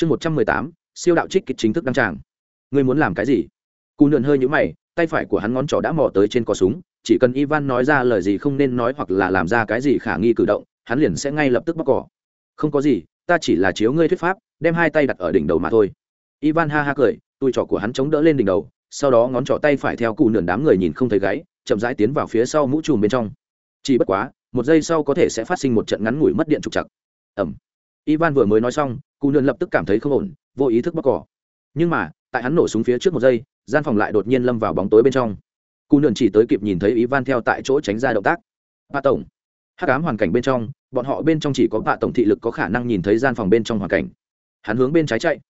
chương một trăm mười tám, siêu đạo trích kịch chính thức đăng tràng. Ngươi muốn làm cái gì? Cù nườn hơi nhũ mày, tay phải của hắn ngón trỏ đã mò tới trên cò súng, chỉ cần ivan nói ra lời gì không nên nói hoặc là làm ra cái gì khả nghi cử động, hắn liền sẽ ngay lập tức bóc cỏ không có gì, ta chỉ là chiếu ngươi thuyết pháp, đem hai tay đặt ở đỉnh đầu mà thôi. Ivan ha ha cười, tui trỏ của hắn chống đỡ lên đỉnh đầu, sau đó ngón trỏ tay phải theo cụ nườn đám người nhìn không thấy gáy, chậm rãi tiến vào phía sau mũ trùm bên trong. Chỉ bất quá, một giây sau có thể sẽ phát sinh một trận ngắn ngủi mất điện trục chặt ẩm ivan vừa mới nói xong cụ nườn lập tức cảm thấy không ổn, vô ý thức bóc cỏ. Nhưng mà, tại hắn nổ súng phía trước một giây, gian phòng lại đột nhiên lâm vào bóng tối bên trong. Cụ nườn chỉ tới kịp nhìn thấy ý van theo tại chỗ tránh ra động tác. Ba tổng. Hắc ám hoàn cảnh bên trong, bọn họ bên trong chỉ có bạ tổng thị lực có khả năng nhìn thấy gian phòng bên trong hoàn cảnh. Hắn hướng bên trái chạy.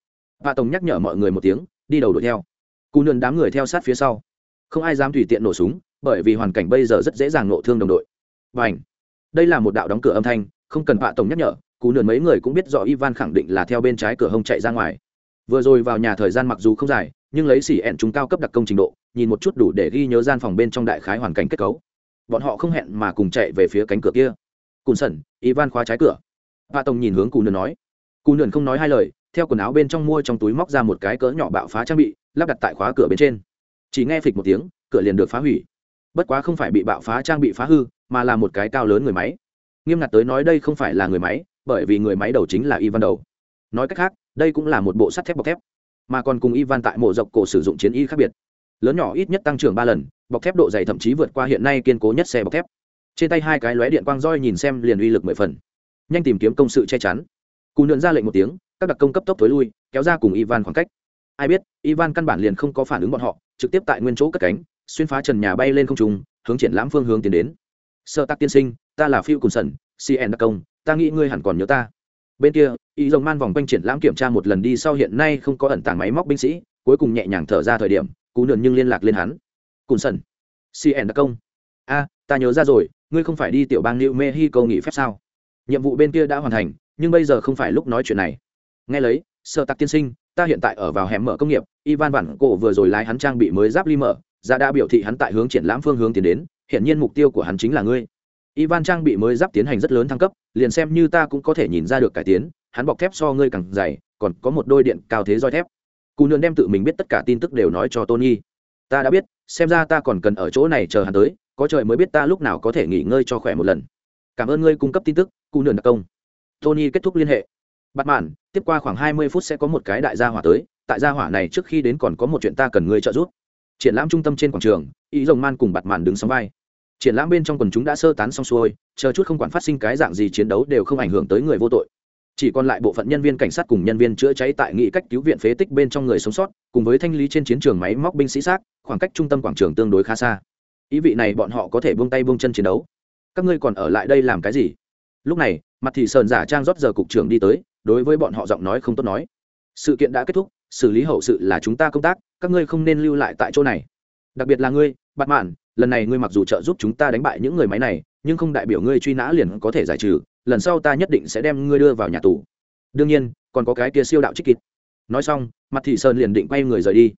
Bạ tổng nhắc nhở mọi người một tiếng, đi đầu đuổi theo. Cụ nườn đám người theo sát phía sau. Không ai dám tùy tiện nổ súng, bởi vì hoàn cảnh bây giờ rất dễ dàng nộ thương đồng đội. Và ảnh đây là một đạo đóng cửa âm thanh, không cần bạ tổng nhắc nhở Cú nườn mấy người cũng biết rõ ivan khẳng định là theo bên trái cửa hông chạy ra ngoài. Vừa rồi vào nhà thời gian mặc dù không dài, nhưng lấy xỉ ẹn chúng cao cấp đặc công trình độ, nhìn một chút đủ để ghi nhớ gian phòng bên trong đại khái hoàn cảnh kết cấu. Bọn họ không hẹn mà cùng chạy về phía cánh cửa kia. Cùn sẩn, ivan khóa trái cửa. Bà tổng nhìn hướng cù nườn nói. Cù nườn không nói hai lời, theo quần áo bên trong mua trong túi móc ra một cái cỡ nhỏ bạo phá trang bị, lắp đặt tại khóa cửa bên trên. Chỉ nghe phịch một tiếng, cửa liền được phá hủy. Bất quá không phải bị bạo phá trang bị phá hư, mà là một cái cao lớn người máy. Nghiêm ngặt tới nói đây không phải là người máy bởi vì người máy đầu chính là ivan đầu. Nói cách khác đây cũng là một bộ sắt thép bọc thép mà còn cùng ivan tại mộ dọc cổ sử dụng chiến y khác biệt. Lớn nhỏ ít nhất tăng trưởng ba lần bọc thép độ dày thậm chí vượt qua hiện nay kiên cố nhất xe bọc thép. Trên tay hai cái lóe điện quang roi nhìn xem liền uy lực mười phần. Nhanh tìm kiếm công sự che chắn. Cú nượn ra lệnh một tiếng các đặc công cấp tốc thối lui kéo ra cùng ivan khoảng cách. Ai biết ivan căn bản liền không có phản ứng bọn họ trực tiếp tại nguyên chỗ cất cánh xuyên phá trần nhà bay lên không trung, hướng triển lãm phương hướng tiến đến. Sơ tắc tiên sinh ta là phiêu cùng sẩn cn đặc công ta nghĩ ngươi hẳn còn nhớ ta. Bên kia, y dòng man vòng quanh triển lãm kiểm tra một lần đi sau hiện nay không có ẩn tàng máy móc binh sĩ, cuối cùng nhẹ nhàng thở ra thời điểm, cú nườn nhưng liên lạc lên hắn. Cùn sẩn cn đặc công. A, ta nhớ ra rồi, ngươi không phải đi tiểu bang new mexico nghỉ phép sao? Nhiệm vụ bên kia đã hoàn thành, nhưng bây giờ không phải lúc nói chuyện này. Nghe lấy sợ tặc tiên sinh, ta hiện tại ở vào hẻm mở công nghiệp, ivan bản cổ vừa rồi lái hắn trang bị mới giáp ly mở, ra đã biểu thị hắn tại hướng triển lãm phương hướng tiến đến hiện nhiên mục tiêu của hắn chính là ngươi ivan trang bị mới giáp tiến hành rất lớn thăng cấp, liền xem như ta cũng có thể nhìn ra được cải tiến, hắn bọc thép so ngươi càng dày, còn có một đôi điện cao thế roi thép. Cù nương đem tự mình biết tất cả tin tức đều nói cho tony. Ta đã biết, xem ra ta còn cần ở chỗ này chờ hắn tới, có trời mới biết ta lúc nào có thể nghỉ ngơi cho khỏe một lần. Cảm ơn ngươi cung cấp tin tức cụ Nương đặc công. Tony kết thúc liên hệ. Bắt mạn tiếp qua khoảng hai mươi phút sẽ có một cái đại gia hỏa tới, tại gia hỏa này trước khi đến còn có một chuyện ta cần ngươi trợ giúp. Triển lãm trung tâm trên quảng trường, ý rồng man cùng bạt mạn đứng sóng vai triển lãm bên trong quần chúng đã sơ tán xong xuôi, chờ chút không quản phát sinh cái dạng gì chiến đấu đều không ảnh hưởng tới người vô tội. Chỉ còn lại bộ phận nhân viên cảnh sát cùng nhân viên chữa cháy tại nghị cách cứu viện phế tích bên trong người sống sót, cùng với thanh lý trên chiến trường máy móc binh sĩ xác, khoảng cách trung tâm quảng trường tương đối khá xa. Ý vị này bọn họ có thể buông tay buông chân chiến đấu. Các ngươi còn ở lại đây làm cái gì? Lúc này, mặt thị sơn giả trang rót giờ cục trưởng đi tới, đối với bọn họ giọng nói không tốt nói. Sự kiện đã kết thúc, xử lý hậu sự là chúng ta công tác, các ngươi không nên lưu lại tại chỗ này. Đặc biệt là ngươi, bạt mạn lần này ngươi mặc dù trợ giúp chúng ta đánh bại những người máy này, nhưng không đại biểu ngươi truy nã liền có thể giải trừ, lần sau ta nhất định sẽ đem ngươi đưa vào nhà tù. Đương nhiên, còn có cái kia siêu đạo trích kịt nói xong, mặt thị sơn liền định quay người rời đi.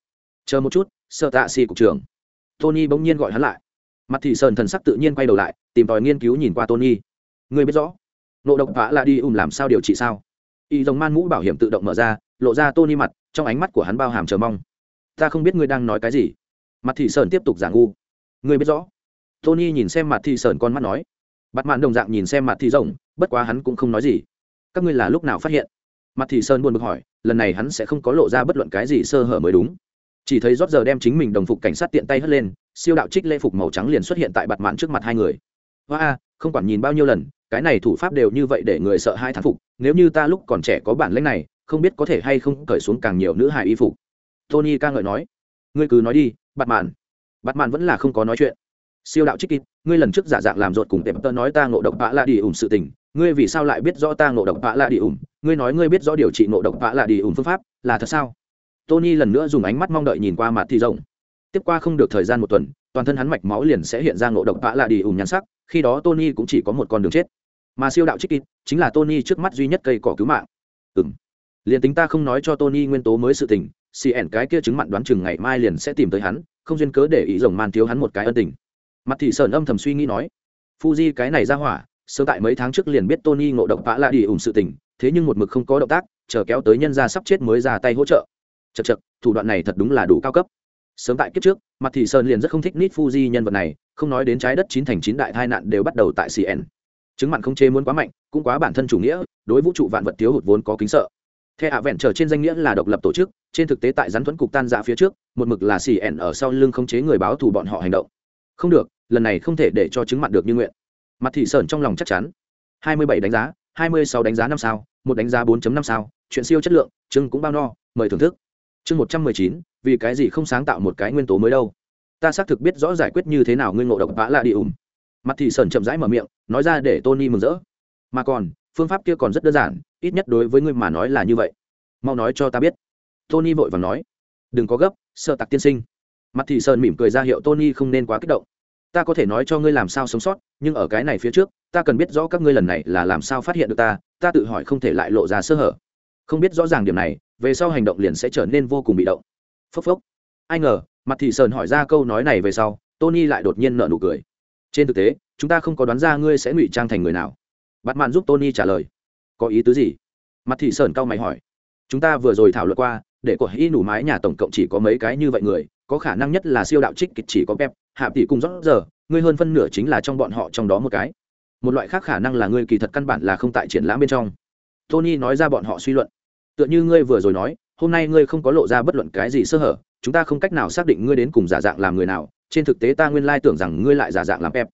Chờ một chút, sợ tạ xì cục trưởng. Tony bỗng nhiên gọi hắn lại. Mặt thị sơn thần sắc tự nhiên quay đầu lại, tìm tòi nghiên cứu nhìn qua tony. Ngươi biết rõ, nộ độc vã là đi ùm làm sao điều trị sao? Y dòng man mũ bảo hiểm tự động mở ra, lộ ra tony mặt, trong ánh mắt của hắn bao hàm chờ mong. Ta không biết ngươi đang nói cái gì. Mặt thị sơn tiếp tục giả ngu ngươi biết rõ. Tony nhìn xem mặt thị sởn con mắt nói. Bắt mạn đồng dạng nhìn xem mặt thị rồng bất quá hắn cũng không nói gì. Các ngươi là lúc nào phát hiện? Mặt thị sơn buồn bực hỏi, lần này hắn sẽ không có lộ ra bất luận cái gì sơ hở mới đúng. Chỉ thấy rót giờ đem chính mình đồng phục cảnh sát tiện tay hất lên, siêu đạo trích lễ phục màu trắng liền xuất hiện tại bạt mạn trước mặt hai người. Hoa a không quản nhìn bao nhiêu lần, cái này thủ pháp đều như vậy để người sợ hai thán phục, nếu như ta lúc còn trẻ có bản lĩnh này, không biết có thể hay không cởi xuống càng nhiều nữ hài y phục. Tony ca ngợi nói, ngươi cứ nói đi, bạt mạn bắt mạn vẫn là không có nói chuyện. Siêu đạo trích kịp ngươi lần trước giả dạng làm rột cùng tệp tơ nói ta ngộ độc vã la đi ủng sự tình, ngươi vì sao lại biết rõ ta ngộ độc vã la đi ủng ngươi nói ngươi biết rõ điều trị ngộ độc vã la đi ủng phương pháp là thật sao? Tony lần nữa dùng ánh mắt mong đợi nhìn qua mặt thì rộng. Tiếp qua không được thời gian một tuần, toàn thân hắn mạch máu liền sẽ hiện ra ngộ độc vã lạ đi ủng nhắn sắc, khi đó tony cũng chỉ có một con đường chết. Mà siêu đạo trích kịp chính là tony trước mắt duy nhất cây cỏ cứu mạng. Ừ liền tính ta không nói cho tony nguyên tố mới sự tình cn cái kia chứng mặn đoán chừng ngày mai liền sẽ tìm tới hắn không duyên cớ để ý rồng man thiếu hắn một cái ân tình. Mặt thị sơn âm thầm suy nghĩ nói, fuji cái này ra hỏa, sớm tại mấy tháng trước liền biết tony ngộ độc vã lạ đi ủng sự tình, thế nhưng một mực không có động tác, chờ kéo tới nhân gia sắp chết mới ra tay hỗ trợ. Chật chật thủ đoạn này thật đúng là đủ cao cấp. Sớm tại kiếp trước, mặt thị sơn liền rất không thích nít fuji nhân vật này, không nói đến trái đất chín thành chín đại tai nạn đều bắt đầu tại cn chứng mặn không chê muốn quá mạnh, cũng quá bản thân chủ nghĩa, đối vũ trụ vạn vật thiếu hụt vốn có kính sợ theo hạ vẹn trở trên danh nghĩa là độc lập tổ chức trên thực tế tại rắn thuẫn cục tan ra phía trước một mực là xì ẻn ở sau lưng khống chế người báo thù bọn họ hành động. Không được lần này không thể để cho chứng mặn được như nguyện. Mặt thị sơn trong lòng chắc chắn. 27 đánh giá 26 đánh giá năm sao một đánh giá 4.5 sao chuyện siêu chất lượng chương cũng bao no mời thưởng thức. Chương 119, vì cái gì không sáng tạo một cái nguyên tố mới đâu? Ta xác thực biết rõ giải quyết như thế nào ngươi ngộ độc vã lạ đi ủng mặt thị sơn chậm rãi mở miệng nói ra để tony mừng rỡ. Mà còn phương pháp kia còn rất đơn giản, ít nhất đối với ngươi mà nói là như vậy. Mau nói cho ta biết. Tony vội vàng nói. Đừng có gấp, sợ tặc tiên sinh. Mặt thị sơn mỉm cười ra hiệu tony không nên quá kích động. Ta có thể nói cho ngươi làm sao sống sót, nhưng ở cái này phía trước, ta cần biết rõ các ngươi lần này là làm sao phát hiện được ta ta tự hỏi không thể lại lộ ra sơ hở. Không biết rõ ràng điểm này, về sau hành động liền sẽ trở nên vô cùng bị động. Phốc phốc. Ai ngờ, mặt thị sơn hỏi ra câu nói này về sau, tony lại đột nhiên nợ nụ cười. Trên thực tế, chúng ta không có đoán ra ngươi sẽ ngụy trang thành người nào bắt màn giúp tony trả lời. Có ý tứ gì? Mặt thị sơn cao mày hỏi. Chúng ta vừa rồi thảo luận qua, để của hy nủ mái nhà tổng cộng chỉ có mấy cái như vậy người, có khả năng nhất là siêu đạo trích kịch chỉ có pep, hạ tỷ cùng rót giờ, ngươi hơn phân nửa chính là trong bọn họ trong đó một cái. Một loại khác khả năng là ngươi kỳ thật căn bản là không tại triển lãm bên trong. Tony nói ra bọn họ suy luận. Tựa như ngươi vừa rồi nói, hôm nay ngươi không có lộ ra bất luận cái gì sơ hở, chúng ta không cách nào xác định ngươi đến cùng giả dạng làm người nào, trên thực tế ta nguyên lai tưởng rằng ngươi lại giả dạng làm pep.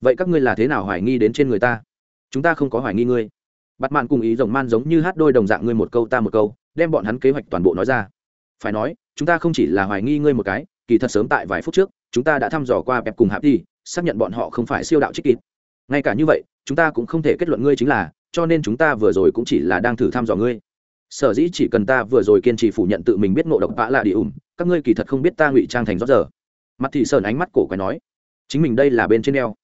Vậy các ngươi là thế nào hoài nghi đến trên người ta? Chúng ta không có hoài nghi ngươi. Bắt mạn cùng ý rồng man giống như hát đôi đồng dạng ngươi một câu ta một câu, đem bọn hắn kế hoạch toàn bộ nói ra. Phải nói, chúng ta không chỉ là hoài nghi ngươi một cái, kỳ thật sớm tại vài phút trước, chúng ta đã thăm dò qua bẹp cùng hạp đi xác nhận bọn họ không phải siêu đạo trích kịp. Ngay cả như vậy, chúng ta cũng không thể kết luận ngươi chính là, cho nên chúng ta vừa rồi cũng chỉ là đang thử thăm dò ngươi. Sở dĩ chỉ cần ta vừa rồi kiên trì phủ nhận tự mình biết ngộ độc vã lạ đi ủng các ngươi kỳ thật không biết ta ngụy trang thành rót giờ. Mặt thị sơn ánh mắt cổ quái nói, chính mình đây là bên trên đeo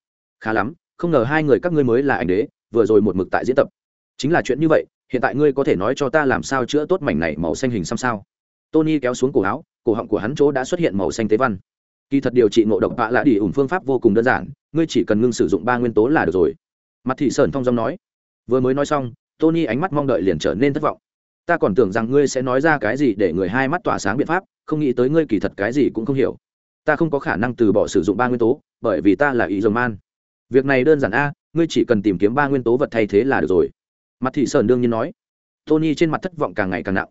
khá lắm, không ngờ hai người các ngươi mới là ảnh đế vừa rồi một mực tại diễn tập. Chính là chuyện như vậy, hiện tại ngươi có thể nói cho ta làm sao chữa tốt mảnh này màu xanh hình xăm sao? Tony kéo xuống cổ áo, cổ họng của hắn chỗ đã xuất hiện màu xanh tế văn. Kỳ thật điều trị ngộ độc vạ lạ đi ủng phương pháp vô cùng đơn giản, ngươi chỉ cần ngưng sử dụng ba nguyên tố là được rồi. Mặt thị sơn thong dong nói. Vừa mới nói xong, tony ánh mắt mong đợi liền trở nên thất vọng. Ta còn tưởng rằng ngươi sẽ nói ra cái gì để người hai mắt tỏa sáng biện pháp, không nghĩ tới ngươi kỳ thật cái gì cũng không hiểu. Ta không có khả năng từ bỏ sử dụng ba nguyên tố, bởi vì ta là ý dầu man. Việc này đơn giản a ngươi chỉ cần tìm kiếm ba nguyên tố vật thay thế là được rồi. Mặt thị sơn đương nhiên nói. Tony trên mặt thất vọng càng ngày càng nặng.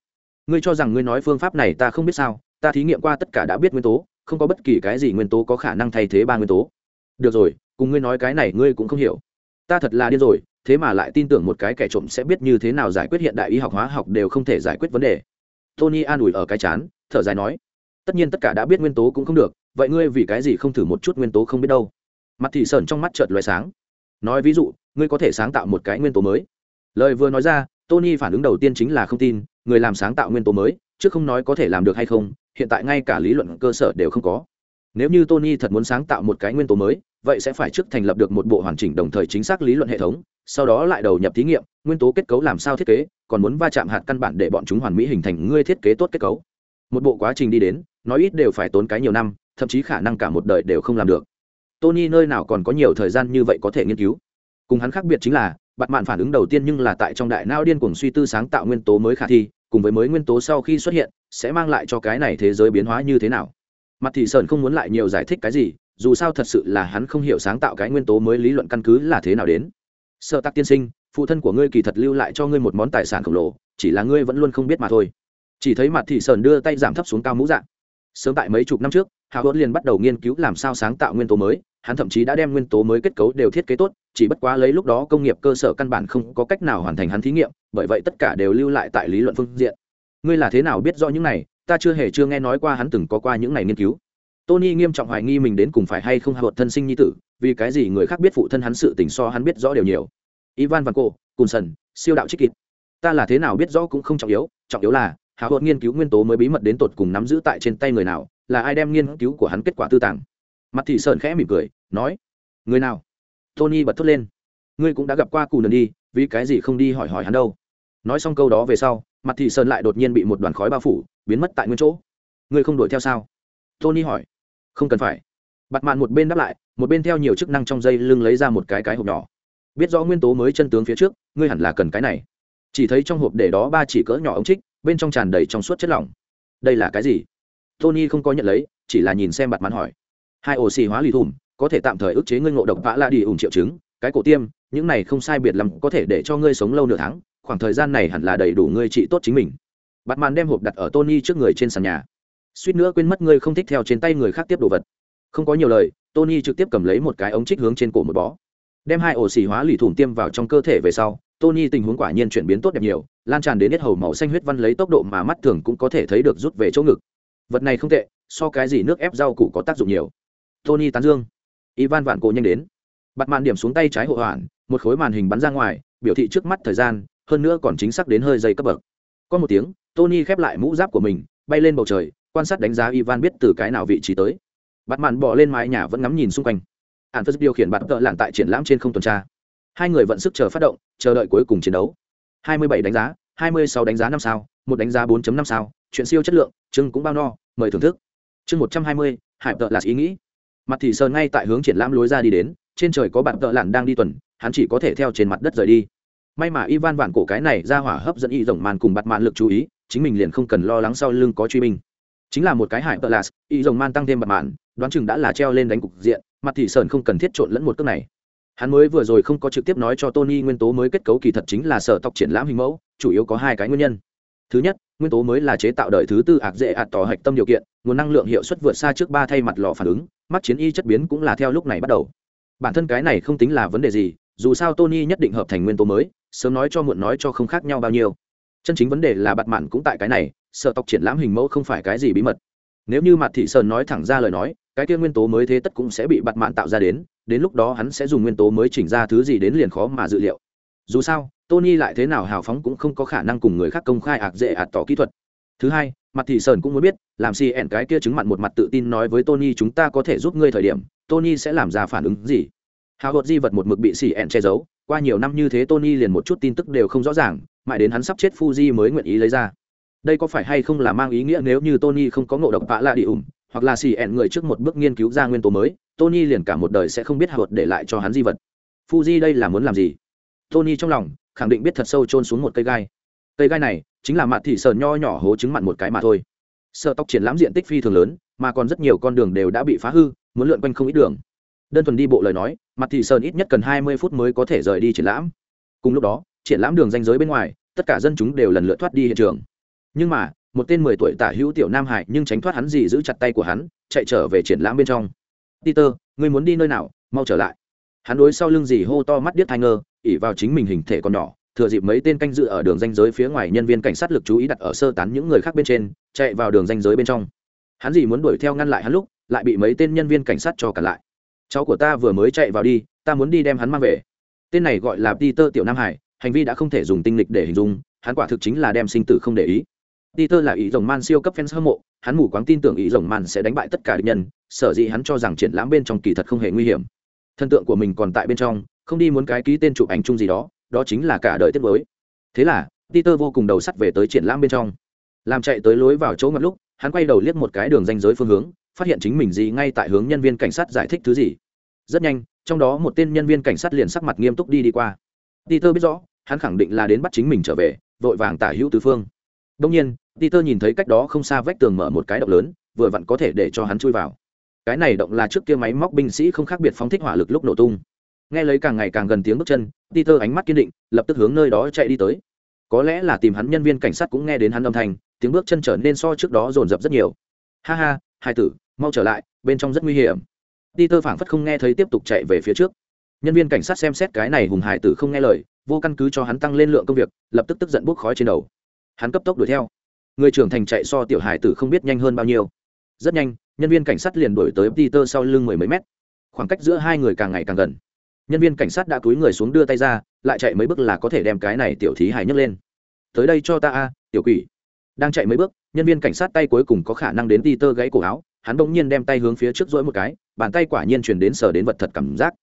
Ngươi cho rằng ngươi nói phương pháp này ta không biết sao, ta thí nghiệm qua tất cả đã biết nguyên tố, không có bất kỳ cái gì nguyên tố có khả năng thay thế ba nguyên tố. Được rồi, cùng ngươi nói cái này ngươi cũng không hiểu. Ta thật là điên rồi, thế mà lại tin tưởng một cái kẻ trộm sẽ biết như thế nào giải quyết hiện đại y học hóa học đều không thể giải quyết vấn đề. Tony an ủi ở cái chán, thở dài nói. Tất nhiên tất cả đã biết nguyên tố cũng không được, vậy ngươi vì cái gì không thử một chút nguyên tố không biết đâu? Mặt thị sơn trong mắt chợt loài sáng nói ví dụ, ngươi có thể sáng tạo một cái nguyên tố mới. Lời vừa nói ra, tony phản ứng đầu tiên chính là không tin, người làm sáng tạo nguyên tố mới, chứ không nói có thể làm được hay không, hiện tại ngay cả lý luận cơ sở đều không có. Nếu như tony thật muốn sáng tạo một cái nguyên tố mới, vậy sẽ phải trước thành lập được một bộ hoàn chỉnh đồng thời chính xác lý luận hệ thống, sau đó lại đầu nhập thí nghiệm, nguyên tố kết cấu làm sao thiết kế, còn muốn va chạm hạt căn bản để bọn chúng hoàn mỹ hình thành ngươi thiết kế tốt kết cấu. Một bộ quá trình đi đến, nói ít đều phải tốn cái nhiều năm, thậm chí khả năng cả một đời đều không làm được tony nơi nào còn có nhiều thời gian như vậy có thể nghiên cứu. Cùng hắn khác biệt chính là bạn mạn phản ứng đầu tiên nhưng là tại trong đại não điên cuồng suy tư sáng tạo nguyên tố mới khả thi, cùng với mới nguyên tố sau khi xuất hiện, sẽ mang lại cho cái này thế giới biến hóa như thế nào. Mặt thị sơn không muốn lại nhiều giải thích cái gì, dù sao thật sự là hắn không hiểu sáng tạo cái nguyên tố mới lý luận căn cứ là thế nào đến. Sợ tắc tiên sinh, phụ thân của ngươi kỳ thật lưu lại cho ngươi một món tài sản khổng lồ, chỉ là ngươi vẫn luôn không biết mà thôi. Chỉ thấy mặt thị sơn đưa tay giảm thấp xuống cao mũ dạng sớm tại mấy chục năm trước hào hốt liền bắt đầu nghiên cứu làm sao sáng tạo nguyên tố mới, hắn thậm chí đã đem nguyên tố mới kết cấu đều thiết kế tốt, chỉ bất quá lấy lúc đó công nghiệp cơ sở căn bản không có cách nào hoàn thành hắn thí nghiệm, bởi vậy tất cả đều lưu lại tại lý luận phương diện. Ngươi là thế nào biết rõ những này? Ta chưa hề chưa nghe nói qua hắn từng có qua những này nghiên cứu. Tony nghiêm trọng hoài nghi mình đến cùng phải hay không hạ thân sinh nhi tử, vì cái gì người khác biết phụ thân hắn sự tình so hắn biết rõ đều nhiều. Ivan và cô cùng sần, siêu đạo trích kịt ta là thế nào biết rõ cũng không trọng yếu trọng yếu là hào hốt nghiên cứu nguyên tố mới bí mật đến tột cùng nắm giữ tại trên tay người nào, là ai đem nghiên cứu của hắn kết quả tư tàng? Mặt thị sơn khẽ mỉm cười, nói, người nào? Tony bật thốt lên, ngươi cũng đã gặp qua cù nần đi, vì cái gì không đi hỏi hỏi hắn đâu? Nói xong câu đó về sau, mặt thị sơn lại đột nhiên bị một đoàn khói bao phủ, biến mất tại nguyên chỗ. Ngươi không đuổi theo sao? Tony hỏi. Không cần phải. Bặt mạn một bên đáp lại, một bên theo nhiều chức năng trong dây lưng lấy ra một cái cái hộp nhỏ. Biết rõ nguyên tố mới chân tướng phía trước, ngươi hẳn là cần cái này. Chỉ thấy trong hộp để đó ba chỉ cỡ nhỏ ống trích bên trong tràn đầy trong suốt chất lỏng. Đây là cái gì? Tony không có nhận lấy, chỉ là nhìn xem bặt mắn hỏi. Hai ổ xì hóa lì thùm, có thể tạm thời ức chế ngươi ngộ độc vã la đi ủng triệu chứng, cái cổ tiêm, những này không sai biệt lắm, có thể để cho ngươi sống lâu nửa tháng, khoảng thời gian này hẳn là đầy đủ ngươi trị tốt chính mình. Bặt màn đem hộp đặt ở tony trước người trên sàn nhà. Suýt nữa quên mất ngươi không thích theo trên tay người khác tiếp đồ vật. Không có nhiều lời, tony trực tiếp cầm lấy một cái ống trích hướng trên cổ một bó. Đem hai ổ xì hóa lì thủng tiêm vào trong cơ thể về sau, tony tình huống quả nhiên chuyển biến tốt đẹp nhiều lan tràn đến hết hầu màu xanh huyết văn lấy tốc độ mà mắt thường cũng có thể thấy được rút về chỗ ngực. Vật này không tệ, so cái gì nước ép rau củ có tác dụng nhiều. Tony tán dương. Ivan vạn cổ nhanh đến. Bặt màn điểm xuống tay trái hộ hoạn một khối màn hình bắn ra ngoài, biểu thị trước mắt thời gian, hơn nữa còn chính xác đến hơi dây cấp bậc. Có một tiếng, tony khép lại mũ giáp của mình, bay lên bầu trời, quan sát đánh giá ivan biết từ cái nào vị trí tới. Bặt màn bỏ lên mái nhà vẫn ngắm nhìn xung quanh. Ạn phật điều khiển bạt cỡ lặn tại triển lãm trên không tuần tra. Hai người vận sức chờ phát động, chờ đợi cuối cùng chiến đấu. 27 đánh giá 26 đánh giá năm sao một đánh giá 4.5 sao chuyện siêu chất lượng chương cũng bao no mời thưởng thức. Chương 120, hải tợ là ý nghĩ. Mặt thì sơn ngay tại hướng triển lãm lối ra đi đến trên trời có bạn tợ lặn đang đi tuần hắn chỉ có thể theo trên mặt đất rời đi. May mà ivan vạn cổ cái này ra hỏa hấp dẫn y rồng màn cùng bặt mạn lực chú ý chính mình liền không cần lo lắng sau lưng có truy binh. Chính là một cái hải tợ lạt y rồng man tăng thêm bật mạn đoán chừng đã là treo lên đánh cục diện mặt thì sơn không cần thiết trộn lẫn một cước này hắn mới vừa rồi không có trực tiếp nói cho tony nguyên tố mới kết cấu kỳ thật chính là sở tộc triển lãm hình mẫu, chủ yếu có hai cái nguyên nhân. Thứ nhất, nguyên tố mới là chế tạo đời thứ tư ạc dễ ạt tỏ hạch tâm điều kiện, nguồn năng lượng hiệu suất vượt xa trước ba thay mặt lò phản ứng mắc chiến y chất biến cũng là theo lúc này bắt đầu. Bản thân cái này không tính là vấn đề gì, dù sao tony nhất định hợp thành nguyên tố mới, sớm nói cho muộn nói cho không khác nhau bao nhiêu. Chân chính vấn đề là bặt mạn cũng tại cái này, sở tộc triển lãm hình mẫu không phải cái gì bí mật. Nếu như mặt thị sơn nói thẳng ra lời nói, cái kia nguyên tố mới thế tất cũng sẽ bị bặt mạn tạo ra đến đến lúc đó hắn sẽ dùng nguyên tố mới chỉnh ra thứ gì đến liền khó mà dự liệu. Dù sao, tony lại thế nào hào phóng cũng không có khả năng cùng người khác công khai ạc dễ ạt tỏ kỹ thuật. Thứ hai, mặt thị sơn cũng muốn biết, làm si ẻn cái kia chứng mặn một mặt tự tin nói với tony chúng ta có thể giúp ngươi thời điểm, tony sẽ làm ra phản ứng gì? Hào hột di vật một mực bị si ẻn che giấu, qua nhiều năm như thế tony liền một chút tin tức đều không rõ ràng, mãi đến hắn sắp chết fuji mới nguyện ý lấy ra. Đây có phải hay không là mang ý nghĩa nếu như tony không có ngộ độc vạ lạ đi ủng hoặc là xì ẹn người trước một bước nghiên cứu ra nguyên tố mới? Tony liền cả một đời sẽ không biết hạ để lại cho hắn di vật. Fuji đây là muốn làm gì? Tony trong lòng khẳng định biết thật sâu chôn xuống một cây gai. Cây gai này chính là mặt thị sờn nho nhỏ hố trứng mặn một cái mà thôi. Sợ tóc triển lãm diện tích phi thường lớn, mà còn rất nhiều con đường đều đã bị phá hư, muốn lượn quanh không ít đường. Đơn thuần đi bộ lời nói mặt thị sơn ít nhất cần hai mươi phút mới có thể rời đi triển lãm. Cùng lúc đó, triển lãm đường danh giới bên ngoài, tất cả dân chúng đều lần lượt thoát đi hiện trường. Nhưng mà, một tên mười tuổi tả hữu tiểu nam hải nhưng tránh thoát hắn gì giữ chặt tay của hắn, chạy trở về triển lãm bên trong peter, ngươi muốn đi nơi nào, mau trở lại. Hắn đối sau lưng dì hô to mắt điếc thai ngơ, ỉ vào chính mình hình thể còn nhỏ, thừa dịp mấy tên canh dự ở đường danh giới phía ngoài nhân viên cảnh sát lực chú ý đặt ở sơ tán những người khác bên trên, chạy vào đường danh giới bên trong. Hắn gì muốn đuổi theo ngăn lại hắn lúc, lại bị mấy tên nhân viên cảnh sát cho cả lại. Cháu của ta vừa mới chạy vào đi, ta muốn đi đem hắn mang về. Tên này gọi là peter tiểu nam hải, hành vi đã không thể dùng tinh lịch để hình dung, hắn quả thực chính là đem sinh tử không để ý peter là ý rồng man siêu cấp fans hâm mộ, hắn mù quáng tin tưởng ý rồng man sẽ đánh bại tất cả địch nhân, sở dĩ hắn cho rằng triển lãm bên trong kỳ thật không hề nguy hiểm. Thân tượng của mình còn tại bên trong, không đi muốn cái ký tên chụp ảnh chung gì đó đó chính là cả đời tiết mới. Thế là, peter vô cùng đầu sắt về tới triển lãm bên trong. Làm chạy tới lối vào chỗ ngập lúc, hắn quay đầu liếc một cái đường danh giới phương hướng, phát hiện chính mình gì ngay tại hướng nhân viên cảnh sát giải thích thứ gì. Rất nhanh, trong đó một tên nhân viên cảnh sát liền sắc mặt nghiêm túc đi đi qua. Peter biết rõ, hắn khẳng định là đến bắt chính mình trở về, vội vàng tả hữu tứ phương. Đương nhiên peter nhìn thấy cách đó không xa vách tường mở một cái động lớn, vừa vặn có thể để cho hắn chui vào. Cái này động là trước kia máy móc binh sĩ không khác biệt phóng thích hỏa lực lúc nổ tung. Nghe lấy càng ngày càng gần tiếng bước chân, peter ánh mắt kiên định, lập tức hướng nơi đó chạy đi tới. Có lẽ là tìm hắn nhân viên cảnh sát cũng nghe đến hắn âm thanh, tiếng bước chân trở nên so trước đó rồn rập rất nhiều. Ha ha, hai tử, mau trở lại, bên trong rất nguy hiểm. Peter phảng phất không nghe thấy tiếp tục chạy về phía trước. Nhân viên cảnh sát xem xét cái này hùng hải tử không nghe lời, vô căn cứ cho hắn tăng lên lượng công việc, lập tức tức giận bốc khói trên đầu. Hắn cấp tốc đuổi theo người trưởng thành chạy so tiểu hải tử không biết nhanh hơn bao nhiêu. Rất nhanh, nhân viên cảnh sát liền đuổi tới peter sau lưng mười mấy mét. Khoảng cách giữa hai người càng ngày càng gần. Nhân viên cảnh sát đã túi người xuống đưa tay ra, lại chạy mấy bước là có thể đem cái này tiểu thí hải nhấc lên. Tới đây cho ta a, tiểu quỷ. Đang chạy mấy bước, nhân viên cảnh sát tay cuối cùng có khả năng đến peter gãy cổ áo, hắn bỗng nhiên đem tay hướng phía trước rỗi một cái, bàn tay quả nhiên chuyển đến sờ đến vật thật cảm giác.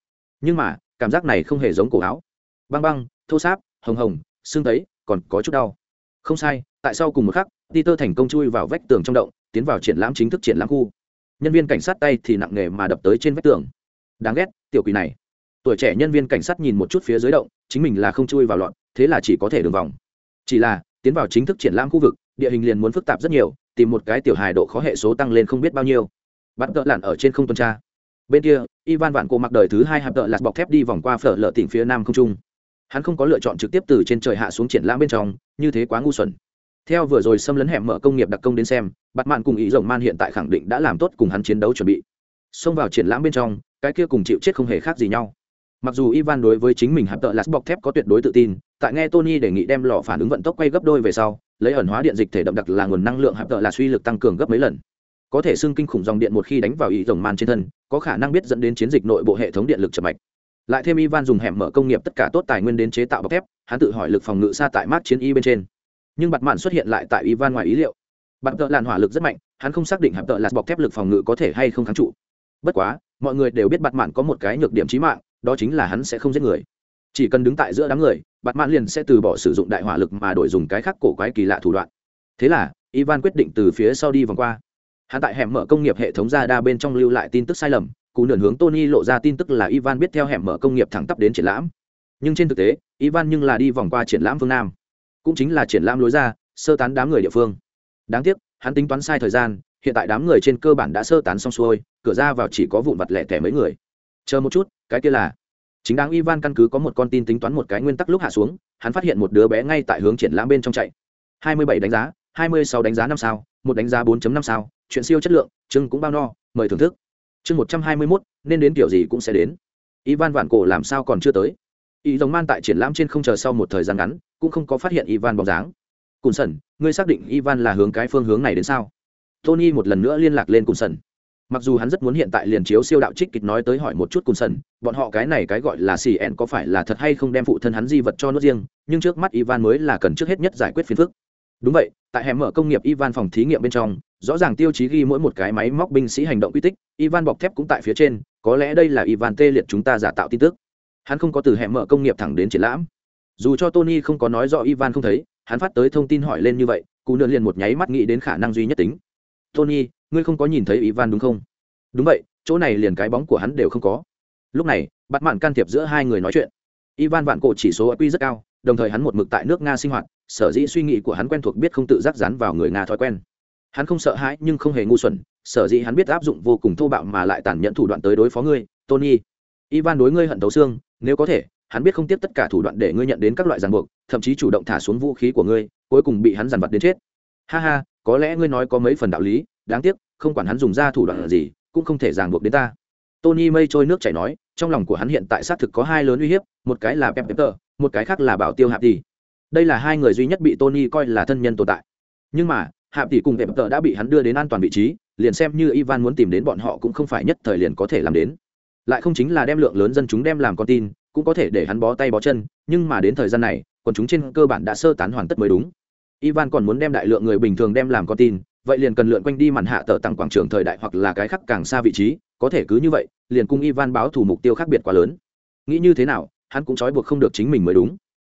Nhưng mà, cảm giác này không hề giống cổ áo. Băng băng, thô sáp, hồng hồng, xương tấy, còn có chút đau. Không sai, tại sao cùng một khắc peter thành công chui vào vách tường trong động, tiến vào triển lãm chính thức triển lãm khu. Nhân viên cảnh sát tay thì nặng nề mà đập tới trên vách tường. Đáng ghét, tiểu quỷ này. Tuổi trẻ nhân viên cảnh sát nhìn một chút phía dưới động, chính mình là không chui vào lọn thế là chỉ có thể đường vòng. Chỉ là, tiến vào chính thức triển lãm khu vực, địa hình liền muốn phức tạp rất nhiều, tìm một cái tiểu hài độ khó hệ số tăng lên không biết bao nhiêu. Bắt cỡ lặn ở trên không tuần tra. Bên kia, ivan vạn cổ mặc đời thứ hai hạp tợ lạt bọc thép đi vòng qua phở lợ tỉnh phía nam không trung. Hắn không có lựa chọn trực tiếp từ trên trời hạ xuống triển lãm bên trong, như thế quá ngu xuẩn theo vừa rồi xâm lấn hẻm mở công nghiệp đặc công đến xem bắt mạn cùng ý rồng man hiện tại khẳng định đã làm tốt cùng hắn chiến đấu chuẩn bị. Xông vào triển lãm bên trong, cái kia cùng chịu chết không hề khác gì nhau. Mặc dù ivan đối với chính mình hạp tợ lạt bọc thép có tuyệt đối tự tin, tại nghe tony đề nghị đem lò phản ứng vận tốc quay gấp đôi về sau, lấy ẩn hóa điện dịch thể đậm đặc là nguồn năng lượng hạp tợ là suy lực tăng cường gấp mấy lần. Có thể xưng kinh khủng dòng điện một khi đánh vào ý rồng man trên thân, có khả năng biết dẫn đến chiến dịch nội bộ hệ thống điện lực chậm mạch. Lại thêm ivan dùng hẻm mở công nghiệp tất cả tốt tài nguyên đến chế tạo bọc thép, hắn tự hỏi lực phòng ngự xa tại mát chiến y bên trên nhưng bặt mạn xuất hiện lại tại ivan ngoài ý liệu. Bạn tợ làn hỏa lực rất mạnh, hắn không xác định hạm tợ là bọc thép lực phòng ngự có thể hay không kháng trụ. Bất quá, mọi người đều biết bặt mạn có một cái nhược điểm trí mạng, đó chính là hắn sẽ không giết người. Chỉ cần đứng tại giữa đám người bặt mạn liền sẽ từ bỏ sử dụng đại hỏa lực mà đổi dùng cái khác cổ quái kỳ lạ thủ đoạn. Thế là, ivan quyết định từ phía sau đi vòng qua. Hắn tại hẻm mở công nghiệp hệ thống ra đa bên trong lưu lại tin tức sai lầm, cú nườn hướng tony lộ ra tin tức là ivan biết theo hẻm mở công nghiệp thẳng tắp đến triển lãm. Nhưng trên thực tế, ivan nhưng là đi vòng qua triển lãm phương nam cũng chính là triển lãm lối ra sơ tán đám người địa phương. Đáng tiếc hắn tính toán sai thời gian hiện tại đám người trên cơ bản đã sơ tán xong xuôi cửa ra vào chỉ có vụn vặt lẻ tẻ mấy người. Chờ một chút cái kia là chính đáng ivan căn cứ có một con tin tính toán một cái nguyên tắc lúc hạ xuống hắn phát hiện một đứa bé ngay tại hướng triển lãm bên trong chạy. 27 đánh giá 26 đánh giá năm sao một đánh giá 4.5 sao chuyện siêu chất lượng chưng cũng bao no mời thưởng thức. Chương 121, nên đến kiểu gì cũng sẽ đến. Ivan vạn cổ làm sao còn chưa tới y giống man tại triển lãm trên không chờ sau một thời gian ngắn, cũng không có phát hiện ivan bóng dáng. Cùn sần, ngươi xác định ivan là hướng cái phương hướng này đến sao? Tony một lần nữa liên lạc lên cùn sần. Mặc dù hắn rất muốn hiện tại liền chiếu siêu đạo trích kịch nói tới hỏi một chút cùn sần, bọn họ cái này cái gọi là xì ẹn có phải là thật hay không đem phụ thân hắn di vật cho nước riêng, nhưng trước mắt ivan mới là cần trước hết nhất giải quyết phiền phức. Đúng vậy, tại hẻm mở công nghiệp ivan phòng thí nghiệm bên trong, rõ ràng tiêu chí ghi mỗi một cái máy móc binh sĩ hành động quy tích, ivan bọc thép cũng tại phía trên, có lẽ đây là ivan tê liệt chúng ta giả tạo tin tức hắn không có từ hẻm mở công nghiệp thẳng đến triển lãm. Dù cho tony không có nói rõ ivan không thấy, hắn phát tới thông tin hỏi lên như vậy, cụ nợ liền một nháy mắt nghĩ đến khả năng duy nhất tính. Tony, ngươi không có nhìn thấy ivan đúng không? Đúng vậy, chỗ này liền cái bóng của hắn đều không có. Lúc này, bắt mạn can thiệp giữa hai người nói chuyện. Ivan vạn cổ chỉ số q rất cao, đồng thời hắn một mực tại nước nga sinh hoạt, sở dĩ suy nghĩ của hắn quen thuộc biết không tự giác dán vào người nga thói quen. Hắn không sợ hãi nhưng không hề ngu xuẩn, sở dĩ hắn biết áp dụng vô cùng thô bạo mà lại tàn nhẫn thủ đoạn tới đối phó ngươi. Tony, ivan đối ngươi hận tấu xương nếu có thể, hắn biết không tiếp tất cả thủ đoạn để ngươi nhận đến các loại ràng buộc, thậm chí chủ động thả xuống vũ khí của ngươi, cuối cùng bị hắn dằn vặt đến chết. Ha ha, có lẽ ngươi nói có mấy phần đạo lý, đáng tiếc, không quản hắn dùng ra thủ đoạn gì, cũng không thể ràng buộc đến ta. Tony mây trôi nước chảy nói, trong lòng của hắn hiện tại xác thực có hai lớn uy hiếp, một cái là pep pepper một cái khác là bảo tiêu hạp tỷ. Đây là hai người duy nhất bị tony coi là thân nhân tồn tại. Nhưng mà, hạp tỷ cùng pepper đã bị hắn đưa đến an toàn vị trí, liền xem như ivan muốn tìm đến bọn họ cũng không phải nhất thời liền có thể làm đến lại không chính là đem lượng lớn dân chúng đem làm con tin, cũng có thể để hắn bó tay bó chân, nhưng mà đến thời gian này còn chúng trên cơ bản đã sơ tán hoàn tất mới đúng. Ivan còn muốn đem đại lượng người bình thường đem làm con tin, vậy liền cần lượn quanh đi màn hạ tờ tặng quảng trường thời đại hoặc là cái khác càng xa vị trí, có thể cứ như vậy, liền cung ivan báo thủ mục tiêu khác biệt quá lớn. Nghĩ như thế nào, hắn cũng trói buộc không được chính mình mới đúng.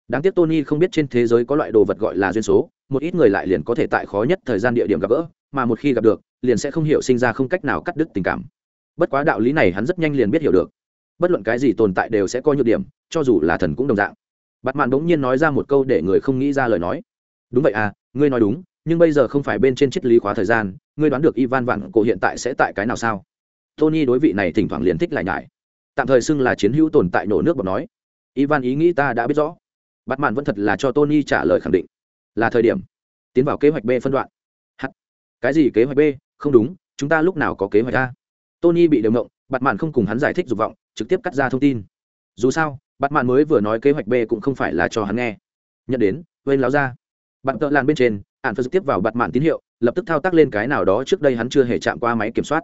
Đáng tiếc tony không biết trên thế giới có loại đồ vật gọi là duyên số, một ít người lại liền có thể tại khó nhất thời gian địa điểm gặp gỡ, mà một khi gặp được, liền sẽ không hiểu sinh ra không cách nào cắt đứt tình cảm bất quá đạo lý này hắn rất nhanh liền biết hiểu được. Bất luận cái gì tồn tại đều sẽ có nhược điểm, cho dù là thần cũng đồng dạng. Bặt mạn bỗng nhiên nói ra một câu để người không nghĩ ra lời nói. Đúng vậy à ngươi nói đúng, nhưng bây giờ không phải bên trên triết lý khóa thời gian, ngươi đoán được ivan vạn cổ hiện tại sẽ tại cái nào sao? Tony đối vị này thỉnh thoảng liền thích lại nhải. Tạm thời xưng là chiến hữu tồn tại nổ nước bọt nói. Ivan ý nghĩ ta đã biết rõ. Bắt mạn vẫn thật là cho tony trả lời khẳng định. Là thời điểm. Tiến vào kế hoạch b phân đoạn. H cái gì kế hoạch b? Không đúng, chúng ta lúc nào có kế hoạch a? Tony bị đều ngộng bắt mạn không cùng hắn giải thích dục vọng, trực tiếp cắt ra thông tin. Dù sao bắt mạn mới vừa nói kế hoạch b cũng không phải là cho hắn nghe. Nhận đến, Wayne láo ra. Bạn tợ làn bên trên ạn phật tiếp vào bặt mạn tín hiệu, lập tức thao tác lên cái nào đó trước đây hắn chưa hề chạm qua máy kiểm soát.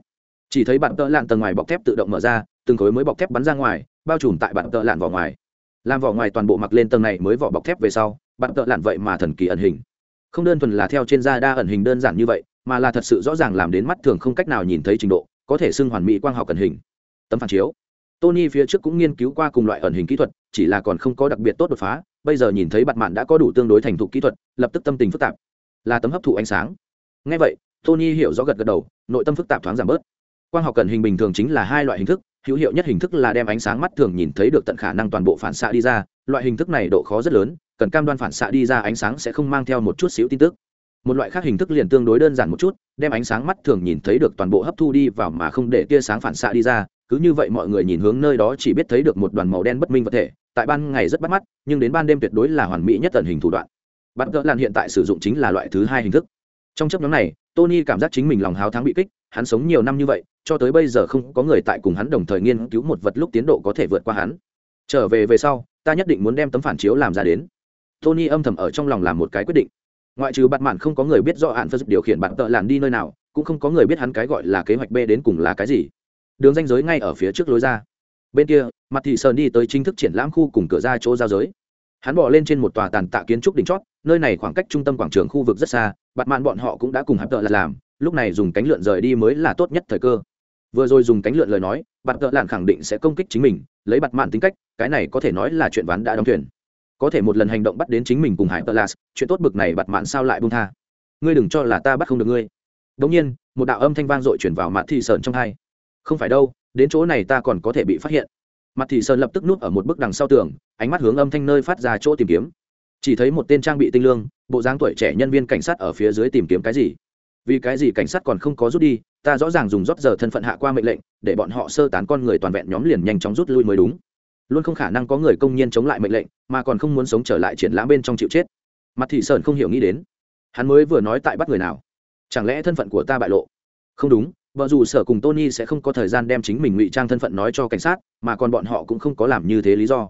Chỉ thấy bạn tợ làn tầng ngoài bọc thép tự động mở ra, từng khối mới bọc thép bắn ra ngoài, bao trùm tại bạn tợ làn vỏ ngoài. Làm vỏ ngoài toàn bộ mặc lên tầng này mới vỏ bọc thép về sau bạn tợ làn vậy mà thần kỳ ẩn hình. Không đơn thuần là theo trên da đa ẩn hình đơn giản như vậy, mà là thật sự rõ ràng làm đến mắt thường không cách nào nhìn thấy trình độ có thể xưng hoàn mỹ quang học ẩn hình. Tấm phản chiếu. Tony phía trước cũng nghiên cứu qua cùng loại ẩn hình kỹ thuật, chỉ là còn không có đặc biệt tốt đột phá, bây giờ nhìn thấy bặt mạn đã có đủ tương đối thành thục kỹ thuật, lập tức tâm tình phức tạp. Là tấm hấp thụ ánh sáng. Ngay vậy, tony hiểu rõ gật gật đầu, nội tâm phức tạp thoáng giảm bớt. Quang học cần hình bình thường chính là hai loại hình thức, hữu hiệu nhất hình thức là đem ánh sáng mắt thường nhìn thấy được tận khả năng toàn bộ phản xạ đi ra, loại hình thức này độ khó rất lớn, cần cam đoan phản xạ đi ra ánh sáng sẽ không mang theo một chút xíu tin tức một loại khác hình thức liền tương đối đơn giản một chút, đem ánh sáng mắt thường nhìn thấy được toàn bộ hấp thu đi vào mà không để tia sáng phản xạ đi ra, cứ như vậy mọi người nhìn hướng nơi đó chỉ biết thấy được một đoàn màu đen bất minh vật thể, tại ban ngày rất bắt mắt, nhưng đến ban đêm tuyệt đối là hoàn mỹ nhất tần hình thủ đoạn. Bắt cỡ lan hiện tại sử dụng chính là loại thứ hai hình thức. Trong chấp nhóm này, tony cảm giác chính mình lòng háo thắng bị kích, hắn sống nhiều năm như vậy, cho tới bây giờ không có người tại cùng hắn đồng thời nghiên cứu một vật lúc tiến độ có thể vượt qua hắn. Trở về về sau, ta nhất định muốn đem tấm phản chiếu làm ra đến. Tony âm thầm ở trong lòng làm một cái quyết định ngoại trừ bặt mạn không có người biết do hạn phật điều khiển bạn tợ làn đi nơi nào, cũng không có người biết hắn cái gọi là kế hoạch b đến cùng là cái gì. Đường danh giới ngay ở phía trước lối ra. Bên kia mặt thị sơn đi tới chính thức triển lãm khu cùng cửa ra chỗ giao giới. Hắn bỏ lên trên một tòa tàn tạ kiến trúc đỉnh chót, nơi này khoảng cách trung tâm quảng trường khu vực rất xa, bạt mạn bọn họ cũng đã cùng hạp tợ là làm, lúc này dùng cánh lượn rời đi mới là tốt nhất thời cơ. Vừa rồi dùng cánh lượn lời nói bặt tợ lạn khẳng định sẽ công kích chính mình, lấy bạt mạn tính cách, cái này có thể nói là chuyện ván đã đóng thuyền có thể một lần hành động bắt đến chính mình cùng hải tợ lạt, chuyện tốt bực này bặt mạn sao lại bung tha. Ngươi đừng cho là ta bắt không được ngươi. Đống nhiên, một đạo âm thanh vang dội chuyển vào mặt thị sơn trong hai. Không phải đâu, đến chỗ này ta còn có thể bị phát hiện. Mặt thị sơn lập tức núp ở một bức đằng sau tường, ánh mắt hướng âm thanh nơi phát ra chỗ tìm kiếm. Chỉ thấy một tên trang bị tinh lương, bộ dáng tuổi trẻ nhân viên cảnh sát ở phía dưới tìm kiếm cái gì. Vì cái gì cảnh sát còn không có rút đi, ta rõ ràng dùng rót giờ thân phận hạ qua mệnh lệnh, để bọn họ sơ tán con người toàn vẹn nhóm liền nhanh chóng rút lui mới đúng luôn không khả năng có người công nhân chống lại mệnh lệnh, mà còn không muốn sống trở lại triển lãm bên trong chịu chết. Mặt thị sơn không hiểu nghĩ đến, hắn mới vừa nói tại bắt người nào? Chẳng lẽ thân phận của ta bại lộ? Không đúng, vợ dù sở cùng tony sẽ không có thời gian đem chính mình ngụy trang thân phận nói cho cảnh sát, mà còn bọn họ cũng không có làm như thế lý do.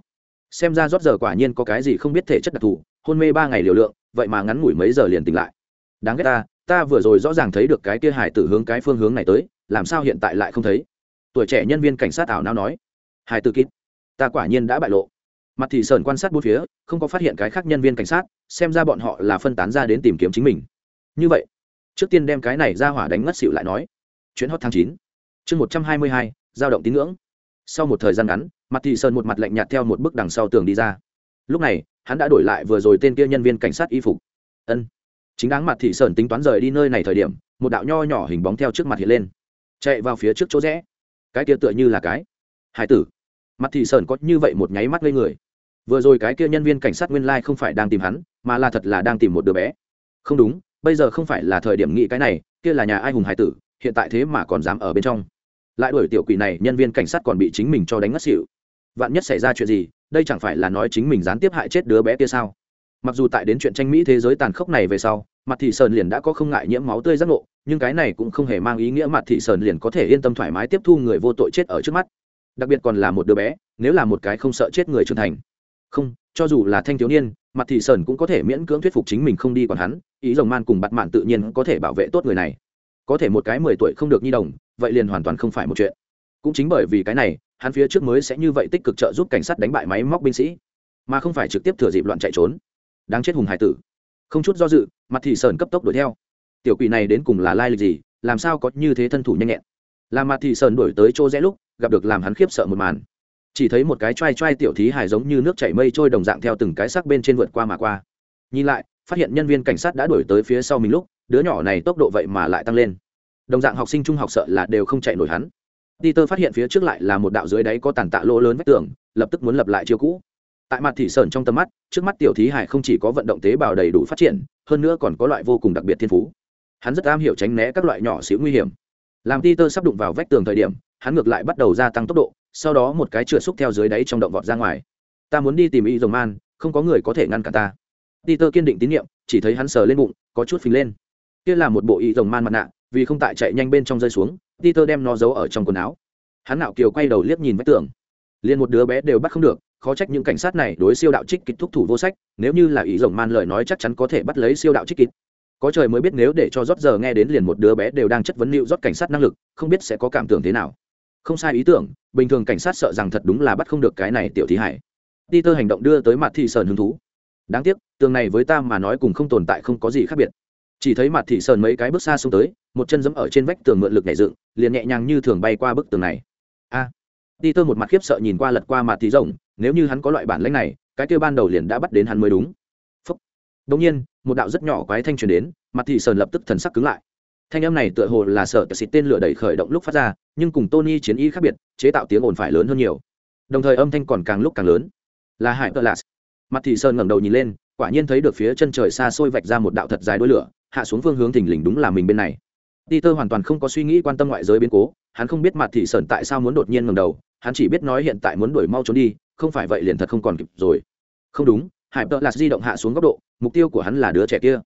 Xem ra rót giờ quả nhiên có cái gì không biết thể chất đặc thù, hôn mê ba ngày liều lượng, vậy mà ngắn ngủi mấy giờ liền tỉnh lại. Đáng ghét ta ta vừa rồi rõ ràng thấy được cái kia hải tử hướng cái phương hướng này tới, làm sao hiện tại lại không thấy? Tuổi trẻ nhân viên cảnh sát ảo nào nói. Hải tử kít ta quả nhiên đã bại lộ. Mặt thị sơn quan sát bốn phía, không có phát hiện cái khác nhân viên cảnh sát, xem ra bọn họ là phân tán ra đến tìm kiếm chính mình. Như vậy, trước tiên đem cái này ra hỏa đánh ngất xịu lại nói. Chuyến hot tháng chín, chương một trăm hai mươi hai, giao động tín ngưỡng. Sau một thời gian ngắn, mặt thị sơn một mặt lạnh nhạt theo một bức đằng sau tường đi ra. Lúc này, hắn đã đổi lại vừa rồi tên kia nhân viên cảnh sát y phục. Ân. Chính đáng mặt thị sơn tính toán rời đi nơi này thời điểm, một đạo nho nhỏ hình bóng theo trước mặt hiện lên. Chạy vào phía trước chỗ rẽ. Cái kia tựa như là cái. Hải tử mặt thị sơn có như vậy một nháy mắt lên người. Vừa rồi cái kia nhân viên cảnh sát nguyên lai không phải đang tìm hắn, mà là thật là đang tìm một đứa bé. Không đúng, bây giờ không phải là thời điểm nghĩ cái này, kia là nhà ai hùng hải tử, hiện tại thế mà còn dám ở bên trong. Lại đuổi tiểu quỷ này, nhân viên cảnh sát còn bị chính mình cho đánh ngất xỉu. Vạn nhất xảy ra chuyện gì, đây chẳng phải là nói chính mình gián tiếp hại chết đứa bé kia sao? Mặc dù tại đến chuyện tranh mỹ thế giới tàn khốc này về sau, mặt thị sơn liền đã có không ngại nhiễm máu tươi giác ngộ, nhưng cái này cũng không hề mang ý nghĩa mặt thị sơn liền có thể yên tâm thoải mái tiếp thu người vô tội chết ở trước mắt đặc biệt còn là một đứa bé, nếu là một cái không sợ chết người trưởng thành. Không, cho dù là thanh thiếu niên, mặt thị sơn cũng có thể miễn cưỡng thuyết phục chính mình không đi còn hắn, ý rồng man cùng bặt mạn tự nhiên có thể bảo vệ tốt người này. Có thể một cái mười tuổi không được nhi đồng, vậy liền hoàn toàn không phải một chuyện. Cũng chính bởi vì cái này, hắn phía trước mới sẽ như vậy tích cực trợ giúp cảnh sát đánh bại máy móc binh sĩ, mà không phải trực tiếp thừa dịp loạn chạy trốn. Đáng chết hùng hải tử. Không chút do dự, mặt thị sơn cấp tốc đuổi theo. Tiểu quỷ này đến cùng là lai lịch gì, làm sao có như thế thân thủ nhanh nhẹn? Là mặt thị sơn đuổi tới chỗ rẽ lúc gặp được làm hắn khiếp sợ một màn. Chỉ thấy một cái t r a i t r a i tiểu thí hài giống như nước chảy mây trôi đồng dạng theo từng cái sắc bên trên vượt qua mà qua. Nhìn lại, phát hiện nhân viên cảnh sát đã đuổi tới phía sau mình lúc, đứa nhỏ này tốc độ vậy mà lại tăng lên. Đồng dạng học sinh trung học sợ là đều không chạy nổi hắn. Peter phát hiện phía trước lại là một đạo dưới đáy có tàn tạ lỗ lớn vách tường, lập tức muốn lập lại chiêu cũ. Tại mặt thị sơn trong tầm mắt, trước mắt tiểu thí hải không chỉ có vận động tế bào đầy đủ phát triển, hơn nữa còn có loại vô cùng đặc biệt thiên phú. Hắn rất am hiểu tránh né các loại nhỏ xíu nguy hiểm. Làm peter sắp đụng vào vách tường thời điểm hắn ngược lại bắt đầu gia tăng tốc độ, sau đó một cái chửa xúc theo dưới đáy trong động vọt ra ngoài. Ta muốn đi tìm y dòng man, không có người có thể ngăn cản ta. Peter kiên định tín nhiệm, chỉ thấy hắn sờ lên bụng, có chút phình lên. Kia là một bộ y dòng man mặt nạ, vì không tại chạy nhanh bên trong rơi xuống, peter đem nó giấu ở trong quần áo. Hắn nạo kiều quay đầu liếc nhìn vách tường. Liền một đứa bé đều bắt không được, khó trách những cảnh sát này đối siêu đạo trích kịch thúc thủ vô sách, nếu như là ý rồng man lời nói chắc chắn có thể bắt lấy siêu đạo trích kịch có trời mới biết nếu để cho rót giờ nghe đến liền một đứa bé đều đang chất vấn liệu rót cảnh sát năng lực, không biết sẽ có cảm tưởng thế nào không sai ý tưởng bình thường cảnh sát sợ rằng thật đúng là bắt không được cái này tiểu thí hải. Peter hành động đưa tới mặt thị sơn hứng thú. Đáng tiếc tường này với ta mà nói cùng không tồn tại không có gì khác biệt. Chỉ thấy mặt thị sơn mấy cái bước xa xuống tới một chân giẫm ở trên vách tường mượn lực nhảy dựng liền nhẹ nhàng như thường bay qua bức tường này. A! À, tơ một mặt khiếp sợ nhìn qua lật qua mặt thị rồng nếu như hắn có loại bản lãnh này cái kêu ban đầu liền đã bắt đến hắn mới đúng. Phúc. Đồng nhiên, một đạo rất nhỏ quái thanh truyền đến, mặt thị sơn lập tức thần sắc cứng lại. Thanh âm này tựa hồ là sợ xịt tên lửa đẩy khởi động lúc phát ra, nhưng cùng Tony chiến y khác biệt, chế tạo tiếng ồn phải lớn hơn nhiều. Đồng thời âm thanh còn càng lúc càng lớn. là hải tờ lạt mặt thị sơn ngẩng đầu nhìn lên quả nhiên thấy được phía chân trời xa xôi vạch ra một đạo thật dài đuôi lửa hạ xuống phương hướng thình lình đúng là mình bên này peter hoàn toàn không có suy nghĩ quan tâm ngoại giới biến cố hắn không biết mặt thị sơn tại sao muốn đột nhiên ngẩng đầu hắn chỉ biết nói hiện tại muốn đuổi mau trốn đi không phải vậy liền thật không còn kịp rồi không đúng hải tợ lạt di động hạ xuống góc độ mục tiêu của hắn là đứa trẻ kia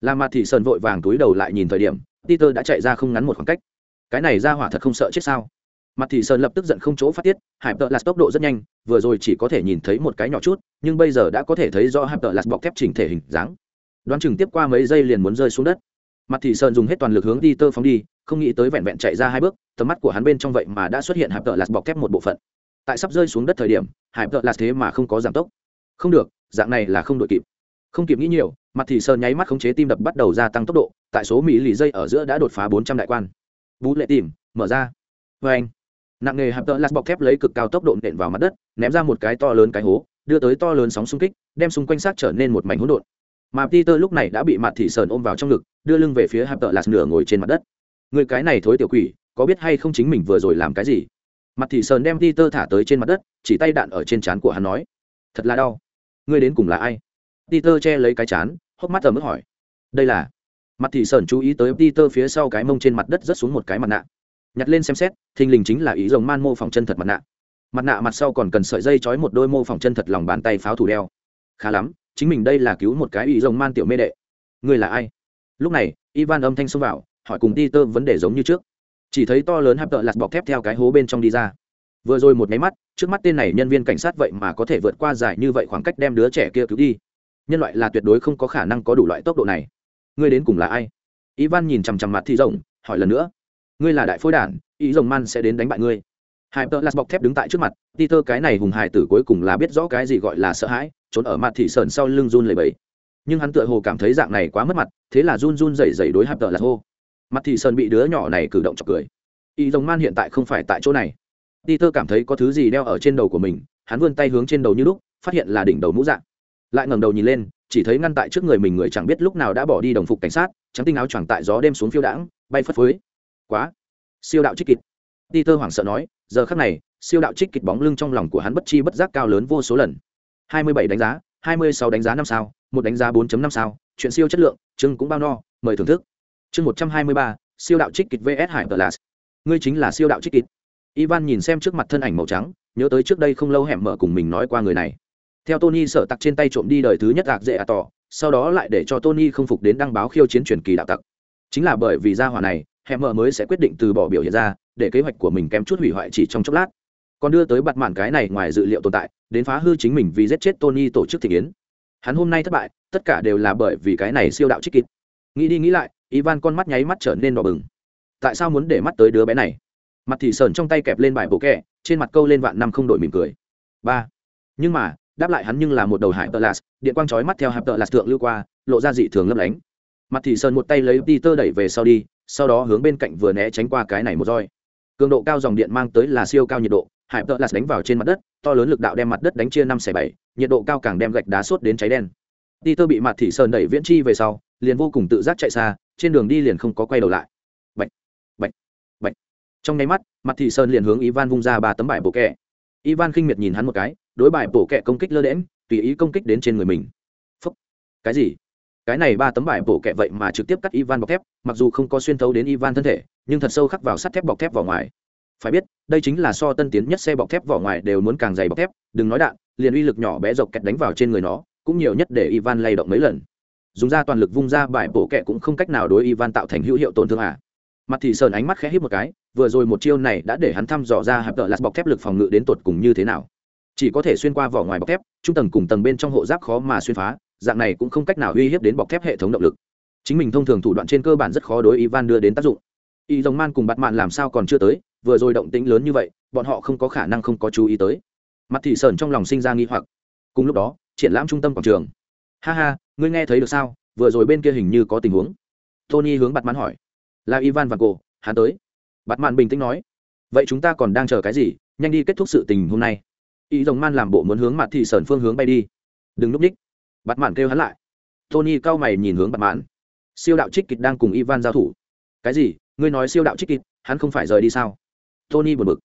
là mặt thị sơn vội vàng túi đầu lại nhìn thời điểm peter đã chạy ra không ngắn một khoảng cách. Cái này ra hỏa thật không sợ chết sao? Mặt thị sơn lập tức giận không chỗ phát tiết hải tợ lạt tốc độ rất nhanh, vừa rồi chỉ có thể nhìn thấy một cái nhỏ chút, nhưng bây giờ đã có thể thấy do hải tợ lạt bọc thép chỉnh thể hình dáng. Đoán chừng tiếp qua mấy giây liền muốn rơi xuống đất. Mặt thị sơn dùng hết toàn lực hướng đi tơ phóng đi, không nghĩ tới vẹn vẹn chạy ra hai bước, tầm mắt của hắn bên trong vậy mà đã xuất hiện hải tợ lạt bọc thép một bộ phận. Tại sắp rơi xuống đất thời điểm hải tợ lạt thế mà không có giảm tốc. Không được, dạng này là không đội kịp. Không kịp nghĩ nhiều mặt thị sơn nháy mắt khống chế tim đập bắt đầu gia tăng tốc độ, tại số mỹ lì dây ở giữa đã đột phá bốn trăm đại quan. Bú lệ tìm, mở ra. Vê anh, nặng nghề hạp tợ lát bọc thép lấy cực cao tốc độ nện vào mặt đất, ném ra một cái to lớn cái hố, đưa tới to lớn sóng xung kích, đem xung quanh xác trở nên một mảnh hỗn độn. Mà peter lúc này đã bị mặt thị sờn ôm vào trong ngực, đưa lưng về phía hạp tợ lạt nửa ngồi trên mặt đất. Người cái này thối tiểu quỷ, có biết hay không chính mình vừa rồi làm cái gì? Mặt thị sờn đem peter thả tới trên mặt đất, chỉ tay đạn ở trên trán của hắn nói. Thật là đau. Ngươi đến cùng là ai? Peter che lấy cái chán, hốc mắt ở mức hỏi. Đây là? Mặt thị sờn chú ý tới peter phía sau cái mông trên mặt đất rớt xuống một cái mặt nạ. Nhặt lên xem xét, thình lình chính là ý rồng man mô phỏng chân thật mặt nạ. Mặt nạ mặt sau còn cần sợi dây trói một đôi mô phỏng chân thật lòng bàn tay pháo thủ đeo. Khá lắm, chính mình đây là cứu một cái ý rồng man tiểu mê đệ. Người là ai? Lúc này, ivan âm thanh xông vào, hỏi cùng peter vấn đề giống như trước. Chỉ thấy to lớn hạp tợ lạt bọc thép theo cái hố bên trong đi ra. Vừa rồi một máy mắt, trước mắt tên này nhân viên cảnh sát vậy mà có thể vượt qua dài như vậy khoảng cách đem đứa trẻ kia cứu đi nhân loại là tuyệt đối không có khả năng có đủ loại tốc độ này. Ngươi đến cùng là ai? Ivan nhìn chằm chằm mặt thi rồng, hỏi lần nữa. Ngươi là đại phối đản, ý rồng man sẽ đến đánh bại ngươi. Hai tơ lạt bọc thép đứng tại trước mặt, peter cái này hùng hải tử cuối cùng là biết rõ cái gì gọi là sợ hãi, trốn ở mặt thị sơn sau lưng run lầy bẫy nhưng hắn tựa hồ cảm thấy dạng này quá mất mặt, thế là run run rẩy rẩy đối hạp tợ lạt hô. Mặt thị sơn bị đứa nhỏ này cử động chọc cười. Ý rồng man hiện tại không phải tại chỗ này. Peter cảm thấy có thứ gì đeo ở trên đầu của mình, hắn vươn tay hướng trên đầu như lúc, phát hiện là đỉnh đầu mũ dạng lại ngẩng đầu nhìn lên chỉ thấy ngăn tại trước người mình người chẳng biết lúc nào đã bỏ đi đồng phục cảnh sát trắng tinh áo choàng tại gió đêm xuống phiêu đãng bay phất phới. Quá. Siêu đạo trích kịch. Peter hoảng sợ nói giờ khắc này siêu đạo trích kịch bóng lưng trong lòng của hắn bất chi bất giác cao lớn vô số lần. 27 đánh giá 26 đánh giá năm sao một đánh giá 4.5 sao chuyện siêu chất lượng chương cũng bao no mời thưởng thức. Chương 123, siêu đạo trích kịch vs hải tờ ngươi chính là siêu đạo trích kịch. Ivan nhìn xem trước mặt thân ảnh màu trắng nhớ tới trước đây không lâu hẻm mở cùng mình nói qua người này theo tony sợ tặc trên tay trộm đi đời thứ nhất gạc dễ à tỏ, sau đó lại để cho tony không phục đến đăng báo khiêu chiến truyền kỳ đạo tặc. Chính là bởi vì gia hỏa này hẻm mở mới sẽ quyết định từ bỏ biểu hiện ra, để kế hoạch của mình kém chút hủy hoại chỉ trong chốc lát. Còn đưa tới bặt mạn cái này ngoài dự liệu tồn tại, đến phá hư chính mình vì giết chết tony tổ chức thị kiến hắn hôm nay thất bại, tất cả đều là bởi vì cái này siêu đạo trích kịp nghĩ đi nghĩ lại, ivan con mắt nháy mắt trở nên đỏ bừng. Tại sao muốn để mắt tới đứa bé này? Mặt thì sờn trong tay kẹp lên bài bộ kẹ, trên mặt câu lên vạn năm không đổi mỉm cười. Ba. Nhưng mà đáp lại hắn nhưng là một đầu hải tơ lạt điện quang chói mắt theo hải tơ lạt thượng lưu qua lộ ra dị thường lấp lánh. Mặt thì sơn một tay lấy peter đẩy về sau đi sau đó hướng bên cạnh vừa né tránh qua cái này một roi. Cường độ cao dòng điện mang tới là siêu cao nhiệt độ hải tợ lạt đánh vào trên mặt đất to lớn lực đạo đem mặt đất đánh chia năm xẻ bảy nhiệt độ cao càng đem gạch đá sốt đến cháy đen. Peter bị mặt thị sơn đẩy viễn chi về sau liền vô cùng tự giác chạy xa trên đường đi liền không có quay đầu lại. Bạch, bạch, bạch. trong nháy mắt mặt thị sơn liền hướng ivan vung ra ba tấm bài bộ kẹ. Ivan khinh miệt nhìn hắn một cái đối bài bổ kẹ công kích lơ đễm tùy ý công kích đến trên người mình. Phúc. cái gì? Cái này ba tấm bài bổ kẹ vậy mà trực tiếp cắt ivan bọc thép, mặc dù không có xuyên thấu đến ivan thân thể, nhưng thật sâu khắc vào sắt thép bọc thép vỏ ngoài. Phải biết, đây chính là so tân tiến nhất xe bọc thép vỏ ngoài đều muốn càng dày bọc thép, đừng nói đạn, liền uy lực nhỏ bé dọc kẹt đánh vào trên người nó, cũng nhiều nhất để ivan lay động mấy lần. Dùng ra toàn lực vung ra bài bổ kẹ cũng không cách nào đối ivan tạo thành hữu hiệu tổn thương à. Mặt thì sờn ánh mắt khẽ hít một cái, vừa rồi một chiêu này đã để hắn thăm dò ra hạp tợ lạt bọc thép lực phòng ngự đến tột cùng như thế nào chỉ có thể xuyên qua vỏ ngoài bọc thép, trung tầng cùng tầng bên trong hộ giáp khó mà xuyên phá, dạng này cũng không cách nào uy hiếp đến bọc thép hệ thống động lực. Chính mình thông thường thủ đoạn trên cơ bản rất khó đối ivan đưa đến tác dụng. Y dòng man cùng bạt mạn làm sao còn chưa tới, vừa rồi động tĩnh lớn như vậy, bọn họ không có khả năng không có chú ý tới. Mặt thị sờn trong lòng sinh ra nghi hoặc. Cùng lúc đó, triển lãm trung tâm quảng trường. Ha ha, ngươi nghe thấy được sao? Vừa rồi bên kia hình như có tình huống. Tony hướng bạt mạn hỏi. Là ivan và cô, hắn tới. Bạt mạn bình tĩnh nói. Vậy chúng ta còn đang chờ cái gì? Nhanh đi kết thúc sự tình hôm nay y rồng man làm bộ muốn hướng mặt thị sơn phương hướng bay đi. Đừng núp ních bắt mạn kêu hắn lại. Tony cao mày nhìn hướng bạt mạn. Siêu đạo trích kịch đang cùng ivan giao thủ. Cái gì? Ngươi nói siêu đạo trích kịch, hắn không phải rời đi sao? Tony buồn bực.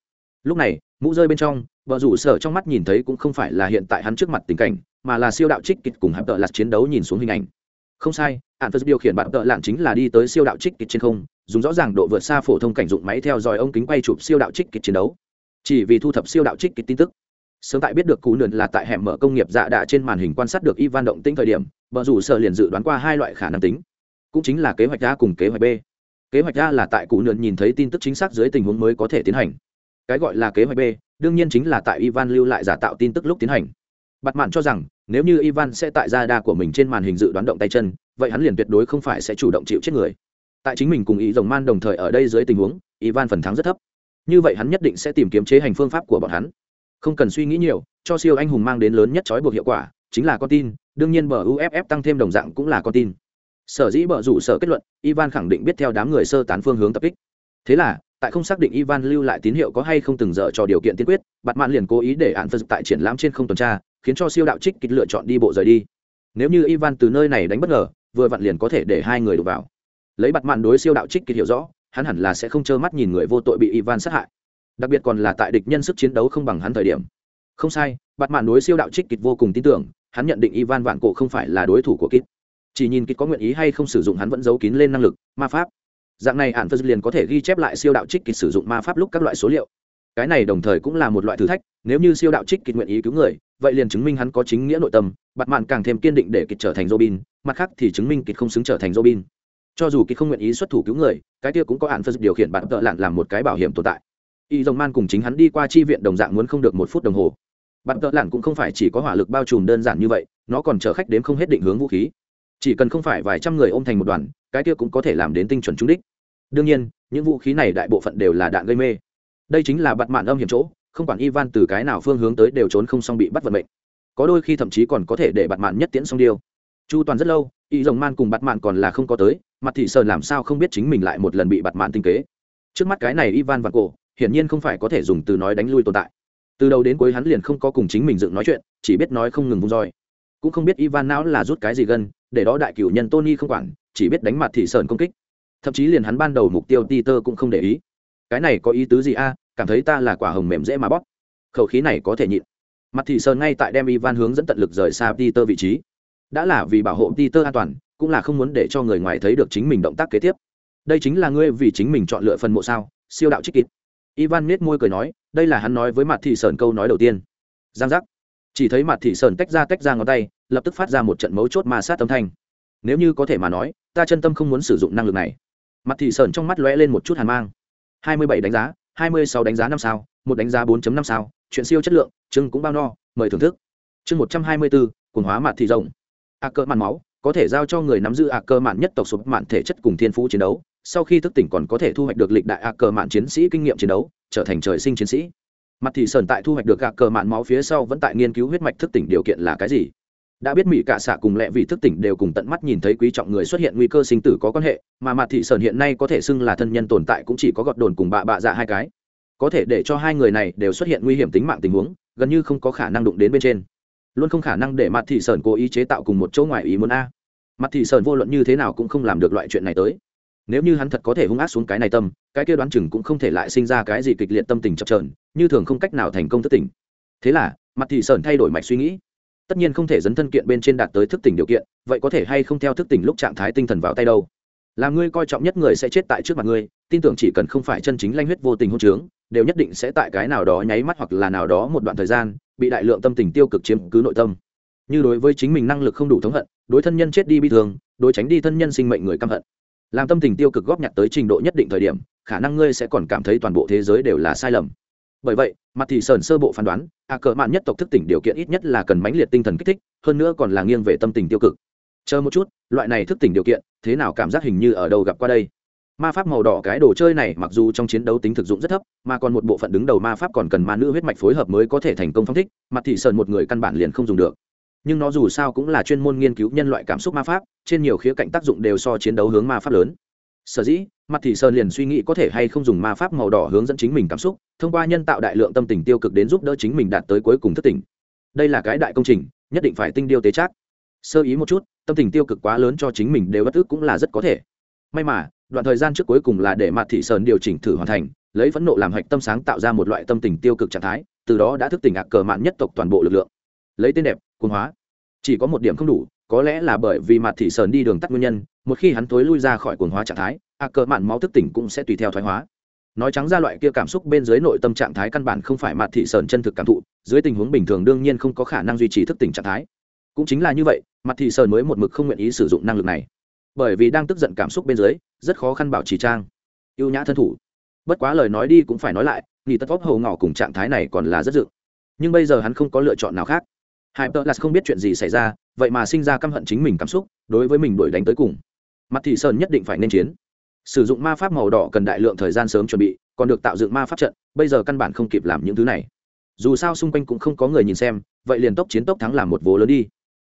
Lúc này, mũ rơi bên trong, vợ rủ sở trong mắt nhìn thấy cũng không phải là hiện tại hắn trước mặt tình cảnh, mà là siêu đạo trích kịch cùng hạp tợ lạt chiến đấu nhìn xuống hình ảnh. Không sai ạn phật điều khiển bạn tợ lạn chính là đi tới siêu đạo trích kịch trên không, dùng rõ ràng độ vượt xa phổ thông cảnh dụng máy theo dõi ống kính quay chụp siêu đạo trích kịch chiến đấu. Chỉ vì thu thập siêu đạo trích kịch tin tức sớm tại biết được cú nườn là tại hẻm mở công nghiệp dạ đạ trên màn hình quan sát được ivan động tĩnh thời điểm vợ rủ sở liền dự đoán qua hai loại khả năng tính. Cũng chính là kế hoạch a cùng kế hoạch b. Kế hoạch a là tại cụ nườn nhìn thấy tin tức chính xác dưới tình huống mới có thể tiến hành. Cái gọi là kế hoạch b, đương nhiên chính là tại ivan lưu lại giả tạo tin tức lúc tiến hành. Bặt mạn cho rằng, nếu như ivan sẽ tại gia đa của mình trên màn hình dự đoán động tay chân, vậy hắn liền tuyệt đối không phải sẽ chủ động chịu chết người. Tại chính mình cùng ý rồng man đồng thời ở đây dưới tình huống, ivan phần thắng rất thấp. Như vậy hắn nhất định sẽ tìm kiếm chế hành phương pháp của bọn hắn không cần suy nghĩ nhiều, cho siêu anh hùng mang đến lớn nhất trói buộc hiệu quả, chính là con tin, đương nhiên bờ uff tăng thêm đồng dạng cũng là con tin. Sở dĩ bờ rủ sở kết luận, ivan khẳng định biết theo đám người sơ tán phương hướng tập kích. Thế là, tại không xác định ivan lưu lại tín hiệu có hay không từng dở cho điều kiện tiên quyết, bạt mạn liền cố ý để hạn phật tại triển lãm trên không tuần tra, khiến cho siêu đạo trích kịch lựa chọn đi bộ rời đi. Nếu như ivan từ nơi này đánh bất ngờ, vừa vặn liền có thể để hai người đụng vào. Lấy bặt mạn đối siêu đạo trích kịch hiểu rõ, hắn hẳn là sẽ không trơ mắt nhìn người vô tội bị ivan sát hại đặc biệt còn là tại địch nhân sức chiến đấu không bằng hắn thời điểm. Không sai, bạt mạn đối siêu đạo trích kịch vô cùng tin tưởng, hắn nhận định ivan vạn cổ không phải là đối thủ của kịch chỉ nhìn kịch có nguyện ý hay không sử dụng hắn vẫn giấu kín lên năng lực, ma pháp. Dạng này ạn phật liền có thể ghi chép lại siêu đạo trích kịch sử dụng ma pháp lúc các loại số liệu. Cái này đồng thời cũng là một loại thử thách, nếu như siêu đạo trích kịch nguyện ý cứu người, vậy liền chứng minh hắn có chính nghĩa nội tâm, bạt mạn càng thêm kiên định để kịch trở thành robin, mặt khác thì chứng minh kịch không xứng trở thành robin. Cho dù kịch không nguyện ý xuất thủ cứu người, cái kia cũng có ạn phật điều khiển bạn tợ lặn làm một cái bảo hiểm tồn tại y dòng man cùng chính hắn đi qua chi viện đồng dạng muốn không được một phút đồng hồ. Bạn tợ lặn cũng không phải chỉ có hỏa lực bao trùm đơn giản như vậy, nó còn chở khách đến không hết định hướng vũ khí. Chỉ cần không phải vài trăm người ôm thành một đoàn, cái kia cũng có thể làm đến tinh chuẩn trúng đích. Đương nhiên, những vũ khí này đại bộ phận đều là đạn gây mê. Đây chính là bặt mạn âm hiểm chỗ, không quản ivan từ cái nào phương hướng tới đều trốn không xong bị bắt vận mệnh. Có đôi khi thậm chí còn có thể để bặt mạn nhất tiễn xong điêu chu toàn rất lâu, y rồng man cùng bặt mạn còn là không có tới, mặt thị sơn làm sao không biết chính mình lại một lần bị bặt mạn tinh kế. Trước mắt cái này ivan và cổ hiển nhiên không phải có thể dùng từ nói đánh lui tồn tại. Từ đầu đến cuối hắn liền không có cùng chính mình dựng nói chuyện, chỉ biết nói không ngừng vung roi. Cũng không biết ivan não là rút cái gì gần để đó đại cửu nhân tony không quản, chỉ biết đánh mặt thị sơn công kích. Thậm chí liền hắn ban đầu mục tiêu peter cũng không để ý. Cái này có ý tứ gì a? Cảm thấy ta là quả hồng mềm dễ mà bóp. Khẩu khí này có thể nhịn. Mặt thị sơn ngay tại đem ivan hướng dẫn tận lực rời xa peter vị trí. Đã là vì bảo hộ peter an toàn, cũng là không muốn để cho người ngoài thấy được chính mình động tác kế tiếp. Đây chính là ngươi vì chính mình chọn lựa phần mộ sao? Siêu đạo trích kịt ivan nết môi cười nói, đây là hắn nói với mặt thị sơn câu nói đầu tiên. Giang giác. Chỉ thấy mặt thị sơn tách ra tách ra ngón tay, lập tức phát ra một trận mấu chốt ma sát âm thanh. Nếu như có thể mà nói, ta chân tâm không muốn sử dụng năng lực này. Mặt thị sơn trong mắt lóe lên một chút hàn mang. Hai mươi bảy đánh giá, hai mươi sáu đánh giá năm sao, một đánh giá 4 năm sao, chuyện siêu chất lượng chưng cũng bao no, mời thưởng thức. Chương một trăm hai mươi bốn quần hóa mặt thị rộng Ác cơ mạn máu, có thể giao cho người nắm giữ ác cơ mạn nhất tộc sụp mạn thể chất cùng thiên phú chiến đấu sau khi thức tỉnh còn có thể thu hoạch được lịch đại ạ cơ mạn chiến sĩ kinh nghiệm chiến đấu, trở thành trời sinh chiến sĩ. Mặt thị sơn tại thu hoạch được ạ cơ mạn máu phía sau vẫn tại nghiên cứu huyết mạch thức tỉnh điều kiện là cái gì. Đã biết mỹ cả xạ cùng lẹ vì thức tỉnh đều cùng tận mắt nhìn thấy quý trọng người xuất hiện nguy cơ sinh tử có quan hệ, mà mặt thị sơn hiện nay có thể xưng là thân nhân tồn tại cũng chỉ có gọt đồn cùng bạ bạ dạ hai cái. Có thể để cho hai người này đều xuất hiện nguy hiểm tính mạng tình huống, gần như không có khả năng đụng đến bên trên. Luôn không khả năng để mặt thị sơn cố ý chế tạo cùng một chỗ ngoài ý muốn a. Mặt thị sơn vô luận như thế nào cũng không làm được loại chuyện này tới nếu như hắn thật có thể hung ác xuống cái này tâm, cái kia đoán chừng cũng không thể lại sinh ra cái gì kịch liệt tâm tình chập trờn như thường không cách nào thành công thất tình thế là mặt thị sơn thay đổi mạch suy nghĩ. Tất nhiên không thể dấn thân kiện bên trên đạt tới thức tỉnh điều kiện, vậy có thể hay không theo thức tỉnh lúc trạng thái tinh thần vào tay đâu? Là ngươi coi trọng nhất người sẽ chết tại trước mặt ngươi, tin tưởng chỉ cần không phải chân chính lanh huyết vô tình hôn trướng đều nhất định sẽ tại cái nào đó nháy mắt hoặc là nào đó một đoạn thời gian, bị đại lượng tâm tình tiêu cực chiếm cứ nội tâm. Như đối với chính mình năng lực không đủ thống hận, đối thân nhân chết đi bi thương, đối tránh đi thân nhân sinh mệnh người căm hận làm tâm tình tiêu cực góp nhặt tới trình độ nhất định thời điểm, khả năng ngươi sẽ còn cảm thấy toàn bộ thế giới đều là sai lầm. Bởi vậy, mặt thì sờn sơ bộ phán đoán, a cờ mạn nhất tộc thức tỉnh điều kiện ít nhất là cần mãnh liệt tinh thần kích thích, hơn nữa còn là nghiêng về tâm tình tiêu cực. Chờ một chút, loại này thức tỉnh điều kiện, thế nào cảm giác hình như ở đâu gặp qua đây? Ma pháp màu đỏ cái đồ chơi này mặc dù trong chiến đấu tính thực dụng rất thấp, mà còn một bộ phận đứng đầu ma pháp còn cần ma nữ huyết mạch phối hợp mới có thể thành công phong thích, mặt thị sơn một người căn bản liền không dùng được nhưng nó dù sao cũng là chuyên môn nghiên cứu nhân loại cảm xúc ma pháp, trên nhiều khía cạnh tác dụng đều so chiến đấu hướng ma pháp lớn. Sở dĩ, mặt thị sơn liền suy nghĩ có thể hay không dùng ma pháp màu đỏ hướng dẫn chính mình cảm xúc, thông qua nhân tạo đại lượng tâm tình tiêu cực đến giúp đỡ chính mình đạt tới cuối cùng thất tỉnh. Đây là cái đại công trình, nhất định phải tinh điêu tế chắc sơ ý một chút, tâm tình tiêu cực quá lớn cho chính mình đều bất ức cũng là rất có thể. May mà, đoạn thời gian trước cuối cùng là để mặt thị sơn điều chỉnh thử hoàn thành, lấy phẫn nộ làm hạch tâm sáng tạo ra một loại tâm tình tiêu cực trạng thái, từ đó đã thức tỉnh ạc cờ mạn nhất tộc toàn bộ lực lượng. Lấy tên đẹp cuồng hóa. Chỉ có một điểm không đủ, có lẽ là bởi vì mặt thị sơn đi đường tắt nguyên nhân, một khi hắn tối lui ra khỏi cuồng hóa trạng thái ạc cờ mạn máu thức tỉnh cũng sẽ tùy theo thoái hóa. Nói trắng ra loại kia cảm xúc bên dưới nội tâm trạng thái căn bản không phải mặt thị sơn chân thực cảm thụ, dưới tình huống bình thường đương nhiên không có khả năng duy trì thức tỉnh trạng thái. Cũng chính là như vậy mặt thị sơn mới một mực không nguyện ý sử dụng năng lực này. Bởi vì đang tức giận cảm xúc bên dưới, rất khó khăn bảo trì trang. Ưu nhã thân thủ. Bất quá lời nói đi cũng phải nói lại, nghỉ tất vóc hầu ngỏ cùng trạng thái này còn là rất dự. Nhưng bây giờ hắn không có lựa chọn nào khác hai tợ là không biết chuyện gì xảy ra, vậy mà sinh ra căm hận chính mình cảm xúc, đối với mình đuổi đánh tới cùng. Mặt thị sơn nhất định phải nên chiến. Sử dụng ma pháp màu đỏ cần đại lượng thời gian sớm chuẩn bị, còn được tạo dựng ma pháp trận, bây giờ căn bản không kịp làm những thứ này. Dù sao xung quanh cũng không có người nhìn xem, vậy liền tốc chiến tốc thắng làm một vố lớn đi.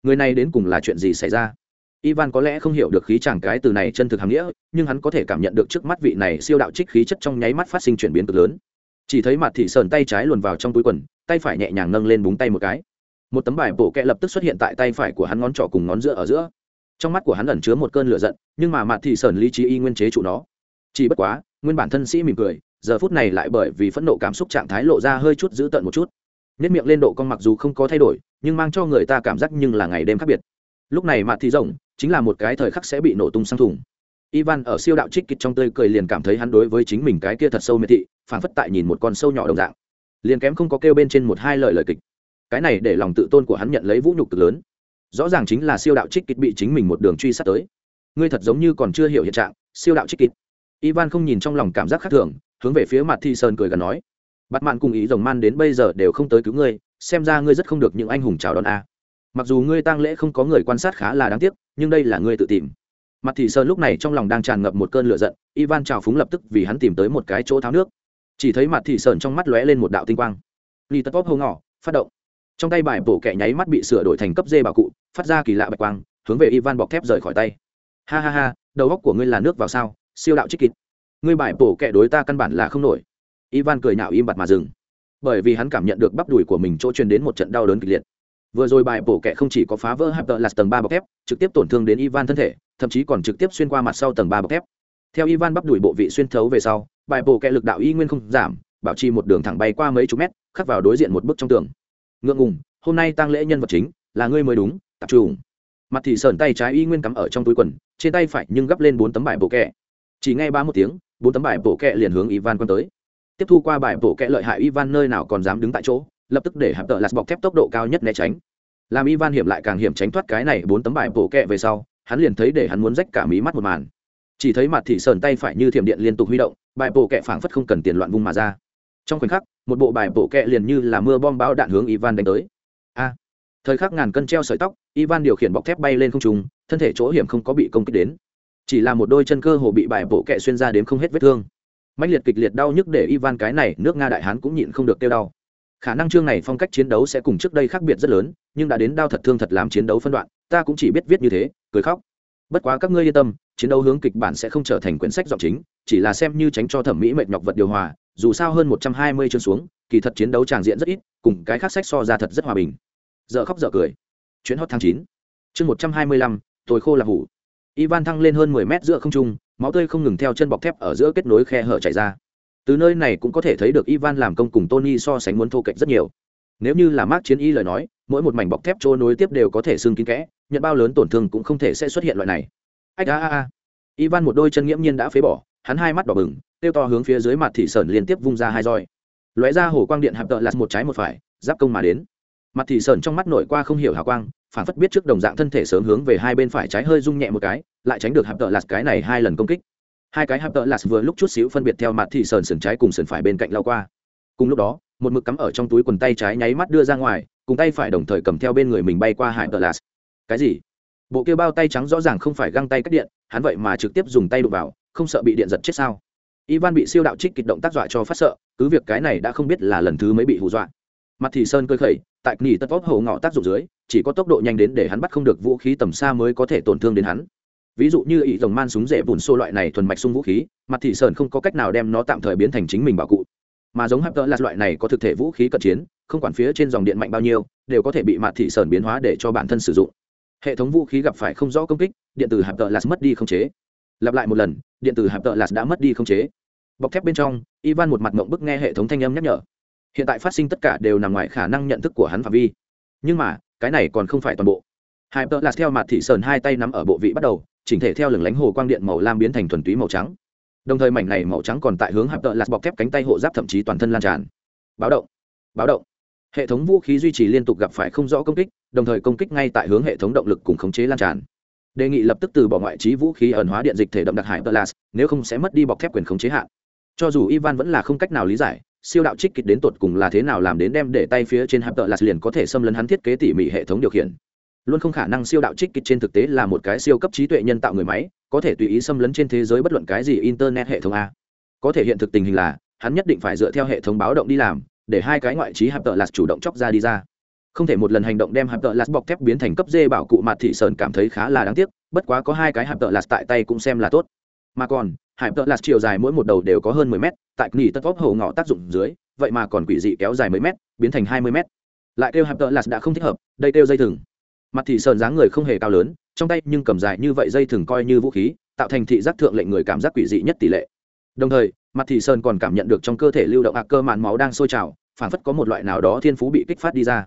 Người này đến cùng là chuyện gì xảy ra? Ivan có lẽ không hiểu được khí chàng cái từ này chân thực hàm nghĩa, nhưng hắn có thể cảm nhận được trước mắt vị này siêu đạo trích khí chất trong nháy mắt phát sinh chuyển biến cực lớn. Chỉ thấy mặt thị Sơn tay trái luồn vào trong túi quần, tay phải nhẹ nhàng nâng lên búng tay một cái một tấm bài bổ kẹ lập tức xuất hiện tại tay phải của hắn ngón trỏ cùng ngón giữa ở giữa. Trong mắt của hắn ẩn chứa một cơn lửa giận, nhưng mà mặt thị sơn lý trí y nguyên chế trụ nó. Chỉ bất quá, nguyên bản thân sĩ mỉm cười, giờ phút này lại bởi vì phẫn nộ cảm xúc trạng thái lộ ra hơi chút dữ tợn một chút. Nếp miệng lên độ con mặc dù không có thay đổi, nhưng mang cho người ta cảm giác nhưng là ngày đêm khác biệt. Lúc này mặt thị rồng chính là một cái thời khắc sẽ bị nổ tung sang thùng. Ivan ở siêu đạo trích kịch trong tươi cười liền cảm thấy hắn đối với chính mình cái kia thật sâu miệt thị phản phất tại nhìn một con sâu nhỏ đồng dạng. Liền kém không có kêu bên trên một hai lời lời kịch cái này để lòng tự tôn của hắn nhận lấy vũ nhục cực lớn. Rõ ràng chính là siêu đạo trích kịch bị chính mình một đường truy sát tới. Ngươi thật giống như còn chưa hiểu hiện trạng, siêu đạo trích kịch. Ivan không nhìn trong lòng cảm giác khác thường, hướng về phía mặt thi sơn cười gần nói. Bắt mạn cùng ý rồng man đến bây giờ đều không tới cứu ngươi, xem ra ngươi rất không được những anh hùng chào đón a. Mặc dù ngươi tang lễ không có người quan sát khá là đáng tiếc, nhưng đây là ngươi tự tìm. Mặt thị sơn lúc này trong lòng đang tràn ngập một cơn lửa giận, ivan trào phúng lập tức vì hắn tìm tới một cái chỗ tháo nước. Chỉ thấy mặt thị sơn trong mắt lóe lên một đạo tinh quang. Li tất pop hô ngỏ phát động trong tay bài bổ kẻ nháy mắt bị sửa đổi thành cấp dê bảo cụ, phát ra kỳ lạ bạch quang, hướng về ivan bọc thép rời khỏi tay. Ha ha ha, đầu góc của ngươi là nước vào sao? Siêu đạo trích kịt ngươi bài bổ kẻ đối ta căn bản là không nổi. Ivan cười nhạo im bặt mà dừng. Bởi vì hắn cảm nhận được bắp đùi của mình chỗ truyền đến một trận đau đớn kịch liệt. Vừa rồi bài bổ kẹ không chỉ có phá vỡ hạp tợ là tầng ba bọc thép, trực tiếp tổn thương đến ivan thân thể, thậm chí còn trực tiếp xuyên qua mặt sau tầng ba bọc thép. Theo ivan bắp đuổi bộ vị xuyên thấu về sau, bài bổ kẹ lực đạo y nguyên không giảm, bảo trì một đường thẳng bay qua mấy chục mét, khắc vào đối diện một bức trong tường ngượng ngùng, hôm nay tăng lễ nhân vật chính là ngươi mới đúng tập trung mặt thì sờn tay trái y nguyên cắm ở trong túi quần, trên tay phải nhưng gấp lên bốn tấm bài bộ kẹ. Chỉ nghe ba một tiếng, bốn tấm bài bộ kẹ liền hướng ivan quan tới. Tiếp thu qua bài bộ kẹ lợi hại ivan nơi nào còn dám đứng tại chỗ, lập tức để hạp tợ lạt bọc thép tốc độ cao nhất né tránh. Làm ivan hiểm lại càng hiểm tránh thoát cái này bốn tấm bài bộ kẹ về sau, hắn liền thấy để hắn muốn rách cả mí mắt một màn. Chỉ thấy mặt thị sờn tay phải như thiểm điện liên tục huy động, bài bộ kẹ phảng phất không cần tiền loạn vung mà ra trong khoảnh khắc, một bộ bài bộ kẹ liền như là mưa bom bão đạn hướng ivan đánh tới. A! Thời khắc ngàn cân treo sợi tóc, ivan điều khiển bọc thép bay lên không trùng thân thể chỗ hiểm không có bị công kích đến. Chỉ là một đôi chân cơ hồ bị bài bộ kẹ xuyên ra đến không hết vết thương. Mạnh liệt kịch liệt đau nhức để ivan cái này nước nga đại hán cũng nhịn không được tiêu đau. Khả năng chương này phong cách chiến đấu sẽ cùng trước đây khác biệt rất lớn, nhưng đã đến đau thật thương thật làm chiến đấu phân đoạn, ta cũng chỉ biết viết như thế, cười khóc. Bất quá các ngươi yên tâm, chiến đấu hướng kịch bản sẽ không trở thành quyển sách giọng chính, chỉ là xem như tránh cho thẩm mỹ mệt nhọc vật điều hòa dù sao hơn một trăm hai mươi chương xuống, kỳ thật chiến đấu tràng diện rất ít, cùng cái khác sách so ra thật rất hòa bình. Dợ khóc dợ cười. Chuyến hot tháng chín. Chương một trăm hai mươi lăm, tôi khô là hủ. Ivan thăng lên hơn mười mét giữa không trung, máu tươi không ngừng theo chân bọc thép ở giữa kết nối khe hở chảy ra. Từ nơi này cũng có thể thấy được ivan làm công cùng tony so sánh muốn thô kệch rất nhiều. Nếu như là mark chiến y lời nói, mỗi một mảnh bọc thép trôi nối tiếp đều có thể xương kín kẽ, nhận bao lớn tổn thương cũng không thể sẽ xuất hiện loại này. Ách a a a. Ivan một đôi chân nghiễm nhiên đã phế bỏ hắn hai mắt đỏ bừng tiêu to hướng phía dưới mặt thị sơn liên tiếp vung ra hai roi. Lóe ra hồ quang điện hạp tợ lạt một trái một phải, giáp công mà đến. Mặt thị sơn trong mắt nổi qua không hiểu hào quang phản phất biết trước đồng dạng thân thể sớm hướng về hai bên phải trái hơi rung nhẹ một cái, lại tránh được hạp tợ lạt cái này hai lần công kích. Hai cái hạp tợ lạt vừa lúc chút xíu phân biệt theo mặt thị sơn sườn trái cùng sườn phải bên cạnh lao qua. Cùng lúc đó, một mực cắm ở trong túi quần tay trái nháy mắt đưa ra ngoài, cùng tay phải đồng thời cầm theo bên người mình bay qua hải tợ lạt. Cái gì? Bộ kia bao tay trắng rõ ràng không phải găng tay cắt điện, hắn vậy mà trực tiếp dùng tay đụng vào không sợ bị điện giật chết sao? Ivan bị siêu đạo trích kịch động tác dọa cho phát sợ, cứ việc cái này đã không biết là lần thứ mấy bị hù dọa. Mặt thì sơn cơi khẩy, tại nỉ tất vóp hầu ngọ tác dụng dưới, chỉ có tốc độ nhanh đến để hắn bắt không được vũ khí tầm xa mới có thể tổn thương đến hắn. Ví dụ như ỷ rồng man súng rẻ bùn xô loại này thuần mạch sung vũ khí, mặt thị sơn không có cách nào đem nó tạm thời biến thành chính mình bảo cụ. Mà giống hấp tơ là loại này có thực thể vũ khí cận chiến, không quản phía trên dòng điện mạnh bao nhiêu, đều có thể bị mặt thị sơn biến hóa để cho bản thân sử dụng. Hệ thống vũ khí gặp phải không rõ công kích, điện tử hạp tợ lạt mất đi không chế lặp lại một lần, điện tử hạp tợ lạt đã mất đi không chế. Bọc thép bên trong, ivan một mặt mộng bức nghe hệ thống thanh âm nhắc nhở. Hiện tại phát sinh tất cả đều nằm ngoài khả năng nhận thức của hắn phạm vi. Nhưng mà, cái này còn không phải toàn bộ. Hai tợ lạt theo mặt thị sơn hai tay nắm ở bộ vị bắt đầu, chỉnh thể theo lửng lánh hồ quang điện màu lam biến thành thuần túy màu trắng. Đồng thời mảnh này màu trắng còn tại hướng hạp tợ lạt bọc thép cánh tay hộ giáp thậm chí toàn thân lan tràn. Báo động báo động. Hệ thống vũ khí duy trì liên tục gặp phải không rõ công kích, đồng thời công kích ngay tại hướng hệ thống động lực cùng khống chế lan tràn đề nghị lập tức từ bỏ ngoại trí vũ khí ẩn hóa điện dịch thể đậm đặc hải tợ nếu không sẽ mất đi bọc thép quyền khống chế hạn. Cho dù ivan vẫn là không cách nào lý giải, siêu đạo trích kịch đến tột cùng là thế nào làm đến đem để tay phía trên hạp tợ lạt liền có thể xâm lấn hắn thiết kế tỉ mỉ hệ thống điều khiển. Luôn không khả năng siêu đạo trích kịch trên thực tế là một cái siêu cấp trí tuệ nhân tạo người máy, có thể tùy ý xâm lấn trên thế giới bất luận cái gì internet hệ thống a. Có thể hiện thực tình hình là, hắn nhất định phải dựa theo hệ thống báo động đi làm, để hai cái ngoại trí hạp tợ lạt chủ động chóc ra đi ra không thể một lần hành động đem hạp tợ lạt bọc thép biến thành cấp dê bảo cụ mặt thị sơn cảm thấy khá là đáng tiếc, bất quá có hai cái hạp tợ lạt tại tay cũng xem là tốt. Mà còn, hạp tợ lạt chiều dài mỗi một đầu đều có hơn mười mét, tại nghỉ tất vóc hầu ngọ tác dụng dưới, vậy mà còn quỷ dị kéo dài mấy mét, biến thành hai mươi mét. Lại kêu hạp tợ lạt đã không thích hợp, đây kêu dây thừng. Mặt thị sơn dáng người không hề cao lớn, trong tay nhưng cầm dài như vậy dây thừng coi như vũ khí, tạo thành thị giác thượng lệnh người cảm giác quỷ dị nhất tỷ lệ. Đồng thời, mặt thị sơn còn cảm nhận được trong cơ thể lưu động ạc cơ màn máu đang sôi trào phản phất có một loại nào đó thiên phú bị kích phát đi ra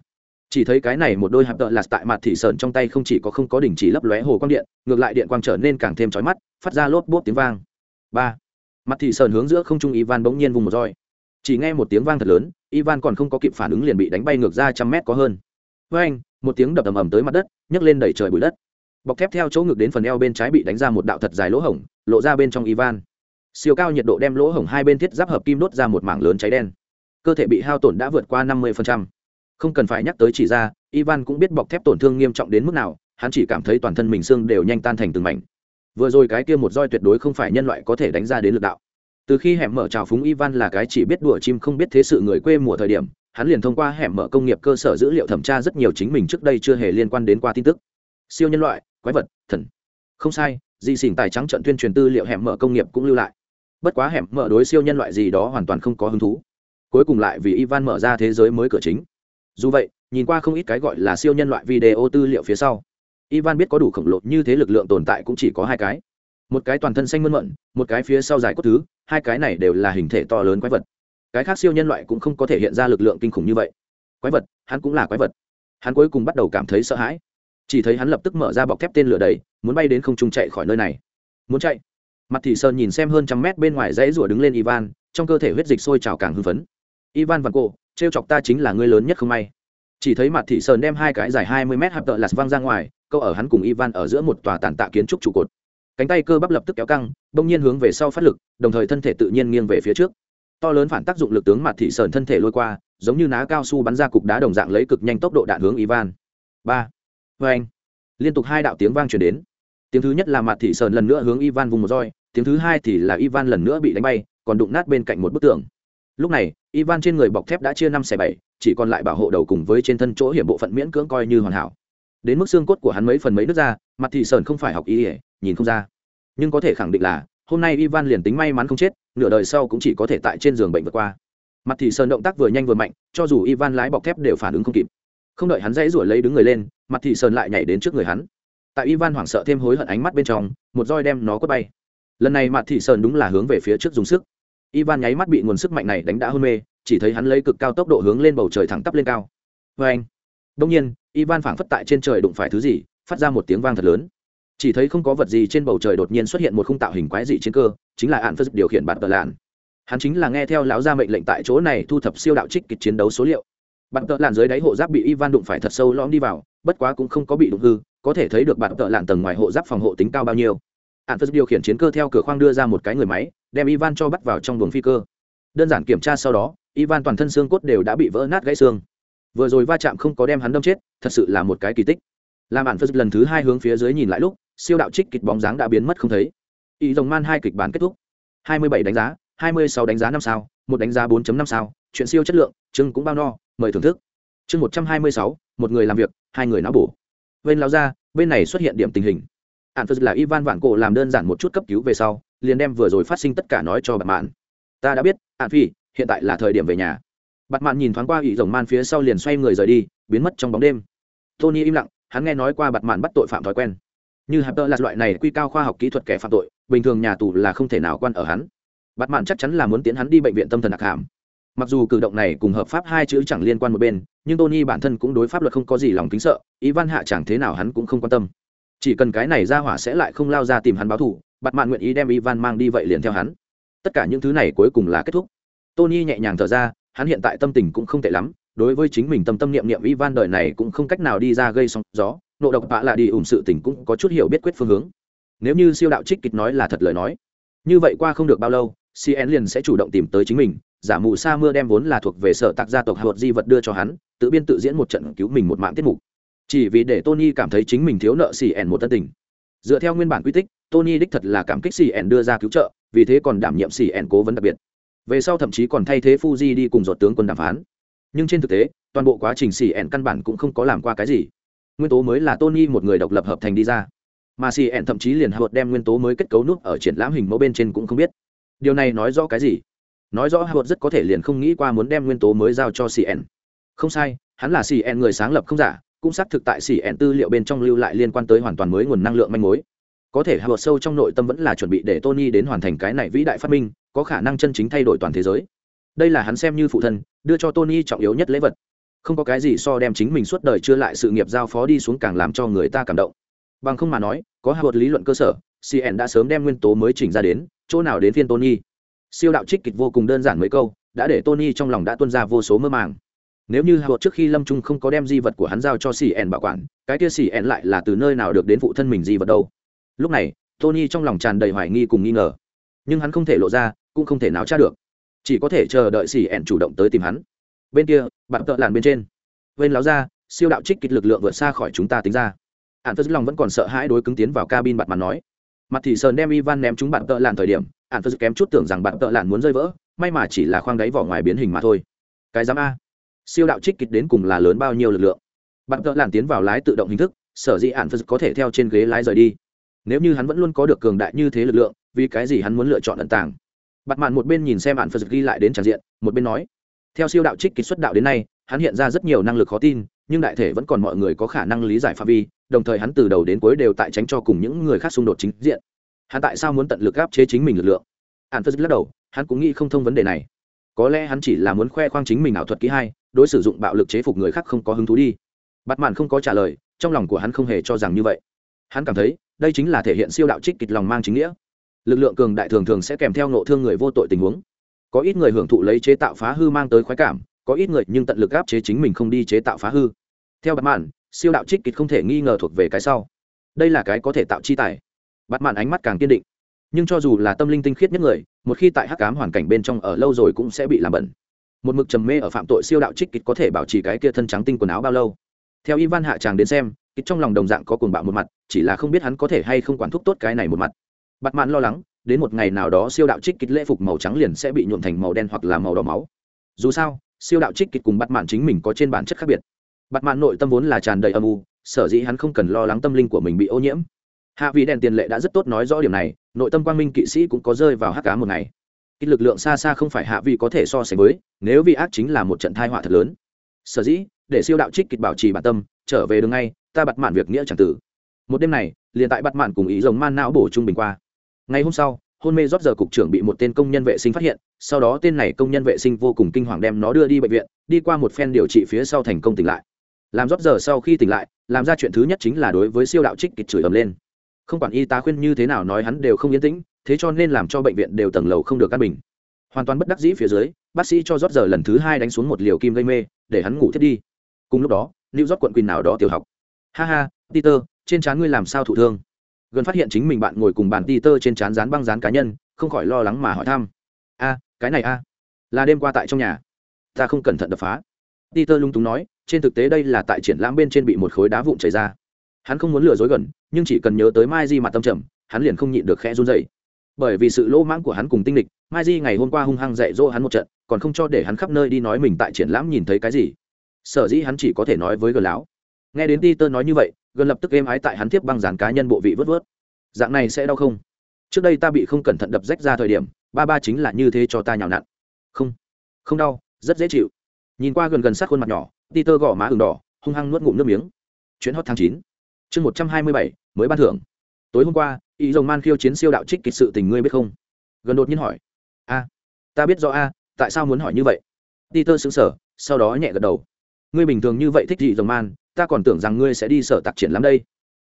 chỉ thấy cái này một đôi hạp tợ lạt tại mặt thị sơn trong tay không chỉ có không có đỉnh chỉ lấp lóe hồ quang điện, ngược lại điện quang trở nên càng thêm chói mắt, phát ra lốp bốp tiếng vang. Ba. Mặt thị sơn hướng giữa không trung ivan bỗng nhiên vùng một roi. Chỉ nghe một tiếng vang thật lớn, ivan còn không có kịp phản ứng liền bị đánh bay ngược ra trăm mét có hơn. Với anh một tiếng đập ầm ầm tới mặt đất, nhấc lên đẩy trời bụi đất. Bọc thép theo chỗ ngực đến phần eo bên trái bị đánh ra một đạo thật dài lỗ hổng, lộ ra bên trong ivan. Siêu cao nhiệt độ đem lỗ hổng hai bên thiết giáp hợp kim đốt ra một mảng lớn cháy đen. Cơ thể bị hao tổn đã vượt qua năm mươi không cần phải nhắc tới chỉ ra, ivan cũng biết bọc thép tổn thương nghiêm trọng đến mức nào, hắn chỉ cảm thấy toàn thân mình xương đều nhanh tan thành từng mảnh. Vừa rồi cái kia một roi tuyệt đối không phải nhân loại có thể đánh ra đến lực đạo. Từ khi hẻm mở trào phúng ivan là cái chỉ biết đùa chim không biết thế sự người quê mùa thời điểm, hắn liền thông qua hẻm mở công nghiệp cơ sở dữ liệu thẩm tra rất nhiều chính mình trước đây chưa hề liên quan đến qua tin tức. Siêu nhân loại, quái vật, thần. Không sai, di xỉn tài trắng trận tuyên truyền tư liệu hẻm mở công nghiệp cũng lưu lại. Bất quá hẻm mở đối siêu nhân loại gì đó hoàn toàn không có hứng thú. Cuối cùng lại vì ivan mở ra thế giới mới cửa chính dù vậy, nhìn qua không ít cái gọi là siêu nhân loại video tư liệu phía sau, ivan biết có đủ khổng lồ như thế lực lượng tồn tại cũng chỉ có hai cái. Một cái toàn thân xanh mơn mận, một cái phía sau dài cốt thứ, hai cái này đều là hình thể to lớn quái vật. Cái khác siêu nhân loại cũng không có thể hiện ra lực lượng kinh khủng như vậy. Quái vật, hắn cũng là quái vật. Hắn cuối cùng bắt đầu cảm thấy sợ hãi. Chỉ thấy hắn lập tức mở ra bọc thép tên lửa đầy, muốn bay đến không trung chạy khỏi nơi này. Muốn chạy. Mặt thị sơn nhìn xem hơn trăm mét bên ngoài dãy rủa đứng lên ivan, trong cơ thể huyết dịch sôi trào càng hưng phấn. Ivan và cô trêu chọc ta chính là ngươi lớn nhất không may. Chỉ thấy mặt thị sơn đem hai cái dài hai mươi mét hạp tợ lạt văng ra ngoài câu ở hắn cùng ivan ở giữa một tòa tàn tạ kiến trúc trụ cột. Cánh tay cơ bắp lập tức kéo căng, bỗng nhiên hướng về sau phát lực, đồng thời thân thể tự nhiên nghiêng về phía trước. To lớn phản tác dụng lực tướng mặt thị sơn thân thể lôi qua, giống như ná cao su bắn ra cục đá đồng dạng lấy cực nhanh tốc độ đạn hướng ivan. Ba. Vê anh. Liên tục hai đạo tiếng vang truyền đến. Tiếng thứ nhất là mặt thị sơn lần nữa hướng ivan vùng một roi, tiếng thứ hai thì là ivan lần nữa bị đánh bay, còn đụng nát bên cạnh một bức tường lúc này, ivan trên người bọc thép đã chia năm xẻ bảy, chỉ còn lại bảo hộ đầu cùng với trên thân chỗ hiểm bộ phận miễn cưỡng coi như hoàn hảo. Đến mức xương cốt của hắn mấy phần mấy nước ra, mặt thị sơn không phải học ý ỉa nhìn không ra. Nhưng có thể khẳng định là, hôm nay ivan liền tính may mắn không chết, nửa đời sau cũng chỉ có thể tại trên giường bệnh vượt qua. Mặt thị sơn động tác vừa nhanh vừa mạnh, cho dù ivan lái bọc thép đều phản ứng không kịp. Không đợi hắn dãy rủi lấy đứng người lên, mặt thị sơn lại nhảy đến trước người hắn. Tại ivan hoảng sợ thêm hối hận ánh mắt bên trong, một roi đem nó quất bay. Lần này mặt thị sơn đúng là hướng về phía trước dùng sức ivan nháy mắt bị nguồn sức mạnh này đánh đã hôn mê, chỉ thấy hắn lấy cực cao tốc độ hướng lên bầu trời thẳng tắp lên cao. Vê anh. Đông nhiên, ivan phảng phất tại trên trời đụng phải thứ gì, phát ra một tiếng vang thật lớn. Chỉ thấy không có vật gì trên bầu trời đột nhiên xuất hiện một khung tạo hình quái dị chiến cơ, chính là ạn phật điều khiển bạt tờ làn hắn chính là nghe theo lão gia mệnh lệnh tại chỗ này thu thập siêu đạo trích kịch chiến đấu số liệu. Bạn tợ làn dưới đáy hộ giáp bị ivan đụng phải thật sâu lõm đi vào, bất quá cũng không có bị đụng hư, có thể thấy được bạn tợ làn tầng ngoài hộ giáp phòng hộ tính cao bao nhiêu. Ạn phật điều khiển chiến cơ theo cửa khoang đưa ra một cái người máy đem ivan cho bắt vào trong buồng phi cơ. Đơn giản kiểm tra sau đó, ivan toàn thân xương cốt đều đã bị vỡ nát gãy xương. Vừa rồi va chạm không có đem hắn đâm chết, thật sự là một cái kỳ tích. Làm bản phật lần thứ hai hướng phía dưới nhìn lại lúc, siêu đạo trích kịch bóng dáng đã biến mất không thấy. Ý rồng man hai kịch bản kết thúc. Hai mươi bảy đánh giá, hai mươi sáu đánh giá năm sao, một đánh giá 4 năm sao, chuyện siêu chất lượng, chương cũng bao no, mời thưởng thức. Chương một trăm hai mươi sáu, một người làm việc, hai người não bổ. Bên lao ra bên này xuất hiện điểm tình hình. Ạn phật là ivan vạn cổ làm đơn giản một chút cấp cứu về sau liền đem vừa rồi phát sinh tất cả nói cho bạn mạn. Ta đã biết ạn phi, hiện tại là thời điểm về nhà. Bạn mạn nhìn thoáng qua ỷ rồng man phía sau liền xoay người rời đi, biến mất trong bóng đêm. Tony im lặng, hắn nghe nói qua bạn mạn bắt tội phạm thói quen. Như hạp tơ là loại này quy cao khoa học kỹ thuật kẻ phạm tội, bình thường nhà tù là không thể nào quan ở hắn. Bạt mạn chắc chắn là muốn tiến hắn đi bệnh viện tâm thần đặc hàm. Mặc dù cử động này cùng hợp pháp hai chữ chẳng liên quan một bên, nhưng tony bản thân cũng đối pháp luật không có gì lòng kính sợ ý văn hạ chẳng thế nào hắn cũng không quan tâm. Chỉ cần cái này ra hỏa sẽ lại không lao ra tìm hắn báo thù bặt mạn nguyện ý đem ivan mang đi vậy liền theo hắn. Tất cả những thứ này cuối cùng là kết thúc. Tony nhẹ nhàng thở ra, hắn hiện tại tâm tình cũng không tệ lắm, đối với chính mình tâm tâm niệm niệm ivan đời này cũng không cách nào đi ra gây sóng gió, nộ độc bạ là đi ủng sự tình cũng có chút hiểu biết quyết phương hướng. Nếu như siêu đạo trích kịch nói là thật lời nói, như vậy qua không được bao lâu cn liền sẽ chủ động tìm tới chính mình, giả mù sa mưa đem vốn là thuộc về sở tạc gia tộc hạ di vật đưa cho hắn, tự biên tự diễn một trận cứu mình một mạng tiết mục. Chỉ vì để tony cảm thấy chính mình thiếu nợ cn một tân tình dựa theo nguyên bản quy tích, tony đích thật là cảm kích cn đưa ra cứu trợ, vì thế còn đảm nhiệm cn cố vấn đặc biệt. Về sau thậm chí còn thay thế fuji đi cùng dột tướng quân đàm phán. Nhưng trên thực tế, toàn bộ quá trình cn căn bản cũng không có làm qua cái gì. Nguyên tố mới là tony một người độc lập hợp thành đi ra. Mà cn thậm chí liền hợp đem nguyên tố mới kết cấu nút ở triển lãm hình mẫu bên trên cũng không biết. Điều này nói rõ cái gì? Nói rõ hợp rất có thể liền không nghĩ qua muốn đem nguyên tố mới giao cho cn không sai, hắn là cn người sáng lập không giả cũng xác thực tại cn tư liệu bên trong lưu lại liên quan tới hoàn toàn mới nguồn năng lượng manh mối. Có thể hợp sâu trong nội tâm vẫn là chuẩn bị để tony đến hoàn thành cái này vĩ đại phát minh, có khả năng chân chính thay đổi toàn thế giới. Đây là hắn xem như phụ thân, đưa cho tony trọng yếu nhất lễ vật. Không có cái gì so đem chính mình suốt đời chưa lại sự nghiệp giao phó đi xuống càng làm cho người ta cảm động. Bằng không mà nói, có hai lý luận cơ sở cn đã sớm đem nguyên tố mới chỉnh ra đến, chỗ nào đến phiên tony. Siêu đạo trích kịch vô cùng đơn giản mấy câu, đã để tony trong lòng đã tuân ra vô số mơ màng nếu như hào trước khi lâm trung không có đem di vật của hắn giao cho cn bảo quản, cái kia cn lại là từ nơi nào được đến phụ thân mình di vật đâu? Lúc này, tony trong lòng tràn đầy hoài nghi cùng nghi ngờ. Nhưng hắn không thể lộ ra, cũng không thể nào tra được. Chỉ có thể chờ đợi cn chủ động tới tìm hắn. Bên kia, bạn tợ làn bên trên. Bên láo ra, siêu đạo trích kịch lực lượng vượt xa khỏi chúng ta tính ra. Ạn phật lòng vẫn còn sợ hãi đối cứng tiến vào cabin bặt mặt nói. Mặt thì sờn đem ivan ném chúng bạn tợ làn thời điểm ạn phật kém chút tưởng rằng bạn tợ làn muốn rơi vỡ, may mà chỉ là khoang đáy vỏ ngoài biến hình mà thôi. Cái dám a siêu đạo trích kịch đến cùng là lớn bao nhiêu lực lượng. Bạn Cỡ làn tiến vào lái tự động hình thức, sở dĩ ạn phật có thể theo trên ghế lái rời đi. Nếu như hắn vẫn luôn có được cường đại như thế lực lượng, vì cái gì hắn muốn lựa chọn ẩn tàng? Bặt mạn một bên nhìn xem ạn phật ghi lại đến tràn diện, một bên nói, theo siêu đạo trích kịch xuất đạo đến nay, hắn hiện ra rất nhiều năng lực khó tin, nhưng đại thể vẫn còn mọi người có khả năng lý giải phạm vi, đồng thời hắn từ đầu đến cuối đều tại tránh cho cùng những người khác xung đột chính diện. Hắn tại sao muốn tận lực áp chế chính mình lực lượng? Hắn phật lắc đầu, hắn cũng nghĩ không thông vấn đề này. Có lẽ hắn chỉ là muốn khoe khoang chính mình ảo thuật kỹ hai đối sử dụng bạo lực chế phục người khác không có hứng thú đi. Bắt mạn không có trả lời, trong lòng của hắn không hề cho rằng như vậy. Hắn cảm thấy, đây chính là thể hiện siêu đạo trích kịch lòng mang chính nghĩa. Lực lượng cường đại thường thường sẽ kèm theo nộ thương người vô tội tình huống. Có ít người hưởng thụ lấy chế tạo phá hư mang tới khoái cảm, có ít người nhưng tận lực áp chế chính mình không đi chế tạo phá hư. Theo bắt mạn, siêu đạo trích kịch không thể nghi ngờ thuộc về cái sau. Đây là cái có thể tạo chi tài. Bắt mạn ánh mắt càng kiên định. Nhưng cho dù là tâm linh tinh khiết nhất người, một khi tại hắc cám hoàn cảnh bên trong ở lâu rồi cũng sẽ bị làm bẩn một mực trầm mê ở phạm tội siêu đạo trích kịch có thể bảo trì cái kia thân trắng tinh quần áo bao lâu. Theo ivan hạ tràng đến xem, kịch trong lòng đồng dạng có cuồng bạo một mặt, chỉ là không biết hắn có thể hay không quản thúc tốt cái này một mặt. Bặt mạn lo lắng, đến một ngày nào đó siêu đạo trích kịch lễ phục màu trắng liền sẽ bị nhuộm thành màu đen hoặc là màu đỏ máu. Dù sao, siêu đạo trích kịch cùng bặt mạn chính mình có trên bản chất khác biệt. Bặt mạn nội tâm vốn là tràn đầy âm u, sở dĩ hắn không cần lo lắng tâm linh của mình bị ô nhiễm. Hạ vị đèn tiền lệ đã rất tốt nói rõ điểm này, nội tâm quang minh kỵ sĩ cũng có rơi vào hắc cá một ngày ít lực lượng xa xa không phải hạ vị có thể so sánh với, nếu vị ác chính là một trận thai họa thật lớn. Sở dĩ, để siêu đạo trích kịch bảo trì bản tâm, trở về đường ngay, ta bặt mạn việc nghĩa chẳng tử. Một đêm này, liền tại bặt mạn cùng ý rồng man não bổ trung bình qua. Ngày hôm sau, hôn mê rót giờ cục trưởng bị một tên công nhân vệ sinh phát hiện, sau đó tên này công nhân vệ sinh vô cùng kinh hoàng đem nó đưa đi bệnh viện, đi qua một phen điều trị phía sau thành công tỉnh lại. Làm rót giờ sau khi tỉnh lại, làm ra chuyện thứ nhất chính là đối với siêu đạo trích kịch chửi ầm lên. Không quản y tá khuyên như thế nào nói hắn đều không yên tĩnh thế cho nên làm cho bệnh viện đều tầng lầu không được căn bình. Hoàn toàn bất đắc dĩ phía dưới, bác sĩ cho rót giờ lần thứ hai đánh xuống một liều kim gây mê, để hắn ngủ thiết đi. Cùng lúc đó lưu rót quận quỳnh nào đó tiểu học. Ha ha, peter, trên trán ngươi làm sao thụ thương? Gần phát hiện chính mình bạn ngồi cùng bàn peter trên trán dán băng dán cá nhân, không khỏi lo lắng mà hỏi thăm. A, cái này a, là đêm qua tại trong nhà. Ta không cẩn thận đập phá. Peter lung túng nói, trên thực tế đây là tại triển lãm bên trên bị một khối đá vụn chảy ra. Hắn không muốn lừa dối gần, nhưng chỉ cần nhớ tới mai di mặt tâm trầm, hắn liền không nhịn được khẽ run dậy bởi vì sự lỗ mãng của hắn cùng tinh lịch, mai di ngày hôm qua hung hăng dạy dỗ hắn một trận, còn không cho để hắn khắp nơi đi nói mình tại triển lãm nhìn thấy cái gì. Sở dĩ hắn chỉ có thể nói với gần lão. Nghe đến ti tơ nói như vậy gần lập tức êm ái tại hắn tiếp băng dán cá nhân bộ vị vớt vớt. Dạng này sẽ đau không? Trước đây ta bị không cẩn thận đập rách ra thời điểm, ba ba chính là như thế cho ta nhào nặn. Không. Không đau, rất dễ chịu. Nhìn qua gần gần sát khuôn mặt nhỏ ti tơ gõ má ừng đỏ, hung hăng nuốt ngụm nước miếng. Chuyến hot tháng chín. Chương một trăm hai mươi bảy, mới ban thưởng. Tối hôm qua ý rồng man khiêu chiến siêu đạo trích kịch sự tình ngươi biết không? Gần đột nhiên hỏi. A, ta biết rõ a, tại sao muốn hỏi như vậy? Peter xứng sở sau đó nhẹ gật đầu. Ngươi bình thường như vậy thích gì rồng man, ta còn tưởng rằng ngươi sẽ đi sở tạc triển lắm đây.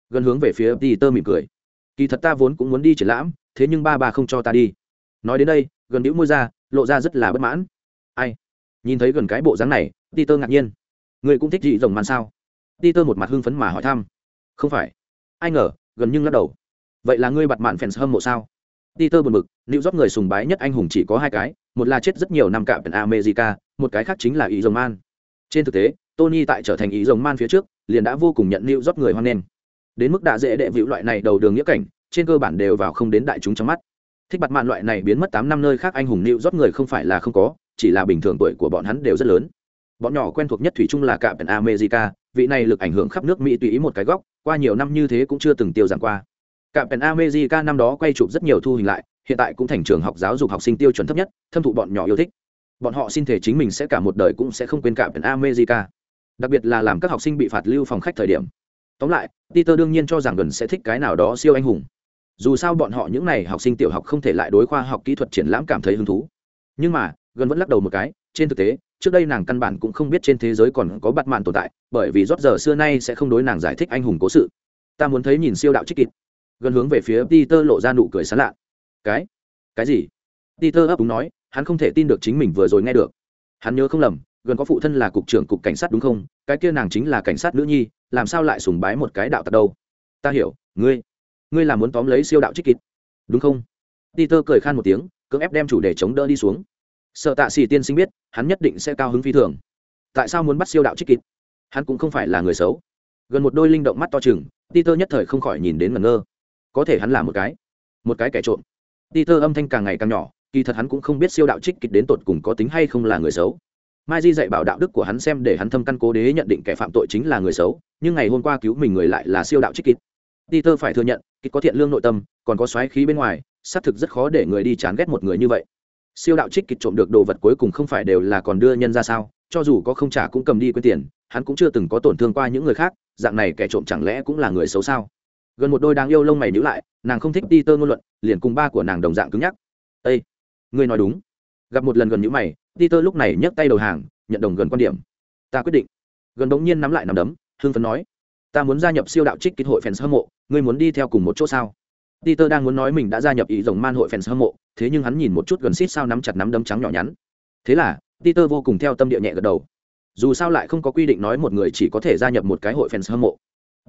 Gần hướng về phía peter mỉm cười. Kỳ thật ta vốn cũng muốn đi triển lãm, thế nhưng ba bà không cho ta đi. Nói đến đây, gần đĩu môi ra, lộ ra rất là bất mãn. Ai? Nhìn thấy gần cái bộ dáng này, peter ngạc nhiên. Ngươi cũng thích dị rồng man sao? Peter một mặt hưng phấn mà hỏi thăm. Không phải. Ai ngờ, gần nhưng lắc đầu vậy là ngươi bặt mạn fans hâm mộ sao? Peter buồn bực lưu rót người sùng bái nhất anh hùng chỉ có hai cái, một là chết rất nhiều năm cạm america, một cái khác chính là ý rồng man. Trên thực tế, tony tại trở thành ý rồng man phía trước, liền đã vô cùng nhận lưu rót người hoan nghênh. Đến mức đã dễ đệ vĩu loại này đầu đường nghĩa cảnh, trên cơ bản đều vào không đến đại chúng trong mắt. Thích bặt mạn loại này biến mất tám năm nơi khác anh hùng lưu rót người không phải là không có, chỉ là bình thường tuổi của bọn hắn đều rất lớn. Bọn nhỏ quen thuộc nhất thủy chung là cạm america, vị này lực ảnh hưởng khắp nước mỹ tùy ý một cái góc, qua nhiều năm như thế cũng chưa từng tiêu giảm qua cạm america năm đó quay chụp rất nhiều thu hình lại, hiện tại cũng thành trường học giáo dục học sinh tiêu chuẩn thấp nhất, thâm thụ bọn nhỏ yêu thích. Bọn họ xin thể chính mình sẽ cả một đời cũng sẽ không quên cạm america. Đặc biệt là làm các học sinh bị phạt lưu phòng khách thời điểm. Tóm lại, peter đương nhiên cho rằng gần sẽ thích cái nào đó siêu anh hùng. Dù sao bọn họ những n à y học sinh tiểu học không thể lại đối khoa học kỹ thuật triển lãm cảm thấy hứng thú. Nhưng mà, gần vẫn lắc đầu một cái, trên thực tế, trước đây nàng căn bản cũng không biết trên thế giới còn có bắt mạn tồn tại, bởi vì rót giờ xưa nay sẽ không đối nàng giải thích anh hùng cố sự. Ta muốn thấy nhìn siêu đạo trích kịt gần hướng về phía peter lộ ra nụ cười sán lạ. Cái? Cái gì? Peter ấp úng nói, hắn không thể tin được chính mình vừa rồi nghe được. Hắn nhớ không lầm, gần có phụ thân là cục trưởng cục cảnh sát đúng không? Cái kia nàng chính là cảnh sát nữ nhi, làm sao lại sùng bái một cái đạo tặc đâu? Ta hiểu, ngươi ngươi là muốn tóm lấy siêu đạo trích kịt đúng không? Peter cười khan một tiếng, cưỡng ép đem chủ đề chống đỡ đi xuống. Sợ tạ xì tiên sinh biết, hắn nhất định sẽ cao hứng phi thường. Tại sao muốn bắt siêu đạo trích kịt hắn cũng không phải là người xấu. Gần một đôi linh động mắt to chừng peter nhất thời không khỏi nhìn đến ngẩn ngơ có thể hắn là một cái một cái kẻ trộm. Peter âm thanh càng ngày càng nhỏ, kỳ thật hắn cũng không biết siêu đạo trích kịch đến tột cùng có tính hay không là người xấu. Mai di dạy bảo đạo đức của hắn xem để hắn thâm căn cố đế nhận định kẻ phạm tội chính là người xấu, nhưng ngày hôm qua cứu mình người lại là siêu đạo trích kịch. Peter phải thừa nhận, kịch có thiện lương nội tâm, còn có xoáy khí bên ngoài, xác thực rất khó để người đi chán ghét một người như vậy. Siêu đạo trích kịch trộm được đồ vật cuối cùng không phải đều là còn đưa nhân ra sao, cho dù có không trả cũng cầm đi quên tiền, hắn cũng chưa từng có tổn thương qua những người khác, dạng này kẻ trộm chẳng lẽ cũng là người xấu sao? Gần một đôi đáng yêu lông mày nhữ lại nàng không thích đi tơ ngôn luận liền cùng ba của nàng đồng dạng cứng nhắc ây ngươi nói đúng gặp một lần gần nhữ mày đi tơ lúc này nhấc tay đầu hàng nhận đồng gần quan điểm ta quyết định gần đống nhiên nắm lại nằm đấm hương phấn nói ta muốn gia nhập siêu đạo trích kịch hội fans hâm mộ ngươi muốn đi theo cùng một chỗ sao Peter đang muốn nói mình đã gia nhập ý rồng man hội fans hâm mộ, thế nhưng hắn nhìn một chút gần xít sao nắm chặt nắm đấm trắng nhỏ nhắn. Thế là, Peter vô cùng theo tâm địa nhẹ gật đầu. Dù sao lại không có quy định nói một người chỉ có thể gia nhập một cái hội fans hâm mộ.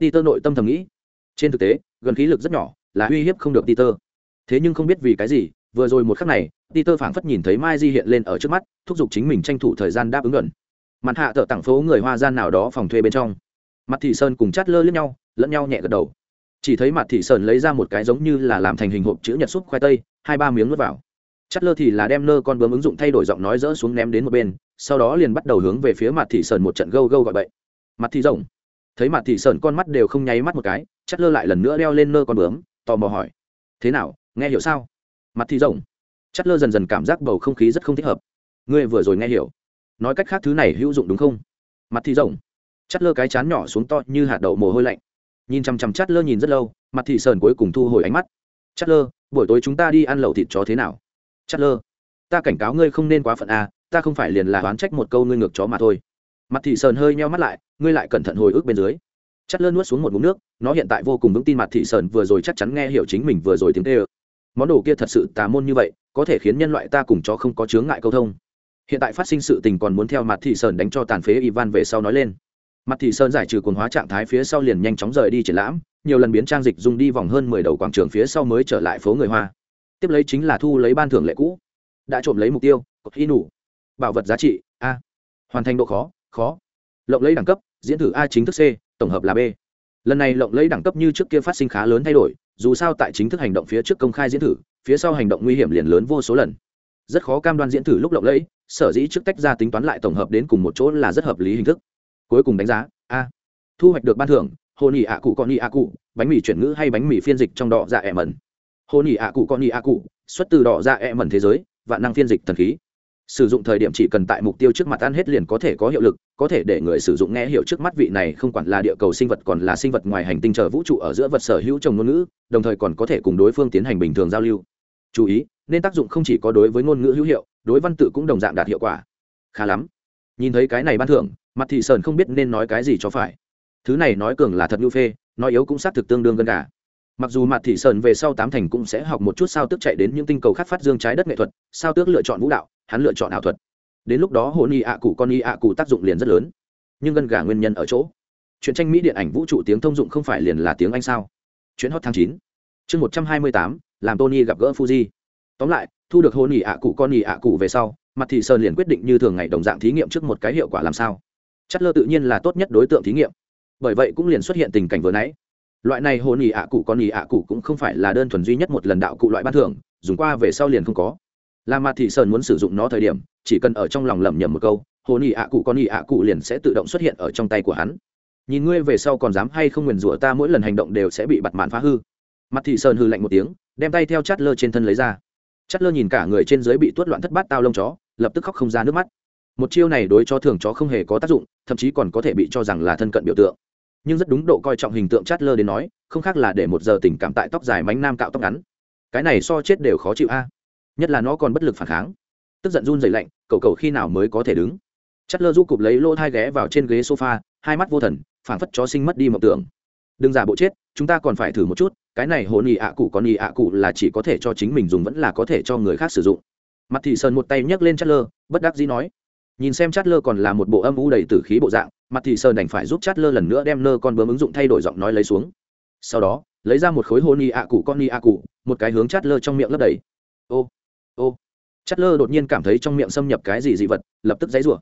Peter nội tâm thầm nghĩ. Trên thực tế, gần khí lực rất nhỏ, là uy hiếp không được Peter. Thế nhưng không biết vì cái gì, vừa rồi một khắc này, Peter phảng phất nhìn thấy Mai Di hiện lên ở trước mắt, thúc giục chính mình tranh thủ thời gian đáp ứng gần. Mặt hạ thợ tặng phố người hoa gian nào đó phòng thuê bên trong. Mặt Thị Sơn cùng Chát Lơ liếc nhau, lẫn nhau nhẹ gật đầu chỉ thấy mặt thị sơn lấy ra một cái giống như là làm thành hình hộp chữ nhật xúc khoai tây hai ba miếng nuốt vào Chát lơ thì là đem nơ con bướm ứng dụng thay đổi giọng nói dỡ xuống ném đến một bên sau đó liền bắt đầu hướng về phía mặt thị sơn một trận gâu gâu gọi bậy mặt thị rồng thấy mặt thị sơn con mắt đều không nháy mắt một cái, chắt lơ lại lần nữa đeo lên nơ con bướm, tò mò hỏi, thế nào, nghe hiểu sao? Mặt thị rồng chắt lơ dần dần cảm giác bầu không khí rất không thích hợp. Ngươi vừa rồi nghe hiểu. Nói cách khác thứ này hữu dụng đúng không? Mặt thị rồng chắt lơ cái chán nhỏ xuống to như hạt đậu mồ hôi lạnh. Nhìn chằm chằm chắt lơ nhìn rất lâu, mặt thị sơn cuối cùng thu hồi ánh mắt. Chắt lơ, buổi tối chúng ta đi ăn lẩu thịt chó thế nào? Chắt lơ, ta cảnh cáo ngươi không nên quá phận a, ta không phải liền là oán trách một câu ngươi ngược chó mà thôi mặt thị sơn hơi meo mắt lại, ngươi lại cẩn thận hồi ức bên dưới. Chất lơn nuốt xuống một ngụm nước, nó hiện tại vô cùng vững tin mặt thị sơn vừa rồi chắc chắn nghe hiểu chính mình vừa rồi tiếng tê ơ món đồ kia thật sự tà môn như vậy, có thể khiến nhân loại ta cùng chó không có chướng ngại câu thông. Hiện tại phát sinh sự tình còn muốn theo mặt thị sơn đánh cho tàn phế ivan về sau nói lên. Mặt thị sơn giải trừ quần hóa trạng thái phía sau liền nhanh chóng rời đi triển lãm, nhiều lần biến trang dịch dùng đi vòng hơn mười đầu quảng trường phía sau mới trở lại phố người hoa. Tiếp lấy chính là thu lấy ban thưởng lệ cũ. Đã trộm lấy mục tiêu cột hy nủ bảo vật giá trị, a. Hoàn thành độ khó khó. Lộng lấy đẳng cấp, diễn thử a chính thức c, tổng hợp là b. Lần này lộng lấy đẳng cấp như trước kia phát sinh khá lớn thay đổi, dù sao tại chính thức hành động phía trước công khai diễn thử, phía sau hành động nguy hiểm liền lớn vô số lần. Rất khó cam đoan diễn thử lúc lộng lẫy sở dĩ trước tách ra tính toán lại tổng hợp đến cùng một chỗ là rất hợp lý hình thức. Cuối cùng đánh giá, a. Thu hoạch được ban thưởng hồ nỉ ạ cụ con nỉ ạ cụ, bánh mì chuyển ngữ hay bánh mì phiên dịch trong đỏ dạ ẹ mẩn. Hồ nỉ ạ cụ con nỉ ạ cụ, xuất từ đỏ dạ ẹ mẩn thế giới, vạn năng phiên dịch thần khí sử dụng thời điểm chỉ cần tại mục tiêu trước mặt ăn hết liền có thể có hiệu lực, có thể để người sử dụng nghe hiểu trước mắt vị này không quản là địa cầu sinh vật còn là sinh vật ngoài hành tinh chờ vũ trụ ở giữa vật sở hữu trồng ngôn ngữ, đồng thời còn có thể cùng đối phương tiến hành bình thường giao lưu. Chú ý, nên tác dụng không chỉ có đối với ngôn ngữ hữu hiệu, đối văn tự cũng đồng dạng đạt hiệu quả. Khá lắm. Nhìn thấy cái này ban thưởng, mặt thị sơn không biết nên nói cái gì cho phải. Thứ này nói cường là thật ngưu phê, nói yếu cũng xác thực tương đương gần cả mặc dù mặt thị sơn về sau tám thành cũng sẽ học một chút sao tước chạy đến những tinh cầu khác phát dương trái đất nghệ thuật, sao tước lựa chọn vũ đạo, hắn lựa chọn ảo thuật. Đến lúc đó hồn y ạ cụ con y ạ cụ tác dụng liền rất lớn. Nhưng gần gà nguyên nhân ở chỗ chuyện tranh mỹ điện ảnh vũ trụ tiếng thông dụng không phải liền là tiếng anh sao? Chuyến hot tháng chín, chương một trăm hai mươi tám, làm tony gặp gỡ fuji. Tóm lại, thu được hồn y ạ cụ con y ạ cụ về sau mặt thị sơn liền quyết định như thường ngày đồng dạng thí nghiệm trước một cái hiệu quả làm sao. Chất lơ tự nhiên là tốt nhất đối tượng thí nghiệm. Bởi vậy cũng liền xuất hiện tình cảnh vừa nãy loại này hồn ỉ ạ cụ con ỉ ạ cụ cũng không phải là đơn thuần duy nhất một lần đạo cụ loại ban thưởng, dùng qua về sau liền không có. Là mặt thị sơn muốn sử dụng nó thời điểm, chỉ cần ở trong lòng lẩm nhẩm một câu hồn ỉ ạ cụ con ỉ ạ cụ liền sẽ tự động xuất hiện ở trong tay của hắn. Nhìn ngươi về sau còn dám hay không nguyền rủa ta mỗi lần hành động đều sẽ bị bặt mạn phá hư. Mặt thị sơn hư lạnh một tiếng, đem tay theo chát lơ trên thân lấy ra. Chát lơ nhìn cả người trên dưới bị tuốt loạn thất bát tao lông chó, lập tức khóc không ra nước mắt. Một chiêu này đối cho thường chó không hề có tác dụng, thậm chí còn có thể bị cho rằng là thân cận biểu tượng nhưng rất đúng độ coi trọng hình tượng chát lơ đến nói, không khác là để một giờ tình cảm tại tóc dài mánh nam cạo tóc ngắn. Cái này so chết đều khó chịu a. Nhất là nó còn bất lực phản kháng. Tức giận run dày lạnh cầu cầu khi nào mới có thể đứng? Chát lơ du cụp lấy lỗ thai ghé vào trên ghế sofa, hai mắt vô thần phản phất chó sinh mất đi mộng tưởng. Đừng giả bộ chết, chúng ta còn phải thử một chút, cái này hồn ì ạ cụ còn ì ạ cụ là chỉ có thể cho chính mình dùng vẫn là có thể cho người khác sử dụng. Mặt thị sơn một tay nhấc lên chát lơ bất đắc dĩ nói nhìn xem chát lơ còn là một bộ âm u đầy tử khí bộ dạng, mặt thị sơn đành phải giúp chát lơ lần nữa đem nơ con bướm ứng dụng thay đổi giọng nói lấy xuống. Sau đó, lấy ra một khối hôn ni ạ cụ con ni ạ cụ một cái hướng chát lơ trong miệng lấp đầy. Ô ô. Chát lơ đột nhiên cảm thấy trong miệng xâm nhập cái gì dị vật, lập tức dãy rủa.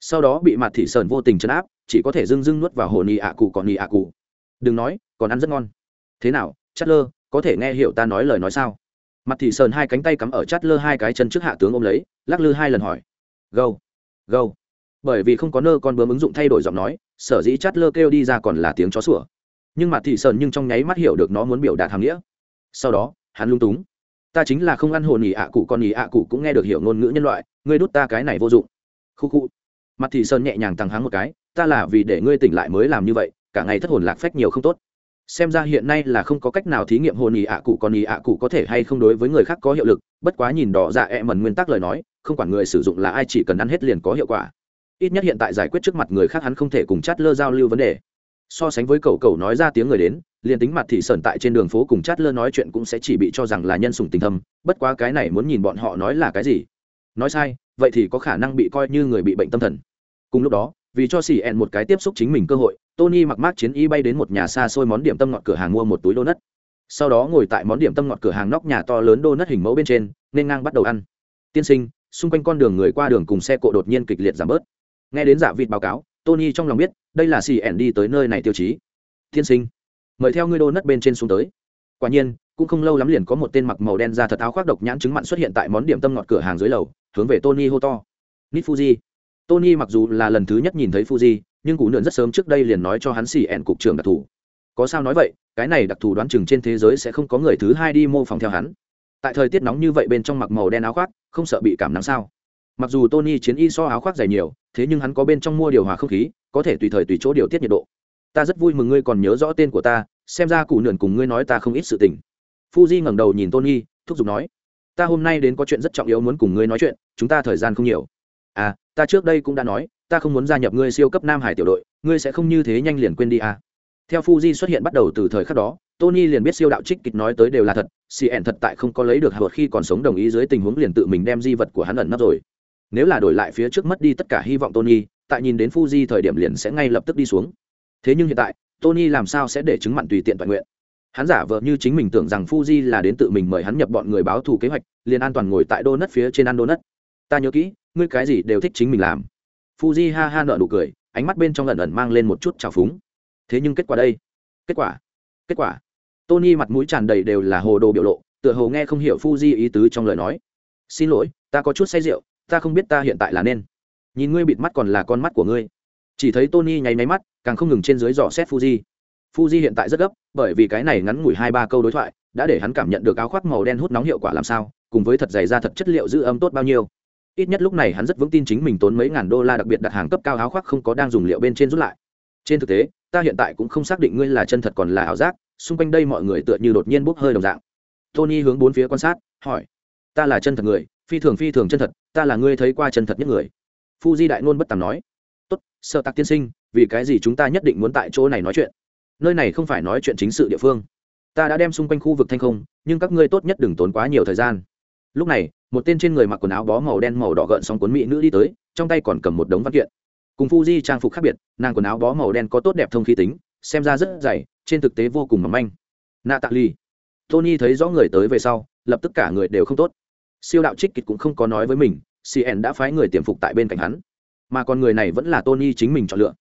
Sau đó bị mặt thị sơn vô tình chấn áp, chỉ có thể dưng dưng nuốt vào hồn ni ạ cụ còn ni ạ cụ đừng nói, còn ăn rất ngon. Thế nào chát lơ có thể nghe hiểu ta nói lời nói sao? Mặt thị sơn hai cánh tay cắm ở chát lơ hai cái chân trước hạ tướng ôm lấy, lắc lư hai lần hỏi. Gâu go bởi vì không có nơ con bướm ứng dụng thay đổi giọng nói, sở dĩ chát lơ kêu đi ra còn là tiếng chó sủa. Nhưng mặt thị sơn nhưng trong nháy mắt hiểu được nó muốn biểu đạt hàm nghĩa. Sau đó, hắn lung túng. Ta chính là không ăn hồn nhì ạ cụ, con nhì ạ cụ cũng nghe được hiểu ngôn ngữ nhân loại, ngươi đút ta cái này vô dụng. Khu khu. Mặt thị sơn nhẹ nhàng tăng háng một cái, ta là vì để ngươi tỉnh lại mới làm như vậy, cả ngày thất hồn lạc phách nhiều không tốt. Xem ra hiện nay là không có cách nào thí nghiệm hồn ý ạ cụ còn ý ạ cụ có thể hay không đối với người khác có hiệu lực, bất quá nhìn đỏ dạ e mần nguyên tắc lời nói không quản người sử dụng là ai, chỉ cần ăn hết liền có hiệu quả. Ít nhất hiện tại giải quyết trước mặt người khác hắn không thể cùng chát lơ giao lưu vấn đề. So sánh với cậu cậu nói ra tiếng người đến, liền tính mặt thì sởn tại trên đường phố cùng chát lơ nói chuyện cũng sẽ chỉ bị cho rằng là nhân sùng tình thâm, bất quá cái này muốn nhìn bọn họ nói là cái gì. Nói sai, vậy thì có khả năng bị coi như người bị bệnh tâm thần. Cùng lúc đó, vì cho xì ẹn một cái tiếp xúc chính mình cơ hội, tony mặc mát chiến y bay đến một nhà xa xôi món điểm tâm ngọt cửa hàng mua một túi đô nất sau đó ngồi tại món điểm tâm ngọt cửa hàng nóc nhà to lớn đô nất hình mẫu bên trên, nên ngang bắt đầu ăn. Tiên sinh xung quanh con đường người qua đường cùng xe cộ đột nhiên kịch liệt giảm bớt. Nghe đến giả vịt báo cáo, tony trong lòng biết, đây là xì ẻn đi tới nơi này tiêu chí. Tiên sinh, mời theo ngươi đô nất bên trên xuống tới. Quả nhiên, cũng không lâu lắm liền có một tên mặc màu đen ra thật áo khoác độc nhãn chứng mặn xuất hiện tại món điểm tâm ngọt cửa hàng dưới lầu, hướng về tony hô to. Nít fuji tony mặc dù là lần thứ nhất nhìn thấy fuji, nhưng cụ nượn rất sớm trước đây liền nói cho hắn xì ẻn cục trưởng đặc thù. Có sao nói vậy, cái này đặc thù đoán chừng trên thế giới sẽ không có người thứ hai đi mô phỏng theo hắn tại thời tiết nóng như vậy bên trong mặc màu đen áo khoác, không sợ bị cảm nắng sao? Mặc dù tony chiến y so áo khoác dày nhiều, thế nhưng hắn có bên trong mua điều hòa không khí, có thể tùy thời tùy chỗ điều tiết nhiệt độ. Ta rất vui mừng ngươi còn nhớ rõ tên của ta, xem ra cụ nượn cùng ngươi nói ta không ít sự tình. Fuji ngẩng đầu nhìn tony, thúc giục nói, ta hôm nay đến có chuyện rất trọng yếu muốn cùng ngươi nói chuyện, chúng ta thời gian không nhiều. À ta trước đây cũng đã nói, ta không muốn gia nhập ngươi siêu cấp nam hải tiểu đội, ngươi sẽ không như thế nhanh liền quên đi à theo fuji xuất hiện bắt đầu từ thời khắc đó, tony liền biết siêu đạo trích kịch nói tới đều là thật, cn thật tại không có lấy được hạ khi còn sống đồng ý dưới tình huống liền tự mình đem di vật của hắn ẩn nấp rồi. Nếu là đổi lại phía trước mất đi tất cả hy vọng tony, tại nhìn đến fuji thời điểm liền sẽ ngay lập tức đi xuống. Thế nhưng hiện tại, tony làm sao sẽ để chứng mặn tùy tiện toàn nguyện? Hắn giả vờ như chính mình tưởng rằng fuji là đến tự mình mời hắn nhập bọn người báo thù kế hoạch, liền an toàn ngồi tại đô nất phía trên ăn đô nất ta nhớ kỹ, ngươi cái gì đều thích chính mình làm. Fuji ha ha nợ nụ cười, ánh mắt bên trong lần ẩn mang lên một chút trào phúng thế nhưng kết quả đây? Kết quả? Kết quả? Tony mặt mũi tràn đầy đều là hồ đồ biểu lộ, tựa hồ nghe không hiểu fuji ý tứ trong lời nói. Xin lỗi, ta có chút say rượu, ta không biết ta hiện tại là nên. Nhìn ngươi bịt mắt còn là con mắt của ngươi. Chỉ thấy tony nháy máy mắt, càng không ngừng trên dưới dò xét fuji. Fuji hiện tại rất gấp, bởi vì cái này ngắn ngủi hai ba câu đối thoại, đã để hắn cảm nhận được áo khoác màu đen hút nóng hiệu quả làm sao, cùng với thật dày ra thật chất liệu giữ âm tốt bao nhiêu. Ít nhất lúc này hắn rất vững tin chính mình tốn mấy ngàn đô la đặc biệt đặt hàng cấp cao áo khoác không có đang dùng liệu bên trên rút lại trên thực tế, ta hiện tại cũng không xác định ngươi là chân thật còn là ảo giác, xung quanh đây mọi người tựa như đột nhiên bốc hơi đồng dạng. Tony hướng bốn phía quan sát, hỏi, ta là chân thật người, phi thường phi thường chân thật, ta là ngươi thấy qua chân thật nhất người. Phu di đại ngôn bất tàm nói, tốt, sợ tặc tiên sinh, vì cái gì chúng ta nhất định muốn tại chỗ này nói chuyện? Nơi này không phải nói chuyện chính sự địa phương. Ta đã đem xung quanh khu vực thanh không, nhưng các ngươi tốt nhất đừng tốn quá nhiều thời gian. Lúc này, một tên trên người mặc quần áo bó màu đen màu đỏ gợn sóng cuốn mỹ nữ đi tới, trong tay còn cầm một đống văn kiện cùng Fuji trang phục khác biệt, nàng quần áo bó màu đen có tốt đẹp thông khí tính, xem ra rất dày, trên thực tế vô cùng mỏng manh. Nạ tạ ly tony thấy rõ người tới về sau, lập tức cả người đều không tốt. Siêu đạo trích kịch cũng không có nói với mình cn đã phái người tiềm phục tại bên cạnh hắn. Mà còn người này vẫn là tony chính mình chọn lựa.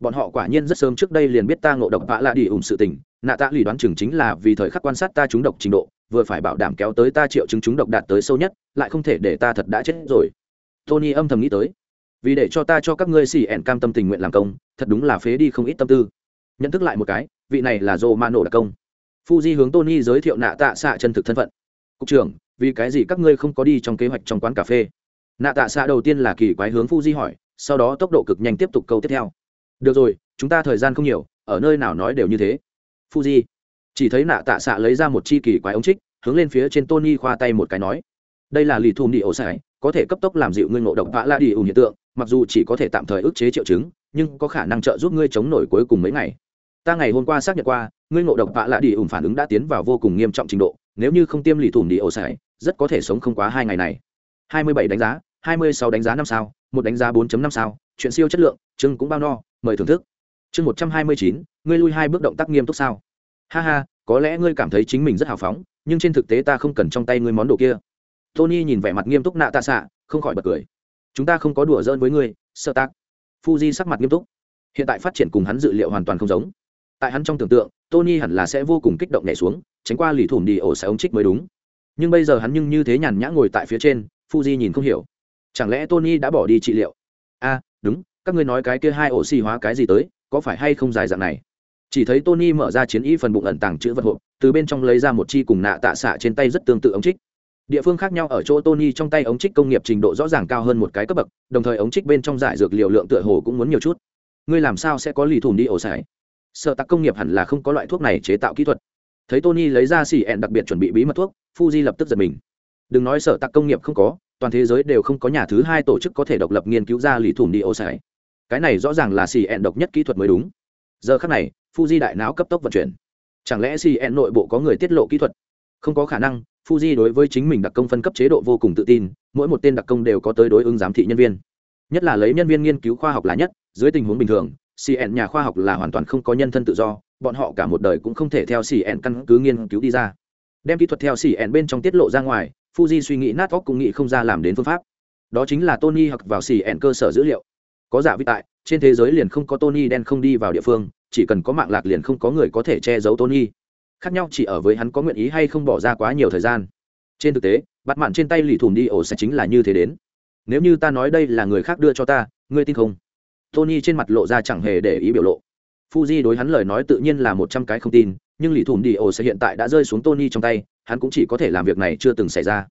Bọn họ quả nhiên rất sớm trước đây liền biết ta ngộ độc vã lạ đi ủng sự tình nạ tạ lì đoán chừng chính là vì thời khắc quan sát ta trúng độc trình độ, vừa phải bảo đảm kéo tới ta triệu chứng trúng độc đạt tới sâu nhất, lại không thể để ta thật đã chết rồi. Tony âm thầm nghĩ tới vì để cho ta cho các ngươi xì ẹn cam tâm tình nguyện làm công, thật đúng là phế đi không ít tâm tư. Nhận thức lại một cái, vị này là dô ma nổ đặc công. Fuji hướng tony giới thiệu nạ tạ xạ chân thực thân phận. Cục trưởng, vì cái gì các ngươi không có đi trong kế hoạch trong quán cà phê? Nạ tạ xạ đầu tiên là kỳ quái hướng fuji hỏi, sau đó tốc độ cực nhanh tiếp tục câu tiếp theo. Được rồi, chúng ta thời gian không nhiều, ở nơi nào nói đều như thế. Fuji chỉ thấy nạ tạ xạ lấy ra một chi kỳ quái ống trích, hướng lên phía trên tony khoa tay một cái nói, đây là lì thùm đi ổ sải có thể cấp tốc làm dịu ngươi ngộ độc vã la đi ủ hiện tượng mặc dù chỉ có thể tạm thời ức chế triệu chứng, nhưng có khả năng trợ giúp ngươi chống nổi cuối cùng mấy ngày. Ta ngày hôm qua xác nhận qua, ngươi ngộ độc vạ lạ đi ủng phản ứng đã tiến vào vô cùng nghiêm trọng trình độ, nếu như không tiêm lì thủng đi ổ sải rất có thể sống không quá hai ngày này. Hai mươi bảy đánh giá, hai mươi sáu đánh giá năm sao, một đánh giá 4 năm sao, chuyện siêu chất lượng chưng cũng bao no, mời thưởng thức. Chương một trăm hai mươi chín, ngươi lui hai bước động tác nghiêm túc sao? Ha ha, có lẽ ngươi cảm thấy chính mình rất hào phóng, nhưng trên thực tế ta không cần trong tay ngươi món đồ kia. Tony nhìn vẻ mặt nghiêm túc nạ tạ xạ, không khỏi bật cười chúng ta không có đùa giỡn với ngươi sơ tác fuji sắc mặt nghiêm túc. Hiện tại phát triển cùng hắn dự liệu hoàn toàn không giống. Tại hắn trong tưởng tượng, tony hẳn là sẽ vô cùng kích động nhảy xuống, tránh qua lì thủm đi ổ sẽ ống trích mới đúng. Nhưng bây giờ hắn nhưng như thế nhàn nhã ngồi tại phía trên, fuji nhìn không hiểu. Chẳng lẽ tony đã bỏ đi trị liệu? A đúng, các ngươi nói cái kia hai ổ xì hóa cái gì tới, có phải hay không dài dạng này? Chỉ thấy tony mở ra chiến y phần bụng ẩn tàng chữ vật hộp, từ bên trong lấy ra một chi cùng nạ tạ xạ trên tay rất tương tự ống trích địa phương khác nhau ở chỗ tony trong tay ống trích công nghiệp trình độ rõ ràng cao hơn một cái cấp bậc, đồng thời ống trích bên trong giải dược liều lượng tựa hồ cũng muốn nhiều chút. Ngươi làm sao sẽ có lì thùm đi ổ sải sợ tặc công nghiệp hẳn là không có loại thuốc này chế tạo kỹ thuật. Thấy tony lấy ra xì ẹn đặc biệt chuẩn bị bí mật thuốc, fuji lập tức giật mình. Đừng nói sợ tặc công nghiệp không có, toàn thế giới đều không có nhà thứ hai tổ chức có thể độc lập nghiên cứu ra lì thùm đi ổ sải cái này rõ ràng là xì ẹn độc nhất kỹ thuật mới đúng. Giờ khác này, fuji đại não cấp tốc vận chuyển. Chẳng lẽ xì ẹn nội bộ có người tiết lộ kỹ thuật? Không có khả năng Fuji đối với chính mình đặc công phân cấp chế độ vô cùng tự tin, mỗi một tên đặc công đều có tới đối ứng giám thị nhân viên. Nhất là lấy nhân viên nghiên cứu khoa học là nhất, dưới tình huống bình thường, CN nhà khoa học là hoàn toàn không có nhân thân tự do, bọn họ cả một đời cũng không thể theo CN căn cứ nghiên cứu đi ra. Đem kỹ thuật theo CN bên trong tiết lộ ra ngoài, Fuji suy nghĩ nát óc cũng nghĩ không ra làm đến phương pháp. Đó chính là Tony học vào CN cơ sở dữ liệu. Có giả vi tại, trên thế giới liền không có Tony đen không đi vào địa phương, chỉ cần có mạng lạc liền không có người có thể che giấu Tony khác nhau chỉ ở với hắn có nguyện ý hay không bỏ ra quá nhiều thời gian. Trên thực tế, bắt mạn trên tay lì thùm đi ổ sẽ chính là như thế đến. Nếu như ta nói đây là người khác đưa cho ta, ngươi tin không? Tony trên mặt lộ ra chẳng hề để ý biểu lộ. Fuji đối hắn lời nói tự nhiên là một trăm cái không tin, nhưng lì thùm đi ổ sẽ hiện tại đã rơi xuống tony trong tay, hắn cũng chỉ có thể làm việc này chưa từng xảy ra.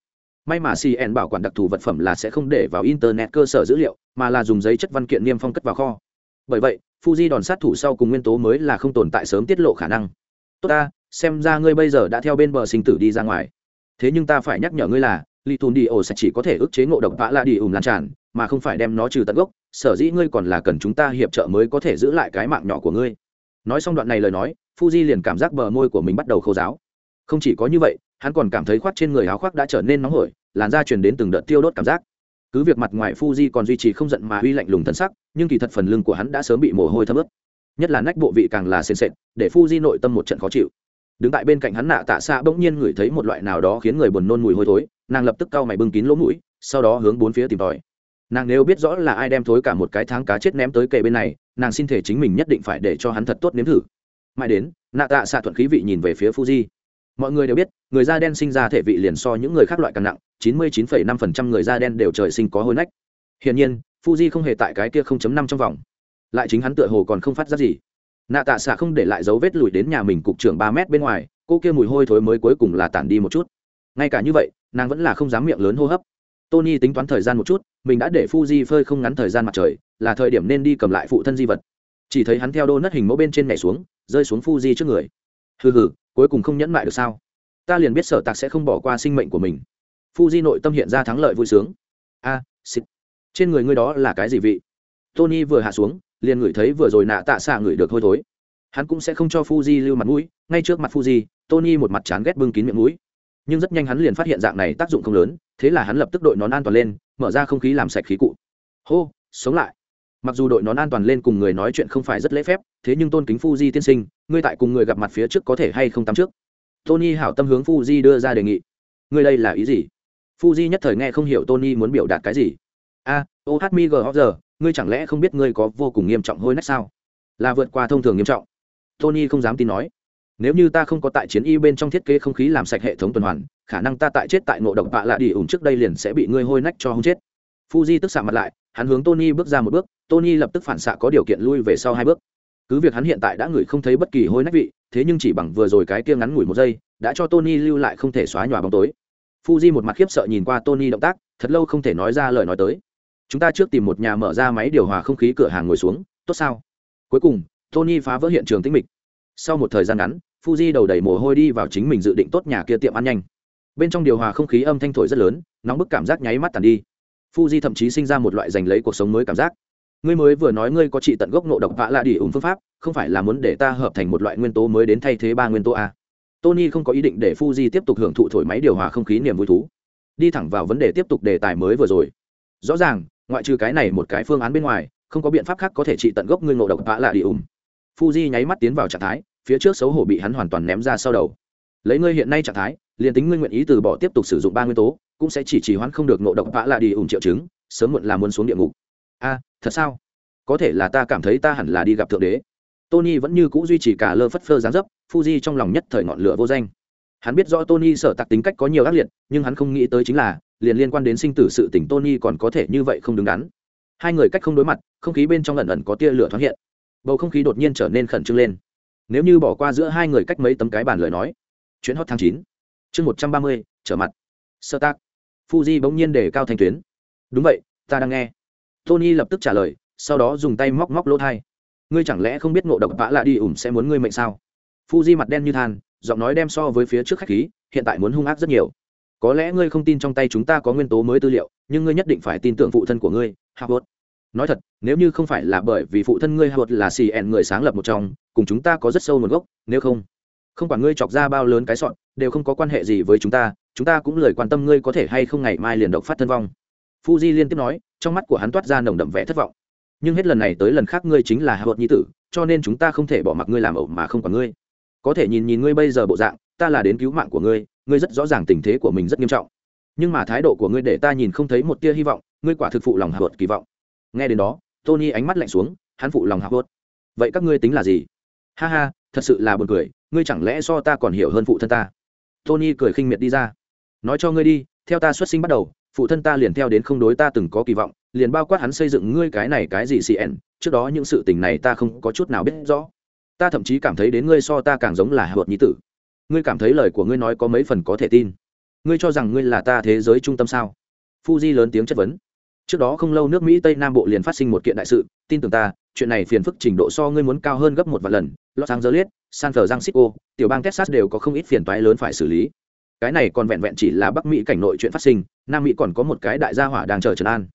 May mà cn bảo quản đặc thù vật phẩm là sẽ không để vào internet cơ sở dữ liệu, mà là dùng giấy chất văn kiện niêm phong cất vào kho. Bởi vậy, fuji đòn sát thủ sau cùng nguyên tố mới là không tồn tại sớm tiết lộ khả năng. Tốt ta xem ra ngươi bây giờ đã theo bên bờ sinh tử đi ra ngoài. Thế nhưng ta phải nhắc nhở ngươi là, li tùn đi ổ sẽ chỉ có thể ức chế ngộ độc vã la đi ùm lan tràn, mà không phải đem nó trừ tận gốc. Sở dĩ ngươi còn là cần chúng ta hiệp trợ mới có thể giữ lại cái mạng nhỏ của ngươi. Nói xong đoạn này lời nói, fuji liền cảm giác bờ môi của mình bắt đầu khô giáo không chỉ có như vậy, hắn còn cảm thấy khoác trên người áo khoác đã trở nên nóng hổi, làn da truyền đến từng đợt tiêu đốt cảm giác. Cứ việc mặt ngoài fuji còn duy trì không giận mà uy lạnh lùng thân sắc, nhưng kỳ thật phần lưng của hắn đã sớm bị mồ hôi thấm ướt. Nhất là nách bộ vị càng là sền sệt, để fuji nội tâm một trận khó chịu đứng tại bên cạnh hắn nạ tạ xạ bỗng nhiên ngửi thấy một loại nào đó khiến người buồn nôn mùi hôi thối nàng lập tức cau mày bưng kín lỗ mũi sau đó hướng bốn phía tìm tòi. Nàng nếu biết rõ là ai đem thối cả một cái tháng cá chết ném tới kề bên này nàng xin thể chính mình nhất định phải để cho hắn thật tốt nếm thử. Mãi đến nạ tạ xạ thuận khí vị nhìn về phía fuji. Mọi người đều biết người da đen sinh ra thể vị liền so những người khác loại càng nặng 99,5% người da đen đều trời sinh có hôi nách. Hiển nhiên fuji không hề tại cái kia 0.5 trong vòng. Lại chính hắn tựa hồ còn không phát ra gì nạ tạ xạ không để lại dấu vết lùi đến nhà mình cục trưởng ba mét bên ngoài, cô kia mùi hôi thối mới cuối cùng là tản đi một chút. Ngay cả như vậy, nàng vẫn là không dám miệng lớn hô hấp. Tony tính toán thời gian một chút, mình đã để Fuji phơi không ngắn thời gian mặt trời, là thời điểm nên đi cầm lại phụ thân di vật. Chỉ thấy hắn theo đô nất hình mẫu bên trên nhảy xuống, rơi xuống Fuji trước người. Hừ hừ, cuối cùng không nhẫn mại được sao? Ta liền biết sở tạc sẽ không bỏ qua sinh mệnh của mình. Fuji nội tâm hiện ra thắng lợi vui sướng. A, xịt. Trên người ngươi đó là cái gì vị? Tony vừa hạ xuống liền ngửi thấy vừa rồi nạ tạ xạ ngửi được hôi thối. Hắn cũng sẽ không cho fuji lưu mặt mũi, ngay trước mặt fuji, tony một mặt chán ghét bưng kín miệng mũi. Nhưng rất nhanh hắn liền phát hiện dạng này tác dụng không lớn, thế là hắn lập tức đội nón an toàn lên, mở ra không khí làm sạch khí cụ. Hô, sống lại. Mặc dù đội nón an toàn lên cùng người nói chuyện không phải rất lễ phép, thế nhưng tôn kính fuji tiên sinh, ngươi tại cùng người gặp mặt phía trước có thể hay không tắm trước? Tony hảo tâm hướng fuji đưa ra đề nghị. Ngươi đây là ý gì? Fuji nhất thời nghe không hiểu tony muốn biểu đạt cái gì. A ô hát mi g. giờ ngươi chẳng lẽ không biết ngươi có vô cùng nghiêm trọng hôi nách sao? Là vượt qua thông thường nghiêm trọng. Tony không dám tin nói. Nếu như ta không có tại chiến y bên trong thiết kế không khí làm sạch hệ thống tuần hoàn, khả năng ta tại chết tại ngộ độc bạ lạ đi ủng trước đây liền sẽ bị ngươi hôi nách cho hông chết. Fuji tức xạ mặt lại, hắn hướng tony bước ra một bước, tony lập tức phản xạ có điều kiện lui về sau hai bước. Cứ việc hắn hiện tại đã ngửi không thấy bất kỳ hôi nách vị, thế nhưng chỉ bằng vừa rồi cái kia ngắn ngủi một giây, đã cho tony lưu lại không thể xóa nhòa bóng tối. Fuji một mặt khiếp sợ nhìn qua tony động tác, thật lâu không thể nói ra lời nói tới chúng ta trước tìm một nhà mở ra máy điều hòa không khí cửa hàng ngồi xuống, tốt sao? Cuối cùng, tony phá vỡ hiện trường tĩnh mịch. Sau một thời gian ngắn, fuji đầu đầy mồ hôi đi vào chính mình dự định tốt nhà kia tiệm ăn nhanh. Bên trong điều hòa không khí âm thanh thổi rất lớn, nóng bức cảm giác nháy mắt tàn đi. Fuji thậm chí sinh ra một loại giành lấy cuộc sống mới cảm giác. Ngươi mới vừa nói ngươi có trị tận gốc nộ độc vạ lạ đi ủng phương pháp, không phải là muốn để ta hợp thành một loại nguyên tố mới đến thay thế ba nguyên tố a? Tony không có ý định để fuji tiếp tục hưởng thụ thổi máy điều hòa không khí niềm vui thú. Đi thẳng vào vấn đề tiếp tục đề tài mới vừa rồi. Rõ ràng ngoại trừ cái này một cái phương án bên ngoài, không có biện pháp khác có thể trị tận gốc ngươi ngộ độc vạ lạ đi ủng fuji nháy mắt tiến vào trạng thái, phía trước xấu hổ bị hắn hoàn toàn ném ra sau đầu. Lấy ngươi hiện nay trạng thái, liền tính ngươi nguyện ý từ bỏ tiếp tục sử dụng ba nguyên tố, cũng sẽ chỉ trì hoãn không được ngộ độc vạ lạ đi ùm triệu chứng, sớm muộn là muốn xuống địa ngục. A, thật sao? Có thể là ta cảm thấy ta hẳn là đi gặp thượng đế. Tony vẫn như c ũ duy trì cả lơ phất phơ dáng dấp, fuji trong lòng nhất thời ngọn lửa vô danh. Hắn biết rõ tony sở tặc tính cách có nhiều ác liệt, nhưng hắn không nghĩ tới chính là liền liên quan đến sinh tử sự tỉnh tony còn có thể như vậy không đứng đắn. Hai người cách không đối mặt, không khí bên trong ẩn ẩn có tia lửa thoáng hiện. Bầu không khí đột nhiên trở nên khẩn trương lên. Nếu như bỏ qua giữa hai người cách mấy tấm cái bàn lời nói chuyến hot tháng chín, chương một trăm ba mươi, trở mặt. Sơ tác. Fuji bỗng nhiên để cao thành tuyến. Đúng vậy, ta đang nghe. Tony lập tức trả lời, sau đó dùng tay móc móc lỗ tai. ngươi chẳng lẽ không biết ngộ độc vã lạ đi ủm sẽ muốn ngươi mệnh sao? Fuji mặt đen như than, giọng nói đem so với phía trước khách khí, hiện tại muốn hung ác rất nhiều có lẽ ngươi không tin trong tay chúng ta có nguyên tố mới tư liệu, nhưng ngươi nhất định phải tin tưởng phụ thân của ngươi harvard nói thật, nếu như không phải là bởi vì phụ thân ngươi harvard là cn người sáng lập một trong, cùng chúng ta có rất sâu nguồn gốc, nếu không không quản ngươi chọc ra bao lớn cái sọn, đều không có quan hệ gì với chúng ta chúng ta cũng lời quan tâm ngươi có thể hay không ngày mai liền độc phát thân vong. Fuji liên tiếp nói, trong mắt của hắn toát ra nồng đậm vẻ thất vọng. Nhưng hết lần này tới lần khác ngươi chính là hạ bậc nhi tử, cho nên chúng ta không thể bỏ mặc ngươi làm ẩu mà không còn ngươi. Có thể nhìn nhìn ngươi bây giờ bộ dạng ta là đến cứu mạng của ngươi ngươi rất rõ ràng tình thế của mình rất nghiêm trọng. Nhưng mà thái độ của ngươi để ta nhìn không thấy một tia hy vọng, ngươi quả thực phụ lòng hạ bậc kỳ vọng. Nghe đến đó, tony ánh mắt lạnh xuống, hắn phụ lòng hạ bậc vậy các ngươi tính là gì? Ha ha, thật sự là buồn cười, ngươi chẳng lẽ so ta còn hiểu hơn phụ thân ta? Tony cười khinh miệt đi ra. Nói cho ngươi đi, theo ta xuất sinh bắt đầu, phụ thân ta liền theo đến không đối ta từng có kỳ vọng, liền bao quát hắn xây dựng ngươi cái này cái gì cn trước đó những sự tình này ta không có chút nào biết rõ. Ta thậm chí cảm thấy đến ngươi so ta càng giống là hợp nhí tử ngươi cảm thấy lời của ngươi nói có mấy phần có thể tin? Ngươi cho rằng ngươi là ta thế giới trung tâm sao? Fuji lớn tiếng chất vấn. Trước đó không lâu nước mỹ tây nam bộ liền phát sinh một kiện đại sự, tin tưởng ta, chuyện này phiền phức trình độ so ngươi muốn cao hơn gấp một vài lần. Los angeles, san francisco, tiểu bang texas đều có không ít phiền toái lớn phải xử lý. Cái này còn vẹn vẹn chỉ là bắc mỹ cảnh nội chuyện phát sinh, nam mỹ còn có một cái đại gia hỏa đang chờ trần an.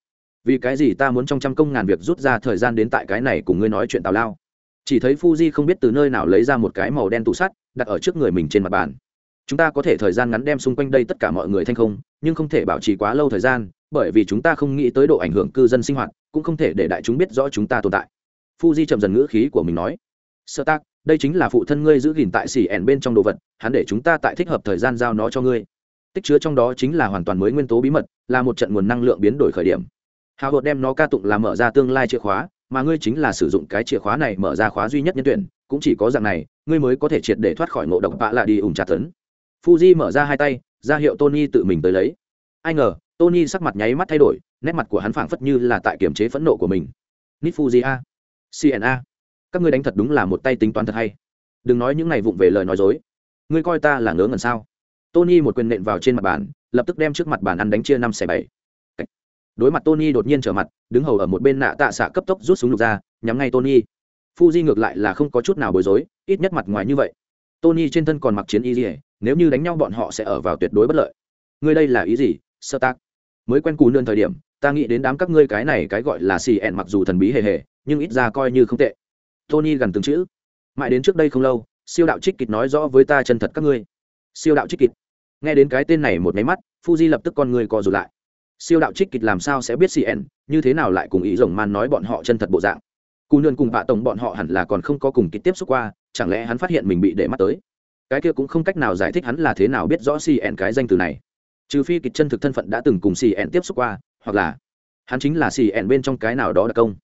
Vì cái gì ta muốn trong trăm công ngàn việc rút ra thời gian đến tại cái này cùng ngươi nói chuyện tào lao? Chỉ thấy fuji không biết từ nơi nào lấy ra một cái màu đen tủ sắt đặt ở trước người mình trên mặt bàn. Chúng ta có thể thời gian ngắn đem xung quanh đây tất cả mọi người thanh không, nhưng không thể bảo trì quá lâu thời gian, bởi vì chúng ta không nghĩ tới độ ảnh hưởng cư dân sinh hoạt, cũng không thể để đại chúng biết rõ chúng ta tồn tại. Fuji chậm dần ngữ khí của mình nói. Sơ tác, đây chính là phụ thân ngươi giữ gìn tại xỉ ẻn bên trong đồ vật, hắn để chúng ta tại thích hợp thời gian giao nó cho ngươi. Tích chứa trong đó chính là hoàn toàn mới nguyên tố bí mật, là một trận nguồn năng lượng biến đổi khởi điểm. Hào hột đem nó ca tụng là mở ra tương lai chìa khóa, mà ngươi chính là sử dụng cái chìa khóa này mở ra khóa duy nhất nhân tuyển, cũng chỉ có dạng này ngươi mới có thể triệt để thoát khỏi ngộ độc bạ lạ đi ủng trà tấn. Fuji mở ra hai tay, ra hiệu tony tự mình tới lấy. Ai ngờ, tony sắc mặt nháy mắt thay đổi, nét mặt của hắn phảng phất như là tại kiềm chế phẫn nộ của mình. Nít fuji a. Cna các ngươi đánh thật đúng là một tay tính toán thật hay. Đừng nói những này vụng về lời nói dối. Ngươi coi ta là ngớ ngẩn sao? Tony một quyền nện vào trên mặt bàn, lập tức đem trước mặt bàn ăn đánh chia năm xẻ bảy. Đối mặt tony đột nhiên trở mặt, đứng hầu ở một bên nạ tạ xạ cấp tốc rút súng lục ra, nhắm ngay tony. Fuji ngược lại là không có chút nào bối rối ít nhất mặt ngoài như vậy. Tony trên thân còn mặc chiến y dỉa nếu như đánh nhau bọn họ sẽ ở vào tuyệt đối bất lợi. Ngươi đây là ý gì, sơ tác? Mới quen cù nương thời điểm, ta nghĩ đến đám các ngươi cái này cái gọi là xì ẹn mặc dù thần bí hề hề, nhưng ít ra coi như không tệ. Tony gần từng chữ. Mãi đến trước đây không lâu, siêu đạo trích kịch nói rõ với ta chân thật các ngươi. Siêu đạo trích kịch. Nghe đến cái tên này một máy mắt, fuji lập tức con người co rụt lại. Siêu đạo trích kịch làm sao sẽ biết cn như thế nào lại cùng ý rồng man nói bọn họ chân thật bộ dạng? Cù nương cùng bạ tổng bọn họ hẳn là còn không có cùng kịch tiếp xúc qua chẳng lẽ hắn phát hiện mình bị để mắt tới cái kia cũng không cách nào giải thích hắn là thế nào biết rõ cn cái danh từ này trừ phi kịch chân thực thân phận đã từng cùng cn tiếp xúc qua hoặc là hắn chính là cn bên trong cái nào đó đặc công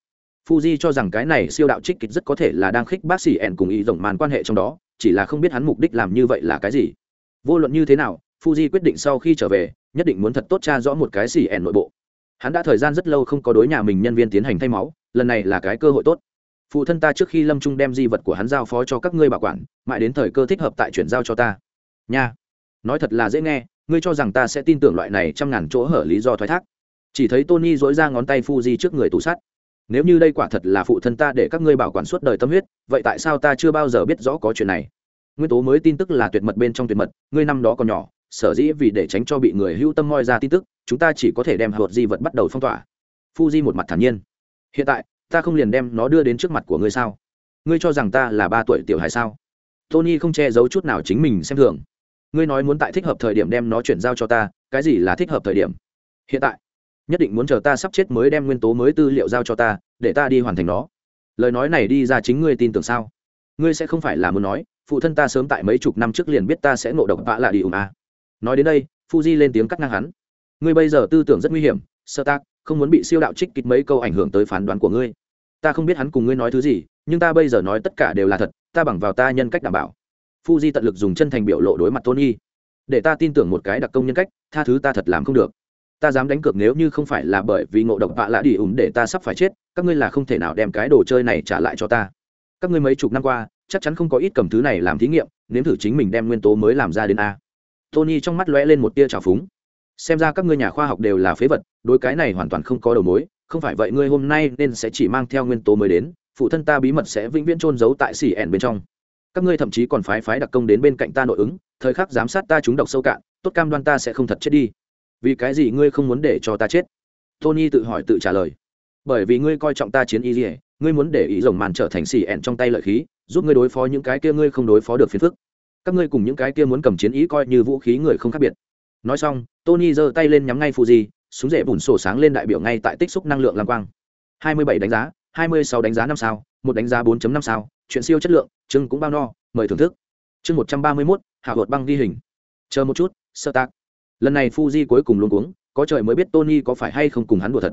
Fuji cho rằng cái này siêu đạo trích kịch rất có thể là đang khích bác sĩ ẻn cùng ý rộng màn quan hệ trong đó, chỉ là không biết hắn mục đích làm như vậy là cái gì. Vô luận như thế nào, Fuji quyết định sau khi trở về, nhất định muốn thật tốt tra rõ một cái xỉ ẻn nội bộ. Hắn đã thời gian rất lâu không có đối nhà mình nhân viên tiến hành thay máu, lần này là cái cơ hội tốt. Phụ thân ta trước khi lâm trung đem di vật của hắn giao phó cho các ngươi bảo quản, mãi đến thời cơ thích hợp tại chuyển giao cho ta. Nha, nói thật là dễ nghe, ngươi cho rằng ta sẽ tin tưởng loại này trăm ngàn chỗ hở lý do thoái thác. Chỉ thấy Tony dối ra ngón tay Fuji trước người tủ sát. nếu như đây quả thật là phụ thân ta để các ngươi bảo quản suốt đời tâm huyết vậy tại sao ta chưa bao giờ biết rõ có chuyện này nguyên tố mới tin tức là tuyệt mật bên trong tuyệt mật ngươi năm đó còn nhỏ sở dĩ vì để tránh cho bị người hưu tâm moi ra tin tức chúng ta chỉ có thể đem hợp di vật bắt đầu phong tỏa Fuji một mặt thản nhiên hiện tại ta không liền đem nó đưa đến trước mặt của ngươi sao? Ngươi cho rằng ta là ba tuổi tiểu hài sao? Tony không che giấu chút nào chính mình xem thường. Ngươi nói muốn tại thích hợp thời điểm đem nó chuyển giao cho ta, cái gì là thích hợp thời điểm? Hiện tại, nhất định muốn chờ ta sắp chết mới đem nguyên tố mới tư liệu giao cho ta, để ta đi hoàn thành nó. Lời nói này đi ra chính ngươi tin tưởng sao? Ngươi sẽ không phải là muốn nói, phụ thân ta sớm tại mấy chục năm trước liền biết ta sẽ ngộ độc vạ lạ đi ùm à. nói đến đây, fuji lên tiếng cắt ngang hắn. Ngươi bây giờ tư tưởng rất nguy hiểm sơ tác không muốn bị siêu đạo trích kịch mấy câu ảnh hưởng tới phán đoán của ngươi. Ta không biết hắn cùng ngươi nói thứ gì, nhưng ta bây giờ nói tất cả đều là thật, ta bằng vào ta nhân cách đảm bảo. Fuji tận lực dùng chân thành biểu lộ đối mặt tony. Để ta tin tưởng một cái đặc công nhân cách, tha thứ ta thật làm không được. Ta dám đánh cược nếu như không phải là bởi vì ngộ độc vạ lạ đi ủng để ta sắp phải chết, các ngươi là không thể nào đem cái đồ chơi này trả lại cho ta. Các ngươi mấy chục năm qua, chắc chắn không có ít cầm thứ này làm thí nghiệm, nếm thử chính mình đem nguyên tố mới làm ra đến a. Tony trong mắt lóe lên một tia trào phúng xem ra các ngươi nhà khoa học đều là phế vật, đối cái này hoàn toàn không có đầu mối, không phải vậy ngươi hôm nay nên sẽ chỉ mang theo nguyên tố mới đến, phụ thân ta bí mật sẽ vĩnh viễn trôn giấu tại xỉ ẻn bên trong. Các ngươi thậm chí còn phái phái đặc công đến bên cạnh ta nội ứng, thời khắc giám sát ta trúng độc sâu cạn, tốt cam đoan ta sẽ không thật chết đi. Vì cái gì ngươi không muốn để cho ta chết? Tony tự hỏi tự trả lời. Bởi vì ngươi coi trọng ta chiến y dỉa ngươi muốn để ý rồng màn trở thành xỉ ẻn trong tay lợi khí, giúp ngươi đối phó những cái kia ngươi không đối phó được phiền phức. Các ngươi cùng những cái kia muốn cầm chiến ý coi như vũ khí người không khác biệt nói xong tony giơ tay lên nhắm ngay fuji súng rễ bùn sổ sáng lên đại biểu ngay tại tích xúc năng lượng lam quang. 27 đánh giá 26 đánh giá năm sao một đánh giá 4.5 sao chuyện siêu chất lượng chưng cũng bao no mời thưởng thức. Chương 131, hạ vợt băng ghi hình. Chờ một chút sơ tác. Lần này fuji cuối cùng luôn cuống có trời mới biết tony có phải hay không cùng hắn đùa thật.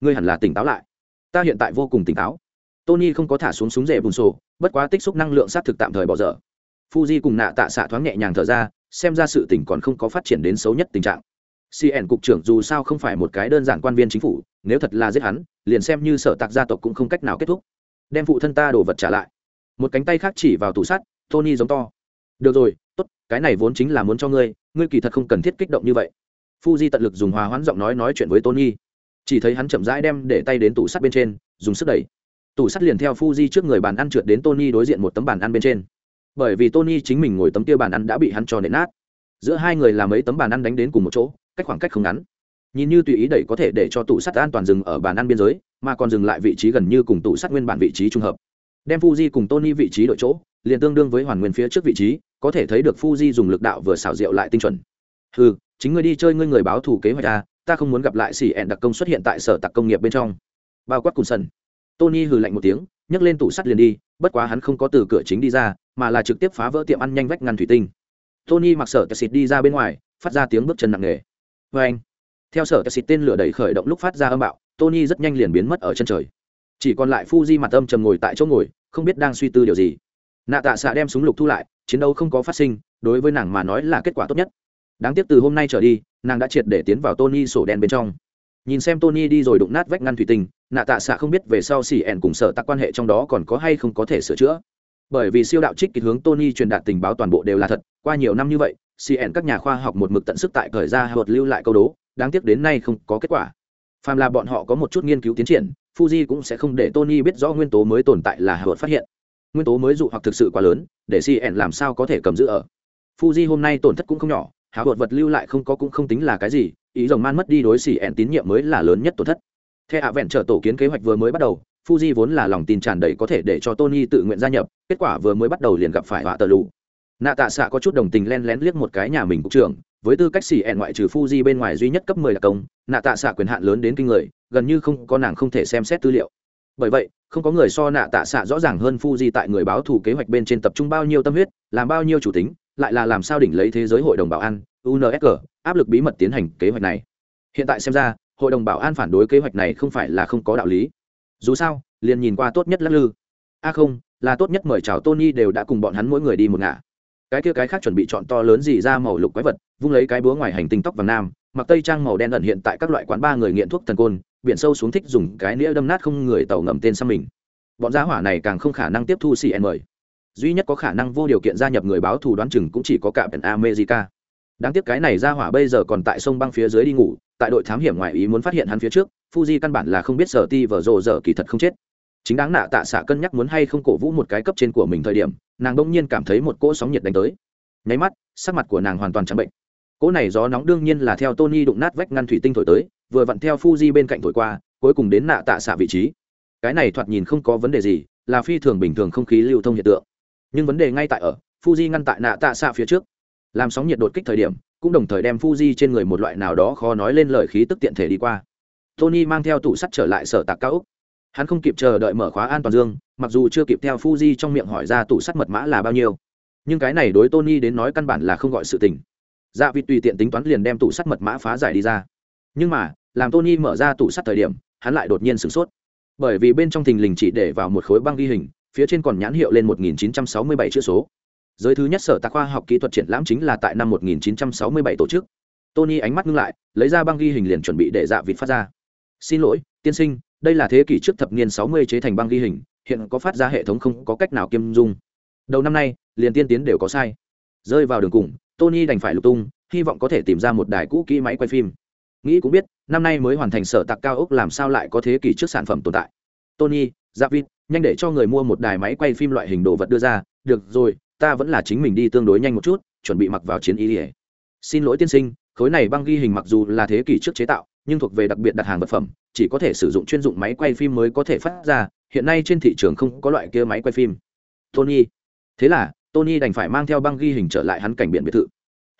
Ngươi hẳn là tỉnh táo lại. Ta hiện tại vô cùng tỉnh táo. Tony không có thả xuống súng rễ bùn sổ bất quá tích xúc năng lượng sát thực tạm thời bỏ dở. Fuji cùng nạ tạ xạ thoáng nhẹ nhàng thở ra xem ra sự tình còn không có phát triển đến xấu nhất tình trạng. Cn cục trưởng dù sao không phải một cái đơn giản quan viên chính phủ, nếu thật là giết hắn, liền xem như sở tạc gia tộc cũng không cách nào kết thúc. Đem phụ thân ta đồ vật trả lại. Một cánh tay khác chỉ vào tủ sắt, tony giống to. Được rồi, tốt, cái này vốn chính là muốn cho ngươi ngươi kỳ thật không cần thiết kích động như vậy. Fuji tận lực dùng hòa hoãn giọng nói nói chuyện với tony. Chỉ thấy hắn chậm rãi đem để tay đến tủ sắt bên trên, dùng sức đẩy. Tủ sắt liền theo fuji trước người bàn ăn trượt đến tony đối diện một tấm bàn ăn bên trên bởi vì tony chính mình ngồi tấm kia bàn ăn đã bị hắn cho nện nát. Giữa hai người làm mấy tấm bàn ăn đánh đến cùng một chỗ, cách khoảng cách không ngắn. Nhìn như tùy ý đẩy có thể để cho tủ sắt an toàn dừng ở bàn ăn biên giới, mà còn dừng lại vị trí gần như cùng tủ sắt nguyên bản vị trí trung hợp. Đem fuji cùng tony vị trí đội chỗ, liền tương đương với hoàn nguyên phía trước vị trí, có thể thấy được fuji dùng lực đạo vừa xảo diệu lại tinh chuẩn. Ừ chính ngươi đi chơi ngươi người báo thủ kế hoạch ta ta không muốn gặp lại xỉ ẹn đặc công xuất hiện tại sở tặc công nghiệp bên trong. Bao quát cùng sân tony hừ lạnh một tiếng, nhấc lên tủ sắt liền đi bất quá hắn không có từ cửa chính đi ra, mà là trực tiếp phá vỡ tiệm ăn nhanh vách ngăn thủy tinh. Tony mặc sở tệ xịt đi ra bên ngoài, phát ra tiếng bước chân nặng nề. Vê anh. Theo sở tệ xịt tên lửa đẩy khởi động lúc phát ra âm bạo, tony rất nhanh liền biến mất ở chân trời. Chỉ còn lại fuji mặt âm trầm ngồi tại chỗ ngồi, không biết đang suy tư điều gì. Nạ tạ xạ đem súng lục thu lại, chiến đấu không có phát sinh, đối với nàng mà nói là kết quả tốt nhất. Đáng tiếc từ hôm nay trở đi, nàng đã triệt để tiến vào tony sổ đen bên trong nhìn xem tony đi rồi đụng nát vách ngăn thủy tinh, nạ tạ xạ không biết về sau xỉ ẻn cùng sở tắc quan hệ trong đó còn có hay không có thể sửa chữa. Bởi vì siêu đạo trích kịch hướng tony truyền đạt tình báo toàn bộ đều là thật, qua nhiều năm như vậy cn các nhà khoa học một mực tận sức tại thời ra hợp lưu lại câu đố, đáng tiếc đến nay không có kết quả. Phàm là bọn họ có một chút nghiên cứu tiến triển, fuji cũng sẽ không để tony biết rõ nguyên tố mới tồn tại là hợp phát hiện. Nguyên tố mới dụ hoặc thực sự quá lớn, để cn làm sao có thể cầm giữ ở. Fuji hôm nay tổn thất cũng không nhỏ hào hột vật lưu lại không có cũng không tính là cái gì, ý rồng man mất đi đối xỉ ẹn tín nhiệm mới là lớn nhất tổn thất. Theo hạ vẹn trở tổ kiến kế hoạch vừa mới bắt đầu, fuji vốn là lòng tin tràn đầy có thể để cho tony tự nguyện gia nhập, kết quả vừa mới bắt đầu liền gặp phải họa tờ lụ nạ tạ xạ có chút đồng tình len lén liếc một cái nhà mình cục trưởng, với tư cách xỉ ẹn ngoại trừ fuji bên ngoài duy nhất cấp 10 là công nạ tạ xạ quyền hạn lớn đến kinh người, gần như không có nàng không thể xem xét tư liệu. Bởi vậy, không có người so nạ tạ xạ rõ ràng hơn fuji tại người báo thủ kế hoạch bên trên tập trung bao nhiêu tâm huyết, làm bao nhiêu chủ tính lại là làm sao đỉnh lấy thế giới hội đồng bảo an unsg áp lực bí mật tiến hành kế hoạch này. Hiện tại xem ra, hội đồng bảo an phản đối kế hoạch này không phải là không có đạo lý. Dù sao, liền nhìn qua tốt nhất lắc lư. A không, là tốt nhất mời chào tony đều đã cùng bọn hắn mỗi người đi một ngả. Cái kia cái khác chuẩn bị chọn to lớn gì ra màu lục quái vật, vung lấy cái búa ngoài hành tinh tóc vàng nam, mặc tây trang màu đen ẩn hiện tại các loại quán ba người nghiện thuốc thần côn, biển sâu xuống thích dùng cái nĩa đâm nát không người tàu ngầm tên sang mình. Bọn giá hỏa này càng không khả năng tiếp thu cn mời duy nhất có khả năng vô điều kiện gia nhập người báo thù đoán chừng cũng chỉ có cả biển america. Đáng tiếc cái này ra hỏa bây giờ còn tại sông băng phía dưới đi ngủ, tại đội thám hiểm ngoại ý muốn phát hiện hắn phía trước, fuji căn bản là không biết sở ti vở rồ dở kỳ thật không chết. Chính đáng nạ tạ xạ cân nhắc muốn hay không cổ vũ một cái cấp trên của mình thời điểm, nàng đông nhiên cảm thấy một cỗ sóng nhiệt đánh tới. Nháy mắt, sắc mặt của nàng hoàn toàn trắng bệnh. Cỗ này gió nóng đương nhiên là theo tony đụng nát vách ngăn thủy tinh thổi tới, vừa vặn theo fuji bên cạnh thổi qua, cuối cùng đến nạ tạ xạ vị trí. Cái này thoạt nhìn không có vấn đề gì, là phi thường bình thường không khí lưu thông hiện tượng nhưng vấn đề ngay tại ở, fuji ngăn tại nạ tạ xạ phía trước. Làm sóng nhiệt đột kích thời điểm, cũng đồng thời đem fuji trên người một loại nào đó khó nói lên lời khí tức tiện thể đi qua. Tony mang theo tủ sắt trở lại sở tạc cao úc hắn không kịp chờ đợi mở khóa an toàn dương, mặc dù chưa kịp theo fuji trong miệng hỏi ra tủ sắt mật mã là bao nhiêu. Nhưng cái này đối tony đến nói căn bản là không gọi sự tình. Dạ vịt tùy tiện tính toán liền đem tủ sắt mật mã phá giải đi ra. Nhưng mà, làm tony mở ra tủ sắt thời điểm, hắn lại đột nhiên sửng sốt. Bởi vì bên trong thình lình chỉ để vào một khối băng ghi hình phía trên còn nhãn hiệu lên 1967 chữ số. Giới thứ nhất sở tạc khoa học kỹ thuật triển lãm chính là tại năm 1967 tổ chức. Tony ánh mắt ngưng lại, lấy ra băng ghi hình liền chuẩn bị để dạ vịt phát ra. Xin lỗi, tiên sinh, đây là thế kỷ trước thập niên 60 chế thành băng ghi hình, hiện có phát ra hệ thống không có cách nào kiêm dung. Đầu năm nay, liền tiên tiến đều có sai. Rơi vào đường cùng, tony đành phải lục tung, hy vọng có thể tìm ra một đài cũ kỹ máy quay phim. Nghĩ cũng biết, năm nay mới hoàn thành sở tạc cao ốc làm sao lại có thế kỷ trước sản phẩm tồn tại tony David, nhanh để cho người mua một đài máy quay phim loại hình đồ vật đưa ra. Được rồi ta vẫn là chính mình đi tương đối nhanh một chút chuẩn bị mặc vào chiến ý ỉa xin lỗi tiên sinh khối này băng ghi hình mặc dù là thế kỷ trước chế tạo nhưng thuộc về đặc biệt đặt hàng vật phẩm chỉ có thể sử dụng chuyên dụng máy quay phim mới có thể phát ra. Hiện nay trên thị trường không có loại kia máy quay phim. Tony. Thế là tony đành phải mang theo băng ghi hình trở lại hắn cảnh biển biệt thự.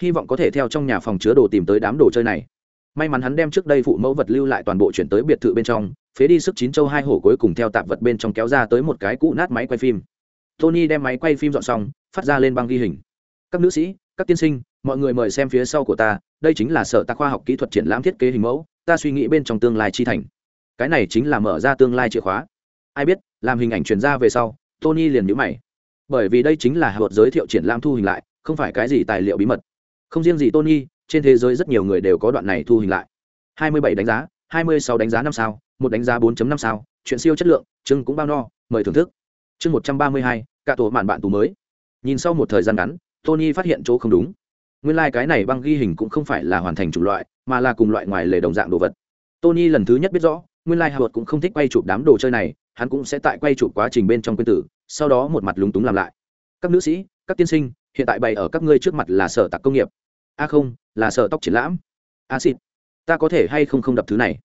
Hy vọng có thể theo trong nhà phòng chứa đồ tìm tới đám đồ chơi này. May mắn hắn đem trước đây phụ mẫu vật lưu lại toàn bộ chuyển tới biệt thự bên trong phế đi sức chín châu hai hổ cuối cùng theo tạp vật bên trong kéo ra tới một cái cũ nát máy quay phim. Tony đem máy quay phim dọn xong, phát ra lên băng ghi hình. Các nữ sĩ, các tiên sinh, mọi người mời xem phía sau của ta, đây chính là sở tác khoa học kỹ thuật triển lãm thiết kế hình mẫu, ta suy nghĩ bên trong tương lai chi thành. Cái này chính là mở ra tương lai chìa khóa. Ai biết, làm hình ảnh truyền ra về sau, tony liền nhữ mày. Bởi vì đây chính là hợp giới thiệu triển lãm thu hình lại, không phải cái gì tài liệu bí mật. Không riêng gì tony, trên thế giới rất nhiều người đều có đoạn này thu hình lại. 27 đánh giá 26 đánh giá năm sao một đánh giá 4.5 sao chuyện siêu chất lượng chương cũng bao no mời thưởng thức. Chương 132, cả tổ mạn bạn tù mới. Nhìn sau một thời gian ngắn tony phát hiện chỗ không đúng. Nguyên lai cái này băng ghi hình cũng không phải là hoàn thành chủng loại mà là cùng loại ngoài lề đồng dạng đồ vật. Tony lần thứ nhất biết rõ nguyên lai hắn cũng không thích quay chụp đám đồ chơi này hắn cũng sẽ tại quay chụp quá trình bên trong quyên tử sau đó một mặt lúng túng làm lại. Các nữ sĩ các tiên sinh hiện tại bày ở các ngươi trước mặt là sở tạc công nghiệp. A không là sở tóc triển lãm. A xịt ta có thể hay không không đập thứ này?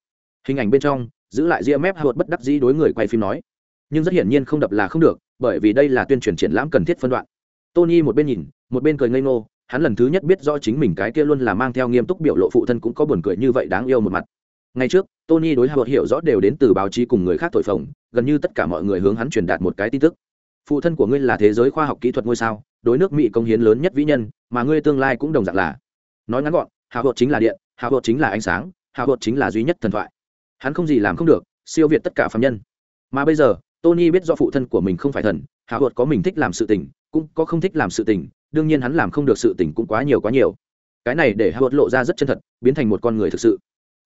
Hình ảnh bên trong giữ lại ria mép hột bất đắc dĩ đối người quay phim nói. Nhưng rất hiển nhiên không đập là không được, bởi vì đây là tuyên truyền triển lãm cần thiết phân đoạn. Tony một bên nhìn, một bên cười ngây ngô, hắn lần thứ nhất biết rõ chính mình cái kia luôn là mang theo nghiêm túc biểu lộ phụ thân cũng có buồn cười như vậy đáng yêu một mặt. Ngay trước, tony đối hạ hiểu rõ đều đến từ báo chí cùng người khác thổi phồng, gần như tất cả mọi người hướng hắn truyền đạt một cái tin tức. Phụ thân của ngươi là thế giới khoa học kỹ thuật ngôi sao, đối nước mỹ công hiến lớn nhất vĩ nhân, mà ngươi tương lai cũng đồng dạng là. Nói ngắn gọn, hào hột chính là điện, hào hột chính là ánh sáng, hào hột chính là duy nhất thần thoại hắn không gì làm không được, siêu việt tất cả phạm nhân. Mà bây giờ, tony biết do phụ thân của mình không phải thần hạ hột có mình thích làm sự tình, cũng có không thích làm sự tình, đương nhiên hắn làm không được sự tình cũng quá nhiều quá nhiều. Cái này để hạ hột lộ ra rất chân thật, biến thành một con người thực sự.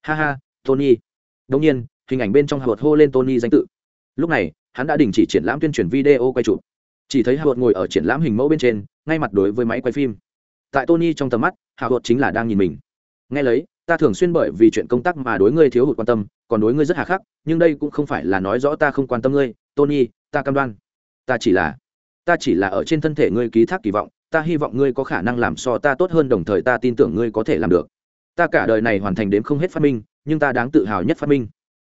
Ha ha, tony. Đông nhiên, hình ảnh bên trong hạ hột hô lên tony danh tự. Lúc này, hắn đã đình chỉ triển lãm tuyên truyền video quay chụp. Chỉ thấy hạ hột ngồi ở triển lãm hình mẫu bên trên, ngay mặt đối với máy quay phim. Tại tony trong tầm mắt hạ hột chính là đang nhìn mình. Nghe lấy ta thường xuyên bởi vì chuyện công tác mà đối ngươi thiếu hụt quan tâm, còn đối ngươi rất hà khắc, nhưng đây cũng không phải là nói rõ ta không quan tâm ngươi, tony, ta cam đoan. Ta chỉ là, ta chỉ là ở trên thân thể ngươi ký thác kỳ vọng, ta hy vọng ngươi có khả năng làm so ta tốt hơn đồng thời ta tin tưởng ngươi có thể làm được. Ta cả đời này hoàn thành đến không hết phát minh, nhưng ta đáng tự hào nhất phát minh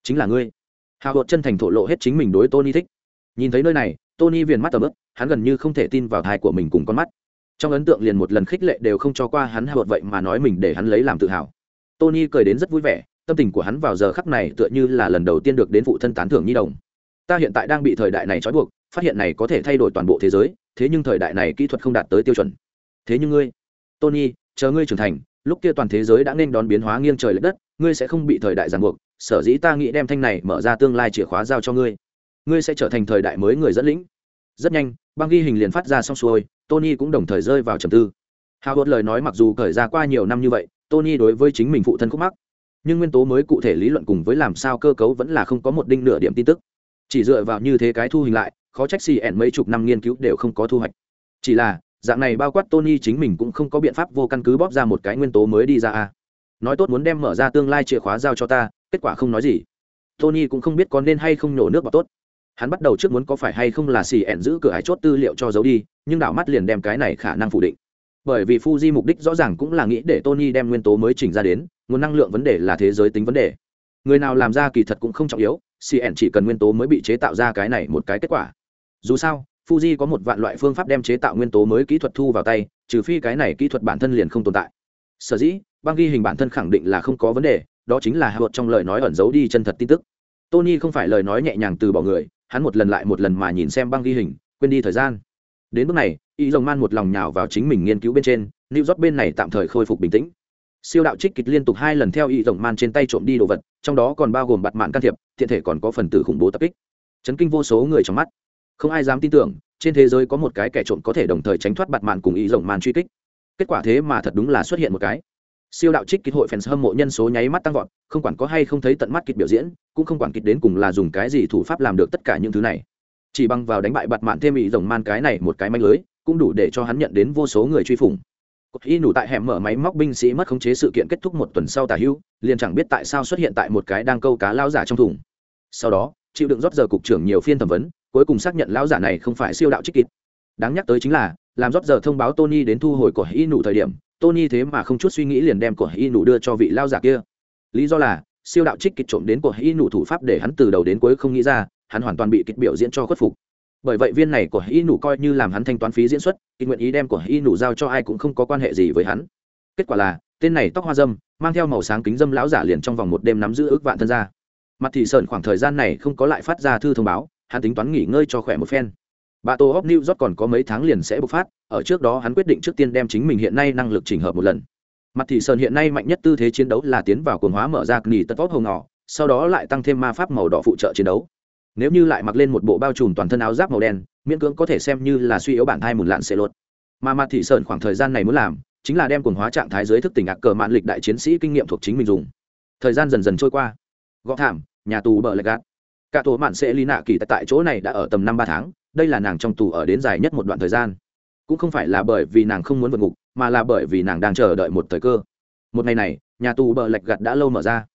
chính là ngươi. Hào hột chân thành thổ lộ hết chính mình đối tony thích. Nhìn thấy nơi này, tony viền mắt tầm ướp hắn gần như không thể tin vào thai của mình cùng con mắt. Trong ấn tượng liền một lần khích lệ đều không cho qua hắn hào hột vậy mà nói mình để hắn lấy làm tự hào tony cười đến rất vui vẻ, tâm tình của hắn vào giờ khắc này tựa như là lần đầu tiên được đến phụ thân tán thưởng nhi đồng. Ta hiện tại đang bị thời đại này trói buộc, phát hiện này có thể thay đổi toàn bộ thế giới, thế nhưng thời đại này kỹ thuật không đạt tới tiêu chuẩn. Thế nhưng ngươi, tony, chờ ngươi trưởng thành, lúc kia toàn thế giới đã nên đón biến hóa nghiêng trời l ệ đất, ngươi sẽ không bị thời đại ràng buộc, sở dĩ ta nghĩ đem thanh này mở ra tương lai chìa khóa giao cho ngươi. Ngươi sẽ trở thành thời đại mới người dẫn lĩnh. Rất nhanh, băng ghi hình liền phát ra xong xuôi, tony cũng đồng thời rơi vào trầm tư. Hào hốt lời nói mặc dù khởi ra qua nhiều năm như vậy tony đối với chính mình phụ thân khúc mắc. Nhưng nguyên tố mới cụ thể lý luận cùng với làm sao cơ cấu vẫn là không có một đinh nửa điểm tin tức. Chỉ dựa vào như thế cái thu hình lại, khó trách xì ẻn mấy chục năm nghiên cứu đều không có thu hoạch. Chỉ là, dạng này bao quát tony chính mình cũng không có biện pháp vô căn cứ bóp ra một cái nguyên tố mới đi ra a. Nói tốt muốn đem mở ra tương lai chìa khóa giao cho ta, kết quả không nói gì. Tony cũng không biết có nên hay không nổ nước vào tốt. Hắn bắt đầu trước muốn có phải hay không là xì ẻn giữ cửa hải chốt tư liệu cho giấu đi, nhưng đảo mắt liền đem cái này khả năng phủ định bởi vì fuji mục đích rõ ràng cũng là nghĩ để tony đem nguyên tố mới chỉnh ra đến, nguồn năng lượng vấn đề là thế giới tính vấn đề. Người nào làm ra kỳ thật cũng không trọng yếu, cn chỉ cần nguyên tố mới bị chế tạo ra cái này một cái kết quả. Dù sao, fuji có một vạn loại phương pháp đem chế tạo nguyên tố mới kỹ thuật thu vào tay, trừ phi cái này kỹ thuật bản thân liền không tồn tại. Sở dĩ, băng ghi hình bản thân khẳng định là không có vấn đề, đó chính là hợp trong lời nói ẩn giấu đi chân thật tin tức. Tony không phải lời nói nhẹ nhàng từ bỏ người, hắn một lần lại một lần mà nhìn xem băng ghi hình, quên đi thời gian đến bước này, y rồng man một lòng nhào vào chính mình nghiên cứu bên trên, new york bên này tạm thời khôi phục bình tĩnh. Siêu đạo trích kịch liên tục hai lần theo y rồng man trên tay trộm đi đồ vật, trong đó còn bao gồm bặt mạng can thiệp thiện thể còn có phần tử khủng bố tập kích. Chấn kinh vô số người trong mắt. Không ai dám tin tưởng, trên thế giới có một cái kẻ trộm có thể đồng thời tránh thoát bặt mạng cùng y rồng man truy kích. Kết quả thế mà thật đúng là xuất hiện một cái. Siêu đạo trích kịch hội fans hâm mộ nhân số nháy mắt tăng vọt, không quản có hay không thấy tận mắt kịch biểu diễn, cũng không quản kịch đến cùng là dùng cái gì thủ pháp làm được tất cả những thứ này chỉ bằng vào đánh bại bạt mạn thêm ý rồng man cái này một cái manh lưới, cũng đủ để cho hắn nhận đến vô số người truy phủng. Cột y nủ tại hẻm mở máy móc binh sĩ mất khống chế sự kiện kết thúc một tuần sau tả hữu liền chẳng biết tại sao xuất hiện tại một cái đang câu cá lao giả trong thùng. Sau đó, chịu đựng rót giờ cục trưởng nhiều phiên thẩm vấn, cuối cùng xác nhận lao giả này không phải siêu đạo trích kịp đáng nhắc tới chính là, làm rót giờ thông báo tony đến thu hồi của y nủ thời điểm, tony thế mà không chút suy nghĩ liền đem của y nủ đưa cho vị lao giả kia. Lý do là, siêu đạo trích kịch trộm đến của y nủ thủ pháp để hắn từ đầu đến cuối không nghĩ ra hắn hoàn toàn bị kịch biểu diễn cho khuất phục. Bởi vậy viên này của y nủ coi như làm hắn thanh toán phí diễn xuất kịch nguyện ý đem của y nủ giao cho ai cũng không có quan hệ gì với hắn. Kết quả là, tên này tóc hoa dâm, mang theo màu sáng kính dâm lão giả liền trong vòng một đêm nắm giữ ước vạn thân ra mặt thị sơn khoảng thời gian này không có lại phát ra thư thông báo, hắn tính toán nghỉ ngơi cho khỏe một phen. Bà tô hóc new york còn có mấy tháng liền sẽ bộc phát, ở trước đó hắn quyết định trước tiên đem chính mình hiện nay năng lực chỉnh hợp một lần. Mặt thị sơn hiện nay mạnh nhất tư thế chiến đấu là tiến vào cồn hóa mở ra nghỉ tất vót hồng ngỏ sau đó lại tăng thêm ma pháp màu đỏ phụ trợ chiến đấu nếu như lại mặc lên một bộ bao trùm toàn thân áo giáp màu đen, miễn cưỡng có thể xem như là suy yếu bản thai mùn lạn xệ lột. Mà mặt thị sơn khoảng thời gian này muốn làm, chính là đem quần hóa trạng thái giới thức tỉnh ạc cờ mạn lịch đại chiến sĩ kinh nghiệm thuộc chính mình dùng. Thời gian dần dần trôi qua. Gõ thảm, nhà tù bờ lạch gạt. Cả tổ mạn sẽ ly nạ kỳ tại chỗ này đã ở tầm năm ba tháng, đây là nàng trong tù ở đến dài nhất một đoạn thời gian. Cũng không phải là bởi vì nàng không muốn vượt ngục, mà là bởi vì nàng đang chờ đợi một thời cơ. Một ngày này, nhà tù bờ lạch gạt đã lâu mở ra.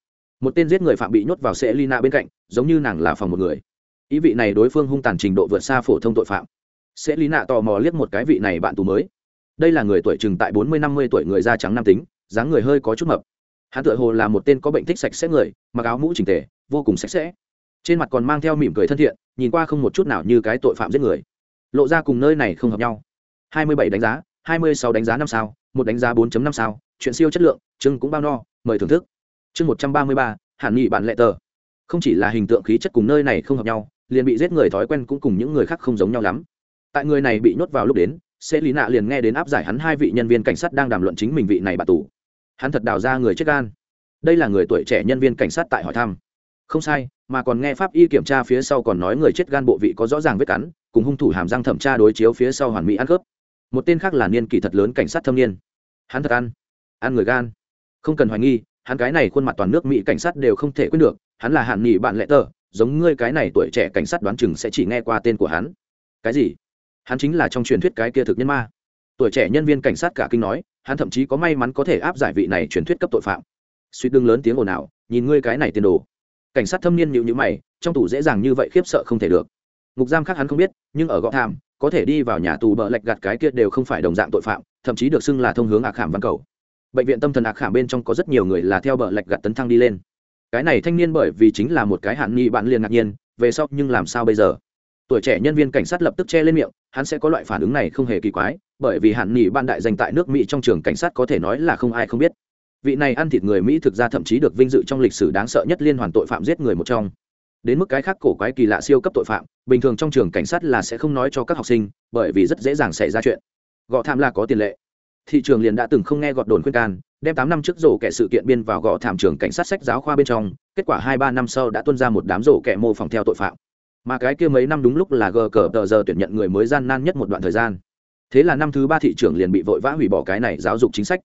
Một tên giết người phạm bị nhốt vào sẽ lina bên cạnh, giống như nàng là phòng một người ý vị này đối phương hung tàn trình độ vượt xa phổ thông tội phạm. Sẽ lý nạ tò mò liếc một cái vị này bạn tù mới. Đây là người tuổi chừng tại bốn mươi năm mươi tuổi người da trắng nam tính, dáng người hơi có chút mập. Hắn tựa hồ là một tên có bệnh thích sạch sẽ người, mặc áo mũ trình tề, vô cùng sạch sẽ. Trên mặt còn mang theo mỉm cười thân thiện, nhìn qua không một chút nào như cái tội phạm giết người. Lộ ra cùng nơi này không hợp nhau. hai mươi bảy đánh giá, hai mươi sáu đánh giá năm sao, một đánh giá 4 năm sao, chuyện siêu chất lượng chưng cũng bao no, mời thưởng thức. Chương một trăm ba mươi ba, hàn nghị bản lệ tờ. Không chỉ là hình tượng khí chất cùng nơi này không hợp nhau liền bị giết người thói quen cũng cùng những người khác không giống nhau lắm. Tại người này bị nhốt vào lúc đến sẽ lý nạ liền nghe đến áp giải hắn hai vị nhân viên cảnh sát đang đàm luận chính mình vị này bà tù. Hắn thật đào ra người chết gan. Đây là người tuổi trẻ nhân viên cảnh sát tại hỏi thăm. Không sai, mà còn nghe pháp y kiểm tra phía sau còn nói người chết gan bộ vị có rõ ràng vết cắn, cùng hung thủ hàm răng thẩm tra đối chiếu phía sau hoàn mỹ ăn khớp. Một tên khác là niên kỳ thật lớn cảnh sát thâm niên. Hắn thật ăn. Ăn người gan. Không cần hoài nghi, hắn cái này khuôn mặt toàn nước mỹ cảnh sát đều không thể quyết được, hắn là hạn nghỉ bạn lệ tờ giống ngươi cái này tuổi trẻ cảnh sát đoán chừng sẽ chỉ nghe qua tên của hắn. Cái gì? Hắn chính là trong truyền thuyết cái kia thực nhân ma. Tuổi trẻ nhân viên cảnh sát cả kinh nói, hắn thậm chí có may mắn có thể áp giải vị này truyền thuyết cấp tội phạm. Suýt đương lớn tiếng ồn ào, nhìn ngươi cái này tiền đồ. Cảnh sát thâm niên nhịu nhữ mày, trong tủ dễ dàng như vậy khiếp sợ không thể được. Ngục giam khác hắn không biết, nhưng ở gõ tham có thể đi vào nhà tù bợ lạch gạt cái kia đều không phải đồng dạng tội phạm, thậm chí được xưng là thông hướng ạc khảm văn cầu. Bệnh viện tâm thần ạc khảm bên trong có rất nhiều người là theo bợ lạch gạt tấn thăng đi lên cái này thanh niên bởi vì chính là một cái hạn nghi bạn liền ngạc nhiên, về sau nhưng làm sao bây giờ? Tuổi trẻ nhân viên cảnh sát lập tức che lên miệng, hắn sẽ có loại phản ứng này không hề kỳ quái, bởi vì hạn nghỉ bạn đại danh tại nước mỹ trong trường cảnh sát có thể nói là không ai không biết. Vị này ăn thịt người mỹ thực ra thậm chí được vinh dự trong lịch sử đáng sợ nhất liên hoàn tội phạm giết người một trong. Đến mức cái khác cổ quái kỳ lạ siêu cấp tội phạm, bình thường trong trường cảnh sát là sẽ không nói cho các học sinh, bởi vì rất dễ dàng xảy ra chuyện. Gọ thảm là có tiền lệ. Thị trường liền đã từng không nghe gọt đồn khuyên can đem tám năm trước rổ kẻ sự kiện biên vào gõ thảm trường cảnh sát sách giáo khoa bên trong, kết quả hai ba năm sau đã tuân ra một đám rổ kẻ mô phỏng theo tội phạm. Mà cái kia mấy năm đúng lúc là gờ cờ tờ giờ tuyển nhận người mới gian nan nhất một đoạn thời gian. Thế là năm thứ ba thị trưởng liền bị vội vã hủy bỏ cái này giáo dục chính sách.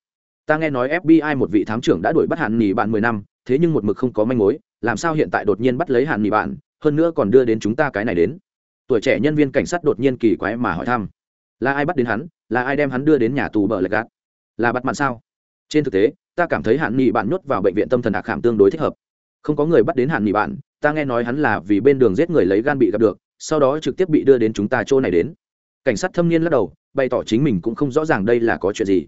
Ta nghe nói fbi một vị thám trưởng đã đuổi bắt hạn nghỉ bạn mười năm, thế nhưng một mực không có manh mối, làm sao hiện tại đột nhiên bắt lấy hạn nghỉ bạn, hơn nữa còn đưa đến chúng ta cái này đến. Tuổi trẻ nhân viên cảnh sát đột nhiên kỳ quái mà hỏi thăm, là ai bắt đến hắn? Là ai đem hắn đưa đến nhà tù bờ lạch gạt? Là bắt mạng sao? Trên thực tế, ta cảm thấy hạn nghị bạn nhốt vào bệnh viện tâm thần ạc khảm tương đối thích hợp. Không có người bắt đến hạn nghị bạn, ta nghe nói hắn là vì bên đường giết người lấy gan bị gặp được, sau đó trực tiếp bị đưa đến chúng ta chỗ này đến. Cảnh sát thâm niên lắc đầu, bày tỏ chính mình cũng không rõ ràng đây là có chuyện gì.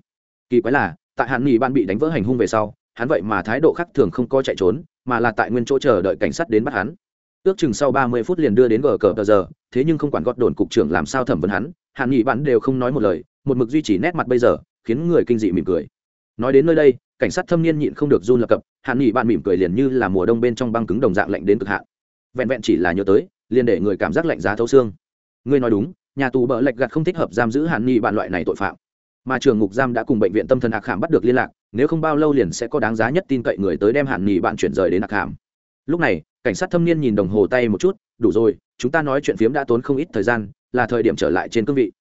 Kỳ quái là, tại hạn nghị bạn bị đánh vỡ hành hung về sau, hắn vậy mà thái độ khác thường không có chạy trốn, mà là tại nguyên chỗ chờ đợi cảnh sát đến bắt hắn. Ước chừng sau ba mươi phút liền đưa đến gờ cờ tờ giờ, thế nhưng không quản gót đồn cục trưởng làm sao thẩm vấn hắn hạn nghị bạn đều không nói một lời, một mực duy trì nét mặt bây giờ, khiến người kinh dị mỉm cười nói đến nơi đây, cảnh sát thâm niên nhịn không được run lập cập hạn nghị bạn mỉm cười liền như là mùa đông bên trong băng cứng đồng dạng lạnh đến cực hạn. Vẹn vẹn chỉ là nhớ tới, liền để người cảm giác lạnh giá thấu xương. Ngươi nói đúng, nhà tù bỡ lệch gạt không thích hợp giam giữ hạn nghị bạn loại này tội phạm. Mà trường ngục giam đã cùng bệnh viện tâm thần hạc hàm bắt được liên lạc, nếu không bao lâu liền sẽ có đáng giá nhất tin cậy người tới đem hạn nghị bạn chuyển rời đến hạc hàm lúc này, cảnh sát thâm niên nhìn đồng hồ tay một chút, đủ rồi, chúng ta nói chuyện phiếm đã tốn không ít thời gian, là thời điểm trở lại trên cương vị.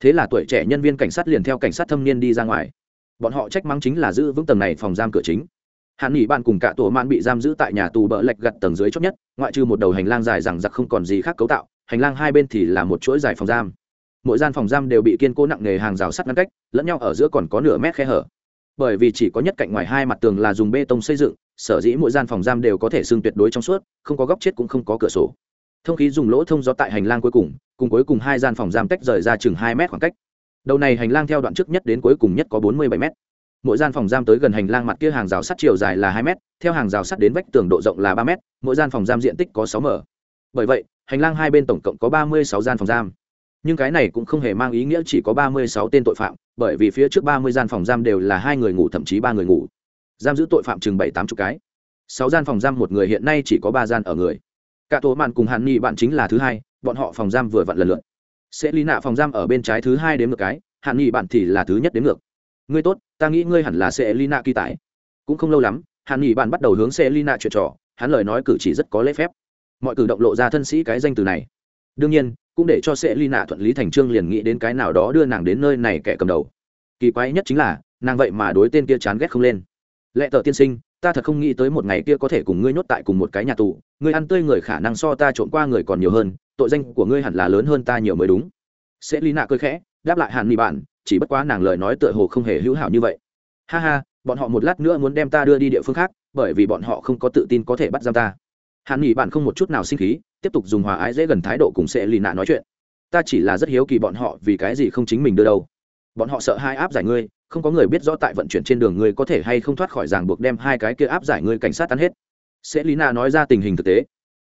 Thế là tuổi trẻ nhân viên cảnh sát liền theo cảnh sát thâm niên đi ra ngoài bọn họ trách mắng chính là giữ vững tầng này phòng giam cửa chính. Hạn nghỉ bạn cùng cả tổ man bị giam giữ tại nhà tù bỡ lệch gặt tầng dưới chót nhất, ngoại trừ một đầu hành lang dài rằng giặc không còn gì khác cấu tạo, hành lang hai bên thì là một chuỗi dài phòng giam. Mỗi gian phòng giam đều bị kiên cố nặng nề hàng rào sắt ngăn cách, lẫn nhau ở giữa còn có nửa mét khe hở. Bởi vì chỉ có nhất cạnh ngoài hai mặt tường là dùng bê tông xây dựng, sở dĩ mỗi gian phòng giam đều có thể xương tuyệt đối trong suốt, không có góc chết cũng không có cửa sổ. Thông khí dùng lỗ thông gió tại hành lang cuối cùng cùng cuối cùng hai gian phòng giam tách rời ra chừng hai mét khoảng cách đầu này hành lang theo đoạn trước nhất đến cuối cùng nhất có bốn mươi bảy mét. Mỗi gian phòng giam tới gần hành lang mặt kia hàng rào sắt chiều dài là hai m theo hàng rào sắt đến vách tường độ rộng là ba m mỗi gian phòng giam diện tích có sáu m. Bởi vậy, hành lang hai bên tổng cộng có ba mươi sáu gian phòng giam. Nhưng cái này cũng không hề mang ý nghĩa chỉ có ba mươi sáu tên tội phạm, bởi vì phía trước ba mươi gian phòng giam đều là hai người ngủ thậm chí ba người ngủ. Giam giữ tội phạm chừng bảy tám chục cái. Sáu gian phòng giam một người hiện nay chỉ có ba gian ở người. Cả tổ mạn cùng hàn ni bạn chính là thứ hai, bọn họ phòng giam vừa vặn lần lượt sẽ lý nạ phòng giam ở bên trái thứ hai đến ngược cái hàn nghị bạn thì là thứ nhất đến ngược. Ngươi tốt, ta nghĩ ngươi hẳn là sẽ lý nạ kỳ tải cũng không lâu lắm hàn nghị bạn bắt đầu hướng sẽ lý nạ chuyện trò, hắn lời nói cử chỉ rất có lễ phép. Mọi cử động lộ ra thân sĩ cái danh từ này. Đương nhiên, cũng để cho sẽ ly nạ thuận lý thành trương liền nghĩ đến cái nào đó đưa nàng đến nơi này kẻ cầm đầu. Kỳ quái nhất chính là, nàng vậy mà đối tên kia chán ghét không lên. Lẽ tờ tiên sinh, ta thật không nghĩ tới một ngày kia có thể cùng ngươi nhốt tại cùng một cái nhà tù. Ngươi ăn tươi người khả năng so ta trộn qua người còn nhiều hơn tội danh của ngươi hẳn là lớn hơn ta nhiều mới đúng. Sẽ lý nạ cười khẽ, đáp lại hàn ni bản chỉ bất quá nàng lời nói tựa hồ không hề hữu hảo như vậy. Ha ha, bọn họ một lát nữa muốn đem ta đưa đi địa phương khác, bởi vì bọn họ không có tự tin có thể bắt giam ta. Hàn ni bạn không một chút nào sinh khí, tiếp tục dùng hòa ái dễ gần thái độ cùng sẽ lì nạ nói chuyện. Ta chỉ là rất hiếu kỳ bọn họ vì cái gì không chính mình đưa đâu. Bọn họ sợ hai áp giải ngươi, không có người biết rõ tại vận chuyển trên đường ngươi có thể hay không thoát khỏi ràng buộc đem hai cái kia áp giải ngươi cảnh sát tan hết. Sẽ lý nạ nói ra tình hình thực tế.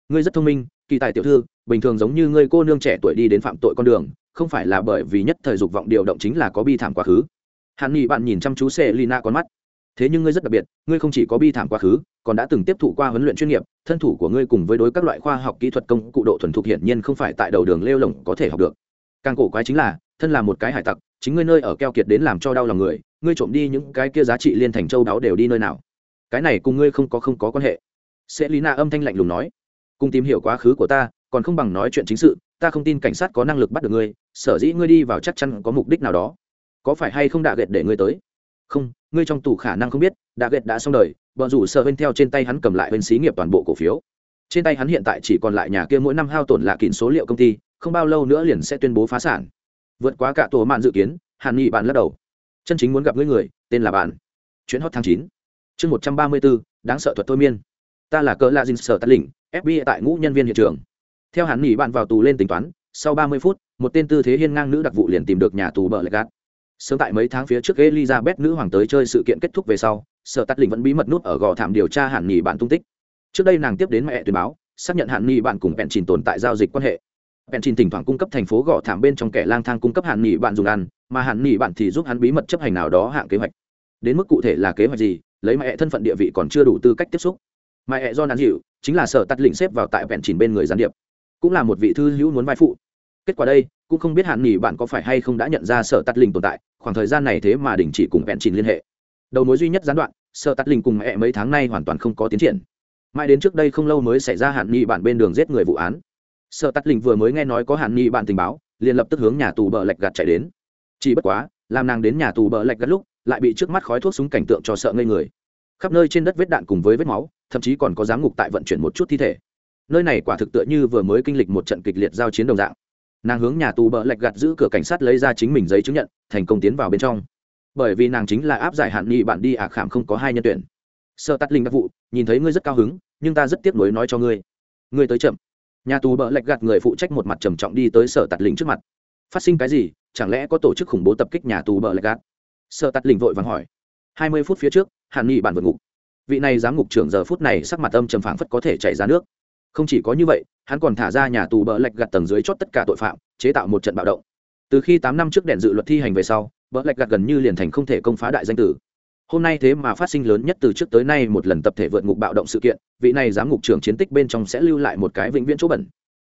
Ngươi rất thông minh kỳ tài tiểu thư, bình thường giống như ngươi cô nương trẻ tuổi đi đến phạm tội con đường, không phải là bởi vì nhất thời dục vọng điều động chính là có bi thảm quá khứ. Hàn nghị bạn nhìn chăm chú sẽ lina con mắt. Thế nhưng ngươi rất đặc biệt, ngươi không chỉ có bi thảm quá khứ, còn đã từng tiếp thụ qua huấn luyện chuyên nghiệp, thân thủ của ngươi cùng với đối các loại khoa học kỹ thuật công cụ độ thuần thục hiển nhiên không phải tại đầu đường lêu lồng có thể học được. Càng cổ quái chính là, thân là một cái hải tặc, chính ngươi nơi ở keo kiệt đến làm cho đau lòng người, ngươi trộm đi những cái kia giá trị liên thành châu đáo đều đi nơi nào. Cái này cùng ngươi không có không có quan hệ. Sẽ lý na âm thanh lạnh lùng nói cùng tìm hiểu quá khứ của ta, còn không bằng nói chuyện chính sự, ta không tin cảnh sát có năng lực bắt được ngươi, sở dĩ ngươi đi vào chắc chắn có mục đích nào đó. Có phải hay không đạ gệt để ngươi tới? Không, ngươi trong tù khả năng không biết, đạ gệt đã xong đời, bọn rủ sợ bên theo trên tay hắn cầm lại bên xí nghiệp toàn bộ cổ phiếu. Trên tay hắn hiện tại chỉ còn lại nhà kia mỗi năm hao tổn là kín số liệu công ty, không bao lâu nữa liền sẽ tuyên bố phá sản. Vượt quá cả tổ mạn dự kiến, hàn nghị bạn lắc đầu. Chân chính muốn gặp ngươi người, tên là bạn. Chuyến hot tháng chín. Chương một trăm ba mươi bốn đáng sợ thuật thôi miên ta là cỡ lạ dinh sở tắt lỉnh fbi tại ngũ nhân viên hiện trường. Theo hàn nghỉ bạn vào tù lên tính toán, sau ba mươi phút, một tên tư thế hiên ngang nữ đặc vụ liền tìm được nhà tù bờ lạch gạt. Sớm tại mấy tháng phía trước elizabeth nữ hoàng tới chơi sự kiện kết thúc về sau, sở tắt lình vẫn bí mật nút ở gò thảm điều tra hàn nghỉ bạn tung tích. Trước đây nàng tiếp đến mẹ tuyên báo, xác nhận hàn nghỉ bạn cùng bèn chìn tồn tại giao dịch quan hệ. Bèn chìn thỉnh thoảng cung cấp thành phố gò thảm bên trong kẻ lang thang cung cấp hàn nghỉ bạn dùng ăn, mà hàn nghỉ bạn thì giúp hắn bí mật chấp hành nào đó hạng kế hoạch. Đến mức cụ thể là kế hoạch gì, lấy mẹ thân phận địa vị còn chưa đủ tư cách tiếp xúc mẹ do nạn dịu, chính là sở tắt lĩnh xếp vào tại vẹn chỉnh bên người gián điệp. Cũng là một vị thư hữu muốn vai phụ. Kết quả đây, cũng không biết hạn nghỉ bạn có phải hay không đã nhận ra sở tắt linh tồn tại, khoảng thời gian này thế mà đình chỉ cùng vẹn chỉnh liên hệ. Đầu mối duy nhất gián đoạn, sở tắt linh cùng mẹ mấy tháng nay hoàn toàn không có tiến triển. Mãi đến trước đây không lâu mới xảy ra hạn nghỉ bạn bên đường giết người vụ án. Sở tắt linh vừa mới nghe nói có hạn nghỉ bạn tình báo, liền lập tức hướng nhà tù bờ lạch gạt chạy đến. Chỉ bất quá, làm nàng đến nhà tù bờ lạch gạt lúc, lại bị trước mắt khói thuốc súng cảnh tượng cho sợ ngây người. Khắp nơi trên đất vết đạn cùng với vết máu thậm chí còn có giám ngục tại vận chuyển một chút thi thể. Nơi này quả thực tựa như vừa mới kinh lịch một trận kịch liệt giao chiến đồng dạng. Nàng hướng nhà tù bờ lạch gạt giữ cửa cảnh sát lấy ra chính mình giấy chứng nhận, thành công tiến vào bên trong. Bởi vì nàng chính là áp giải hạn nghị bạn đi à khảm không có hai nhân tuyển. Sợ tắt linh các vụ, nhìn thấy ngươi rất cao hứng, nhưng ta rất tiếc nuối nói cho ngươi. Ngươi tới chậm. Nhà tù bờ lạch gạt người phụ trách một mặt trầm trọng đi tới sở tạt lĩnh trước mặt. Phát sinh cái gì? Chẳng lẽ có tổ chức khủng bố tập kích nhà tù bờ lạch gạt? Sở tắt lĩnh vội vàng hỏi. Hai mươi phút phía trước, hạn nghị bạn vượt ngục vị này giám ngục trưởng giờ phút này sắc mặt âm trầm phảng phất có thể chảy ra nước. Không chỉ có như vậy, hắn còn thả ra nhà tù bờ lạch gặt tầng dưới chót tất cả tội phạm, chế tạo một trận bạo động. Từ khi tám năm trước đèn dự luật thi hành về sau bờ lạch gặt gần như liền thành không thể công phá đại danh tử. Hôm nay thế mà phát sinh lớn nhất từ trước tới nay một lần tập thể vượt ngục bạo động sự kiện, vị này giám ngục trưởng chiến tích bên trong sẽ lưu lại một cái vĩnh viễn chỗ bẩn.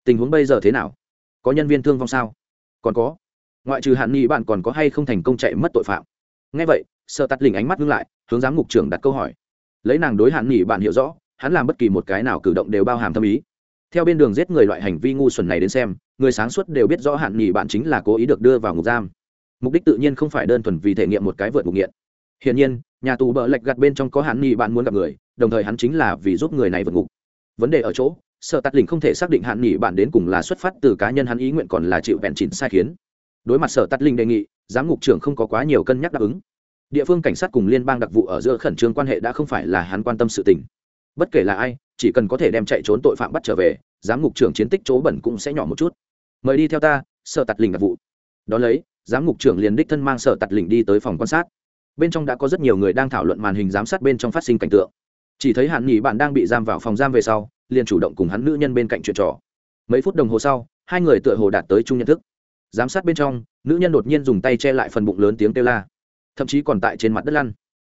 Tình huống bây giờ thế nào? Có nhân viên thương vong sao? Còn có. Ngoại trừ hạn nghị bạn còn có hay không thành công chạy mất tội phạm? Ngay vậy sợ tắt lình ánh mắt ngưng lại, hướng giám ngục trưởng đặt câu hỏi lấy nàng đối hạn nghỉ bạn hiểu rõ, hắn làm bất kỳ một cái nào cử động đều bao hàm tâm ý. Theo bên đường giết người loại hành vi ngu xuẩn này đến xem, người sáng suốt đều biết rõ hạn nghỉ bạn chính là cố ý được đưa vào ngục giam. Mục đích tự nhiên không phải đơn thuần vì thể nghiệm một cái vượt ngục nghiện. Hiển nhiên, nhà tù bợ lệch gặt bên trong có hạn nghỉ bạn muốn gặp người, đồng thời hắn chính là vì giúp người này vượt ngục. Vấn đề ở chỗ, sợ tắt lình không thể xác định hạn nghỉ bạn đến cùng là xuất phát từ cá nhân hắn ý nguyện còn là chịu vẹn chỉnh sai khiến. Đối mặt sở tắt linh đề nghị, giám ngục trưởng không có quá nhiều cân nhắc đáp ứng địa phương cảnh sát cùng liên bang đặc vụ ở giữa khẩn trương quan hệ đã không phải là hắn quan tâm sự tình. Bất kể là ai, chỉ cần có thể đem chạy trốn tội phạm bắt trở về, giám ngục trưởng chiến tích chỗ bẩn cũng sẽ nhỏ một chút. Mời đi theo ta sợ tặt lình đặc vụ. Đ ó lấy, giám ngục trưởng liền đích thân mang sợ tặt lình đi tới phòng quan sát. Bên trong đã có rất nhiều người đang thảo luận màn hình giám sát bên trong phát sinh cảnh tượng. Chỉ thấy hạn nghỉ bạn đang bị giam vào phòng giam về sau, liền chủ động cùng hắn nữ nhân bên cạnh chuyện trò. Mấy phút đồng hồ sau, hai người tựa hồ đạt tới chung nhận thức. Giám sát bên trong, nữ nhân đột nhiên dùng tay che lại phần bụng lớn tiếng kêu la thậm chí còn tại trên mặt đất lăn.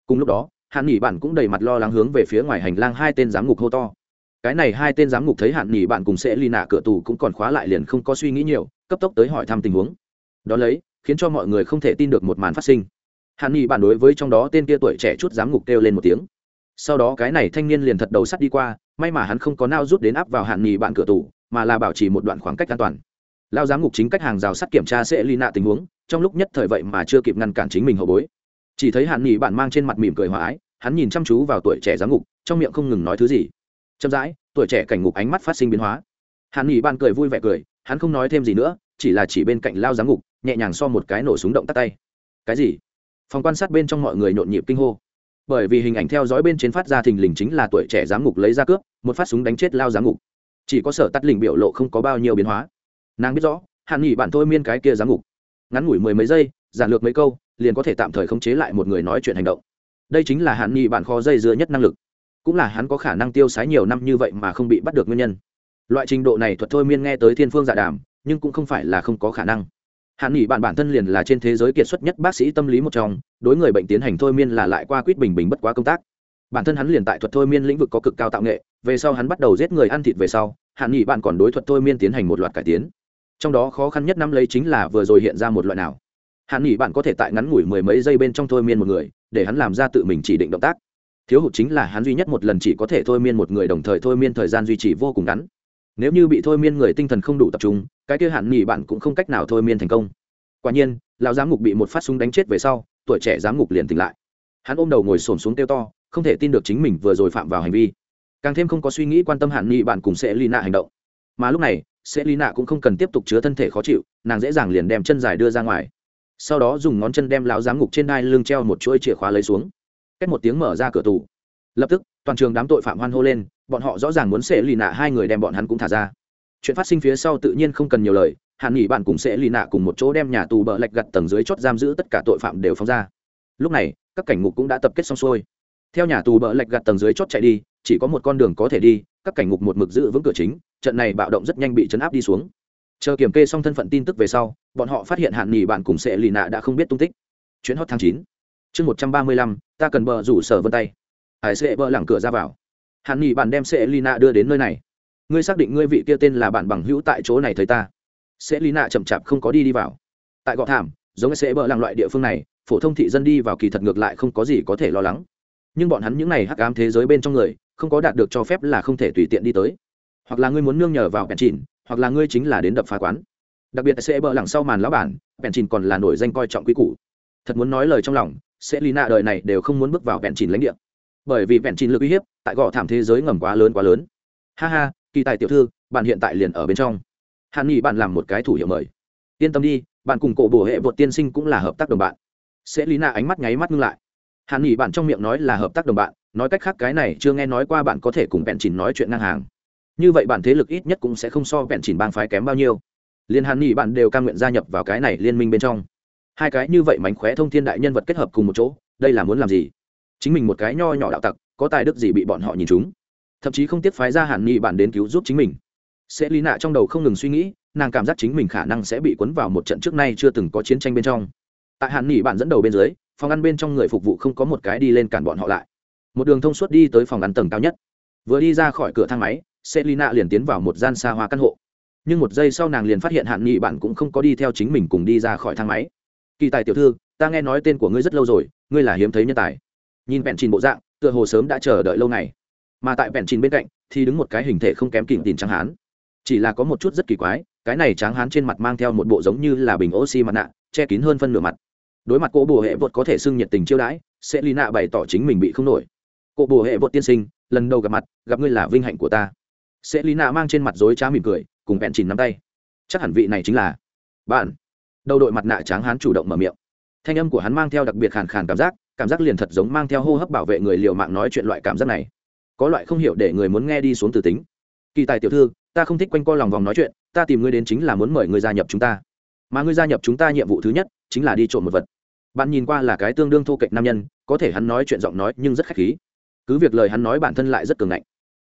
Cùng lúc đó hạn nghỉ bạn cũng đầy mặt lo lắng hướng về phía ngoài hành lang hai tên giám ngục hô to. Cái này hai tên giám ngục thấy hạn nghỉ bạn cùng sẽ ly nạ cửa tù cũng còn khóa lại liền không có suy nghĩ nhiều, cấp tốc tới hỏi thăm tình huống. Đó lấy, khiến cho mọi người không thể tin được một màn phát sinh. Hạn nghỉ bạn đối với trong đó tên kia tuổi trẻ chút giám ngục kêu lên một tiếng. Sau đó cái này thanh niên liền thật đầu sắt đi qua, may mà hắn không có nao rút đến áp vào hạn nghỉ bạn cửa tù, mà là bảo trì một đoạn khoảng cách an toàn lao giám ngục chính cách hàng rào sắt kiểm tra sẽ ly nạ tình huống, trong lúc nhất thời vậy mà chưa kịp ngăn cản chính mình hậu bối. Chỉ thấy hạn nghỉ bạn mang trên mặt mỉm cười hòa ái, hắn nhìn chăm chú vào tuổi trẻ giám ngục, trong miệng không ngừng nói thứ gì. Chậm rãi, tuổi trẻ cảnh ngục ánh mắt phát sinh biến hóa. Hạn nghỉ bạn cười vui vẻ cười, hắn không nói thêm gì nữa, chỉ là chỉ bên cạnh lao giám ngục, nhẹ nhàng so một cái nổ súng động tắt tay. Cái gì? Phòng quan sát bên trong mọi người nhộn nhịp kinh hô. Bởi vì hình ảnh theo dõi bên trên phát ra thình lình chính là tuổi trẻ giám ngục lấy ra cướp, một phát súng đánh chết lao giám ngục. Chỉ có sở tắt lình biểu lộ không có bao nhiêu biến hóa nàng biết rõ, hạn nghỉ bạn thôi miên cái kia giám ngục. Ngắn ngủi mười mấy giây, giản lược mấy câu, liền có thể tạm thời khống chế lại một người nói chuyện hành động. Đây chính là hạn nghỉ bạn khó dây dưa nhất năng lực. Cũng là hắn có khả năng tiêu sái nhiều năm như vậy mà không bị bắt được nguyên nhân. Loại trình độ này thuật thôi miên nghe tới thiên phương dạ đàm, nhưng cũng không phải là không có khả năng. Hạn nghỉ bạn bản thân liền là trên thế giới kiệt xuất nhất bác sĩ tâm lý một trong, đối người bệnh tiến hành thôi miên là lại qua quýt bình bình bất quá công tác. Bản thân hắn liền tại thuật thôi miên lĩnh vực có cực cao tạo nghệ, về sau hắn bắt đầu giết người ăn thịt về sau, hạn nghị bạn còn đối thuật thôi miên tiến hành một loạt cải tiến trong đó khó khăn nhất năm lấy chính là vừa rồi hiện ra một loại nào. Hạn nghỉ bạn có thể tại ngắn ngủi mười mấy giây bên trong thôi miên một người, để hắn làm ra tự mình chỉ định động tác. Thiếu hụt chính là hắn duy nhất một lần chỉ có thể thôi miên một người, đồng thời thôi miên thời gian duy trì vô cùng ngắn. Nếu như bị thôi miên người tinh thần không đủ tập trung, cái kia hạn nghỉ bạn cũng không cách nào thôi miên thành công. Quả nhiên, lão giám ngục bị một phát súng đánh chết về sau, tuổi trẻ giám ngục liền tỉnh lại. Hắn ôm đầu ngồi xổm xuống kêu to, không thể tin được chính mình vừa rồi phạm vào hành vi. Càng thêm không có suy nghĩ quan tâm hạn nghị, bạn cùng sẽ lina hành động. Mà lúc này sẽ lina cũng không cần tiếp tục chứa thân thể khó chịu, nàng dễ dàng liền đem chân dài đưa ra ngoài. Sau đó dùng ngón chân đem lão giám ngục trên đai lưng treo một chuỗi chìa khóa lấy xuống. Cách một tiếng mở ra cửa tù lập tức, toàn trường đám tội phạm hoan hô lên, bọn họ rõ ràng muốn sẽ lì nạ hai người đem bọn hắn cũng thả ra. Chuyện phát sinh phía sau tự nhiên không cần nhiều lời, hàn nghỉ bạn cùng sẽ lì nạ cùng một chỗ đem nhà tù bờ lạch gặt tầng dưới chót giam giữ tất cả tội phạm đều phóng ra. Lúc này, các cảnh ngục cũng đã tập kết xong xuôi theo nhà tù bờ lạch gạt tầng dưới chót chạy đi, chỉ có một con đường có thể đi, các cảnh ngục một mực giữ vững cửa chính, trận này bạo động rất nhanh bị chấn áp đi xuống. Chờ kiểm kê xong thân phận tin tức về sau, bọn họ phát hiện hạn nghỉ bạn cùng sẽ lì nạ đã không biết tung tích. Chuyến hot tháng chín. Chương một trăm ba mươi lăm, ta cần bờ rủ sở vân tay. Hải sẽ bờ lẳng cửa ra vào. Hạn nghỉ bạn đem sẽ lì nạ đưa đến nơi này. Ngươi xác định ngươi vị kia tên là bạn bằng hữu tại chỗ này thấy ta. Sẽ lì nạ chậm chạp không có đi đi vào. Tại gò thảm, giống sẽ bờ lẳng loại địa phương này, phổ thông thị dân đi vào kỳ thật ngược lại không có gì có thể lo lắng nhưng bọn hắn những n à y hắc ám thế giới bên trong người, không có đạt được cho phép là không thể tùy tiện đi tới. Hoặc là ngươi muốn nương nhờ vào bèn chìn, hoặc là ngươi chính là đến đập phá quán. Đặc biệt sẽ bỡ lẳng sau màn lão bản bèn chìn còn là nổi danh coi trọng quý củ. Thật muốn nói lời trong lòng, sẽ lì nạ đời này đều không muốn bước vào bèn chìn lãnh địa. Bởi vì bèn chìn lực uy hiếp, tại gò thảm thế giới ngầm quá lớn quá lớn. Ha ha, kỳ tài tiểu thư, bạn hiện tại liền ở bên trong. Hàn nghị bạn làm một cái thủ hiệu mời. Yên tâm đi, bạn cùng cổ bổ hệ vượt tiên sinh cũng là hợp tác đồng bạn. Sẽ lý nạ ánh mắt nháy mắt ngưng lại hàn nghỉ bạn trong miệng nói là hợp tác đồng bạn, nói cách khác cái này chưa nghe nói qua bạn có thể cùng bẹn chỉnh nói chuyện ngang hàng. Như vậy bạn thế lực ít nhất cũng sẽ không so bẹn chỉnh bang phái kém bao nhiêu. Liên hàn nghỉ bạn đều ca nguyện gia nhập vào cái này liên minh bên trong. Hai cái như vậy mánh khóe thông thiên đại nhân vật kết hợp cùng một chỗ, đây là muốn làm gì? Chính mình một cái nho nhỏ đạo tặc, có tài đức gì bị bọn họ nhìn chúng? Thậm chí không tiếc phái ra hàn nghị bạn đến cứu giúp chính mình. Sẽ lý nạ trong đầu không ngừng suy nghĩ, nàng cảm giác chính mình khả năng sẽ bị cuốn vào một trận trước nay chưa từng có chiến tranh bên trong. Tại hàn nghỉ bạn dẫn đầu bên dưới phòng ăn bên trong người phục vụ không có một cái đi lên cản bọn họ lại. Một đường thông suốt đi tới phòng ăn tầng cao nhất. Vừa đi ra khỏi cửa thang máy, selina liền tiến vào một gian xa hoa căn hộ. Nhưng một giây sau nàng liền phát hiện hạn nghị bạn cũng không có đi theo chính mình cùng đi ra khỏi thang máy. Kỳ tài tiểu thư, ta nghe nói tên của ngươi rất lâu rồi, ngươi là hiếm thấy nhân tài. Nhìn vẹn trình bộ dạng, tựa hồ sớm đã chờ đợi lâu ngày. Mà tại vẹn trình bên cạnh, thì đứng một cái hình thể không kém kìm tìm trắng hán. Chỉ là có một chút rất kỳ quái, cái này tráng hán trên mặt mang theo một bộ giống như là bình oxy mặt nạ, che kín hơn phân nửa mặt đối mặt cỗ bùa hệ vợt có thể xưng nhiệt tình chiêu đãi, sẽ lì nạ bày tỏ chính mình bị không nổi. Cỗ bùa hệ vợt tiên sinh, lần đầu gặp mặt, gặp ngươi là vinh hạnh của ta. Sẽ lì nạ mang trên mặt dối trá mỉm cười, cùng vẹn chìm nắm tay. Chắc hẳn vị này chính là bạn. Đầu đội mặt nạ tráng hán chủ động mở miệng. Thanh âm của hắn mang theo đặc biệt khàn khàn cảm giác cảm giác liền thật giống mang theo hô hấp bảo vệ người liều mạng nói chuyện loại cảm giác này. Có loại không hiểu để người muốn nghe đi xuống từ tính. Kỳ tài tiểu thư, ta không thích quanh co lòng vòng nói chuyện, ta tìm ngươi đến chính là muốn mời ngươi gia nhập chúng ta. Mà ngươi gia nhập chúng ta nhiệm vụ thứ nhất chính là đi trộm một vật. Bạn nhìn qua là cái tương đương thô kệch nam nhân, có thể hắn nói chuyện giọng nói nhưng rất khách khí. Cứ việc lời hắn nói bản thân lại rất cường ngạnh.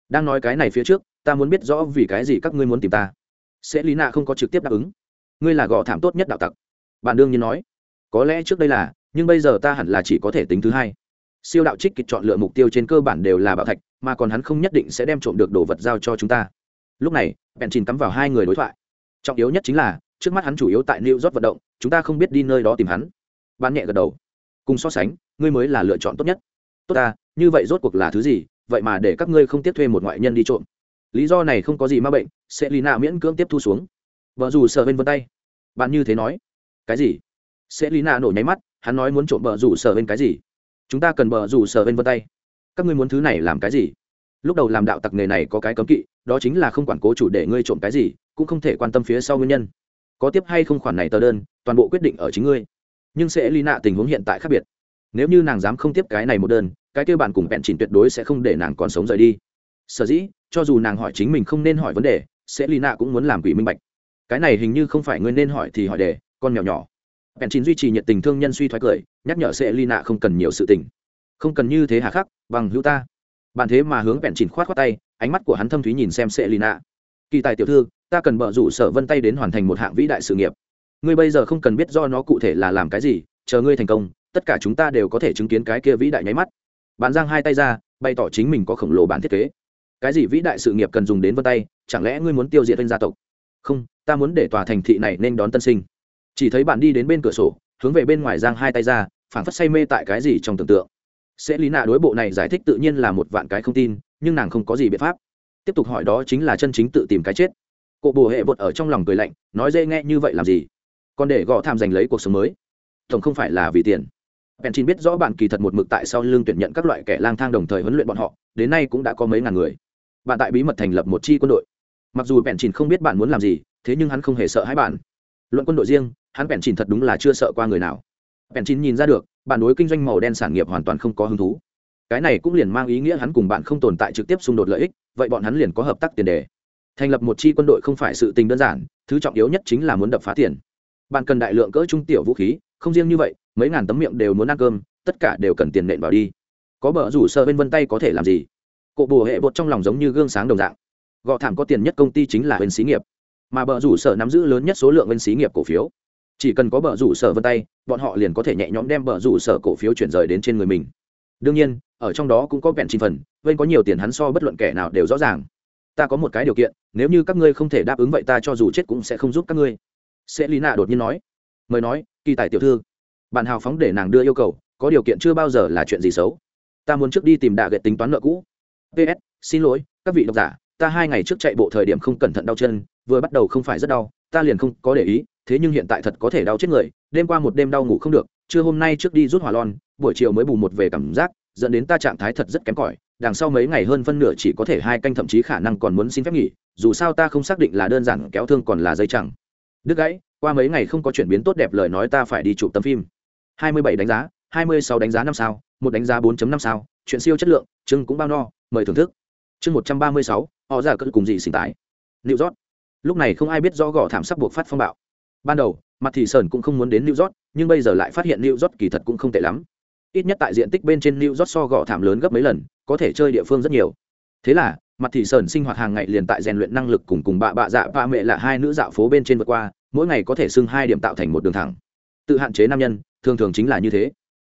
Đang nói cái này phía trước, ta muốn biết rõ vì cái gì các ngươi muốn tìm ta. Sẽ lý nạ không có trực tiếp đáp ứng. Ngươi là gò thảm tốt nhất đạo tặc. Bạn đương nhiên nói. Có lẽ trước đây là, nhưng bây giờ ta hẳn là chỉ có thể tính thứ hai. Siêu đạo trích kịch chọn lựa mục tiêu trên cơ bản đều là bảo thạch, mà còn hắn không nhất định sẽ đem trộm được đồ vật giao cho chúng ta. Lúc này, bèn chìm cắm vào hai người đối thoại. Trọng yếu nhất chính là, trước mắt hắn chủ yếu tại new york vận động chúng ta không biết đi nơi đó tìm hắn. Bạn nhẹ gật đầu. Cùng so sánh, ngươi mới là lựa chọn tốt nhất. Tốt ta, như vậy rốt cuộc là thứ gì? Vậy mà để các ngươi không tiếp thuê một ngoại nhân đi trộm. Lý do này không có gì ma bệnh, sẽ lì nạ miễn cưỡng tiếp thu xuống. Vợ dù sợ bên vân tay. Bạn như thế nói. Cái gì? Sẽ lì nạ nổ nháy mắt, hắn nói muốn trộm vợ dù sợ bên cái gì? Chúng ta cần vợ dù sợ bên vân tay. Các ngươi muốn thứ này làm cái gì? Lúc đầu làm đạo tặc nghề này có cái cấm kỵ, đó chính là không quản cố chủ để ngươi trộm cái gì, cũng không thể quan tâm phía sau nguyên nhân có tiếp hay không khoản này tờ đơn, toàn bộ quyết định ở chính ngươi. Nhưng sẽ ly nạ tình huống hiện tại khác biệt. Nếu như nàng dám không tiếp cái này một đơn, cái kêu bạn cùng bẹn chỉnh tuyệt đối sẽ không để nàng còn sống rời đi. Sở dĩ, cho dù nàng hỏi chính mình không nên hỏi vấn đề, sẽ ly nạ cũng muốn làm quỷ minh bạch. Cái này hình như không phải ngươi nên hỏi thì hỏi đề con nhỏ nhỏ. Bẹn chỉnh duy trì nhiệt tình thương nhân suy thoái cười, nhắc nhở sẽ ly nạ không cần nhiều sự tình. Không cần như thế hà khắc, bằng hữu ta. Bạn thế mà hướng bẹn chỉnh khoát khoát tay, ánh mắt của hắn thâm thúy nhìn xem sẽ ly nạ kỳ tài tiểu thư ta cần bợ rủ sở vân tay đến hoàn thành một hạng vĩ đại sự nghiệp. Ngươi bây giờ không cần biết do nó cụ thể là làm cái gì, chờ ngươi thành công, tất cả chúng ta đều có thể chứng kiến cái kia vĩ đại nháy mắt. Bạn giang hai tay ra, bày tỏ chính mình có khổng lồ bản thiết kế. Cái gì vĩ đại sự nghiệp cần dùng đến vân tay, chẳng lẽ ngươi muốn tiêu diệt anh gia tộc? Không, ta muốn để tòa thành thị này nên đón tân sinh. Chỉ thấy bạn đi đến bên cửa sổ, hướng về bên ngoài giang hai tay ra phản phất say mê tại cái gì trong tưởng tượng. Sẽ lý nạ đối bộ này giải thích tự nhiên là một vạn cái không tin, nhưng nàng không có gì biện pháp. Tiếp tục hỏi đó chính là chân chính tự tìm cái chết cụ bồ hệ bột ở trong lòng cười lạnh, nói dễ nghe như vậy làm gì? Còn để gõ tham giành lấy cuộc sống mới. Tổng không phải là vì tiền. Bèn chín biết rõ bạn kỳ thật một mực tại sau lương tuyển nhận các loại kẻ lang thang đồng thời huấn luyện bọn họ, đến nay cũng đã có mấy ngàn người. Bạn tại bí mật thành lập một chi quân đội. Mặc dù bèn chín không biết bạn muốn làm gì, thế nhưng hắn không hề sợ hãi bạn. Luận quân đội riêng, hắn bèn chín thật đúng là chưa sợ qua người nào. Bèn chín nhìn ra được, bạn đối kinh doanh màu đen sản nghiệp hoàn toàn không có hứng thú. Cái này cũng liền mang ý nghĩa hắn cùng bạn không tồn tại trực tiếp xung đột lợi ích, vậy bọn hắn liền có hợp tác tiền đề thành lập một chi quân đội không phải sự tình đơn giản, thứ trọng yếu nhất chính là muốn đập phá tiền. Bạn cần đại lượng cỡ trung tiểu vũ khí, không riêng như vậy, mấy ngàn tấm miệng đều muốn ăn cơm, tất cả đều cần tiền nện vào đi. Có bờ rủ sơ bên vân tay có thể làm gì? Cộ bùa hệ bột trong lòng giống như gương sáng đồng dạng. Gọ thảm có tiền nhất công ty chính là bên xí nghiệp. Mà bờ rủ sở nắm giữ lớn nhất số lượng bên xí nghiệp cổ phiếu. Chỉ cần có bờ rủ sở vân tay, bọn họ liền có thể nhẹ nhõm đem bờ rủ sở cổ phiếu chuyển rời đến trên người mình. Đương nhiên, ở trong đó cũng có vẹn chín phần bên có nhiều tiền hắn so bất luận kẻ nào đều rõ ràng ta có một cái điều kiện, nếu như các ngươi không thể đáp ứng vậy ta cho dù chết cũng sẽ không giúp các ngươi. Sẽ lý nạ đột nhiên nói. Mời nói, kỳ tài tiểu thư, bạn hào phóng để nàng đưa yêu cầu, có điều kiện chưa bao giờ là chuyện gì xấu. Ta muốn trước đi tìm đạ gậy tính toán nợ cũ. Ps xin lỗi, các vị độc giả, ta hai ngày trước chạy bộ thời điểm không cẩn thận đau chân, vừa bắt đầu không phải rất đau, ta liền không có để ý, thế nhưng hiện tại thật có thể đau chết người, đêm qua một đêm đau ngủ không được, trưa hôm nay trước đi rút hỏa lon, buổi chiều mới bù một về cảm giác, dẫn đến ta trạng thái thật rất kém cỏi đằng sau mấy ngày hơn phân nửa chỉ có thể hai canh thậm chí khả năng còn muốn xin phép nghỉ dù sao ta không xác định là đơn giản kéo thương còn là dây chẳng. Đứt gãy qua mấy ngày không có chuyển biến tốt đẹp lời nói ta phải đi chụp tấm phim. 27 đánh giá 26 đánh giá năm sao một đánh giá 4.5 sao chuyện siêu chất lượng chưng cũng bao no mời thưởng thức. Chương 136, họ giả cơn cùng gì sinh tái. New York. Lúc này không ai biết rõ gõ thảm sắc buộc phát phong bạo. Ban đầu mặt thì sơn cũng không muốn đến new york nhưng bây giờ lại phát hiện new york kỳ thật cũng không tệ lắm ít nhất tại diện tích bên trên new york so gõ thảm lớn gấp mấy lần, có thể chơi địa phương rất nhiều. Thế là, mặt thị sơn sinh hoạt hàng ngày liền tại rèn luyện năng lực cùng cùng bạ bạ dạ bạ mẹ là hai nữ dạo phố bên trên vượt qua, mỗi ngày có thể xưng hai điểm tạo thành một đường thẳng. Tự hạn chế nam nhân, thường thường chính là như thế.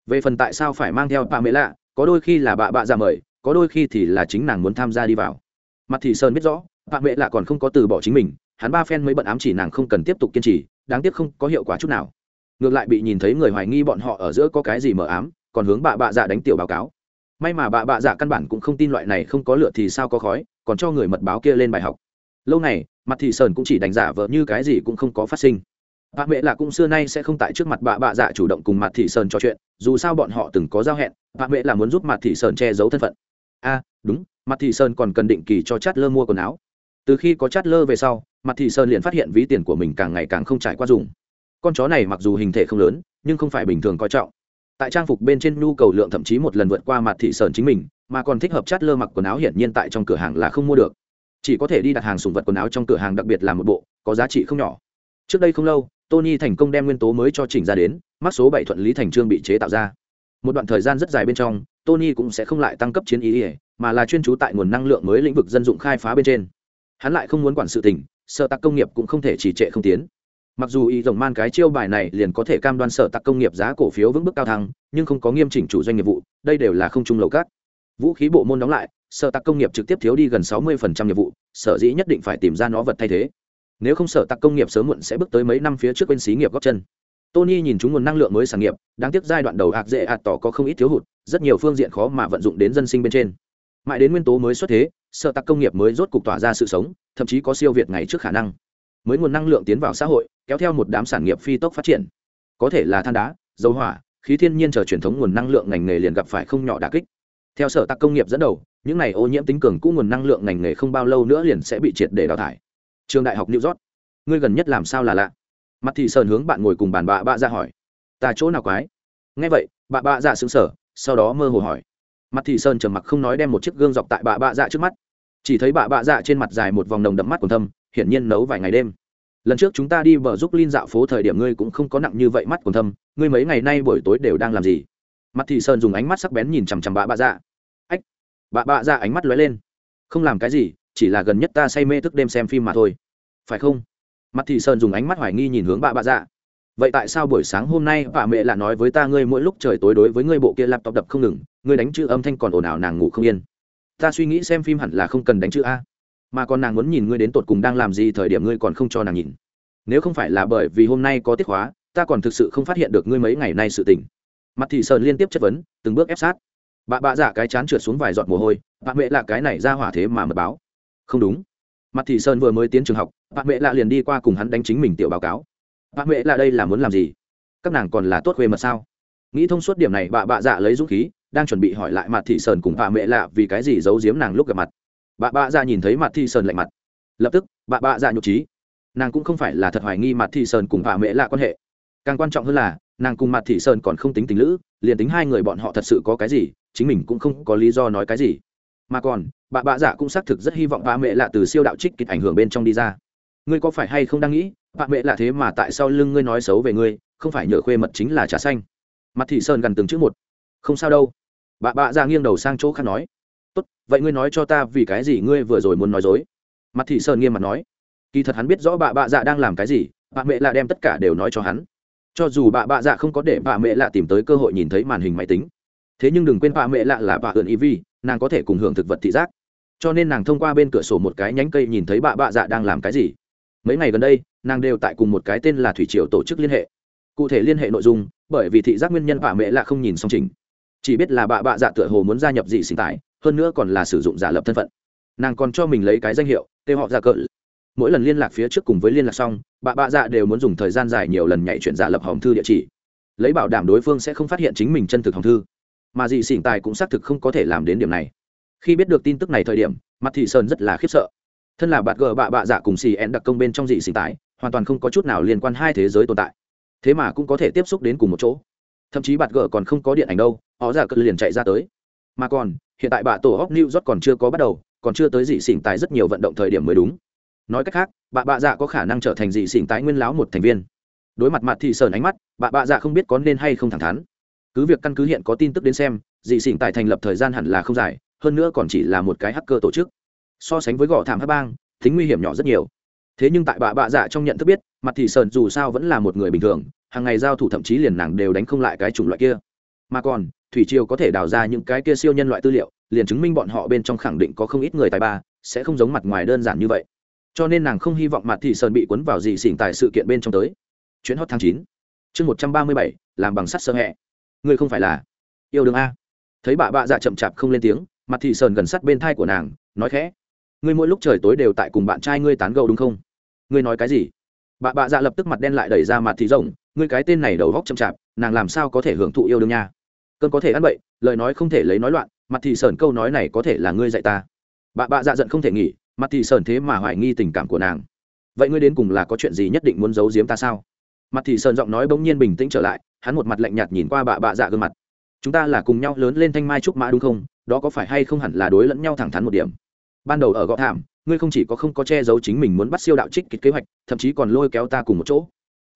Về phần tại sao phải mang theo bạ mẹ lạ, có đôi khi là bạ bạ dạ mời, có đôi khi thì là chính nàng muốn tham gia đi vào. Mặt thị sơn biết rõ, bạ mẹ lạ còn không có từ bỏ chính mình, hắn ba phen mới bận ám chỉ nàng không cần tiếp tục kiên trì, đáng tiếc không có hiệu quả chút nào. Ngược lại bị nhìn thấy người hoài nghi bọn họ ở giữa có cái gì mờ ám còn hướng bà bạ dạ đánh tiểu báo cáo. May mà bà bạ dạ căn bản cũng không tin loại này không có lửa thì sao có khói, còn cho người mật báo kia lên bài học. Lâu này mặt thị sơn cũng chỉ đánh giả vợ như cái gì cũng không có phát sinh. Bà mẹ là cũng xưa nay sẽ không tại trước mặt bà bạ dạ chủ động cùng mặt thị sơn trò chuyện, dù sao bọn họ từng có giao hẹn bà mẹ là muốn giúp mặt thị sơn che giấu thân phận. A, đúng, mặt thị sơn còn cần định kỳ cho chát lơ mua quần áo. Từ khi có chát lơ về sau, mặt thị sơn liền phát hiện ví tiền của mình càng ngày càng không trải qua dùng. Con chó này mặc dù hình thể không lớn, nhưng không phải bình thường coi trọng tại trang phục bên trên nhu cầu lượng thậm chí một lần vượt qua mặt thị sơn chính mình, mà còn thích hợp chát lơ mặc quần áo hiển nhiên tại trong cửa hàng là không mua được. Chỉ có thể đi đặt hàng sùng vật quần áo trong cửa hàng đặc biệt là một bộ, có giá trị không nhỏ. Trước đây không lâu, tony thành công đem nguyên tố mới cho chỉnh ra đến, mắc số bảy thuận lý thành trương bị chế tạo ra. Một đoạn thời gian rất dài bên trong, tony cũng sẽ không lại tăng cấp chiến ý ỉa mà là chuyên trú tại nguồn năng lượng mới lĩnh vực dân dụng khai phá bên trên. Hắn lại không muốn quản sự tình, sợ tạc công nghiệp cũng không thể chỉ trệ không tiến mặc dù y rồng man cái chiêu bài này liền có thể cam đoan sở tạc công nghiệp giá cổ phiếu vững bước cao thăng, nhưng không có nghiêm chỉnh chủ doanh nghiệp vụ, đây đều là không trung lầu cát. Vũ khí bộ môn đóng lại, sở tạc công nghiệp trực tiếp thiếu đi gần sáu mươi nghiệp vụ, sở dĩ nhất định phải tìm ra nó vật thay thế. Nếu không sở tạc công nghiệp sớm muộn sẽ bước tới mấy năm phía trước bên xí nghiệp góp chân. Tony nhìn chúng nguồn năng lượng mới sản nghiệp, đáng tiếc giai đoạn đầu hạt dễ hạt tỏ có không ít thiếu hụt, rất nhiều phương diện khó mà vận dụng đến dân sinh bên trên. Mãi đến nguyên tố mới xuất thế, sở tạc công nghiệp mới rốt cục tỏa ra sự sống, thậm chí có siêu việt ngày trước khả năng mới nguồn năng lượng tiến vào xã hội, kéo theo một đám sản nghiệp phi tốc phát triển. Có thể là than đá, dầu hỏa, khí thiên nhiên chờ truyền thống nguồn năng lượng ngành nghề liền gặp phải không nhỏ đà kích. Theo sở tạc công nghiệp dẫn đầu, những này ô nhiễm tính cường cũ nguồn năng lượng ngành nghề không bao lâu nữa liền sẽ bị triệt để đào thải. Trường đại học new york, ngươi gần nhất làm sao là lạ? Mặt thị sơn hướng bạn ngồi cùng bàn bạ bạ ra hỏi. Ta chỗ nào quái? Nghe vậy, bạ bạ dạ xứng sở sau đó mơ hồ hỏi. Mặt thị sơn trầm mặc không nói đem một chiếc gương dọc tại bạ bạ dạ trước mắt. Chỉ thấy bạ bạ dạ trên mặt dài một vòng nồng đậm mắt còn thâm hiển nhiên nấu vài ngày đêm. Lần trước chúng ta đi bờ giúp linh dạo phố thời điểm ngươi cũng không có nặng như vậy mắt còn thâm, ngươi mấy ngày nay buổi tối đều đang làm gì? Mặt thị sơn dùng ánh mắt sắc bén nhìn chằm chằm bạ bạ dạ. Ách, bạ bạ dạ ánh mắt lóe lên. Không làm cái gì, chỉ là gần nhất ta say mê thức đêm xem phim mà thôi. Phải không? Mặt thị sơn dùng ánh mắt hoài nghi nhìn hướng bạ bạ dạ. Vậy tại sao buổi sáng hôm nay bà mẹ lại nói với ta ngươi mỗi lúc trời tối đối với ngươi bộ kia laptop đập không ngừng, ngươi đánh chữ âm thanh còn ồn ào nàng ngủ không yên. Ta suy nghĩ xem phim hẳn là không cần đánh chữ a mà còn nàng muốn nhìn ngươi đến tột cùng đang làm gì thời điểm ngươi còn không cho nàng nhìn. Nếu không phải là bởi vì hôm nay có tiết hóa, ta còn thực sự không phát hiện được ngươi mấy ngày nay sự tình. Mặt thị sơn liên tiếp chất vấn, từng bước ép sát. Bà bạ dạ cái chán trượt xuống vài giọt mồ hôi, bà mẹ là cái này ra hỏa thế mà mật báo. Không đúng. Mặt thị sơn vừa mới tiến trường học, bà mẹ lạ liền đi qua cùng hắn đánh chính mình tiểu báo cáo. Bà mẹ lạ đây là muốn làm gì? Các nàng còn là tốt khuê mật sao? Nghĩ thông suốt điểm này, bà bạ dạ lấy dũng khí, đang chuẩn bị hỏi lại mặt thị sơn cùng bà mẹ lạ vì cái gì giấu giếm nàng lúc gặp mặt bà bạ dạ nhìn thấy mặt thị sơn lạnh mặt. Lập tức bà bạ dạ nhục trí nàng cũng không phải là thật hoài nghi mặt thị sơn cùng bà mẹ lạ quan hệ. Càng quan trọng hơn là, nàng cùng mặt thị sơn còn không tính tình lữ, liền tính hai người bọn họ thật sự có cái gì, chính mình cũng không có lý do nói cái gì. Mà còn bà bạ dạ cũng xác thực rất hy vọng bà mẹ lạ từ siêu đạo trích kịch ảnh hưởng bên trong đi ra. Ngươi có phải hay không đang nghĩ bà mẹ lạ thế mà tại sao lưng ngươi nói xấu về ngươi, không phải nhờ khuê mật chính là trà xanh? Mặt thị sơn gần từng chữ một. Không sao đâu. Bà bạ dạ nghiêng đầu sang chỗ khác nói tốt, vậy ngươi nói cho ta vì cái gì ngươi vừa rồi muốn nói dối? Mặt thị sơn nghiêm mặt nói. Kỳ thật hắn biết rõ bà bạ dạ đang làm cái gì, bà mẹ lạ đem tất cả đều nói cho hắn. Cho dù bà bạ dạ không có để bà mẹ lạ tìm tới cơ hội nhìn thấy màn hình máy tính, thế nhưng đừng quên bà mẹ lạ là bà ượn y vi, nàng có thể cùng hưởng thực vật thị giác. Cho nên nàng thông qua bên cửa sổ một cái nhánh cây nhìn thấy bà bạ dạ đang làm cái gì. Mấy ngày gần đây, nàng đều tại cùng một cái tên là thủy triều tổ chức liên hệ. Cụ thể liên hệ nội dung, bởi vì thị giác nguyên nhân bà mẹ lạ không nhìn song trình. Chỉ biết là bà bạ dạ tựa hồ muốn gia nhập dị sinh tải hơn nữa còn là sử dụng giả lập thân phận. Nàng còn cho mình lấy cái danh hiệu kêu họ dạ ra cỡ mỗi lần liên lạc phía trước cùng với liên lạc xong, bà bạ dạ đều muốn dùng thời gian dài nhiều lần nhảy chuyển giả lập hòm thư địa chỉ. Lấy bảo đảm đối phương sẽ không phát hiện chính mình chân thực hòm thư. Mà dị xỉn tài cũng xác thực không có thể làm đến điểm này. Khi biết được tin tức này thời điểm, mặt thị sơn rất là khiếp sợ. Thân là bạt gờ bạ bạ dạ cùng xì ẹn đặc công bên trong dị xỉn tài, hoàn toàn không có chút nào liên quan hai thế giới tồn tại. Thế mà cũng có thể tiếp xúc đến cùng một chỗ. Thậm chí bạt gờ còn không có điện ảnh đâu, họ dạ giả cỡ liền chạy ra tới mà còn, hiện tại bà tổ hóc new york còn chưa có bắt đầu, còn chưa tới dị xỉn tại rất nhiều vận động thời điểm mới đúng. Nói cách khác, bà bạ dạ có khả năng trở thành dị xỉn tái nguyên láo một thành viên. Đối mặt mặt thị sờn ánh mắt, bà bạ dạ không biết có nên hay không thẳng thắn. Cứ việc căn cứ hiện có tin tức đến xem, dị xỉn tài thành lập thời gian hẳn là không dài, hơn nữa còn chỉ là một cái hacker tổ chức. So sánh với gõ thảm hát bang, tính nguy hiểm nhỏ rất nhiều. Thế nhưng tại bà bạ dạ trong nhận thức biết, mặt thị sờn dù sao vẫn là một người bình thường, hàng ngày giao thủ thậm chí liền nàng đều đánh không lại cái chủng loại kia. Mà còn thủy triều có thể đào ra những cái kia siêu nhân loại tư liệu, liền chứng minh bọn họ bên trong khẳng định có không ít người tài ba, sẽ không giống mặt ngoài đơn giản như vậy. Cho nên nàng không hy vọng mặt thị sơn bị cuốn vào gì xỉn tại sự kiện bên trong tới. Chuyến hot tháng chín. Chương một trăm ba mươi bảy, làm bằng sắt sơ hẹ. Ngươi không phải là yêu đương a. Thấy bà bạ dạ chậm chạp không lên tiếng, mặt thị sơn gần sát bên thai của nàng, nói khẽ. Ngươi mỗi lúc trời tối đều tại cùng bạn trai ngươi tán gẫu đúng không? Ngươi nói cái gì? Bà bạ dạ lập tức mặt đen lại đẩy ra mặt thị rộng. Ngươi cái tên này đầu góc chậm chạp, nàng làm sao có thể hưởng thụ yêu đương nha? Cơn có thể ăn bậy, lời nói không thể lấy nói loạn, mặt thị sơn câu nói này có thể là ngươi dạy ta. Bà bạ dạ giận không thể nghỉ, mặt thị sơn thế mà hoài nghi tình cảm của nàng. Vậy ngươi đến cùng là có chuyện gì nhất định muốn giấu giếm ta sao? Mặt thị sơn giọng nói bỗng nhiên bình tĩnh trở lại, hắn một mặt lạnh nhạt nhìn qua bà bạ dạ gương mặt. Chúng ta là cùng nhau lớn lên thanh mai trúc mã đúng không? Đó có phải hay không hẳn là đối lẫn nhau thẳng thắn một điểm? Ban đầu ở gõ thảm, ngươi không chỉ có không có che giấu chính mình muốn bắt siêu đạo trích kịch kế hoạch, thậm chí còn lôi kéo ta cùng một chỗ.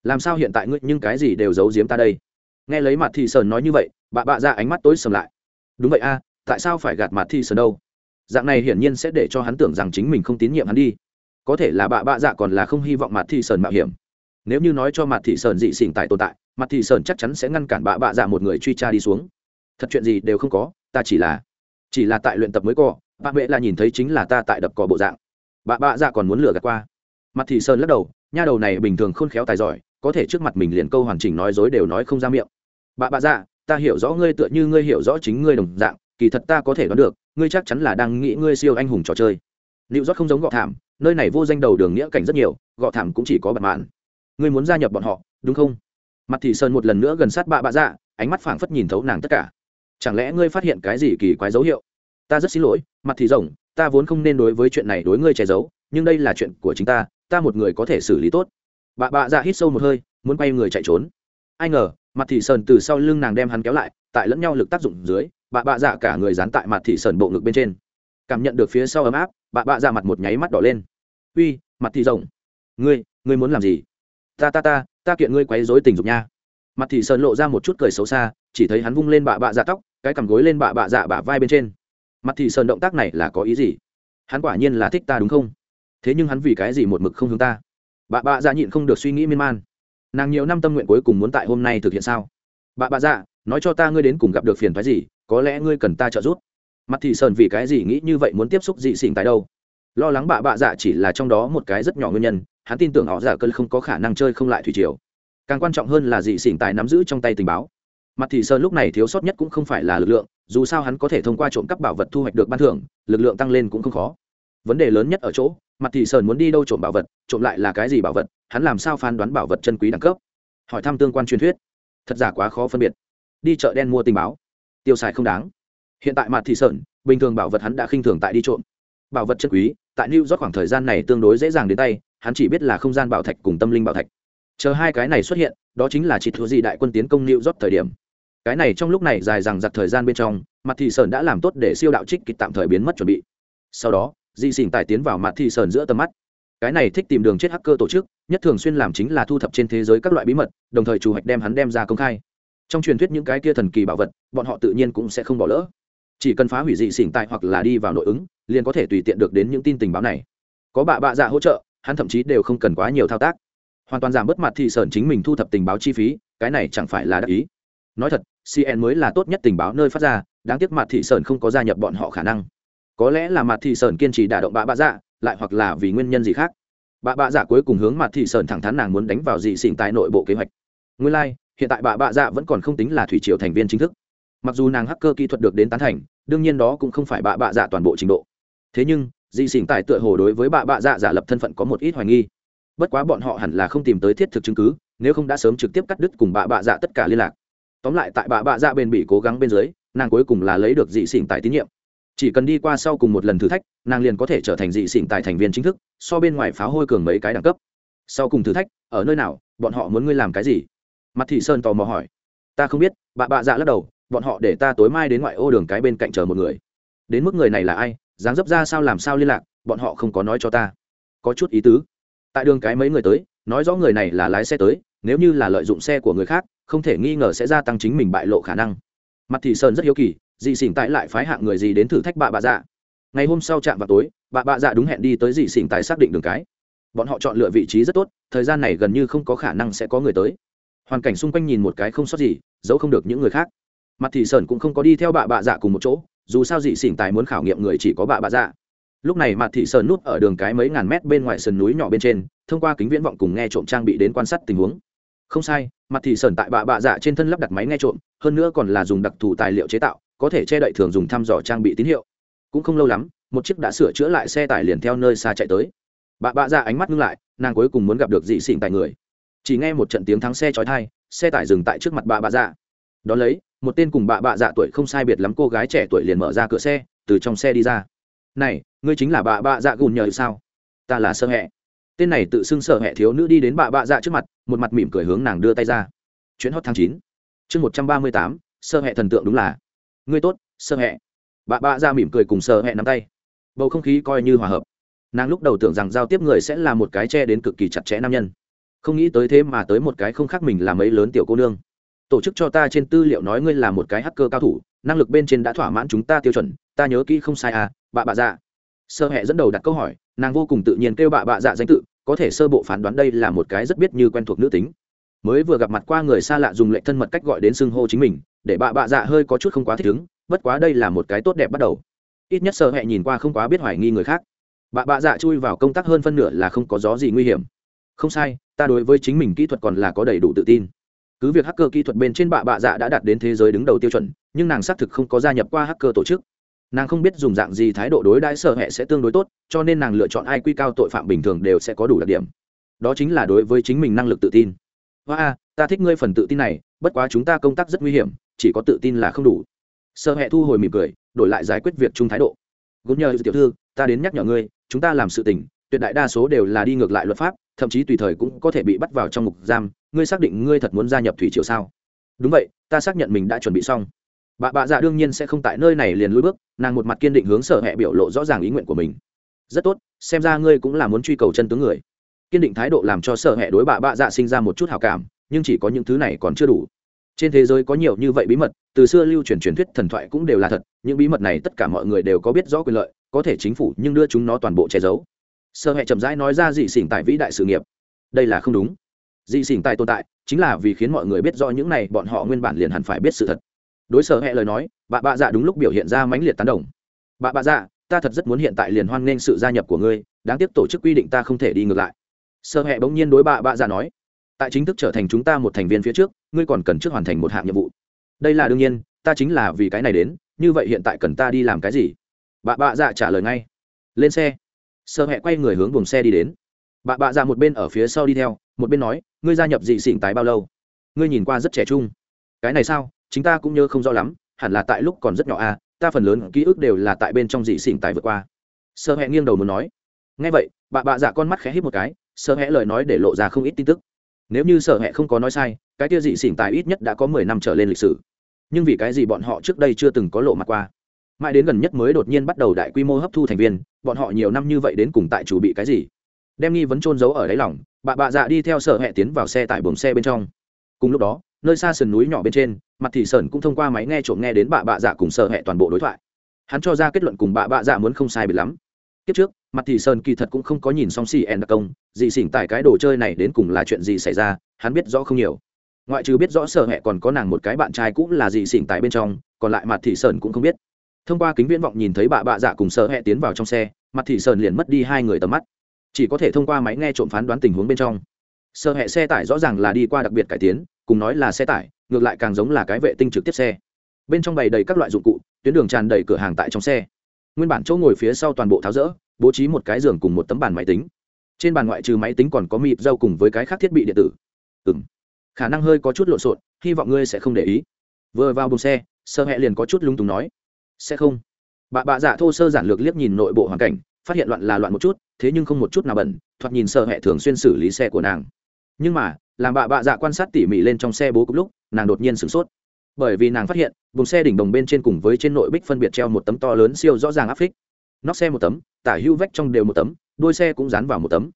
Làm sao hiện tại ngươi nhưng cái gì đều giấu giếm ta đây? Nghe lấy mặt thị sơn nói như vậy bà bạ ra ánh mắt tối sầm lại. Đúng vậy a tại sao phải gạt mặt thị sơn đâu? Dạng này hiển nhiên sẽ để cho hắn tưởng rằng chính mình không tín nhiệm hắn đi. Có thể là bà bạ dạ còn là không hy vọng mặt thị sơn mạo hiểm. Nếu như nói cho mặt thị sơn dị xỉn tại tồn tại mặt thị sơn chắc chắn sẽ ngăn cản bà bạ dạ một người truy tra đi xuống. Thật chuyện gì đều không có ta chỉ là chỉ là tại luyện tập mới cỏ, bà mẹ là nhìn thấy chính là ta tại đập cỏ bộ dạng. Bà bạ dạ còn muốn lừa gạt qua. Mặt thị sơn lắc đầu nha đầu này bình thường khôn khéo tài giỏi có thể trước mặt mình liền câu hoàn chỉnh nói dối đều nói không ra miệng bà Bà dạ ta hiểu rõ ngươi tựa như ngươi hiểu rõ chính ngươi đồng dạng, kỳ thật ta có thể đoán được, ngươi chắc chắn là đang nghĩ ngươi siêu anh hùng trò chơi. Liệu rót không giống gọ thảm, nơi này vô danh đầu đường nghĩa cảnh rất nhiều, gọ thảm cũng chỉ có bật mạn. Ngươi muốn gia nhập bọn họ, đúng không? Mặt thị sơn một lần nữa gần sát Bà Bà dạ ánh mắt phảng phất nhìn thấu nàng tất cả. Chẳng lẽ ngươi phát hiện cái gì kỳ quái dấu hiệu? Ta rất xin lỗi, mặt thị rồng, ta vốn không nên đối với chuyện này đối ngươi che giấu, nhưng đây là chuyện của chính ta ta một người có thể xử lý tốt. Bà Bà dạ hít sâu một hơi, muốn quay người chạy trốn. Ai ngờ mặt thị sơn từ sau lưng nàng đem hắn kéo lại, tại lẫn nhau lực tác dụng dưới bà bạ dạ cả người dán tại mặt thị sơn bộ ngực bên trên. Cảm nhận được phía sau ấm áp bà bạ dạ mặt một nháy mắt đỏ lên. Uy mặt thị rộng. Ngươi ngươi muốn làm gì? Ta ta ta ta kiện ngươi quấy dối tình dục nha. Mặt thị sơn lộ ra một chút cười xấu xa, chỉ thấy hắn vung lên bà bạ dạ tóc, cái cằm gối lên bà bạ dạ bả vai bên trên. Mặt thị sơn động tác này là có ý gì? Hắn quả nhiên là thích ta đúng không? Thế nhưng hắn vì cái gì một mực không hướng ta? Bà bạ dạ nhịn không được suy nghĩ miên man nàng nhiều năm tâm nguyện cuối cùng muốn tại hôm nay thực hiện sao? Bà bà dạ nói cho ta ngươi đến cùng gặp được phiền phái gì, có lẽ ngươi cần ta trợ giúp. Mặt thị sơn vì cái gì nghĩ như vậy muốn tiếp xúc dị xỉn tại đâu? Lo lắng bà bà dạ chỉ là trong đó một cái rất nhỏ nguyên nhân, hắn tin tưởng họ giả cơn không có khả năng chơi không lại thủy triều. Càng quan trọng hơn là dị xỉn tài nắm giữ trong tay tình báo. Mặt thị sơn lúc này thiếu sót nhất cũng không phải là lực lượng, dù sao hắn có thể thông qua trộm cắp bảo vật thu hoạch được ban thưởng, lực lượng tăng lên cũng không khó. Vấn đề lớn nhất ở chỗ, mặt thị sơn muốn đi đâu trộm bảo vật, trộm lại là cái gì bảo vật hắn làm sao phán đoán bảo vật chân quý đẳng cấp? Hỏi thăm tương quan truyền thuyết. Thật giả quá khó phân biệt. Đi chợ đen mua tình báo. Tiêu xài không đáng. Hiện tại mặt thị sơn bình thường bảo vật hắn đã khinh thường tại đi trộm. Bảo vật chân quý, tại new york khoảng thời gian này tương đối dễ dàng đến tay, hắn chỉ biết là không gian bảo thạch cùng tâm linh bảo thạch. Chờ hai cái này xuất hiện, đó chính là chỉ thua gì đại quân tiến công new york thời điểm. Cái này trong lúc này dài dằng dặc thời gian bên trong mặt thị sơn đã làm tốt để siêu đạo trích kịch tạm thời biến mất chuẩn bị. Sau đó dị xỉn tài tiến vào mặt thị sơn giữa tầm mắt cái này thích tìm đường chết hacker tổ chức, nhất thường xuyên làm chính là thu thập trên thế giới các loại bí mật, đồng thời chủ hoạch đem hắn đem ra công khai. Trong truyền thuyết những cái kia thần kỳ bảo vật, bọn họ tự nhiên cũng sẽ không bỏ lỡ. Chỉ cần phá hủy dị xỉn tại hoặc là đi vào nội ứng, liền có thể tùy tiện được đến những tin tình báo này. Có bạ bạ dạ hỗ trợ, hắn thậm chí đều không cần quá nhiều thao tác. Hoàn toàn giảm bớt mặt thị sởn chính mình thu thập tình báo chi phí, cái này chẳng phải là đắc ý. Nói thật cn mới là tốt nhất tình báo nơi phát ra, đáng tiếc mặt thị sởn không có gia nhập bọn họ khả năng. Có lẽ là mặt thị sởn kiên trì đả động bạ bạ dạ lại hoặc là vì nguyên nhân gì khác. Bà bạ dạ cuối cùng hướng mặt thị sơn thẳng thắn nàng muốn đánh vào dị xỉn tại nội bộ kế hoạch. Nguyên lai、like, hiện tại bạ bạ dạ vẫn còn không tính là thủy triều thành viên chính thức. Mặc dù nàng hacker kỹ thuật được đến tán thành đương nhiên đó cũng không phải bạ bạ dạ toàn bộ trình độ. Thế nhưng dị xỉn tại tựa hồ đối với bạ bạ dạ giả lập thân phận có một ít hoài nghi. Bất quá bọn họ hẳn là không tìm tới thiết thực chứng cứ nếu không đã sớm trực tiếp cắt đứt cùng bạ bạ dạ tất cả liên lạc. Tóm lại tại bạ bạ dạ bền bỉ cố gắng bên dưới nàng cuối cùng là lấy được dị xỉn tài tín nhiệm chỉ cần đi qua sau cùng một lần thử thách, nàng liền có thể trở thành dị xỉn tài thành viên chính thức, so bên ngoài pháo hôi cường mấy cái đẳng cấp. Sau cùng thử thách, ở nơi nào, bọn họ muốn ngươi làm cái gì? Mặt thị sơn tò mò hỏi. Ta không biết, bà bạ dạ lắc đầu, bọn họ để ta tối mai đến ngoại ô đường cái bên cạnh chờ một người. Đến mức người này là ai, dáng dấp ra sao làm sao liên lạc, bọn họ không có nói cho ta. Có chút ý tứ. Tại đường cái mấy người tới, nói rõ người này là lái xe tới, nếu như là lợi dụng xe của người khác, không thể nghi ngờ sẽ gia tăng chính mình bại lộ khả năng. Mặt thị sơn rất hiếu kỳ dị xỉn tại lại phái hạng người gì đến thử thách bạ Bà dạ. Ngày hôm sau chạm vào tối bạ Bà dạ đúng hẹn đi tới dị xỉn tại xác định đường cái. Bọn họ chọn lựa vị trí rất tốt, thời gian này gần như không có khả năng sẽ có người tới. Hoàn cảnh xung quanh nhìn một cái không sót gì, giấu không được những người khác. Mặt thị sơn cũng không có đi theo bạ Bà dạ cùng một chỗ, dù sao dị xỉn tài muốn khảo nghiệm người chỉ có bạ Bà dạ. Lúc này mặt thị sơn núp ở đường cái mấy ngàn mét bên ngoài sườn núi nhỏ bên trên, thông qua kính viễn vọng cùng nghe trộm trang bị đến quan sát tình huống. Không sai, mặt thị sơn tại bạ bạ dạ trên thân lắp đặt máy nghe trộm, hơn nữa còn là dùng đặc thù tài liệu chế tạo có thể che đậy thường dùng thăm dò trang bị tín hiệu. Cũng không lâu lắm, một chiếc đã sửa chữa lại xe tải liền theo nơi xa chạy tới. Bà bạ dạ ánh mắt ngưng lại, nàng cuối cùng muốn gặp được dị xỉn tại người. Chỉ nghe một trận tiếng thắng xe trói thai xe tải dừng tại trước mặt bà bạ dạ. Đón lấy, một tên cùng bà bạ dạ tuổi không sai biệt lắm cô gái trẻ tuổi liền mở ra cửa xe, từ trong xe đi ra. Này, ngươi chính là bà bạ dạ gùn nhờ sao? Ta là sơ hẹ. Tên này tự xưng sợ hẹ thiếu nữ đi đến bà bạ dạ trước mặt, một mặt mỉm cười hướng nàng đưa tay ra. Chuyến hot tháng chín. Chương một trăm ba mươi tám, sơ hẹ thần tượng đúng là ngươi tốt, sơ hẹ. Bạ bạ ra mỉm cười cùng sơ hẹ nắm tay. Bầu không khí coi như hòa hợp. Nàng lúc đầu tưởng rằng giao tiếp người sẽ là một cái che đến cực kỳ chặt chẽ nam nhân. Không nghĩ tới thế mà tới một cái không khác mình là mấy lớn tiểu cô nương. Tổ chức cho ta trên tư liệu nói ngươi là một cái hacker cao thủ, năng lực bên trên đã thỏa mãn chúng ta tiêu chuẩn, ta nhớ kỹ không sai à bạ bạ dạ sơ hẹ dẫn đầu đặt câu hỏi, nàng vô cùng tự nhiên kêu bạ bạ dạ danh tự, có thể sơ bộ phán đoán đây là một cái rất biết như quen thuộc nữ tính. Mới vừa gặp mặt qua người xa lạ dùng lệnh thân mật cách gọi đến xưng hô chính mình để bạ bạ dạ hơi có chút không quá thích ứng, bất quá đây là một cái tốt đẹp bắt đầu. Ít nhất sơ hẹ nhìn qua không quá biết hoài nghi người khác. Bạ bạ dạ chui vào công tác hơn phân nửa là không có gió gì nguy hiểm. Không sai, ta đối với chính mình kỹ thuật còn là có đầy đủ tự tin. Cứ việc hacker kỹ thuật bên trên bạ bạ dạ đã đạt đến thế giới đứng đầu tiêu chuẩn, nhưng nàng xác thực không có gia nhập qua hacker tổ chức. Nàng không biết dùng dạng gì thái độ đối đãi sợ hệ sẽ tương đối tốt, cho nên nàng lựa chọn ai quy cao tội phạm bình thường đều sẽ có đủ đặc điểm. Đó chính là đối với chính mình năng lực tự tin. Hoa, ta thích ngươi phần tự tin này, bất quá chúng ta công tác rất nguy hiểm chỉ có tự tin là không đủ. Sở Hẹ thu hồi mỉm cười, đổi lại giải quyết việc chung thái độ. Gốm nhờ, tiểu thư, ta đến nhắc nhở ngươi, chúng ta làm sự tình, tuyệt đại đa số đều là đi ngược lại luật pháp, thậm chí tùy thời cũng có thể bị bắt vào trong ngục giam, ngươi xác định ngươi thật muốn gia nhập thủy triều sao? Đúng vậy, ta xác nhận mình đã chuẩn bị xong. Bà bạ dạ đương nhiên sẽ không tại nơi này liền lùi bước, nàng một mặt kiên định hướng sở hẹ biểu lộ rõ ràng ý nguyện của mình. Rất tốt, xem ra ngươi cũng là muốn truy cầu chân tướng người. Kiên định thái độ làm cho sở hẹ đối bà bạ dạ sinh ra một chút hào cảm, nhưng chỉ có những thứ này còn chưa đủ trên thế giới có nhiều như vậy bí mật, từ xưa lưu truyền truyền thuyết thần thoại cũng đều là thật, những bí mật này tất cả mọi người đều có biết rõ quyền lợi, có thể chính phủ nhưng đưa chúng nó toàn bộ che giấu. Sơ hệ chậm rãi nói ra dị xỉn tại vĩ đại sự nghiệp. Đây là không đúng. Dị xỉn tại tồn tại, chính là vì khiến mọi người biết rõ những này, bọn họ nguyên bản liền hẳn phải biết sự thật. Đối sở hệ lời nói, bà bạ dạ đúng lúc biểu hiện ra mãnh liệt tán đồng. Bà bạ dạ ta thật rất muốn hiện tại liền hoan nghênh sự gia nhập của ngươi, đáng tiếc tổ chức quy định ta không thể đi ngược lại. Sở hệ bỗng nhiên đối bà bạ dạ nói tại chính thức trở thành chúng ta một thành viên phía trước, ngươi còn cần trước hoàn thành một hạng nhiệm vụ. Đây là đương nhiên, ta chính là vì cái này đến, như vậy hiện tại cần ta đi làm cái gì? Bà bạ dạ trả lời ngay. Lên xe. Sợ hẹ quay người hướng buồng xe đi đến. Bà bạ dạ một bên ở phía sau đi theo, một bên nói, ngươi gia nhập dị xịn tái bao lâu? Ngươi nhìn qua rất trẻ trung. Cái này sao? Chính ta cũng nhớ không rõ lắm, hẳn là tại lúc còn rất nhỏ à ta phần lớn ký ức đều là tại bên trong dị xịn tái vượt qua. Sợ hẹ nghiêng đầu muốn nói. Ngay vậy, bà bạ dạ con mắt khẽ hít một cái sợ hẹ lời nói để lộ ra không ít tin tức nếu như sở hẹ không có nói sai, cái kia dị xỉn tài ít nhất đã có mười năm trở lên lịch sử. Nhưng vì cái gì bọn họ trước đây chưa từng có lộ mặt qua? Mãi đến gần nhất mới đột nhiên bắt đầu đại quy mô hấp thu thành viên, bọn họ nhiều năm như vậy đến cùng tại chủ bị cái gì? Đem nghi vấn trôn giấu ở đáy lỏng bà bạ dạ đi theo sở hẹ tiến vào xe tải buồng xe bên trong. Cùng lúc đó, nơi xa sườn núi nhỏ bên trên, mặt thị sơn cũng thông qua máy nghe trộm nghe đến bà bạ dạ cùng sở hẹ toàn bộ đối thoại. Hắn cho ra kết luận cùng bà bạ dạ muốn không sai bị lắm. Kiếp trước mặt thị sơn kỳ thật cũng không có nhìn xong xì ẻn đặc công, dị xỉn tại cái đồ chơi này đến cùng là chuyện gì xảy ra, hắn biết rõ không nhiều. Ngoại trừ biết rõ sở hẹ còn có nàng một cái bạn trai cũng là dị xỉn tại bên trong, còn lại mặt thị sơn cũng không biết. Thông qua kính viễn vọng nhìn thấy bà bạ dạ cùng sở hẹ tiến vào trong xe, mặt thị sơn liền mất đi hai người tầm mắt. Chỉ có thể thông qua máy nghe trộm phán đoán tình huống bên trong. Sở hẹ xe tải rõ ràng là đi qua đặc biệt cải tiến, cùng nói là xe tải, ngược lại càng giống là cái vệ tinh trực tiếp xe. Bên trong bày đầy các loại dụng cụ, tuyến đường tràn đầy cửa hàng tại trong xe. Nguyên bản chỗ ngồi phía sau toàn bộ tháo rỡ bố trí một cái giường cùng một tấm bàn máy tính. Trên bàn ngoại trừ máy tính còn có mịp dâu cùng với cái khác thiết bị điện tử. Ừ m khả năng hơi có chút lộn xộn, hy vọng ngươi sẽ không để ý. Vừa vào bùng xe, sơ hẹ liền có chút lung tùng nói, sẽ không. Bà bạ dạ thô sơ giản lược liếc nhìn nội bộ hoàn cảnh, phát hiện loạn là loạn một chút, thế nhưng không một chút nào bẩn, thoạt nhìn sơ hẹ thường xuyên xử lý xe của nàng. Nhưng mà, làm bà bạ dạ quan sát tỉ mỉ lên trong xe bố cục lúc, nàng đột nhiên sửng sốt. Bởi vì nàng phát hiện vùng xe đỉnh đồng bên trên cùng với trên nội bích phân biệt treo một tấm to lớn siêu rõ ràng áp phích nóc xe một tấm, tả hưu vách trong đều một tấm đôi xe cũng dán vào một tấm.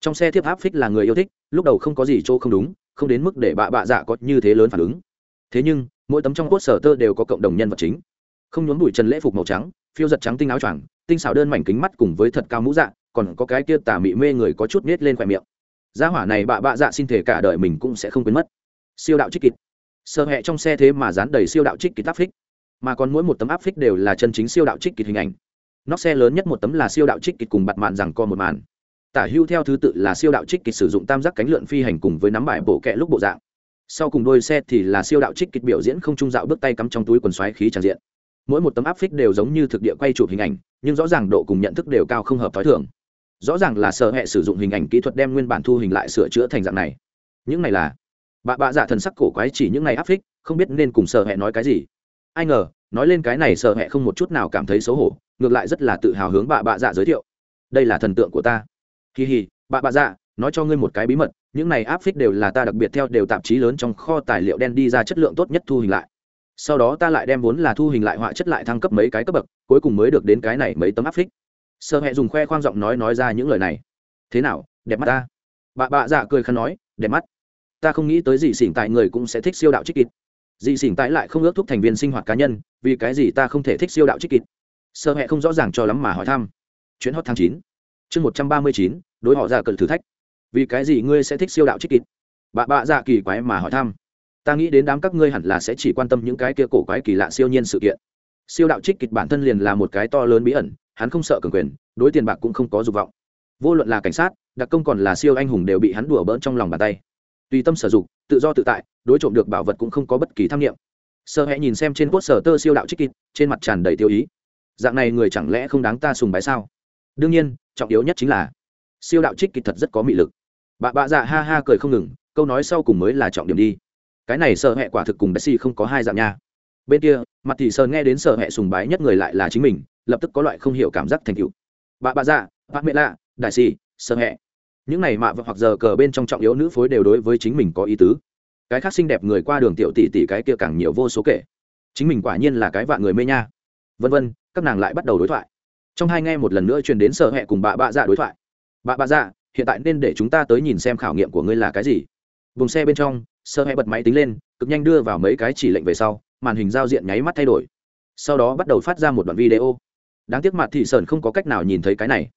Trong xe thiếp áp phích là người yêu thích, lúc đầu không có gì chỗ không đúng, không đến mức để bạ bạ dạ có như thế lớn phản ứng. Thế nhưng, mỗi tấm trong cốt sở tơ đều có cộng đồng nhân vật chính. Không nhốn bụi trần lễ phục màu trắng, phiêu giật trắng tinh áo choàng, tinh xảo đơn mảnh kính mắt cùng với thật cao mũ dạ còn có cái kia tà mị mê người có chút nết lên khoe miệng. Gia hỏa này bạ bạ dạ xin thể cả đời mình cũng sẽ không quên mất. Siêu đạo trích kịt sơ hẹ trong xe thế mà dán đầy siêu đạo trích kịt áp phích. Mà còn mỗi một tấm áp phích đều là chân chính siêu đạo trích kịt hình ảnh nóc xe lớn nhất một tấm là siêu đạo trích kịch cùng bặt mạn rằng co một màn. Tả hưu theo thứ tự là siêu đạo trích kịch sử dụng tam giác cánh lượn phi hành cùng với nắm bài bộ kẹ lúc bộ dạng. Sau cùng đôi xe thì là siêu đạo trích kịch biểu diễn không trung dạo bước tay cắm trong túi quần xoáy khí tràn diện. Mỗi một tấm áp phích đều giống như thực địa quay chụp hình ảnh, nhưng rõ ràng độ cùng nhận thức đều cao không hợp t h ó i thường. Rõ ràng là sợ hệ sử dụng hình ảnh kỹ thuật đem nguyên bản thu hình lại sửa chữa thành dạng này. Những này là bà bạ giả dạ thần sắc cổ quái chỉ những này áp phích, không biết nên cùng sợ hệ nói cái gì. Ai ngờ, nói lên cái này sợ hệ không một chút nào cảm thấy xấu hổ ngược lại rất là tự hào hướng bà bạ dạ giới thiệu. Đây là thần tượng của ta. Kỳ hì bà bạ dạ nói cho ngươi một cái bí mật, những này áp phích đều là ta đặc biệt theo đều tạp chí lớn trong kho tài liệu đen đi ra chất lượng tốt nhất thu hình lại. Sau đó ta lại đem vốn là thu hình lại họa chất lại thăng cấp mấy cái cấp bậc, cuối cùng mới được đến cái này mấy tấm áp phích. Sơ hẹ dùng khoe khoang giọng nói nói ra những lời này. Thế nào, đẹp mắt ta? Bà bạ dạ cười khăn nói, đẹp mắt. Ta không nghĩ tới gì xỉn tại người cũng sẽ thích siêu đạo trích kịt dị xỉn tại lại không ước thúc thành viên sinh hoạt cá nhân, vì cái gì ta không thể thích siêu đạo trích kịt sơ hẹ không rõ ràng cho lắm mà hỏi thăm. Chuyến hot tháng chín. Chương một trăm ba mươi chín, đối họ dạ ra cận thử thách. Vì cái gì ngươi sẽ thích siêu đạo trích kịt bà bạ dạ kỳ quái mà hỏi thăm. Ta nghĩ đến đám các ngươi hẳn là sẽ chỉ quan tâm những cái kia cổ quái kỳ lạ siêu nhiên sự kiện. Siêu đạo trích kịch bản thân liền là một cái to lớn bí ẩn, hắn không sợ cường quyền, đối tiền bạc cũng không có dục vọng. Vô luận là cảnh sát, đặc công còn là siêu anh hùng đều bị hắn đùa bỡn trong lòng bàn tay. Tùy tâm sử dụng tự do tự tại, đối trộm được bảo vật cũng không có bất kỳ tham nghiệm sợ hãy nhìn xem trên cốt sở tơ siêu đạo trích kịch, trên mặt tràn đầy tiêu ý dạng này người chẳng lẽ không đáng ta sùng bái sao? Đương nhiên, trọng yếu nhất chính là, siêu đạo trích kịch thật rất có mị lực. Bà bạ dạ ha ha cười không ngừng, câu nói sau cùng mới là trọng điểm đi. Cái này sợ hẹ quả thực cùng Betsy không có hai dạng nha. Bên kia, mặt thị sơn nghe đến sợ hẹ sùng bái nhất người lại là chính mình, lập tức có loại không hiểu cảm giác thành cựu bà bà dạ bác mẹ lạ, đại sĩ, sợ hẹ. Những này mạ và hoặc giờ cờ bên trong trọng yếu nữ phối đều đối với chính mình có ý tứ. Cái khác xinh đẹp người qua đường tiểu tỷ tỷ cái kia càng nhiều vô số kể. Chính mình quả nhiên là cái vạn người mê nha. Vân vân các nàng lại bắt đầu đối thoại. Trong hai nghe một lần nữa truyền đến sợ hẹ cùng bà bà dạ đối thoại. Bà bà dạ hiện tại nên để chúng ta tới nhìn xem khảo nghiệm của ngươi là cái gì. Vùng xe bên trong, sở hẹ bật máy tính lên, cực nhanh đưa vào mấy cái chỉ lệnh về sau, màn hình giao diện nháy mắt thay đổi. Sau đó bắt đầu phát ra một đoạn video. Đáng tiếc mặt thị sơn không có cách nào nhìn thấy cái này.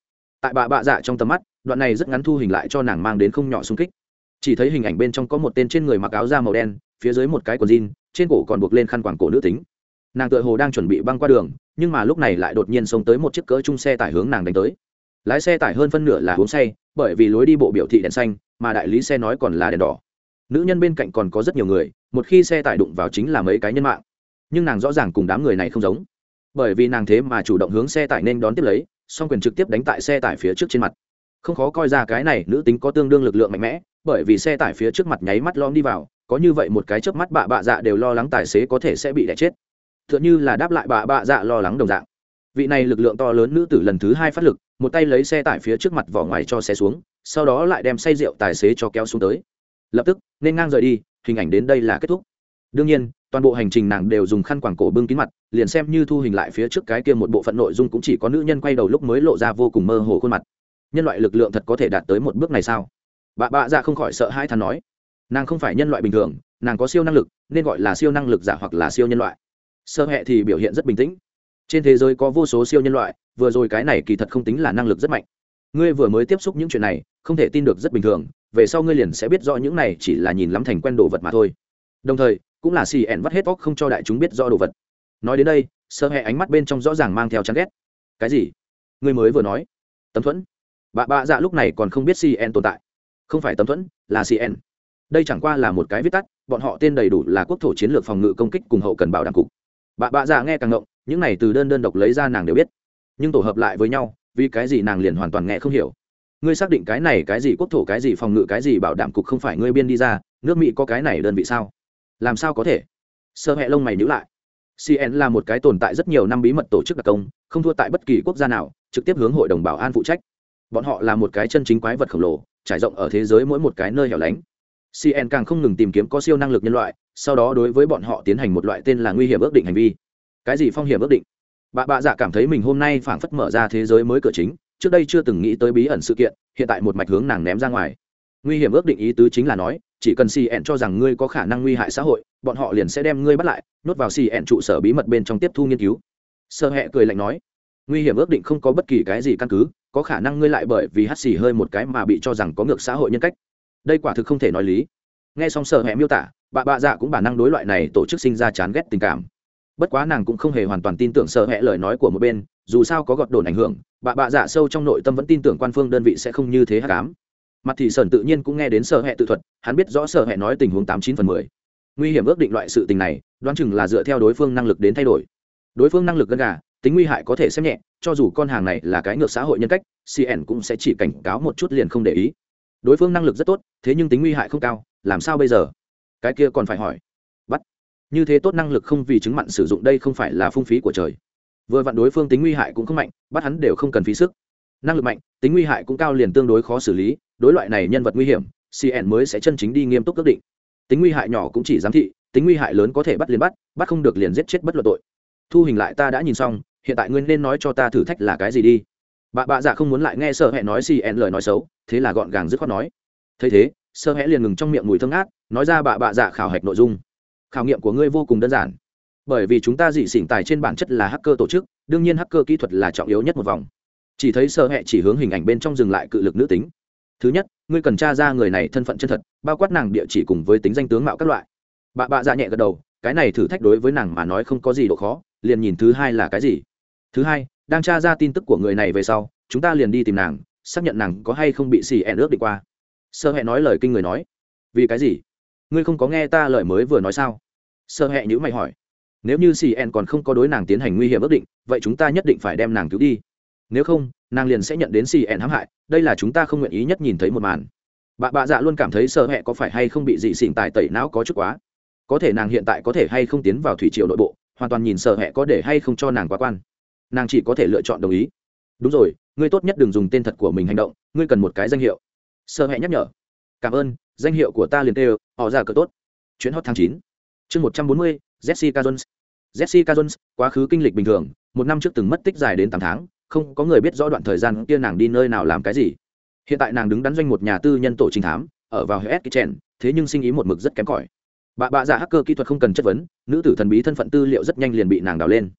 Tại bà bạ dạ trong tầm mắt, đoạn này rất ngắn thu hình lại cho nàng mang đến không nhỏ xung kích. Chỉ thấy hình ảnh bên trong có một tên trên người mặc áo da màu đen, phía dưới một cái quần jean, trên cổ còn buộc lên khăn quàng cổ nữ tính. Nàng tựa hồ đang chuẩn bị băng qua đường nhưng mà lúc này lại đột nhiên xông tới một chiếc cỡ chung xe tải hướng nàng đánh tới. Lái xe tải hơn phân nửa là uống say, bởi vì lối đi bộ biểu thị đèn xanh, mà đại lý xe nói còn là đèn đỏ. Nữ nhân bên cạnh còn có rất nhiều người, một khi xe tải đụng vào chính là mấy cái nhân mạng. Nhưng nàng rõ ràng cùng đám người này không giống. Bởi vì nàng thế mà chủ động hướng xe tải nên đón tiếp lấy, song quyền trực tiếp đánh tại xe tải phía trước trên mặt. Không khó coi ra cái này nữ tính có tương đương lực lượng mạnh mẽ, bởi vì xe tải phía trước mặt nháy mắt lom đi vào, có như vậy một cái chớp mắt bạ bạ dạ đều lo lắng tài xế có thể sẽ bị đẻ chết tựa như là đáp lại bà bạ dạ lo lắng đồng dạng. Vị này lực lượng to lớn nữ tử lần thứ hai phát lực, một tay lấy xe tải phía trước mặt vỏ ngoài cho xe xuống, sau đó lại đem say rượu tài xế cho kéo xuống tới. Lập tức, nên ngang rời đi, hình ảnh đến đây là kết thúc. Đương nhiên, toàn bộ hành trình nàng đều dùng khăn quàng cổ bưng kín mặt, liền xem như thu hình lại phía trước cái kia một bộ phận nội dung cũng chỉ có nữ nhân quay đầu lúc mới lộ ra vô cùng mơ hồ khuôn mặt. Nhân loại lực lượng thật có thể đạt tới một bước này sao? Bà bạ dạ không khỏi sợ hai thằng nói. Nàng không phải nhân loại bình thường, nàng có siêu năng lực, nên gọi là siêu năng lực giả hoặc là siêu nhân loại sơ hẹ thì biểu hiện rất bình tĩnh. Trên thế giới có vô số siêu nhân loại, vừa rồi cái này kỳ thật không tính là năng lực rất mạnh. Ngươi vừa mới tiếp xúc những chuyện này, không thể tin được rất bình thường, về sau ngươi liền sẽ biết rõ những này chỉ là nhìn lắm thành quen đồ vật mà thôi. Đồng thời, cũng là xì ẻn vắt hết vóc không cho đại chúng biết rõ đồ vật. Nói đến đây, sơ hẹ ánh mắt bên trong rõ ràng mang theo chán ghét. Cái gì? Ngươi mới vừa nói. Tấm thuẫn. Bà bạ dạ lúc này còn không biết cn tồn tại. Không phải tấm thuẫn, là cn đây chẳng qua là một cái viết tắt, bọn họ tên đầy đủ là quốc thổ chiến lược phòng ngự công kích cùng hậu cần bảo đảm cục bà bạ dạ nghe càng ngộng, những này từ đơn đơn độc lấy ra nàng đều biết. Nhưng tổ hợp lại với nhau, vì cái gì nàng liền hoàn toàn nghe không hiểu? Ngươi xác định cái này cái gì quốc thổ, cái gì phòng ngự, cái gì bảo đảm cục không phải ngươi biên đi ra, nước mỹ có cái này đơn vị sao? Làm sao có thể? Sơ hẹ lông mày nhữ lại. Cn là một cái tồn tại rất nhiều năm bí mật tổ chức đặc công, không thua tại bất kỳ quốc gia nào, trực tiếp hướng hội đồng bảo an phụ trách. Bọn họ là một cái chân chính quái vật khổng lồ, trải rộng ở thế giới mỗi một cái nơi hẻo lánh. Cn càng không ngừng tìm kiếm có siêu năng lực nhân loại sau đó đối với bọn họ tiến hành một loại tên là nguy hiểm ước định hành vi. Cái gì phong hiểm ước định? Bà bạ dạ cảm thấy mình hôm nay phảng phất mở ra thế giới mới cửa chính, trước đây chưa từng nghĩ tới bí ẩn sự kiện, hiện tại một mạch hướng nàng ném ra ngoài. Nguy hiểm ước định ý tứ chính là nói, chỉ cần cn cho rằng ngươi có khả năng nguy hại xã hội, bọn họ liền sẽ đem ngươi bắt lại, nhốt vào cn trụ sở bí mật bên trong tiếp thu nghiên cứu. Sợ hẹ cười lạnh nói, nguy hiểm ước định không có bất kỳ cái gì căn cứ, có khả năng ngươi lại bởi vì hắt xì hơi một cái mà bị cho rằng có ngược xã hội nhân cách. Đây quả thực không thể nói lý. Nghe xong sợ hẹ miêu tả bà bạ dạ cũng bản năng đối loại này tổ chức sinh ra chán ghét tình cảm. Bất quá nàng cũng không hề hoàn toàn tin tưởng sợ hẹ lời nói của một bên, dù sao có gọt đồn ảnh hưởng, bà bạ dạ sâu trong nội tâm vẫn tin tưởng quan phương đơn vị sẽ không như thế hạ cám mặt thì sờn tự nhiên cũng nghe đến sợ hẹ tự thuật, hắn biết rõ sợ hẹ nói tình huống tám chín phần mười. Nguy hiểm ước định loại sự tình này, đoán chừng là dựa theo đối phương năng lực đến thay đổi. Đối phương năng lực gần gà, tính nguy hại có thể xem nhẹ, cho dù con hàng này là cái ngược xã hội nhân cách cn cũng sẽ chỉ cảnh cáo một chút liền không để ý. Đối phương năng lực rất tốt, thế nhưng tính nguy hại không cao, làm sao bây giờ? Cái kia còn phải hỏi. Bắt. Như thế tốt năng lực không vì chứng mặn sử dụng đây không phải là phung phí của trời. Vừa vặn đối phương tính nguy hại cũng không mạnh, bắt hắn đều không cần phí sức. Năng lực mạnh, tính nguy hại cũng cao liền tương đối khó xử lý, đối loại này nhân vật nguy hiểm cn mới sẽ chân chính đi nghiêm túc ước định. Tính nguy hại nhỏ cũng chỉ giám thị, tính nguy hại lớn có thể bắt liền bắt bắt không được liền giết chết bất luận tội. Thu hình lại ta đã nhìn xong, hiện tại ngươi nên nói cho ta thử thách là cái gì đi. Bà bạ dạ không muốn lại nghe sợ hẹn nói cn lời nói xấu, thế là gọn gàng dứt khoát nói. Thấy thế sơ hẽ liền ngừng trong miệng mùi thơm ngát, nói ra bạ bạ dạ khảo hạch nội dung. Khảo nghiệm của ngươi vô cùng đơn giản. Bởi vì chúng ta dị xỉn tài trên bản chất là hacker tổ chức, đương nhiên hacker kỹ thuật là trọng yếu nhất một vòng. Chỉ thấy sơ hẹ chỉ hướng hình ảnh bên trong dừng lại cự lực nữ tính. Thứ nhất, ngươi cần tra ra người này thân phận chân thật, bao quát nàng địa chỉ cùng với tính danh tướng mạo các loại. Bà bạ dạ nhẹ gật đầu, cái này thử thách đối với nàng mà nói không có gì độ khó, liền nhìn thứ hai là cái gì. Thứ hai, đang tra ra tin tức của người này về sau, chúng ta liền đi tìm nàng, xác nhận nàng có hay không bị xì ẹn ước đi qua sơ hẹ nói lời kinh người nói. Vì cái gì? Ngươi không có nghe ta lời mới vừa nói sao? Sơ hẹ nhữ mày hỏi. Nếu như xì ẹn còn không có đối nàng tiến hành nguy hiểm ước định, vậy chúng ta nhất định phải đem nàng cứu đi. Nếu không, nàng liền sẽ nhận đến xì ẹn hãm hại, đây là chúng ta không nguyện ý nhất nhìn thấy một màn. Bà bạ dạ luôn cảm thấy sợ hẹ có phải hay không bị dị xỉn tài tẩy não có chút quá? Có thể nàng hiện tại có thể hay không tiến vào thủy triều nội bộ, hoàn toàn nhìn sợ hẹ có để hay không cho nàng quá quan. Nàng chỉ có thể lựa chọn đồng ý. Đúng rồi, ngươi tốt nhất đừng dùng tên thật của mình hành động, ngươi cần một cái danh hiệu sợ hẹ nhắc nhở. Cảm ơn, danh hiệu của ta liền tê họ ra cờ tốt. Chuyến hot tháng chín. Chương một trăm bốn mươi, jessica jones. Jessica jones, quá khứ kinh lịch bình thường, một năm trước từng mất tích dài đến tám tháng, không có người biết rõ đoạn thời gian kia nàng đi nơi nào làm cái gì. Hiện tại nàng đứng đắn doanh một nhà tư nhân tổ trình thám, ở vào hết kitchen, thế nhưng sinh ý một mực rất kém cỏi. Bà bạ giả hacker kỹ thuật không cần chất vấn, nữ tử thần bí thân phận tư liệu rất nhanh liền bị nàng đào lên.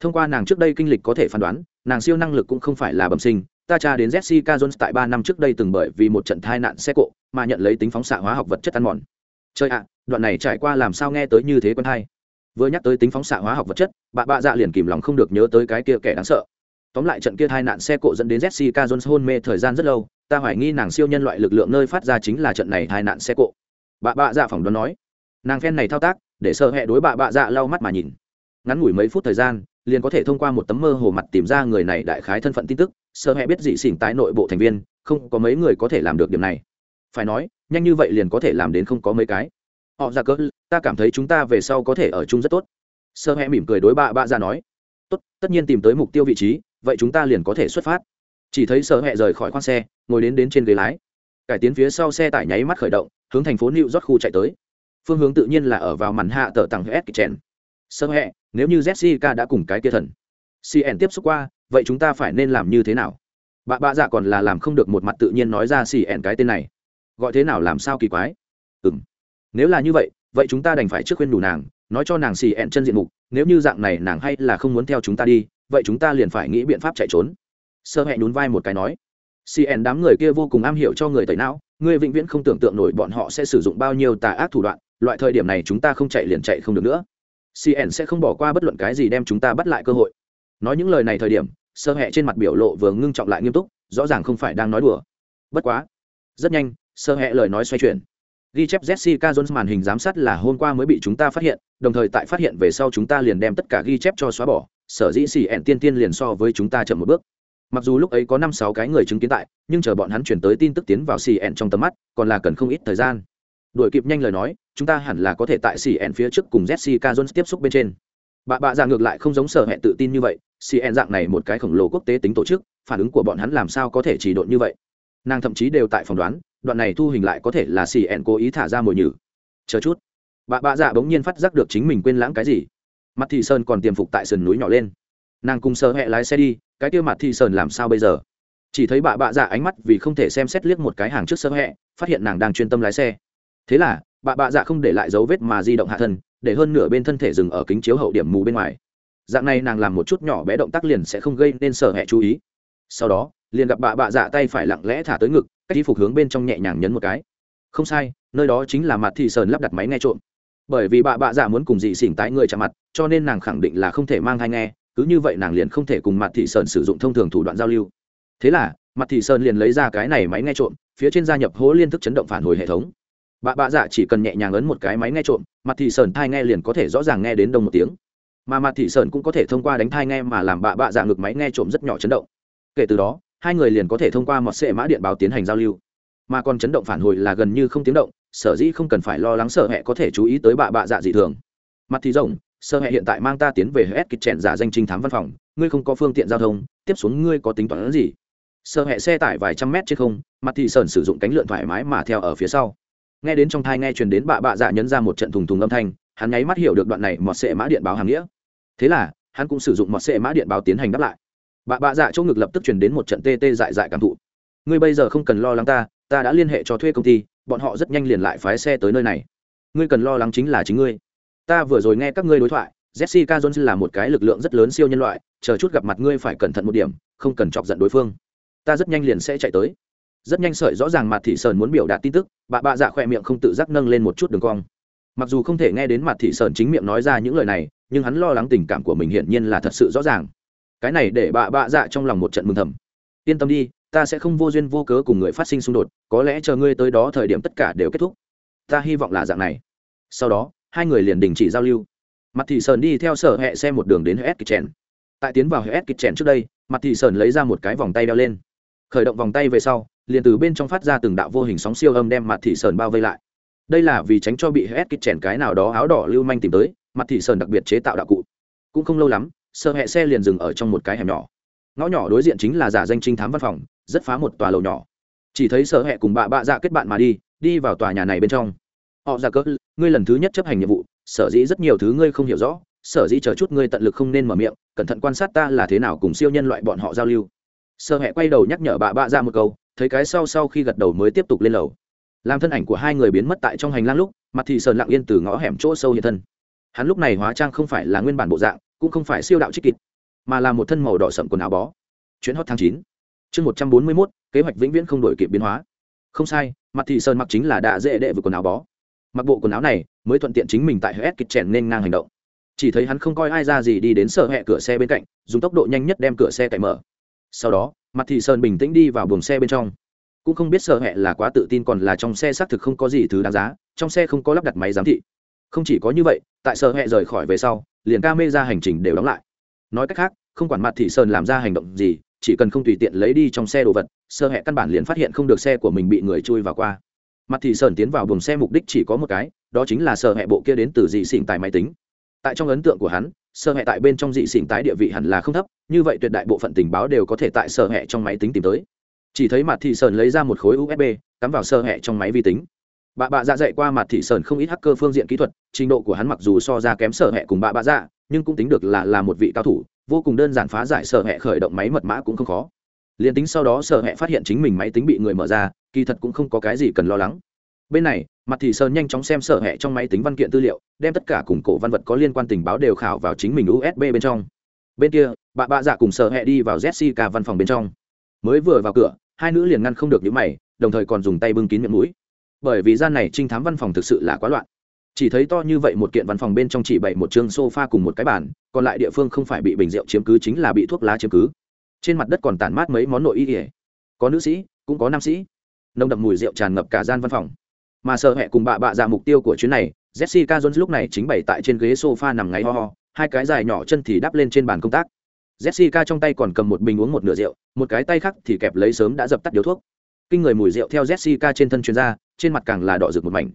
Thông qua nàng trước đây kinh lịch có thể phán đoán, nàng siêu năng lực cũng không phải là bẩm sinh ta tra đến jessica jones tại ba năm trước đây từng bởi vì một trận tai nạn xe cộ mà nhận lấy tính phóng xạ hóa học vật chất ăn mòn. Chơi ạ, đoạn này trải qua làm sao nghe tới như thế quân hai vừa nhắc tới tính phóng xạ hóa học vật chất, bà bạ dạ liền kìm lòng không được nhớ tới cái kia kẻ đáng sợ. Tóm lại trận kia tai nạn xe cộ dẫn đến jessica jones hôn mê thời gian rất lâu, ta hoài nghi nàng siêu nhân loại lực lượng nơi phát ra chính là trận này tai nạn xe cộ. Bà bạ dạ phỏng đoán nói, nàng phen này thao tác, để sợ hẹ đối bà bạ dạ lau mắt mà nhìn. Ngắn ngủi mấy phút thời gian, liền có thể thông qua một tấm mơ hồ mặt tìm ra người này đại khái thân phận tin tức sợ hẹ biết dị xỉn tái nội bộ thành viên, không có mấy người có thể làm được điểm này. Phải nói, nhanh như vậy liền có thể làm đến không có mấy cái. Họ ra cỡ, ta cảm thấy chúng ta về sau có thể ở chung rất tốt. Sơ hẹ mỉm cười đối bạ bạ ra nói. Tốt, tất nhiên tìm tới mục tiêu vị trí, vậy chúng ta liền có thể xuất phát. Chỉ thấy sơ hẹ rời khỏi khoang xe, ngồi đến đến trên ghế lái. Cải tiến phía sau xe tải nháy mắt khởi động, hướng thành phố new york khu chạy tới. Phương hướng tự nhiên là ở vào màn hạ tờ tặng s kitchen. Sơ hẹ, nếu như jessica đã cùng cái kia thần. Cn tiếp xúc qua vậy chúng ta phải nên làm như thế nào? Bà bạ dạ còn là làm không được một mặt tự nhiên nói ra cn cái tên này. Gọi thế nào làm sao kỳ quái? Ừ m nếu là như vậy vậy chúng ta đành phải trước khuyên đủ nàng, nói cho nàng cn chân diện mục, nếu như dạng này nàng hay là không muốn theo chúng ta đi, vậy chúng ta liền phải nghĩ biện pháp chạy trốn. Sơ hẹ nhún vai một cái nói. Cn đám người kia vô cùng am hiểu cho người tẩy não, người vĩnh viễn không tưởng tượng nổi bọn họ sẽ sử dụng bao nhiêu tà ác thủ đoạn, loại thời điểm này chúng ta không chạy liền chạy không được nữa. Cn sẽ không bỏ qua bất luận cái gì đem chúng ta bắt lại cơ hội nói những lời này thời điểm, sơ hẹ trên mặt biểu lộ vừa ngưng trọng lại nghiêm túc, rõ ràng không phải đang nói đùa. Bất quá, rất nhanh, sơ hẹ lời nói xoay chuyển. Ghi chép jessica jones màn hình giám sát là hôm qua mới bị chúng ta phát hiện, đồng thời tại phát hiện về sau chúng ta liền đem tất cả ghi chép cho xóa bỏ, sở dĩ xì ẹn tiên tiên liền so với chúng ta chậm một bước. Mặc dù lúc ấy có năm sáu cái người chứng kiến tại, nhưng chờ bọn hắn chuyển tới tin tức tiến vào xì ẹn trong tầm mắt, còn là cần không ít thời gian. Đuổi kịp nhanh lời nói, chúng ta hẳn là có thể tại xì ẹn phía trước cùng jessica jones tiếp xúc bên trên bà bạ dạ ngược lại không giống sở hẹn tự tin như vậy cn dạng này một cái khổng lồ quốc tế tính tổ chức, phản ứng của bọn hắn làm sao có thể chỉ độn như vậy? Nàng thậm chí đều tại phỏng đoán, đoạn này thu hình lại có thể là cn cố ý thả ra mồi nhử. Chờ chút. Bà bạ dạ bỗng nhiên phát giác được chính mình quên lãng cái gì. Mặt thị sơn còn tiềm phục tại sườn núi nhỏ lên. Nàng cùng sơ hẹ lái xe đi, cái kia mặt thị sơn làm sao bây giờ? Chỉ thấy bà bạ dạ ánh mắt vì không thể xem xét liếc một cái hàng trước sơ hẹ phát hiện nàng đang chuyên tâm lái xe. Thế là bà bạ dạ không để lại dấu vết mà di động hạ thân, để hơn nửa bên thân thể dừng ở kính chiếu hậu điểm mù bên ngoài. Dạng này nàng làm một chút nhỏ bé động tác liền sẽ không gây nên sở hẹ chú ý. Sau đó, liền gặp bà bạ dạ tay phải lặng lẽ thả tới ngực, cách y phục hướng bên trong nhẹ nhàng nhấn một cái. Không sai, nơi đó chính là mặt thị sơn lắp đặt máy nghe trộm. Bởi vì bà bạ dạ muốn cùng dị xỉn tái người chạm mặt, cho nên nàng khẳng định là không thể mang hay nghe, cứ như vậy nàng liền không thể cùng mặt thị sơn sử dụng thông thường thủ đoạn giao lưu. Thế là, mặt thị sơn liền lấy ra cái này máy nghe trộm, phía trên gia nhập hố liên thức chấn động phản hồi hệ thống bà bạ dạ chỉ cần nhẹ nhàng ấn một cái máy nghe trộm, mặt thị sơn thai nghe liền có thể rõ ràng nghe đến đông một tiếng. Mà mặt thị sơn cũng có thể thông qua đánh thai nghe mà làm bà bạ dạ ngực máy nghe trộm rất nhỏ chấn động. Kể từ đó, hai người liền có thể thông qua một sệ mã điện báo tiến hành giao lưu. Mà còn chấn động phản hồi là gần như không tiếng động, sở dĩ không cần phải lo lắng sợ hẹ có thể chú ý tới bà bạ dạ dị thường. Mặt thì rộng, sợ hẹ hiện tại mang ta tiến về hết kịch trẻn giả danh trinh thám văn phòng, ngươi không có phương tiện giao thông, tiếp xuống ngươi có tính toán gì? Sợ hẹ xe tải vài trăm mét trên không, mặt thì sờn sử dụng cánh lượn thoải mái mà theo ở phía sau nghe đến trong thai nghe truyền đến Bạ bạ dạ nhấn ra một trận thùng thùng âm thanh, hắn nháy mắt hiểu được đoạn này mọt sệ mã điện báo hàng nghĩa. Thế là, hắn cũng sử dụng mọt sệ mã điện báo tiến hành đáp lại. Bạ bạ dạ chỗ ngực lập tức truyền đến một trận tê tê dại dại cảm thụ. Ngươi bây giờ không cần lo lắng ta ta đã liên hệ cho thuê công ty, bọn họ rất nhanh liền lại phái xe tới nơi này. Ngươi cần lo lắng chính là chính ngươi. Ta vừa rồi nghe các ngươi đối thoại, jessica jones là một cái lực lượng rất lớn siêu nhân loại, chờ chút gặp mặt ngươi phải cẩn thận một điểm, không cần chọc giận đối phương. Ta rất nhanh liền sẽ chạy tới rất nhanh sợi rõ ràng mặt thị sơn muốn biểu đạt tin tức, bà bạ dạ khỏe miệng không tự giác nâng lên một chút đường cong. Mặc dù không thể nghe đến mặt thị sơn chính miệng nói ra những lời này, nhưng hắn lo lắng tình cảm của mình hiển nhiên là thật sự rõ ràng. Cái này để bà bạ dạ trong lòng một trận mừng thầm. Yên tâm đi, ta sẽ không vô duyên vô cớ cùng người phát sinh xung đột, có lẽ chờ ngươi tới đó thời điểm tất cả đều kết thúc. Ta hy vọng là dạng này. Sau đó, hai người liền đình chỉ giao lưu. Mặt thị sơn đi theo sở hẹ xe một đường đến hết kịch trèn tại tiến vào hết kịch trèn trước đây mặt thị sơn lấy ra một cái vòng tay đeo lên. Khởi động vòng tay về sau liền từ bên trong phát ra từng đạo vô hình sóng siêu âm đem mặt thị sơn bao vây lại. Đây là vì tránh cho bị hết kịch chèn cái nào đó áo đỏ lưu manh tìm tới, mặt thị sơn đặc biệt chế tạo đạo cụ. Cũng không lâu lắm sợ hẹ xe liền dừng ở trong một cái hẻm nhỏ. Ngõ nhỏ đối diện chính là giả danh trinh thám văn phòng, rất phá một tòa lầu nhỏ. Chỉ thấy sợ hẹ cùng bà bạ dạ kết bạn mà đi đi vào tòa nhà này bên trong. Họ ra cỡ ngươi lần thứ nhất chấp hành nhiệm vụ, sở dĩ rất nhiều thứ ngươi không hiểu rõ, sở dĩ chờ chút ngươi tận lực không nên mở miệng, cẩn thận quan sát ta là thế nào cùng siêu nhân loại bọn họ giao lưu. Sợ hẹ quay đầu nhắc nhở bà bạ ra dạ một câu thấy cái sau sau khi gật đầu mới tiếp tục lên lầu. Làm thân ảnh của hai người biến mất tại trong hành lang lúc, mặt thị sờn lặng yên từ ngõ hẻm chỗ sâu hiện thân. Hắn lúc này hóa trang không phải là nguyên bản bộ dạng, cũng không phải siêu đạo trích kịt mà là một thân màu đỏ sậm quần áo bó. Chuyến hot tháng chín, chương một trăm bốn mươi mốt, kế hoạch vĩnh viễn không đổi kịp biến hóa. Không sai, mặt thị sơn mặc chính là đã dễ đệ với quần áo bó. Mặc bộ quần áo này, mới thuận tiện chính mình tại hết kịch chèn nên ngang hành động. Chỉ thấy hắn không coi ai ra gì đi đến sở hẹ cửa xe bên cạnh, dùng tốc độ nhanh nhất đem cửa xe cậy mở sau đó, mặt thị sơn bình tĩnh đi vào buồng xe bên trong. Cũng không biết sợ hẹ là quá tự tin còn là trong xe xác thực không có gì thứ đáng giá, trong xe không có lắp đặt máy giám thị. Không chỉ có như vậy, tại sợ hẹ rời khỏi về sau, liền ca mê ra hành trình đều đóng lại. Nói cách khác, không quản mặt thị sơn làm ra hành động gì, chỉ cần không tùy tiện lấy đi trong xe đồ vật sơ hẹ căn bản liền phát hiện không được xe của mình bị người chui vào qua. Mặt thị sơn tiến vào buồng xe mục đích chỉ có một cái, đó chính là sơ hẹ bộ kia đến từ dị xỉn tài máy tính. Tại trong ấn tượng của hắn sơ hệ tại bên trong dị xỉn tái địa vị hẳn là không thấp, như vậy tuyệt đại bộ phận tình báo đều có thể tại sơ hệ trong máy tính tìm tới. Chỉ thấy mặt thị sơn lấy ra một khối usb cắm vào sơ hệ trong máy vi tính. Bà bạ dạ dạy qua mặt thị sơn không ít hacker phương diện kỹ thuật, trình độ của hắn mặc dù so ra kém sở hệ cùng bà bạ dạ nhưng cũng tính được là là một vị cao thủ, vô cùng đơn giản phá giải sở hệ khởi động máy mật mã cũng không khó. Liền tính sau đó sở hệ phát hiện chính mình máy tính bị người mở ra, kỳ thật cũng không có cái gì cần lo lắng bên này, mặt thị sơn nhanh chóng xem sở hẹ trong máy tính văn kiện tư liệu, đem tất cả cùng cổ văn vật có liên quan tình báo đều khảo vào chính mình usb bên trong. Bên kia, bà bạ dạ cùng sở hẹ đi vào jessica văn phòng bên trong. Mới vừa vào cửa, hai nữ liền ngăn không được những mày, đồng thời còn dùng tay bưng kín miệng mũi. Bởi vì gian này trinh thám văn phòng thực sự là quá loạn. Chỉ thấy to như vậy một kiện văn phòng bên trong chỉ bày một chương sofa cùng một cái bàn, còn lại địa phương không phải bị bình rượu chiếm cứ chính là bị thuốc lá chiếm cứ. Trên mặt đất còn tản mát mấy món nội y ỉa có nữ sĩ, cũng có nam sĩ. Nồng đậm mùi rượu tràn ngập cả gian văn phòng mà sợ hẹ cùng bạ bạ ra mục tiêu của chuyến này, jessica jones lúc này chính bày tại trên ghế sofa nằm ngáy ho ho, hai cái dài nhỏ chân thì đắp lên trên bàn công tác. Jessica trong tay còn cầm một bình uống một nửa rượu, một cái tay khác thì kẹp lấy sớm đã dập tắt điếu thuốc. Kinh người mùi rượu theo jessica trên thân chuyên gia trên mặt càng là đỏ rực một mảnh.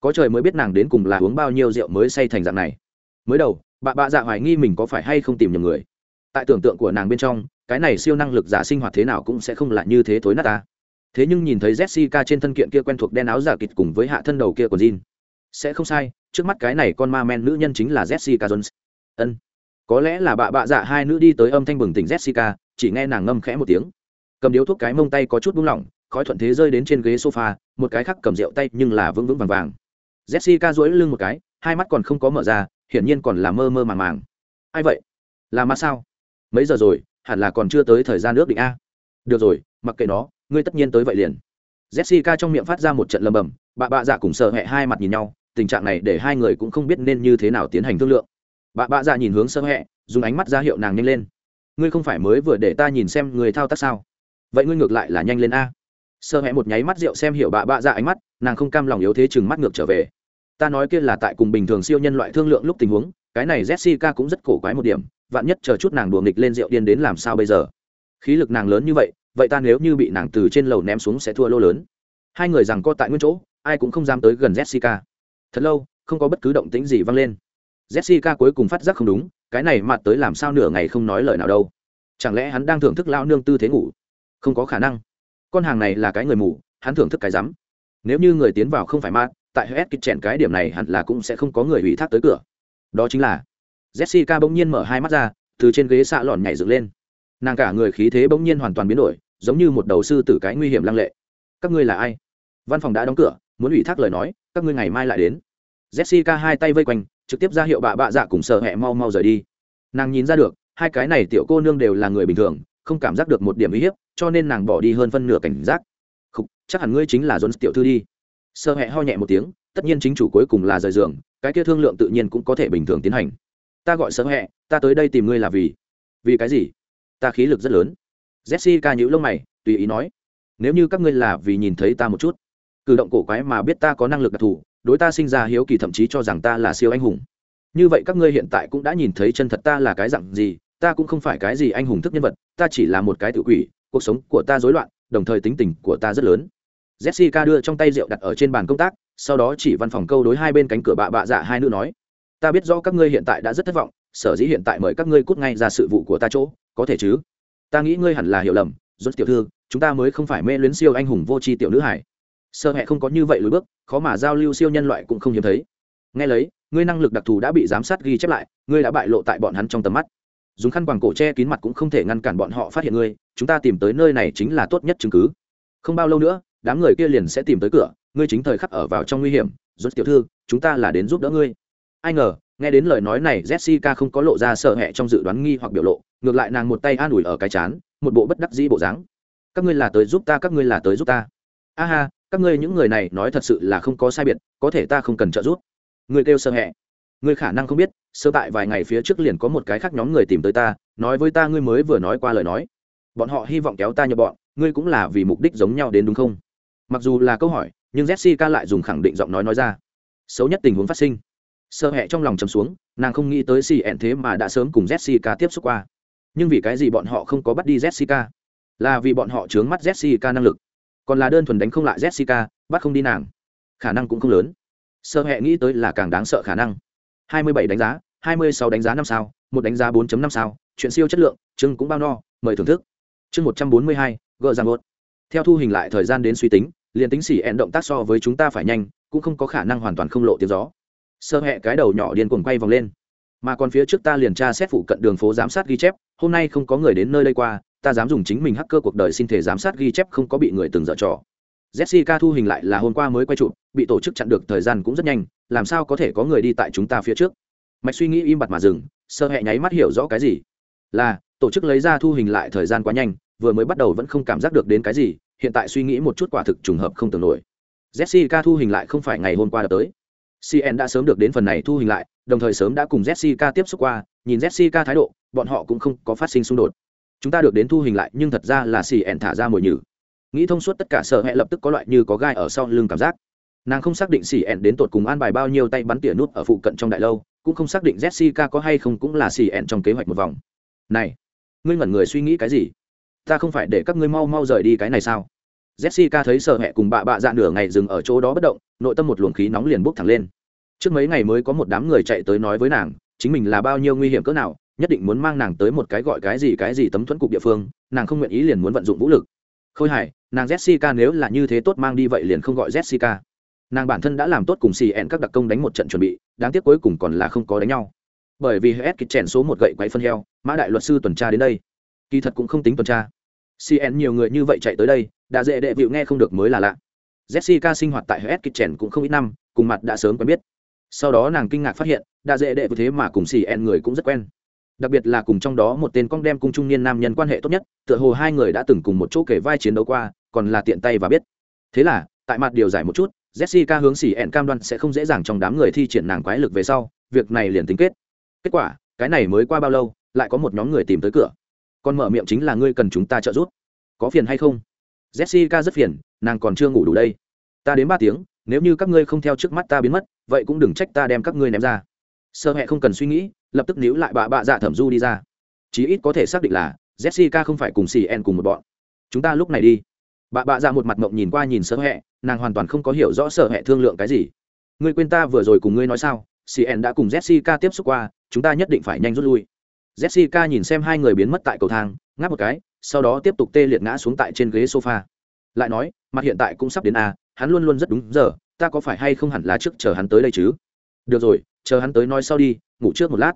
Có trời mới biết nàng đến cùng là uống bao nhiêu rượu mới say thành dạng này. Mới đầu bà bạ dạ hoài nghi mình có phải hay không tìm nhầm người. Tại tưởng tượng của nàng bên trong, cái này siêu năng lực giả sinh hoạt thế nào cũng sẽ không là như thế thối nát ta thế nhưng nhìn thấy jessica trên thân kiện kia quen thuộc đen áo giả kịch cùng với hạ thân đầu kia của jean. Sẽ không sai, trước mắt cái này con ma men nữ nhân chính là jessica jones. Ân, có lẽ là bà bạ dạ hai nữ đi tới âm thanh bừng tỉnh jessica, chỉ nghe nàng ngâm khẽ một tiếng. Cầm điếu thuốc cái mông tay có chút buông lỏng, khói thuận thế rơi đến trên ghế sofa, một cái khác cầm rượu tay nhưng là vững vững vàng vàng. Jessica duỗi lưng một cái, hai mắt còn không có mở ra, hiển nhiên còn là mơ mơ màng màng. Ai vậy? Là ma sao? Mấy giờ rồi, hẳn là còn chưa tới thời gian ước định a. Được rồi, mặc kệ nó ngươi tất nhiên tới vậy liền. Jessica trong miệng phát ra một trận lầm bầm, bà bạ dạ cùng sợ hẹ hai mặt nhìn nhau, tình trạng này để hai người cũng không biết nên như thế nào tiến hành thương lượng. Bà bạ dạ nhìn hướng sợ hẹ, dùng ánh mắt ra hiệu nàng nhanh lên. Ngươi không phải mới vừa để ta nhìn xem người thao tác sao? Vậy ngươi ngược lại là nhanh lên a. Sơ hẹ một nháy mắt rượu xem hiểu bà bạ dạ ánh mắt, nàng không cam lòng yếu thế chừng mắt ngược trở về. Ta nói kia là tại cùng bình thường siêu nhân loại thương lượng lúc tình huống, cái này jessica cũng rất cổ quái một điểm, vạn nhất chờ chút nàng đùa nghịch lên rượu điên đến làm sao bây giờ? Khí lực nàng lớn như vậy vậy ta nếu như bị nàng từ trên lầu ném xuống sẽ thua lô lớn. Hai người rằng co tại nguyên chỗ, ai cũng không dám tới gần jessica. Thật lâu, không có bất cứ động tĩnh gì vang lên. Jessica cuối cùng phát giác không đúng, cái này mặt tới làm sao nửa ngày không nói lời nào đâu. Chẳng lẽ hắn đang thưởng thức lao nương tư thế ngủ? Không có khả năng. Con hàng này là cái người mù, hắn thưởng thức cái rắm. Nếu như người tiến vào không phải mát tại hết kịch chèn cái điểm này hẳn là cũng sẽ không có người ủy thác tới cửa. Đó chính là, jessica bỗng nhiên mở hai mắt ra, từ trên ghế xạ lòn nhảy dựng lên. Nàng cả người khí thế bỗng nhiên hoàn toàn biến đổi giống như một đầu sư tử cái nguy hiểm lăng lệ các ngươi là ai văn phòng đã đóng cửa muốn ủy thác lời nói các ngươi ngày mai lại đến jessica hai tay vây quanh trực tiếp ra hiệu bà bạ dạ cùng sợ hẹ mau mau rời đi nàng nhìn ra được hai cái này tiểu cô nương đều là người bình thường không cảm giác được một điểm uy hiếp cho nên nàng bỏ đi hơn phân nửa cảnh giác Khúc, chắc hẳn ngươi chính là Jones tiểu thư đi. Sơ hẹ ho nhẹ một tiếng, tất nhiên chính chủ cuối cùng là rời giường, cái kia thương lượng tự nhiên cũng có thể bình thường tiến hành. Ta gọi sơ hẹ, ta tới đây tìm ngươi là vì, vì cái gì? Ta khí lực rất lớn. Jessica nhíu lông mày, tùy ý nói, nếu như các ngươi là vì nhìn thấy ta một chút, cử động cổ quái mà biết ta có năng lực đặc thù, đối ta sinh ra hiếu kỳ thậm chí cho rằng ta là siêu anh hùng. Như vậy các ngươi hiện tại cũng đã nhìn thấy chân thật ta là cái dạng gì, ta cũng không phải cái gì anh hùng thức nhân vật, ta chỉ là một cái tự quỷ, cuộc sống của ta rối loạn, đồng thời tính tình của ta rất lớn jessica đưa trong tay rượu đặt ở trên bàn công tác sau đó chỉ văn phòng câu đối hai bên cánh cửa bạ bạ dạ hai nữ nói ta biết rõ các ngươi hiện tại đã rất thất vọng sở dĩ hiện tại mời các ngươi cút ngay ra sự vụ của ta chỗ có thể chứ ta nghĩ ngươi hẳn là hiểu lầm, rốt tiểu thư, chúng ta mới không phải mê luyến siêu anh hùng vô tri tiểu nữ hải. Sơ hẹ không có như vậy lùi bước, khó mà giao lưu siêu nhân loại cũng không hiếm thấy. Nghe lấy, ngươi năng lực đặc thù đã bị giám sát ghi chép lại, ngươi đã bại lộ tại bọn hắn trong tầm mắt. Dùng khăn quàng cổ che kín mặt cũng không thể ngăn cản bọn họ phát hiện ngươi, chúng ta tìm tới nơi này chính là tốt nhất chứng cứ. Không bao lâu nữa, đám người kia liền sẽ tìm tới cửa, ngươi chính thời khắc ở vào trong nguy hiểm. Rốt tiểu thư, chúng ta là đến giúp đỡ ngươi. Ai ngờ nghe đến lời nói này, jessica không có lộ ra sợ hẹ trong dự đoán nghi hoặc biểu lộ, ngược lại nàng một tay an ủi ở cái chán, một bộ bất đắc dĩ bộ dáng. Các ngươi là tới giúp ta, các ngươi là tới giúp ta. A ha, các ngươi những người này nói thật sự là không có sai biệt, có thể ta không cần trợ giúp. Người kêu sợ hẹ ngươi khả năng không biết, sơ tại vài ngày phía trước liền có một cái khác nhóm người tìm tới ta, nói với ta ngươi mới vừa nói qua lời nói. Bọn họ hy vọng kéo ta nhập bọn, ngươi cũng là vì mục đích giống nhau đến đúng không? Mặc dù là câu hỏi, nhưng jessica lại dùng khẳng định giọng nói nói ra. Xấu nhất tình huống phát sinh sơ hẹ trong lòng chầm xuống nàng không nghĩ tới xì ẹn thế mà đã sớm cùng jessica tiếp xúc qua. Nhưng vì cái gì bọn họ không có bắt đi jessica? Là vì bọn họ chướng mắt jessica năng lực. Còn là đơn thuần đánh không lại jessica bắt không đi nàng. Khả năng cũng không lớn. Sơ hẹ nghĩ tới là càng đáng sợ khả năng. 27 đánh giá 26 đánh giá năm sao một đánh giá 4.5 sao chuyện siêu chất lượng chương cũng bao no mời thưởng thức. Chương 142, gỡ ràng một theo thu hình lại thời gian đến suy tính liền tính xỉ ẹn động tác so với chúng ta phải nhanh cũng không có khả năng hoàn toàn không lộ tiếng gió sơ hẹ cái đầu nhỏ điên cuồng quay vòng lên. Mà còn phía trước ta liền tra xét phụ cận đường phố giám sát ghi chép, hôm nay không có người đến nơi đây qua, ta dám dùng chính mình hacker cuộc đời xin thể giám sát ghi chép không có bị người từng dở trò. Jessica thu hình lại là hôm qua mới quay chụp, bị tổ chức chặn được thời gian cũng rất nhanh, làm sao có thể có người đi tại chúng ta phía trước? Mạch suy nghĩ im bặt mà dừng, sơ hẹ nháy mắt hiểu rõ cái gì? Là, tổ chức lấy ra thu hình lại thời gian quá nhanh, vừa mới bắt đầu vẫn không cảm giác được đến cái gì, hiện tại suy nghĩ một chút quả thực trùng hợp không tưởng nổi. Jessica thu hình lại không phải ngày hôm qua đã tới cn đã sớm được đến phần này thu hình lại, đồng thời sớm đã cùng jessica tiếp xúc qua, nhìn jessica thái độ, bọn họ cũng không có phát sinh xung đột. Chúng ta được đến thu hình lại, nhưng thật ra là cn thả ra mồi nhử. Nghĩ thông suốt tất cả sợ hẹ lập tức có loại như có gai ở sau lưng cảm giác. Nàng không xác định cn đến tột cùng an bài bao nhiêu tay bắn tỉa nút ở phụ cận trong đại lâu, cũng không xác định jessica có hay không cũng là cn trong kế hoạch một vòng. Này, ngươi ngẩn người suy nghĩ cái gì? Ta không phải để các ngươi mau mau rời đi cái này sao? Jessica thấy sợ hẹ cùng bà bạ dạ nửa ngày dừng ở chỗ đó bất động, nội tâm một luồng khí nóng liền bốc thẳng lên trước mấy ngày mới có một đám người chạy tới nói với nàng, chính mình là bao nhiêu nguy hiểm cỡ nào, nhất định muốn mang nàng tới một cái gọi cái gì cái gì tấm thuẫn cục địa phương, nàng không nguyện ý liền muốn vận dụng vũ lực. Khôi hài nàng jessica nếu là như thế tốt mang đi vậy liền không gọi jessica. Nàng bản thân đã làm tốt cùng xì ẹn các đặc công đánh một trận chuẩn bị, đáng tiếc cuối cùng còn là không có đánh nhau. Bởi vì hết kịch chèn số một gậy quay phân heo, mã đại luật sư tuần tra đến đây. Kỳ thật cũng không tính tuần tra. Cn nhiều người như vậy chạy tới đây, đã dễ đệ vịu nghe không được mới là lạ. Jessica sinh hoạt tại hết kịch chèn cũng không ít năm, cùng mặt đã sớm quen biết sau đó nàng kinh ngạc phát hiện, đã dễ đệ vịu thế mà cùng cn người cũng rất quen. Đặc biệt là cùng trong đó một tên con đem cung trung niên nam nhân quan hệ tốt nhất, tựa hồ hai người đã từng cùng một chỗ kể vai chiến đấu qua, còn là tiện tay và biết. Thế là, tại mặt điều giải một chút, jessica hướng xỉ ẹn cam đoan sẽ không dễ dàng trong đám người thi triển nàng quái lực về sau, việc này liền tính kết. Kết quả, cái này mới qua bao lâu, lại có một nhóm người tìm tới cửa. Còn mở miệng chính là ngươi cần chúng ta trợ giúp. Có phiền hay không? Jessica rất phiền, nàng còn chưa ngủ đủ đây. Ta đến ba tiếng nếu như các ngươi không theo trước mắt ta biến mất, vậy cũng đừng trách ta đem các ngươi ném ra. Sơ hẹ không cần suy nghĩ, lập tức níu lại bà bạ dạ thẩm du đi ra. Chí ít có thể xác định là jessica không phải cùng cn cùng một bọn. Chúng ta lúc này đi. Bà bạ dạ một mặt mộng nhìn qua nhìn sơ hẹ, nàng hoàn toàn không có hiểu rõ sơ hẹ thương lượng cái gì. Ngươi quên ta vừa rồi cùng ngươi nói sao? Cn đã cùng jessica tiếp xúc qua, chúng ta nhất định phải nhanh rút lui. Jessica nhìn xem hai người biến mất tại cầu thang, ngáp một cái, sau đó tiếp tục tê liệt ngã xuống tại trên ghế sofa. Lại nói, mặt hiện tại cũng sắp đến a hắn luôn luôn rất đúng giờ, ta có phải hay không hẳn là trước chờ hắn tới đây chứ? Được rồi, chờ hắn tới nói sau đi, ngủ trước một lát.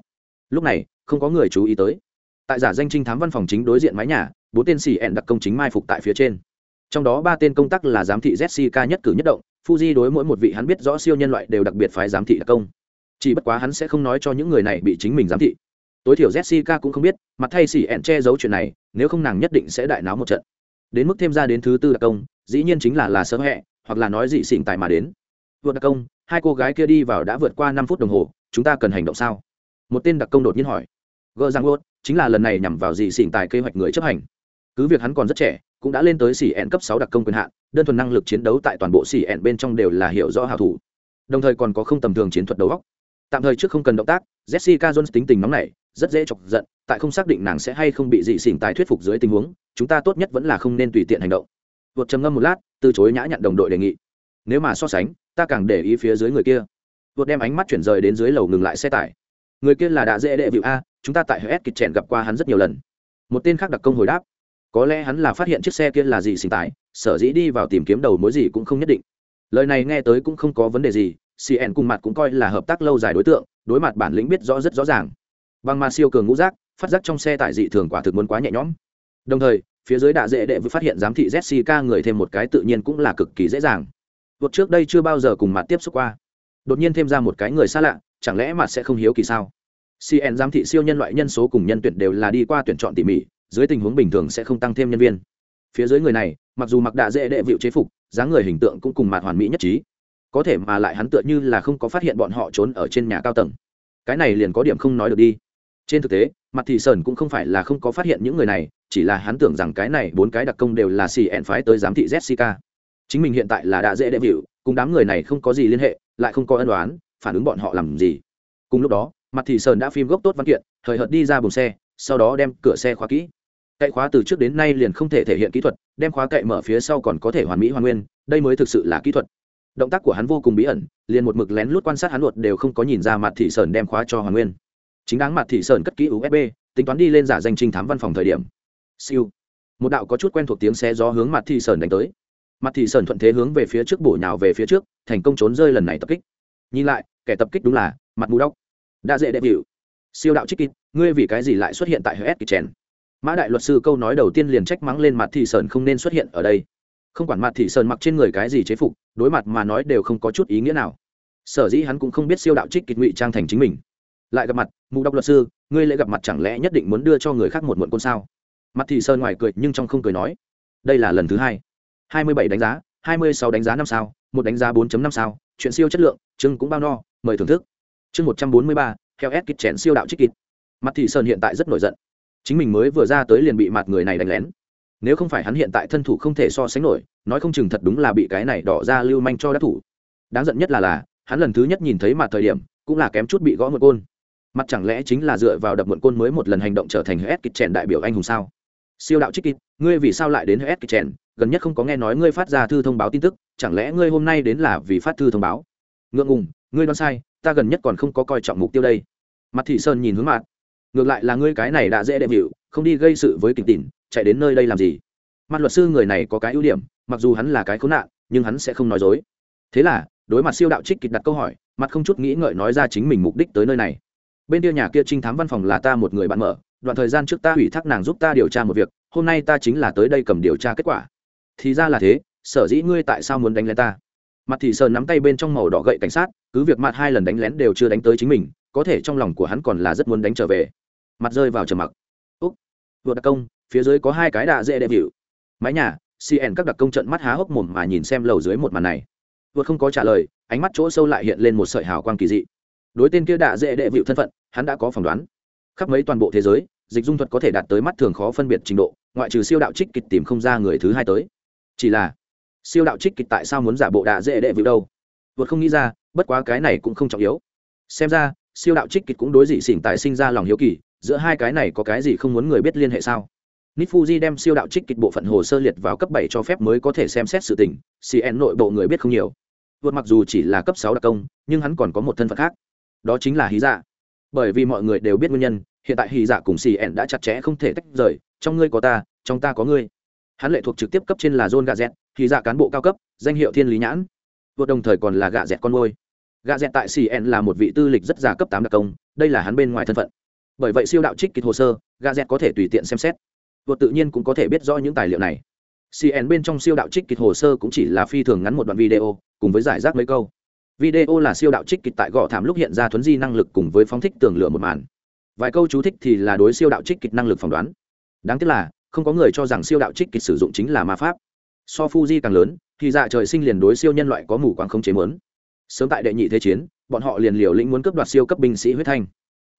Lúc này, không có người chú ý tới. Tại giả danh trinh thám văn phòng chính đối diện mái nhà, bốn tên xì ẹn đặc công chính mai phục tại phía trên. Trong đó ba tên công tác là giám thị jessica nhất cử nhất động, fuji đối mỗi một vị hắn biết rõ siêu nhân loại đều đặc biệt phái giám thị đặc công. Chỉ bất quá hắn sẽ không nói cho những người này bị chính mình giám thị. Tối thiểu jessica cũng không biết, mặt thay xì ẹn che giấu chuyện này, nếu không nàng nhất định sẽ đại náo một trận. Đến mức thêm ra đến thứ tư đặc công, dĩ nhiên chính là là sơ hẹ hoặc là nói dị xỉn tài mà đến. Vượt đặc công, hai cô gái kia đi vào đã vượt qua năm phút đồng hồ, chúng ta cần hành động sao? Một tên đặc công đột nhiên hỏi. Gờ giang ốt chính là lần này nhằm vào dị xỉn tài kế hoạch người chấp hành. Cứ việc hắn còn rất trẻ, cũng đã lên tới xỉ ẹn cấp sáu đặc công quyền hạn, đơn thuần năng lực chiến đấu tại toàn bộ xỉ ẹn bên trong đều là hiểu rõ hảo thủ. Đồng thời còn có không tầm thường chiến thuật đầu góc tạm thời trước không cần động tác, jessica jones tính tình nóng này rất dễ chọc giận, tại không xác định nàng sẽ hay không bị dị xỉn tài thuyết phục dưới tình huống, chúng ta tốt nhất vẫn là không nên tùy tiện hành động vượt trầm ngâm một lát, từ chối nhã nhận đồng đội đề nghị. Nếu mà so sánh, ta càng để ý phía dưới người kia. Vượt đem ánh mắt chuyển rời đến dưới lầu ngừng lại xe tải. Người kia là đã dễ đệ vịu a, chúng ta tại hết kịch trẻn gặp qua hắn rất nhiều lần. Một tên khác đặc công hồi đáp. Có lẽ hắn là phát hiện chiếc xe kia là gì sinh tải, sở dĩ đi vào tìm kiếm đầu mối gì cũng không nhất định. Lời này nghe tới cũng không có vấn đề gì cn cùng mặt cũng coi là hợp tác lâu dài đối tượng, đối mặt bản lĩnh biết rõ rất rõ ràng. Bằng mà siêu cường ngũ giác, phát giác trong xe tải dị thường quả thực muốn quá nhẹ nhõm. Đồng thời phía dưới đạ dễ đệ vừa phát hiện giám thị jessica người thêm một cái tự nhiên cũng là cực kỳ dễ dàng. Vượt trước đây chưa bao giờ cùng mặt tiếp xúc qua. Đột nhiên thêm ra một cái người xa lạ, chẳng lẽ mặt sẽ không hiếu kỳ sao? Cn giám thị siêu nhân loại nhân số cùng nhân tuyển đều là đi qua tuyển chọn tỉ mỉ, dưới tình huống bình thường sẽ không tăng thêm nhân viên. Phía dưới người này, mặc dù mặc đạ dễ đệ vịu chế phục, dáng người hình tượng cũng cùng mặt hoàn mỹ nhất trí. Có thể mà lại hắn tựa như là không có phát hiện bọn họ trốn ở trên nhà cao tầng. Cái này liền có điểm không nói được đi. Trên thực tế mặt thị sơn cũng không phải là không có phát hiện những người này, chỉ là hắn tưởng rằng cái này bốn cái đặc công đều là xì ẹn phái tới giám thị jessica. Chính mình hiện tại là đã dễ đệ vịu cùng đám người này không có gì liên hệ, lại không có ân đoán phản ứng bọn họ làm gì. Cùng lúc đó, mặt thị sơn đã phim gốc tốt văn kiện, thời hợt đi ra buồng xe, sau đó đem cửa xe khóa kỹ. Cậy khóa từ trước đến nay liền không thể thể hiện kỹ thuật, đem khóa cậy mở phía sau còn có thể hoàn mỹ hoàn nguyên, đây mới thực sự là kỹ thuật. Động tác của hắn vô cùng bí ẩn, liền một mực lén lút quan sát hắn luật đều không có nhìn ra mặt thị sơn đem khóa cho hoàn nguyên chính đáng mặt thị sơn cất kỹ usb tính toán đi lên giả danh trinh thám văn phòng thời điểm. Siêu. Một đạo có chút quen thuộc tiếng xe gió hướng mặt thị sơn đánh tới. Mặt thị sơn thuận thế hướng về phía trước bổ nhào về phía trước, thành công trốn rơi lần này tập kích. Nhìn lại, kẻ tập kích đúng là mặt mù đốc. Đã dễ đẹp hiệu siêu đạo trích kít ngươi vì cái gì lại xuất hiện tại hs kịch chèn? Mã đại luật sư câu nói đầu tiên liền trách mắng lên mặt thị sơn không nên xuất hiện ở đây. Không quản mặt thị sơn mặc trên người cái gì chế phục, đối mặt mà nói đều không có chút ý nghĩa nào. Sở dĩ hắn cũng không biết siêu đạo trích kịch ngụy trang thành chính mình lại gặp mặt mù đọc luật sư, ngươi lễ gặp mặt chẳng lẽ nhất định muốn đưa cho người khác một muộn côn sao? Mặt thị sơn ngoài cười, nhưng trong không cười nói, đây là lần thứ hai. Hai mươi bảy đánh giá, hai mươi sáu đánh giá năm sao, một đánh giá 4 năm sao, chuyện siêu chất lượng chưng cũng bao no, mời thưởng thức. Chương một trăm bốn mươi ba, theo s kit chén siêu đạo trích kít mặt thị sơn hiện tại rất nổi giận. Chính mình mới vừa ra tới liền bị mặt người này đánh lén. Nếu không phải hắn hiện tại thân thủ không thể so sánh nổi, nói không chừng thật đúng là bị cái này đỏ ra lưu manh cho đắc thủ. Đáng giận nhất là là, hắn lần thứ nhất nhìn thấy mặt thời điểm, cũng là kém chút bị gõ một côn mặt chẳng lẽ chính là dựa vào đập muộn côn mới một lần hành động trở thành hết kịch trèn đại biểu anh hùng sao? Siêu đạo trích kịch, ngươi vì sao lại đến hết kịch trèn? gần nhất không có nghe nói ngươi phát ra thư thông báo tin tức, chẳng lẽ ngươi hôm nay đến là vì phát thư thông báo? Ngượng ngùng, ngươi đoán sai, ta gần nhất còn không có coi trọng mục tiêu đây. Mặt thị sơn nhìn hướng mặt. Ngược lại là ngươi cái này đã dễ đệm hiệu, không đi gây sự với kịch tỉn chạy đến nơi đây làm gì? Mặt luật sư người này có cái ưu điểm, mặc dù hắn là cái khốn nạn, nhưng hắn sẽ không nói dối. Thế là, đối mặt siêu đạo trích kịch đặt câu hỏi, mặt không chút nghĩ ngợi nói ra chính mình mục đích tới nơi này bên kia nhà kia trinh thám văn phòng là ta một người bạn mở, đoạn thời gian trước ta ủy thác nàng giúp ta điều tra một việc, hôm nay ta chính là tới đây cầm điều tra kết quả. Thì ra là thế, sở dĩ ngươi tại sao muốn đánh lén ta? Mặt thị sơn nắm tay bên trong màu đỏ gậy cảnh sát, cứ việc mặt hai lần đánh lén đều chưa đánh tới chính mình, có thể trong lòng của hắn còn là rất muốn đánh trở về. Mặt rơi vào trầm mặc. Úc vượt đặc công, phía dưới có hai cái đạ dễ đẹp hiệu. Mái nhà cn các đặc công trận mắt há hốc mồm mà nhìn xem lầu dưới một màn này. Vượt không có trả lời, ánh mắt chỗ sâu lại hiện lên một sợi hào quang kỳ dị đối tên kia đạ dễ đệ vịu thân phận, hắn đã có phỏng đoán. Khắp mấy toàn bộ thế giới, dịch dung thuật có thể đạt tới mắt thường khó phân biệt trình độ, ngoại trừ siêu đạo trích kịch tìm không ra người thứ hai tới. Chỉ là, siêu đạo trích kịch tại sao muốn giả bộ đạ dễ đệ vịu đâu? Vượt không nghĩ ra, bất quá cái này cũng không trọng yếu. Xem ra, siêu đạo trích kịch cũng đối dị xỉn tại sinh ra lòng hiếu kỳ, giữa hai cái này có cái gì không muốn người biết liên hệ sao? Nifuji đem siêu đạo trích kịch bộ phận hồ sơ liệt vào cấp bảy cho phép mới có thể xem xét sự tình cn nội bộ người biết không nhiều. Vượt mặc dù chỉ là cấp sáu đặc công, nhưng hắn còn có một thân phận khác đó chính là hí dạ. Bởi vì mọi người đều biết nguyên nhân, hiện tại hí dạ cùng cn đã chặt chẽ không thể tách rời, trong ngươi có ta, trong ta có ngươi. Hắn lệ thuộc trực tiếp cấp trên là john gà dẹt hí dạ cán bộ cao cấp, danh hiệu thiên lý nhãn. Vượt đồng thời còn là gà dẹt con ngôi gà dẹt tại cn là một vị tư lịch rất già cấp tám đặc công, đây là hắn bên ngoài thân phận. Bởi vậy siêu đạo trích kịch hồ sơ gà dẹt có thể tùy tiện xem xét. Vượt tự nhiên cũng có thể biết rõ những tài liệu này. Cn bên trong siêu đạo trích kịch hồ sơ cũng chỉ là phi thường ngắn một đoạn video, cùng với giải rác mấy câu video là siêu đạo trích kịch tại gõ thảm lúc hiện ra thuấn di năng lực cùng với phóng thích tường lửa một màn. Vài câu chú thích thì là đối siêu đạo trích kịch năng lực phỏng đoán. Đáng tiếc là, không có người cho rằng siêu đạo trích kịch sử dụng chính là ma pháp. So fuji càng lớn, thì dạ trời sinh liền đối siêu nhân loại có mù quáng không chế mớn sớm tại đệ nhị thế chiến, bọn họ liền liều lĩnh muốn cướp đoạt siêu cấp binh sĩ huyết thanh.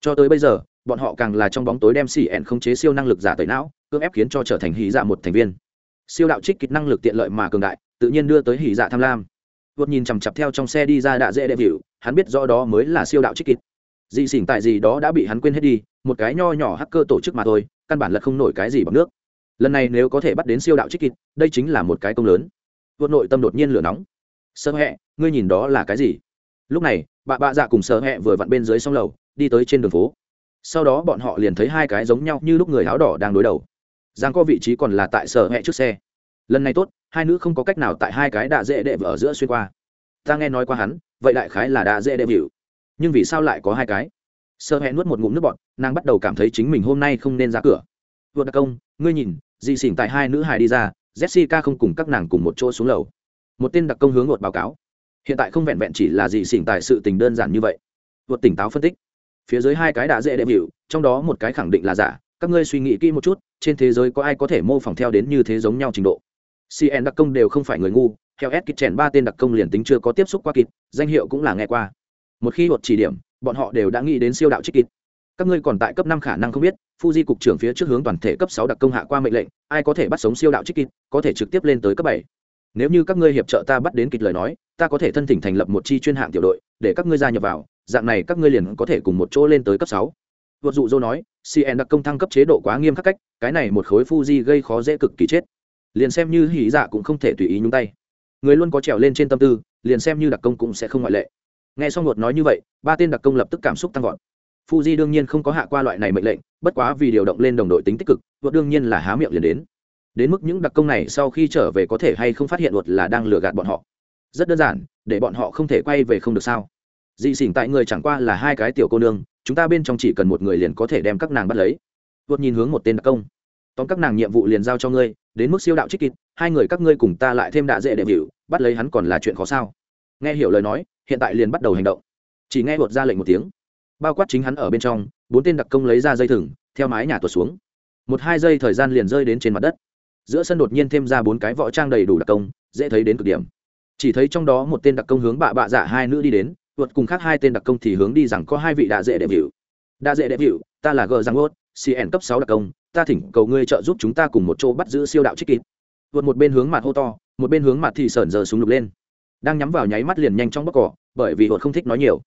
Cho tới bây giờ, bọn họ càng là trong bóng tối đem xỉ ẹn không chế siêu năng lực giả tẩy não, cưỡng ép khiến cho trở thành hỉ dạ một thành viên. Siêu đạo trích kịch năng lực tiện lợi mà cường đại, tự nhiên đưa tới hỉ dạ tham lam vượt nhìn chằm chặp theo trong xe đi ra đạ dễ đệ vịu, hắn biết rõ đó mới là siêu đạo trích kịch. Dị xỉn tại gì đó đã bị hắn quên hết đi, một cái nho nhỏ hacker tổ chức mà thôi, căn bản là không nổi cái gì bằng nước. Lần này nếu có thể bắt đến siêu đạo trích kịch, đây chính là một cái công lớn. Vượt nội tâm đột nhiên lửa nóng. Sơ hẹ, ngươi nhìn đó là cái gì? Lúc này, bà bạ dạ cùng sơ hẹ vừa vặn bên dưới sông lầu, đi tới trên đường phố. Sau đó bọn họ liền thấy hai cái giống nhau như lúc người áo đỏ đang đối đầu. Giang có vị trí còn là tại sở hẹ trước xe. Lần này tốt hai nữ không có cách nào tại hai cái đạ dễ đệ ở giữa xuyên qua. Ta nghe nói qua hắn, vậy đại khái là đạ dễ đệ vịu nhưng vì sao lại có hai cái? Sơ hẹn nuốt một ngụm nước bọt, nàng bắt đầu cảm thấy chính mình hôm nay không nên ra cửa. Vượt đặc công, ngươi nhìn dị xỉn tại hai nữ hài đi ra, jessica không cùng các nàng cùng một chỗ xuống lầu. Một tên đặc công hướng ngột báo cáo. Hiện tại không vẹn vẹn chỉ là dị xỉn tại sự tình đơn giản như vậy. Vượt tỉnh táo phân tích. Phía dưới hai cái đã dễ đệm hiệu trong đó một cái khẳng định là giả. Các ngươi suy nghĩ kỹ một chút, trên thế giới có ai có thể mô phỏng theo đến như thế giống nhau trình độ? Cn đặc công đều không phải người ngu, theo s kịch chèn ba tên đặc công liền tính chưa có tiếp xúc qua kịch danh hiệu cũng là nghe qua. Một khi luật chỉ điểm, bọn họ đều đã nghĩ đến siêu đạo trích kịch các ngươi còn tại cấp năm khả năng không biết, fuji cục trưởng phía trước hướng toàn thể cấp sáu đặc công hạ qua mệnh lệnh, ai có thể bắt sống siêu đạo trích kịch có thể trực tiếp lên tới cấp bảy. Nếu như các ngươi hiệp trợ ta bắt đến kịch lời nói, ta có thể thân thỉnh thành lập một chi chuyên hạng tiểu đội, để các ngươi gia nhập vào, dạng này các ngươi liền có thể cùng một chỗ lên tới cấp sáu. Vượt dụ dô nói cn đặc công thăng cấp chế độ quá nghiêm khắc cách, cái này một khối fuji gây khó dễ cực kỳ chết liền xem như hỉ dạ cũng không thể tùy ý nhúng tay. Người luôn có trèo lên trên tâm tư, liền xem như đặc công cũng sẽ không ngoại lệ. Nghe xong luật nói như vậy, ba tên đặc công lập tức cảm xúc tăng vọt. Fuji đương nhiên không có hạ qua loại này mệnh lệnh, bất quá vì điều động lên đồng đội tính tích cực vượt đương nhiên là há miệng liền đến. Đến mức những đặc công này sau khi trở về có thể hay không phát hiện luật là đang lừa gạt bọn họ. Rất đơn giản, để bọn họ không thể quay về không được sao? Dị xỉn tại người chẳng qua là hai cái tiểu cô nương, chúng ta bên trong chỉ cần một người liền có thể đem các nàng bắt lấy. Vượt nhìn hướng một tên đặc công. Tóm các nàng nhiệm vụ liền giao cho ngươi đến mức siêu đạo trích kịt hai người các ngươi cùng ta lại thêm đạ dễ đệ vịu bắt lấy hắn còn là chuyện khó sao? Nghe hiểu lời nói, hiện tại liền bắt đầu hành động. Chỉ nghe vượt ra lệnh một tiếng. Bao quát chính hắn ở bên trong, bốn tên đặc công lấy ra dây thừng, theo mái nhà tuột xuống. Một hai giây thời gian liền rơi đến trên mặt đất. Giữa sân đột nhiên thêm ra bốn cái võ trang đầy đủ đặc công, dễ thấy đến cực điểm. Chỉ thấy trong đó một tên đặc công hướng bạ bạ dạ hai nữ đi đến vượt cùng khác hai tên đặc công thì hướng đi rằng có hai vị đạ dễ đệ vịu đạ dễ đệ vịu ta là gờ giang ốt cn cấp sáu đặc công ta thỉnh cầu ngươi trợ giúp chúng ta cùng một chỗ bắt giữ siêu đạo trích kịp. Vượt một bên hướng mặt hô to, một bên hướng mặt thì sởn giờ súng lục lên. Đang nhắm vào nháy mắt liền nhanh trong bóc cỏ, bởi vì vượt không thích nói nhiều.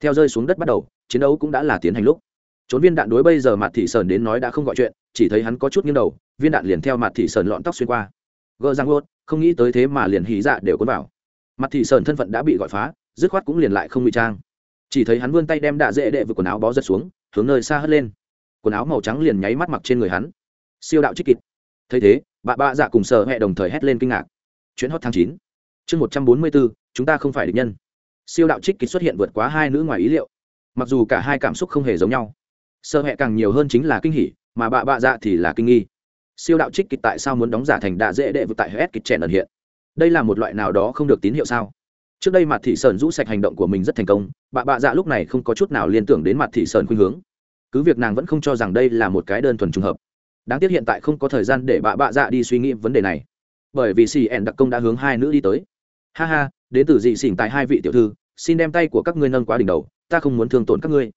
Theo rơi xuống đất bắt đầu, chiến đấu cũng đã là tiến hành lúc. Trốn viên đạn đối bây giờ mặt thị sởn đến nói đã không gọi chuyện, chỉ thấy hắn có chút nghiêng đầu, viên đạn liền theo mặt thị sởn lọn tóc xuyên qua. Gờ răng lốt không nghĩ tới thế mà liền hí dạ đều cuốn vào. Mặt thị sởn thân phận đã bị gọi phá, dứt khoát cũng liền lại không ngụy trang. Chỉ thấy hắn vươn tay đem đạ dễ đệ vừa quần áo bó giật xuống, hướng nơi xa hất lên quần áo màu trắng liền nháy mắt mặc trên người hắn. Siêu đạo trích kịt thấy thế, bà bạ dạ cùng sợ hẹ đồng thời hét lên kinh ngạc. Chuyến hot tháng chín. Chương một trăm bốn mươi bốn, chúng ta không phải địch nhân. Siêu đạo trích kịt xuất hiện vượt quá hai nữ ngoài ý liệu. Mặc dù cả hai cảm xúc không hề giống nhau sợ hẹ càng nhiều hơn chính là kinh hỉ, mà bà bạ dạ thì là kinh nghi. Siêu đạo trích kịch tại sao muốn đóng giả thành đạ dễ đệ vượt tại hết kịch trẻ ẩn hiện? Đây là một loại nào đó không được tín hiệu sao? Trước đây mặt thị sơn rũ sạch hành động của mình rất thành công, bà bạ dạ lúc này không có chút nào liên tưởng đến mặt thị sơn khuynh hướng cứ việc nàng vẫn không cho rằng đây là một cái đơn thuần trùng hợp. Đáng tiếc hiện tại không có thời gian để bà bạ dạ đi suy nghĩ vấn đề này. Bởi vì xì ẻn đặc công đã hướng hai nữ đi tới. Ha ha, đến từ dị xỉn tại hai vị tiểu thư, xin đem tay của các ngươi nâng quá đỉnh đầu, ta không muốn thương tổn các ngươi.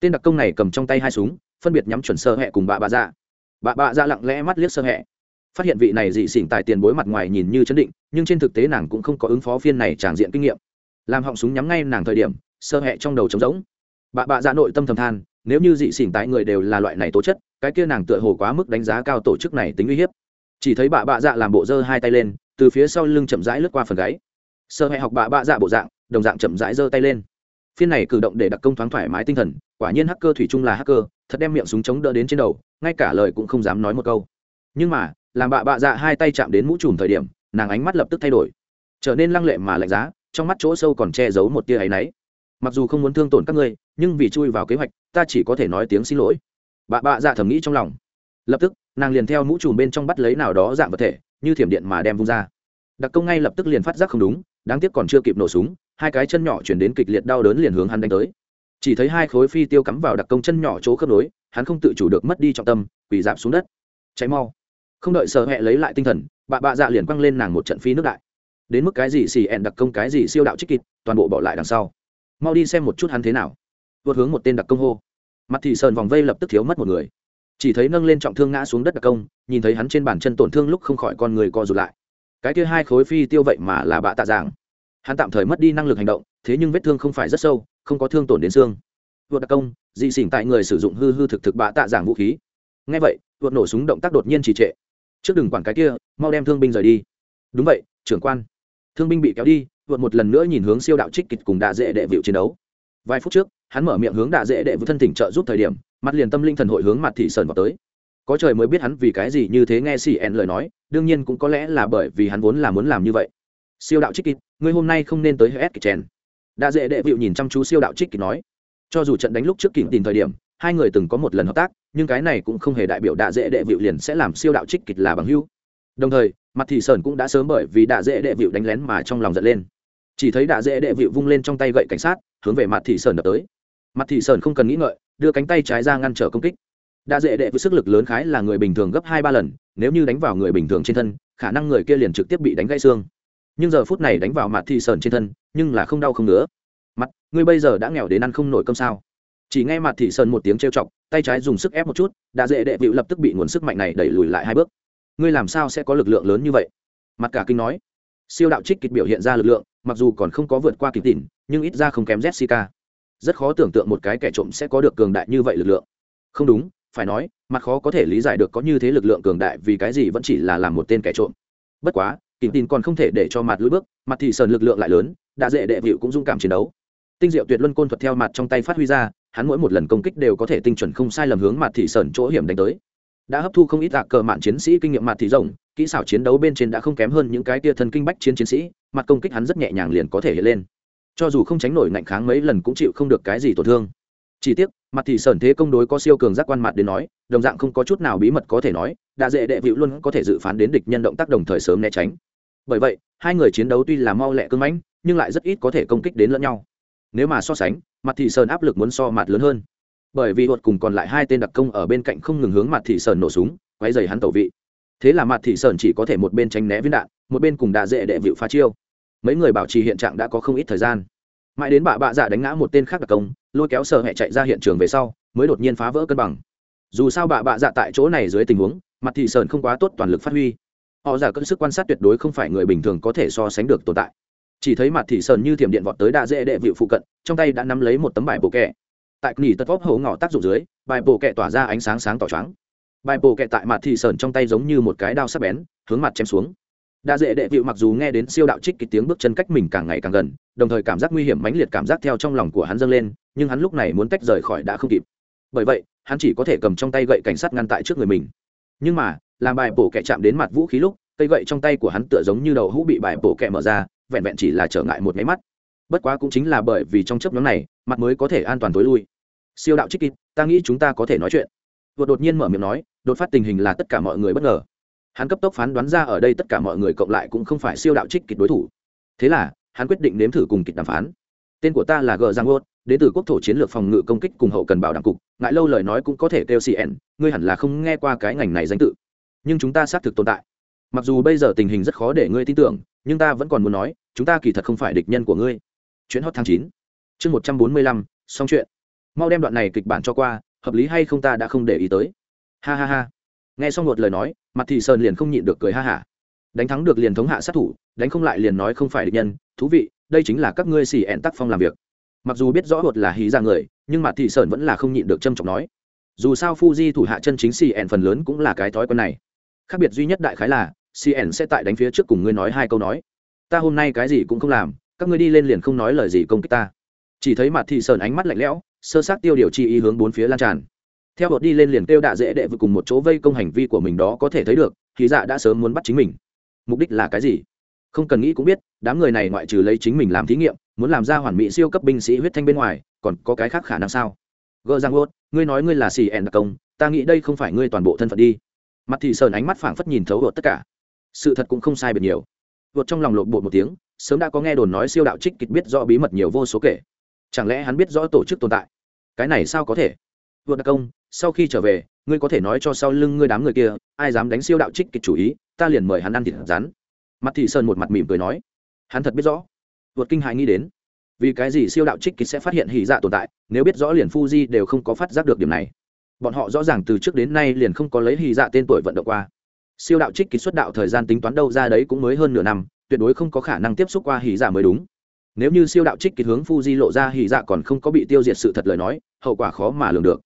Tên đặc công này cầm trong tay hai súng, phân biệt nhắm chuẩn sơ hẹ cùng bà bạ dạ. Bà bạ dạ lặng lẽ mắt liếc sơ hẹ. Phát hiện vị này dị xỉn tại tiền bối mặt ngoài nhìn như chấn định, nhưng trên thực tế nàng cũng không có ứng phó phiên này tràn diện kinh nghiệm. Làm họng súng nhắm ngay nàng thời điểm, sơ hẹ trong đầu trống rỗng. Bà bạ dạ nội tâm thầm than nếu như dị xỉn tại người đều là loại này tố chất, cái kia nàng tựa hồ quá mức đánh giá cao tổ chức này tính uy hiếp. Chỉ thấy bà bạ dạ làm bộ dơ hai tay lên, từ phía sau lưng chậm rãi lướt qua phần gáy. Sơ hẹ học bà bạ dạ bộ dạng, đồng dạng chậm rãi giơ tay lên. Phiên này cử động để đặc công thoáng thoải mái tinh thần, quả nhiên hacker thủy chung là hacker, thật đem miệng súng chống đỡ đến trên đầu, ngay cả lời cũng không dám nói một câu. Nhưng mà, làm bà bạ dạ hai tay chạm đến mũ trùm thời điểm, nàng ánh mắt lập tức thay đổi. Trở nên lăng lệ mà lạnh giá, trong mắt chỗ sâu còn che giấu một tia áy náy. Mặc dù không muốn thương tổn các ngươi, nhưng vì chui vào kế hoạch ta chỉ có thể nói tiếng xin lỗi. Bà bạ dạ thầm nghĩ trong lòng. Lập tức, nàng liền theo mũ trùm bên trong bắt lấy nào đó dạng vật thể, như thiểm điện mà đem vung ra. Đặc công ngay lập tức liền phát giác không đúng, đáng tiếc còn chưa kịp nổ súng, hai cái chân nhỏ chuyển đến kịch liệt đau đớn liền hướng hắn đánh tới. Chỉ thấy hai khối phi tiêu cắm vào đặc công chân nhỏ chỗ khớp nối, hắn không tự chủ được mất đi trọng tâm, quỳ dạp xuống đất. Cháy mau. Không đợi sợ hẹ lấy lại tinh thần, bà bạ dạ liền quăng lên nàng một trận phi nước đại. Đến mức cái gì xì ẹn đặc công cái gì siêu đạo trích kịt toàn bộ bỏ lại đằng sau. Mau đi xem một chút hắn thế nào vượt hướng một tên đặc công hô. Mặt thị sờn vòng vây lập tức thiếu mất một người. Chỉ thấy nâng lên trọng thương ngã xuống đất đặc công, nhìn thấy hắn trên bàn chân tổn thương lúc không khỏi con người co rụt lại. Cái kia hai khối phi tiêu vậy mà là bạ tạ giảng hắn tạm thời mất đi năng lực hành động, thế nhưng vết thương không phải rất sâu, không có thương tổn đến xương. Vượt đặc công, dị xỉn tại người sử dụng hư hư thực thực bạ tạ giảng vũ khí. Ngay vậy, vượt nổ súng động tác đột nhiên trì trệ. Trước đừng quản cái kia, mau đem thương binh rời đi. Đúng vậy, trưởng quan. Thương binh bị kéo đi, vượt một lần nữa nhìn hướng siêu đạo trích kịch cùng đạ dễ đệ vịu chiến đấu. Vài phút trước hắn mở miệng hướng đạ dễ đệ vịu thân thỉnh trợ giúp thời điểm, mặt liền tâm linh thần hội hướng mặt thị sơn vào tới. Có trời mới biết hắn vì cái gì như thế nghe cn lời nói, đương nhiên cũng có lẽ là bởi vì hắn vốn là muốn làm như vậy. Siêu đạo trích kịch, ngươi hôm nay không nên tới hết kịch chèn. Đạ dễ đệ vịu nhìn chăm chú siêu đạo trích kịch nói. Cho dù trận đánh lúc trước kịch tìm thời điểm, hai người từng có một lần hợp tác, nhưng cái này cũng không hề đại biểu đạ dễ đệ vịu liền sẽ làm siêu đạo trích kịch là bằng hưu đồng thời, mặt thị sơn cũng đã sớm bởi vì đạ dễ đệ vịu đánh lén mà trong lòng giận lên. Chỉ thấy đạ dễ đệ vịu vung lên trong tay gậy cảnh sát, hướng về mặt thị sơn đập tới mặt thị sơn không cần nghĩ ngợi, đưa cánh tay trái ra ngăn trở công kích. Đa dễ đệ với sức lực lớn khái là người bình thường gấp hai ba lần, nếu như đánh vào người bình thường trên thân, khả năng người kia liền trực tiếp bị đánh gãy xương. Nhưng giờ phút này đánh vào mặt thị sơn trên thân, nhưng là không đau không nữa mặt, ngươi bây giờ đã nghèo đến ăn không nổi cơm sao? Chỉ nghe mặt thị sơn một tiếng trêu chọc, tay trái dùng sức ép một chút Đa dễ đệ vịu lập tức bị nguồn sức mạnh này đẩy lùi lại hai bước. Ngươi làm sao sẽ có lực lượng lớn như vậy? Mặt cả kinh nói. Siêu đạo trích kịch biểu hiện ra lực lượng, mặc dù còn không có vượt qua kịch tỉn nhưng ít ra không kém jessica rất khó tưởng tượng một cái kẻ trộm sẽ có được cường đại như vậy lực lượng. Không đúng, phải nói, mặt khó có thể lý giải được có như thế lực lượng cường đại vì cái gì vẫn chỉ là làm một tên kẻ trộm. Bất quá kịp tin còn không thể để cho mặt lưỡi bước, mặt thì sờn lực lượng lại lớn, đã dễ đệ vịu cũng dung cảm chiến đấu. Tinh diệu tuyệt luân côn thuật theo mặt trong tay phát huy ra, hắn mỗi một lần công kích đều có thể tinh chuẩn không sai lầm hướng mặt thị sờn chỗ hiểm đánh tới. Đã hấp thu không ít tạ cờ mạn chiến sĩ kinh nghiệm mặt thị rồng kỹ xảo chiến đấu bên trên đã không kém hơn những cái tia thân kinh bách chiến chiến sĩ, mặt công kích hắn rất nhẹ nhàng liền có thể hiện lên cho dù không tránh nổi ngạnh kháng mấy lần cũng chịu không được cái gì tổn thương. Chỉ tiếc, mặt thì sởn thế công đối có siêu cường giác quan mặt đến nói, đồng dạng không có chút nào bí mật có thể nói, đã dễ đệ vịu luôn có thể dự phán đến địch nhân động tác đồng thời sớm né tránh. Bởi vậy, hai người chiến đấu tuy là mau lẹ cưng mãnh, nhưng lại rất ít có thể công kích đến lẫn nhau. Nếu mà so sánh, mặt thì sơn áp lực muốn so mặt lớn hơn. Bởi vì hột cùng còn lại hai tên đặc công ở bên cạnh không ngừng hướng mặt thị sơn nổ súng quay dày hắn tẩu vị. Thế là mặt thị sơn chỉ có thể một bên tránh né viên đạn, một bên cùng đà dễ đệ vịu phá chiêu mấy người bảo trì hiện trạng đã có không ít thời gian. Mãi đến bà bạ dạ đánh ngã một tên khác đặc công, lôi kéo sợ hẹ chạy ra hiện trường về sau, mới đột nhiên phá vỡ cân bằng. Dù sao bà bạ dạ tại chỗ này dưới tình huống, mặt thị sơn không quá tốt toàn lực phát huy. Họ giả cân sức quan sát tuyệt đối không phải người bình thường có thể so sánh được tồn tại. Chỉ thấy mặt thị sơn như thiểm điện vọt tới đa dễ đệ vịu phụ cận, trong tay đã nắm lấy một tấm bài bộ kẹ. Tại nỉ tật vóc hầu ngỏ tác dụng dưới, bài bộ kẹ tỏa ra ánh sáng sáng tỏ trắng bài bộ kẹ tại mặt thị sơn trong tay giống như một cái đao sắc bén, hướng mặt chém xuống đa dễ đệ vịu mặc dù nghe đến siêu đạo trích cái tiếng bước chân cách mình càng ngày càng gần, đồng thời cảm giác nguy hiểm mãnh liệt cảm giác theo trong lòng của hắn dâng lên, nhưng hắn lúc này muốn tách rời khỏi đã không kịp. Bởi vậy, hắn chỉ có thể cầm trong tay gậy cảnh sát ngăn tại trước người mình. Nhưng mà, làm bài bổ kẻ chạm đến mặt vũ khí lúc, cây gậy trong tay của hắn tựa giống như đầu hũ bị bài bổ kẻ mở ra, vẹn vẹn chỉ là trở ngại một máy mắt. Bất quá cũng chính là bởi vì trong chấp nhóm này, mặt mới có thể an toàn tối lui. Siêu đạo trích kịp, ta nghĩ chúng ta có thể nói chuyện. Vừa đột nhiên mở miệng nói, đột phát tình hình là tất cả mọi người bất ngờ hắn cấp tốc phán đoán ra ở đây tất cả mọi người cộng lại cũng không phải siêu đạo trích kịch đối thủ. Thế là, hắn quyết định nếm thử cùng kịch đàm phán. Tên của ta là g. Giang ngốt đến từ quốc thổ chiến lược phòng ngự công kích cùng hậu cần bảo đảm cục, ngại lâu lời nói cũng có thể kêu cn ngươi hẳn là không nghe qua cái ngành này danh tự. Nhưng chúng ta xác thực tồn tại. Mặc dù bây giờ tình hình rất khó để ngươi tin tưởng, nhưng ta vẫn còn muốn nói, chúng ta kỳ thật không phải địch nhân của ngươi. Chuyến hot tháng chín. Chương một trăm bốn mươi lăm, xong chuyện. Mau đem đoạn này kịch bản cho qua, hợp lý hay không ta đã không để ý tới. Ha ha ha nghe xong một lời nói, mặt thị sơn liền không nhịn được cười ha hả. Đánh thắng được liền thống hạ sát thủ, đánh không lại liền nói không phải địch nhân. Thú vị, đây chính là các ngươi xì ẹn tác phong làm việc. Mặc dù biết rõ hột là hí ra người, nhưng mặt thị sơn vẫn là không nhịn được trâm trọng nói. Dù sao fuji thủ hạ chân chính xì ẹn phần lớn cũng là cái thói quen này. Khác biệt duy nhất đại khái là, xì ẹn sẽ tại đánh phía trước cùng ngươi nói hai câu nói. Ta hôm nay cái gì cũng không làm, các ngươi đi lên liền không nói lời gì công kích ta. Chỉ thấy mặt thị sơn ánh mắt lạnh lẽo, sơ sát tiêu điều chi ý hướng bốn phía lan tràn theo bột đi lên liền kêu đạ dễ đệ vừa cùng một chỗ vây công hành vi của mình đó có thể thấy được khí dạ đã sớm muốn bắt chính mình. Mục đích là cái gì? Không cần nghĩ cũng biết, đám người này ngoại trừ lấy chính mình làm thí nghiệm, muốn làm ra hoàn mỹ siêu cấp binh sĩ huyết thanh bên ngoài, còn có cái khác khả năng sao? Gờ giang ốt, ngươi nói ngươi là xì ẻn đặc công, ta nghĩ đây không phải ngươi toàn bộ thân phận đi. Mặt thì sờn ánh mắt phảng phất nhìn thấu vợt tất cả. Sự thật cũng không sai biệt nhiều. Vượt trong lòng lộn bột một tiếng, sớm đã có nghe đồn nói siêu đạo trích kịch biết rõ bí mật nhiều vô số kể. Chẳng lẽ hắn biết rõ tổ chức tồn tại? Cái này sao có thể? Vượt đặc công, sau khi trở về, ngươi có thể nói cho sau lưng ngươi đám người kia, ai dám đánh siêu đạo trích kịch chủ ý, ta liền mời hắn ăn thịt rắn. Mặt thị sơn một mặt mỉm cười nói. Hắn thật biết rõ. Vượt kinh hại nghĩ đến. Vì cái gì siêu đạo trích kịch sẽ phát hiện hỉ dạ tồn tại, nếu biết rõ liền fuji đều không có phát giác được điểm này. Bọn họ rõ ràng từ trước đến nay liền không có lấy hỉ dạ tên tuổi vận động qua. Siêu đạo trích kịch xuất đạo thời gian tính toán đâu ra đấy cũng mới hơn nửa năm, tuyệt đối không có khả năng tiếp xúc qua hỉ dạ mới đúng. Nếu như siêu đạo trích kịch hướng fuji lộ ra hỉ dạ còn không có bị tiêu diệt sự thật lời nói, hậu quả khó mà lường được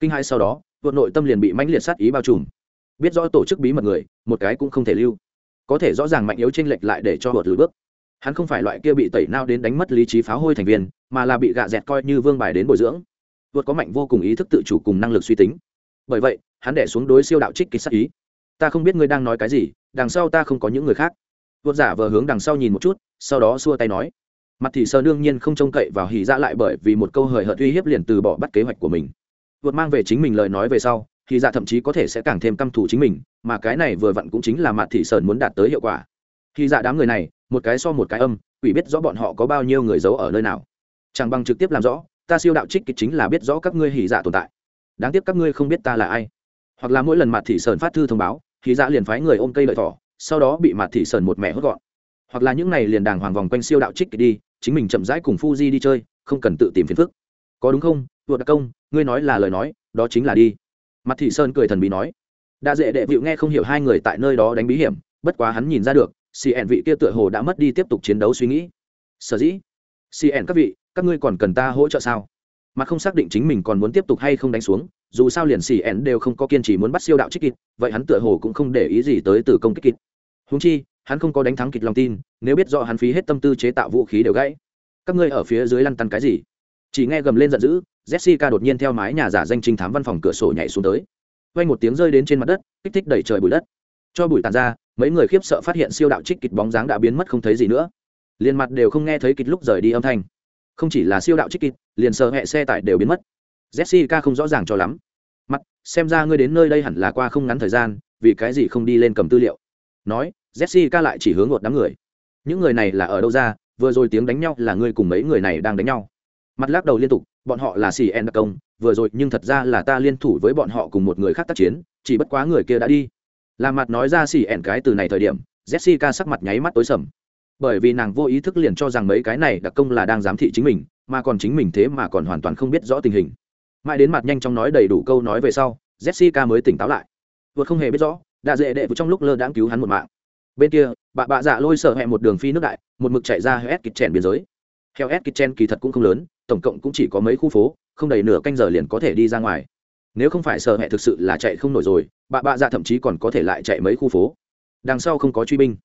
kinh hai sau đó, vượt nội tâm liền bị mãnh liệt sát ý bao trùm. Biết rõ tổ chức bí mật người, một cái cũng không thể lưu. Có thể rõ ràng mạnh yếu tranh lệch lại để cho vượt lùi bước. Hắn không phải loại kia bị tẩy nao đến đánh mất lý trí pháo hôi thành viên, mà là bị gạ dẹt coi như vương bài đến bồi dưỡng. Vượt có mạnh vô cùng ý thức tự chủ cùng năng lực suy tính. Bởi vậy, hắn đẻ xuống đối siêu đạo trích kịch sát ý. Ta không biết ngươi đang nói cái gì, đằng sau ta không có những người khác. Vượt giả vờ hướng đằng sau nhìn một chút, sau đó xua tay nói. Mặt thì sơ đương nhiên không trông cậy vào hỉ dạ lại bởi vì một câu hời hợt uy hiếp liền từ bỏ bắt kế hoạch của mình vượt mang về chính mình lời nói về sau, thì dạ thậm chí có thể sẽ càng thêm căm thù chính mình, mà cái này vừa vặn cũng chính là mặt thị sơn muốn đạt tới hiệu quả. Khi dạ đám người này, một cái so một cái âm, quỷ biết rõ bọn họ có bao nhiêu người giấu ở nơi nào. Chẳng bằng trực tiếp làm rõ, ta siêu đạo trích kịch chính là biết rõ các ngươi hỉ dạ tồn tại. Đáng tiếc các ngươi không biết ta là ai. Hoặc là mỗi lần mặt thị sơn phát thư thông báo hỉ dạ liền phái người ôm cây lợi thỏ, sau đó bị mặt thị sơn một mẹ hốt gọn. Hoặc là những này liền đàng hoàng vòng quanh siêu đạo trích kịch đi, chính mình chậm rãi cùng Fuji đi chơi, không cần tự tìm phiền phức. Có đúng không? Vượt đặc công, ngươi nói là lời nói, đó chính là đi. Mặt thị sơn cười thần bí nói. Đa dễ đệ vịu nghe không hiểu hai người tại nơi đó đánh bí hiểm, bất quá hắn nhìn ra được cn vị kia tựa hồ đã mất đi tiếp tục chiến đấu suy nghĩ. Sở dĩ? cn các vị, các ngươi còn cần ta hỗ trợ sao? Mà không xác định chính mình còn muốn tiếp tục hay không đánh xuống, dù sao liền cn đều không có kiên trì muốn bắt siêu đạo trích kịt vậy hắn tựa hồ cũng không để ý gì tới từ công kích kịt húng chi, hắn không có đánh thắng kịch lòng tin, nếu biết do hắn phí hết tâm tư chế tạo vũ khí đều gãy. Các ngươi ở phía dưới lăn tăn cái gì? Chỉ nghe gầm lên giận dữ, jessica đột nhiên theo mái nhà giả danh trinh thám văn phòng cửa sổ nhảy xuống tới. Quay một tiếng rơi đến trên mặt đất, kích thích đẩy trời bụi đất. Cho bụi tàn ra, mấy người khiếp sợ phát hiện siêu đạo trích kịch bóng dáng đã biến mất không thấy gì nữa. Liền mặt đều không nghe thấy kịch lúc rời đi âm thanh. Không chỉ là siêu đạo trích kịch, liền sợ hẹ xe tải đều biến mất. Jessica không rõ ràng cho lắm. Mặt, xem ra ngươi đến nơi đây hẳn là qua không ngắn thời gian, vì cái gì không đi lên cầm tư liệu? Nói, jessica lại chỉ hướng một đám người. Những người này là ở đâu ra? Vừa rồi tiếng đánh nhau là ngươi cùng mấy người này đang đánh nhau mặt lắc đầu liên tục, bọn họ là xì en đặc công, vừa rồi nhưng thật ra là ta liên thủ với bọn họ cùng một người khác tác chiến, chỉ bất quá người kia đã đi. Là mặt nói ra xì en cái từ này thời điểm, jessica sắc mặt nháy mắt tối sầm. Bởi vì nàng vô ý thức liền cho rằng mấy cái này đặc công là đang giám thị chính mình, mà còn chính mình thế mà còn hoàn toàn không biết rõ tình hình. Mãi đến mặt nhanh chóng nói đầy đủ câu nói về sau, jessica mới tỉnh táo lại. Vượt không hề biết rõ, đã dễ đệ trong lúc lơ đãng cứu hắn một mạng. Bên kia, bà bạ dạ lôi sợ hẹ một đường phi nước đại, một mực chạy ra heo s kịch chèn biên giới. Heo s kịch chèn kỳ thật cũng không lớn tổng cộng cũng chỉ có mấy khu phố, không đầy nửa canh giờ liền có thể đi ra ngoài. Nếu không phải sợ hẹ thực sự là chạy không nổi rồi, bà bạ dạ thậm chí còn có thể lại chạy mấy khu phố. Đằng sau không có truy binh.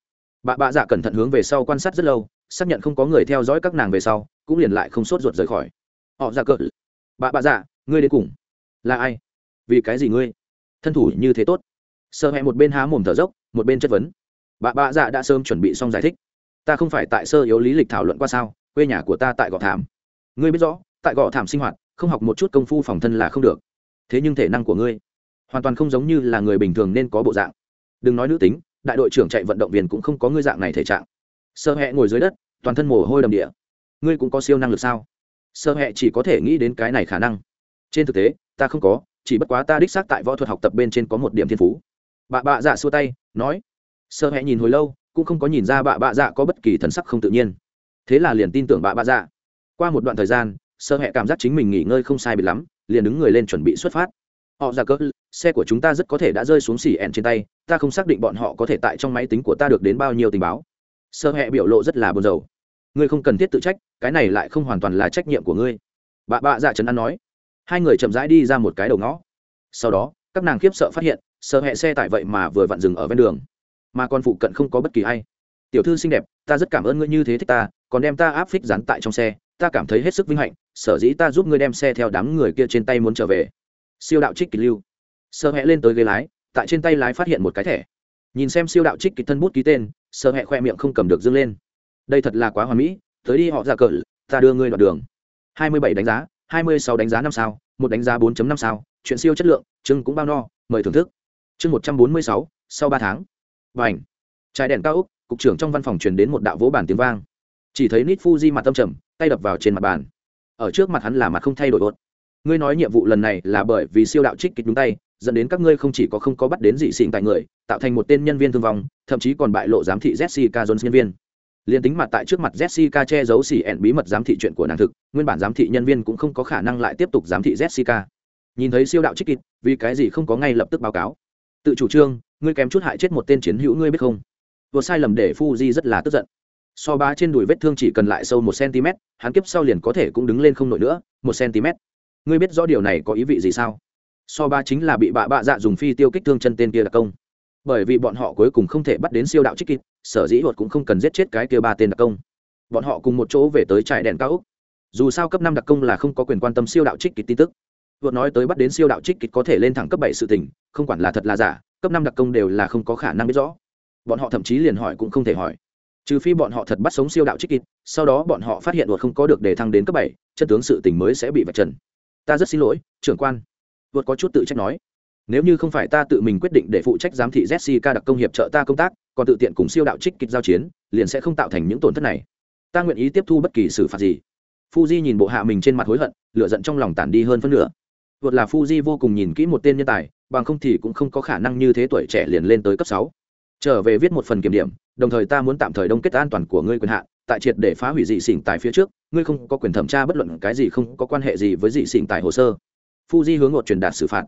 Bà bạ dạ cẩn thận hướng về sau quan sát rất lâu, xác nhận không có người theo dõi các nàng về sau, cũng liền lại không sốt ruột rời khỏi. Họ dạ ra cỡ bà bạ dạ ngươi đến cùng là ai? Vì cái gì ngươi? Thân thủ như thế tốt. Sợ hẹ một bên há mồm thở dốc, một bên chất vấn. Bà bạ dạ đã sớm chuẩn bị xong giải thích. Ta không phải tại sơ yếu lý lịch thảo luận qua sao, quê nhà của ta tại gò thảm ngươi biết rõ, tại gò thảm sinh hoạt, không học một chút công phu phòng thân là không được. Thế nhưng thể năng của ngươi, hoàn toàn không giống như là người bình thường nên có bộ dạng. Đừng nói nữ tính, đại đội trưởng chạy vận động viên cũng không có ngươi dạng này thể trạng. Sơ hẹ ngồi dưới đất, toàn thân mồ hôi đầm địa. Ngươi cũng có siêu năng lực sao? Sơ hẹ chỉ có thể nghĩ đến cái này khả năng. Trên thực tế, ta không có, chỉ bất quá ta đích xác tại võ thuật học tập bên trên có một điểm thiên phú. Bà bạ dạ xua tay, nói. Sơ hẹ nhìn hồi lâu, cũng không có nhìn ra bà bạ dạ có bất kỳ thần sắc không tự nhiên. Thế là liền tin tưởng bà bạ dạ qua một đoạn thời gian, sơ hẹ cảm giác chính mình nghỉ ngơi không sai bị lắm, liền đứng người lên chuẩn bị xuất phát. Họ ra cỡ, xe của chúng ta rất có thể đã rơi xuống xỉ ẹn trên tay, ta không xác định bọn họ có thể tại trong máy tính của ta được đến bao nhiêu tình báo. Sơ hẹ biểu lộ rất là buồn rầu. Ngươi không cần thiết tự trách, cái này lại không hoàn toàn là trách nhiệm của ngươi. Bà bạ dạ trấn an nói. Hai người chậm rãi đi ra một cái đầu ngõ. Sau đó, các nàng khiếp sợ phát hiện, sơ hẹ xe tải vậy mà vừa vặn dừng ở ven đường. Mà còn phụ cận không có bất kỳ ai. Tiểu thư xinh đẹp, ta rất cảm ơn ngươi như thế thích ta, còn đem ta áp phích dán tại trong xe ta cảm thấy hết sức vinh hạnh, sở dĩ ta giúp ngươi đem xe theo đám người kia trên tay muốn trở về. Siêu đạo trích kịch lưu. Sơ hẹ lên tới ghế lái, tại trên tay lái phát hiện một cái thẻ. Nhìn xem siêu đạo trích kịch thân bút ký tên, sơ hẹ khoe miệng không cầm được dâng lên. Đây thật là quá hoà mỹ, tới đi họ ra cờ, ta đưa ngươi đoạn đường. Hai mươi bảy đánh giá, hai mươi sáu đánh giá năm sao, một đánh giá 4 năm sao, chuyện siêu chất lượng chưng cũng bao no, mời thưởng thức. Chương một trăm bốn mươi sáu, sau ba tháng. Và ảnh trái đèn cao úc, cục trưởng trong văn phòng truyền đến một đạo vỗ bản tiếng vang chỉ thấy nít fuji mặt tâm trầm, tay đập vào trên mặt bàn. Ở trước mặt hắn là mặt không thay đổi ốt ngươi nói nhiệm vụ lần này là bởi vì siêu đạo trích kịch đúng tay, dẫn đến các ngươi không chỉ có không có bắt đến dị xịn tại người, tạo thành một tên nhân viên thương vong, thậm chí còn bại lộ giám thị jessica jones nhân viên. Liền tính mặt tại trước mặt jessica che giấu xì ẹn bí mật giám thị chuyện của nàng thực, nguyên bản giám thị nhân viên cũng không có khả năng lại tiếp tục giám thị jessica. Nhìn thấy siêu đạo trích kịch vì cái gì không có ngay lập tức báo cáo? Tự chủ trương, ngươi kém chút hại chết một tên chiến hữu ngươi biết không? Vừa sai lầm để Fuji rất là tức giận so ba trên đùi vết thương chỉ cần lại sâu một cm, hắn kiếp sau liền có thể cũng đứng lên không nổi nữa, một cm. Ngươi biết rõ điều này có ý vị gì sao? So ba chính là bị bạ bạ dạ dùng phi tiêu kích thương chân tên kia đặc công. Bởi vì bọn họ cuối cùng không thể bắt đến siêu đạo trích kịp sở dĩ luật cũng không cần giết chết cái kia ba tên đặc công. Bọn họ cùng một chỗ về tới trại đèn cao úc dù sao cấp năm đặc công là không có quyền quan tâm siêu đạo trích kịch tin tức. Luật nói tới bắt đến siêu đạo trích kịch có thể lên thẳng cấp bảy sự tình, không quản là thật là giả, cấp năm đặc công đều là không có khả năng biết rõ. Bọn họ thậm chí liền hỏi cũng không thể hỏi trừ phi bọn họ thật bắt sống siêu đạo trích kịt, sau đó bọn họ phát hiện luật không có được đề thăng đến cấp bảy, chân tướng sự tình mới sẽ bị vạch trần. Ta rất xin lỗi, trưởng quan. Luật có chút tự trách nói. Nếu như không phải ta tự mình quyết định để phụ trách giám thị jessica đặc công hiệp trợ ta công tác, còn tự tiện cùng siêu đạo trích kịch giao chiến, liền sẽ không tạo thành những tổn thất này. Ta nguyện ý tiếp thu bất kỳ xử phạt gì. Fuji nhìn bộ hạ mình trên mặt hối hận, lửa giận trong lòng tản đi hơn phân nửa. Vượt là fuji vô cùng nhìn kỹ một tên nhân tài, bằng không thì cũng không có khả năng như thế tuổi trẻ liền lên tới cấp sáu. Trở về viết một phần kiểm điểm đồng thời ta muốn tạm thời đông kết an toàn của ngươi quyền hạn, tại triệt để phá hủy dị xỉn tài phía trước, ngươi không có quyền thẩm tra bất luận cái gì không có quan hệ gì với dị xỉn tài hồ sơ. Fuji hướng ngột truyền đạt xử phạt.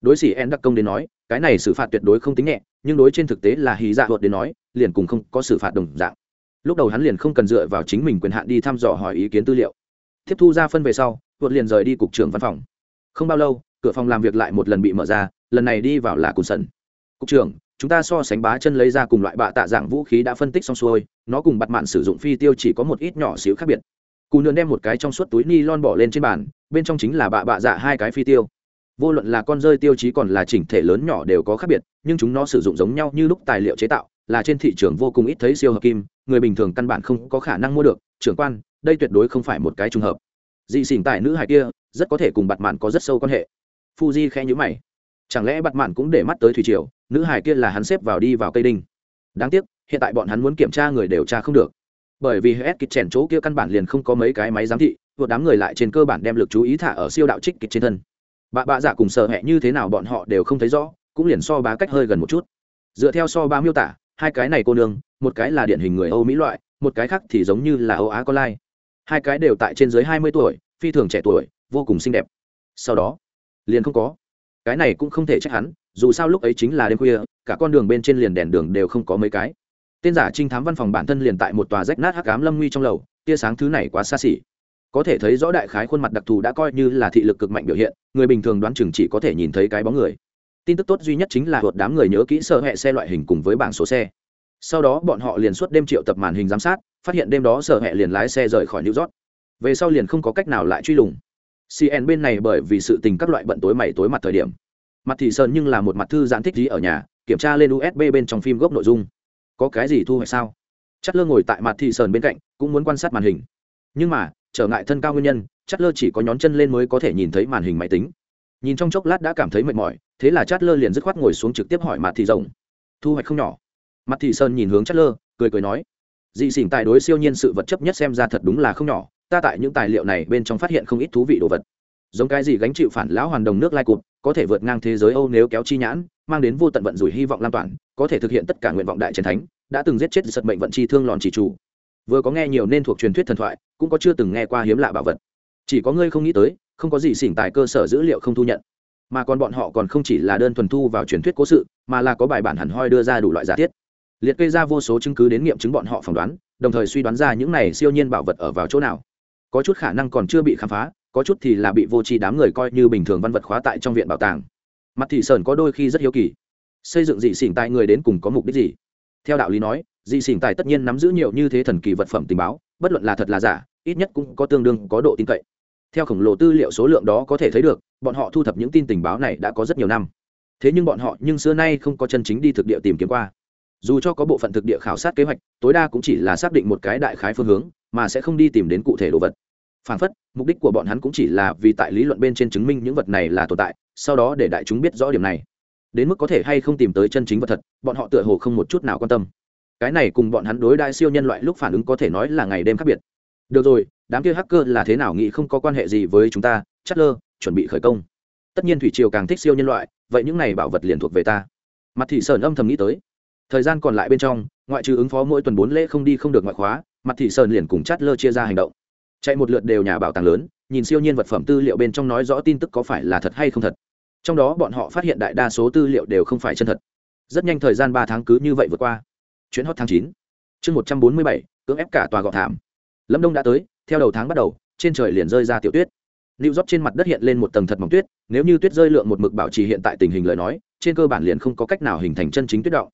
Đối xỉ en đặc công đến nói, cái này xử phạt tuyệt đối không tính nhẹ, nhưng đối trên thực tế là hí dạ luật đến nói, liền cùng không có xử phạt đồng dạng. Lúc đầu hắn liền không cần dựa vào chính mình quyền hạn đi thăm dò hỏi ý kiến tư liệu. Tiếp thu ra phân về sau luật liền rời đi cục trưởng văn phòng. Không bao lâu, cửa phòng làm việc lại một lần bị mở ra, lần này đi vào là cùn sần. Cục trưởng chúng ta so sánh bá chân lấy ra cùng loại bạ tạ dạng vũ khí đã phân tích xong xuôi, nó cùng bặt mạn sử dụng phi tiêu chỉ có một ít nhỏ xíu khác biệt. Cù nương đem một cái trong suốt túi ni lon bỏ lên trên bàn, bên trong chính là bạ bạ dạ hai cái phi tiêu. Vô luận là con rơi tiêu chí còn là chỉnh thể lớn nhỏ đều có khác biệt, nhưng chúng nó sử dụng giống nhau như lúc tài liệu chế tạo, là trên thị trường vô cùng ít thấy siêu hợp kim, người bình thường căn bản không có khả năng mua được. Trưởng quan, đây tuyệt đối không phải một cái trùng hợp. Dị xỉn tại nữ hài kia, rất có thể cùng bặt mạn có rất sâu quan hệ. Fuji khẽ nhữ mày chẳng lẽ bặt mạn cũng để mắt tới thủy triều, nữ hải kia là hắn xếp vào đi vào cây đinh. Đáng tiếc, hiện tại bọn hắn muốn kiểm tra người đều tra không được. Bởi vì hết kịch chèn chỗ kia căn bản liền không có mấy cái máy giám thị vượt đám người lại trên cơ bản đem lực chú ý thả ở siêu đạo trích kịch trên thân. Bà bạ giả dạ cùng sợ hẹ như thế nào bọn họ đều không thấy rõ, cũng liền so bá cách hơi gần một chút. Dựa theo so ba miêu tả, hai cái này cô nương, một cái là điển hình người âu mỹ loại, một cái khác thì giống như là âu á có lai. Hai cái đều tại trên dưới hai mươi tuổi, phi thường trẻ tuổi, vô cùng xinh đẹp. Sau đó, liền không có cái này cũng không thể trách hắn, dù sao lúc ấy chính là đêm khuya, cả con đường bên trên liền đèn đường đều không có mấy cái. Tên giả trinh thám văn phòng bản thân liền tại một tòa rách nát hắc cám lâm nguy trong lầu, tia sáng thứ này quá xa xỉ. Có thể thấy rõ đại khái khuôn mặt đặc thù đã coi như là thị lực cực mạnh biểu hiện, người bình thường đoán chừng chỉ có thể nhìn thấy cái bóng người. Tin tức tốt duy nhất chính là thuật đám người nhớ kỹ sở hẹ xe loại hình cùng với bảng số xe. Sau đó bọn họ liền suốt đêm triệu tập màn hình giám sát, phát hiện đêm đó sở hẹ liền lái xe rời khỏi new york. Về sau liền không có cách nào lại truy lùng cn bên này bởi vì sự tình các loại bận tối mày tối mặt thời điểm. Mặt thì sơn nhưng là một mặt thư giãn thích gì ở nhà, kiểm tra lên usb bên trong phim gốc nội dung. Có cái gì thu hoạch sao? Chất lơ ngồi tại mặt thị sơn bên cạnh, cũng muốn quan sát màn hình. Nhưng mà, trở ngại thân cao nguyên nhân chất lơ chỉ có nhón chân lên mới có thể nhìn thấy màn hình máy tính. Nhìn trong chốc lát đã cảm thấy mệt mỏi, thế là chát lơ liền dứt khoát ngồi xuống trực tiếp hỏi mặt thị rồng thu hoạch không nhỏ. Mặt thị sơn nhìn hướng chát lơ cười cười nói, dị xỉn tài đối siêu nhiên sự vật chấp nhất xem ra thật đúng là không nhỏ ta tại những tài liệu này bên trong phát hiện không ít thú vị đồ vật. Giống cái gì gánh chịu phản lão hoàn đồng nước lai cụt, có thể vượt ngang thế giới âu nếu kéo chi nhãn, mang đến vô tận vận rủi hy vọng lan toàn có thể thực hiện tất cả nguyện vọng đại chiến thánh, đã từng giết chết sật mệnh vận chi thương lòn chỉ chủ. Vừa có nghe nhiều nên thuộc truyền thuyết thần thoại, cũng có chưa từng nghe qua hiếm lạ bảo vật. Chỉ có ngươi không nghĩ tới, không có gì xỉn tài cơ sở dữ liệu không thu nhận. Mà còn bọn họ còn không chỉ là đơn thuần thu vào truyền thuyết cố sự, mà là có bài bản hẳn hoi đưa ra đủ loại giả thiết. Liệt kê ra vô số chứng cứ đến nghiệm chứng bọn họ phỏng đoán, đồng thời suy đoán ra những này siêu nhiên bảo vật ở vào chỗ nào có chút khả năng còn chưa bị khám phá, có chút thì là bị vô tri đám người coi như bình thường văn vật khóa tại trong viện bảo tàng. Mặt thị sơn có đôi khi rất hiếu kỳ. Xây dựng dị xỉn tài người đến cùng có mục đích gì? Theo đạo lý nói, dị xỉn tài tất nhiên nắm giữ nhiều như thế thần kỳ vật phẩm tình báo, bất luận là thật là giả, ít nhất cũng có tương đương, có độ tin cậy. Theo khổng lồ tư liệu số lượng đó có thể thấy được, bọn họ thu thập những tin tình báo này đã có rất nhiều năm. Thế nhưng bọn họ nhưng xưa nay không có chân chính đi thực địa tìm kiếm qua. Dù cho có bộ phận thực địa khảo sát kế hoạch, tối đa cũng chỉ là xác định một cái đại khái phương hướng mà sẽ không đi tìm đến cụ thể đồ vật. Phản phất, mục đích của bọn hắn cũng chỉ là vì tại lý luận bên trên chứng minh những vật này là tồn tại, sau đó để đại chúng biết rõ điểm này. Đến mức có thể hay không tìm tới chân chính vật thật, bọn họ tựa hồ không một chút nào quan tâm. Cái này cùng bọn hắn đối đại siêu nhân loại lúc phản ứng có thể nói là ngày đêm khác biệt. Được rồi, đám kia hacker là thế nào nghĩ không có quan hệ gì với chúng ta chất lơ chuẩn bị khởi công. Tất nhiên thủy triều càng thích siêu nhân loại, vậy những này bảo vật liền thuộc về ta. Mặt thị sơn âm thầm nghĩ tới. Thời gian còn lại bên trong, ngoại trừ ứng phó mỗi tuần bốn lễ không đi không được ngoại khóa mặt thị sơn liền cùng chát lơ chia ra hành động. Chạy một lượt đều nhà bảo tàng lớn, nhìn siêu nhiên vật phẩm tư liệu bên trong nói rõ tin tức có phải là thật hay không thật. Trong đó bọn họ phát hiện đại đa số tư liệu đều không phải chân thật. Rất nhanh thời gian ba tháng cứ như vậy vượt qua. Chuyến hot tháng chín. Chương một trăm bốn mươi bảy, cưỡng ép cả tòa gọ thảm. Lâm đông đã tới, theo đầu tháng bắt đầu, trên trời liền rơi ra tiểu tuyết. Lưu rót trên mặt đất hiện lên một tầng thật mỏng tuyết, nếu như tuyết rơi lượng một mực bảo trì hiện tại tình hình lời nói, trên cơ bản liền không có cách nào hình thành chân chính tuyết động.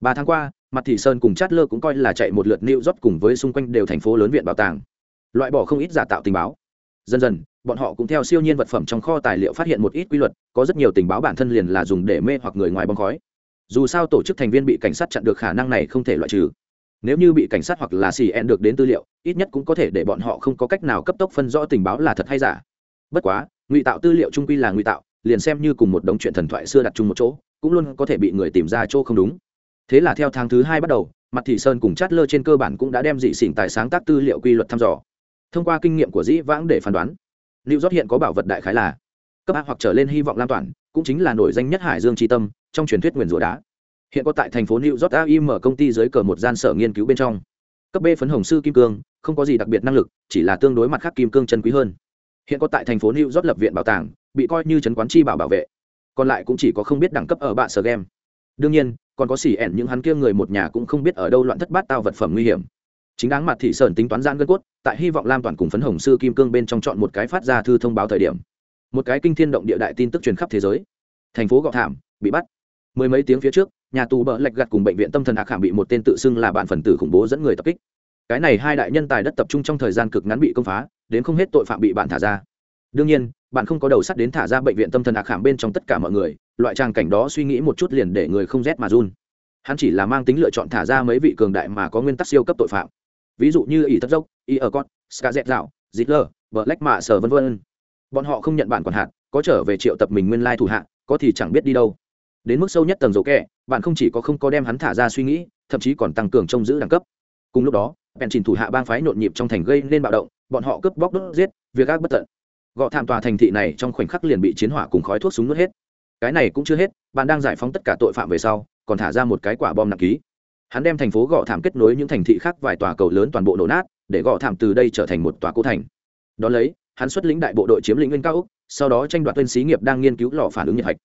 Ba tháng qua mặt thị sơn cùng chát lơ cũng coi là chạy một lượt lưu rót cùng với xung quanh đều thành phố lớn viện bảo tàng. Loại bỏ không ít giả tạo tình báo. Dần dần, bọn họ cũng theo siêu nhiên vật phẩm trong kho tài liệu phát hiện một ít quy luật, có rất nhiều tình báo bản thân liền là dùng để mê hoặc người ngoài bong khói. Dù sao tổ chức thành viên bị cảnh sát chặn được khả năng này không thể loại trừ. Nếu như bị cảnh sát hoặc là xì en được đến tư liệu, ít nhất cũng có thể để bọn họ không có cách nào cấp tốc phân rõ tình báo là thật hay giả. Bất quá, ngụy tạo tư liệu trung quy là ngụy tạo, liền xem như cùng một đống chuyện thần thoại xưa đặt chung một chỗ, cũng luôn có thể bị người tìm ra chỗ không đúng thế là theo tháng thứ hai bắt đầu mặt thị sơn cùng chát lơ trên cơ bản cũng đã đem dị xỉn tài sáng tác tư liệu quy luật thăm dò. Thông qua kinh nghiệm của dĩ vãng để phán đoán, lưu rót hiện có bảo vật đại khái là cấp a hoặc trở lên hy vọng lan toàn cũng chính là nổi danh nhất hải dương tri tâm trong truyền thuyết nguyền rủa đá. Hiện có tại thành phố new york aim mở công ty dưới cờ một gian sở nghiên cứu bên trong. Cấp b phấn hồng sư kim cương, không có gì đặc biệt năng lực, chỉ là tương đối mặt khác kim cương chân quý hơn. Hiện có tại thành phố new york lập viện bảo tàng, bị coi như trấn quán chi bảo bảo vệ. Còn lại cũng chỉ có không biết đẳng cấp ở bạ sở game đương nhiên, còn có xỉ ẻn những hắn kia người một nhà cũng không biết ở đâu loạn thất bát tao vật phẩm nguy hiểm. Chính đáng mặt thị sơn tính toán gian gân cốt, tại hy vọng lam toàn cùng phấn hồng sư kim cương bên trong chọn một cái phát ra thư thông báo thời điểm. Một cái kinh thiên động địa đại tin tức truyền khắp thế giới. Thành phố gọ thảm, bị bắt. Mười mấy tiếng phía trước, nhà tù bỡ lệch gặt cùng bệnh viện tâm thần ác khảm bị một tên tự xưng là bạn phần tử khủng bố dẫn người tập kích. Cái này hai đại nhân tài đất tập trung trong thời gian cực ngắn bị công phá, đến không hết tội phạm bị bạn thả ra. Đương nhiên bạn không có đầu sắt đến thả ra bệnh viện tâm thần ạc khảm bên trong tất cả mọi người, loại tràng cảnh đó suy nghĩ một chút liền để người không rét mà run. Hắn chỉ là mang tính lựa chọn thả ra mấy vị cường đại mà có nguyên tắc siêu cấp tội phạm. Ví dụ như ý tất dốc ý ở con ska Dẹt dạo, zitler lơ lách mạ sờ vân vân. Bọn họ không nhận bản quản hạt, có trở về triệu tập mình nguyên lai thủ hạ, có thì chẳng biết đi đâu. Đến mức sâu nhất tầng dầu kẹ, bạn không chỉ có không có đem hắn thả ra suy nghĩ, thậm chí còn tăng cường trông giữ đẳng cấp. Cùng lúc đó bèn chỉnh thủ hạ bang phái nhộn nhịp trong thành gây nên bạo động, bọn họ cướp bóc đốt giết, việc ác bất tận gọ thảm tòa thành thị này trong khoảnh khắc liền bị chiến hỏa cùng khói thuốc súng nuốt hết. Cái này cũng chưa hết, bạn đang giải phóng tất cả tội phạm về sau, còn thả ra một cái quả bom nặng ký. Hắn đem thành phố gọ thảm kết nối những thành thị khác vài tòa cầu lớn toàn bộ nổ nát, để gọ thảm từ đây trở thành một tòa cố thành. Đ ó lấy, hắn xuất lĩnh đại bộ đội chiếm lĩnh nguyên cao úc, sau đó tranh đoạt tên xí nghiệp đang nghiên cứu lò phản ứng nhiệt hạch.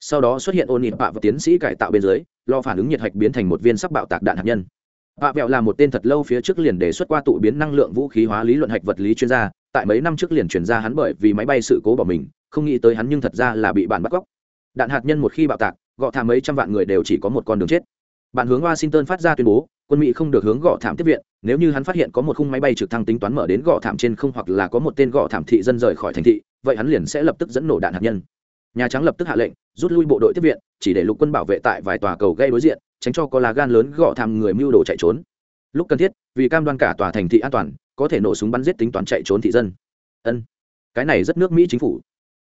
Sau đó xuất hiện ôn nhịp bạ và tiến sĩ cải tạo bên dưới, lò phản ứng nhiệt hạch biến thành một viên sắc bạo tạc đạn hạt nhân. Bạ vẹo là một tên thật lâu phía trước liền đề xuất qua tụ biến năng lượng vũ khí hóa lý luận hạch vật lý chuyên gia tại mấy năm trước liền chuyển ra hắn bởi vì máy bay sự cố bỏ mình, không nghĩ tới hắn nhưng thật ra là bị bạn bắt cóc. Đạn hạt nhân một khi bạo tạc, gọ thảm mấy trăm vạn người đều chỉ có một con đường chết. Bạn hướng washington phát ra tuyên bố, quân mỹ không được hướng gọ thảm tiếp viện, nếu như hắn phát hiện có một khung máy bay trực thăng tính toán mở đến gọ thảm trên không hoặc là có một tên gọ thảm thị dân rời khỏi thành thị, vậy hắn liền sẽ lập tức dẫn nổ đạn hạt nhân. Nhà trắng lập tức hạ lệnh, rút lui bộ đội tiếp viện, chỉ để lục quân bảo vệ tại vài tòa cầu gây đối diện, tránh cho có lá gan lớn gọ thảm người mưu đồ chạy trốn. Lúc cần thiết, vì cam đoan cả tòa thành thị an toàn có thể nổ súng bắn giết tính toán chạy trốn thị dân. Ân, cái này rất nước mỹ chính phủ.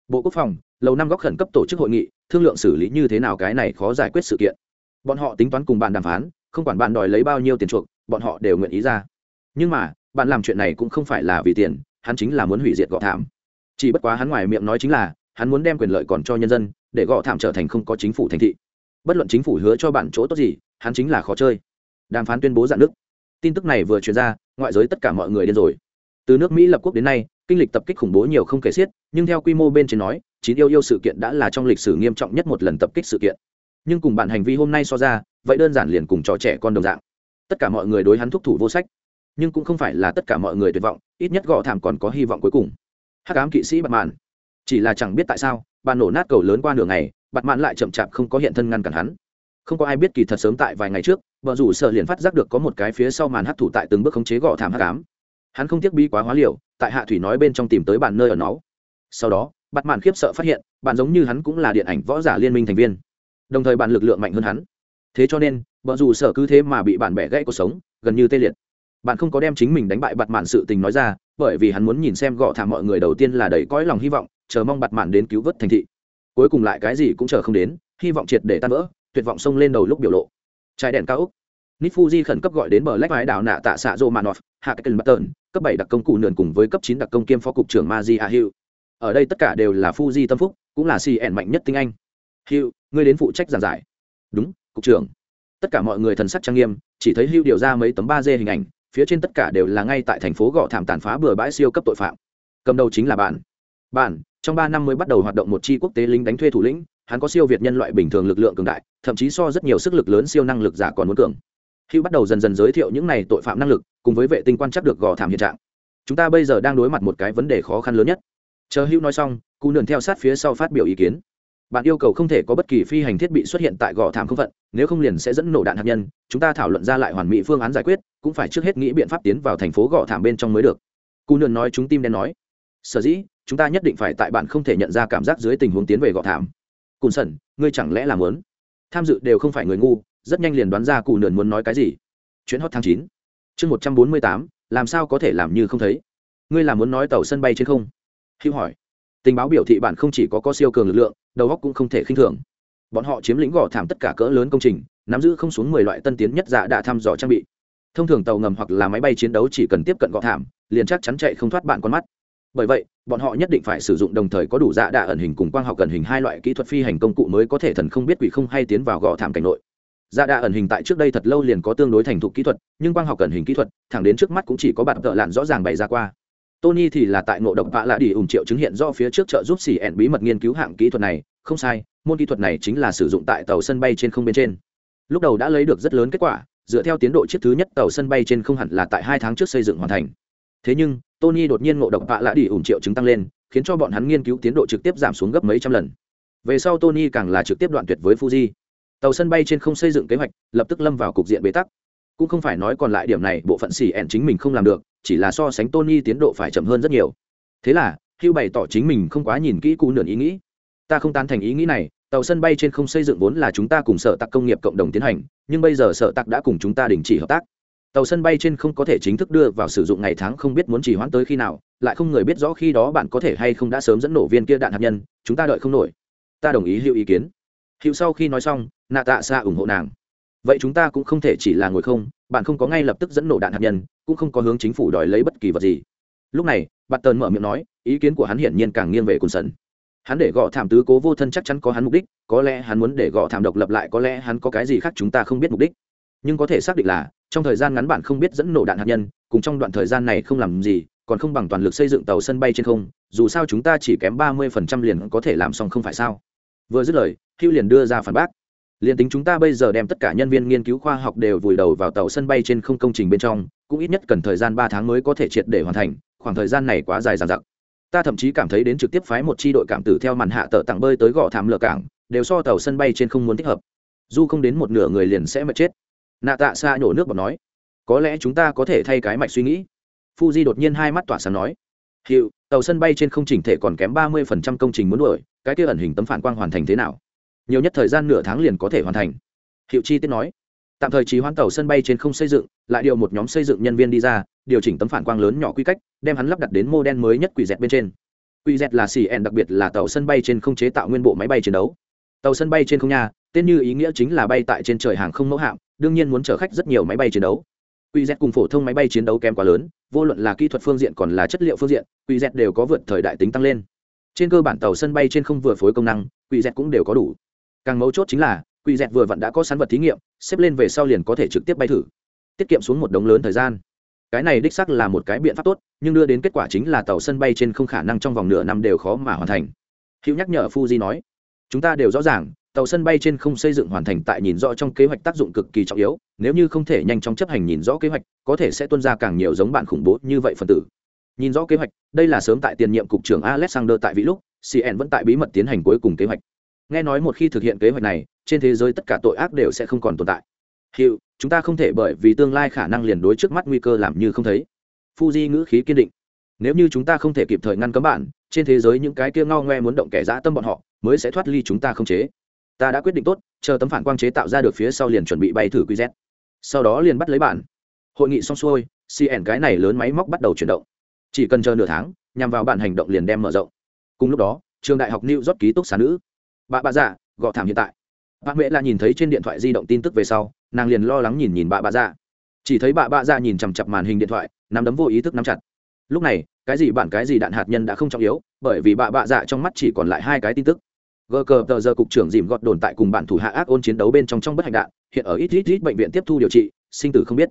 Bộ quốc phòng, lầu năm góc khẩn cấp tổ chức hội nghị, thương lượng xử lý như thế nào cái này khó giải quyết sự kiện. Bọn họ tính toán cùng bạn đàm phán, không quản bạn đòi lấy bao nhiêu tiền chuộc, bọn họ đều nguyện ý ra. Nhưng mà, bạn làm chuyện này cũng không phải là vì tiền, hắn chính là muốn hủy diệt gọ thảm. Chỉ bất quá hắn ngoài miệng nói chính là, hắn muốn đem quyền lợi còn cho nhân dân, để gọ thảm trở thành không có chính phủ thành thị. Bất luận chính phủ hứa cho bạn chỗ tốt gì, hắn chính là khó chơi. Đàm phán tuyên bố dạn nước tin tức này vừa truyền ra, ngoại giới tất cả mọi người điên rồi. Từ nước mỹ lập quốc đến nay, kinh lịch tập kích khủng bố nhiều không kể xiết, nhưng theo quy mô bên trên nói, chín yêu yêu sự kiện đã là trong lịch sử nghiêm trọng nhất một lần tập kích sự kiện. Nhưng cùng bản hành vi hôm nay so ra, vậy đơn giản liền cùng trò trẻ con đồng dạng. Tất cả mọi người đối hắn thúc thủ vô sách. Nhưng cũng không phải là tất cả mọi người tuyệt vọng, ít nhất gõ thảm còn có hy vọng cuối cùng. Hắc ám kỵ sĩ bặt mạn. Chỉ là chẳng biết tại sao, bà nổ nát cầu lớn qua nửa ngày, bạt mạn lại chậm chạp không có hiện thân ngăn cản hắn không có ai biết kỳ thật sớm tại vài ngày trước vợ rủ sợ liền phát giác được có một cái phía sau màn hấp thủ tại từng bước khống chế gõ thảm hắc ám. Hắn không tiếc bi quá hóa liều, tại hạ thủy nói bên trong tìm tới bàn nơi ở nó. Sau đó bắt mạn khiếp sợ phát hiện, bạn giống như hắn cũng là điện ảnh võ giả liên minh thành viên. Đồng thời bạn lực lượng mạnh hơn hắn. Thế cho nên vợ dù sợ cứ thế mà bị bạn bẻ gãy cuộc sống, gần như tê liệt. Bạn không có đem chính mình đánh bại bặt mạn sự tình nói ra, bởi vì hắn muốn nhìn xem gõ thảm mọi người đầu tiên là đầy cõi lòng hy vọng, chờ mong bặt mạn đến cứu vớt thành thị. Cuối cùng lại cái gì cũng chờ không đến, hy vọng triệt để tan vỡ tuyệt vọng xông lên đầu lúc biểu lộ. Trái đèn cao úc nít fuji khẩn cấp gọi đến bờ lách vái đảo nạ tạ xạ dô manov hạ bất tận cấp bảy đặc công cụ nườn cùng với cấp chín đặc công kiêm phó cục trưởng maji a hill ở đây tất cả đều là fuji tâm phúc, cũng là cn mạnh nhất tinh anh. Hill ngươi đến phụ trách giảng giải. Đúng, cục trưởng. Tất cả mọi người thần sắc trang nghiêm, chỉ thấy hưu điều ra mấy tấm ba d hình ảnh, phía trên tất cả đều là ngay tại thành phố gõ thảm tàn phá bừa bãi siêu cấp tội phạm. Cầm đầu chính là bạn. Bạn, trong ba năm mới bắt đầu hoạt động một chi quốc tế lính đánh thuê thủ lĩnh, hắn có siêu việt nhân loại bình thường lực lượng cường đại thậm chí so rất nhiều sức lực lớn siêu năng lực giả còn muốn cường. Hữu bắt đầu dần dần giới thiệu những này tội phạm năng lực, cùng với vệ tinh quan chắc được gò thảm hiện trạng. Chúng ta bây giờ đang đối mặt một cái vấn đề khó khăn lớn nhất. Chờ hữu nói xong cụ nườn theo sát phía sau phát biểu ý kiến. Bạn yêu cầu không thể có bất kỳ phi hành thiết bị xuất hiện tại gò thảm không phận, nếu không liền sẽ dẫn nổ đạn hạt nhân, chúng ta thảo luận ra lại hoàn mỹ phương án giải quyết, cũng phải trước hết nghĩ biện pháp tiến vào thành phố gò thảm bên trong mới được. Cụ nườn nói chúng tim đen nói, sở dĩ, chúng ta nhất định phải tại bạn không thể nhận ra cảm giác dưới tình huống tiến về gò thảm. Cùn sẩn ngươi chẳng lẽ là muốn tham dự đều không phải người ngu, rất nhanh liền đoán ra cụ nườn muốn nói cái gì. Chuyến hot tháng chín, chương một trăm bốn mươi tám, làm sao có thể làm như không thấy? Ngươi là muốn nói tàu sân bay trên không? Hữu hỏi. Tình báo biểu thị bạn không chỉ có có siêu cường lực lượng, đầu óc cũng không thể khinh thường. Bọn họ chiếm lĩnh gò thảm tất cả cỡ lớn công trình, nắm giữ không xuống mười loại tân tiến nhất dạ đã thăm dò trang bị. Thông thường tàu ngầm hoặc là máy bay chiến đấu chỉ cần tiếp cận gò thảm, liền chắc chắn chạy không thoát bạn con mắt bởi vậy, bọn họ nhất định phải sử dụng đồng thời có đủ dạ đạ ẩn hình cùng quang học ẩn hình hai loại kỹ thuật phi hành công cụ mới có thể thần không biết quỷ không hay tiến vào gò thảm cảnh nội. Dạ đạ ẩn hình tại trước đây thật lâu liền có tương đối thành thục kỹ thuật, nhưng quang học ẩn hình kỹ thuật, thẳng đến trước mắt cũng chỉ có bạn tợ lạn rõ ràng bày ra qua. Tony thì là tại ngộ độc vạ lạ đi ủng triệu chứng hiện do phía trước chợ giúp xỉ ẹn bí mật nghiên cứu hạng kỹ thuật này. Không sai, môn kỹ thuật này chính là sử dụng tại tàu sân bay trên không bên trên. Lúc đầu đã lấy được rất lớn kết quả, dựa theo tiến độ chiếc thứ nhất tàu sân bay trên không hẳn là tại hai tháng trước xây dựng hoàn thành. Thế nhưng tony đột nhiên ngộ độc vạ lạ đi ủng triệu chứng tăng lên, khiến cho bọn hắn nghiên cứu tiến độ trực tiếp giảm xuống gấp mấy trăm lần. Về sau tony càng là trực tiếp đoạn tuyệt với fuji. Tàu sân bay trên không xây dựng kế hoạch, lập tức lâm vào cục diện bế tắc. Cũng không phải nói còn lại điểm này bộ phận xì ẹn chính mình không làm được, chỉ là so sánh tony tiến độ phải chậm hơn rất nhiều. Thế là hưu bày tỏ chính mình không quá nhìn kỹ cụ nườn ý nghĩ. Ta không tán thành ý nghĩ này, tàu sân bay trên không xây dựng vốn là chúng ta cùng sở tạc công nghiệp cộng đồng tiến hành, nhưng bây giờ sở tạc đã cùng chúng ta đình chỉ hợp tác tàu sân bay trên không có thể chính thức đưa vào sử dụng ngày tháng không biết muốn chỉ hoãn tới khi nào, lại không người biết rõ khi đó bạn có thể hay không đã sớm dẫn nổ viên kia đạn hạt nhân, chúng ta đợi không nổi. Ta đồng ý hữu ý kiến. Hữu sau khi nói xong nạ tạ xa ủng hộ nàng. Vậy chúng ta cũng không thể chỉ là ngồi không, bạn không có ngay lập tức dẫn nổ đạn hạt nhân, cũng không có hướng chính phủ đòi lấy bất kỳ vật gì. Lúc này, bạn tần mở miệng nói, ý kiến của hắn hiển nhiên càng nghiêng về cùn sần. Hắn để gõ thảm tứ cố vô thân chắc chắn có hắn mục đích, có lẽ hắn muốn để gõ thảm độc lập lại, có lẽ hắn có cái gì khác chúng ta không biết mục đích. Nhưng có thể xác định là trong thời gian ngắn bạn không biết dẫn nổ đạn hạt nhân, cùng trong đoạn thời gian này không làm gì, còn không bằng toàn lực xây dựng tàu sân bay trên không, dù sao chúng ta chỉ kém ba mươi phần trăm liền có thể làm xong không phải sao? Vừa dứt lời hữu liền đưa ra phản bác. Liền tính chúng ta bây giờ đem tất cả nhân viên nghiên cứu khoa học đều vùi đầu vào tàu sân bay trên không công trình bên trong, cũng ít nhất cần thời gian ba tháng mới có thể triệt để hoàn thành, khoảng thời gian này quá dài dằng dặc. Ta thậm chí cảm thấy đến trực tiếp phái một chi đội cảm tử theo màn hạ tờ tặng bơi tới gõ thảm lờ cảng, đều so tàu sân bay trên không muốn thích hợp. Dù không đến một nửa người liền sẽ mà chết nạ tạ xa nhổ nước bọt nói, có lẽ chúng ta có thể thay cái mạch suy nghĩ. Fuji đột nhiên hai mắt tỏa sáng nói, hiệu, tàu sân bay trên không chỉnh thể còn kém ba mươi phần trăm công trình muốn đuổi, cái kia ẩn hình tấm phản quang hoàn thành thế nào? Nhiều nhất thời gian nửa tháng liền có thể hoàn thành. Hiệu chi tiết nói, tạm thời trì hoãn tàu sân bay trên không xây dựng, lại điều một nhóm xây dựng nhân viên đi ra, điều chỉnh tấm phản quang lớn nhỏ quy cách, đem hắn lắp đặt đến mô đen mới nhất quỷ dẹt bên trên. Quỷ dẹt là xì ẻn đặc biệt là tàu sân bay trên không chế tạo nguyên bộ máy bay chiến đấu. Tàu sân bay trên không nhà tên như ý nghĩa chính là bay tại trên trời hàng không mẫu hạm, đương nhiên muốn chở khách rất nhiều máy bay chiến đấu. Quy z cùng phổ thông máy bay chiến đấu kém quá lớn, vô luận là kỹ thuật phương diện còn là chất liệu phương diện, quy z đều có vượt thời đại tính tăng lên. Trên cơ bản tàu sân bay trên không vừa phối công năng, quy z cũng đều có đủ. Càng mấu chốt chính là, quy z vừa vặn đã có sán vật thí nghiệm, xếp lên về sau liền có thể trực tiếp bay thử, tiết kiệm xuống một đống lớn thời gian. Cái này đích xác là một cái biện pháp tốt, nhưng đưa đến kết quả chính là tàu sân bay trên không khả năng trong vòng nửa năm đều khó mà hoàn thành. Hữu nhắc nhở fuji nói, chúng ta đều rõ ràng tàu sân bay trên không xây dựng hoàn thành tại nhìn rõ trong kế hoạch tác dụng cực kỳ trọng yếu, nếu như không thể nhanh chóng chấp hành nhìn rõ kế hoạch, có thể sẽ tuân ra càng nhiều giống bạn khủng bố như vậy phần tử. Nhìn rõ kế hoạch, đây là sớm tại tiền nhiệm cục trưởng alexander tại vĩ lúc cn vẫn tại bí mật tiến hành cuối cùng kế hoạch. Nghe nói một khi thực hiện kế hoạch này, trên thế giới tất cả tội ác đều sẽ không còn tồn tại. Hiệu, chúng ta không thể bởi vì tương lai khả năng liền đối trước mắt nguy cơ làm như không thấy. Fuji ngữ khí kiên định. Nếu như chúng ta không thể kịp thời ngăn cấm bạn, trên thế giới những cái kia ngao ngoe muốn động kẻ dã tâm bọn họ, mới sẽ thoát ly chúng ta không chế ta đã quyết định tốt, chờ tấm phản quang chế tạo ra được phía sau liền chuẩn bị bay thử qz sau đó liền bắt lấy bạn hội nghị xong xuôi cn cái này lớn máy móc bắt đầu chuyển động. Chỉ cần chờ nửa tháng, nhằm vào bản hành động liền đem mở rộng. Cùng lúc đó, trường đại học new york ký túc xá nữ, bà bà dạ gọ thảm hiện tại. Bà mẹ là nhìn thấy trên điện thoại di động tin tức về sau, nàng liền lo lắng nhìn nhìn bà bà dạ. Chỉ thấy bà bà dạ nhìn chằm chặp màn hình điện thoại, nắm đấm vô ý thức nắm chặt. Lúc này, cái gì bạn cái gì đạn hạt nhân đã không trọng yếu, bởi vì bà bà dạ trong mắt chỉ còn lại hai cái tin tức gờ cờ tờ giờ cục trưởng dìm gọt đồn tại cùng bạn thủ hạ ác ôn chiến đấu bên trong trong bất hạnh đạn, hiện ở ít ít ít bệnh viện tiếp thu điều trị, sinh tử không biết.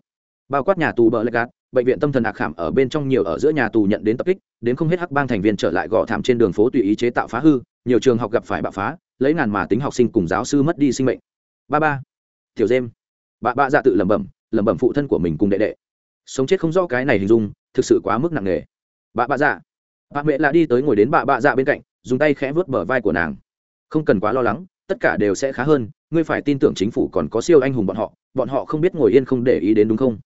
Bao quát nhà tù bờ lạch gạt, bệnh viện tâm thần ạc khảm ở bên trong nhiều ở giữa nhà tù nhận đến tập kích, đến không hết hắc bang thành viên trở lại gõ thảm trên đường phố tùy ý chế tạo phá hư, nhiều trường học gặp phải bạo phá, lấy ngàn mà tính học sinh cùng giáo sư mất đi sinh mệnh. Ba ba. Tiểu dêm. Bà bạ dạ tự lẩm bẩm lẩm bẩm phụ thân của mình cùng đệ đệ. Sống chết không rõ cái này hình dung, thực sự quá mức nặng nề. Bà bạ dạ. Bà mẹ là đi tới ngồi đến bà bạ dạ bên cạnh, dùng tay khẽ vớt bờ vai của nàng không cần quá lo lắng, tất cả đều sẽ khá hơn, ngươi phải tin tưởng chính phủ còn có siêu anh hùng bọn họ bọn họ không biết ngồi yên không để ý đến đúng không?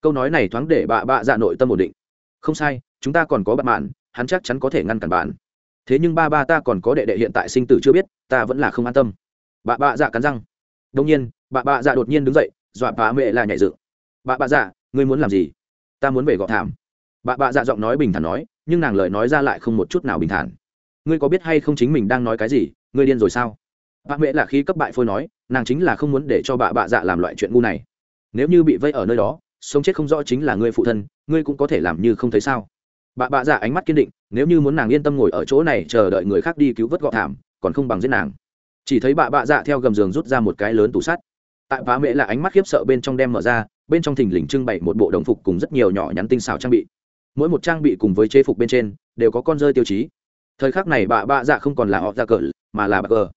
Câu nói này thoáng để bà bạ dạ nội tâm ổn định. Không sai, chúng ta còn có bạn bạn, hắn chắc chắn có thể ngăn cản bạn. Thế nhưng ba ba ta còn có đệ đệ hiện tại sinh tử chưa biết, ta vẫn là không an tâm. Bà bạ dạ cắn răng. Đông nhiên, bà bạ dạ đột nhiên đứng dậy, dọa bà mẹ là nhảy dựng. Bà bạ dạ ngươi muốn làm gì? Ta muốn về gọ thảm. Bà bạ dạ giọng nói bình thản nói, nhưng nàng lời nói ra lại không một chút nào bình thản. Ngươi có biết hay không chính mình đang nói cái gì? Ngươi điên rồi sao? Bà mẹ là khi cấp bại phôi nói, nàng chính là không muốn để cho bà bạ dạ làm loại chuyện ngu này. Nếu như bị vây ở nơi đó, sống chết không rõ chính là ngươi phụ thân, ngươi cũng có thể làm như không thấy sao? Bà bạ dạ ánh mắt kiên định, nếu như muốn nàng yên tâm ngồi ở chỗ này chờ đợi người khác đi cứu vớt gọ thảm, còn không bằng giết nàng. Chỉ thấy bà bạ dạ theo gầm giường rút ra một cái lớn tủ sắt. Tại bà mẹ là ánh mắt khiếp sợ bên trong đem mở ra, bên trong thình lình trưng bày một bộ đồng phục cùng rất nhiều nhỏ nhắn tinh xảo trang bị. Mỗi một trang bị cùng với chế phục bên trên, đều có con rơi tiêu chí. Thời khắc này bà bạ dạ không còn là họ ra cờ mà là bạc ờ.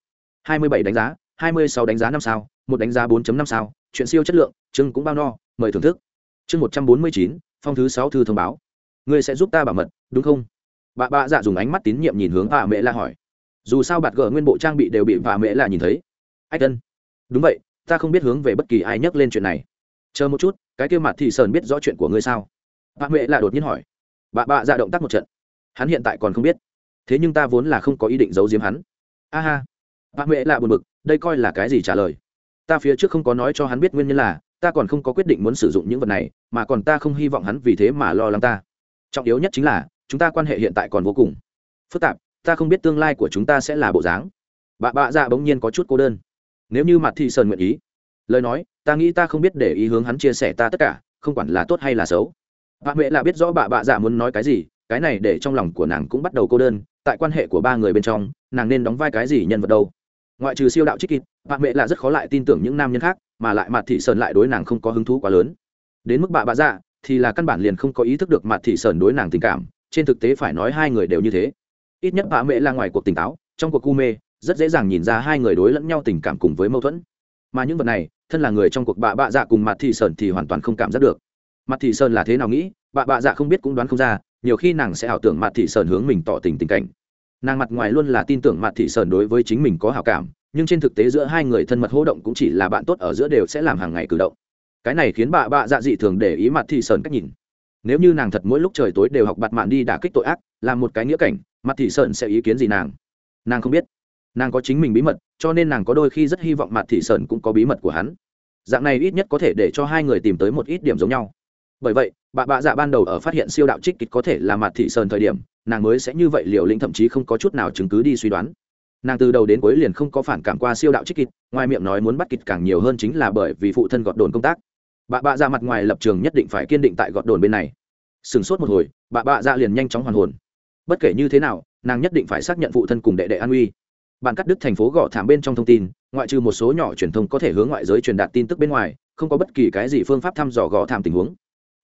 hai mươi bảy đánh giá, hai mươi sáu đánh giá năm sao, một đánh giá 4 năm sao, chuyện siêu chất lượng chưng cũng bao no, mời thưởng thức. Chương một trăm bốn mươi chín, phong thứ sáu thư thông báo. Ngươi sẽ giúp ta bảo mật, đúng không? Bà bạ dạ dùng ánh mắt tín nhiệm nhìn hướng bà mẹ la hỏi. Dù sao bạt gờ nguyên bộ trang bị đều bị bà mẹ la nhìn thấy. Ách tân đúng vậy, ta không biết hướng về bất kỳ ai nhắc lên chuyện này. Chờ một chút, cái kêu mặt thị sơn biết rõ chuyện của ngươi sao? Bà mẹ la đột nhiên hỏi. Bà bạ dạ động tác một trận. Hắn hiện tại còn không biết. Thế nhưng ta vốn là không có ý định giấu giếm hắn a ha. Bà mẹ lạ buồn bực, đây coi là cái gì trả lời? Ta phía trước không có nói cho hắn biết nguyên nhân là, ta còn không có quyết định muốn sử dụng những vật này, mà còn ta không hy vọng hắn vì thế mà lo lắng ta. Trọng yếu nhất chính là, chúng ta quan hệ hiện tại còn vô cùng phức tạp, ta không biết tương lai của chúng ta sẽ là bộ dáng. Bà bạ dạ bỗng nhiên có chút cô đơn. Nếu như mặt thị sơn nguyện ý. Lời nói, ta nghĩ ta không biết để ý hướng hắn chia sẻ ta tất cả, không quản là tốt hay là xấu. Bà mẹ là biết rõ bà bạ dạ muốn nói cái gì cái này để trong lòng của nàng cũng bắt đầu cô đơn, tại quan hệ của ba người bên trong, nàng nên đóng vai cái gì nhân vật đâu? Ngoại trừ siêu đạo trích kịp bạn mẹ là rất khó lại tin tưởng những nam nhân khác, mà lại mặt thị sơn lại đối nàng không có hứng thú quá lớn. Đến mức bà bạ dạ thì là căn bản liền không có ý thức được mặt thị sơn đối nàng tình cảm, trên thực tế phải nói hai người đều như thế. Ít nhất bà mẹ là ngoài cuộc tỉnh táo, trong cuộc cu mê, rất dễ dàng nhìn ra hai người đối lẫn nhau tình cảm cùng với mâu thuẫn. Mà những vật này, thân là người trong cuộc bạ bạ dạ cùng mặt thị sơn thì hoàn toàn không cảm giác được. Mặt thị sơn là thế nào nghĩ, bạ bạ dạ không biết cũng đoán không ra nhiều khi nàng sẽ ảo tưởng mặt thị sơn hướng mình tỏ tình tình cảnh. Nàng mặt ngoài luôn là tin tưởng mặt thị sơn đối với chính mình có hảo cảm, nhưng trên thực tế giữa hai người thân mật hô động cũng chỉ là bạn tốt ở giữa đều sẽ làm hàng ngày cử động. Cái này khiến bà bạ dạ dị thường để ý mặt thị sơn cách nhìn. Nếu như nàng thật mỗi lúc trời tối đều học bạt mạn đi đả kích tội ác, làm một cái nghĩa cảnh mặt thị sơn sẽ ý kiến gì nàng? Nàng không biết. Nàng có chính mình bí mật, cho nên nàng có đôi khi rất hy vọng mặt thị sơn cũng có bí mật của hắn. Dạng này ít nhất có thể để cho hai người tìm tới một ít điểm giống nhau bởi vậy, bà bạ dạ ban đầu ở phát hiện siêu đạo trích kịch có thể là mặt thị sơn thời điểm, nàng mới sẽ như vậy liều lĩnh thậm chí không có chút nào chứng cứ đi suy đoán. Nàng từ đầu đến cuối liền không có phản cảm qua siêu đạo trích kịch ngoài miệng nói muốn bắt kịch càng nhiều hơn chính là bởi vì phụ thân gọt đồn công tác. Bà bạ dạ mặt ngoài lập trường nhất định phải kiên định tại gọt đồn bên này. Sửng sốt một hồi, bà bạ dạ liền nhanh chóng hoàn hồn. Bất kể như thế nào, nàng nhất định phải xác nhận phụ thân cùng đệ đệ an uy. Bản cắt đứt thành phố gõ thảm bên trong thông tin, ngoại trừ một số nhỏ truyền thông có thể hướng ngoại giới truyền đạt tin tức bên ngoài, không có bất kỳ cái gì phương pháp thăm dò gõ thảm tình huống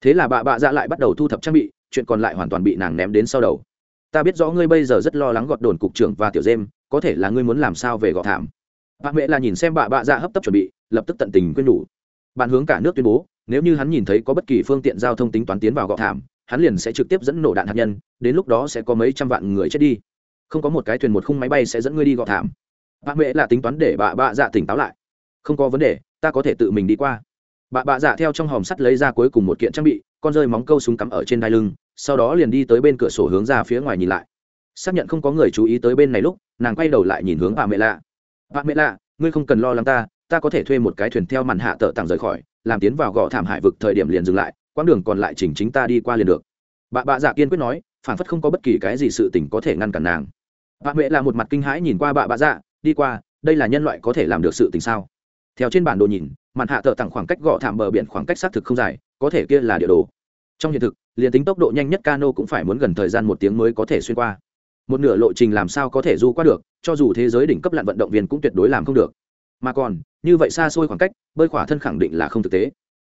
thế là bà bạ dạ lại bắt đầu thu thập trang bị, chuyện còn lại hoàn toàn bị nàng ném đến sau đầu. Ta biết rõ ngươi bây giờ rất lo lắng gọt đồn cục trưởng và tiểu dêm, có thể là ngươi muốn làm sao về gọt thảm. Bạn mẹ là nhìn xem bà bạ dạ hấp tấp chuẩn bị, lập tức tận tình quên nhủ. Bạn hướng cả nước tuyên bố, nếu như hắn nhìn thấy có bất kỳ phương tiện giao thông tính toán tiến vào gọt thảm, hắn liền sẽ trực tiếp dẫn nổ đạn hạt nhân, đến lúc đó sẽ có mấy trăm vạn người chết đi. Không có một cái thuyền một khung máy bay sẽ dẫn ngươi đi gọt thảm. Bạn mẹ là tính toán để bà bạ dạ tỉnh táo lại. Không có vấn đề, ta có thể tự mình đi qua bà bạ dạ theo trong hòm sắt lấy ra cuối cùng một kiện trang bị, con rơi móng câu súng cắm ở trên đai lưng, sau đó liền đi tới bên cửa sổ hướng ra phía ngoài nhìn lại. Xác nhận không có người chú ý tới bên này lúc, nàng quay đầu lại nhìn hướng bà mẹ lạ. Bà mẹ lạ, ngươi không cần lo lắng ta ta có thể thuê một cái thuyền theo màn hạ tợ tặng rời khỏi, làm tiến vào gò thảm hải vực thời điểm liền dừng lại, quãng đường còn lại chỉnh chính ta đi qua liền được. Bà bạ dạ kiên quyết nói phản phất không có bất kỳ cái gì sự tình có thể ngăn cản nàng. Bà mẹ là một mặt kinh hãi nhìn qua bà bạ dạ đi qua, đây là nhân loại có thể làm được sự tình sao? Theo trên bản đồ nhìn mặt hạ thợ tặng khoảng cách gõ thảm bờ biển khoảng cách xác thực không dài, có thể kia là địa đồ. Trong hiện thực, liền tính tốc độ nhanh nhất cano cũng phải muốn gần thời gian một tiếng mới có thể xuyên qua. Một nửa lộ trình làm sao có thể du qua được, cho dù thế giới đỉnh cấp lặn vận động viên cũng tuyệt đối làm không được. Mà còn, như vậy xa xôi khoảng cách, bơi khỏa thân khẳng định là không thực tế.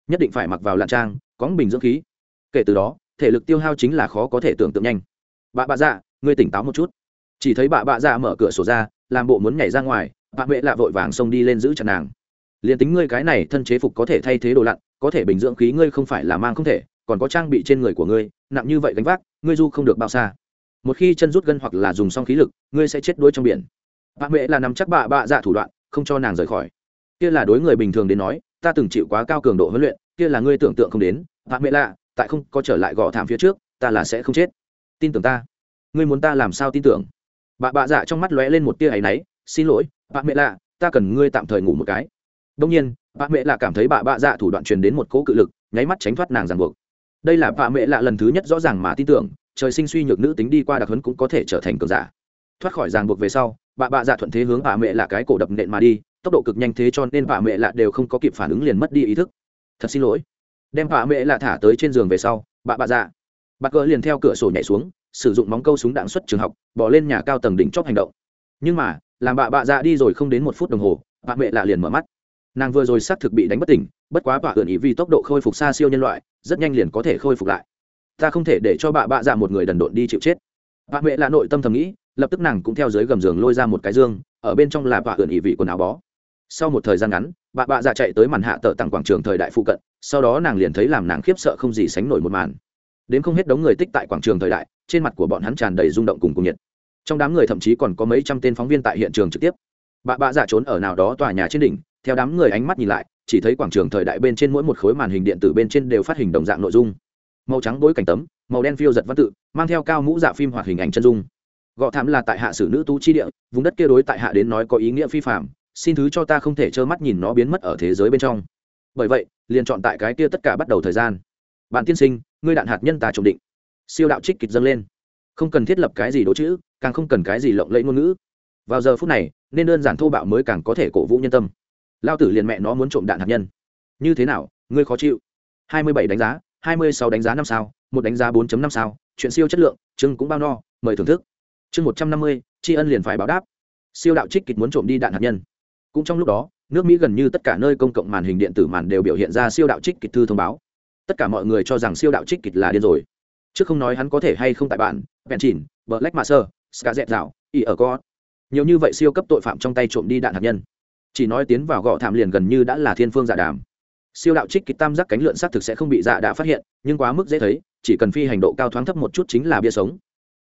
Nhất định phải mặc vào lặn trang có bình dưỡng khí. Kể từ đó, thể lực tiêu hao chính là khó có thể tưởng tượng nhanh. Bà bạ dạ ngươi tỉnh táo một chút. Chỉ thấy bà bạ dạ mở cửa sổ ra, làm bộ muốn nhảy ra ngoài bà mẹ lạ vội vàng xông đi lên giữ chặt nàng liền tính ngươi cái này thân chế phục có thể thay thế đồ lặn, có thể bình dưỡng khí ngươi không phải là mang không thể, còn có trang bị trên người của ngươi, nặng như vậy gánh vác, ngươi du không được bao xa. Một khi chân rút gân hoặc là dùng xong khí lực, ngươi sẽ chết đuối trong biển. Bà mẹ là nằm chắc bà bạ dạ thủ đoạn, không cho nàng rời khỏi. Kia là đối người bình thường đến nói, ta từng chịu quá cao cường độ huấn luyện, kia là ngươi tưởng tượng không đến. Bà mẹ lạ tại không có trở lại gõ thảm phía trước, ta là sẽ không chết. Tin tưởng ta. Ngươi muốn ta làm sao tin tưởng? Bà bạ dạ trong mắt lóe lên một tia áy náy, xin lỗi bà mẹ lạ ta cần ngươi tạm thời ngủ một cái đông nhiên bà mẹ lạ cảm thấy bà bạ dạ thủ đoạn truyền đến một cỗ cự lực, nháy mắt tránh thoát nàng ràng buộc. Đây là bà mẹ lạ lần thứ nhất rõ ràng mà tin tưởng, trời sinh suy nhược nữ tính đi qua đặc hấn cũng có thể trở thành cường giả. Thoát khỏi ràng buộc về sau, bà bạ dạ thuận thế hướng bà mẹ lạ cái cổ đập nện mà đi, tốc độ cực nhanh thế cho nên bà mẹ lạ đều không có kịp phản ứng liền mất đi ý thức. Thật xin lỗi. Đem bà mẹ lạ thả tới trên giường về sau, bà bạ dạ. Bà cờ liền theo cửa sổ nhảy xuống, sử dụng móng câu súng đạn xuất trường học, bỏ lên nhà cao tầng đỉnh chóp hành động. Nhưng mà, làm bà bạ dạ đi rồi không đến một phút đồng hồ bà mẹ lạ liền mở mắt nàng vừa rồi xác thực bị đánh bất tỉnh, bất quá bà ẩn ý vì tốc độ khôi phục xa siêu nhân loại, rất nhanh liền có thể khôi phục lại. Ta không thể để cho bà bạ dạ một người đần độn đi chịu chết. Bà mẹ lạ nội tâm thầm nghĩ, lập tức nàng cũng theo dưới gầm giường lôi ra một cái dương, ở bên trong là bà ẩn ý vị quần áo bó. Sau một thời gian ngắn bà bạ dạ chạy tới màn hạ tờ tặng quảng trường thời đại phụ cận, sau đó nàng liền thấy làm nàng khiếp sợ không gì sánh nổi một màn. Đến không hết đống người tích tại quảng trường thời đại, trên mặt của bọn hắn tràn đầy rung động cùng cùng nhiệt. Trong đám người thậm chí còn có mấy trăm tên phóng viên tại hiện trường trực tiếp. Bà bạ dạ trốn ở nào đó tòa nhà trên đỉnh theo đám người ánh mắt nhìn lại, chỉ thấy quảng trường thời đại bên trên mỗi một khối màn hình điện tử bên trên đều phát hình đồng dạng nội dung. Màu trắng bối cảnh tấm, màu đen phiêu giật văn tự, mang theo cao mũ dạ phim hoạt hình ảnh chân dung. Gọ thảm là tại hạ sử nữ tú chi địa, vùng đất kia đối tại hạ đến nói có ý nghĩa phi phạm xin thứ cho ta không thể trơ mắt nhìn nó biến mất ở thế giới bên trong. Bởi vậy, liền chọn tại cái kia tất cả bắt đầu thời gian. Bạn tiên sinh, ngươi đạn hạt nhân ta trộm định. Siêu đạo trích kịch dâng lên. Không cần thiết lập cái gì đố chữ, càng không cần cái gì lộng lẫy ngôn ngữ. Vào giờ phút này, nên đơn giản thô bạo mới càng có thể cổ vũ nhân tâm lao tử liền mẹ nó muốn trộm đạn hạt nhân. Như thế nào, ngươi khó chịu? Hai mươi bảy đánh giá, hai mươi sáu đánh giá năm sao, một đánh giá 4 năm sao, chuyện siêu chất lượng, chương cũng bao no, mời thưởng thức. Chương một trăm năm mươi, tri ân liền phải báo đáp. Siêu đạo trích kịch muốn trộm đi đạn hạt nhân. Cũng trong lúc đó, nước mỹ gần như tất cả nơi công cộng màn hình điện tử màn đều biểu hiện ra siêu đạo trích kịch thư thông báo. Tất cả mọi người cho rằng siêu đạo trích kịch là điên rồi. Chứ không nói hắn có thể hay không tại bạn bèn chỉn, black master ska dẹp dạo y ở co nhiều như vậy siêu cấp tội phạm trong tay trộm đi đạn hạt nhân chỉ nói tiến vào gõ thảm liền gần như đã là thiên phương giả dạ đàm. Siêu đạo trích kịch tam giác cánh lượn xác thực sẽ không bị dạ đã phát hiện, nhưng quá mức dễ thấy, chỉ cần phi hành độ cao thoáng thấp một chút chính là bia sống.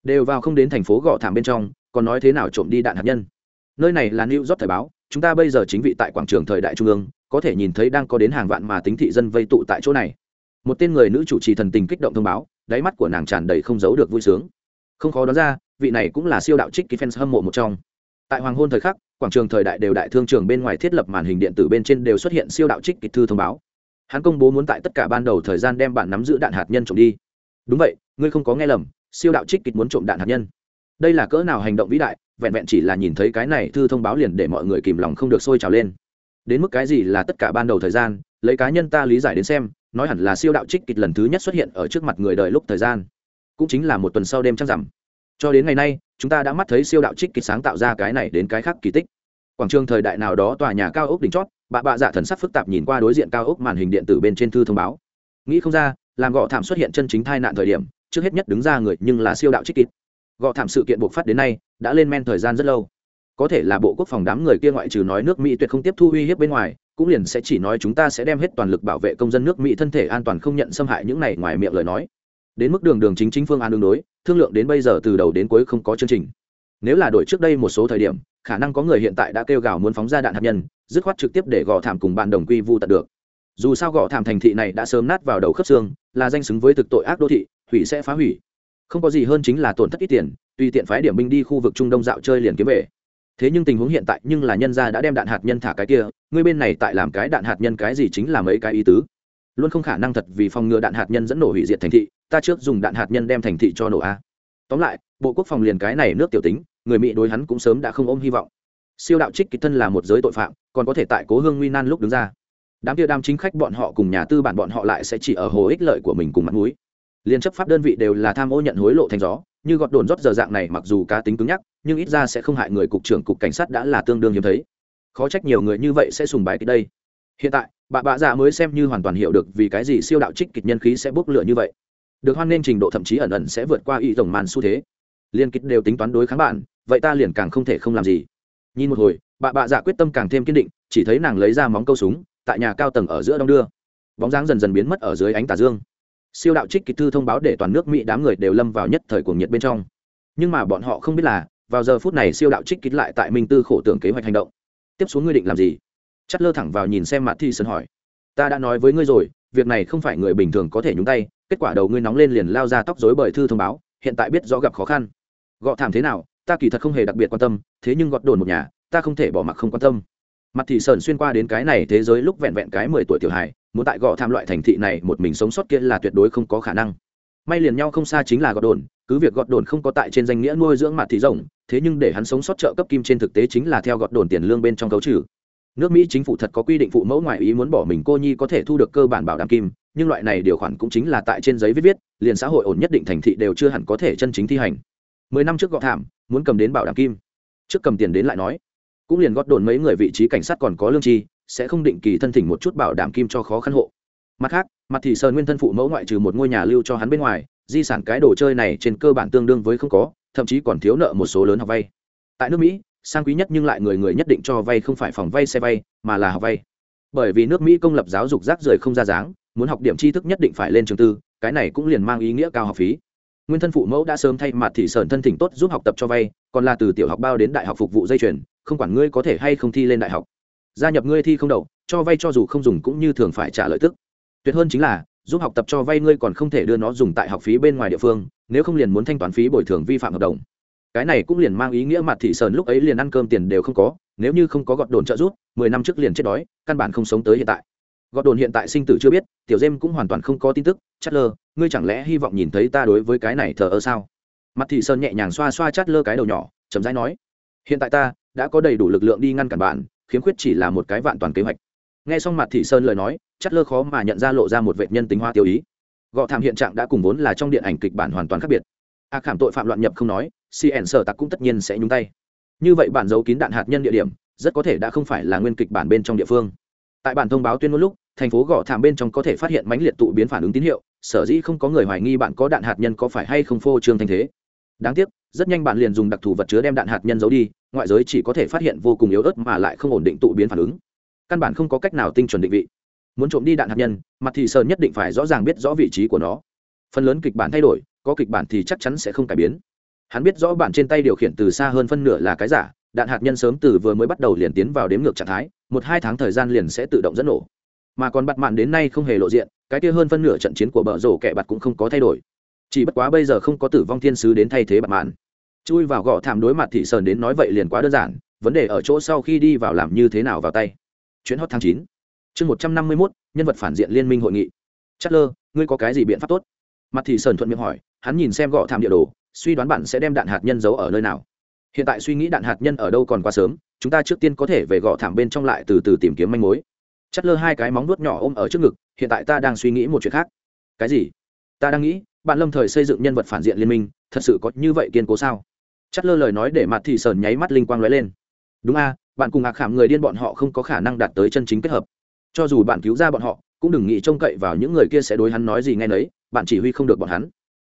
Đều vào không đến thành phố gõ thảm bên trong, còn nói thế nào trộm đi đạn hạt nhân. Nơi này là new york thời báo, chúng ta bây giờ chính vị tại quảng trường thời đại trung ương, có thể nhìn thấy đang có đến hàng vạn mà tính thị dân vây tụ tại chỗ này. Một tên người nữ chủ trì thần tình kích động thông báo, đáy mắt của nàng tràn đầy không giấu được vui sướng. Không khó đoán ra, vị này cũng là siêu đạo trích ký fans hâm mộ một trong tại hoàng hôn thời khắc, quảng trường thời đại đều đại thương trường bên ngoài thiết lập màn hình điện tử bên trên đều xuất hiện siêu đạo trích kịch thư thông báo. Hắn công bố muốn tại tất cả ban đầu thời gian đem bạn nắm giữ đạn hạt nhân trộm đi. Đúng vậy, ngươi không có nghe lầm, siêu đạo trích kịch muốn trộm đạn hạt nhân. Đây là cỡ nào hành động vĩ đại, vẹn vẹn chỉ là nhìn thấy cái này thư thông báo liền để mọi người kìm lòng không được sôi trào lên. Đến mức cái gì là tất cả ban đầu thời gian, lấy cá nhân ta lý giải đến xem, nói hẳn là siêu đạo trích kịch lần thứ nhất xuất hiện ở trước mặt người đời lúc thời gian. Cũng chính là một tuần sau đêm trăng rằm cho đến ngày nay, chúng ta đã mắt thấy siêu đạo trích kịch sáng tạo ra cái này đến cái khác kỳ tích. Quảng trường thời đại nào đó tòa nhà cao ốc đỉnh chót, bà bạ dạ thần sắc phức tạp nhìn qua đối diện cao ốc màn hình điện tử bên trên thư thông báo. Nghĩ không ra, làm gọ thảm xuất hiện chân chính tai nạn thời điểm, trước hết nhất đứng ra người nhưng là siêu đạo trích kịch. Gọ thảm sự kiện buộc phát đến nay, đã lên men thời gian rất lâu. Có thể là bộ quốc phòng đám người kia ngoại trừ nói nước mỹ tuyệt không tiếp thu uy hiếp bên ngoài, cũng liền sẽ chỉ nói chúng ta sẽ đem hết toàn lực bảo vệ công dân nước mỹ thân thể an toàn không nhận xâm hại những này ngoài miệng lời nói đến mức đường đường chính chính phương an đương đối, thương lượng đến bây giờ từ đầu đến cuối không có chương trình. Nếu là đổi trước đây một số thời điểm, khả năng có người hiện tại đã kêu gào muốn phóng ra đạn hạt nhân, dứt khoát trực tiếp để gõ thảm cùng bạn đồng quy vu tận được. Dù sao gõ thảm thành thị này đã sớm nát vào đầu khớp xương, là danh xứng với thực tội ác đô thị, hủy sẽ phá hủy. Không có gì hơn chính là tổn thất ít tiền, tùy tiện phái điểm binh đi khu vực trung đông dạo chơi liền kiếm về. Thế nhưng tình huống hiện tại nhưng là nhân gia đã đem đạn hạt nhân thả cái kia, người bên này tại làm cái đạn hạt nhân cái gì chính là mấy cái ý tứ. Luôn không khả năng thật vì phòng ngừa đạn hạt nhân dẫn nổ hủy diệt thành thị ta trước dùng đạn hạt nhân đem thành thị cho nổ a. Tóm lại, bộ quốc phòng liền cái này nước tiểu tính, người mỹ đối hắn cũng sớm đã không ôm hy vọng. Siêu đạo trích kịch thân là một giới tội phạm, còn có thể tại cố hương nguy nan lúc đứng ra. Đám kia đam chính khách bọn họ cùng nhà tư bản bọn họ lại sẽ chỉ ở hồ ích lợi của mình cùng mặt mũi. Liên chấp pháp đơn vị đều là tham ô nhận hối lộ thành gió, như gọt đồn rót giờ dạng này mặc dù cá tính cứng nhắc, nhưng ít ra sẽ không hại người cục trưởng cục cảnh sát đã là tương đương hiếm thấy. Khó trách nhiều người như vậy sẽ sùng bái cái đây. Hiện tại, bà bạ dạ mới xem như hoàn toàn hiểu được vì cái gì siêu đạo trích kịch nhân khí sẽ bốc lửa như vậy được hoan nên trình độ thậm chí ẩn ẩn sẽ vượt qua ý tổng màn xu thế. Liên kích đều tính toán đối kháng bạn, vậy ta liền càng không thể không làm gì. Nhìn một hồi, bà bạ dạ quyết tâm càng thêm kiên định, chỉ thấy nàng lấy ra móng câu súng, tại nhà cao tầng ở giữa đông đưa. Bóng dáng dần dần biến mất ở dưới ánh tà dương. Siêu đạo trích kịch thư thông báo để toàn nước mỹ đám người đều lâm vào nhất thời cuồng nhiệt bên trong. Nhưng mà bọn họ không biết là, vào giờ phút này siêu đạo trích kịch lại tại minh tư khổ tưởng kế hoạch hành động. Tiếp xuống ngươi định làm gì? Chất lơ thẳng vào nhìn xem mặt thi sơn hỏi. Ta đã nói với ngươi rồi, việc này không phải người bình thường có thể nhúng tay kết quả đầu ngươi nóng lên liền lao ra tóc dối bởi thư thông báo, hiện tại biết rõ gặp khó khăn. Gọ thảm thế nào, ta kỳ thật không hề đặc biệt quan tâm, thế nhưng gọt đồn một nhà, ta không thể bỏ mặc không quan tâm. Mặt thì sờn xuyên qua đến cái này thế giới lúc vẹn vẹn cái mười tuổi tiểu hài, muốn tại gọ tham loại thành thị này một mình sống sót kia là tuyệt đối không có khả năng. May liền nhau không xa chính là gọt đồn, cứ việc gọt đồn không có tại trên danh nghĩa nuôi dưỡng mặt thì rồng thế nhưng để hắn sống sót trợ cấp kim trên thực tế chính là theo gọt đồn tiền lương bên trong cấu trừ. Nước mỹ chính phủ thật có quy định phụ mẫu ngoại ý muốn bỏ mình cô nhi có thể thu được cơ bản bảo đảm kim nhưng loại này điều khoản cũng chính là tại trên giấy viết viết, liền xã hội ổn nhất định thành thị đều chưa hẳn có thể chân chính thi hành. Mười năm trước gọt thảm, muốn cầm đến bảo đảm kim. Trước cầm tiền đến lại nói, cũng liền gót đồn mấy người vị trí cảnh sát còn có lương chi sẽ không định kỳ thân thỉnh một chút bảo đảm kim cho khó khăn hộ. Mặt khác, mặt thì sơn nguyên thân phụ mẫu ngoại trừ một ngôi nhà lưu cho hắn bên ngoài, di sản cái đồ chơi này trên cơ bản tương đương với không có, thậm chí còn thiếu nợ một số lớn học vay. Tại nước mỹ, sang quý nhất nhưng lại người người nhất định cho vay không phải phòng vay xe vay, mà là học vay. Bởi vì nước mỹ công lập giáo dục rác rưởi không ra dáng muốn học điểm tri thức nhất định phải lên trường tư cái này cũng liền mang ý nghĩa cao học phí. Nguyên thân phụ mẫu đã sớm thay mặt thị sơn thân thỉnh tốt giúp học tập cho vay còn là từ tiểu học bao đến đại học phục vụ dây chuyển, không quản ngươi có thể hay không thi lên đại học. Gia nhập ngươi thi không đậu cho vay cho dù không dùng cũng như thường phải trả lợi tức. Tuyệt hơn chính là giúp học tập cho vay ngươi còn không thể đưa nó dùng tại học phí bên ngoài địa phương nếu không liền muốn thanh toán phí bồi thường vi phạm hợp đồng. Cái này cũng liền mang ý nghĩa mặt thị sơn lúc ấy liền ăn cơm tiền đều không có nếu như không có gọt đồn trợ giúp mười năm trước liền chết đói căn bản không sống tới hiện tại gọt đồn hiện tại sinh tử chưa biết tiểu dêm cũng hoàn toàn không có tin tức. Chát lơ ngươi chẳng lẽ hy vọng nhìn thấy ta đối với cái này thờ ơ sao? Mặt thị sơn nhẹ nhàng xoa xoa chát lơ cái đầu nhỏ chấm dãi nói. Hiện tại ta đã có đầy đủ lực lượng đi ngăn cản bạn khiếm khuyết chỉ là một cái vạn toàn kế hoạch. Nghe xong mặt thị sơn lời nói chát lơ khó mà nhận ra lộ ra một vệ nhân tính hoa tiêu ý. Gọ thảm hiện trạng đã cùng vốn là trong điện ảnh kịch bản hoàn toàn khác biệt. A à, khảm tội phạm loạn nhập không nói cn sở tặc cũng tất nhiên sẽ nhúng tay. Như vậy bản giấu kín đạn hạt nhân địa điểm rất có thể đã không phải là nguyên kịch bản bên trong địa phương tại bản thông báo tuyên ngôn lúc, thành phố gõ thảm bên trong có thể phát hiện mãnh liệt tụ biến phản ứng tín hiệu, sở dĩ không có người hoài nghi bạn có đạn hạt nhân có phải hay không phô trương thanh thế. Đáng tiếc, rất nhanh bạn liền dùng đặc thù vật chứa đem đạn hạt nhân giấu đi, ngoại giới chỉ có thể phát hiện vô cùng yếu ớt mà lại không ổn định tụ biến phản ứng. Căn bản không có cách nào tinh chuẩn định vị. Muốn trộm đi đạn hạt nhân, mặt thì sơn nhất định phải rõ ràng biết rõ vị trí của nó. Phần lớn kịch bản thay đổi, có kịch bản thì chắc chắn sẽ không cải biến. Hắn biết rõ bản trên tay điều khiển từ xa hơn phân nửa là cái giả đạn hạt nhân sớm từ vừa mới bắt đầu liền tiến vào đếm ngược trạng thái, một hai tháng thời gian liền sẽ tự động dẫn nổ. Mà còn bặt mạn đến nay không hề lộ diện, cái kia hơn phân nửa trận chiến của bờ rổ kẻ bặt cũng không có thay đổi. Chỉ bất quá bây giờ không có tử vong thiên sứ đến thay thế bặt mạn. Chui vào gõ thảm đối mặt thị sơn đến nói vậy liền quá đơn giản, vấn đề ở chỗ sau khi đi vào làm như thế nào vào tay. Chuyến hot tháng chín. Chương một trăm năm mươi mốt, nhân vật phản diện liên minh hội nghị. Chất lơ ngươi có cái gì biện pháp tốt? Mặt thị sơn thuận miệng hỏi, hắn nhìn xem gõ thảm địa đồ, suy đoán bạn sẽ đem đạn hạt nhân giấu ở nơi nào hiện tại suy nghĩ đạn hạt nhân ở đâu còn quá sớm, chúng ta trước tiên có thể về gõ thảm bên trong lại từ từ tìm kiếm manh mối. Chất lơ hai cái móng nuốt nhỏ ôm ở trước ngực, hiện tại ta đang suy nghĩ một chuyện khác. Cái gì? Ta đang nghĩ, bạn lâm thời xây dựng nhân vật phản diện liên minh, thật sự có như vậy kiên cố sao? Chất lơ lời nói để mặt thị sờn nháy mắt linh quang lóe lên. Đúng a, bạn cùng ạc khảm người điên bọn họ không có khả năng đạt tới chân chính kết hợp. Cho dù bạn cứu ra bọn họ, cũng đừng nghĩ trông cậy vào những người kia sẽ đối hắn nói gì ngay nấy, bạn chỉ huy không được bọn hắn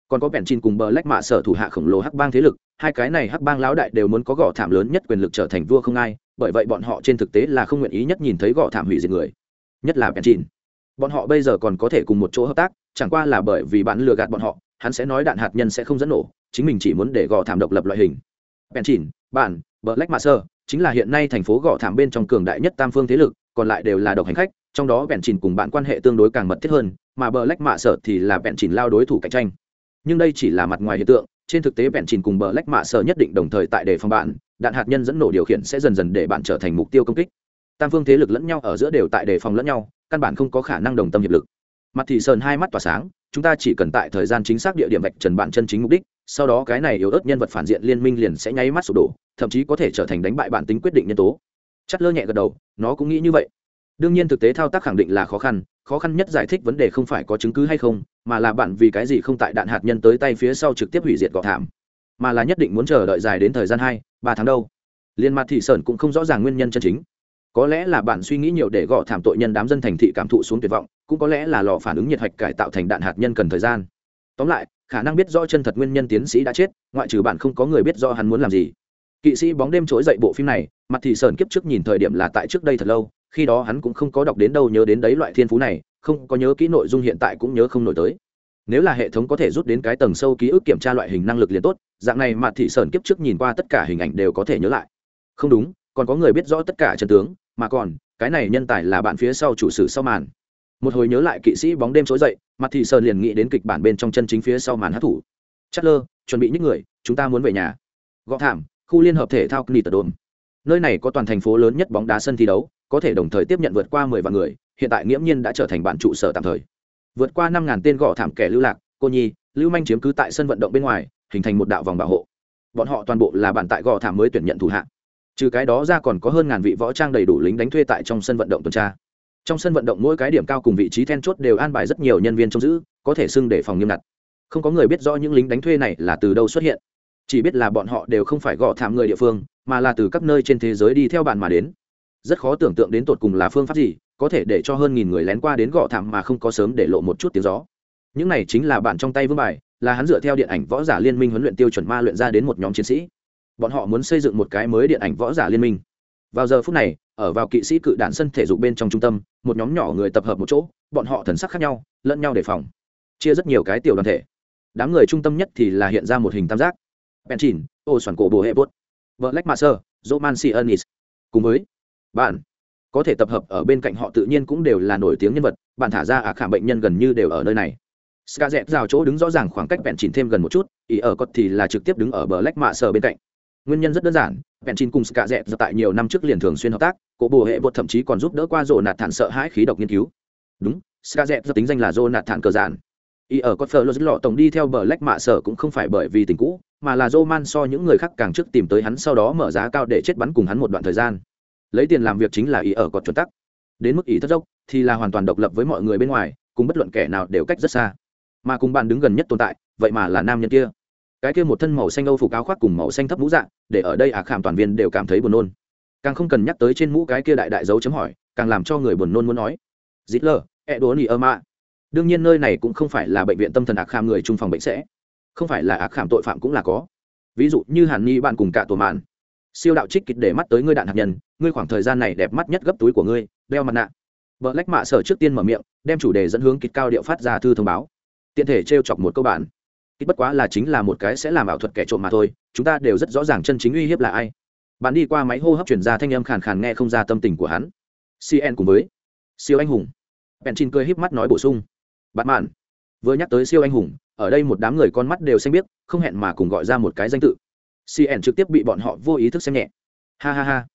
còn có bèn chin cùng bờ lách mạ sở thủ hạ khổng lồ hắc bang thế lực, hai cái này hắc bang lão đại đều muốn có gõ thảm lớn nhất quyền lực trở thành vua không ai, bởi vậy bọn họ trên thực tế là không nguyện ý nhất nhìn thấy gõ thảm hủy diệt người, nhất là bèn chin. Bọn họ bây giờ còn có thể cùng một chỗ hợp tác, chẳng qua là bởi vì bạn lừa gạt bọn họ, hắn sẽ nói đạn hạt nhân sẽ không dẫn nổ, chính mình chỉ muốn để gõ thảm độc lập loại hình. Bèn chin, bạn, bờ lách mạ sở, chính là hiện nay thành phố gõ thảm bên trong cường đại nhất tam phương thế lực, còn lại đều là độc hành khách, trong đó bèn chìn cùng bạn quan hệ tương đối càng mật thiết hơn, mà bờ lách mạ sở thì là bèn chìn lao đối thủ cạnh tranh nhưng đây chỉ là mặt ngoài hiện tượng, trên thực tế bèn chìn cùng bờ lách mạ sở nhất định đồng thời tại đề phòng bạn, đạn hạt nhân dẫn nổ điều khiển sẽ dần dần để bạn trở thành mục tiêu công kích. Tam phương thế lực lẫn nhau ở giữa đều tại đề phòng lẫn nhau, căn bản không có khả năng đồng tâm hiệp lực. Mặt thì sơn hai mắt tỏa sáng, chúng ta chỉ cần tại thời gian chính xác địa điểm vạch trần bạn chân chính mục đích, sau đó cái này yếu ớt nhân vật phản diện liên minh liền sẽ nháy mắt sụp đổ, thậm chí có thể trở thành đánh bại bản tính quyết định nhân tố. Chất lơ nhẹ gật đầu, nó cũng nghĩ như vậy. Đương nhiên thực tế thao tác khẳng định là khó khăn khó khăn nhất giải thích vấn đề không phải có chứng cứ hay không mà là bạn vì cái gì không tại đạn hạt nhân tới tay phía sau trực tiếp hủy diệt gọt thảm. Mà là nhất định muốn chờ đợi dài đến thời gian hai, ba tháng đâu. Liên mặt thị sơn cũng không rõ ràng nguyên nhân chân chính. Có lẽ là bạn suy nghĩ nhiều để gọ thảm tội nhân đám dân thành thị cảm thụ xuống tuyệt vọng, cũng có lẽ là lò phản ứng nhiệt hạch cải tạo thành đạn hạt nhân cần thời gian. Tóm lại, khả năng biết rõ chân thật nguyên nhân tiến sĩ đã chết, ngoại trừ bạn không có người biết rõ hắn muốn làm gì. Kỵ sĩ bóng đêm trỗi dậy bộ phim này mặt thị sơn kiếp trước nhìn thời điểm là tại trước đây thật lâu, khi đó hắn cũng không có đọc đến đâu nhớ đến đấy loại thiên phú này không có nhớ kỹ nội dung hiện tại cũng nhớ không nổi tới. Nếu là hệ thống có thể rút đến cái tầng sâu ký ức kiểm tra loại hình năng lực liền tốt dạng này mà thị sơn kiếp trước nhìn qua tất cả hình ảnh đều có thể nhớ lại. Không đúng còn có người biết rõ tất cả trận tướng mà còn cái này nhân tài là bạn phía sau chủ sử sau màn. Một hồi nhớ lại kỵ sĩ bóng đêm trỗi dậy mặt thị sơn liền nghĩ đến kịch bản bên trong chân chính phía sau màn hát thủ. Chất lơ chuẩn bị những người chúng ta muốn về nhà. Gõ thảm khu liên hợp thể thao Kniterdom. Nơi này có toàn thành phố lớn nhất bóng đá sân thi đấu, có thể đồng thời tiếp nhận vượt qua 10 vạn người, hiện tại nghiễm nhiên đã trở thành bản trụ sở tạm thời. Vượt qua năm ngàn tên gõ thảm kẻ lưu lạc, cô nhi, lưu manh chiếm cứ tại sân vận động bên ngoài, hình thành một đạo vòng bảo hộ. Bọn họ toàn bộ là bản tại gõ thảm mới tuyển nhận thủ hạ. Trừ cái đó ra còn có hơn ngàn vị võ trang đầy đủ lính đánh thuê tại trong sân vận động tuần tra. Trong sân vận động mỗi cái điểm cao cùng vị trí then chốt đều an bài rất nhiều nhân viên trông giữ, có thể xưng để phòng nghiêm ngặt. Không có người biết rõ những lính đánh thuê này là từ đâu xuất hiện chỉ biết là bọn họ đều không phải gõ thảm người địa phương mà là từ các nơi trên thế giới đi theo bạn mà đến rất khó tưởng tượng đến tột cùng là phương pháp gì có thể để cho hơn nghìn người lén qua đến gõ thảm mà không có sớm để lộ một chút tiếng gió. Những này chính là bạn trong tay vương bài là hắn dựa theo điện ảnh võ giả liên minh huấn luyện tiêu chuẩn ma luyện ra đến một nhóm chiến sĩ. Bọn họ muốn xây dựng một cái mới điện ảnh võ giả liên minh. Vào giờ phút này ở vào kỵ sĩ cự đạn sân thể dục bên trong trung tâm một nhóm nhỏ người tập hợp một chỗ bọn họ thần sắc khác nhau lẫn nhau đề phòng chia rất nhiều cái tiểu đoàn thể. Đám người trung tâm nhất thì là hiện ra một hình tam giác. Penchin, ô soản cổ bồ hệ bốt, Black Master, Roman Cùng với bạn, có thể tập hợp ở bên cạnh họ tự nhiên cũng đều là nổi tiếng nhân vật, bạn thả ra ả à khảm bệnh nhân gần như đều ở nơi này. ska dẹp rào chỗ đứng rõ ràng khoảng cách bẹn chìn thêm gần một chút ý ở cột thì là trực tiếp đứng ở bờ lách mạ sờ bên cạnh. Nguyên nhân rất đơn giản bẹn chìn cùng ska dẹp tại nhiều năm trước liền thường xuyên hợp tác cổ bồ hệ bột thậm chí còn giúp đỡ qua rồ nạt thản sợ hãi khí độc nghiên cứu. Đúng ska dẹp tính danh là rồ nạt thản cờ giản. Ý ở cột phờ lô lọ tổng đi theo bờ lách mạ sờ cũng không phải bởi vì tình cũ mà là dô man so những người khác càng trước tìm tới hắn sau đó mở giá cao để chết bắn cùng hắn một đoạn thời gian lấy tiền làm việc chính là ý ở cột chuẩn tắc. Đến mức ý thất dốc thì là hoàn toàn độc lập với mọi người bên ngoài, cùng bất luận kẻ nào đều cách rất xa. Mà cùng bạn đứng gần nhất tồn tại, vậy mà là nam nhân kia. Cái kia một thân màu xanh âu phục áo khoác cùng màu xanh thấp mũ dạng để ở đây ả khảm toàn viên đều cảm thấy buồn nôn. Càng không cần nhắc tới trên mũ cái kia đại đại dấu chấm hỏi, càng làm cho người buồn nôn muốn nói. Dít lờ e đố nỉ ơ mạ. Đương nhiên nơi này cũng không phải là bệnh viện tâm thần ạc khảm người trung phòng bệnh sẽ. Không phải là ạc khảm tội phạm cũng là có. Ví dụ như hàn ni bạn cùng cả tổ mạn siêu đạo trích kịch để mắt tới ngươi đạn hạt nhân, ngươi khoảng thời gian này đẹp mắt nhất gấp túi của ngươi, đeo mặt nạ. Vợ lách mạ sở trước tiên mở miệng, đem chủ đề dẫn hướng kịch cao điệu phát ra thư thông báo. Tiện thể t r e o chọc một câu bản kịch bất quá là chính là một cái sẽ làm ảo thuật kẻ trộm mà thôi, chúng ta đều rất rõ ràng chân chính uy hiếp là ai. Bạn đi qua máy hô hấp chuyển ra thanh âm khàn khàn nghe không ra tâm tình của hắn. Cn cùng với siêu anh hùng. Bèn chin cười híp mắt nói bổ sung. Bạn mạn. Vừa nhắc tới siêu anh hùng, ở đây một đám người con mắt đều xanh biết không hẹn mà cùng gọi ra một cái danh tự cn trực tiếp bị bọn họ vô ý thức xem nhẹ. Ha ha ha.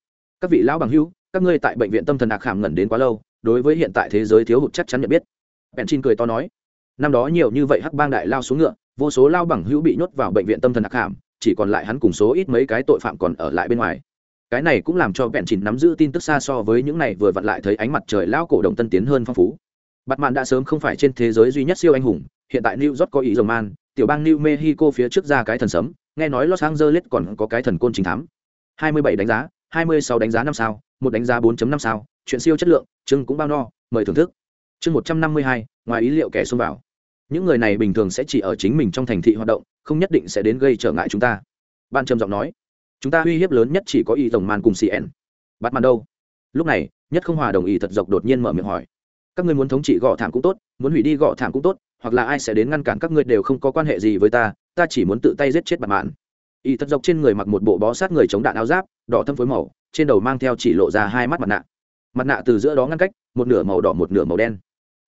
Các vị lão bằng hữu các ngươi tại bệnh viện tâm thần ạc khảm ngẩn đến quá lâu đối với hiện tại thế giới thiếu hụt chắc chắn nhận biết. Bèn chin cười to nói năm đó nhiều như vậy hắc bang đại lao xuống ngựa vô số lao bằng hữu bị nhốt vào bệnh viện tâm thần ạc khảm chỉ còn lại hắn cùng số ít mấy cái tội phạm còn ở lại bên ngoài. Cái này cũng làm cho bèn chin nắm giữ tin tức xa so với những này vừa vặn lại thấy ánh mặt trời lao cổ động tân tiến hơn phong phú. Bặt Mạn đã sớm không phải trên thế giới duy nhất siêu anh hùng, hiện tại New York có ý dầu man, tiểu bang New Mexico phía trước ra cái thần sấm, nghe nói Los Angeles còn có cái thần côn chính thám. 27 đánh giá, 26 đánh giá năm sao, một đánh giá 4.5 sao, chuyện siêu chất lượng, chương cũng bao no, mời thưởng thức. Chương 152, ngoài ý liệu kẻ xông vào. Những người này bình thường sẽ chỉ ở chính mình trong thành thị hoạt động, không nhất định sẽ đến gây trở ngại chúng ta. Ban trầm giọng nói, chúng ta uy hiếp lớn nhất chỉ có y tổng man cùng CN. Bắt màn đâu? Lúc này, nhất không hòa đồng ý thật dọc đột nhiên mở miệng hỏi các ngươi muốn thống trị gõ thảm cũng tốt muốn hủy đi gõ thảm cũng tốt hoặc là ai sẽ đến ngăn cản các ngươi đều không có quan hệ gì với ta ta chỉ muốn tự tay giết chết bạn mạn. Y thật dọc trên người mặc một bộ bó sát người chống đạn áo giáp, đỏ thâm phối màu, trên đầu mang theo chỉ lộ ra hai mắt mặt nạ. Mặt nạ từ giữa đó ngăn cách, một nửa màu đỏ, một nửa màu đen.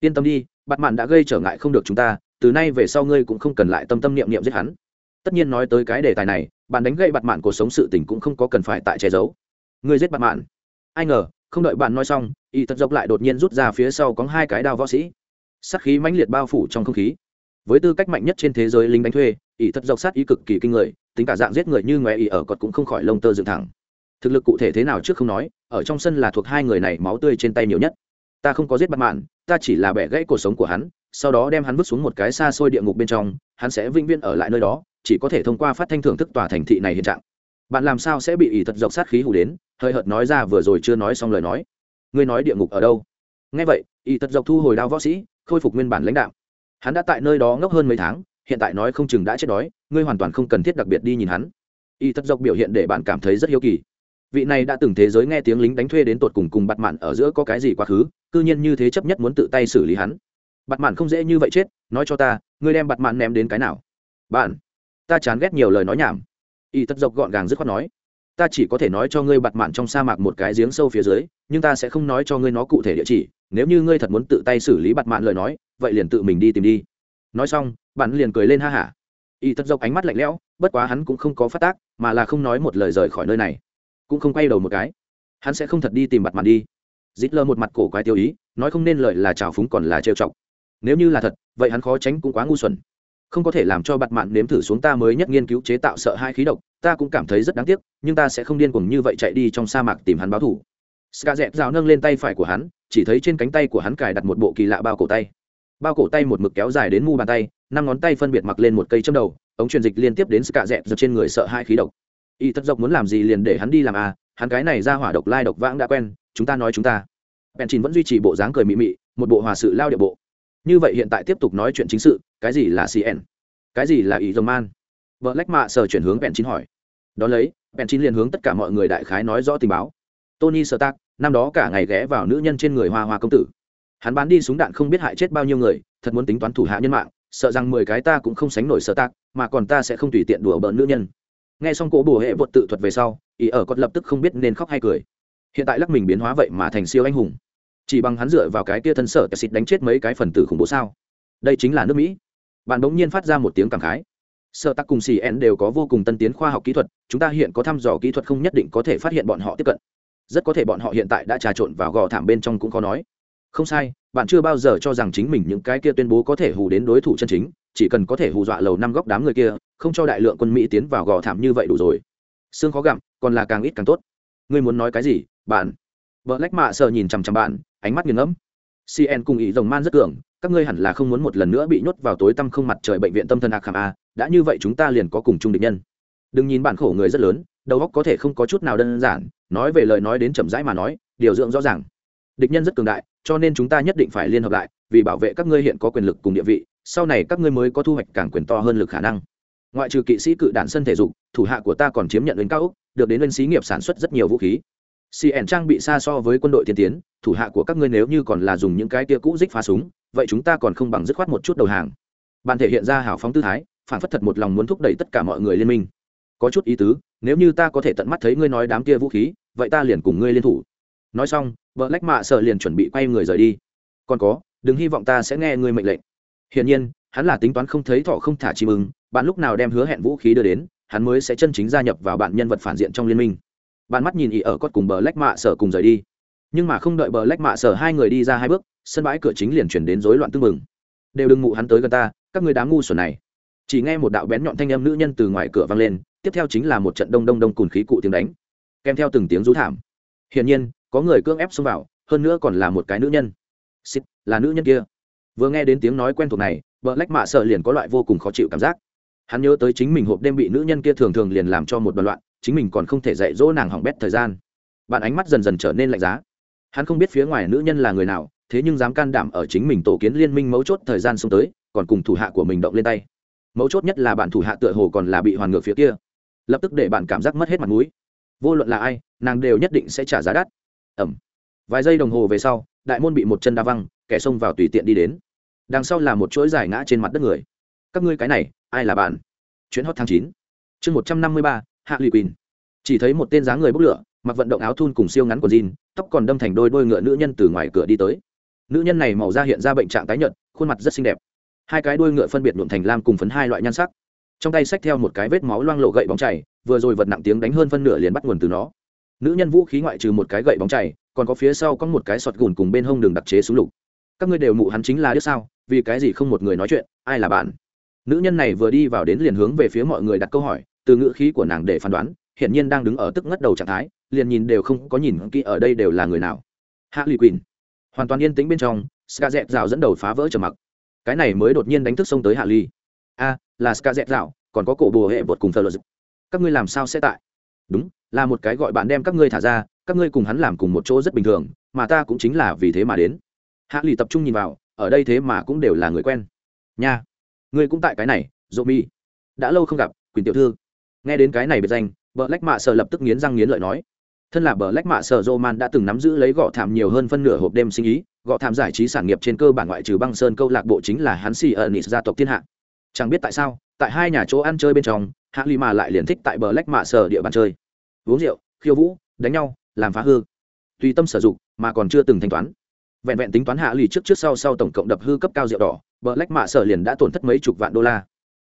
Yên tâm đi bạn mạn đã gây trở ngại không được chúng ta, từ nay về sau ngươi cũng không cần lại tâm tâm niệm niệm giết hắn. Tất nhiên nói tới cái đề tài này, bạn đánh gậy bạn mạn cuộc sống sự tình cũng không có cần phải tại che giấu. Ngươi giết bạn mạn. Ai ngờ, không đợi bạn nói xong, y thật dọc lại đột nhiên rút ra phía sau có hai cái đao võ sĩ. Sắc khí mãnh liệt bao phủ trong không khí với tư cách mạnh nhất trên thế giới lính đánh thuê y thật dọc sát ý cực kỳ kinh người, tính cả dạng giết người như ngoe y ở cọt cũng không khỏi lông tơ dựng thẳng. Thực lực cụ thể thế nào trước không nói, ở trong sân là thuộc hai người này máu tươi trên tay nhiều nhất. Ta không có giết bắt mạn, ta chỉ là bẻ gãy cuộc sống của hắn, sau đó đem hắn vứt xuống một cái xa xôi địa ngục bên trong, hắn sẽ vĩnh viễn ở lại nơi đó, chỉ có thể thông qua phát thanh thưởng thức tòa thành thị này hiện trạng. Bạn làm sao sẽ bị ỷ thật dọc sát khí hủ đến, hơi hợt nói ra vừa rồi chưa nói xong lời nói. Ngươi nói địa ngục ở đâu? Nghe vậy, ỷ thật dọc thu hồi đao võ sĩ, khôi phục nguyên bản lãnh đạo hắn đã tại nơi đó ngốc hơn mấy tháng, hiện tại nói không chừng đã chết đói, ngươi hoàn toàn không cần thiết đặc biệt đi nhìn hắn. Y thất dọc biểu hiện để bạn cảm thấy rất hiếu kỳ. Vị này đã từng thế giới nghe tiếng lính đánh thuê đến tột cùng cùng bặt mạn ở giữa có cái gì quá khứ, cư nhiên như thế chấp nhất muốn tự tay xử lý hắn. Bặt mạn không dễ như vậy chết, nói cho ta, ngươi đem bặt mạn ném đến cái nào? Bạn, ta chán ghét nhiều lời nói nhảm. Y tất dọc gọn gàng dứt khoát nói, ta chỉ có thể nói cho ngươi bặt mạn trong sa mạc một cái giếng sâu phía dưới, nhưng ta sẽ không nói cho ngươi nó cụ thể địa chỉ nếu như ngươi thật muốn tự tay xử lý bặt mạn lời nói, vậy liền tự mình đi tìm đi. Nói xong, bạn liền cười lên ha hả. Y tất dọc ánh mắt lạnh lẽo, bất quá hắn cũng không có phát tác, mà là không nói một lời rời khỏi nơi này. Cũng không quay đầu một cái. Hắn sẽ không thật đi tìm bặt mạn đi. Dít lơ một mặt cổ quái tiêu ý, nói không nên lời là trào phúng còn là trêu chọc. Nếu như là thật, vậy hắn khó tránh cũng quá ngu xuẩn. Không có thể làm cho bặt mạn nếm thử xuống ta mới nhất nghiên cứu chế tạo sợ hai khí độc, ta cũng cảm thấy rất đáng tiếc, nhưng ta sẽ không điên cuồng như vậy chạy đi trong sa mạc tìm hắn báo thủ ska dẹp rào nâng lên tay phải của hắn, chỉ thấy trên cánh tay của hắn cài đặt một bộ kỳ lạ bao cổ tay. Bao cổ tay một mực kéo dài đến mu bàn tay, năm ngón tay phân biệt mặc lên một cây châm đầu, ống truyền dịch liên tiếp đến ska dẹp giật trên người sợ hai khí độc. Y tất dọc muốn làm gì liền để hắn đi làm à hắn cái này ra hỏa độc lai độc vãng đã quen, chúng ta nói chúng ta. Bèn Trình vẫn duy trì bộ dáng cười mị mị, một bộ hòa sự lao địa bộ. Như vậy hiện tại tiếp tục nói chuyện chính sự, cái gì là cn cái gì là ý dòng man vợ mạ sờ chuyển hướng bèn Trình hỏi. Đó lấy, bèn Trình liền hướng tất cả mọi người đại khái nói rõ tình báo. Tony sơ năm đó cả ngày ghé vào nữ nhân trên người hoa hoa công tử. Hắn bán đi súng đạn không biết hại chết bao nhiêu người, thật muốn tính toán thủ hạ nhân mạng, sợ rằng mười cái ta cũng không sánh nổi sơ tác mà còn ta sẽ không tùy tiện đùa bỡn nữ nhân. Nghe xong cổ bùa hệ bột tự thuật về sau ý ở cốt lập tức không biết nên khóc hay cười. Hiện tại lắc mình biến hóa vậy mà thành siêu anh hùng. Chỉ bằng hắn dựa vào cái kia thân sở xịt đánh chết mấy cái phần tử khủng bố sao? Đây chính là nước mỹ. Bạn bỗng nhiên phát ra một tiếng cảm khái. Sợ tắc cùng cn đều có vô cùng tân tiến khoa học kỹ thuật, chúng ta hiện có thăm dò kỹ thuật không nhất định có thể phát hiện bọn họ tiếp cận rất có thể bọn họ hiện tại đã trà trộn vào gò thảm bên trong cũng khó nói. Không sai, bạn chưa bao giờ cho rằng chính mình những cái kia tuyên bố có thể hù đến đối thủ chân chính, chỉ cần có thể hù dọa lầu năm góc đám người kia, không cho đại lượng quân mỹ tiến vào gò thảm như vậy đủ rồi. Xương khó gặm, còn là càng ít càng tốt. Ngươi muốn nói cái gì, bạn? Vợ lách mạ sợ nhìn chằm chằm bạn, ánh mắt nghiền ngẫm. Cn cùng ý rồng man rất cường, các ngươi hẳn là không muốn một lần nữa bị nhốt vào tối tăm không mặt trời bệnh viện tâm thần ạc khảm a, đã như vậy chúng ta liền có cùng chung địch nhân. Đừng nhìn bản khổ người rất lớn đầu óc có thể không có chút nào đơn giản, nói về lời nói đến chậm rãi mà nói, điều dưỡng rõ ràng. Địch nhân rất cường đại, cho nên chúng ta nhất định phải liên hợp lại, vì bảo vệ các ngươi hiện có quyền lực cùng địa vị, sau này các ngươi mới có thu hoạch càng quyền to hơn lực khả năng. Ngoại trừ kỵ sĩ cự đản sân thể dục, thủ hạ của ta còn chiếm nhận lên cao úc được đến lên xí nghiệp sản xuất rất nhiều vũ khí. Cn trang bị xa so với quân đội tiên tiến, thủ hạ của các ngươi nếu như còn là dùng những cái tia cũ dích phá súng, vậy chúng ta còn không bằng dứt khoát một chút đầu hàng. Bạn thể hiện ra hào phóng tư thái, phản phất thật một lòng muốn thúc đẩy tất cả mọi người liên minh có chút ý tứ, nếu như ta có thể tận mắt thấy ngươi nói đám kia vũ khí, vậy ta liền cùng ngươi liên thủ. Nói xong vợ lách mạ sợ liền chuẩn bị quay người rời đi. Còn có, đừng hy vọng ta sẽ nghe ngươi mệnh lệnh. Hiển nhiên, hắn là tính toán không thấy thọ không thả chim ưng, bạn lúc nào đem hứa hẹn vũ khí đưa đến, hắn mới sẽ chân chính gia nhập vào bạn nhân vật phản diện trong liên minh. Bạn mắt nhìn ý ở cốt cùng bờ lách mạ sở cùng rời đi. Nhưng mà không đợi bờ lách mạ sở hai người đi ra hai bước, sân bãi cửa chính liền chuyển đến rối loạn tương mừng đều đừng mụ hắn tới gần ta, các người đám ngu xuẩn này chỉ nghe một đạo bén nhọn thanh âm nữ nhân từ ngoài cửa vang lên, tiếp theo chính là một trận đông đông đông cùn khí cụ tiếng đánh, kèm theo từng tiếng rú thảm. Hiển nhiên, có người cưỡng ép xông vào, hơn nữa còn là một cái nữ nhân. Xít là nữ nhân kia. Vừa nghe đến tiếng nói quen thuộc này vợ lách mạ sợ liền có loại vô cùng khó chịu cảm giác. Hắn nhớ tới chính mình hộp đêm bị nữ nhân kia thường thường liền làm cho một đoạn loạn, chính mình còn không thể dạy dỗ nàng hỏng bét thời gian. Bạn ánh mắt dần dần trở nên lạnh giá. Hắn không biết phía ngoài nữ nhân là người nào, thế nhưng dám can đảm ở chính mình tổ kiến liên minh mấu chốt thời gian xông tới, còn cùng thủ hạ của mình động lên tay mấu chốt nhất là bạn thủ hạ tựa hồ còn là bị hoàn ngược phía kia. Lập tức để bạn cảm giác mất hết mặt mũi. Vô luận là ai, nàng đều nhất định sẽ trả giá đắt. Ẩm. Vài giây đồng hồ về sau, đại môn bị một chân đa văng, kẻ xông vào tùy tiện đi đến. Đằng sau là một chuỗi dài ngã trên mặt đất người. Các ngươi cái này, ai là bạn? Chuyến hot tháng chín. Chương một trăm năm mươi ba, hạ lụy quỳnh. Chỉ thấy một tên dáng người bốc lửa, mặc vận động áo thun cùng siêu ngắn của jean, tóc còn đâm thành đôi đôi ngựa nữ nhân từ ngoài cửa đi tới. Nữ nhân này màu da hiện ra bệnh trạng tái nhợt, khuôn mặt rất xinh đẹp hai cái đuôi ngựa phân biệt nhuộm thành lam cùng phấn hai loại nhan sắc. Trong tay xách theo một cái vết máu loang lộ gậy bóng chảy vừa rồi vật nặng tiếng đánh hơn phân nửa liền bắt nguồn từ nó. Nữ nhân vũ khí ngoại trừ một cái gậy bóng chảy còn có phía sau có một cái sọt gùn cùng bên hông đường đặc chế súng lục. Các ngươi đều mụ hắn chính là đứa sao, vì cái gì không một người nói chuyện, ai là bạn? Nữ nhân này vừa đi vào đến liền hướng về phía mọi người đặt câu hỏi, từ ngữ khí của nàng để phán đoán, hiển nhiên đang đứng ở tức ngất đầu trạng thái, liền nhìn đều không có nhìn kỹ ở đây đều là người nào. Hạ lụy quỳnh. Hoàn toàn yên tĩnh bên trong ska dẹp rào dẫn đầu phá vỡ trầm mặc cái này mới đột nhiên đánh thức xông tới hạ ly. A, là ska dẹt rào còn có cổ bồ hệ bột cùng thờ dụng các ngươi làm sao sẽ tại? Đúng, là một cái gọi bạn đem các ngươi thả ra, các ngươi cùng hắn làm cùng một chỗ rất bình thường, mà ta cũng chính là vì thế mà đến. Hạ lì tập trung nhìn vào, ở đây thế mà cũng đều là người quen. Nha, ngươi cũng tại cái này, dỗ mi. Đã lâu không gặp, quỳnh tiểu thư. Nghe đến cái này biệt danh vợ lách mạ sợ lập tức nghiến răng nghiến lợi nói thân là bờ lách mạ sở roman đã từng nắm giữ lấy gọ thảm nhiều hơn phân nửa hộp đêm sinh ý, gọ thảm giải trí sản nghiệp trên cơ bản ngoại trừ băng sơn câu lạc bộ chính là hắn xì ở nịt gia tộc thiên hạ. Chẳng biết tại sao, tại hai nhà chỗ ăn chơi bên trong, hạ lì mà lại liền thích tại bờ lách mạ sở địa bàn chơi. Uống rượu, khiêu vũ, đánh nhau, làm phá hư. Tùy tâm sử dụng, mà còn chưa từng thanh toán. Vẹn vẹn tính toán hạ lì trước trước sau sau tổng cộng đập hư cấp cao rượu đỏ, bờ lách mạ sở liền đã tổn thất mấy chục vạn đô la.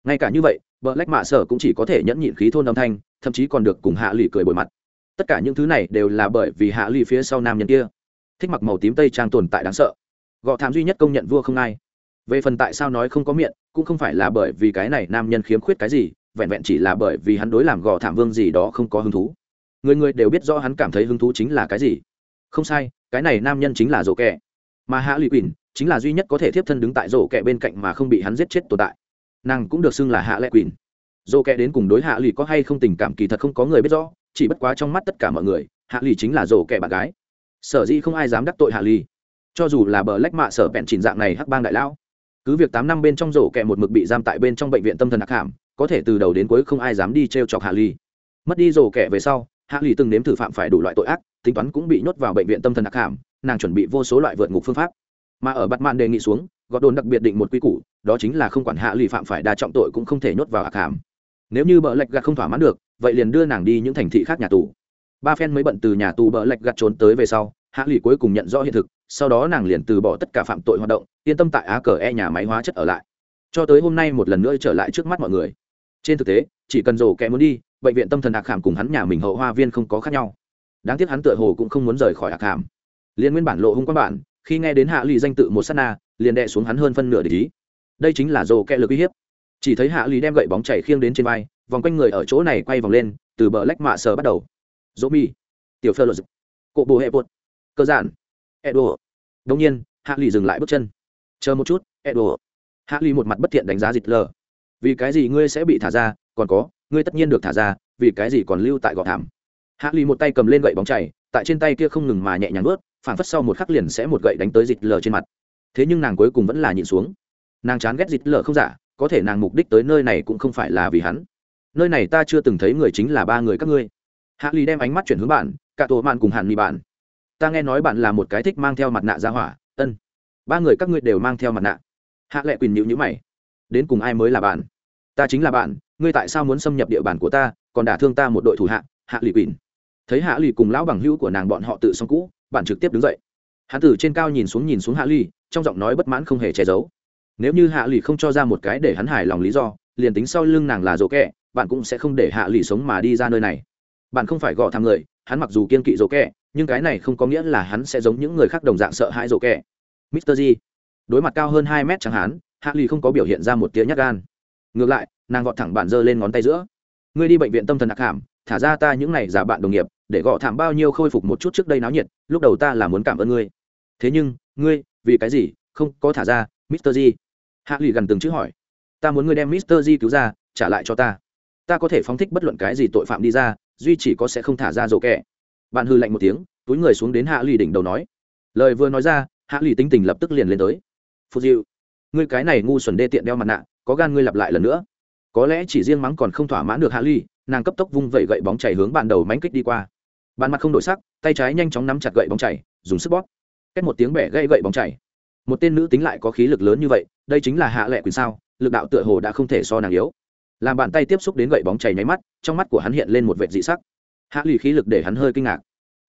Ngay cả như vậy, bờ lách mạ sở cũng chỉ có thể nhẫn nhịn khí thôn âm thanh, thậm chí còn được cùng hạ lì cười bồi mặt tất cả những thứ này đều là bởi vì hạ ly phía sau nam nhân kia. Thích mặc màu tím tây trang tồn tại đáng sợ. Gọ thảm duy nhất công nhận vua không ai. Về phần tại sao nói không có miệng, cũng không phải là bởi vì cái này nam nhân khiếm khuyết cái gì, vẹn vẹn chỉ là bởi vì hắn đối làm gò thảm vương gì đó không có hứng thú. Người người đều biết rõ hắn cảm thấy hứng thú chính là cái gì. Không sai, cái này nam nhân chính là rổ kẹ mà hạ lụy quỳnh, chính là duy nhất có thể thiếp thân đứng tại rổ kẹ bên cạnh mà không bị hắn giết chết tồn tại. Nàng cũng được xưng là hạ lệ quỳnh. Rổ kẹ đến cùng đối hạ lụy có hay không tình cảm kỳ thật không có người biết rõ chỉ bất quá trong mắt tất cả mọi người, hạ lì chính là rổ kẻ bạn gái. Sở dĩ không ai dám đắc tội hạ lì. Cho dù là bờ lách mạ sở bẹn chỉnh dạng này hắc bang đại lão, cứ việc tám năm bên trong rổ kẻ một mực bị giam tại bên trong bệnh viện tâm thần hắc hàm, có thể từ đầu đến cuối không ai dám đi t r e o chọc hạ lì. Mất đi rổ kẻ về sau, hạ lì từng nếm thử phạm phải đủ loại tội ác, tính toán cũng bị nhốt vào bệnh viện tâm thần hắc hàm, nàng chuẩn bị vô số loại vượt ngục phương pháp. Mà ở bắt mạn đề nghị xuống gọt đồn đặc biệt định một quy củ, đó chính là không quản hạ lì phạm phải đa trọng tội cũng không thể nhốt vào hạc hàm. Nếu như bờ lệch gạt không thỏa mãn được vậy liền đưa nàng đi những thành thị khác nhà tù. Ba phen mới bận từ nhà tù bỡ lệch gạt trốn tới về sau, hạ lụy cuối cùng nhận rõ hiện thực, sau đó nàng liền từ bỏ tất cả phạm tội hoạt động, yên tâm tại á cờ e nhà máy hóa chất ở lại. Cho tới hôm nay một lần nữa trở lại trước mắt mọi người. Trên thực tế, chỉ cần rổ kẻ muốn đi, bệnh viện tâm thần ạc hàm cùng hắn nhà mình hậu hoa viên không có khác nhau. Đáng tiếc hắn tựa hồ cũng không muốn rời khỏi ạc hàm liên nguyên bản lộ hung quan bản, khi nghe đến hạ lụy danh tự một s á t na, liền đệ xuống hắn hơn phân nửa để ý. Đây chính là rổ kẻ lực uy hiếp. Chỉ thấy hạ lụy đem gậy bóng chảy khiêng đến trên vai vòng quanh người ở chỗ này quay vòng lên, từ bờ lách mạ sờ bắt đầu. Dỗ mi, tiểu phơ luật cộ bồ hệ bột, cơ giản edo đông nhiên, hạ lì dừng lại bước chân. Chờ một chút edo hạ lì một mặt bất thiện đánh giá dịch lờ. Vì cái gì ngươi sẽ bị thả ra? Còn có, ngươi tất nhiên được thả ra, vì cái gì còn lưu tại gò thảm? Hạ lì một tay cầm lên gậy bóng chảy tại trên tay kia không ngừng mà nhẹ nhàng ướt phản phất sau một khắc liền sẽ một gậy đánh tới dịch lờ trên mặt. Thế nhưng nàng cuối cùng vẫn là nhịn xuống. Nàng chán ghét dịch lờ không giả, có thể nàng mục đích tới nơi này cũng không phải là vì hắn nơi này ta chưa từng thấy người chính là ba người các ngươi. Hạ lì đem ánh mắt chuyển hướng bạn, cả tổ mạn cùng hàn mì bạn. Ta nghe nói bạn là một cái thích mang theo mặt nạ ra hỏa, ân. Ba người các ngươi đều mang theo mặt nạ. Hạ lệ quỳnh nhịu nhữ mày. Đến cùng ai mới là bạn? Ta chính là bạn, ngươi tại sao muốn xâm nhập địa bàn của ta, còn đả thương ta một đội thủ hạ? Hạ lì quỳnh. Thấy hạ lì cùng lão bằng hữu của nàng bọn họ tự xong cũ, bạn trực tiếp đứng dậy. Hạ tử trên cao nhìn xuống nhìn xuống hạ lì, trong giọng nói bất mãn không hề che giấu. Nếu như hạ lì không cho ra một cái để hắn hài lòng lý do liền tính sau lưng nàng là dỗ kẹ, bạn cũng sẽ không để hạ lì sống mà đi ra nơi này. Bạn không phải gõ thằng người, hắn mặc dù kiên kỵ dỗ kẹ, nhưng cái này không có nghĩa là hắn sẽ giống những người khác đồng dạng sợ hãi dỗ kẹ. Mister g, đối mặt cao hơn hai mét chẳng hắn hạ lì không có biểu hiện ra một tia nhát gan. Ngược lại, nàng gọt thẳng bạn giơ lên ngón tay giữa. Ngươi đi bệnh viện tâm thần đặc hàm, thả ra ta những này giả bạn đồng nghiệp, để gõ thảm bao nhiêu khôi phục một chút trước đây náo nhiệt, lúc đầu ta là muốn cảm ơn ngươi. Thế nhưng, ngươi, vì cái gì không có thả ra, mister g? Hạ lì gần từng chữ hỏi ta muốn ngươi đem mister Ji cứu ra, trả lại cho ta. Ta có thể phóng thích bất luận cái gì tội phạm đi ra, duy chỉ có sẽ không thả ra rổ kẻ bạn hư lạnh một tiếng, túi người xuống đến hạ lì đỉnh đầu nói. Lời vừa nói ra, hạ lì tính tình lập tức liền lên tới. Phù diệu, ngươi cái này ngu xuẩn đê tiện đeo mặt nạ, có gan ngươi lặp lại lần nữa. Có lẽ chỉ riêng mắng còn không thỏa mãn được hạ ly nàng cấp tốc vung vẩy gậy bóng chảy hướng bàn đầu mánh kích đi qua. Bàn mặt không đổi sắc, tay trái nhanh chóng nắm chặt gậy bóng chảy, dùng sức bóp. Cách một tiếng bẻ gây gậy bóng chảy. Một tên nữ tính lại có khí lực lớn như vậy, đây chính là hạ lệ quyền sao? Lực đạo tựa hồ đã không thể so nàng yếu. Làm bàn tay tiếp xúc đến gậy bóng chảy nháy mắt, trong mắt của hắn hiện lên một vẻ dị sắc. Hạ lì khí lực để hắn hơi kinh ngạc.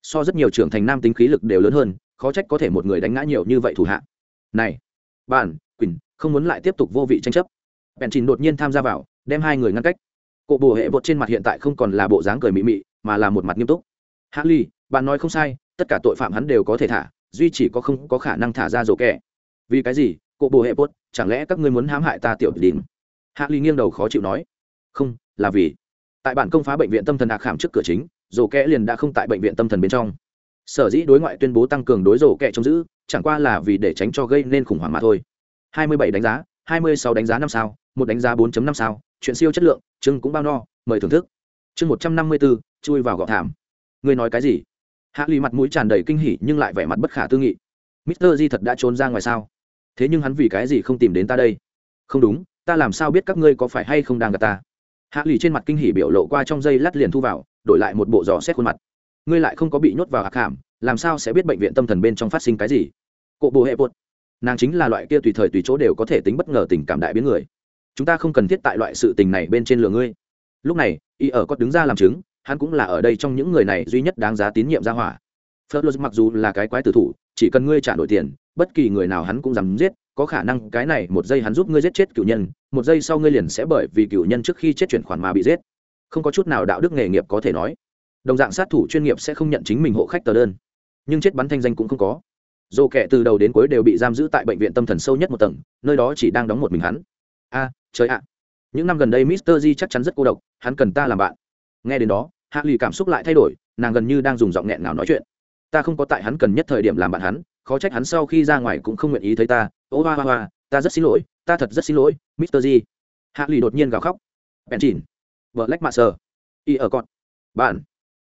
So rất nhiều trưởng thành nam tính khí lực đều lớn hơn, khó trách có thể một người đánh ngã nhiều như vậy thủ hạ. Này, bạn, quỳnh, không muốn lại tiếp tục vô vị tranh chấp. Bèn Trình đột nhiên tham gia vào, đem hai người ngăn cách. Cụ bồ hệ bột trên mặt hiện tại không còn là bộ dáng cười mị mị, mà là một mặt nghiêm túc. Hạ ly bạn nói không sai, tất cả tội phạm hắn đều có thể thả, duy chỉ có không có khả năng thả ra rổ kẻ. Vì cái gì cụ bồ hệ bột chẳng lẽ các ngươi muốn hãm hại ta tiểu đình? Hạ ly nghiêng đầu khó chịu nói. Không là vì tại bản công phá bệnh viện tâm thần đặc khảm trước cửa chính rổ kẽ liền đã không tại bệnh viện tâm thần bên trong. Sở dĩ đối ngoại tuyên bố tăng cường đối rổ kẹ trông giữ chẳng qua là vì để tránh cho gây nên khủng hoảng mà thôi. 27 đánh giá 26 đánh giá năm sao một đánh giá 4.5 sao chuyện siêu chất lượng chưng cũng bao no mời thưởng thức. Chương 154, chui vào gọ thảm. Ngươi nói cái gì? Hạ lì mặt mũi tràn đầy kinh hỉ nhưng lại vẻ mặt bất khả tư nghị. Mister di thật đã trốn ra ngoài sao? Thế nhưng hắn vì cái gì không tìm đến ta đây? Không đúng, ta làm sao biết các ngươi có phải hay không đang gặp ta? Hạ lì trên mặt kinh hỉ biểu lộ qua trong dây lát liền thu vào, đổi lại một bộ giò xét khuôn mặt. Ngươi lại không có bị nhốt vào hạc hàm, làm sao sẽ biết bệnh viện tâm thần bên trong phát sinh cái gì? Cộ bộ hệ bột. Nàng chính là loại kia tùy thời tùy chỗ đều có thể tính bất ngờ tình cảm đại biến người. Chúng ta không cần thiết tại loại sự tình này bên trên lừa ngươi. Lúc này, y ở có đứng ra làm chứng, hắn cũng là ở đây trong những người này duy nhất đáng giá tín nhiệm ra hỏa. Phớt lô mặc dù là cái quái tử thủ chỉ cần ngươi trả đổi tiền, bất kỳ người nào hắn cũng dám giết, có khả năng cái này một giây hắn giúp ngươi giết chết cựu nhân, một giây sau ngươi liền sẽ bởi vì cựu nhân trước khi chết chuyển khoản mà bị giết. Không có chút nào đạo đức nghề nghiệp có thể nói. Đồng dạng sát thủ chuyên nghiệp sẽ không nhận chính mình hộ khách tờ đơn. Nhưng chết bắn thanh danh cũng không có. Dồ kẻ từ đầu đến cuối đều bị giam giữ tại bệnh viện tâm thần sâu nhất một tầng, nơi đó chỉ đang đóng một mình hắn. A, trời ạ. Những năm gần đây mister di chắc chắn rất cô độc, hắn cần ta làm bạn. Nghe đến đó, hạ lì cảm xúc lại thay đổi, nàng gần như đang dùng giọng nghẹn nào nói chuyện ta không có tại hắn cần nhất thời điểm làm bạn hắn, khó trách hắn sau khi ra ngoài cũng không nguyện ý thấy ta. Ô, hoa hoa hoa, ta rất xin lỗi, ta thật rất xin lỗi, mister di hạ lì đột nhiên gào khóc. Bèn chìn vợ lách mạ sờ. Y ở con bạn.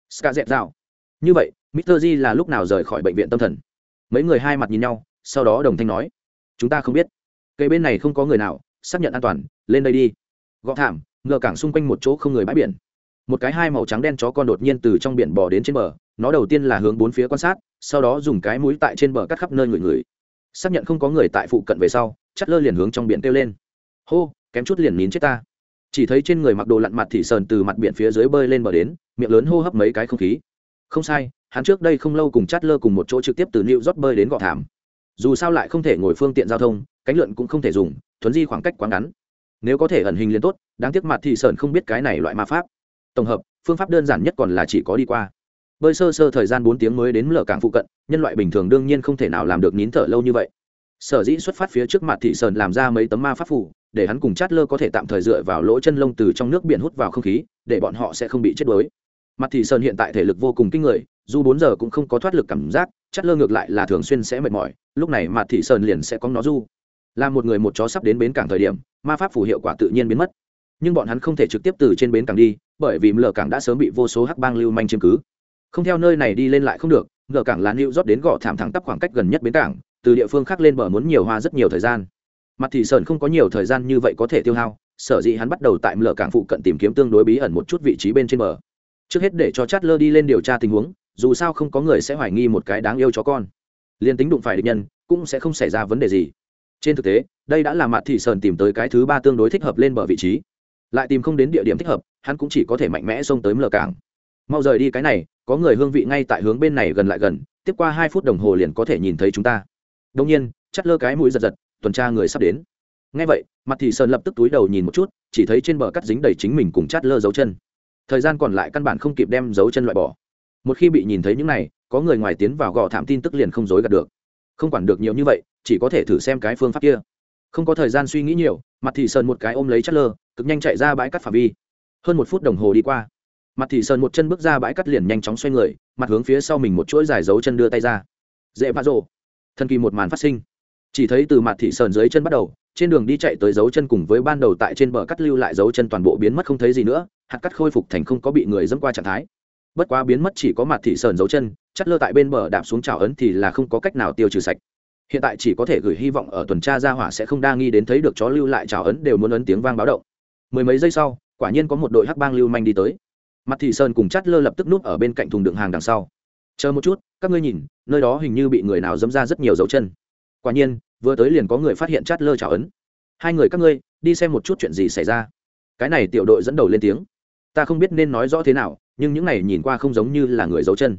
Ska dẹp dạo. Như vậy, mister di là lúc nào rời khỏi bệnh viện tâm thần? Mấy người hai mặt nhìn nhau, sau đó đồng thanh nói. Chúng ta không biết. Cây bên này không có người nào, xác nhận an toàn, lên đây đi. Gõ thảm, ngờ cảng xung quanh một chỗ không người bãi biển. Một cái hai màu trắng đen chó con đột nhiên từ trong biển bò đến trên bờ nó đầu tiên là hướng bốn phía quan sát, sau đó dùng cái mũi tại trên bờ cắt khắp nơi người người. Xác nhận không có người tại phụ cận về sau, chắt lơ liền hướng trong biển kêu lên. Hô, kém chút liền nín chết ta. Chỉ thấy trên người mặc đồ lặn mặt thì sờn từ mặt biển phía dưới bơi lên bờ đến, miệng lớn hô hấp mấy cái không khí. Không sai, hắn trước đây không lâu cùng chát lơ cùng một chỗ trực tiếp từ new york bơi đến gọ thảm. Dù sao lại không thể ngồi phương tiện giao thông, cánh lượn cũng không thể dùng, thuấn di khoảng cách quá ngắn. Nếu có thể ẩn hình liền tốt, đáng tiếc mặt thì sơn không biết cái này loại ma pháp. Tổng hợp, phương pháp đơn giản nhất còn là chỉ có đi qua bơi sơ sơ thời gian bốn tiếng mới đến lở cảng phụ cận, nhân loại bình thường đương nhiên không thể nào làm được nín thở lâu như vậy. Sở dĩ xuất phát phía trước mặt thị sơn làm ra mấy tấm ma pháp phủ để hắn cùng chát lơ có thể tạm thời dựa vào lỗ chân lông từ trong nước biển hút vào không khí, để bọn họ sẽ không bị chết đuối. Mặt thị sơn hiện tại thể lực vô cùng kinh người, dù bốn giờ cũng không có thoát lực cảm giác chát lơ ngược lại là thường xuyên sẽ mệt mỏi, lúc này mặt thị sơn liền sẽ có nó du. Là một người một chó sắp đến bến cảng thời điểm, ma pháp phủ hiệu quả tự nhiên biến mất. Nhưng bọn hắn không thể trực tiếp từ trên bến cảng đi, bởi vì lở cảng đã sớm bị vô số hắc bang lưu manh chiếm cứ không theo nơi này đi lên lại không được, ngờ cảng là lưu rót đến gõ thảm thẳng tắp khoảng cách gần nhất bến cảng, từ địa phương khác lên bờ muốn nhiều hoa rất nhiều thời gian. Mặt thị sơn không có nhiều thời gian như vậy có thể tiêu hao, sở dĩ hắn bắt đầu tại mở cảng phụ cận tìm kiếm tương đối bí ẩn một chút vị trí bên trên bờ. Trước hết để cho chát lơ đi lên điều tra tình huống, dù sao không có người sẽ hoài nghi một cái đáng yêu chó con. Liên tính đụng phải địch nhân, cũng sẽ không xảy ra vấn đề gì. Trên thực tế, đây đã là mặt thị sơn tìm tới cái thứ ba tương đối thích hợp lên bờ vị trí. Lại tìm không đến địa điểm thích hợp, hắn cũng chỉ có thể mạnh mẽ xông tới mở cảng mau rời đi cái này, có người hương vị ngay tại hướng bên này gần lại gần, tiếp qua hai phút đồng hồ liền có thể nhìn thấy chúng ta. Đông nhiên, chắt lơ cái mũi giật giật, tuần tra người sắp đến. Ngay vậy, mặt thị sơn lập tức túi đầu nhìn một chút, chỉ thấy trên bờ cắt dính đầy chính mình cùng chát lơ dấu chân. Thời gian còn lại căn bản không kịp đem dấu chân loại bỏ. Một khi bị nhìn thấy những này, có người ngoài tiến vào gò thảm tin tức liền không dối gạt được. Không quản được nhiều như vậy, chỉ có thể thử xem cái phương pháp kia. Không có thời gian suy nghĩ nhiều, mặt thị sơn một cái ôm lấy chát lơ, cực nhanh chạy ra bãi cắt phạm vi. Hơn một phút đồng hồ đi qua mặt thị sơn một chân bước ra bãi cắt liền nhanh chóng xoay người, mặt hướng phía sau mình một chuỗi dài dấu chân đưa tay ra. Dễ bạ rộ thần kỳ một màn phát sinh. Chỉ thấy từ mặt thị sơn dưới chân bắt đầu, trên đường đi chạy tới dấu chân cùng với ban đầu tại trên bờ cắt lưu lại dấu chân toàn bộ biến mất không thấy gì nữa, hạt cắt khôi phục thành không có bị người dẫm qua trạng thái. Bất quá biến mất chỉ có mặt thị sơn dấu chân chắt lơ tại bên bờ đạp xuống trào ấn thì là không có cách nào tiêu trừ sạch. Hiện tại chỉ có thể gửi hy vọng ở tuần tra ra hỏa sẽ không đa nghi đến thấy được chó lưu lại trào ấn đều muốn ấn tiếng vang báo động. Mười mấy giây sau, quả nhiên có một đội hắc bang lưu manh đi tới mặt thị sơn cùng chát lơ lập tức núp ở bên cạnh thùng đựng hàng đằng sau. Chờ một chút, các ngươi nhìn, nơi đó hình như bị người nào dẫm ra rất nhiều dấu chân. Quả nhiên, vừa tới liền có người phát hiện chát lơ trả ấn. Hai người các ngươi, đi xem một chút chuyện gì xảy ra. Cái này tiểu đội dẫn đầu lên tiếng. Ta không biết nên nói rõ thế nào, nhưng những này nhìn qua không giống như là người dấu chân.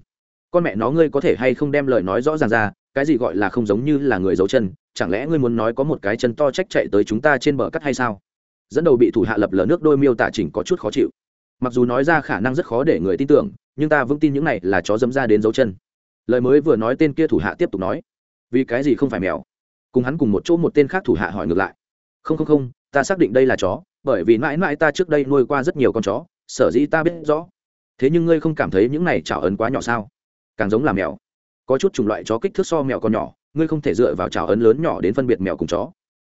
Con mẹ nó ngươi có thể hay không đem lời nói rõ ràng ra, cái gì gọi là không giống như là người dấu chân, chẳng lẽ ngươi muốn nói có một cái chân to trách chạy tới chúng ta trên bờ cắt hay sao? Dẫn đầu bị thủ hạ lập lờ nước đôi miêu tả chỉnh có chút khó chịu mặc dù nói ra khả năng rất khó để người tin tưởng, nhưng ta vững tin những này là chó dấm ra đến dấu chân. Lời mới vừa nói tên kia thủ hạ tiếp tục nói, vì cái gì không phải mèo? Cùng hắn cùng một chỗ một tên khác thủ hạ hỏi ngược lại, không không không, ta xác định đây là chó, bởi vì mãi mãi ta trước đây nuôi qua rất nhiều con chó, sở dĩ ta biết rõ. Thế nhưng ngươi không cảm thấy những này chảo ấn quá nhỏ sao? Càng giống là mèo. Có chút chủng loại chó kích thước so mèo còn nhỏ, ngươi không thể dựa vào chảo ấn lớn nhỏ đến phân biệt mèo cùng chó.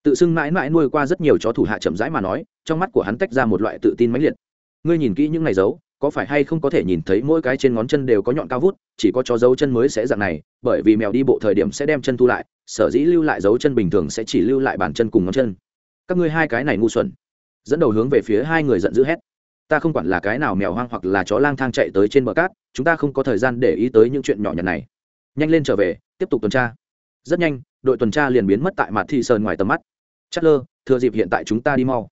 Tự xưng mãi mãi nuôi qua rất nhiều chó thủ hạ chậm rãi mà nói, trong mắt của hắn tách ra một loại tự tin mãnh liệt ngươi nhìn kỹ những này dấu, có phải hay không có thể nhìn thấy mỗi cái trên ngón chân đều có nhọn cao vút, chỉ có chó dấu chân mới sẽ dạng này, bởi vì mèo đi bộ thời điểm sẽ đem chân thu lại, sở dĩ lưu lại dấu chân bình thường sẽ chỉ lưu lại bàn chân cùng ngón chân. Các ngươi hai cái này ngu xuẩn. Dẫn đầu hướng về phía hai người giận dữ hét. Ta không quản là cái nào mèo hoang hoặc là chó lang thang chạy tới trên bờ cát, chúng ta không có thời gian để ý tới những chuyện nhỏ nhặt này. Nhanh lên trở về, tiếp tục tuần tra. Rất nhanh, đội tuần tra liền biến mất tại mặt thị sơn ngoài tầm mắt. Chất lơ thừa dịp hiện tại chúng ta đi mau.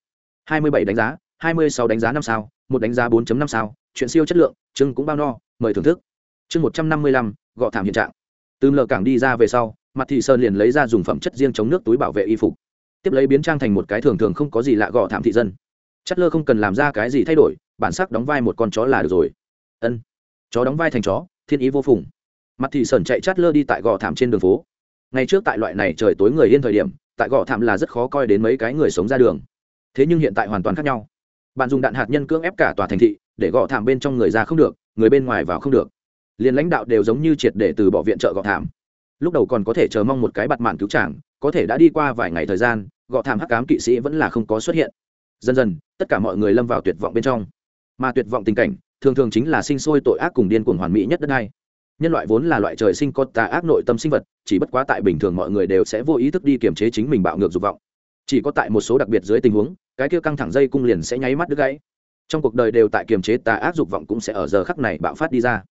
Hai mươi bảy đánh giá, hai mươi sáu đánh giá năm sao một đánh giá 4 năm sao, chuyện siêu chất lượng, chương cũng bao no, mời thưởng thức. Chương một trăm năm mươi lăm, gọ thảm hiện trạng. Từ lờ cảng đi ra về sau mặt thị sơn liền lấy ra dùng phẩm chất riêng chống nước túi bảo vệ y phục. Tiếp lấy biến trang thành một cái thường thường không có gì lạ gọ thảm thị dân. Chất lơ không cần làm ra cái gì thay đổi, bản sắc đóng vai một con chó là được rồi. Ân. Chó đóng vai thành chó, thiên ý vô phùng. Mặt thị sơn chạy chát lơ đi tại gò thảm trên đường phố. Ngày trước tại loại này trời tối người yên thời điểm, tại gò thảm là rất khó coi đến mấy cái người sống ra đường. Thế nhưng hiện tại hoàn toàn khác nhau bạn dùng đạn hạt nhân cưỡng ép cả tòa thành thị, để gõ thảm bên trong người ra không được, người bên ngoài vào không được. Liền lãnh đạo đều giống như triệt để từ bỏ viện trợ gõ thảm. Lúc đầu còn có thể chờ mong một cái bặt mạn cứu trảng có thể đã đi qua vài ngày thời gian gõ thảm hắc cám kỵ sĩ vẫn là không có xuất hiện. Dần dần, tất cả mọi người lâm vào tuyệt vọng bên trong. Mà tuyệt vọng tình cảnh, thường thường chính là sinh sôi tội ác cùng điên cuồng hoàn mỹ nhất đất này nhân loại vốn là loại trời sinh có tà ác nội tâm sinh vật, chỉ bất quá tại bình thường mọi người đều sẽ vô ý thức đi kiềm chế chính mình bạo ngược dục vọng chỉ có tại một số đặc biệt dưới tình huống, cái kia căng thẳng dây cung liền sẽ nháy mắt đứt gãy. Trong cuộc đời đều tại kiềm chế, tà ác dục vọng cũng sẽ ở giờ khắc này bạo phát đi ra.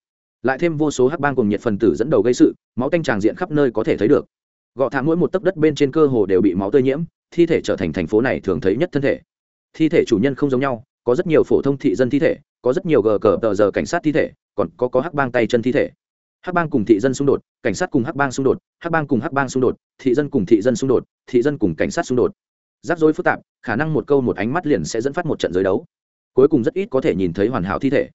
Lại thêm vô số hắc bang cùng nhiệt phần tử dẫn đầu gây sự, máu tanh tràng diện khắp nơi có thể thấy được. Gọ thả mỗi một tấc đất bên trên cơ hồ đều bị máu tơi nhiễm, thi thể trở thành thành phố này thường thấy nhất thân thể. Thi thể chủ nhân không giống nhau, có rất nhiều phổ thông thị dân thi thể, có rất nhiều gờ cờ tờ giờ cảnh sát thi thể, còn có có hắc bang tay chân thi thể. Hắc bang cùng thị dân xung đột, cảnh sát cùng hắc bang xung đột, hắc bang cùng hắc bang xung đột, thị dân cùng thị dân xung đột, thị dân cùng cảnh sát xung đột rắc rối phức tạp, khả năng một câu một ánh mắt liền sẽ dẫn phát một trận giới đấu. Cuối cùng rất ít có thể nhìn thấy hoàn hảo thi thể.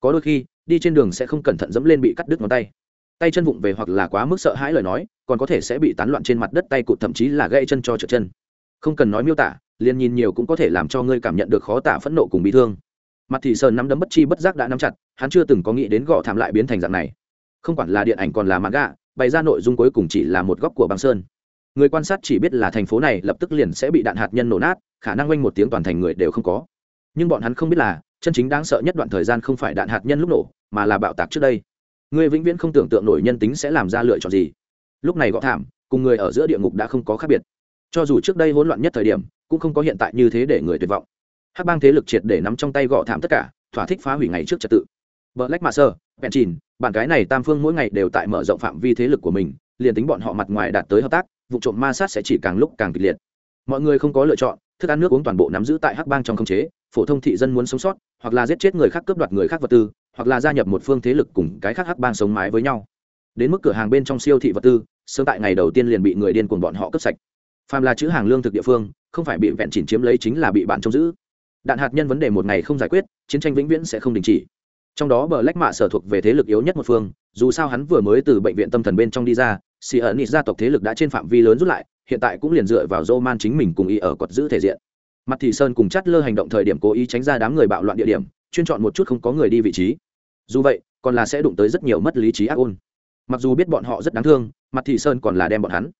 Có đôi khi, đi trên đường sẽ không cẩn thận dẫm lên bị cắt đứt ngón tay. Tay chân vụng về hoặc là quá mức sợ hãi lời nói, còn có thể sẽ bị tán loạn trên mặt đất tay cụt thậm chí là gãy chân cho trượt chân. Không cần nói miêu tả, liền nhìn nhiều cũng có thể làm cho ngươi cảm nhận được khó tả phẫn nộ cùng bị thương. Mặt thì sơn nắm đấm bất chi bất giác đã nắm chặt, hắn chưa từng có nghĩ đến gõ thảm lại biến thành dạng này. Không quản là điện ảnh còn là mặt gạ bày ra nội dung cuối cùng chỉ là một góc của băng sơn người quan sát chỉ biết là thành phố này lập tức liền sẽ bị đạn hạt nhân nổ nát khả năng oanh một tiếng toàn thành người đều không có. Nhưng bọn hắn không biết là chân chính đáng sợ nhất đoạn thời gian không phải đạn hạt nhân lúc nổ mà là bạo tạc trước đây. Người vĩnh viễn không tưởng tượng nổi nhân tính sẽ làm ra lựa chọn gì. Lúc này gõ thảm cùng người ở giữa địa ngục đã không có khác biệt. Cho dù trước đây hỗn loạn nhất thời điểm cũng không có hiện tại như thế để người tuyệt vọng. Hắc bang thế lực triệt để nắm trong tay gõ thảm tất cả thỏa thích phá hủy ngày trước trật tự. Black Master, chìn bản cái này tam phương mỗi ngày đều tại mở rộng phạm vi thế lực của mình, liền tính bọn họ mặt ngoài đạt tới hợp tác, vụ trộm ma sát sẽ chỉ càng lúc càng kịch liệt. Mọi người không có lựa chọn, thức ăn nước uống toàn bộ nắm giữ tại Hắc Bang trong khống chế, phổ thông thị dân muốn sống sót, hoặc là giết chết người khác cướp đoạt người khác vật tư, hoặc là gia nhập một phương thế lực cùng cái khác Hắc Bang sống mái với nhau. Đến mức cửa hàng bên trong siêu thị vật tư, sớm tại ngày đầu tiên liền bị người điên cuồng bọn họ cướp sạch. Phàm là chữ hàng lương thực địa phương, không phải bị vẹn chỉnh chiếm lấy chính là bị bạn trông giữ. Đạn hạt nhân vấn đề một ngày không giải quyết, chiến tranh vĩnh viễn sẽ không đình chỉ trong đó bờ lách mạ sở thuộc về thế lực yếu nhất một phương dù sao hắn vừa mới từ bệnh viện tâm thần bên trong đi ra xì ở nịt gia tộc thế lực đã trên phạm vi lớn rút lại, hiện tại cũng liền dựa vào dô man chính mình cùng Y ở quật giữ thể diện. Mặt thị sơn cùng chắt lơ hành động thời điểm cố ý tránh ra đám người bạo loạn địa điểm, chuyên chọn một chút không có người đi vị trí. Dù vậy, còn là sẽ đụng tới rất nhiều mất lý trí ác ôn. Mặc dù biết bọn họ rất đáng thương, mặt thị sơn còn là đem bọn hắn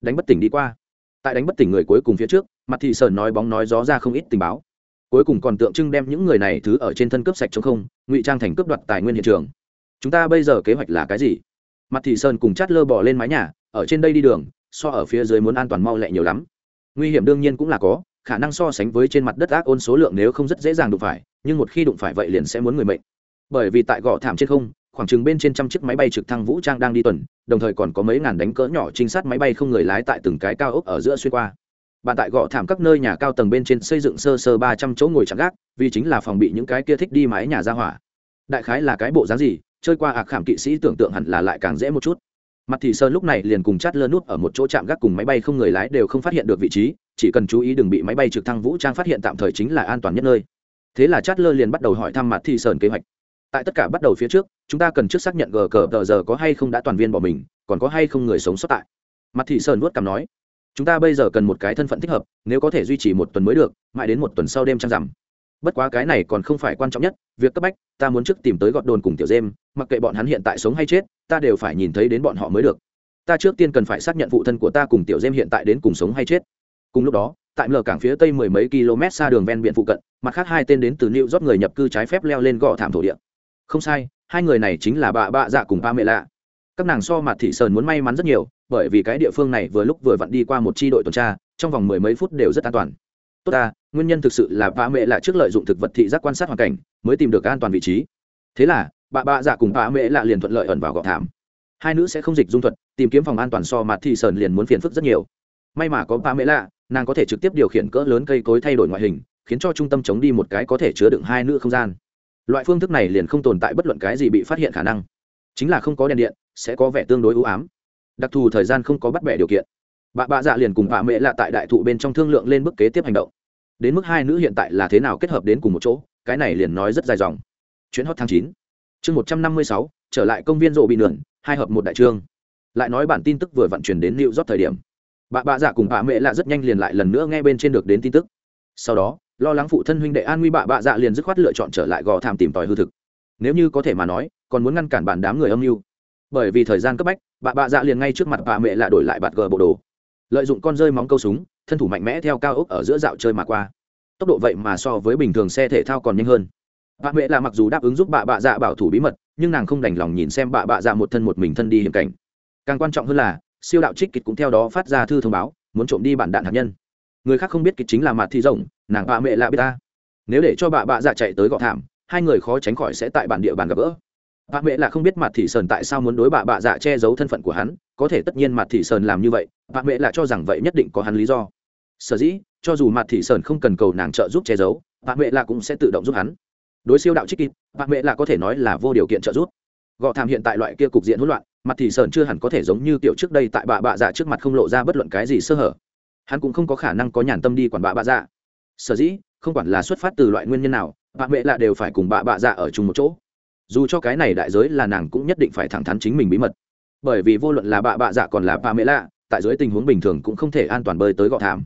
đánh bất tỉnh đi qua. Tại đánh bất tỉnh người cuối cùng phía trước, mặt thị sơn nói bóng nói gió ra không ít tình báo. Cuối cùng còn tượng trưng đem những người này thứ ở trên thân cướp sạch chống không, ngụy trang thành cướp đoạt tài nguyên hiện trường. Chúng ta bây giờ kế hoạch là cái gì? Mặt thị sơn cùng chát lơ bỏ lên mái nhà, ở trên đây đi đường, so ở phía dưới muốn an toàn mau lẹ nhiều lắm. Nguy hiểm đương nhiên cũng là có, khả năng so sánh với trên mặt đất ác ôn số lượng nếu không rất dễ dàng đụng phải, nhưng một khi đụng phải vậy liền sẽ muốn người mệnh. Bởi vì tại gò thảm trên không, khoảng chừng bên trên trăm chiếc máy bay trực thăng vũ trang đang đi tuần, đồng thời còn có mấy ngàn đánh cỡ nhỏ trinh sát máy bay không người lái tại từng cái cao ốc ở giữa xuyên qua. Bạn tại gò thảm các nơi nhà cao tầng bên trên xây dựng sơ sơ ba trăm chỗ ngồi chạm gác, vì chính là phòng bị những cái kia thích đi mái nhà ra hỏa. Đại khái là cái bộ dáng gì chơi qua ạc khảm kỵ sĩ tưởng tượng hẳn là lại càng dễ một chút. Mặt thì sơn lúc này liền cùng chát lơ nút ở một chỗ chạm gác cùng máy bay không người lái đều không phát hiện được vị trí, chỉ cần chú ý đừng bị máy bay trực thăng vũ trang phát hiện tạm thời chính là an toàn nhất nơi. Thế là chát lơ liền bắt đầu hỏi thăm mặt thì sơn kế hoạch. Tại tất cả bắt đầu phía trước, chúng ta cần trước xác nhận gờ cờ tờ giờ có hay không đã toàn viên bỏ mình, còn có hay không người sống sót tại. Mặt thị sơn vuốt cằm nói, chúng ta bây giờ cần một cái thân phận thích hợp, nếu có thể duy trì một tuần mới được, mãi đến một tuần sau đêm trăng rằm bất quá cái này còn không phải quan trọng nhất, việc cấp bách, ta muốn trước tìm tới gọt đồn cùng tiểu dêm, mặc kệ bọn hắn hiện tại sống hay chết, ta đều phải nhìn thấy đến bọn họ mới được. Ta trước tiên cần phải xác nhận phụ thân của ta cùng tiểu dêm hiện tại đến cùng sống hay chết. Cùng lúc đó, tại lờ cảng phía tây mười mấy km xa đường ven biển phụ cận, mặt khác hai tên đến từ new york người nhập cư trái phép leo lên gò thảm thổ địa. Không sai, hai người này chính là bà bạ dạ cùng ba mẹ lạ. Các nàng so mặt thị sơn muốn may mắn rất nhiều, bởi vì cái địa phương này vừa lúc vừa vặn đi qua một chi đội tuần tra, trong vòng mười mấy phút đều rất an toàn. Tốt ta nguyên nhân thực sự là bà mẹ là trước lợi dụng thực vật thị giác quan sát hoàn cảnh, mới tìm được an toàn vị trí. Thế là, bà bạ dạ cùng bà mẹ lạ liền thuận lợi ẩn vào gọ thảm. Hai nữ sẽ không dịch dung thuật, tìm kiếm phòng an toàn so mặt thị sơn liền muốn phiền phức rất nhiều. May mà có bà mẹ lạ, nàng có thể trực tiếp điều khiển cỡ lớn cây cối thay đổi ngoại hình, khiến cho trung tâm chống đi một cái có thể chứa đựng hai nữ không gian. Loại phương thức này liền không tồn tại bất luận cái gì bị phát hiện khả năng. Chính là không có đèn điện, sẽ có vẻ tương đối ưu ám. Đặc thù thời gian không có bắt bẻ điều kiện. Bà bạ dạ liền cùng bà mẹ lạ tại đại thụ bên trong thương lượng lên bước kế tiếp hành động đến mức hai nữ hiện tại là thế nào kết hợp đến cùng một chỗ, cái này liền nói rất dài dòng. Chuyến hot tháng chín, chương một trăm năm mươi sáu, trở lại công viên rộ bị nườn, hai hợp một đại trương. Lại nói bản tin tức vừa vận chuyển đến liệu rót thời điểm. Bà bạ dạ cùng bà mẹ lạ rất nhanh liền lại lần nữa nghe bên trên được đến tin tức. Sau đó, lo lắng phụ thân huynh đệ an nguy bà bạ dạ liền dứt khoát lựa chọn trở lại gò thảm tìm tòi hư thực. Nếu như có thể mà nói, còn muốn ngăn cản bản đám người âm mưu. Bởi vì thời gian cấp bách, bà bạ dạ liền ngay trước mặt bà mẹ lạ đổi lại bạt gờ bộ đồ. Lợi dụng con rơi móng câu súng thân thủ mạnh mẽ theo cao ốc ở giữa dạo chơi mà qua. Tốc độ vậy mà so với bình thường xe thể thao còn nhanh hơn. Bà mẹ là mặc dù đáp ứng giúp bà bạ dạ bảo thủ bí mật, nhưng nàng không đành lòng nhìn xem bà bạ dạ một thân một mình thân đi hiểm cảnh. Càng quan trọng hơn là, siêu đạo trích kịch cũng theo đó phát ra thư thông báo, muốn trộm đi bản đạn hạt nhân. Người khác không biết kịch chính là mặt thi rộng nàng bà mẹ là biết ta. Nếu để cho bà bạ dạ chạy tới gọ thảm, hai người khó tránh khỏi sẽ tại bản địa bàn gặp gỡ bà mẹ là không biết mặt thị sơn tại sao muốn đối bà bạ dạ che giấu thân phận của hắn, có thể tất nhiên mặt thị sơn làm như vậy bà mẹ là cho rằng vậy nhất định có hắn lý do. Sở dĩ, cho dù mặt thị sơn không cần cầu nàng trợ giúp che giấu bà mẹ là cũng sẽ tự động giúp hắn. Đối siêu đạo trích kịp bà mẹ là có thể nói là vô điều kiện trợ giúp. Gọ thảm hiện tại loại kia cục diện hỗn loạn mặt thị sơn chưa hẳn có thể giống như kiểu trước đây tại bà bạ dạ trước mặt không lộ ra bất luận cái gì sơ hở. Hắn cũng không có khả năng có nhàn tâm đi quản bà bạ dạ. Sở dĩ, không quản là xuất phát từ loại nguyên nhân nào bà mẹ lạ đều phải cùng bà bạ dạ ở chung một chỗ dù cho cái này đại giới là nàng cũng nhất định phải thẳng thắn chính mình bí mật. Bởi vì vô luận là bạ bạ dạ còn là pa mẹ lạ tại dưới tình huống bình thường cũng không thể an toàn bơi tới gọ thảm.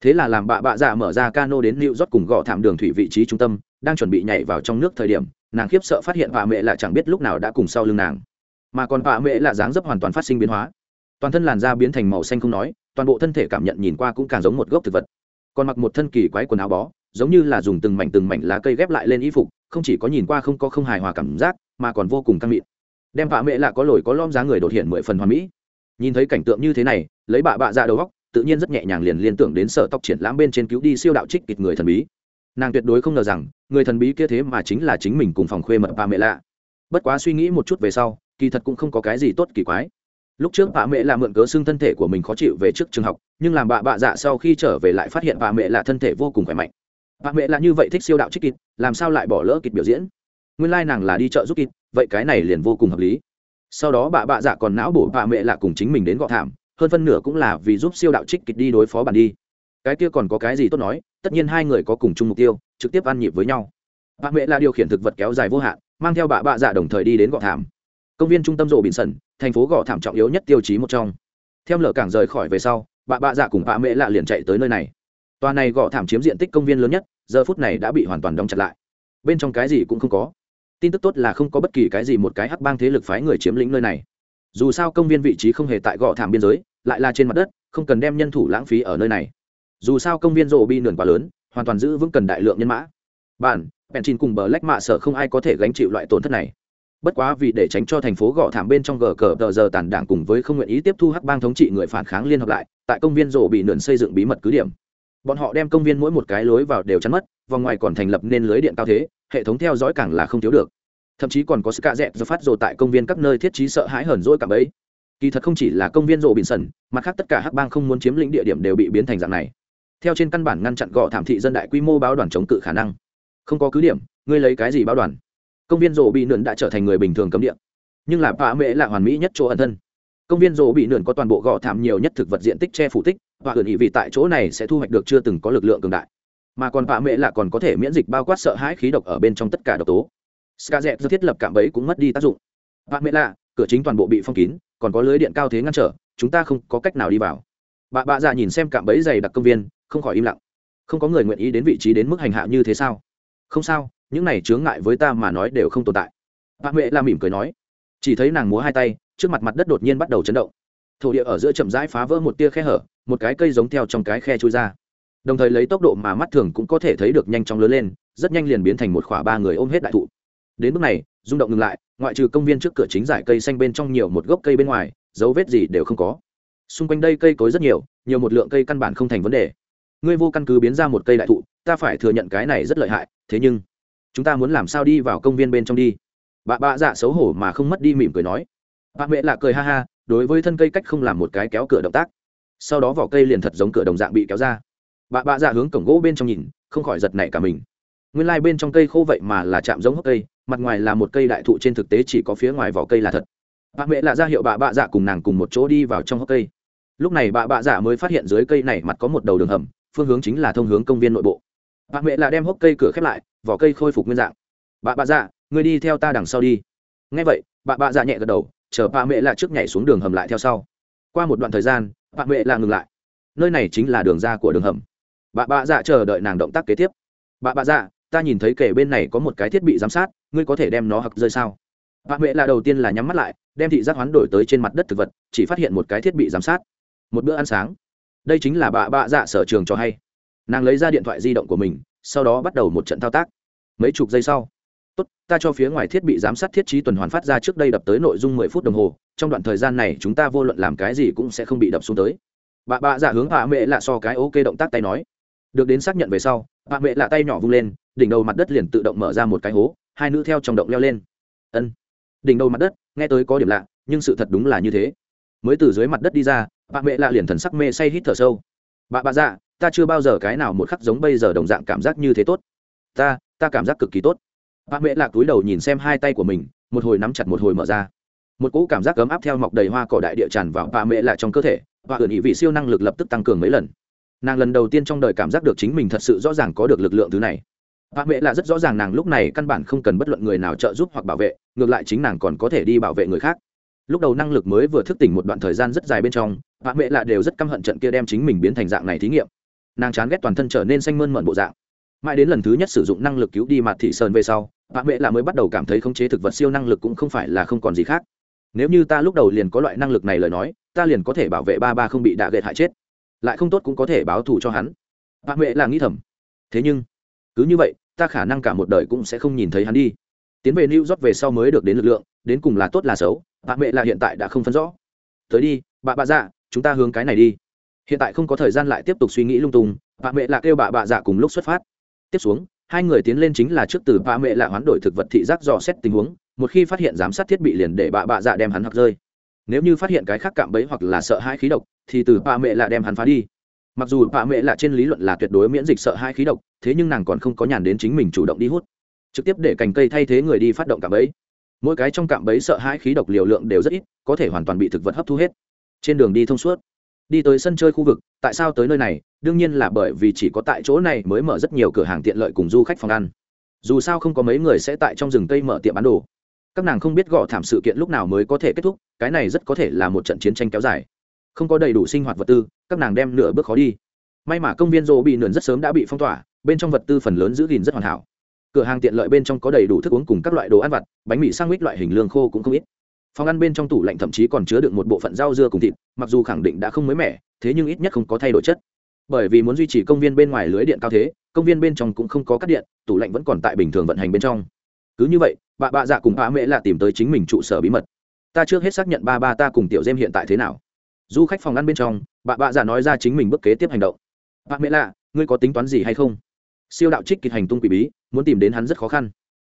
Thế là làm bạ bạ dạ mở ra cano đến lưu rót cùng gọ thảm đường thủy vị trí trung tâm, đang chuẩn bị nhảy vào trong nước thời điểm, nàng khiếp sợ phát hiện bà mẹ lạ chẳng biết lúc nào đã cùng sau lưng nàng. Mà còn bà mẹ lạ dáng dấp hoàn toàn phát sinh biến hóa. Toàn thân làn da biến thành màu xanh không nói, toàn bộ thân thể cảm nhận nhìn qua cũng càng giống một gốc thực vật. Còn mặc một thân kỳ quái quần áo bó giống như là dùng từng mảnh từng mảnh lá cây ghép lại lên y phục, không chỉ có nhìn qua không có không hài hòa cảm giác, mà còn vô cùng căng mịn. Đem bạ mẹ lạ có lồi có lom giá người đột hiện mười phần hoàn mỹ. Nhìn thấy cảnh tượng như thế này, lấy bạ bạ ra đầu góc, tự nhiên rất nhẹ nhàng liền liên tưởng đến sở tóc triển lãm bên trên cứu đi siêu đạo trích kịch người thần bí. Nàng tuyệt đối không ngờ rằng, người thần bí kia thế mà chính là chính mình cùng phòng khuê mật bà mẹ lạ. Bất quá suy nghĩ một chút về sau, kỳ thật cũng không có cái gì tốt kỳ quái. Lúc trước bà mẹ là mượn cớ xưng thân thể của mình khó chịu về trước trường học, nhưng làm bà bạ dạ sau khi trở về lại phát hiện bà mẹ là thân thể vô cùng khỏe mạnh bà mẹ là như vậy thích siêu đạo trích kịch, làm sao lại bỏ lỡ kịch biểu diễn? Nguyên lai、like、nàng là đi chợ giúp kịch, vậy cái này liền vô cùng hợp lý. Sau đó bà bạ dạ còn não bổ bà mẹ là cùng chính mình đến gọ thảm, hơn phân nửa cũng là vì giúp siêu đạo trích kịch đi đối phó bản đi. Cái kia còn có cái gì tốt nói, tất nhiên hai người có cùng chung mục tiêu, trực tiếp ăn nhịp với nhau. Bà mẹ là điều khiển thực vật kéo dài vô hạn, mang theo bà bạ dạ đồng thời đi đến gọ thảm. Công viên trung tâm rộ bình sẩn, thành phố gọ thảm trọng yếu nhất tiêu chí một trong. Theo lở cảng rời khỏi về sau, bà bạ dạ cùng bà mẹ lạ liền chạy tới nơi này tòa này gõ thảm chiếm diện tích công viên lớn nhất, giờ phút này đã bị hoàn toàn đóng chặt lại. Bên trong cái gì cũng không có. Tin tức tốt là không có bất kỳ cái gì một cái hắc bang thế lực phái người chiếm lĩnh nơi này. Dù sao công viên vị trí không hề tại gò thảm biên giới, lại là trên mặt đất, không cần đem nhân thủ lãng phí ở nơi này. Dù sao công viên rộ bi nườn quá lớn, hoàn toàn giữ vững cần đại lượng nhân mã. Bản bèn chín cùng bờ lách mạ sợ không ai có thể gánh chịu loại tổn thất này. Bất quá vì để tránh cho thành phố gõ thảm bên trong gờ cờ tờ giờ tàn đảng cùng với không nguyện ý tiếp thu hắc bang thống trị người phản kháng liên hợp lại, tại công viên rổ bị nườn xây dựng bí mật cứ điểm bọn họ đem công viên mỗi một cái lối vào đều chắn mất, vòng ngoài còn thành lập nên lưới điện cao thế, hệ thống theo dõi càng là không thiếu được. Thậm chí còn có sự cạ dẹp do phát rồ tại công viên các nơi thiết trí sợ hãi hởn dỗi cả bấy kỳ thật không chỉ là công viên rộ bình sần mặt khác tất cả hắc bang không muốn chiếm lĩnh địa điểm đều bị biến thành dạng này. Theo trên căn bản ngăn chặn gọ thảm thị dân đại quy mô báo đoàn chống cự khả năng. Không có cứ điểm, ngươi lấy cái gì báo đoàn? Công viên rộ bị nượn đã trở thành người bình thường cấm địa. Nhưng là bạ mễ là hoàn mỹ nhất chỗ ẩn thân. Công viên rộ bị nượn có toàn bộ gò thảm nhiều nhất thực vật diện tích che phủ tích và ẩn ý vị tại chỗ này sẽ thu hoạch được chưa từng có lực lượng cường đại. Mà còn vạ mễ là còn có thể miễn dịch bao quát sợ hãi khí độc ở bên trong tất cả độc tố. Ska dẹp do thiết lập cạm bẫy cũng mất đi tác dụng. Vạ mễ là, cửa chính toàn bộ bị phong kín, còn có lưới điện cao thế ngăn trở, chúng ta không có cách nào đi vào. Bà bạ dạ nhìn xem cạm bẫy dày đặc công viên, không khỏi im lặng. Không có người nguyện ý đến vị trí đến mức hành hạ như thế sao? Không sao, những này chướng ngại với ta mà nói đều không tồn tại. Bà mẹ la mỉm cười nói. Chỉ thấy nàng múa hai tay, trước mặt mặt đất đột nhiên bắt đầu chấn động thổ địa ở giữa chậm rãi phá vỡ một tia khe hở, một cái cây giống theo trong cái khe trôi ra. Đồng thời lấy tốc độ mà mắt thường cũng có thể thấy được nhanh chóng lớn lên, rất nhanh liền biến thành một khỏa ba người ôm hết đại thụ. Đến bước này, rung động ngừng lại, ngoại trừ công viên trước cửa chính giải cây xanh bên trong nhiều một gốc cây bên ngoài, dấu vết gì đều không có. Xung quanh đây cây cối rất nhiều nhiều một lượng cây căn bản không thành vấn đề. Ngươi vô căn cứ biến ra một cây đại thụ, ta phải thừa nhận cái này rất lợi hại, thế nhưng, chúng ta muốn làm sao đi vào công viên bên trong đi? Bà bạ dạ xấu hổ mà không mất đi mỉm cười nói. Bà mẹ là cười ha ha đối với thân cây cách không làm một cái kéo cửa động tác. Sau đó vỏ cây liền thật giống cửa đồng dạng bị kéo ra. Bà bạ dạ hướng cổng gỗ bên trong nhìn, không khỏi giật nảy cả mình. Nguyên lai、like、bên trong cây khô vậy mà là chạm giống hốc cây, mặt ngoài là một cây đại thụ trên thực tế chỉ có phía ngoài vỏ cây là thật. Bà mẹ lạ ra hiệu bà bạ dạ cùng nàng cùng một chỗ đi vào trong hốc cây. Lúc này bà bạ dạ mới phát hiện dưới cây này mặt có một đầu đường hầm, phương hướng chính là thông hướng công viên nội bộ. Bà mẹ là đem hốc cây cửa khép lại, vỏ cây khôi phục nguyên dạng. Bà bạ dạ người đi theo ta đằng sau đi. Ngay vậy bà bạ dạ nhẹ gật đầu chờ bà mẹ là trước nhảy xuống đường hầm lại theo sau. Qua một đoạn thời gian bà mẹ là ngừng lại. Nơi này chính là đường ra của đường hầm. Bà bạ dạ chờ đợi nàng động tác kế tiếp. Bà bạ dạ ta nhìn thấy kể bên này có một cái thiết bị giám sát, ngươi có thể đem nó hặc rơi sao? Bà mẹ là đầu tiên là nhắm mắt lại, đem thị giác hoán đổi tới trên mặt đất thực vật, chỉ phát hiện một cái thiết bị giám sát. Một bữa ăn sáng. Đây chính là bà bạ dạ sở trường cho hay. Nàng lấy ra điện thoại di động của mình, sau đó bắt đầu một trận thao tác. Mấy chục giây sau tốt, ta cho phía ngoài thiết bị giám sát thiết trí tuần hoàn phát ra trước đây đập tới nội dung mười phút đồng hồ, trong đoạn thời gian này chúng ta vô luận làm cái gì cũng sẽ không bị đập xuống tới. Bà bạ dạ hướng bà mẹ lạ so cái ok động tác tay nói. Được đến xác nhận về sau bà mẹ lạ tay nhỏ vung lên, đỉnh đầu mặt đất liền tự động mở ra một cái hố, hai nữ theo trong động leo lên. Ân. Đỉnh đầu mặt đất, nghe tới có điểm lạ, nhưng sự thật đúng là như thế. Mới từ dưới mặt đất đi ra bà mẹ lạ liền thần sắc mê say hít thở sâu. Bà bà dạ ta chưa bao giờ cái nào một khắc giống bây giờ đồng dạng cảm giác như thế tốt. Ta ta cảm giác cực kỳ tốt bà mẹ Lạc túi đầu nhìn xem hai tay của mình, một hồi nắm chặt một hồi mở ra. Một cỗ cảm giác ấm áp theo mọc đầy hoa cỏ đại địa tràn vào bà mẹ Lạc trong cơ thể và ẩn ý vị siêu năng lực lập tức tăng cường mấy lần. Nàng lần đầu tiên trong đời cảm giác được chính mình thật sự rõ ràng có được lực lượng thứ này. Bà mẹ Lạc rất rõ ràng nàng lúc này căn bản không cần bất luận người nào trợ giúp hoặc bảo vệ, ngược lại chính nàng còn có thể đi bảo vệ người khác. Lúc đầu năng lực mới vừa thức tỉnh một đoạn thời gian rất dài bên trong bà mẹ lạ đều rất căm hận trận kia đem chính mình biến thành dạng này thí nghiệm. Nàng chán ghét toàn thân trở nên xanh mơn mận bộ dạng. Mãi đến lần thứ nhất sử dụng năng lực cứu đi mặt thị sơn về sau bà mẹ là mới bắt đầu cảm thấy khống chế thực vật siêu năng lực cũng không phải là không còn gì khác. Nếu như ta lúc đầu liền có loại năng lực này lời nói, ta liền có thể bảo vệ ba ba không bị đạ gậy hại chết. Lại không tốt cũng có thể báo thù cho hắn. Bà mẹ là nghĩ thầm. Thế nhưng, cứ như vậy, ta khả năng cả một đời cũng sẽ không nhìn thấy hắn đi. Tiến về new york về sau mới được đến lực lượng, đến cùng là tốt là xấu bà mẹ là hiện tại đã không phân rõ. Tới đi, bà bà dạ chúng ta hướng cái này đi. Hiện tại không có thời gian lại tiếp tục suy nghĩ lung tung bà mẹ là kêu bà bà dạ cùng lúc xuất phát. Tiếp xuống hai người tiến lên chính là trước từ ba mẹ lạ hoán đổi thực vật thị giác dò xét tình huống, một khi phát hiện giám sát thiết bị liền để bà bạ dạ đem hắn hoặc rơi. Nếu như phát hiện cái khác cạm bẫy hoặc là sợ hãi khí độc, thì từ bà mẹ lạ đem hắn phá đi. Mặc dù bà mẹ lạ trên lý luận là tuyệt đối miễn dịch sợ hãi khí độc, thế nhưng nàng còn không có nhàn đến chính mình chủ động đi hút. Trực tiếp để cành cây thay thế người đi phát động cạm bẫy. Mỗi cái trong cạm bẫy sợ hãi khí độc liều lượng đều rất ít, có thể hoàn toàn bị thực vật hấp thu hết. Trên đường đi thông suốt, đi tới sân chơi khu vực, tại sao tới nơi này đương nhiên là bởi vì chỉ có tại chỗ này mới mở rất nhiều cửa hàng tiện lợi cùng du khách phòng ăn. Dù sao không có mấy người sẽ tại trong rừng cây mở tiệm bán đồ. Các nàng không biết gõ thảm sự kiện lúc nào mới có thể kết thúc, cái này rất có thể là một trận chiến tranh kéo dài. Không có đầy đủ sinh hoạt vật tư, các nàng đem nửa bước khó đi. May mà công viên rô bị nườn rất sớm đã bị phong tỏa, bên trong vật tư phần lớn giữ gìn rất hoàn hảo. Cửa hàng tiện lợi bên trong có đầy đủ thức uống cùng các loại đồ ăn vặt, bánh mì sang mít loại hình lương khô cũng không ít. Phòng ăn bên trong tủ lạnh thậm chí còn chứa được một bộ phận rau dưa cùng thịt, mặc dù khẳng định đã không mới mẻ, thế nhưng ít nhất không có thay đổi chất bởi vì muốn duy trì công viên bên ngoài lưới điện cao thế, công viên bên trong cũng không có cắt điện, tủ lạnh vẫn còn tại bình thường vận hành bên trong. Cứ như vậy, bà bạ dạ cùng bà mẹ là tìm tới chính mình trụ sở bí mật. Ta trước hết xác nhận ba ba ta cùng tiểu dêm hiện tại thế nào. Du khách phòng ăn bên trong, bà bạ dạ nói ra chính mình bước kế tiếp hành động. Bà mẹ lạ ngươi có tính toán gì hay không? Siêu đạo trích kịch hành tung quỷ bí, muốn tìm đến hắn rất khó khăn.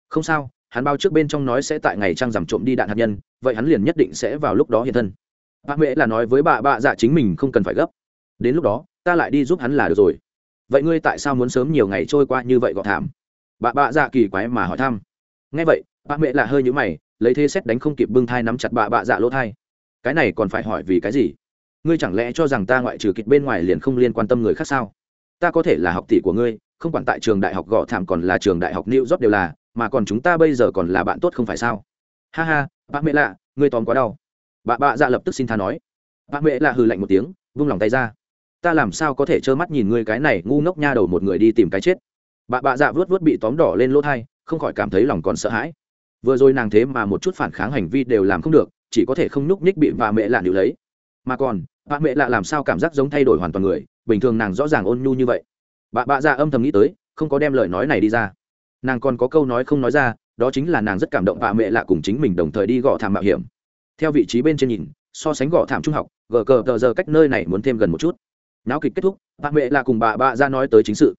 Không sao, hắn bao trước bên trong nói sẽ tại ngày trăng giảm trộm đi đạn hạt nhân, vậy hắn liền nhất định sẽ vào lúc đó hiện thân. Bà mẹ là nói với bà bạ dạ chính mình không cần phải gấp. Đến lúc đó ta lại đi giúp hắn là được rồi. Vậy ngươi tại sao muốn sớm nhiều ngày trôi qua như vậy gọ thảm? Bà bạ dạ kỳ quái mà hỏi thăm. Nghe vậy, bà mẹ là hơi nhữ mày, lấy thế xét đánh không kịp bưng thai nắm chặt bà bạ dạ lỗ thai. Cái này còn phải hỏi vì cái gì? Ngươi chẳng lẽ cho rằng ta ngoại trừ kịch bên ngoài liền không liên quan tâm người khác sao? Ta có thể là học tỷ của ngươi, không quản tại trường đại học gọ thảm còn là trường đại học new job đều là, mà còn chúng ta bây giờ còn là bạn tốt không phải sao? Ha ha, bà mẹ lạ, ngươi tóm quá đau. Bà bạ dạ lập tức xin tha nói. Bà mẹ lạ hừ lạnh một tiếng, vung lòng tay ra ta làm sao có thể trơ mắt nhìn ngươi cái này ngu ngốc nha đầu một người đi tìm cái chết. Bà bạ dạ vớt vớt bị tóm đỏ lên lỗ thai, không khỏi cảm thấy lòng còn sợ hãi. Vừa rồi nàng thế mà một chút phản kháng hành vi đều làm không được, chỉ có thể không nhúc nhích bị bà mẹ lạ níu lấy. Mà còn, bà mẹ lạ làm sao cảm giác giống thay đổi hoàn toàn người, bình thường nàng rõ ràng ôn nhu như vậy. Bà bạ dạ âm thầm nghĩ tới, không có đem lời nói này đi ra. Nàng còn có câu nói không nói ra, đó chính là nàng rất cảm động bà mẹ lạ cùng chính mình đồng thời đi gõ thảm mạo hiểm. Theo vị trí bên trên nhìn, so sánh gõ thảm trung học, gờ cờ tờ giờ cách nơi này muốn thêm gần một chút náo kịch kết thúc bà mẹ lạ cùng bà bạ ra nói tới chính sự.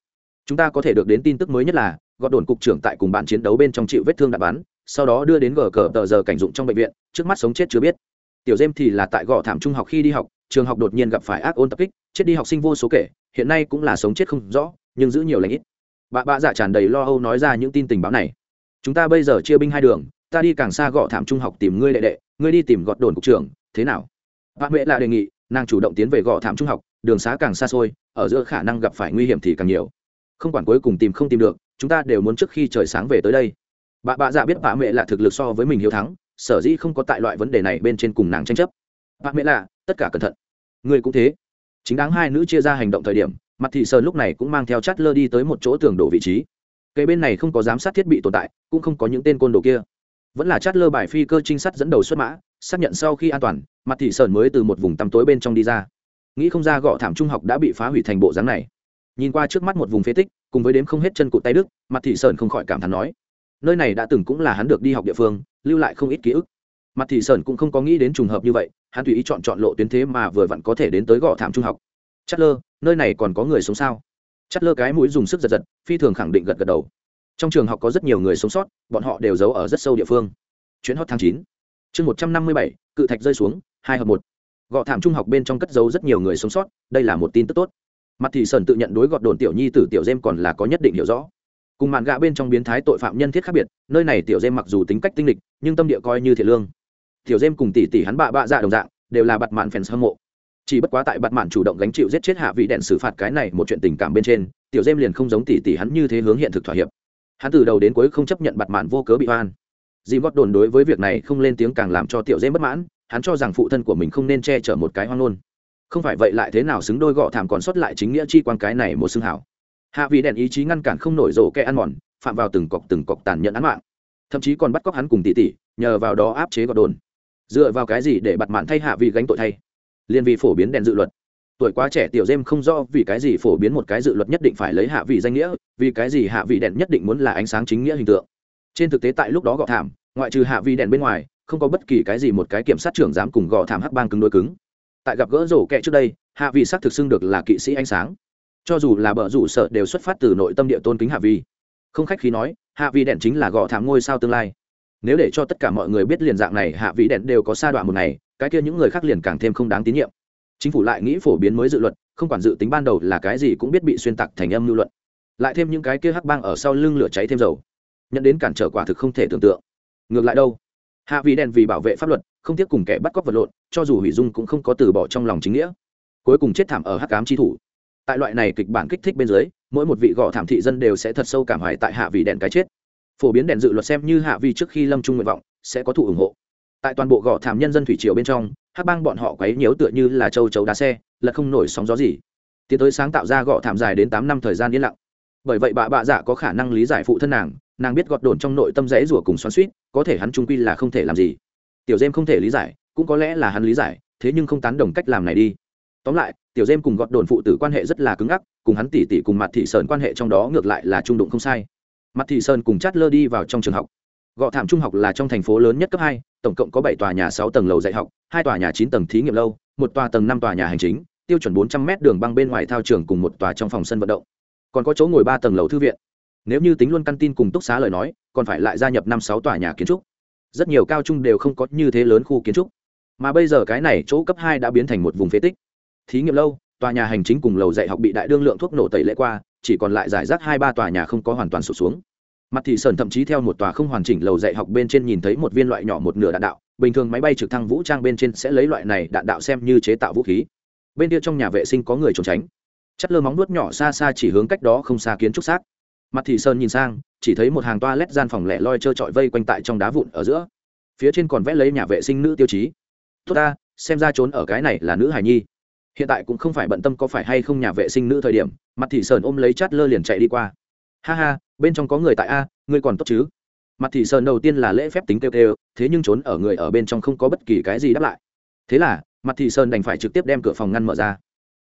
Chúng ta có thể được đến tin tức mới nhất là gọt đồn cục trưởng tại cùng bạn chiến đấu bên trong chịu vết thương đạn bắn, sau đó đưa đến gờ cờ tờ giờ cảnh dụng trong bệnh viện, trước mắt sống chết chưa biết. Tiểu dêm thì là tại gò thảm trung học khi đi học, trường học đột nhiên gặp phải ác ôn tập kích, chết đi học sinh vô số kể, hiện nay cũng là sống chết không rõ, nhưng giữ nhiều lãnh ít. Bà bạ dạ tràn đầy lo âu nói ra những tin tình báo này. Chúng ta bây giờ chia binh hai đường, ta đi càng xa gọ thảm trung học tìm ngươi đệ đệ, ngươi đi tìm gọt đồn cục trưởng, thế nào? Bà mẹ là đề nghị nàng chủ động tiến về gò thảm trung học, đường xá càng xa xôi, ở giữa khả năng gặp phải nguy hiểm thì càng nhiều. Không quản cuối cùng tìm không tìm được, chúng ta đều muốn trước khi trời sáng về tới đây. Bà bạ dạ biết bà mẹ là thực lực so với mình hiếu thắng, sở dĩ không có tại loại vấn đề này bên trên cùng nàng tranh chấp. Bà mẹ là tất cả cẩn thận. Ngươi cũng thế. Chính đáng hai nữ chia ra hành động thời điểm, mặt thị sơn lúc này cũng mang theo chát lơ đi tới một chỗ tường đổ vị trí. Cây bên này không có giám sát thiết bị tồn tại, cũng không có những tên côn đồ kia. Vẫn là chát lơ bài phi cơ trinh sát dẫn đầu xuất mã xác nhận sau khi an toàn, mặt thị sơn mới từ một vùng tăm tối bên trong đi ra. Nghĩ không ra gõ thảm trung học đã bị phá hủy thành bộ dáng này. Nhìn qua trước mắt một vùng phế tích, cùng với đếm không hết chân cụt tay đức, mặt thị sơn không khỏi cảm thán nói, nơi này đã từng cũng là hắn được đi học địa phương, lưu lại không ít ký ức. Mặt thị sơn cũng không có nghĩ đến trùng hợp như vậy, hắn tùy ý chọn chọn lộ tuyến thế mà vừa vặn có thể đến tới gõ thảm trung học. Chất lơ nơi này còn có người sống sao? Chất lơ cái mũi dùng sức giật giật, phi thường khẳng định gật gật đầu. Trong trường học có rất nhiều người sống sót, bọn họ đều giấu ở rất sâu địa phương. Chuyến hot tháng chín chương một trăm năm mươi bảy, cự thạch rơi xuống, hai hợp một. Gọ thảm trung học bên trong cất giấu rất nhiều người sống sót, đây là một tin tức tốt. Mặt thì sơn tự nhận đối gọt đồn tiểu nhi tử tiểu dêm còn là có nhất định hiểu rõ. Cùng màn gạ bên trong biến thái tội phạm nhân thiết khác biệt, nơi này tiểu dêm mặc dù tính cách tinh lịch, nhưng tâm địa coi như thiệt lương. Tiểu dêm cùng tỷ tỷ hắn bạ bạ dạ đồng dạng, đều là bặt mạn fans hâm mộ. Chỉ bất quá tại bặt mạn chủ động gánh chịu giết chết hạ vị đèn xử phạt cái này một chuyện tình cảm bên trên, tiểu dêm liền không giống tỷ tỷ hắn như thế hướng hiện thực thỏa hiệp. Hắn từ đầu đến cuối không chấp nhận bặt mạn vô cớ bị oan dì gót đồn đối với việc này không lên tiếng càng làm cho tiểu dễ bất mãn, hắn cho rằng phụ thân của mình không nên che chở một cái hoang nôn không phải vậy lại thế nào xứng đôi gọ thảm còn sót lại chính nghĩa chi quan cái này một xương hảo. Hạ vị đèn ý chí ngăn cản không nổi rổ kẻ ăn mòn, phạm vào từng cọc từng cọc tàn nhẫn án mạng. Thậm chí còn bắt cóc hắn cùng tỷ tỷ, nhờ vào đó áp chế gọt đồn. Dựa vào cái gì để bặt mạn thay hạ vị gánh tội thay? Liên vì phổ biến đèn dự luật. Tuổi quá trẻ tiểu dêm không rõ vì cái gì phổ biến một cái dự luật nhất định phải lấy hạ vị danh nghĩa, vì cái gì hạ vị đèn nhất định muốn là ánh sáng chính nghĩa hình tượng trên thực tế tại lúc đó gọ thảm, ngoại trừ hạ vi đèn bên ngoài, không có bất kỳ cái gì một cái kiểm sát trưởng dám cùng gò thảm hắc bang cứng đôi cứng. Tại gặp gỡ rổ kẹ trước đây, hạ vi sắc thực xưng được là kỵ sĩ ánh sáng. Cho dù là bờ rủ sợ đều xuất phát từ nội tâm địa tôn kính hạ vi. Không khách khí nói, hạ vi đèn chính là gò thảm ngôi sao tương lai. Nếu để cho tất cả mọi người biết liền dạng này, hạ vi đèn đều có sa đoạn một ngày, cái kia những người khác liền càng thêm không đáng tín nhiệm. Chính phủ lại nghĩ phổ biến mới dự luật, không quản dự tính ban đầu là cái gì cũng biết bị xuyên tạc thành âm lưu luận. Lại thêm những cái kia hắc bang ở sau lưng lửa cháy thêm dầu nhận đến cản trở quả thực không thể tưởng tượng. Ngược lại đâu? Hạ vị đèn vì bảo vệ pháp luật, không tiếc cùng kẻ bắt cóc vật lộn, cho dù hủy dung cũng không có từ bỏ trong lòng chính nghĩa. Cuối cùng chết thảm ở hắc cám chi thủ. Tại loại này kịch bản kích thích bên dưới, mỗi một vị gõ thảm thị dân đều sẽ thật sâu cảm hoài tại hạ vị đèn cái chết. Phổ biến đèn dự luật xem như hạ vị trước khi lâm trung nguyện vọng, sẽ có thụ ủng hộ. Tại toàn bộ gõ thảm nhân dân thủy triều bên trong, hắc bang bọn họ quấy nhiễu tựa như là châu chấu đá xe, là không nổi sóng gió gì. Tiến tới sáng tạo ra gõ thảm dài đến tám năm thời gian yên lặng. Bởi vậy bà bạ dạ có khả năng lý giải phụ thân nàng nàng biết gọt đồn trong nội tâm rẽ rủa cùng xoắn suýt, có thể hắn trung quy là không thể làm gì. Tiểu dêm không thể lý giải, cũng có lẽ là hắn lý giải, thế nhưng không tán đồng cách làm này đi. Tóm lại, tiểu dêm cùng gọt đồn phụ tử quan hệ rất là cứng ngắc, cùng hắn tỉ tỉ cùng mặt thị sơn quan hệ trong đó ngược lại là trung đụng không sai. Mặt thị sơn cùng chát lơ đi vào trong trường học. Gọ thảm trung học là trong thành phố lớn nhất cấp hai, tổng cộng có bảy tòa nhà sáu tầng lầu dạy học, hai tòa nhà chín tầng thí nghiệm lâu, một tòa tầng năm tòa nhà hành chính, tiêu chuẩn bốn trăm m đường băng bên ngoài thao trường cùng một tòa trong phòng sân vận động. Còn có chỗ ngồi ba tầng lầu thư viện nếu như tính luôn căn tin cùng túc xá lời nói, còn phải lại gia nhập năm sáu tòa nhà kiến trúc. Rất nhiều cao trung đều không có như thế lớn khu kiến trúc. Mà bây giờ cái này chỗ cấp hai đã biến thành một vùng phế tích. Thí nghiệm lâu, tòa nhà hành chính cùng lầu dạy học bị đại đương lượng thuốc nổ tẩy lễ qua, chỉ còn lại giải rác hai ba tòa nhà không có hoàn toàn sụp xuống. Mặt thị sơn thậm chí theo một tòa không hoàn chỉnh lầu dạy học bên trên nhìn thấy một viên loại nhỏ một nửa đạn đạo, bình thường máy bay trực thăng vũ trang bên trên sẽ lấy loại này đạn đạo xem như chế tạo vũ khí. Bên kia trong nhà vệ sinh có người trốn tránh. Chất lơ móng nuốt nhỏ xa xa chỉ hướng cách đó không xa kiến trúc xác mặt thị sơn nhìn sang, chỉ thấy một hàng toa lét gian phòng lẻ loi trơ trọi vây quanh tại trong đá vụn ở giữa. Phía trên còn vẽ lấy nhà vệ sinh nữ tiêu chí. Tốt ta, xem ra trốn ở cái này là nữ hài nhi. Hiện tại cũng không phải bận tâm có phải hay không nhà vệ sinh nữ thời điểm, mặt thị sơn ôm lấy chát lơ liền chạy đi qua. Ha ha, bên trong có người tại a, ngươi còn tốt chứ? Mặt thị sơn đầu tiên là lễ phép tính kêu kêu, thế nhưng trốn ở người ở bên trong không có bất kỳ cái gì đáp lại. Thế là, mặt thị sơn đành phải trực tiếp đem cửa phòng ngăn mở ra.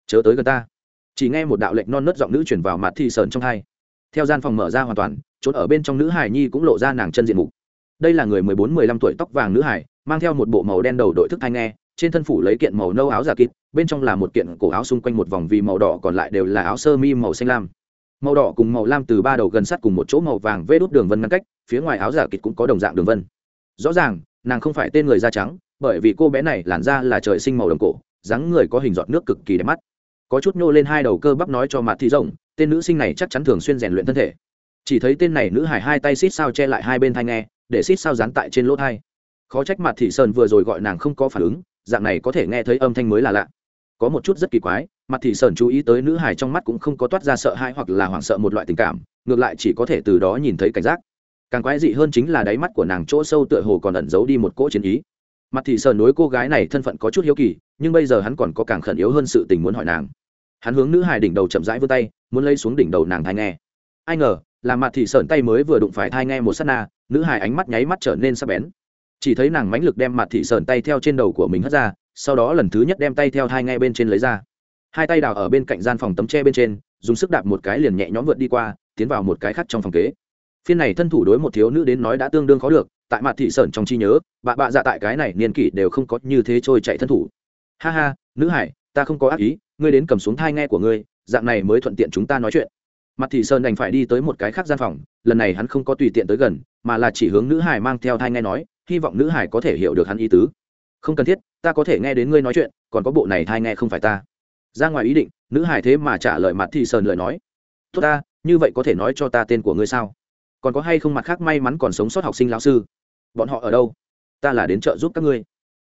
Chớ tới gần ta. Chỉ nghe một đạo lệnh non nớt giọng nữ chuyển vào mặt thị sơn trong hai theo gian phòng mở ra hoàn toàn, trốn ở bên trong nữ hải nhi cũng lộ ra nàng chân diện mục. Đây là người mười bốn, mười lăm tuổi tóc vàng nữ hải mang theo một bộ màu đen đầu đội thức thanh nghe, trên thân phủ lấy kiện màu nâu áo giả kít bên trong là một kiện cổ áo xung quanh một vòng vì màu đỏ, còn lại đều là áo sơ mi màu xanh lam. Màu đỏ cùng màu lam từ ba đầu gần sát cùng một chỗ màu vàng vê đốt đường vân ngăn cách, phía ngoài áo giả kịch cũng có đồng dạng đường vân. Rõ ràng, nàng không phải tên người da trắng, bởi vì cô bé này làn da là trời sinh màu đồng cổ, dáng người có hình giọt nước cực kỳ đẹp mắt có chút nhô lên hai đầu cơ bắp nói cho mặt thị rộng tên nữ sinh này chắc chắn thường xuyên rèn luyện thân thể. Chỉ thấy tên này nữ hải hai tay xít sao che lại hai bên thai nghe, để xít sao dán tại trên lỗ thai. Khó trách mặt thị sơn vừa rồi gọi nàng không có phản ứng, dạng này có thể nghe thấy âm thanh mới là lạ. Có một chút rất kỳ quái mặt thị sơn chú ý tới nữ hải trong mắt cũng không có toát ra sợ hãi hoặc là hoảng sợ một loại tình cảm, ngược lại chỉ có thể từ đó nhìn thấy cảnh giác. Càng quái dị hơn chính là đáy mắt của nàng chỗ sâu tựa hồ còn ẩn giấu đi một cỗ chiến ý. Mặt thị sơn đối cô gái này thân phận có chút hiếu kỳ, nhưng bây giờ hắn còn có càng khẩn yếu hơn sự tình muốn hỏi nàng hắn hướng nữ hải đỉnh đầu chậm rãi vươn tay, muốn lấy xuống đỉnh đầu nàng thai nghe. Ai ngờ, là mặt thị sởn tay mới vừa đụng phải thai nghe một s á t na, nữ hải ánh mắt nháy mắt trở nên sắc bén. Chỉ thấy nàng mãnh lực đem mặt thị sởn tay theo trên đầu của mình hất ra, sau đó lần thứ nhất đem tay theo thai nghe bên trên lấy ra. Hai tay đào ở bên cạnh gian phòng tấm tre bên trên, dùng sức đạp một cái liền nhẹ nhõm vượt đi qua, tiến vào một cái khác trong phòng kế. Phiên này thân thủ đối một thiếu nữ đến nói đã tương đương khó được, tại mặt thị sởn trong chi nhớ, bà bạ dạ tại cái này niên kỷ đều không có như thế trôi chạy thân thủ. Ha ha, nữ hải ta không có ác ý ngươi đến cầm xuống thai nghe của ngươi, dạng này mới thuận tiện chúng ta nói chuyện. Mặt thị sơn đành phải đi tới một cái khác gian phòng, lần này hắn không có tùy tiện tới gần, mà là chỉ hướng nữ hải mang theo thai nghe nói, hy vọng nữ hải có thể hiểu được hắn ý tứ. Không cần thiết, ta có thể nghe đến ngươi nói chuyện, còn có bộ này thai nghe không phải ta. Ra ngoài ý định, nữ hải thế mà trả lời mặt thị sơn lời nói. Tốt ta, như vậy có thể nói cho ta tên của ngươi sao? Còn có hay không mặt khác may mắn còn sống sót học sinh lão sư? Bọn họ ở đâu? Ta là đến chợ giúp các ngươi.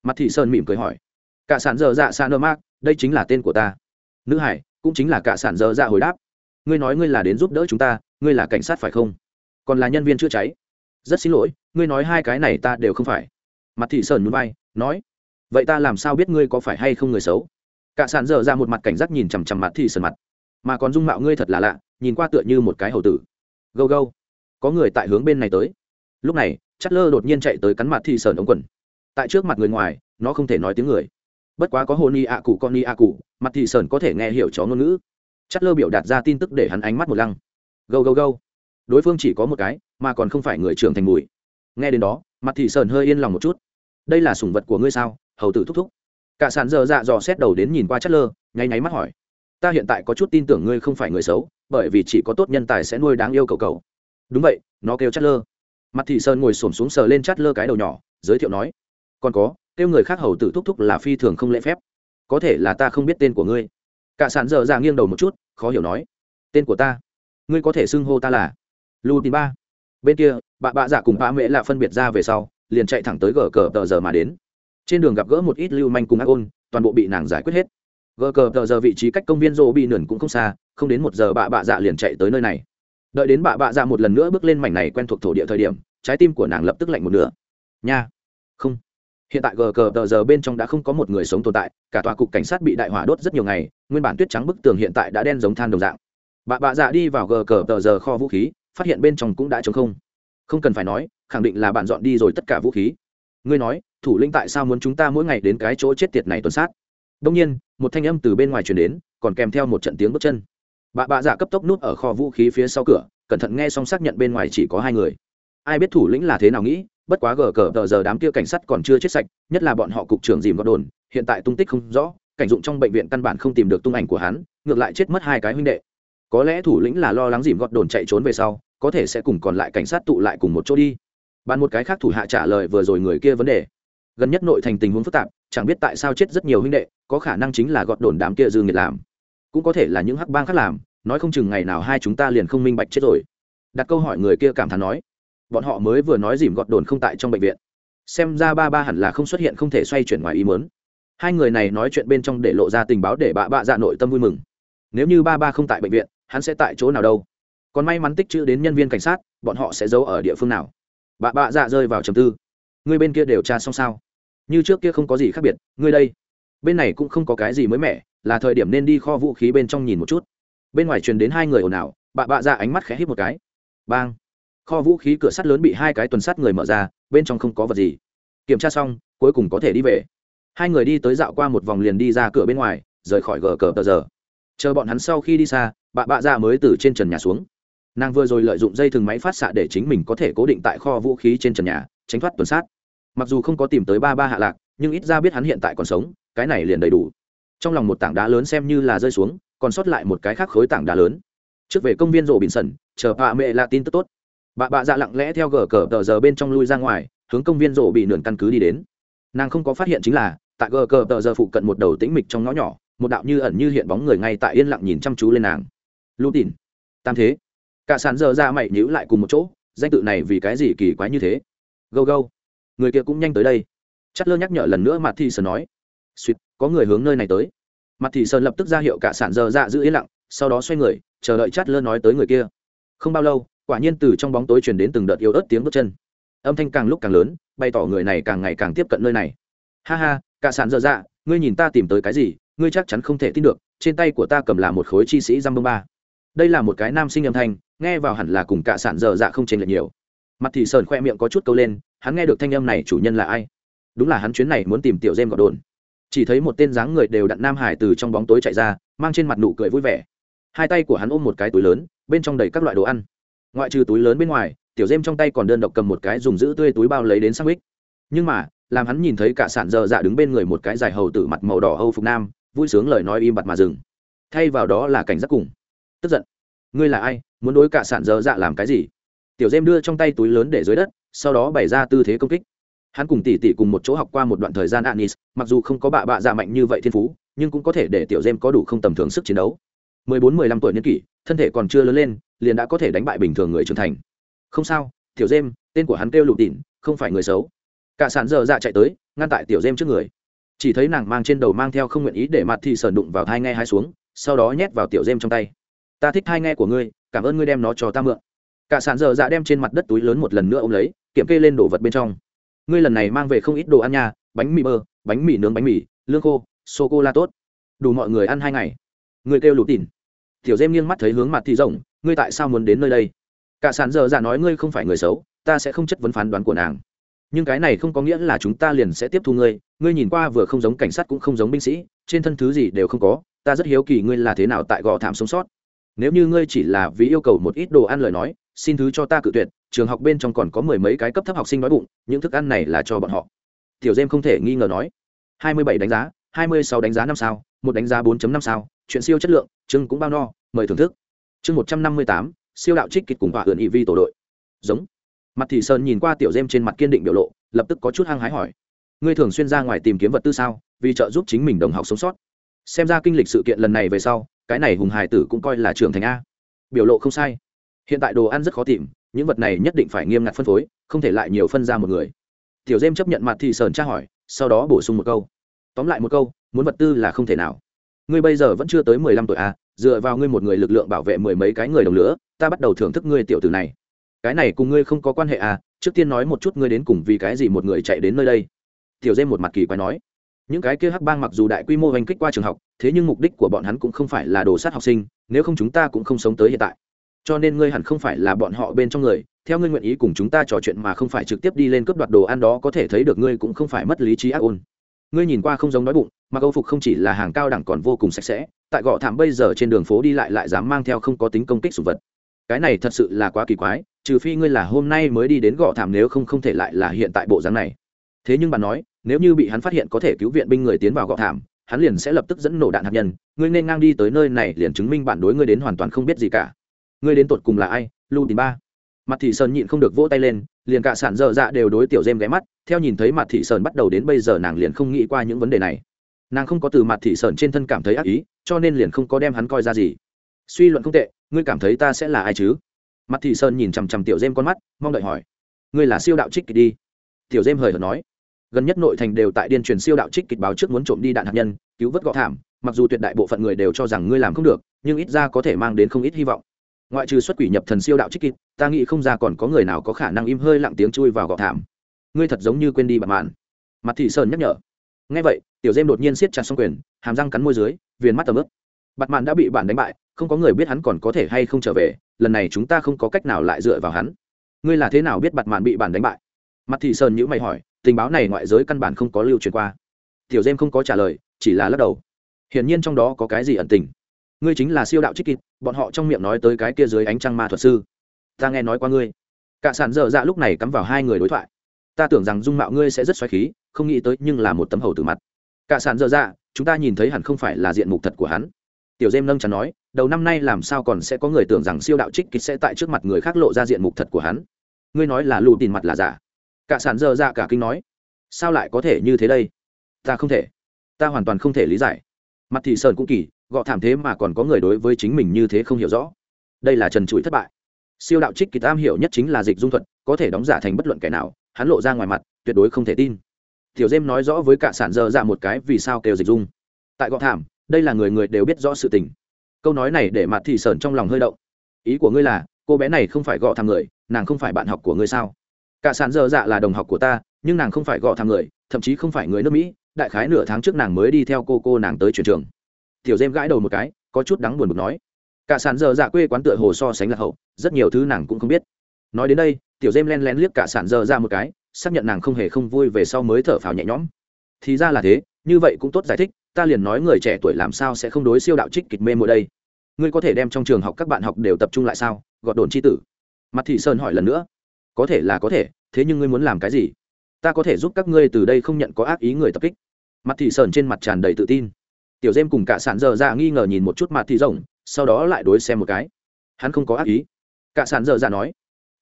Mặt thị sơn mỉm cười hỏi cả sản dơ dạ sa nơ mác đây chính là tên của ta. Nữ hải, cũng chính là cả sản dơ dạ hồi đáp. Ngươi nói ngươi là đến giúp đỡ chúng ta, ngươi là cảnh sát phải không? Còn là nhân viên chữa cháy. Rất xin lỗi, ngươi nói hai cái này ta đều không phải. Mặt thị sơn núi bay nói, vậy ta làm sao biết ngươi có phải hay không người xấu? Cả sản dở ra một mặt cảnh giác nhìn chằm chằm mặt thị sơn mặt. Mà còn dung mạo ngươi thật là lạ, nhìn qua tựa như một cái hầu tử. Gâu gâu. Có người tại hướng bên này tới. Lúc này Chát lơ đột nhiên chạy tới cắn mặt thị sơn ống quần. Tại trước mặt người ngoài, nó không thể nói tiếng người bất quá có hồn y ạ cụ con y ạ cụ mặt thị sơn có thể nghe hiểu chó ngôn ngữ. Chất lơ biểu đạt ra tin tức để hắn ánh mắt một lăng. Gâu gâu gâu. Đối phương chỉ có một cái, mà còn không phải người trưởng thành mùi. Nghe đến đó, mặt thị sơn hơi yên lòng một chút. Đây là sủng vật của ngươi sao? Hầu tử thúc thúc. Cả sàn giờ dạ dò xét đầu đến nhìn qua chất lơ nháy nháy mắt hỏi. Ta hiện tại có chút tin tưởng ngươi không phải người xấu, bởi vì chỉ có tốt nhân tài sẽ nuôi đáng yêu cầu cầu đúng vậy, nó kêu chất lơ mặt thị sơn ngồi xổm xuống sờ lên chát lơ cái đầu nhỏ, giới thiệu nói. Còn có kêu người khác hầu tử thúc thúc là phi thường không lễ phép. Có thể là ta không biết tên của ngươi. Cả sản dở dạ nghiêng đầu một chút, khó hiểu nói. Tên của ta? Ngươi có thể xưng hô ta là lu tín ba. Bên kia bà bạ dạ cùng bà mễ là phân biệt ra về sau, liền chạy thẳng tới gờ cờ tờ giờ mà đến. Trên đường gặp gỡ một ít lưu manh cùng ác ôn, toàn bộ bị nàng giải quyết hết. Gờ cờ tờ giờ vị trí cách công viên rô bị nườn cũng không xa, không đến một giờ bà bạ dạ liền chạy tới nơi này. Đợi đến bà bạ dạ một lần nữa bước lên mảnh này quen thuộc thổ địa thời điểm, trái tim của nàng lập tức lạnh một nửa. Nha. Không hiện tại gờ cờ tờ giờ bên trong đã không có một người sống tồn tại, cả tòa cục cảnh sát bị đại hỏa đốt rất nhiều ngày, nguyên bản tuyết trắng bức tường hiện tại đã đen giống than đồng dạng. Bà bạ dạ đi vào gờ cờ tờ giờ kho vũ khí, phát hiện bên trong cũng đã trống không. Không cần phải nói, khẳng định là bạn dọn đi rồi tất cả vũ khí. Ngươi nói, thủ lĩnh tại sao muốn chúng ta mỗi ngày đến cái chỗ chết tiệt này tuần sát? Đông nhiên, một thanh âm từ bên ngoài truyền đến, còn kèm theo một trận tiếng bước chân. Bà bạ dạ cấp tốc nút ở kho vũ khí phía sau cửa, cẩn thận nghe xong xác nhận bên ngoài chỉ có hai người. Ai biết thủ lĩnh là thế nào nghĩ bất quá gờ cờ tờ giờ đám kia cảnh sát còn chưa chết sạch, nhất là bọn họ cục trưởng dìm gọt đồn, hiện tại tung tích không rõ, cảnh dụng trong bệnh viện căn bản không tìm được tung ảnh của hắn, ngược lại chết mất hai cái huynh đệ. Có lẽ thủ lĩnh là lo lắng dìm gọt đồn chạy trốn về sau, có thể sẽ cùng còn lại cảnh sát tụ lại cùng một chỗ đi. Bàn một cái khác thủ hạ trả lời vừa rồi người kia vấn đề. Gần nhất nội thành tình huống phức tạp, chẳng biết tại sao chết rất nhiều huynh đệ, có khả năng chính là gọt đồn đám kia dư nghiệt làm. Cũng có thể là những hắc bang khác làm, nói không chừng ngày nào hai chúng ta liền không minh bạch chết rồi. Đặt câu hỏi người kia cảm thán nói bọn họ mới vừa nói dìm gọt đồn không tại trong bệnh viện. Xem ra ba ba hẳn là không xuất hiện không thể xoay chuyển ngoài ý mớn hai người này nói chuyện bên trong để lộ ra tình báo để bà bạ dạ nội tâm vui mừng. Nếu như ba ba không tại bệnh viện, hắn sẽ tại chỗ nào đâu? Còn may mắn tích chữ đến nhân viên cảnh sát, bọn họ sẽ giấu ở địa phương nào? Bà bạ dạ rơi vào trầm tư. Người bên kia điều tra xong sao? Như trước kia không có gì khác biệt ngươi đây. Bên này cũng không có cái gì mới mẻ, là thời điểm nên đi kho vũ khí bên trong nhìn một chút. Bên ngoài truyền đến hai người ồn ào bà bạ dạ ánh mắt khẽ hít một cái. Bang! Kho vũ khí cửa sắt lớn bị hai cái tuần sắt người mở ra, bên trong không có vật gì. Kiểm tra xong, cuối cùng có thể đi về. Hai người đi tới dạo qua một vòng liền đi ra cửa bên ngoài, rời khỏi gờ cờ tờ giờ. Chờ bọn hắn sau khi đi xa, bà bạ ra mới từ trên trần nhà xuống. Nàng vừa rồi lợi dụng dây thừng máy phát xạ để chính mình có thể cố định tại kho vũ khí trên trần nhà, tránh thoát tuần sát. Mặc dù không có tìm tới ba ba hạ lạc, nhưng ít ra biết hắn hiện tại còn sống, cái này liền đầy đủ. Trong lòng một tảng đá lớn xem như là rơi xuống, còn sót lại một cái khác khối tảng đá lớn. Trước về công viên rộ bình sẩn chờ bà mẹ là tin tức tốt bà bạ dạ lặng lẽ theo gờ cờ tờ giờ bên trong lui ra ngoài, hướng công viên rộ bị nườn căn cứ đi đến. Nàng không có phát hiện chính là, tại gờ cờ tờ giờ phụ cận một đầu tĩnh mịch trong ngõ nhỏ, một đạo như ẩn như hiện bóng người ngay tại yên lặng nhìn chăm chú lên nàng. Lưu tìn tam thế. Cả sàn giờ ra mày nhữ lại cùng một chỗ, danh tự này vì cái gì kỳ quái như thế? Gâu gâu. Người kia cũng nhanh tới đây. Chất lơ nhắc nhở lần nữa mặt thị sơn nói. Suýt có người hướng nơi này tới. Mặt thị sơn lập tức ra hiệu cả sản giờ dạ giữ yên lặng, sau đó xoay người, chờ đợi chát lơ nói tới người kia. Không bao lâu quả nhiên từ trong bóng tối truyền đến từng đợt yếu ớt tiếng bước chân. Âm thanh càng lúc càng lớn, bày tỏ người này càng ngày càng tiếp cận nơi này. Ha ha, cả sản dở dạ ngươi nhìn ta tìm tới cái gì, ngươi chắc chắn không thể tin được, trên tay của ta cầm là một khối chi sĩ giam bông ba. Đây là một cái nam sinh âm thanh, nghe vào hẳn là cùng cả sản dở dạ không chênh lệch nhiều. Mặt thì sờn khoe miệng có chút câu lên, hắn nghe được thanh âm này chủ nhân là ai? Đúng là hắn chuyến này muốn tìm tiểu dêm gọt đồn chỉ thấy một tên dáng người đều đặn nam hải từ trong bóng tối chạy ra, mang trên mặt nụ cười vui vẻ. Hai tay của hắn ôm một cái túi lớn, bên trong đầy các loại đồ ăn ngoại trừ túi lớn bên ngoài, tiểu dêm trong tay còn đơn độc cầm một cái dùng giữ tươi túi bao lấy đến sang ích nhưng mà, làm hắn nhìn thấy cả sản dơ dạ đứng bên người một cái dài hầu tử mặt màu đỏ hâu phục nam, vui sướng lời nói im bặt mà dừng. Thay vào đó là cảnh giác cùng. Tức giận. Ngươi là ai? Muốn đối cả sản dơ dạ làm cái gì? Tiểu dêm đưa trong tay túi lớn để dưới đất, sau đó bày ra tư thế công kích. Hắn cùng tỷ tỷ cùng một chỗ học qua một đoạn thời gian anis, mặc dù không có bạ bạ dạ mạnh như vậy thiên phú, nhưng cũng có thể để tiểu dêm có đủ không tầm thường sức chiến đấu. Mười bốn, mười lăm tuổi niên kỷ, thân thể còn chưa lớn lên liền đã có thể đánh bại bình thường người trưởng thành. Không sao, tiểu dêm, tên của hắn kêu lụt tỉn không phải người xấu. Cả sàn dơ dạ chạy tới, ngăn tại tiểu dêm trước người. Chỉ thấy nàng mang trên đầu mang theo không nguyện ý để mặt thì sờn đụng vào thai nghe hai xuống, sau đó nhét vào tiểu dêm trong tay. Ta thích thai nghe của ngươi, cảm ơn ngươi đem nó cho ta mượn. Cả sàn dơ dạ đem trên mặt đất túi lớn một lần nữa ôm lấy, kiểm kê lên đồ vật bên trong. Ngươi lần này mang về không ít đồ ăn nha, bánh mì bơ, bánh mì nướng bánh mì, lương khô, sô cô la tốt. Đủ mọi người ăn hai ngày. Ngươi kêu lụt tỉn tiểu dêm nghiêng mắt thấy hướng mặt thì rộng ngươi tại sao muốn đến nơi đây? Cả sàn dở dạ nói ngươi không phải người xấu, ta sẽ không chất vấn phán đoán của nàng. Nhưng cái này không có nghĩa là chúng ta liền sẽ tiếp thu ngươi. Ngươi nhìn qua vừa không giống cảnh sát cũng không giống binh sĩ, trên thân thứ gì đều không có, ta rất hiếu kỳ ngươi là thế nào tại gò thảm sống sót. Nếu như ngươi chỉ là vì yêu cầu một ít đồ ăn lời nói, xin thứ cho ta cự tuyệt, trường học bên trong còn có mười mấy cái cấp thấp học sinh đói bụng, những thức ăn này là cho bọn họ. Tiểu dêm không thể nghi ngờ nói. Hai mươi bảy đánh giá, hai mươi sáu đánh giá năm sao, một đánh giá bốn năm sao, chuyện siêu chất lượng chưng cũng bao no, mời thưởng thức chương một trăm năm mươi tám, siêu đạo trích kịch cùng họa ượn ỵ vi tổ đội. Giống. Mặt thị sơn nhìn qua tiểu dêm trên mặt kiên định biểu lộ, lập tức có chút hăng hái hỏi. Ngươi thường xuyên ra ngoài tìm kiếm vật tư sao? Vì trợ giúp chính mình đồng học sống sót. Xem ra kinh lịch sự kiện lần này về sau, cái này hùng hải tử cũng coi là trưởng thành a. Biểu lộ không sai. Hiện tại đồ ăn rất khó tìm, những vật này nhất định phải nghiêm ngặt phân phối, không thể lại nhiều phân ra một người. Tiểu dêm chấp nhận mặt thị sơn tra hỏi, sau đó bổ sung một câu. Tóm lại một câu, muốn vật tư là không thể nào. Ngươi bây giờ vẫn chưa tới mười lăm tuổi a dựa vào ngươi một người lực lượng bảo vệ mười mấy cái người đồng lửa, ta bắt đầu thưởng thức ngươi tiểu tử này. Cái này cùng ngươi không có quan hệ à trước tiên nói một chút ngươi đến cùng vì cái gì một người chạy đến nơi đây. Tiểu dê một mặt kỳ quái nói, những cái kia hắc bang mặc dù đại quy mô hành kích qua trường học, thế nhưng mục đích của bọn hắn cũng không phải là đồ sát học sinh, nếu không chúng ta cũng không sống tới hiện tại. Cho nên ngươi hẳn không phải là bọn họ bên trong người, theo ngươi nguyện ý cùng chúng ta trò chuyện mà không phải trực tiếp đi lên cướp đoạt đồ ăn đó có thể thấy được ngươi cũng không phải mất lý trí ác ôn. Ngươi nhìn qua không giống đói bụng, mà câu phục không chỉ là hàng cao đẳng còn vô cùng sạch sẽ tại gõ thảm bây giờ trên đường phố đi lại lại dám mang theo không có tính công kích sủng vật. Cái này thật sự là quá kỳ quái, trừ phi ngươi là hôm nay mới đi đến gõ thảm nếu không không thể lại là hiện tại bộ dáng này. Thế nhưng bạn nói, nếu như bị hắn phát hiện có thể cứu viện binh người tiến vào gõ thảm, hắn liền sẽ lập tức dẫn nổ đạn hạt nhân. Ngươi nên ngang đi tới nơi này liền chứng minh bản đối ngươi đến hoàn toàn không biết gì cả. Ngươi đến tột cùng là ai? Lu Tín ba. Mặt thị sơn nhịn không được vỗ tay lên, liền cả sản dơ dạ đều đối tiểu dêm ghé mắt. Theo nhìn thấy mặt thị sơn bắt đầu đến bây giờ nàng liền không nghĩ qua những vấn đề này nàng không có từ mặt thị sơn trên thân cảm thấy ác ý, cho nên liền không có đem hắn coi ra gì. Suy luận không tệ, ngươi cảm thấy ta sẽ là ai chứ? Mặt thị sơn nhìn chằm chằm tiểu dêm con mắt, mong đợi hỏi. Ngươi là siêu đạo trích kịch đi. Tiểu dêm hời hợt nói. Gần nhất nội thành đều tại điên truyền siêu đạo trích kịch báo trước muốn trộm đi đạn hạt nhân, cứu vớt gọ thảm, mặc dù tuyệt đại bộ phận người đều cho rằng ngươi làm không được, nhưng ít ra có thể mang đến không ít hy vọng. Ngoại trừ xuất quỷ nhập thần siêu đạo trích kịch, ta nghĩ không ra còn có người nào có khả năng im hơi lặng tiếng chui vào gọ thảm. Ngươi thật giống như quên đi bạn mạn. Mặt thị sơn nhắc nhở ngay vậy, tiểu dêm đột nhiên siết chặt xong quyền, hàm răng cắn môi dưới, viền mắt tầm ướp bạt mạn đã bị bạn đánh bại, không có người biết hắn còn có thể hay không trở về, lần này chúng ta không có cách nào lại dựa vào hắn. Ngươi là thế nào biết bạt mạn bị bạn đánh bại? Mặt thị sơn nhữ mày hỏi, tình báo này ngoại giới căn bản không có lưu truyền qua. Tiểu dêm không có trả lời, chỉ là lắc đầu. Hiển nhiên trong đó có cái gì ẩn tình. Ngươi chính là siêu đạo trích kịp bọn họ trong miệng nói tới cái kia dưới ánh trăng ma thuật sư. Ta nghe nói qua ngươi. Cả sản dở dạ lúc này cắm vào hai người đối thoại. Ta tưởng rằng dung mạo ngươi sẽ rất xoáy khí không nghĩ tới nhưng là một tấm hầu từ mặt. Cả sàn dơ dạ chúng ta nhìn thấy hẳn không phải là diện mục thật của hắn. Tiểu dêm nâng chắn nói, đầu năm nay làm sao còn sẽ có người tưởng rằng siêu đạo trích kịch sẽ tại trước mặt người khác lộ ra diện mục thật của hắn. Ngươi nói là lù tìm mặt là giả. Cả sàn dơ dạ cả kinh nói, sao lại có thể như thế đây? Ta không thể. Ta hoàn toàn không thể lý giải. Mặt thị sơn cũng kỳ, gọ thảm thế mà còn có người đối với chính mình như thế không hiểu rõ. Đây là trần trụi thất bại. Siêu đạo trích kỳ tam hiểu nhất chính là dịch dung thuật, có thể đóng giả thành bất luận kẻ nào, hắn lộ ra ngoài mặt, tuyệt đối không thể tin tiểu dêm nói rõ với cả sản dơ dạ một cái vì sao kêu dịch dung. Tại gọ thảm, đây là người người đều biết rõ sự tình. Câu nói này để mặt thị sởn trong lòng hơi động. Ý của ngươi là, cô bé này không phải gọ thảm người, nàng không phải bạn học của ngươi sao? Cả sản dơ dạ là đồng học của ta, nhưng nàng không phải gọ thảm người, thậm chí không phải người nước mỹ, đại khái nửa tháng trước nàng mới đi theo cô cô nàng tới chuyển trường. Tiểu dêm gãi đầu một cái, có chút đắng buồn bực nói. Cả sản dơ dạ quê quán tựa hồ so sánh là hậu, rất nhiều thứ nàng cũng không biết. Nói đến đây tiểu dêm len lén liếc cả sản dơ ra một cái, xác nhận nàng không hề không vui về sau mới thở phào nhẹ nhõm. Thì ra là thế, như vậy cũng tốt giải thích, ta liền nói người trẻ tuổi làm sao sẽ không đối siêu đạo trích kịch mê mỗi đây. Ngươi có thể đem trong trường học các bạn học đều tập trung lại sao, gọt đồn c h i tử. Mặt thị sơn hỏi lần nữa. Có thể là có thể, thế nhưng ngươi muốn làm cái gì? Ta có thể giúp các ngươi từ đây không nhận có ác ý người tập kích. Mặt thị sơn trên mặt tràn đầy tự tin. Tiểu dêm cùng cả sản dơ ra nghi ngờ nhìn một chút mặt thị rồng sau đó lại đối xem một cái. Hắn không có ác ý. Cả sản dơ ra nói.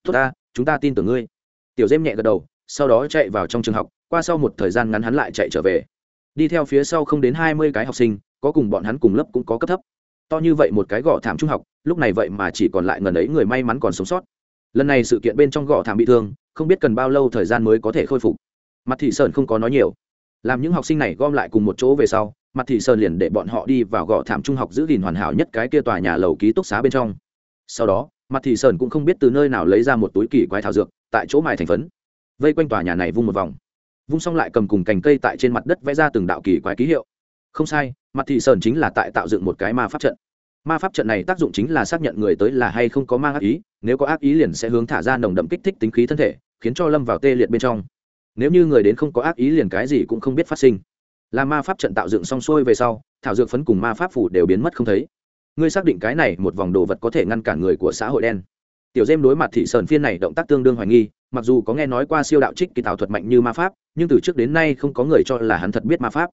Tốt ta chúng ta tin tưởng ngươi. Tiểu dêm nhẹ gật đầu, sau đó chạy vào trong trường học, qua sau một thời gian ngắn hắn lại chạy trở về. Đi theo phía sau không đến hai mươi cái học sinh, có cùng bọn hắn cùng lớp cũng có cấp thấp. To như vậy một cái gõ thảm trung học, lúc này vậy mà chỉ còn lại ngần ấy người may mắn còn sống sót. Lần này sự kiện bên trong gõ thảm bị thương, không biết cần bao lâu thời gian mới có thể khôi phục. Mặt thị sơn không có nói nhiều. Làm những học sinh này gom lại cùng một chỗ về sau, mặt thị sơn liền để bọn họ đi vào gõ thảm trung học giữ gìn hoàn hảo nhất cái kia tòa nhà lầu ký túc xá bên trong. Sau đó mặt thị sơn cũng không biết từ nơi nào lấy ra một túi kỳ quái thảo dược, tại chỗ mài thành phấn. Vây quanh tòa nhà này vung một vòng. Vung xong lại cầm cùng cành cây tại trên mặt đất vẽ ra từng đạo kỳ quái ký hiệu. Không sai, mặt thị sơn chính là tại tạo dựng một cái ma pháp trận. Ma pháp trận này tác dụng chính là xác nhận người tới là hay không có mang ác ý, nếu có ác ý liền sẽ hướng thả ra nồng đậm kích thích tính khí thân thể, khiến cho lâm vào tê liệt bên trong. Nếu như người đến không có ác ý liền cái gì cũng không biết phát sinh. Là ma pháp trận tạo dựng xong xuôi về sau, thảo dược phấn cùng ma pháp phủ đều biến mất không thấy ngươi xác định cái này một vòng đồ vật có thể ngăn cản người của xã hội đen. Tiểu dêm đối mặt thị sơn phiên này động tác tương đương hoài nghi, mặc dù có nghe nói qua siêu đạo trích kỳ thảo thuật mạnh như ma pháp, nhưng từ trước đến nay không có người cho là hắn thật biết ma pháp.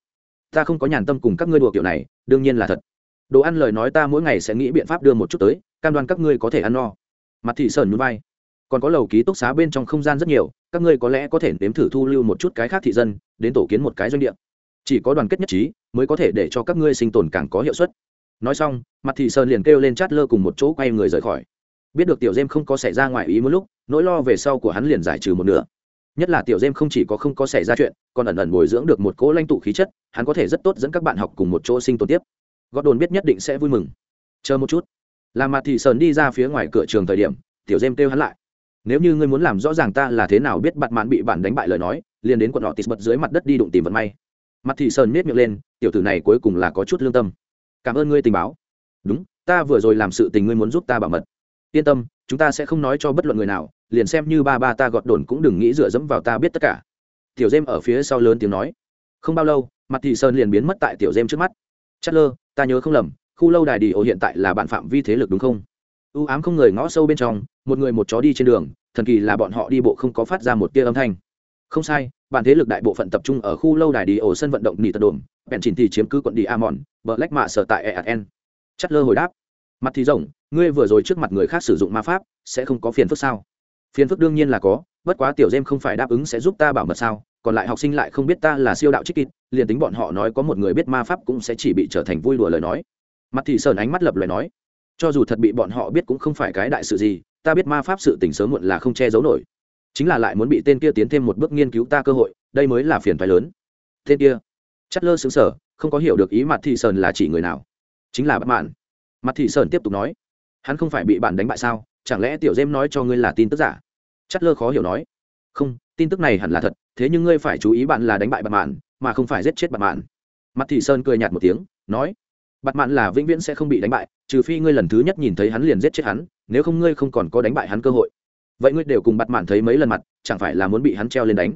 Ta không có nhàn tâm cùng các ngươi đùa kiểu này, đương nhiên là thật. Đồ ăn lời nói ta mỗi ngày sẽ nghĩ biện pháp đưa một chút tới, cam đoan các ngươi có thể ăn no. Mặt thị sơn núi vai. Còn có lầu ký túc xá bên trong không gian rất nhiều, các ngươi có lẽ có thể nếm thử thu lưu một chút cái khác thị dân, đến tổ kiến một cái doanh địa. Chỉ có đoàn kết nhất trí, mới có thể để cho các ngươi sinh tồn càng có hiệu suất nói xong, mặt thị sơn liền kêu lên chát lơ cùng một chỗ quay người rời khỏi. Biết được tiểu dêm không có xảy ra ngoài ý một lúc, nỗi lo về sau của hắn liền giải trừ một nửa. Nhất là tiểu dêm không chỉ có không có xảy ra chuyện, còn ẩn ẩn bồi dưỡng được một cỗ lãnh tụ khí chất, hắn có thể rất tốt dẫn các bạn học cùng một chỗ sinh tồn tiếp. Gót đồn biết nhất định sẽ vui mừng. Chờ một chút. Là mặt thị sơn đi ra phía ngoài cửa trường thời điểm, tiểu dêm kêu hắn lại. Nếu như ngươi muốn làm rõ ràng ta là thế nào biết bạn mạn bị bản đánh bại lời nói, liền đến quận họ tịt bật dưới mặt đất đi đụng tìm vận may. Mặt thị sơn miết miệng lên, tiểu tử này cuối cùng là có chút lương tâm cảm ơn ngươi tình báo. Đúng, ta vừa rồi làm sự tình ngươi muốn giúp ta bảo mật. Yên tâm, chúng ta sẽ không nói cho bất luận người nào, liền xem như ba ba ta gọt đồn cũng đừng nghĩ dựa dẫm vào ta biết tất cả. Tiểu dêm ở phía sau lớn tiếng nói. Không bao lâu, mặt thị sơn liền biến mất tại tiểu dêm trước mắt. Chất lơ ta nhớ không lầm, khu lâu đài đi ô hiện tại là bạn phạm vi thế lực đúng không? U ám không người ngõ sâu bên trong, một người một chó đi trên đường, thần kỳ là bọn họ đi bộ không có phát ra một tia âm thanh không sai, bản thế lực đại bộ phận tập trung ở khu lâu đài đi ổ sân vận động nỉ tật đồn bèn chỉnh thì chiếm cứ quận đi amon, bờ lách mạ sở tại ean chất lơ hồi đáp, mặt thì rộng, ngươi vừa rồi trước mặt người khác sử dụng ma pháp, sẽ không có phiền phức sao? Phiền phức đương nhiên là có, bất quá tiểu dêm không phải đáp ứng sẽ giúp ta bảo mật sao, còn lại học sinh lại không biết ta là siêu đạo trích kịt liền tính bọn họ nói có một người biết ma pháp cũng sẽ chỉ bị trở thành vui đùa lời nói. Mặt thì sờn ánh mắt lập lời nói, cho dù thật bị bọn họ biết cũng không phải cái đại sự gì, ta biết ma pháp sự tình sớm muộn là không che giấu nổi chính là lại muốn bị tên kia tiến thêm một bước nghiên cứu ta cơ hội, đây mới là phiền phái lớn. Tên kia, chất lơ xứng sở không có hiểu được ý mặt thị sơn là chỉ người nào. Chính là bất mãn mặt thị sơn tiếp tục nói, hắn không phải bị bạn đánh bại sao? Chẳng lẽ tiểu dêm nói cho ngươi là tin tức giả? Chất lơ khó hiểu nói, không, tin tức này hẳn là thật, thế nhưng ngươi phải chú ý bạn là đánh bại bạn mạn, mà không phải giết chết bạn mạn. Mặt thị sơn cười nhạt một tiếng, nói bạn mạn là vĩnh viễn sẽ không bị đánh bại, trừ phi ngươi lần thứ nhất nhìn thấy hắn liền giết chết hắn, nếu không ngươi không còn có đánh bại hắn cơ hội vậy ngươi đều cùng bặt mạn thấy mấy lần mặt, chẳng phải là muốn bị hắn treo lên đánh?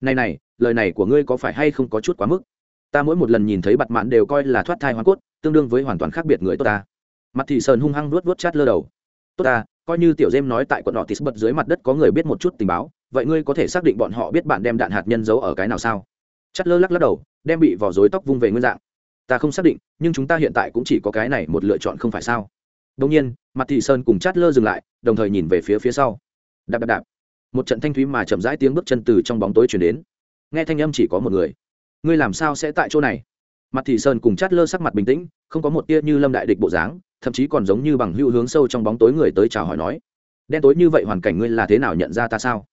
Này này, lời này của ngươi có phải hay không có chút quá mức? Ta mỗi một lần nhìn thấy bặt mạn đều coi là thoát thai hoa cốt, tương đương với hoàn toàn khác biệt người tốt ta. Mặt thị sơn hung hăng luốt luốt chát lơ đầu. Tốt ta, coi như tiểu dêm nói tại quận họ tis bật dưới mặt đất có người biết một chút tình báo, vậy ngươi có thể xác định bọn họ biết bạn đem đạn hạt nhân giấu ở cái nào sao? Chát lơ lắc lắc đầu, đem bị vỏ dối tóc vung về nguyên dạng. Ta không xác định, nhưng chúng ta hiện tại cũng chỉ có cái này một lựa chọn không phải sao? Đông nhiên, mặt thị sơn cùng chát lơ dừng lại, đồng thời nhìn về phía phía sau đạp đạp đạp. Một trận thanh thúy mà chậm rãi tiếng bước chân từ trong bóng tối chuyển đến. Nghe thanh âm chỉ có một người. Ngươi làm sao sẽ tại chỗ này? Mặt thị sơn cùng chát lơ sắc mặt bình tĩnh, không có một tia như lâm đại địch bộ dáng, thậm chí còn giống như bằng hữu hướng sâu trong bóng tối người tới chào hỏi nói, đen tối như vậy hoàn cảnh ngươi là thế nào nhận ra ta sao?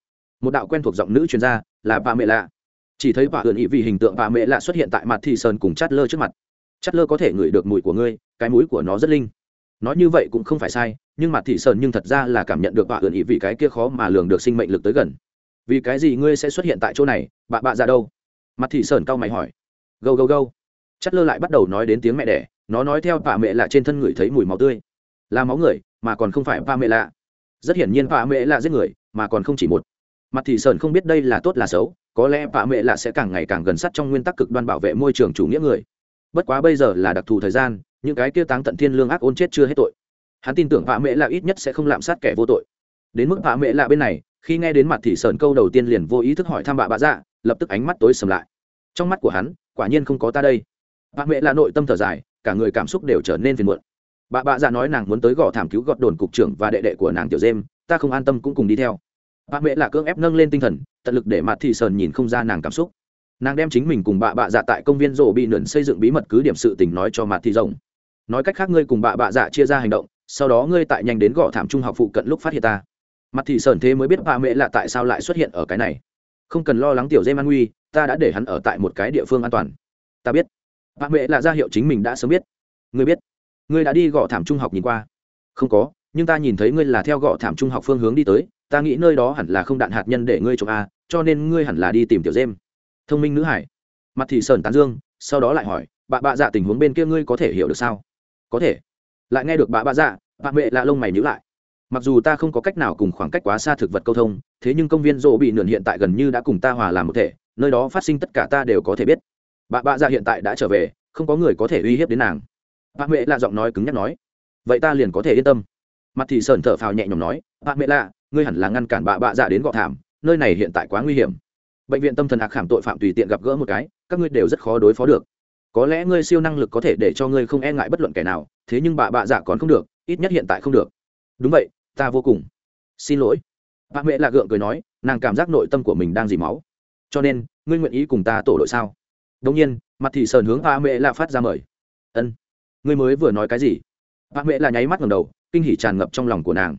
Một đạo quen thuộc giọng nữ chuyên gia là bà mẹ lạ. Chỉ thấy bà อื่ n ý vì hình tượng bà mẹ lạ xuất hiện tại mặt thị sơn cùng chát lơ trước mặt. Chát lơ có thể ngửi được mùi của ngươi, cái mũi của nó rất linh nói như vậy cũng không phải sai, nhưng mặt thị sơn nhưng thật ra là cảm nhận được bà อื่ n ý vì cái kia khó mà lường được sinh mệnh lực tới gần. Vì cái gì ngươi sẽ xuất hiện tại chỗ này, bà bạ ra đâu? Mặt thị sơn cau mày hỏi. Gâu gâu gâu. Chất lơ lại bắt đầu nói đến tiếng mẹ đẻ, nó nói theo bà mẹ lạ trên thân người thấy mùi máu tươi. Là máu người, mà còn không phải bà mẹ lạ. Rất hiển nhiên bà mẹ lạ giết người, mà còn không chỉ một. Mặt thị sơn không biết đây là tốt là xấu, có lẽ bà mẹ lạ sẽ càng ngày càng gần sát trong nguyên tắc cực đoan bảo vệ môi trường chủ nghĩa người. Bất quá bây giờ là đặc thù thời gian những cái kia táng tận thiên lương ác ôn chết chưa hết tội. Hắn tin tưởng vạ mẹ lạ ít nhất sẽ không lạm sát kẻ vô tội. Đến mức vạ mẹ lạ bên này, khi nghe đến mặt thị sơn câu đầu tiên liền vô ý thức hỏi thăm bà bà dạ lập tức ánh mắt tối sầm lại. Trong mắt của hắn, quả nhiên không có ta đây. Bà mẹ lạ nội tâm thở dài, cả người cảm xúc đều trở nên phiền muộn. Bà bà dạ nói nàng muốn tới gõ thảm cứu gọt đồn cục trưởng và đệ đệ của nàng tiểu dêm, ta không an tâm cũng cùng đi theo. Bà mẹ là cưỡng ép nâng lên tinh thần, tận lực để mặt thị sơn nhìn không ra nàng cảm xúc. Nàng đem chính mình cùng bà bà dạ tại công viên rổ bị nườn xây dựng bí mật cứ điểm sự tình nói cho mặt thị rồng nói cách khác ngươi cùng bà bạ dạ chia ra hành động, sau đó ngươi tại nhanh đến gõ thảm trung học phụ cận lúc phát hiện ta. Mặt thì sờn thế mới biết bà mẹ là tại sao lại xuất hiện ở cái này. Không cần lo lắng tiểu dây man nguy ta đã để hắn ở tại một cái địa phương an toàn. Ta biết. Bà mẹ là ra hiệu chính mình đã sớm biết. Ngươi biết. Ngươi đã đi gõ thảm trung học nhìn qua. Không có, nhưng ta nhìn thấy ngươi là theo gõ thảm trung học phương hướng đi tới, ta nghĩ nơi đó hẳn là không đạn hạt nhân để ngươi chụp a, cho nên ngươi hẳn là đi tìm tiểu dêm thông minh nữ hải. Mặt thì sờn tán dương, sau đó lại hỏi bà bạ dạ tình huống bên kia ngươi có thể hiểu được sao? Có thể. Lại nghe được bà bà dạ bà mẹ lạ lông mày nhữ lại. Mặc dù ta không có cách nào cùng khoảng cách quá xa thực vật câu thông, thế nhưng công viên rộ bị nườn hiện tại gần như đã cùng ta hòa làm một thể, nơi đó phát sinh tất cả ta đều có thể biết. Bà bà dạ hiện tại đã trở về, không có người có thể uy hiếp đến nàng. Bà mẹ lạ giọng nói cứng nhắc nói. Vậy ta liền có thể yên tâm. Mặt thì sờn thở phào nhẹ nhõm nói, bà mẹ lạ, ngươi hẳn là ngăn cản bà bà dạ đến gọ thảm, nơi này hiện tại quá nguy hiểm. Bệnh viện tâm thần hạc khảm tội phạm tùy tiện gặp gỡ một cái, các ngươi đều rất khó đối phó được có lẽ ngươi siêu năng lực có thể để cho ngươi không e ngại bất luận kẻ nào, thế nhưng bà bạ dạ còn không được, ít nhất hiện tại không được. Đúng vậy, ta vô cùng xin lỗi. Bà mẹ là gượng cười nói, nàng cảm giác nội tâm của mình đang dì máu. Cho nên, ngươi nguyện ý cùng ta tổ đội sao? Đông nhiên, mặt thì sờn hướng bà mẹ là phát ra mời. Ân, ngươi mới vừa nói cái gì? Bà mẹ là nháy mắt ngầm đầu, kinh hỉ tràn ngập trong lòng của nàng.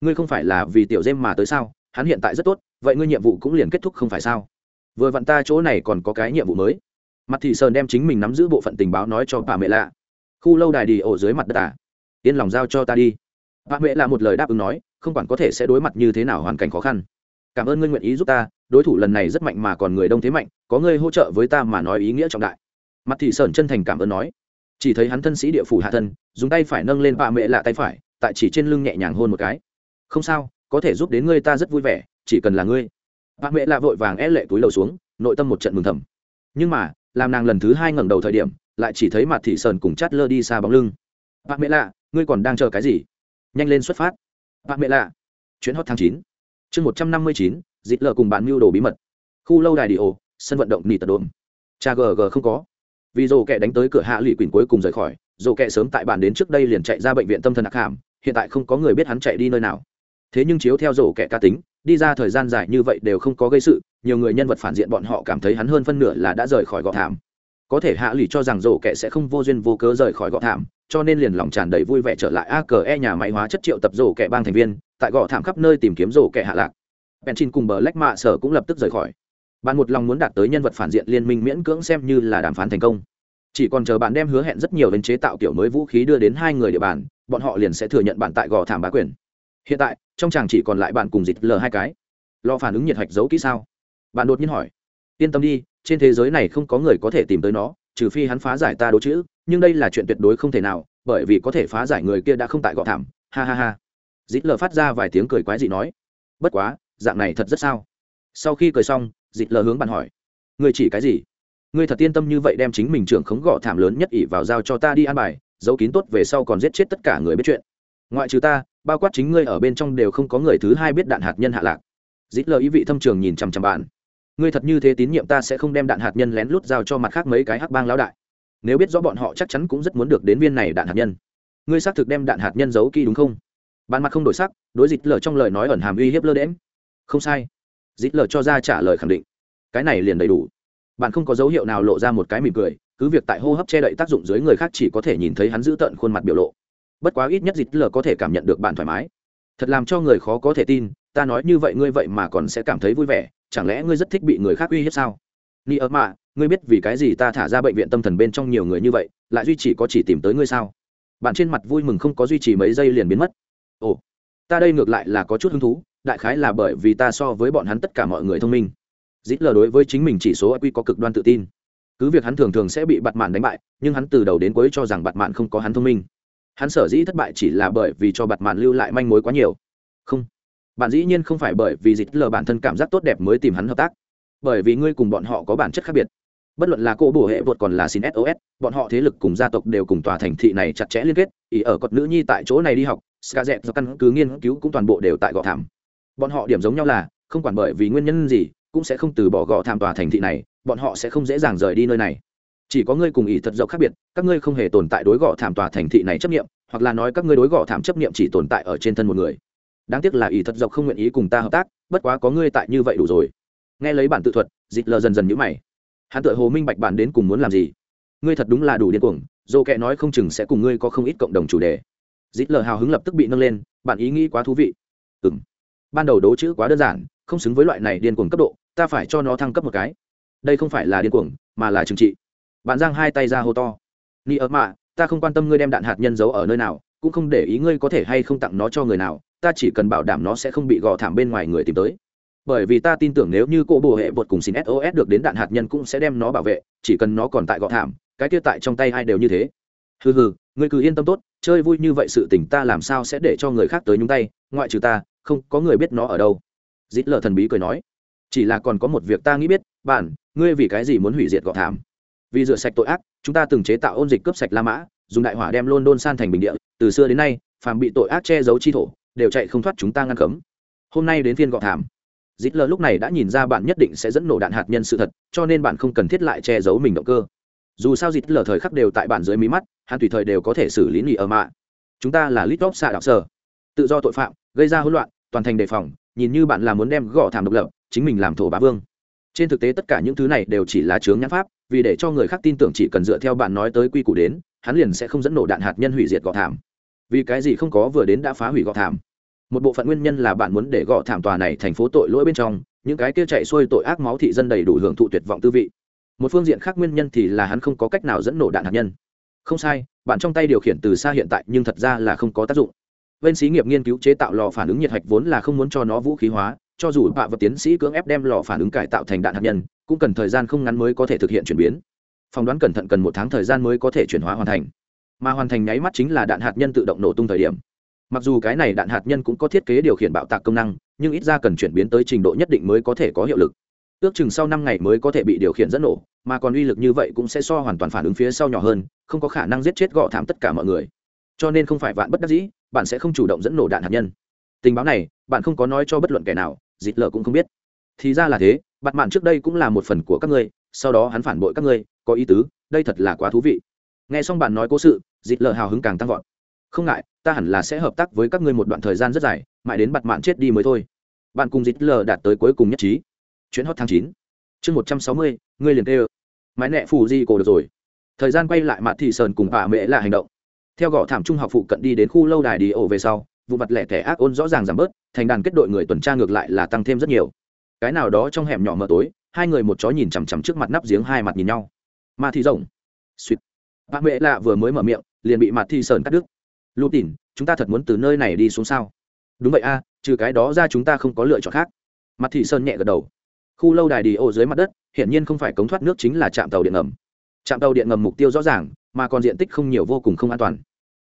Ngươi không phải là vì tiểu dêm mà tới sao? Hắn hiện tại rất tốt, vậy ngươi nhiệm vụ cũng liền kết thúc không phải sao? Vừa vặn ta chỗ này còn có cái nhiệm vụ mới mặt thị sơn đem chính mình nắm giữ bộ phận tình báo nói cho bà mẹ lạ. Khu lâu đài đi ổ dưới mặt đất à? Yên lòng giao cho ta đi. Bà mẹ lạ một lời đáp ứng nói, không quản có thể sẽ đối mặt như thế nào hoàn cảnh khó khăn. Cảm ơn ngươi nguyện ý giúp ta, đối thủ lần này rất mạnh mà còn người đông thế mạnh, có ngươi hỗ trợ với ta mà nói ý nghĩa trọng đại. Mặt thị sơn chân thành cảm ơn nói. Chỉ thấy hắn thân sĩ địa phủ hạ thân, dùng tay phải nâng lên bà mẹ lạ tay phải, tại chỉ trên lưng nhẹ nhàng hôn một cái. Không sao, có thể giúp đến ngươi ta rất vui vẻ, chỉ cần là ngươi. Bà mẹ lạ vội vàng é lệ túi lầu xuống, nội tâm một trận mừng thầm. Nhưng mà làm nàng lần thứ hai ngẩng đầu thời điểm, lại chỉ thấy mặt thị sơn cùng chát lơ đi xa bóng lưng. Bạn mẹ lạ, ngươi còn đang chờ cái gì? Nhanh lên xuất phát. Bạn mẹ lạ. Chuyến hot tháng chín. Chương một trăm năm mươi chín dịp lờ cùng bạn mưu đồ bí mật. Khu lâu đài đi ồ sân vận động nỉ tật đồn cha gg không có. Vì dồ kẻ đánh tới cửa hạ lụy quỳnh cuối cùng rời khỏi dồ kẻ sớm tại bàn đến trước đây liền chạy ra bệnh viện tâm thần ác hàm, hiện tại không có người biết hắn chạy đi nơi nào. Thế nhưng chiếu theo dồ kẻ ca tính đi ra thời gian dài như vậy đều không có gây sự, nhiều người nhân vật phản diện bọn họ cảm thấy hắn hơn phân nửa là đã rời khỏi gọ thảm. Có thể hạ lủy cho rằng rổ kẹ sẽ không vô duyên vô cớ rời khỏi gọ thảm, cho nên liền lòng tràn đầy vui vẻ trở lại a cờ e nhà máy hóa chất triệu tập rổ kẹ bang thành viên, tại gọ thảm khắp nơi tìm kiếm rổ kẹ hạ lạc. Benchin cùng bờ lách mạ sở cũng lập tức rời khỏi. Bạn một lòng muốn đạt tới nhân vật phản diện liên minh miễn cưỡng xem như là đàm phán thành công. Chỉ còn chờ bạn đem hứa hẹn rất nhiều đến chế tạo kiểu mới vũ khí đưa đến hai người địa bàn, bọn họ liền sẽ thừa nhận bạn tại gò thảm bá quyền hiện tại, trong chàng chỉ còn lại bạn cùng dịch l hai cái. Lo phản ứng nhiệt hạch giấu kỹ sao? Bạn đột nhiên hỏi. Yên tâm đi, trên thế giới này không có người có thể tìm tới nó, trừ phi hắn phá giải ta đố chữ, nhưng đây là chuyện tuyệt đối không thể nào, bởi vì có thể phá giải người kia đã không tại gò thảm. Ha ha ha. Dịch l phát ra vài tiếng cười quái dị nói. Bất quá, dạng này thật rất sao? Sau khi cười xong, dịch l hướng bạn hỏi. Người chỉ cái gì? Ngươi thật yên tâm như vậy đem chính mình trưởng khống gọ thảm lớn nhất ỷ vào giao cho ta đi an bài, giấu kín tốt về sau còn giết chết tất cả người biết chuyện ngoại trừ ta, bao quát chính ngươi ở bên trong đều không có người thứ hai biết đạn hạt nhân hạ lạc. Dít lờ ý vị thâm trường nhìn chằm chằm bạn. Ngươi thật như thế tín nhiệm ta sẽ không đem đạn hạt nhân lén lút giao cho mặt khác mấy cái hắc bang lão đại. Nếu biết rõ bọn họ chắc chắn cũng rất muốn được đến viên này đạn hạt nhân. Ngươi xác thực đem đạn hạt nhân giấu kỹ đúng không? Bạn mặt không đổi sắc, đối dít lờ trong lời nói ẩn hàm uy hiếp lơ đễm không sai. Dít lờ cho ra trả lời khẳng định. Cái này liền đầy đủ. Bạn không có dấu hiệu nào lộ ra một cái mỉm cười, cứ việc tại hô hấp che đậy tác dụng dưới người khác chỉ có thể nhìn thấy hắn giữ tận khuôn mặt biểu lộ bất quá ít nhất dịt lờ có thể cảm nhận được bạn thoải mái. Thật làm cho người khó có thể tin, ta nói như vậy ngươi vậy mà còn sẽ cảm thấy vui vẻ, chẳng lẽ ngươi rất thích bị người khác uy hiếp sao? Ni ơ mạ, ngươi biết vì cái gì ta thả ra bệnh viện tâm thần bên trong nhiều người như vậy, lại duy trì có chỉ tìm tới ngươi sao? Bạn trên mặt vui mừng không có duy trì mấy giây liền biến mất. Ồ, ta đây ngược lại là có chút hứng thú, đại khái là bởi vì ta so với bọn hắn tất cả mọi người thông minh. Dít lờ đối với chính mình chỉ số IQ có cực đoan tự tin. Cứ việc hắn thường thường sẽ bị bặt mạn đánh bại, nhưng hắn từ đầu đến cuối cho rằng bặt mạn không có hắn thông minh hắn sở dĩ thất bại chỉ là bởi vì cho bạt mạn lưu lại manh mối quá nhiều. Không, bạn dĩ nhiên không phải bởi vì dịch lờ bản thân cảm giác tốt đẹp mới tìm hắn hợp tác. Bởi vì ngươi cùng bọn họ có bản chất khác biệt. Bất luận là cô bổ hệ vượt còn là xin sos bọn họ thế lực cùng gia tộc đều cùng tòa thành thị này chặt chẽ liên kết. Ý ở cọt nữ nhi tại chỗ này đi học ska dẹp do căn cứ nghiên cứu cũng toàn bộ đều tại gò thảm. Bọn họ điểm giống nhau là, không quản bởi vì nguyên nhân gì, cũng sẽ không từ bỏ gò thảm tòa thành thị này, bọn họ sẽ không dễ dàng rời đi nơi này chỉ có ngươi cùng ý thật dậu khác biệt, các ngươi không hề tồn tại đối gò thảm tòa thành thị này chấp nghiệm hoặc là nói các ngươi đối gò thảm chấp nghiệm chỉ tồn tại ở trên thân một người. Đáng tiếc là ý thật dậu không nguyện ý cùng ta hợp tác, bất quá có ngươi tại như vậy đủ rồi. Nghe lấy bản tự thuật, dịch lờ dần dần nhữ mày. Hắn tự hồ minh bạch bản đến cùng muốn làm gì. Ngươi thật đúng là đủ điên cuồng dồ kệ nói không chừng sẽ cùng ngươi có không ít cộng đồng chủ đề. Dít lờ hào hứng lập tức bị nâng lên bản ý nghĩ quá thú vị. Ừng ban đầu đố chữ quá đơn giản, không xứng với loại này điên cuồng cấp độ, ta phải cho nó thăng cấp một cái. Đây không phải là điên cuồng, mà là trừng trị bạn giang hai tay ra hô to. Ni ơ mạ, ta không quan tâm ngươi đem đạn hạt nhân giấu ở nơi nào, cũng không để ý ngươi có thể hay không tặng nó cho người nào, ta chỉ cần bảo đảm nó sẽ không bị gò thảm bên ngoài người tìm tới. Bởi vì ta tin tưởng nếu như cô bồ hệ bột cùng xin sos được đến đạn hạt nhân cũng sẽ đem nó bảo vệ, chỉ cần nó còn tại gò thảm, cái kia tại trong tay ai đều như thế. Hừ hừ, ngươi cứ yên tâm tốt, chơi vui như vậy sự tình ta làm sao sẽ để cho người khác tới nhúng tay, ngoại trừ ta, không có người biết nó ở đâu. Dít lờ thần bí cười nói. Chỉ là còn có một việc ta nghĩ biết, bạn, ngươi vì cái gì muốn hủy diệt gò thảm? Vì rửa sạch tội ác, chúng ta từng chế tạo ôn dịch cướp sạch la mã, dùng đại hỏa đem london san thành bình địa, từ xưa đến nay, phàm bị tội ác che giấu chi thổ, đều chạy không thoát chúng ta ngăn cấm. Hôm nay đến phiên gọ thảm. Dít lờ lúc này đã nhìn ra bạn nhất định sẽ dẫn nổ đạn hạt nhân sự thật, cho nên bạn không cần thiết lại che giấu mình động cơ. Dù sao dít lờ thời khắc đều tại bản dưới mí mắt, hắn tùy thời đều có thể xử lý nghỉ ở mạ. Chúng ta là litop xạ đạo sở. Tự do tội phạm, gây ra hỗn loạn, toàn thành đề phòng, nhìn như bạn là muốn đem gõ thảm độc lập, chính mình làm thổ bá vương. Trên thực tế tất cả những thứ này đều chỉ là chướng nhãn pháp vì để cho người khác tin tưởng chỉ cần dựa theo bạn nói tới quy củ đến, hắn liền sẽ không dẫn nổ đạn hạt nhân hủy diệt gò thảm. Vì cái gì không có vừa đến đã phá hủy gò thảm? Một bộ phận nguyên nhân là bạn muốn để gò thảm tòa này thành phố tội lỗi bên trong, những cái kia chạy xuôi tội ác máu thị dân đầy đủ hưởng thụ tuyệt vọng tư vị. Một phương diện khác nguyên nhân thì là hắn không có cách nào dẫn nổ đạn hạt nhân. Không sai, bạn trong tay điều khiển từ xa hiện tại nhưng thật ra là không có tác dụng. Bên xí nghiệp nghiên cứu chế tạo lò phản ứng nhiệt hạch vốn là không muốn cho nó vũ khí hóa, cho dù bạ và tiến sĩ cưỡng ép đem lò phản ứng cải tạo thành đạn hạt nhân cũng cần thời gian không ngắn mới có thể thực hiện chuyển biến. Phỏng đoán cẩn thận cần một tháng thời gian mới có thể chuyển hóa hoàn thành. Mà hoàn thành nháy mắt chính là đạn hạt nhân tự động nổ tung thời điểm. Mặc dù cái này đạn hạt nhân cũng có thiết kế điều khiển bạo tạc công năng, nhưng ít ra cần chuyển biến tới trình độ nhất định mới có thể có hiệu lực. Ước chừng sau năm ngày mới có thể bị điều khiển dẫn nổ, mà còn uy lực như vậy cũng sẽ so hoàn toàn phản ứng phía sau nhỏ hơn, không có khả năng giết chết gọ thảm tất cả mọi người. Cho nên không phải bạn bất đắc dĩ, bạn sẽ không chủ động dẫn nổ đạn hạt nhân. Tình báo này, bạn không có nói cho bất luận kẻ nào dịt lờ cũng không biết. Thì ra là thế bặt mạn trước đây cũng là một phần của các ngươi, sau đó hắn phản bội các ngươi, có ý tứ, đây thật là quá thú vị. Nghe xong bạn nói cố sự dịt lờ hào hứng càng tăng vọt. Không ngại, ta hẳn là sẽ hợp tác với các ngươi một đoạn thời gian rất dài, mãi đến bặt mạn chết đi mới thôi. Bạn cùng dịt lờ đạt tới cuối cùng nhất trí. Chuyến hot tháng chín. Chương một trăm sáu mươi, ngươi liền tê ơ mái nẹ phù di cổ được rồi. Thời gian quay lại mặt thị sơn cùng bà mẹ là hành động. Theo gõ thảm trung học phụ cận đi đến khu lâu đài đi ổ về sau, vụ mặt lẻ thẻ ác ôn rõ ràng giảm bớt, thành đàn kết đội người tuần tra ngược lại là tăng thêm rất nhiều cái nào đó trong hẻm nhỏ mờ tối, hai người một chó nhìn chằm chằm trước mặt nắp giếng hai mặt nhìn nhau. Ma thị rồng. Suýt bà mẹ lạ vừa mới mở miệng, liền bị mặt thị sơn cắt đứt. Lụ tỉn, chúng ta thật muốn từ nơi này đi xuống sao? Đúng vậy a, trừ cái đó ra chúng ta không có lựa chọn khác. Mặt thị sơn nhẹ gật đầu. Khu lâu đài đi ô dưới mặt đất, hiển nhiên không phải cống thoát nước chính là trạm tàu điện ngầm. Trạm tàu điện ngầm mục tiêu rõ ràng, mà còn diện tích không nhiều vô cùng không an toàn.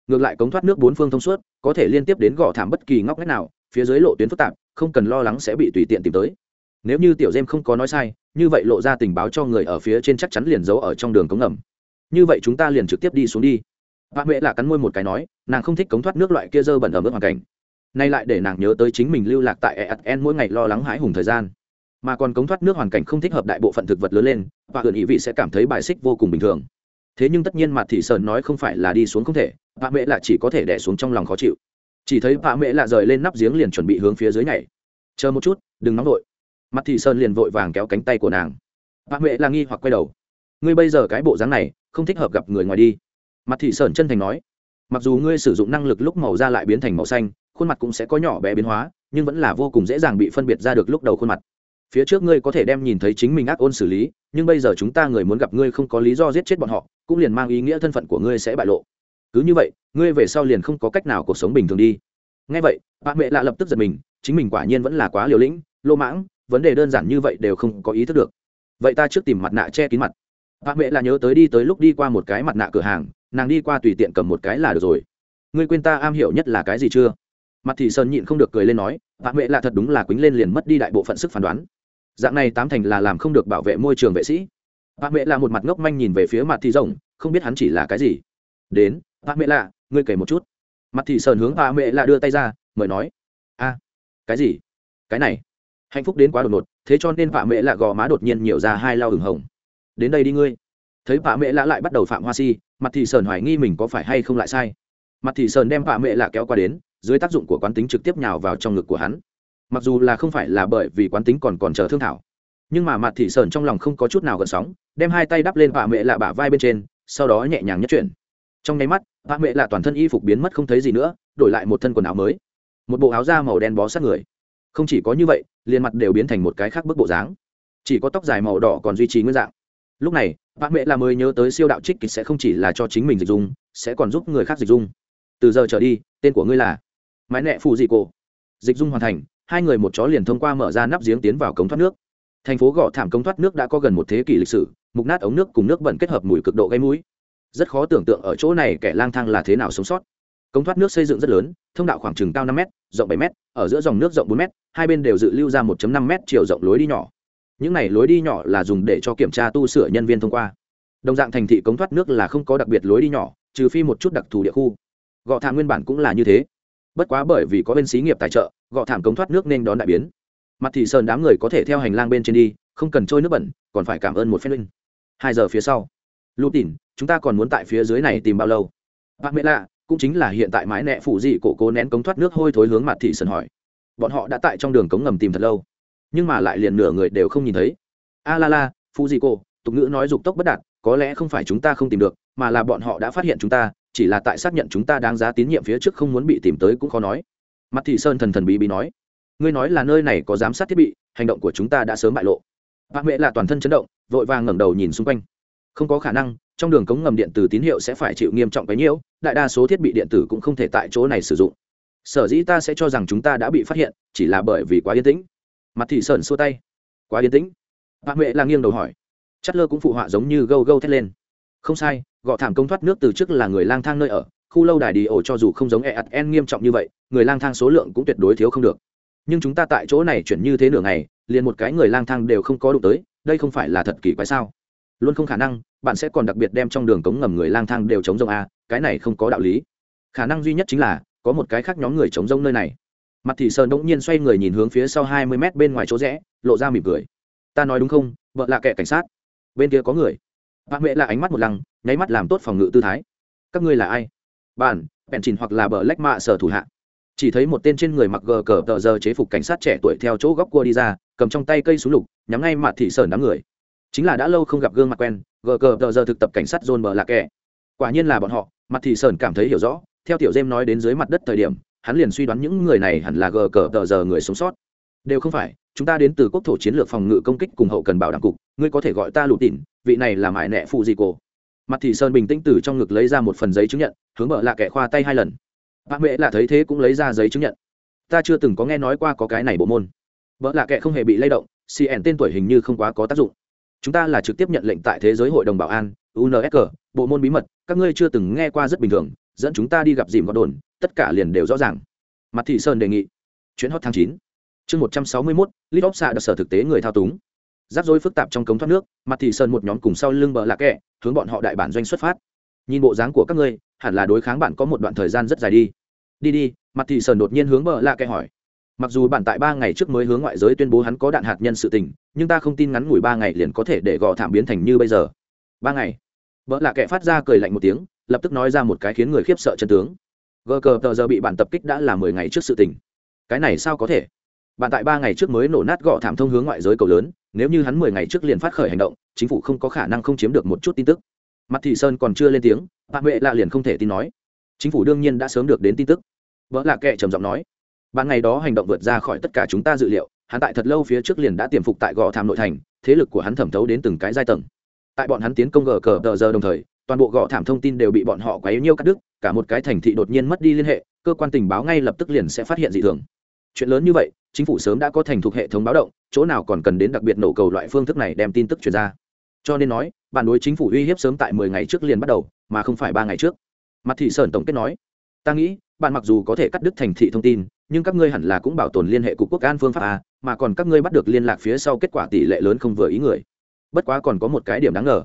Ngược lại cống thoát nước bốn phương thông suốt, có thể liên tiếp đến gõ thảm bất kỳ ngóc ngách nào, phía dưới lộ tuyến phức tạp, không cần lo lắng sẽ bị tùy tiện tìm tới nếu như tiểu dêm không có nói sai, như vậy lộ ra tình báo cho người ở phía trên chắc chắn liền giấu ở trong đường cống ngầm. Như vậy chúng ta liền trực tiếp đi xuống đi. Bà mẹ là cắn môi một cái nói, nàng không thích cống thoát nước loại kia dơ bẩn ở mức hoàn cảnh. Nay lại để nàng nhớ tới chính mình lưu lạc tại ESN mỗi ngày lo lắng hãi hùng thời gian. Mà còn cống thoát nước hoàn cảnh không thích hợp đại bộ phận thực vật lớn lên và hưởng ý vị sẽ cảm thấy bài xích vô cùng bình thường. Thế nhưng tất nhiên mặt thị sơn nói không phải là đi xuống không thể bà mẹ là chỉ có thể đẻ xuống trong lòng khó chịu. Chỉ thấy bà mẹ là rời lên nắp giếng liền chuẩn bị hướng phía dưới nhảy. Chờ một chút, đừng nóng vội mặt thị sơn liền vội vàng kéo cánh tay của nàng. Bà mẹ là nghi hoặc quay đầu. Ngươi bây giờ cái bộ dáng này, không thích hợp gặp người ngoài đi. Mặt thị sơn chân thành nói. Mặc dù ngươi sử dụng năng lực lúc màu da lại biến thành màu xanh, khuôn mặt cũng sẽ có nhỏ bé biến hóa, nhưng vẫn là vô cùng dễ dàng bị phân biệt ra được lúc đầu khuôn mặt. Phía trước ngươi có thể đem nhìn thấy chính mình ác ôn xử lý, nhưng bây giờ chúng ta người muốn gặp ngươi không có lý do giết chết bọn họ, cũng liền mang ý nghĩa thân phận của ngươi sẽ bại lộ. Cứ như vậy, ngươi về sau liền không có cách nào cuộc sống bình thường đi. Ngay vậy bạn mẹ lạ lập tức giật mình, chính mình quả nhiên vẫn là quá liều lĩnh, lô mãng vấn đề đơn giản như vậy đều không có ý thức được. Vậy ta trước tìm mặt nạ che kín mặt. Bà mẹ là nhớ tới đi tới lúc đi qua một cái mặt nạ cửa hàng nàng đi qua tùy tiện cầm một cái là được rồi. Ngươi quên ta am hiểu nhất là cái gì chưa? Mặt thị sơn nhịn không được cười lên nói bà mẹ là thật đúng là quýnh lên liền mất đi đại bộ phận sức phán đoán. Dạng này tám thành là làm không được bảo vệ môi trường vệ sĩ. Bà mẹ là một mặt ngốc manh nhìn về phía mặt thị rồng không biết hắn chỉ là cái gì. Đến bà mẹ là, ngươi kể một chút. Mặt thị sơn hướng bà mẹ là đưa tay ra mời nói. A cái gì? Cái này hạnh phúc đến quá đột ngột, thế cho nên vạ mẹ lạ gò má đột nhiên nhiều ra hai lao ửng hồng. Đến đây đi ngươi. Thấy vạ mẹ lạ lại bắt đầu phạm hoa si, mặt thị sơn hoài nghi mình có phải hay không lại sai. Mặt thị sơn đem vạ mẹ lạ kéo qua đến, dưới tác dụng của quán tính trực tiếp nhào vào trong ngực của hắn. Mặc dù là không phải là bởi vì quán tính còn còn chờ thương thảo, nhưng mà mặt thị sơn trong lòng không có chút nào gần sóng, đem hai tay đắp lên vạ mẹ lạ bả vai bên trên, sau đó nhẹ nhàng nhất chuyển. Trong nháy mắt, vạ mẹ lạ toàn thân y phục biến mất không thấy gì nữa, đổi lại một thân quần áo mới. Một bộ áo da màu đen bó sát người không chỉ có như vậy, liền mặt đều biến thành một cái khác bức bộ dáng. Chỉ có tóc dài màu đỏ còn duy trì nguyên dạng. Lúc này bạn mẹ là mới nhớ tới siêu đạo trích kịch sẽ không chỉ là cho chính mình dịch dung, sẽ còn giúp người khác dịch dung. Từ giờ trở đi, tên của ngươi là mãi nẹ phù dị cổ. Dịch dung hoàn thành, hai người một chó liền thông qua mở ra nắp giếng tiến vào cống thoát nước. Thành phố gõ thảm cống thoát nước đã có gần một thế kỷ lịch sử, mục nát ống nước cùng nước bẩn kết hợp mùi cực độ gây mũi. Rất khó tưởng tượng ở chỗ này kẻ lang thang là thế nào sống sót cống thoát nước xây dựng rất lớn, thông đạo khoảng chừng cao năm m rộng bảy m ở giữa dòng nước rộng bốn m hai bên đều dự lưu ra một năm m chiều rộng lối đi nhỏ. Những này lối đi nhỏ là dùng để cho kiểm tra tu sửa nhân viên thông qua. Đồng dạng thành thị cống thoát nước là không có đặc biệt lối đi nhỏ, trừ phi một chút đặc thù địa khu. Gọ thảm nguyên bản cũng là như thế. Bất quá bởi vì có bên xí nghiệp tài trợ, gọ thảm cống thoát nước nên đón đại biến. Mặt thị sơn đám người có thể theo hành lang bên trên đi, không cần trôi nước bẩn, còn phải cảm ơn một phen linh. Hai giờ phía sau. Lụt tỉn, chúng ta còn muốn tại phía dưới này tìm bao lâu? Bác mẹ lạ cũng chính là hiện tại mái nẹ phụ dị cổ cố nén cống thoát nước hôi thối hướng mặt thị sơn hỏi. Bọn họ đã tại trong đường cống ngầm tìm thật lâu, nhưng mà lại liền nửa người đều không nhìn thấy. A la la phụ dị cổ, tục ngữ nói dục tốc bất đạt, có lẽ không phải chúng ta không tìm được, mà là bọn họ đã phát hiện chúng ta, chỉ là tại xác nhận chúng ta đáng giá tín nhiệm phía trước không muốn bị tìm tới cũng khó nói. Mặt thị sơn thần thần bí bí nói, ngươi nói là nơi này có giám sát thiết bị, hành động của chúng ta đã sớm bại lộ. Bác mẹ là toàn thân chấn động, vội vàng ngẩng đầu nhìn xung quanh không có khả năng, trong đường cống ngầm điện tử tín hiệu sẽ phải chịu nghiêm trọng cái nhiễu đại đa số thiết bị điện tử cũng không thể tại chỗ này sử dụng. Sở dĩ ta sẽ cho rằng chúng ta đã bị phát hiện, chỉ là bởi vì quá yên tĩnh. Mặt thị sơn xua tay. Quá yên tĩnh. Bác huệ là nghiêng đầu hỏi. Chất lơ cũng phụ họa giống như gâu gâu thét lên. Không sai, gọ thảm công thoát nước từ trước là người lang thang nơi ở, khu lâu đài đi ổ cho dù không giống e ạt en nghiêm trọng như vậy, người lang thang số lượng cũng tuyệt đối thiếu không được. Nhưng chúng ta tại chỗ này chuyển như thế nửa ngày, liền một cái người lang thang đều không có đụng tới, đây không phải là thật kỳ quái sao? Luôn không khả năng, bạn sẽ còn đặc biệt đem trong đường cống ngầm người lang thang đều chống rông a cái này không có đạo lý. Khả năng duy nhất chính là, có một cái khác nhóm người chống rông nơi này. Mặt thị sơn đỗng nhiên xoay người nhìn hướng phía sau hai mươi mét bên ngoài chỗ rẽ, lộ ra mỉm cười. Ta nói đúng không, vợ là kẻ cảnh sát. Bên kia có người. Bạn mẹ là ánh mắt một lăng, nháy mắt làm tốt phòng ngự tư thái. Các ngươi là ai? Bạn bèn chìn hoặc là bờ lách mạ sở thủ hạ. Chỉ thấy một tên trên người mặc gờ cờ tờ giờ chế phục cảnh sát trẻ tuổi theo chỗ góc cua đi ra, cầm trong tay cây súng lục, nhắm ngay mặt thị sơn đám người chính là đã lâu không gặp gương mặt quen, gờ cờ tờ giờ thực tập cảnh sát john bờ lạc kẻ. Quả nhiên là bọn họ, mặt thì sơn cảm thấy hiểu rõ, theo tiểu dêm nói đến dưới mặt đất thời điểm, hắn liền suy đoán những người này hẳn là gờ cờ tờ giờ người sống sót. Đều không phải, chúng ta đến từ quốc thổ chiến lược phòng ngự công kích cùng hậu cần bảo đảm cục, ngươi có thể gọi ta lụt tỉn vị này là mại nẹ phụ gì cổ. Mặt thì sơn bình tĩnh từ trong ngực lấy ra một phần giấy chứng nhận, hướng bờ lạ kẻ khoa tay hai lần. Bà mẹ là thấy thế cũng lấy ra giấy chứng nhận. Ta chưa từng có nghe nói qua có cái này bộ môn. Vợ lạ kệ không hề bị lay động cn tên tuổi hình như không quá có tác dụng chúng ta là trực tiếp nhận lệnh tại thế giới hội đồng bảo an unsg bộ môn bí mật, các ngươi chưa từng nghe qua rất bình thường, dẫn chúng ta đi gặp dìm gọt đồn, tất cả liền đều rõ ràng. Mặt thị sơn đề nghị. Chuyến hot tháng chín. Chương một trăm sáu mươi mốt lít óc xạ đặc sở thực tế người thao túng. Rắc rối phức tạp trong cống thoát nước, mặt thị sơn một nhóm cùng sau lưng bờ lạc kẹ, hướng bọn họ đại bản doanh xuất phát. Nhìn bộ dáng của các ngươi, hẳn là đối kháng bạn có một đoạn thời gian rất dài đi. Đi đi, mặt thị sơn đột nhiên hướng bờ lạc kẹ hỏi mặc dù bạn tại ba ngày trước mới hướng ngoại giới tuyên bố hắn có đạn hạt nhân sự tình, nhưng ta không tin ngắn ngủi ba ngày liền có thể để gò thảm biến thành như bây giờ. Ba ngày? Vợ lạ kệ phát ra cười lạnh một tiếng, lập tức nói ra một cái khiến người khiếp sợ chân tướng. Gờ cờ tờ giờ bị bạn tập kích đã là mười ngày trước sự tình. Cái này sao có thể? Bạn tại ba ngày trước mới nổ nát gọ thảm thông hướng ngoại giới cầu lớn, nếu như hắn mười ngày trước liền phát khởi hành động, chính phủ không có khả năng không chiếm được một chút tin tức. Mặt thị sơn còn chưa lên tiếng bạn huệ lạ liền không thể tin nói. Chính phủ đương nhiên đã sớm được đến tin tức. Vợ lạ kệ trầm giọng nói bạn ngày đó hành động vượt ra khỏi tất cả chúng ta dự liệu, hắn tại thật lâu phía trước liền đã tiềm phục tại gò thảm nội thành, thế lực của hắn thẩm thấu đến từng cái giai tầng. Tại bọn hắn tiến công gờ cờ tờ giờ đồng thời, toàn bộ gò thảm thông tin đều bị bọn họ quấy nhiêu cắt đứt, cả một cái thành thị đột nhiên mất đi liên hệ, cơ quan tình báo ngay lập tức liền sẽ phát hiện dị thường. Chuyện lớn như vậy, chính phủ sớm đã có thành thuộc hệ thống báo động, chỗ nào còn cần đến đặc biệt nổ cầu loại phương thức này đem tin tức truyền ra. Cho nên nói, bản đối chính phủ uy hiếp sớm tại mười ngày trước liền bắt đầu, mà không phải ba ngày trước. Mặt thị sơn tổng kết nói, ta nghĩ, bạn mặc dù có thể cắt đứt thành thị thông tin nhưng các ngươi hẳn là cũng bảo tồn liên hệ cục quốc an phương pháp a, mà còn các ngươi bắt được liên lạc phía sau kết quả tỷ lệ lớn không vừa ý người. Bất quá còn có một cái điểm đáng ngờ.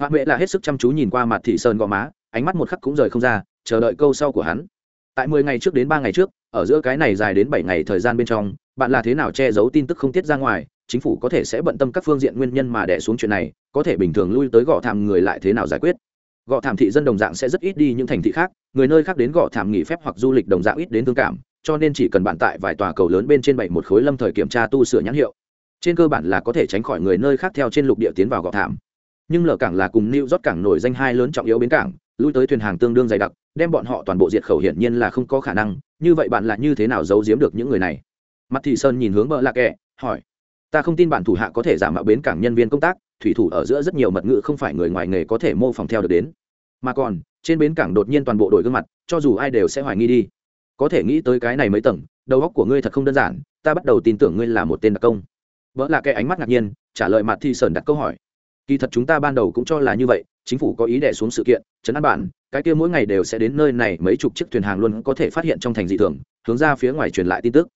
Bạn mẹ là hết sức chăm chú nhìn qua mặt thị sơn gò má, ánh mắt một khắc cũng rời không ra, chờ đợi câu sau của hắn. Tại mười ngày trước đến ba ngày trước, ở giữa cái này dài đến bảy ngày thời gian bên trong, bạn là thế nào che giấu tin tức không tiết ra ngoài, chính phủ có thể sẽ bận tâm các phương diện nguyên nhân mà đẻ xuống chuyện này, có thể bình thường lui tới gõ thảm người lại thế nào giải quyết. Gõ thảm thị dân đồng dạng sẽ rất ít đi những thành thị khác, người nơi khác đến gõ thảm nghỉ phép hoặc du lịch đồng dạng ít đến thương cảm cho nên chỉ cần bạn tại vài tòa cầu lớn bên trên bảy một khối lâm thời kiểm tra tu sửa nhãn hiệu, trên cơ bản là có thể tránh khỏi người nơi khác theo trên lục địa tiến vào gọt thảm. Nhưng lở cảng là cùng new rót cảng nổi danh hai lớn trọng yếu bến cảng, lui tới thuyền hàng tương đương dày đặc, đem bọn họ toàn bộ diệt khẩu hiển nhiên là không có khả năng, như vậy bạn là như thế nào giấu giếm được những người này? Mặt thị sơn nhìn hướng bợ lạ kệ hỏi. Ta không tin bản thủ hạ có thể giả mạo bến cảng nhân viên công tác, thủy thủ ở giữa rất nhiều mật ngữ không phải người ngoài nghề có thể mô phỏng theo được đến. Mà còn, trên bến cảng đột nhiên toàn bộ đổi gương mặt, cho dù ai đều sẽ hoài nghi đi có thể nghĩ tới cái này mấy tầng, đầu óc của ngươi thật không đơn giản, ta bắt đầu tin tưởng ngươi là một tên đặc công. Vợ là cái ánh mắt ngạc nhiên, trả lời mặt thi sơn đặt câu hỏi. Kỳ thật chúng ta ban đầu cũng cho là như vậy, chính phủ có ý đẻ xuống sự kiện chấn an bản, cái kia mỗi ngày đều sẽ đến nơi này, mấy chục chiếc thuyền hàng luôn có thể phát hiện trong thành dị thường, hướng ra phía ngoài truyền lại tin tức.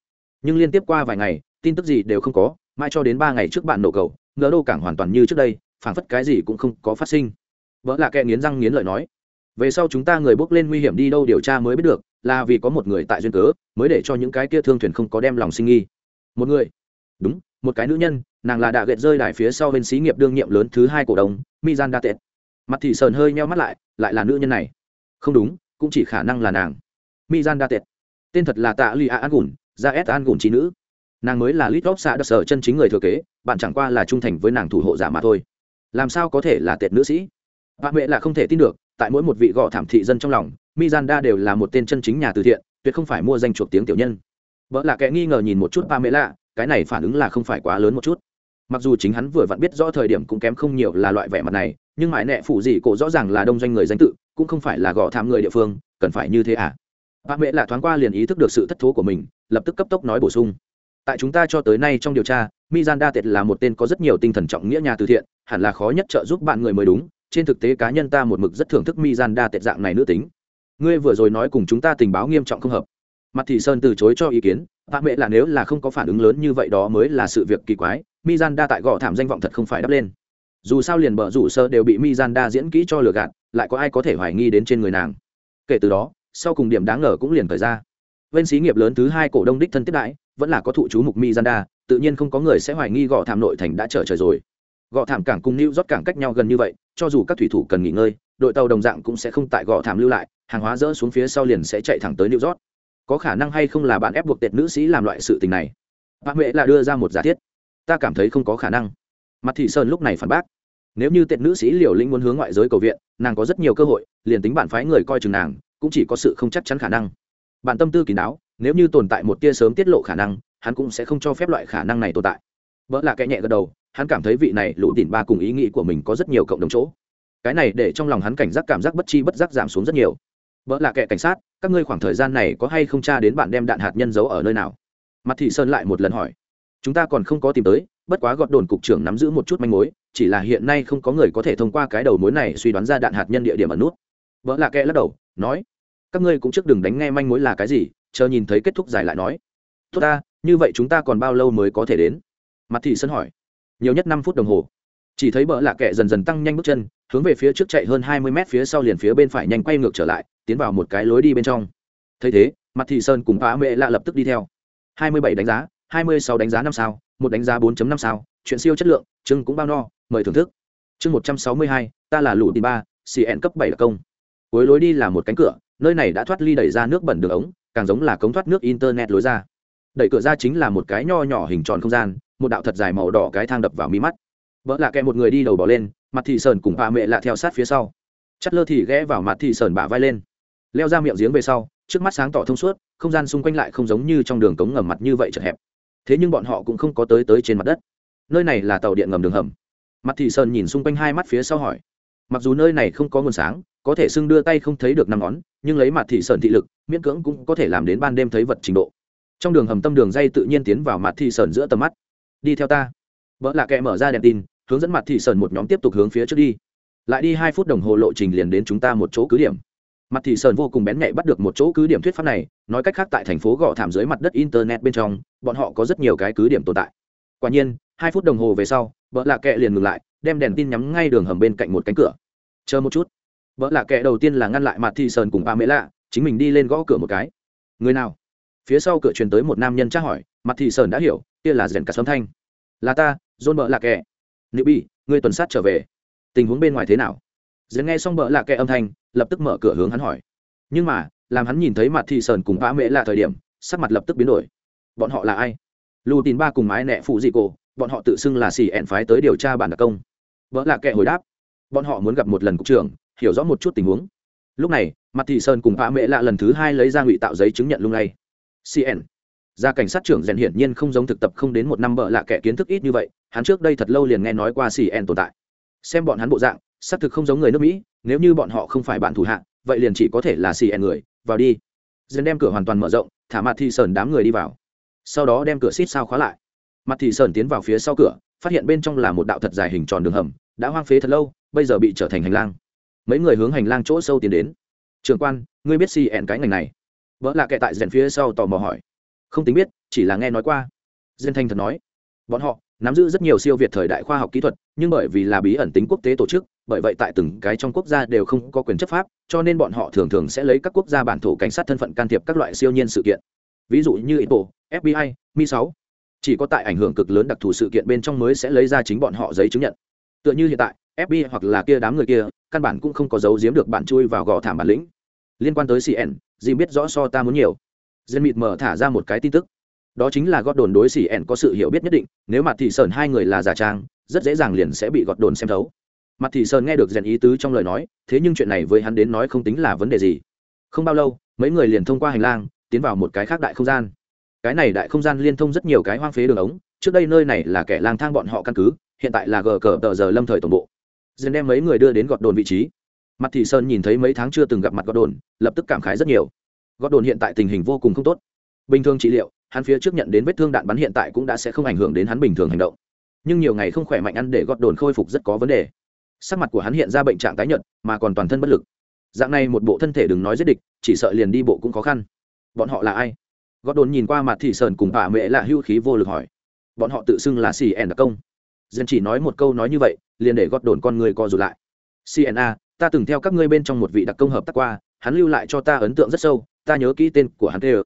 Nhưng liên tiếp qua vài ngày, tin tức gì đều không có, mãi cho đến ba ngày trước bạn nổ cầu ngỡ đô cảng hoàn toàn như trước đây, phảng phất cái gì cũng không có phát sinh. Vợ là kẻ nghiến răng nghiến lợi nói về sau chúng ta người bước lên nguy hiểm đi đâu điều tra mới biết được, là vì có một người tại duyên cớ, mới để cho những cái kia thương thuyền không có đem lòng sinh nghi. Một người? Đúng, một cái nữ nhân, nàng là đạ gậy rơi đài phía sau bên xí nghiệp đương nhiệm lớn thứ hai cổ đông gian đa tệ mặt thị sờn hơi nheo mắt lại lại là nữ nhân này. Không đúng, cũng chỉ khả năng là nàng. Mizan đa tệ tên thật là tạ lụy a an gùn ra s an gùn trí nữ. Nàng mới là lít góp xạ đặc sở chân chính người thừa kế, bạn chẳng qua là trung thành với nàng thủ hộ giả mà thôi. Làm sao có thể là tệ nữ sĩ? Bà mẹ là không thể tin được, tại mỗi một vị gõ thảm thị dân trong lòng, mizanda đều là một tên chân chính nhà từ thiện, tuyệt không phải mua danh chuộc tiếng tiểu nhân. Vợ là kẻ nghi ngờ nhìn một chút ba mẹ lạ, cái này phản ứng là không phải quá lớn một chút. Mặc dù chính hắn vừa vặn biết rõ thời điểm cũng kém không nhiều là loại vẻ mặt này, nhưng mãi nẹ phụ gì cổ rõ ràng là đông doanh người danh tự, cũng không phải là gõ thảm người địa phương, cần phải như thế à? Bà mẹ lạ thoáng qua liền ý thức được sự thất thố của mình, lập tức cấp tốc nói bổ sung. Tại chúng ta cho tới nay trong điều tra, mizanda tệt là một tên có rất nhiều tinh thần trọng nghĩa nhà từ thiện, hẳn là khó nhất trợ giúp bạn người mới đúng trên thực tế cá nhân ta một mực rất thưởng thức mizanda tệ dạng này nữ tính. Ngươi vừa rồi nói cùng chúng ta tình báo nghiêm trọng không hợp. Mặt thị sơn từ chối cho ý kiến hạ mẹ là nếu là không có phản ứng lớn như vậy đó mới là sự việc kỳ quái, mizanda tại gõ thảm danh vọng thật không phải đắp lên. Dù sao liền bở rủ sơ đều bị mizanda diễn kỹ cho lừa gạt, lại có ai có thể hoài nghi đến trên người nàng. Kể từ đó, sau cùng điểm đáng ngờ cũng liền thời ra. Bên xí nghiệp lớn thứ hai cổ đông đích thân tiếp đãi, vẫn là có thụ chú mục mizanda, tự nhiên không có người sẽ hoài nghi gõ thảm nội thành đã trở trời rồi gõ thảm cảng cùng new rót cảng cách nhau gần như vậy, cho dù các thủy thủ cần nghỉ ngơi, đội tàu đồng dạng cũng sẽ không tại gò thảm lưu lại, hàng hóa dỡ xuống phía sau liền sẽ chạy thẳng tới new rót có khả năng hay không là bạn ép buộc tệt nữ sĩ làm loại sự tình này? Bạn huệ là đưa ra một giả thiết. Ta cảm thấy không có khả năng. Mặt thị sơn lúc này phản bác. Nếu như tệt nữ sĩ liều lĩnh muốn hướng ngoại giới cầu viện, nàng có rất nhiều cơ hội, liền tính bạn phái người coi chừng nàng, cũng chỉ có sự không chắc chắn khả năng. Bạn tâm tư kỳ đáo nếu như tồn tại một tia sớm tiết lộ khả năng, hắn cũng sẽ không cho phép loại khả năng này tồn tại. Vợ là kẻ nhẹ gật đầu hắn cảm thấy vị này lũ tỉn ba cùng ý nghĩ của mình có rất nhiều cộng đồng chỗ. Cái này để trong lòng hắn cảnh giác cảm giác bất chi bất giác giảm xuống rất nhiều. Vợ là kẻ cảnh sát, các ngươi khoảng thời gian này có hay không tra đến bạn đem đạn hạt nhân giấu ở nơi nào? Mặt thị sơn lại một lần hỏi. Chúng ta còn không có tìm tới, bất quá gọt đồn cục trưởng nắm giữ một chút manh mối, chỉ là hiện nay không có người có thể thông qua cái đầu mối này suy đoán ra đạn hạt nhân địa điểm ở nút. Vợ là kẻ lắc đầu, nói. Các ngươi cũng trước đừng đánh nghe manh mối là cái gì, chờ nhìn thấy kết thúc giải lại nói. Tốt ta, như vậy chúng ta còn bao lâu mới có thể đến? Mặt thị sơn hỏi nhiều nhất năm phút đồng hồ. Chỉ thấy bỡ lạ kệ dần dần tăng nhanh bước chân, hướng về phía trước chạy hơn hai mươi mét phía sau liền phía bên phải nhanh quay ngược trở lại, tiến vào một cái lối đi bên trong. Thấy thế, mặt thị sơn cùng phá mẹ lạ lập tức đi theo. hai mươi bảy đánh giá, hai mươi sáu đánh giá năm sao, một đánh giá 4 năm sao, chuyện siêu chất lượng, chương cũng bao no, mời thưởng thức. Chương một trăm sáu mươi hai, ta là lũ tin ba cn cấp bảy là công. Cuối lối đi là một cánh cửa, nơi này đã thoát ly đẩy ra nước bẩn đường ống, càng giống là cống thoát nước internet lối ra. Đẩy cửa ra chính là một cái nho nhỏ hình tròn không gian một đạo thật dài màu đỏ cái thang đập vào mi mắt. Vợ lạ kẹ một người đi đầu bỏ lên, mặt thị sơn cùng bà mẹ lạ theo sát phía sau. Chắt lơ thì ghé vào mặt thị sơn bả vai lên. Leo ra miệng giếng về sau, trước mắt sáng tỏ thông suốt, không gian xung quanh lại không giống như trong đường cống ngầm mặt như vậy chật hẹp. Thế nhưng bọn họ cũng không có tới tới trên mặt đất. Nơi này là tàu điện ngầm đường hầm. Mặt thị sơn nhìn xung quanh hai mắt phía sau hỏi. Mặc dù nơi này không có nguồn sáng, có thể xưng đưa tay không thấy được năm ngón, nhưng lấy mặt thị sơn thị lực, miễn cưỡng cũng có thể làm đến ban đêm thấy vật trình độ. Trong đường hầm tâm đường dây tự nhiên tiến vào mặt thị sơn giữa tầm mắt đi theo ta. Vợ lạ kệ mở ra đèn tin, hướng dẫn mặt thị sơn một nhóm tiếp tục hướng phía trước đi. Lại đi hai phút đồng hồ lộ trình liền đến chúng ta một chỗ cứ điểm. Mặt thị sơn vô cùng bén nhạy bắt được một chỗ cứ điểm thuyết pháp này, nói cách khác tại thành phố gõ thảm dưới mặt đất internet bên trong, bọn họ có rất nhiều cái cứ điểm tồn tại. Quả nhiên, hai phút đồng hồ về sau, vợ lạ kệ liền ngừng lại, đem đèn tin nhắm ngay đường hầm bên cạnh một cánh cửa. Chờ một chút. Vợ lạ kệ đầu tiên là ngăn lại mặt thị sơn cùng ba mễ lạ, chính mình đi lên gõ cửa một cái. Người nào? Phía sau cửa truyền tới một nam nhân tra hỏi, mặt thị sơn đã hiểu kia là rèn cả sấm thanh. Là ta dôn bợ lạ kệ nữ bi người tuần sát trở về. Tình huống bên ngoài thế nào? Dần nghe xong bợ lạ kệ âm thanh, lập tức mở cửa hướng hắn hỏi. Nhưng mà, làm hắn nhìn thấy mặt thị sơn cùng ba mễ là thời điểm, sắc mặt lập tức biến đổi. Bọn họ là ai? Lù tin ba cùng mái nẹ phụ dị cổ, bọn họ tự xưng là xì ẹn phái tới điều tra bản đặc công. Vợ lạ kệ hồi đáp. Bọn họ muốn gặp một lần cục trưởng, hiểu rõ một chút tình huống. Lúc này, mặt thị sơn cùng ba mễ lạ lần thứ hai lấy ra ngụy tạo giấy chứng nhận lung lay. Cn ra cảnh sát trưởng rèn hiển nhiên không giống thực tập không đến một năm bợ lạ kẻ kiến thức ít như vậy, hắn trước đây thật lâu liền nghe nói qua cn tồn tại. Xem bọn hắn bộ dạng, xác thực không giống người nước mỹ, nếu như bọn họ không phải bạn thủ hạ, vậy liền chỉ có thể là cn người. Vào đi. Dân đem cửa hoàn toàn mở rộng, thả mặt thì sờn đám người đi vào. Sau đó đem cửa xít sao khóa lại. Mặt thì sờn tiến vào phía sau cửa, phát hiện bên trong là một đạo thật dài hình tròn đường hầm, đã hoang phế thật lâu, bây giờ bị trở thành hành lang. Mấy người hướng hành lang chỗ sâu tiến đến. Trường quan, ngươi biết cn cái ngành này? Vợ lạ kệ tại rèn phía sau tò mò hỏi không tính biết, chỉ là nghe nói qua. Dân thanh thật nói, bọn họ nắm giữ rất nhiều siêu việt thời đại khoa học kỹ thuật, nhưng bởi vì là bí ẩn tính quốc tế tổ chức, bởi vậy tại từng cái trong quốc gia đều không có quyền chấp pháp, cho nên bọn họ thường thường sẽ lấy các quốc gia bản thổ cảnh sát thân phận can thiệp các loại siêu nhiên sự kiện. Ví dụ như ipo fbi mi 6 chỉ có tại ảnh hưởng cực lớn đặc thù sự kiện bên trong mới sẽ lấy ra chính bọn họ giấy chứng nhận. Tựa như hiện tại fbi hoặc là kia đám người kia, căn bản cũng không có dấu giếm được bạn chui vào gò thảm bản lĩnh. Liên quan tới cn dì biết rõ so ta muốn nhiều dân mịt mở thả ra một cái tin tức. Đó chính là gót đồn đối xỉ ẻn có sự hiểu biết nhất định, nếu mặt thị sơn hai người là giả trang, rất dễ dàng liền sẽ bị gọt đồn xem thấu. Mặt thị sơn nghe được rèn ý tứ trong lời nói, thế nhưng chuyện này với hắn đến nói không tính là vấn đề gì. Không bao lâu, mấy người liền thông qua hành lang, tiến vào một cái khác đại không gian. Cái này đại không gian liên thông rất nhiều cái hoang phế đường ống, trước đây nơi này là kẻ lang thang bọn họ căn cứ, hiện tại là gờ cờ tờ giờ lâm thời tổng bộ. Dần đem mấy người đưa đến gọt đồn vị trí. Mặt thị sơn nhìn thấy mấy tháng chưa từng gặp mặt gọt đồn, lập tức cảm khái rất nhiều. Gót đồn hiện tại tình hình vô cùng không tốt. Bình thường trị liệu, hắn phía trước nhận đến vết thương đạn bắn hiện tại cũng đã sẽ không ảnh hưởng đến hắn bình thường hành động. Nhưng nhiều ngày không khỏe mạnh ăn để gót đồn khôi phục rất có vấn đề. Sắc mặt của hắn hiện ra bệnh trạng tái nhợt, mà còn toàn thân bất lực. Dạng này một bộ thân thể đừng nói giết địch, chỉ sợ liền đi bộ cũng khó khăn. Bọn họ là ai? Gót đồn nhìn qua mặt thị sơn cùng bà mẹ là hưu khí vô lực hỏi. Bọn họ tự xưng là cn đặc công. Dân chỉ nói một câu nói như vậy, liền để gót đồn con người co rụt lại. Cna ta từng theo các ngươi bên trong một vị đặc công hợp tác qua, hắn lưu lại cho ta ấn tượng rất sâu ta nhớ kỹ tên của hắn tê ơ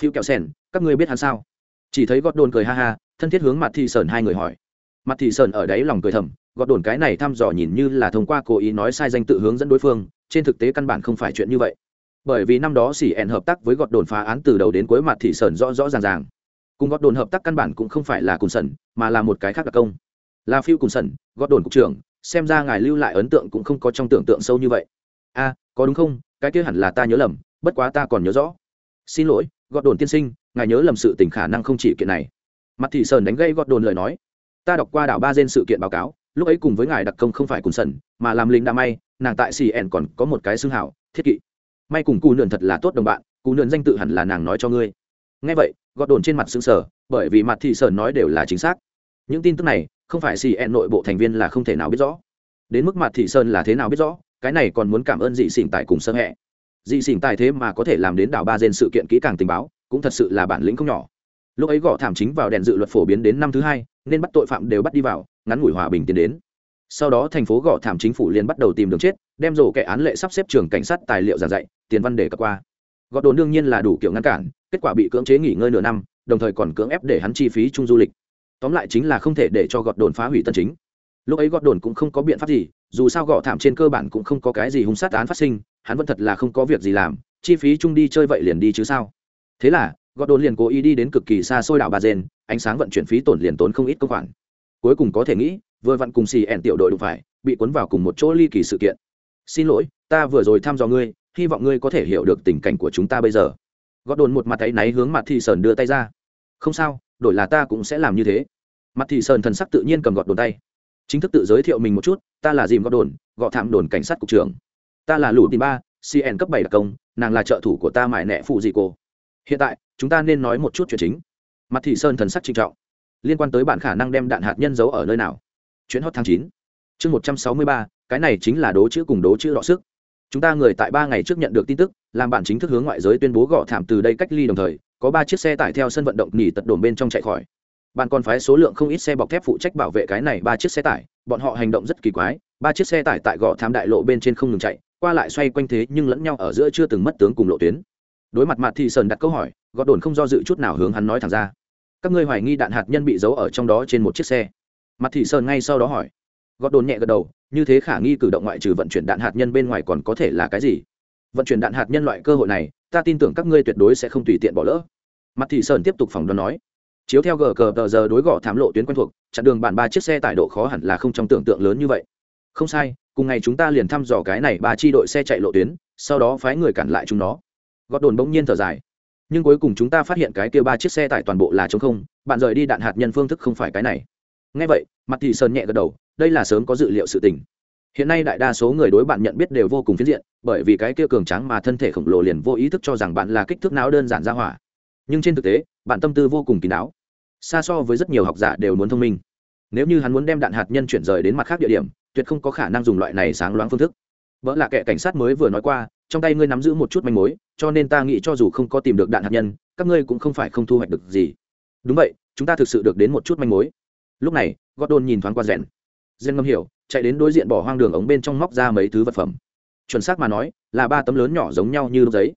phiêu kẹo sèn, các ngươi biết hắn sao? Chỉ thấy gọt đồn cười ha ha, thân thiết hướng mặt thị sơn hai người hỏi. Mặt thị sơn ở đấy lòng cười thầm, gọt đồn cái này thăm dò nhìn như là thông qua cố ý nói sai danh tự hướng dẫn đối phương, trên thực tế căn bản không phải chuyện như vậy. Bởi vì năm đó xỉ ẹn hợp tác với gọt đồn phá án từ đầu đến cuối mặt thị sơn rõ rõ ràng ràng. Cùng gọt đồn hợp tác căn bản cũng không phải là cùng sẩn, mà là một cái khác đặc công. Là phiêu cùng sẩn, gọt đồn cục trưởng, xem ra ngài lưu lại ấn tượng cũng không có trong tưởng tượng sâu như vậy. A có đúng không? Cái kia hẳn là ta nhớ lầm bất quá ta còn nhớ rõ. Xin lỗi gọt đồn tiên sinh, ngài nhớ lầm sự tình khả năng không chỉ kiện này. Mặt thị sơn đánh gây gọt đồn lời nói. Ta đọc qua đảo ba gen sự kiện báo cáo, lúc ấy cùng với ngài đặc công không phải cùng sần, mà làm lính đa may, nàng tại cn còn có một cái xương hảo, thiết kỵ. May cùng cù nườn thật là tốt đồng bạn cù nườn danh tự hẳn là nàng nói cho ngươi. Nghe vậy gọt đồn trên mặt xương sở bởi vì mặt thị sơn nói đều là chính xác. Những tin tức này, không phải cn nội bộ thành viên là không thể nào biết rõ. Đến mức mặt thị sơn là thế nào biết rõ, cái này còn muốn cảm ơn dị xỉn tại cùng sơ hẹ dị xỉn tài thế mà có thể làm đến đảo ba gen sự kiện kỹ càng tình báo, cũng thật sự là bản lĩnh không nhỏ. Lúc ấy gõ thảm chính vào đèn dự luật phổ biến đến năm thứ hai, nên bắt tội phạm đều bắt đi vào, ngắn ngủi hòa bình tiến đến. Sau đó thành phố gõ thảm chính phủ liền bắt đầu tìm đường chết, đem rổ kẻ án lệ sắp xếp trường cảnh sát tài liệu giảng dạy, tiền văn để cập qua. Gọt đồn đương nhiên là đủ kiểu ngăn cản, kết quả bị cưỡng chế nghỉ ngơi nửa năm, đồng thời còn cưỡng ép để hắn chi phí chung du lịch. Tóm lại chính là không thể để cho gọt đồn phá hủy tân chính. Lúc ấy gọt đồn cũng không có biện pháp gì, dù sao gọ thảm trên cơ bản cũng không có cái gì hung sát án phát sinh hắn vẫn thật là không có việc gì làm chi phí chung đi chơi vậy liền đi chứ sao? Thế là gọt đồn liền cố ý đi đến cực kỳ xa xôi đảo bà rên, ánh sáng vận chuyển phí tổn liền tốn không ít công khoản. Cuối cùng có thể nghĩ vừa vặn cùng xì ẻn tiểu đội đụng phải bị cuốn vào cùng một chỗ ly kỳ sự kiện. Xin lỗi ta vừa rồi thăm dò ngươi hy vọng ngươi có thể hiểu được tình cảnh của chúng ta bây giờ. Gọt đồn một mặt thấy náy hướng mặt thị sơn đưa tay ra. Không sao đổi là ta cũng sẽ làm như thế. Mặt thị sơn thần sắc tự nhiên cầm gọt đồn tay. Chính thức tự giới thiệu mình một chút ta là dìm gọt đồn gọ thảm đồn cảnh sát cục trưởng ta là lũ tìm ba cn cấp bảy đặc công, nàng là trợ thủ của ta mải nẹ phụ dị cô. Hiện tại, chúng ta nên nói một chút chuyện chính. Mặt thị sơn thần sắc trinh trọng. Liên quan tới bạn khả năng đem đạn hạt nhân giấu ở nơi nào. Chuyến hot tháng chín. Chương một trăm sáu mươi ba, cái này chính là đố chữ cùng đố chữ đọ sức. Chúng ta người tại ba ngày trước nhận được tin tức, làm bạn chính thức hướng ngoại giới tuyên bố gõ thảm từ đây cách ly đồng thời, có ba chiếc xe tải theo sân vận động nghỉ tật đồn bên trong chạy khỏi. Bạn còn phái số lượng không ít xe bọc thép phụ trách bảo vệ cái này ba chiếc xe tải, bọn họ hành động rất kỳ quái, ba chiếc xe tải tại gò thám đại lộ bên trên không ngừng chạy qua lại xoay quanh thế nhưng lẫn nhau ở giữa chưa từng mất tướng cùng lộ tuyến. Đối mặt mặt Thị sơn đặt câu hỏi, gọt đồn không do dự chút nào hướng hắn nói thẳng ra. Các ngươi hoài nghi đạn hạt nhân bị giấu ở trong đó trên một chiếc xe. Mặt thị sơn ngay sau đó hỏi. Gọt đồn nhẹ gật đầu, như thế khả nghi cử động ngoại trừ vận chuyển đạn hạt nhân bên ngoài còn có thể là cái gì? Vận chuyển đạn hạt nhân loại cơ hội này, ta tin tưởng các ngươi tuyệt đối sẽ không tùy tiện bỏ lỡ. Mặt thị sơn tiếp tục phỏng đoán nói. Chiếu theo gờ cờ tờ giờ đối gõ thám lộ tuyến quen thuộc, chặn đường bản ba chiếc xe tải độ khó hẳn là không trong tưởng tượng lớn như vậy. Không sai cùng ngày chúng ta liền thăm dò cái này ba chi đội xe chạy lộ tuyến, sau đó phái người cản lại chúng nó. Gót đồn bỗng nhiên thở dài. Nhưng cuối cùng chúng ta phát hiện cái kia ba chiếc xe tải toàn bộ là chống không, bạn rời đi đạn hạt nhân phương thức không phải cái này. Ngay vậy mặt thị sơn nhẹ gật đầu, đây là sớm có dự liệu sự tình. Hiện nay đại đa số người đối bạn nhận biết đều vô cùng phiến diện, bởi vì cái kia cường tráng mà thân thể khổng lồ liền vô ý thức cho rằng bạn là kích thước não đơn giản ra hỏa. Nhưng trên thực tế, bạn tâm tư vô cùng kín đáo. Xa so với rất nhiều học giả đều muốn thông minh. Nếu như hắn muốn đem đạn hạt nhân chuyển rời đến mặt khác địa điểm tuyệt không có khả năng dùng loại này sáng loáng phương thức. Vợ là kẻ cảnh sát mới vừa nói qua, trong tay ngươi nắm giữ một chút manh mối, cho nên ta nghĩ cho dù không có tìm được đạn hạt nhân, các ngươi cũng không phải không thu hoạch được gì. Đúng vậy, chúng ta thực sự được đến một chút manh mối. Lúc này, gordon nhìn thoáng qua rèn rèn ngâm hiểu, chạy đến đối diện bỏ hoang đường ống bên trong móc ra mấy thứ vật phẩm. Chuẩn xác mà nói, là ba tấm lớn nhỏ giống nhau như giấy.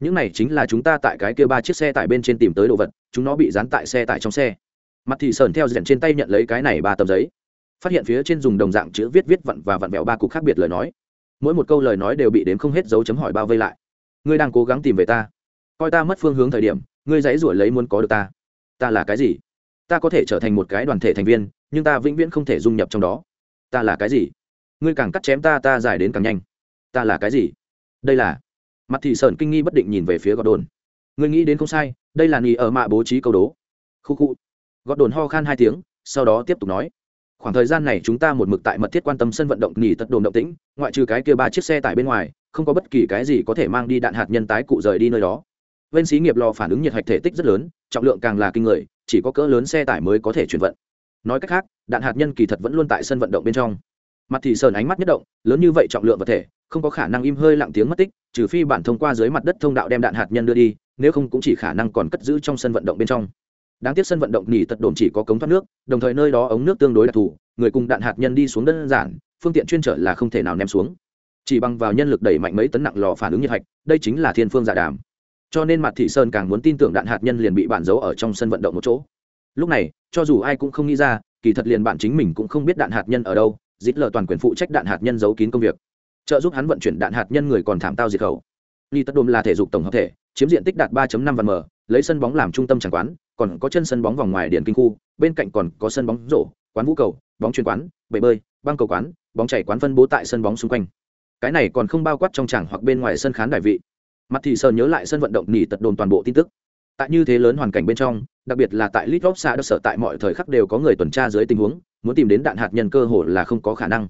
Những này chính là chúng ta tại cái kia ba chiếc xe tải bên trên tìm tới đồ vật, chúng nó bị dán tại xe tải trong xe. Mặt thì sờn theo rèn trên tay nhận lấy cái này ba tấm giấy phát hiện phía trên dùng đồng dạng chữ viết viết vặn và vặn vẹo ba cục khác biệt lời nói. Mỗi một câu lời nói đều bị đếm không hết dấu chấm hỏi bao vây lại. Ngươi đang cố gắng tìm về ta. Coi ta mất phương hướng thời điểm, ngươi dãy ruổi lấy muốn có được ta. Ta là cái gì? Ta có thể trở thành một cái đoàn thể thành viên, nhưng ta vĩnh viễn không thể dung nhập trong đó. Ta là cái gì? Ngươi càng cắt chém ta ta dài đến càng nhanh. Ta là cái gì? Đây là mặt thị sơn kinh nghi bất định nhìn về phía gọt đồn ngươi nghĩ đến không sai, đây là nghỉ ở mạ bố trí câu đố. Khu khu. Gọt đồn ho khan hai tiếng, sau đó tiếp tục nói khoảng thời gian này chúng ta một mực tại mật thiết quan tâm sân vận động nghỉ tật đồn động tĩnh, ngoại trừ cái kia ba chiếc xe tải bên ngoài, không có bất kỳ cái gì có thể mang đi đạn hạt nhân tái cụ rời đi nơi đó. Bên xí nghiệp lò phản ứng nhiệt hạch thể tích rất lớn, trọng lượng càng là kinh người, chỉ có cỡ lớn xe tải mới có thể chuyển vận. Nói cách khác, đạn hạt nhân kỳ thật vẫn luôn tại sân vận động bên trong. Mặt thì sờn ánh mắt nhất động, lớn như vậy trọng lượng vật thể, không có khả năng im hơi lặng tiếng mất tích, trừ phi bản thông qua dưới mặt đất thông đạo đem đạn hạt nhân đưa đi, nếu không cũng chỉ khả năng còn cất giữ trong sân vận động bên trong đáng tiếc sân vận động nỉ tật đồn chỉ có cống thoát nước, đồng thời nơi đó ống nước tương đối đặc thù, người cùng đạn hạt nhân đi xuống đơn giản, phương tiện chuyên trở là không thể nào ném xuống. Chỉ bằng vào nhân lực đẩy mạnh mấy tấn nặng lò phản ứng nhiệt hạch, đây chính là thiên phương giả đàm. Cho nên mặt thị sơn càng muốn tin tưởng đạn hạt nhân liền bị bản giấu ở trong sân vận động một chỗ. Lúc này, cho dù ai cũng không nghĩ ra, kỳ thật liền bạn chính mình cũng không biết đạn hạt nhân ở đâu, dít lờ toàn quyền phụ trách đạn hạt nhân giấu kín công việc. Trợ giúp hắn vận chuyển đạn hạt nhân người còn thảm tao diệt khẩu. Ly tất đôm là thể dục tổng hợp thể, chiếm diện tích đạt ba năm vạn m, lấy sân bóng làm trung tâm chẳng quán còn có chân sân bóng vòng ngoài điển kinh khu, bên cạnh còn có sân bóng rổ, quán vũ cầu, bóng chuyền quán, bể bơi, băng cầu quán, bóng chảy quán phân bố tại sân bóng xung quanh. Cái này còn không bao quát trong tràng hoặc bên ngoài sân khán đại vị. Mặt thì sờ nhớ lại sân vận động nỉ tật đồn toàn bộ tin tức. Tại như thế lớn hoàn cảnh bên trong, đặc biệt là tại litop xa đất sở tại mọi thời khắc đều có người tuần tra dưới tình huống, muốn tìm đến đạn hạt nhân cơ hồ là không có khả năng.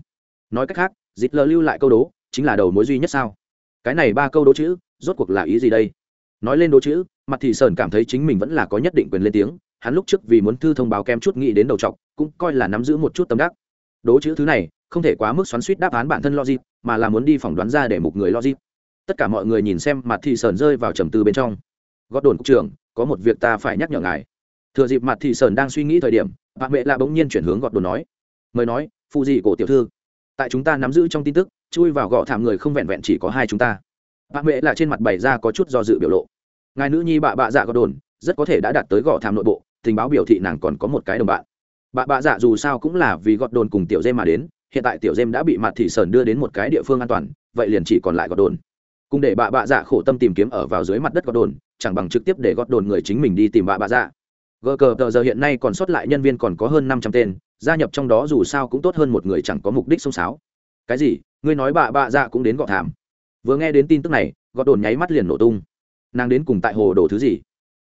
Nói cách khác dịp lơ lưu lại câu đố, chính là đầu mối duy nhất sao? Cái này ba câu đố chữ, rốt cuộc là ý gì đây? Nói lên đố chữ, mặt thị sơn cảm thấy chính mình vẫn là có nhất định quyền lên tiếng, hắn lúc trước vì muốn thư thông báo kem chút nghĩ đến đầu trọc cũng coi là nắm giữ một chút tâm đắc. Đố chữ thứ này, không thể quá mức xoắn suýt đáp án bản thân logic, mà là muốn đi phỏng đoán ra để một người logic. Tất cả mọi người nhìn xem mặt thị sơn rơi vào trầm tư bên trong. Gót đồn cục trưởng, có một việc ta phải nhắc nhở ngài. Thừa dịp mặt thị sơn đang suy nghĩ thời điểm, bà mẹ lạ bỗng nhiên chuyển hướng gọt đồn nói. Mời nói phụ gì cổ tiểu thư, tại chúng ta nắm giữ trong tin tức, chui vào gọ thảm người không vẹn vẹn chỉ có hai chúng ta. Bà mẹ lạ trên mặt bày ra có chút do dự biểu lộ ngài nữ nhi bạ bạ dạ gọt đồn, rất có thể đã đạt tới gõ thảm nội bộ, tình báo biểu thị nàng còn có một cái đồng bạn. Bạ bạ dạ dù sao cũng là vì gọt đồn cùng tiểu dêm mà đến, hiện tại tiểu dêm đã bị mặt thị sơn đưa đến một cái địa phương an toàn, vậy liền chỉ còn lại gọt đồn. Cùng để bạ bạ dạ khổ tâm tìm kiếm ở vào dưới mặt đất gọt đồn, chẳng bằng trực tiếp để gọt đồn người chính mình đi tìm bạ bạ dạ. Gờ cờ tờ giờ hiện nay còn sót lại nhân viên còn có hơn năm trăm tên, gia nhập trong đó dù sao cũng tốt hơn một người chẳng có mục đích xông xáo. Cái gì? Ngươi nói bạ bạ dạ cũng đến gọt thảm. Vừa nghe đến tin tức này, gọt đồn nháy mắt liền nổ tung nàng đến cùng tại hồ đổ thứ gì?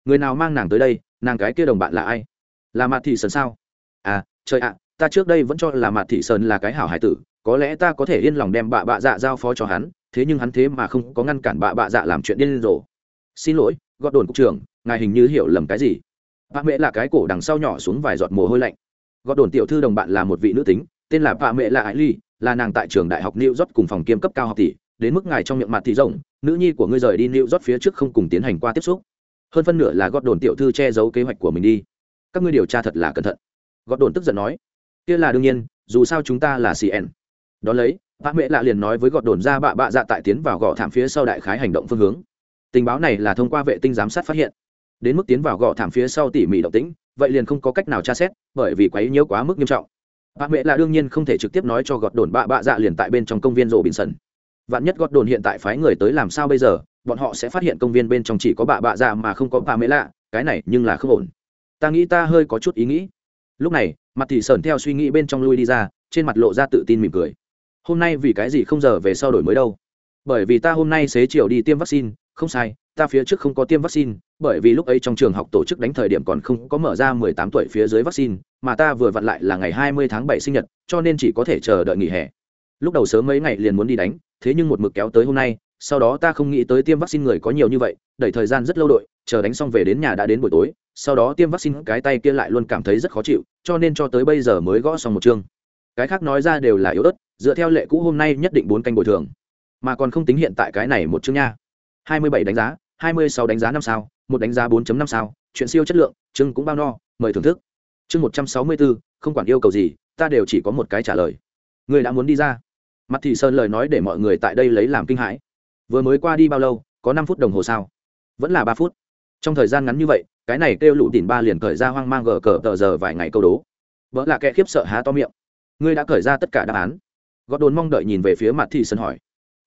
Người nào mang nàng tới đây, nàng cái kia đồng bạn là ai? Là Mạt thị sơn sao? À trời ạ, ta trước đây vẫn cho là Mạt thị sơn là cái hảo hải tử, có lẽ ta có thể yên lòng đem bạ bạ dạ giao phó cho hắn, thế nhưng hắn thế mà không có ngăn cản bạ bạ dạ làm chuyện điên rồ. Xin lỗi gọt đồn cục trưởng, ngài hình như hiểu lầm cái gì? Bà mẹ là cái cổ đằng sau nhỏ xuống vài giọt mồ hôi lạnh. Gọt đồn tiểu thư đồng bạn là một vị nữ tính, tên là bà mẹ là ái ly, là nàng tại trường đại học new york cùng phòng kiêm cấp cao học tỷ đến mức ngài trong miệng mặt thì rộng, nữ nhi của ngươi rời đi new rót phía trước không cùng tiến hành qua tiếp xúc. Hơn phân nửa là gọt đồn tiểu thư che giấu kế hoạch của mình đi. Các ngươi điều tra thật là cẩn thận. Gọt đồn tức giận nói. Kia là đương nhiên, dù sao chúng ta là cn đ ó lấy bà mẹ lạ liền nói với gọt đồn ra bạ bạ dạ tại tiến vào gọ thảm phía sau đại khái hành động phương hướng. Tình báo này là thông qua vệ tinh giám sát phát hiện. Đến mức tiến vào gọ thảm phía sau tỉ mỉ động tĩnh, vậy liền không có cách nào tra xét, bởi vì quấy nhiễu quá mức nghiêm trọng. Bà mẹ lạ đương nhiên không thể trực tiếp nói cho gọt đồn bạ bạ dạ liền tại bên trong công viên rộ bình sần vạn nhất gót đồn hiện tại phái người tới làm sao bây giờ, bọn họ sẽ phát hiện công viên bên trong chỉ có bà bạ dạ mà không có bà mễ lạ, cái này nhưng là không ổn. Ta nghĩ ta hơi có chút ý nghĩ. Lúc này, mặt thị sờn theo suy nghĩ bên trong lui đi ra, trên mặt lộ ra tự tin mỉm cười. Hôm nay vì cái gì không giờ về sau đổi mới đâu? Bởi vì ta hôm nay xế chiều đi tiêm vaccine, không sai, ta phía trước không có tiêm vaccine, bởi vì lúc ấy trong trường học tổ chức đánh thời điểm còn không có mở ra mười tám tuổi phía dưới vaccine, mà ta vừa vặn lại là ngày hai mươi tháng bảy sinh nhật, cho nên chỉ có thể chờ đợi nghỉ hè. Lúc đầu sớm mấy ngày liền muốn đi đánh thế nhưng một mực kéo tới hôm nay, sau đó ta không nghĩ tới tiêm vaccine người có nhiều như vậy, đẩy thời gian rất lâu đội, chờ đánh xong về đến nhà đã đến buổi tối, sau đó tiêm vaccine cái tay kia lại luôn cảm thấy rất khó chịu, cho nên cho tới bây giờ mới gõ xong một chương. Cái khác nói ra đều là yếu ớt, dựa theo lệ cũ hôm nay nhất định bốn canh bồi thường. Mà còn không tính hiện tại cái này một chương nha. Hai mươi bảy đánh giá, hai mươi sáu đánh giá năm sao, một đánh giá 4 năm sao, chuyện siêu chất lượng, chương cũng bao no, mời thưởng thức. Chương một trăm sáu mươi bốn không quản yêu cầu gì, ta đều chỉ có một cái trả lời. Người đã muốn đi ra mặt thị sơn lời nói để mọi người tại đây lấy làm kinh hãi. Vừa mới qua đi bao lâu, có năm phút đồng hồ sao? Vẫn là ba phút. Trong thời gian ngắn như vậy, cái này kêu lụ đỉnh ba liền cởi ra hoang mang gờ cờ tờ giờ vài ngày câu đố. Vợ là kẻ khiếp sợ há to miệng. Ngươi đã cởi ra tất cả đáp án. Gót đồn mong đợi nhìn về phía mặt thị sơn hỏi.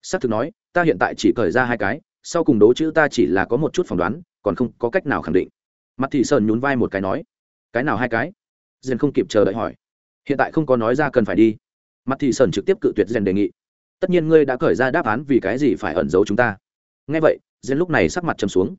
S ắ c thực nói, ta hiện tại chỉ cởi ra hai cái, sau cùng đố chữ ta chỉ là có một chút phỏng đoán, còn không có cách nào khẳng định. Mặt thị sơn nhún vai một cái nói. Cái nào hai cái? Dền không kịp chờ đợi hỏi. Hiện tại không có nói ra cần phải đi mặt thị sơn trực tiếp cự tuyệt rèn đề nghị. Tất nhiên ngươi đã khởi ra đáp án vì cái gì phải ẩn giấu chúng ta. Ngay vậy rèn lúc này sắc mặt trầm xuống.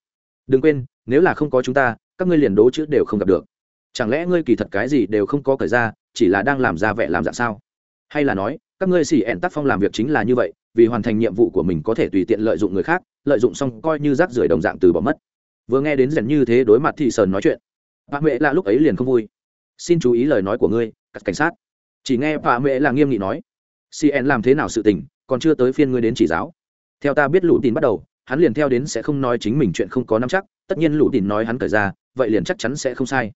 Đừng quên, nếu là không có chúng ta, các ngươi liền đố chữ đều không gặp được. Chẳng lẽ ngươi kỳ thật cái gì đều không có khởi ra, chỉ là đang làm ra vẻ làm dạng sao? Hay là nói, các ngươi xỉ ẹn tác phong làm việc chính là như vậy, vì hoàn thành nhiệm vụ của mình có thể tùy tiện lợi dụng người khác, lợi dụng xong coi như rác rưởi đồng dạng từ bỏ mất. Vừa nghe đến rèn như thế đối mặt thị sơn nói chuyện. Bà mẹ là lúc ấy liền không vui. Xin chú ý lời nói của ngươi các cảnh sát chỉ nghe bà mẹ là nghiêm nghị nói cn làm thế nào sự tình, còn chưa tới phiên ngươi đến chỉ giáo. Theo ta biết lũ tin bắt đầu, hắn liền theo đến sẽ không nói chính mình chuyện không có nắm chắc, tất nhiên lũ tin nói hắn cởi ra, vậy liền chắc chắn sẽ không sai.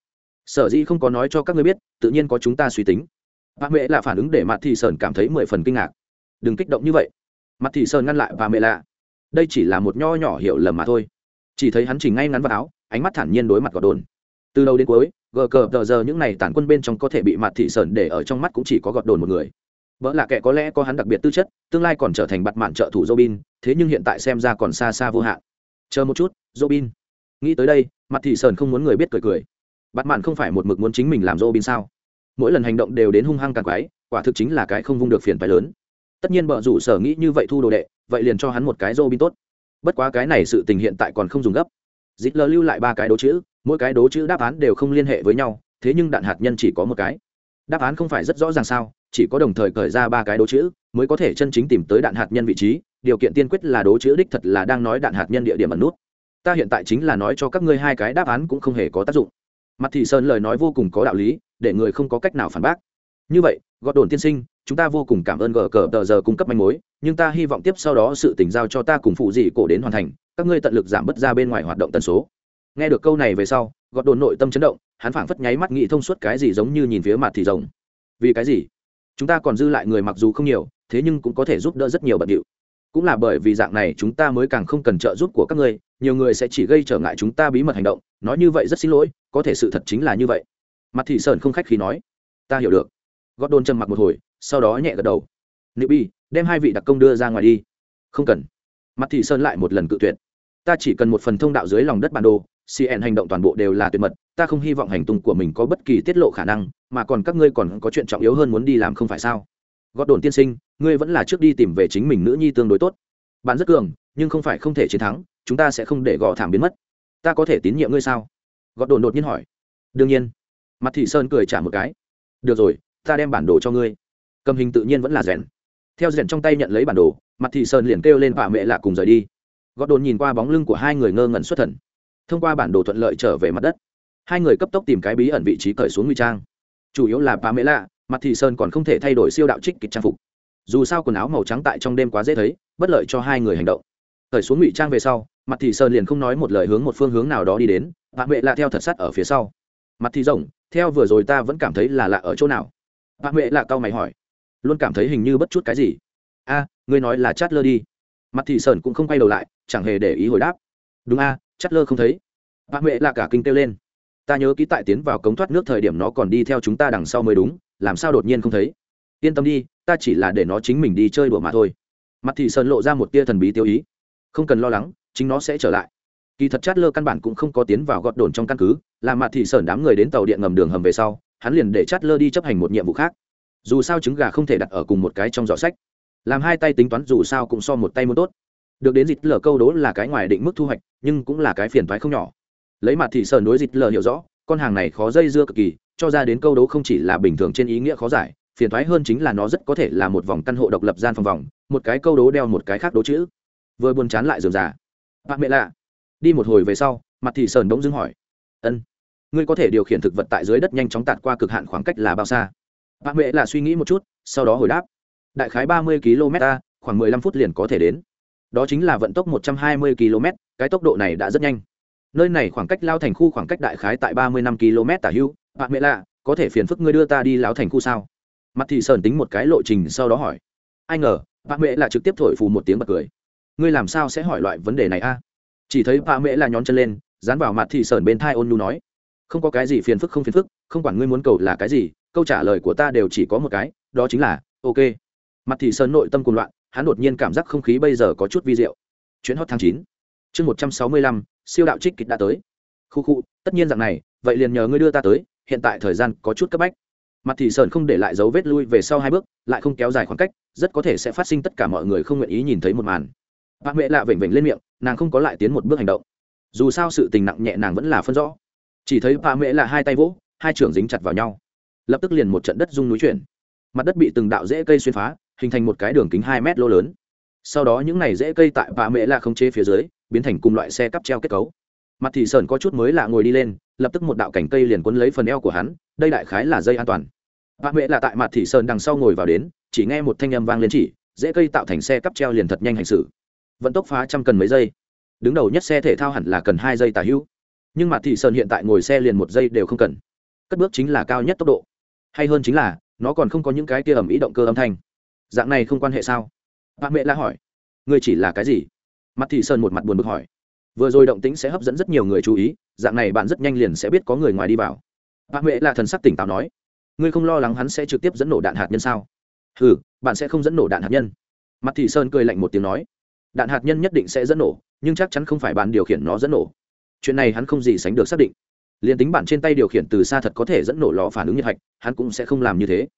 Sở dĩ không có nói cho các ngươi biết, tự nhiên có chúng ta suy tính. Bà mẹ là phản ứng để mặt thị sơn cảm thấy mười phần kinh ngạc. Đừng kích động như vậy. Mặt thị sơn ngăn lại bà mẹ lạ. Đây chỉ là một nho nhỏ hiểu lầm mà thôi. Chỉ thấy hắn chỉnh ngay ngắn vào áo, ánh mắt thản nhiên đối mặt gọt đồn từ đầu đến cuối gờ cờ tờ giờ những n à y tản quân bên trong có thể bị mặt thị sơn để ở trong mắt cũng chỉ có gọt đồn một người. Vợ là kẻ có lẽ có hắn đặc biệt tư chất, tương lai còn trở thành bặt mạn trợ thủ robin, thế nhưng hiện tại xem ra còn xa xa vô hạn. Chờ một chút, robin. Nghĩ tới đây mặt thị sơn không muốn người biết cười cười. Bặt mạn không phải một mực muốn chính mình làm robin sao? Mỗi lần hành động đều đến hung hăng càng quái, quả thực chính là cái không vung được phiền phái lớn. Tất nhiên bợ rủ sở nghĩ như vậy thu đồ đệ, vậy liền cho hắn một cái robin tốt. Bất quá cái này sự tình hiện tại còn không dùng gấp. Dịch lờ lưu lại ba cái đố chữ, mỗi cái đố chữ đáp án đều không liên hệ với nhau, thế nhưng đạn hạt nhân chỉ có một cái. Đáp án không phải rất rõ ràng sao, chỉ có đồng thời khởi ra ba cái đố chữ, mới có thể chân chính tìm tới đạn hạt nhân vị trí, điều kiện tiên quyết là đố chữ đích thật là đang nói đạn hạt nhân địa điểm ẩn nút. Ta hiện tại chính là nói cho các ngươi hai cái đáp án cũng không hề có tác dụng. Mặt thị sơn lời nói vô cùng có đạo lý, để người không có cách nào phản bác. Như vậy gọt đồn tiên sinh chúng ta vô cùng cảm ơn gờ cờ tờ giờ cung cấp manh mối, nhưng ta hy vọng tiếp sau đó sự tỉnh giao cho ta cùng phụ dị cổ đến hoàn thành, các ngươi tận lực giảm bớt ra bên ngoài hoạt động tần số. Nghe được câu này về sau, gọt đồn nội tâm chấn động, hắn phảng phất nháy mắt nghĩ thông suốt cái gì giống như nhìn phía mặt thì rồng. Vì cái gì? Chúng ta còn dư lại người mặc dù không nhiều, thế nhưng cũng có thể giúp đỡ rất nhiều bận điệu. Cũng là bởi vì dạng này chúng ta mới càng không cần trợ giúp của các ngươi, nhiều người sẽ chỉ gây trở ngại chúng ta bí mật hành động, nói như vậy rất xin lỗi, có thể sự thật chính là như vậy. Mặt thị sơn không khách khí nói. Ta hiểu được. Gót đôn trầm mặc một hồi sau đó nhẹ gật đầu. Nữ bi, đem hai vị đặc công đưa ra ngoài đi. Không cần. Mặt thị sơn lại một lần cự tuyệt. Ta chỉ cần một phần thông đạo dưới lòng đất bản đồ cn hành động toàn bộ đều là tuyệt mật, ta không hy vọng hành tung của mình có bất kỳ tiết lộ khả năng, mà còn các ngươi còn có chuyện trọng yếu hơn muốn đi làm không phải sao? Gót đồn tiên sinh, ngươi vẫn là trước đi tìm về chính mình nữ nhi tương đối tốt. Bạn rất cường, nhưng không phải không thể chiến thắng, chúng ta sẽ không để gò thảm biến mất. Ta có thể tín nhiệm ngươi sao? Gót đồn đột nhiên hỏi. Đương nhiên. Mặt thị sơn cười trả một cái. Được rồi, ta đem bản đồ cho ngươi cầm hình tự nhiên vẫn là rèn. Theo rèn trong tay nhận lấy bản đồ, mặt thị sơn liền kêu lên bà mẹ lạ cùng rời đi. Gót đồn nhìn qua bóng lưng của hai người ngơ ngẩn xuất thần. Thông qua bản đồ thuận lợi trở về mặt đất. Hai người cấp tốc tìm cái bí ẩn vị trí cởi xuống nguy trang. Chủ yếu là bà mẹ lạ, mặt thị sơn còn không thể thay đổi siêu đạo trích kịch trang phục. Dù sao quần áo màu trắng tại trong đêm quá dễ thấy, bất lợi cho hai người hành động. Cởi xuống ngụy trang về sau, mặt thị sơn liền không nói một lời hướng một phương hướng nào đó đi đến bà mẹ lạ theo thật sắt ở phía sau. Mặt thị rồng theo vừa rồi ta vẫn cảm thấy là lạ ở chỗ nào? Bà mẹ lạ cau mày hỏi luôn cảm thấy hình như bất chút cái gì. A, ngươi nói là chát lơ đi. Mặt thị sơn cũng không quay đầu lại, chẳng hề để ý hồi đáp. Đúng a chát lơ không thấy. Bác mẹ là cả kinh kêu lên. Ta nhớ ký tại tiến vào cống thoát nước thời điểm nó còn đi theo chúng ta đằng sau mới đúng, làm sao đột nhiên không thấy? Yên tâm đi, ta chỉ là để nó chính mình đi chơi đùa mà thôi. Mặt thị sơn lộ ra một tia thần bí tiêu ý. Không cần lo lắng, chính nó sẽ trở lại. Kỳ thật chát lơ căn bản cũng không có tiến vào gọt đồn trong căn cứ, là mặt thị sơn đám người đến tàu điện ngầm đường hầm về sau, hắn liền để chát lơ đi chấp hành một nhiệm vụ khác dù sao trứng gà không thể đặt ở cùng một cái trong giỏ sách. Làm hai tay tính toán dù sao cũng so một tay muốn tốt. Được đến dịt lờ câu đố là cái ngoài định mức thu hoạch, nhưng cũng là cái phiền thoái không nhỏ. Lấy mặt thì sơn đối dịt lờ hiểu rõ, con hàng này khó dây dưa cực kỳ, cho ra đến câu đố không chỉ là bình thường trên ý nghĩa khó giải, phiền thoái hơn chính là nó rất có thể là một vòng căn hộ độc lập gian phòng vòng, một cái câu đố đeo một cái khác đố chữ. Vừa buồn chán lại dườm già. Bạn mẹ lạ. Đi một hồi về sau, mặt thì sơn bỗng dưng hỏi. Ân, ngươi có thể điều khiển thực vật tại dưới đất nhanh chóng tạt qua cực hạn khoảng cách là bao xa? Bạn mẹ là suy nghĩ một chút, sau đó hồi đáp. Đại khái ba mươi km khoảng mười lăm phút liền có thể đến. Đó chính là vận tốc một trăm hai mươi km, cái tốc độ này đã rất nhanh. Nơi này khoảng cách lao thành khu khoảng cách đại khái tại ba mươi năm km tả hưu. Bạn mẹ lạ có thể phiền phức ngươi đưa ta đi lao thành khu sao? Mặt thị sơn tính một cái lộ trình sau đó hỏi. Ai ngờ bạn mẹ là trực tiếp thổi phù một tiếng bật cười. Ngươi làm sao sẽ hỏi loại vấn đề này a? Chỉ thấy bạn mẹ là nhón chân lên, dán vào mặt thị sơn bên thai ôn nhu nói. Không có cái gì phiền phức không phiền phức, không quản ngươi muốn cầu là cái gì câu trả lời của ta đều chỉ có một cái, đó chính là, ok. Mặt thì sơn nội tâm cuồng loạn, hắn đột nhiên cảm giác không khí bây giờ có chút vi diệu. Chuyến hot tháng chín, chương một trăm sáu mươi lăm, siêu đạo trích kịch đã tới. Khu khu, tất nhiên rằng này, vậy liền nhờ ngươi đưa ta tới, hiện tại thời gian có chút cấp bách. Mặt thì sơn không để lại dấu vết lui về sau hai bước, lại không kéo dài khoảng cách, rất có thể sẽ phát sinh tất cả mọi người không nguyện ý nhìn thấy một màn. Bà mẹ lạ vểnh vểnh lên miệng, nàng không có lại tiến một bước hành động. Dù sao sự tình nặng nhẹ nàng vẫn là phân rõ. Chỉ thấy bà mẹ là hai tay vỗ, hai trưởng dính chặt vào nhau lập tức liền một trận đất rung núi chuyển. Mặt đất bị từng đạo rễ cây xuyên phá, hình thành một cái đường kính hai mét lô lớn. Sau đó những này rễ cây tại vạ mẹ là không chế phía dưới, biến thành cùng loại xe cắp treo kết cấu. Mặt thì sơn có chút mới lạ ngồi đi lên, lập tức một đạo cảnh cây liền quấn lấy phần eo của hắn, đây đại khái là dây an toàn. Vạ mẹ là tại mặt thì sơn đằng sau ngồi vào đến, chỉ nghe một thanh âm vang lên chỉ dễ cây tạo thành xe cắp treo liền thật nhanh hành xử. Vận tốc phá trăm cần mấy giây. Đứng đầu nhất xe thể thao hẳn là cần hai giây tả hữu. Nhưng mặt thị sơn hiện tại ngồi xe liền một giây đều không cần. Cất bước chính là cao nhất tốc độ hay hơn chính là, nó còn không có những cái kia ẩm ý động cơ âm thanh. Dạng này không quan hệ sao? Bà mẹ la hỏi. Người chỉ là cái gì? Mặt thị sơn một mặt buồn bực hỏi. Vừa rồi động tĩnh sẽ hấp dẫn rất nhiều người chú ý, dạng này bạn rất nhanh liền sẽ biết có người ngoài đi vào. Bà mẹ là thần sắc tỉnh táo nói. Ngươi không lo lắng hắn sẽ trực tiếp dẫn nổ đạn hạt nhân sao? Ừ bạn sẽ không dẫn nổ đạn hạt nhân. Mặt thị sơn cười lạnh một tiếng nói. Đạn hạt nhân nhất định sẽ dẫn nổ, nhưng chắc chắn không phải bạn điều khiển nó dẫn nổ. Chuyện này hắn không gì sánh được xác định liền tính bản trên tay điều khiển từ xa thật có thể dẫn nổ lò phản ứng nhiệt hạch, hắn cũng sẽ không làm như thế.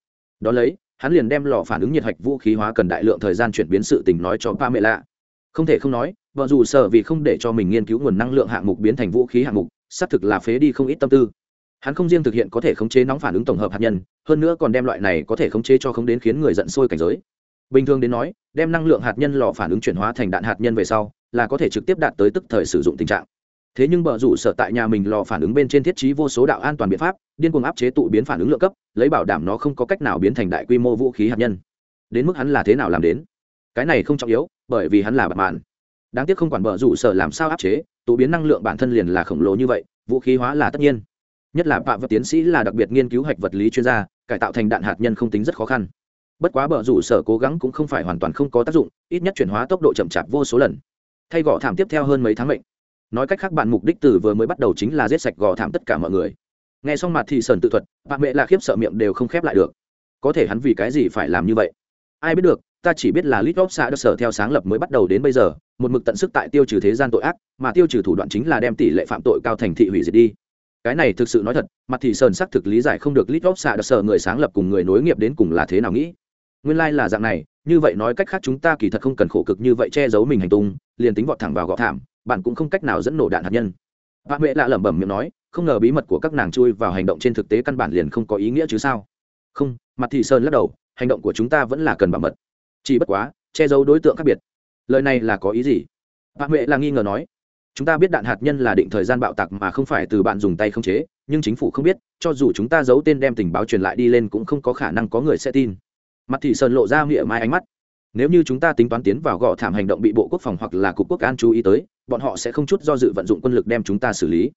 Đ ó lấy, hắn liền đem lò phản ứng nhiệt hạch vũ khí hóa cần đại lượng thời gian chuyển biến sự tình nói cho pa mẹ lạ không thể không nói, vợ dù sợ vì không để cho mình nghiên cứu nguồn năng lượng hạng mục biến thành vũ khí hạng mục, xác thực là phế đi không ít tâm tư. Hắn không riêng thực hiện có thể khống chế nóng phản ứng tổng hợp hạt nhân, hơn nữa còn đem loại này có thể khống chế cho không đến khiến người giận sôi cảnh giới. Bình thường đến nói, đem năng lượng hạt nhân lò phản ứng chuyển hóa thành đạn hạt nhân về sau, là có thể trực tiếp đạt tới tức thời sử dụng tình trạng thế nhưng bờ rủ sở tại nhà mình lò phản ứng bên trên thiết trí vô số đạo an toàn biện pháp, điên cuồng áp chế tụ biến phản ứng lượng cấp, lấy bảo đảm nó không có cách nào biến thành đại quy mô vũ khí hạt nhân. Đến mức hắn là thế nào làm đến? Cái này không trọng yếu, bởi vì hắn là bạc mạn. Đáng tiếc không quản bờ rủ sở làm sao áp chế, tụ biến năng lượng bản thân liền là khổng lồ như vậy, vũ khí hóa là tất nhiên. Nhất là phạm vật tiến sĩ là đặc biệt nghiên cứu hạch vật lý chuyên gia, cải tạo thành đạn hạt nhân không tính rất khó khăn. Bất quá bờ rủ sở cố gắng cũng không phải hoàn toàn không có tác dụng, ít nhất chuyển hóa tốc độ chậm chạp vô số lần. Thay gõ thảm tiếp theo hơn mấy tháng mệnh nói cách khác bạn mục đích từ vừa mới bắt đầu chính là giết sạch gò thảm tất cả mọi người nghe xong mặt thì sơn tự thuật bạn mẹ là khiếp sợ miệng đều không khép lại được có thể hắn vì cái gì phải làm như vậy ai biết được ta chỉ biết là Litop xã được sở theo sáng lập mới bắt đầu đến bây giờ, một mực tận sức tại tiêu trừ thế gian tội ác, mà tiêu trừ thủ đoạn chính là đem tỷ lệ phạm tội cao thành thị hủy diệt đi. Cái này thực sự nói thật, mặt thì sơn sắc thực lý giải không được Litop xã được sở người sáng lập cùng người nối nghiệp đến cùng là thế nào nghĩ. Nguyên lai like là dạng này, như vậy nói cách khác chúng ta kỳ thật không cần khổ cực như vậy che giấu mình hành tung, liền tính vọt thẳng vào gõ thảm, bạn cũng không cách nào dẫn nổ đạn hạt nhân. Bà mẹ lạ lẩm bẩm miệng nói không ngờ bí mật của các nàng chui vào hành động trên thực tế căn bản liền không có ý nghĩa chứ sao? Không mặt thị sơn lắc đầu hành động của chúng ta vẫn là cần bảo mật. Chỉ bất quá che giấu đối tượng khác biệt. Lời này là có ý gì? Bà mẹ là nghi ngờ nói chúng ta biết đạn hạt nhân là định thời gian bạo tạc mà không phải từ bạn dùng tay không chế nhưng chính phủ không biết cho dù chúng ta giấu tên đem tình báo truyền lại đi lên cũng không có khả năng có người sẽ tin mặt thị sơn lộ ra miệng mai ánh mắt. Nếu như chúng ta tính toán tiến vào gõ thảm hành động bị bộ quốc phòng hoặc là cục quốc an chú ý tới, bọn họ sẽ không chút do dự vận dụng quân lực đem chúng ta xử lý.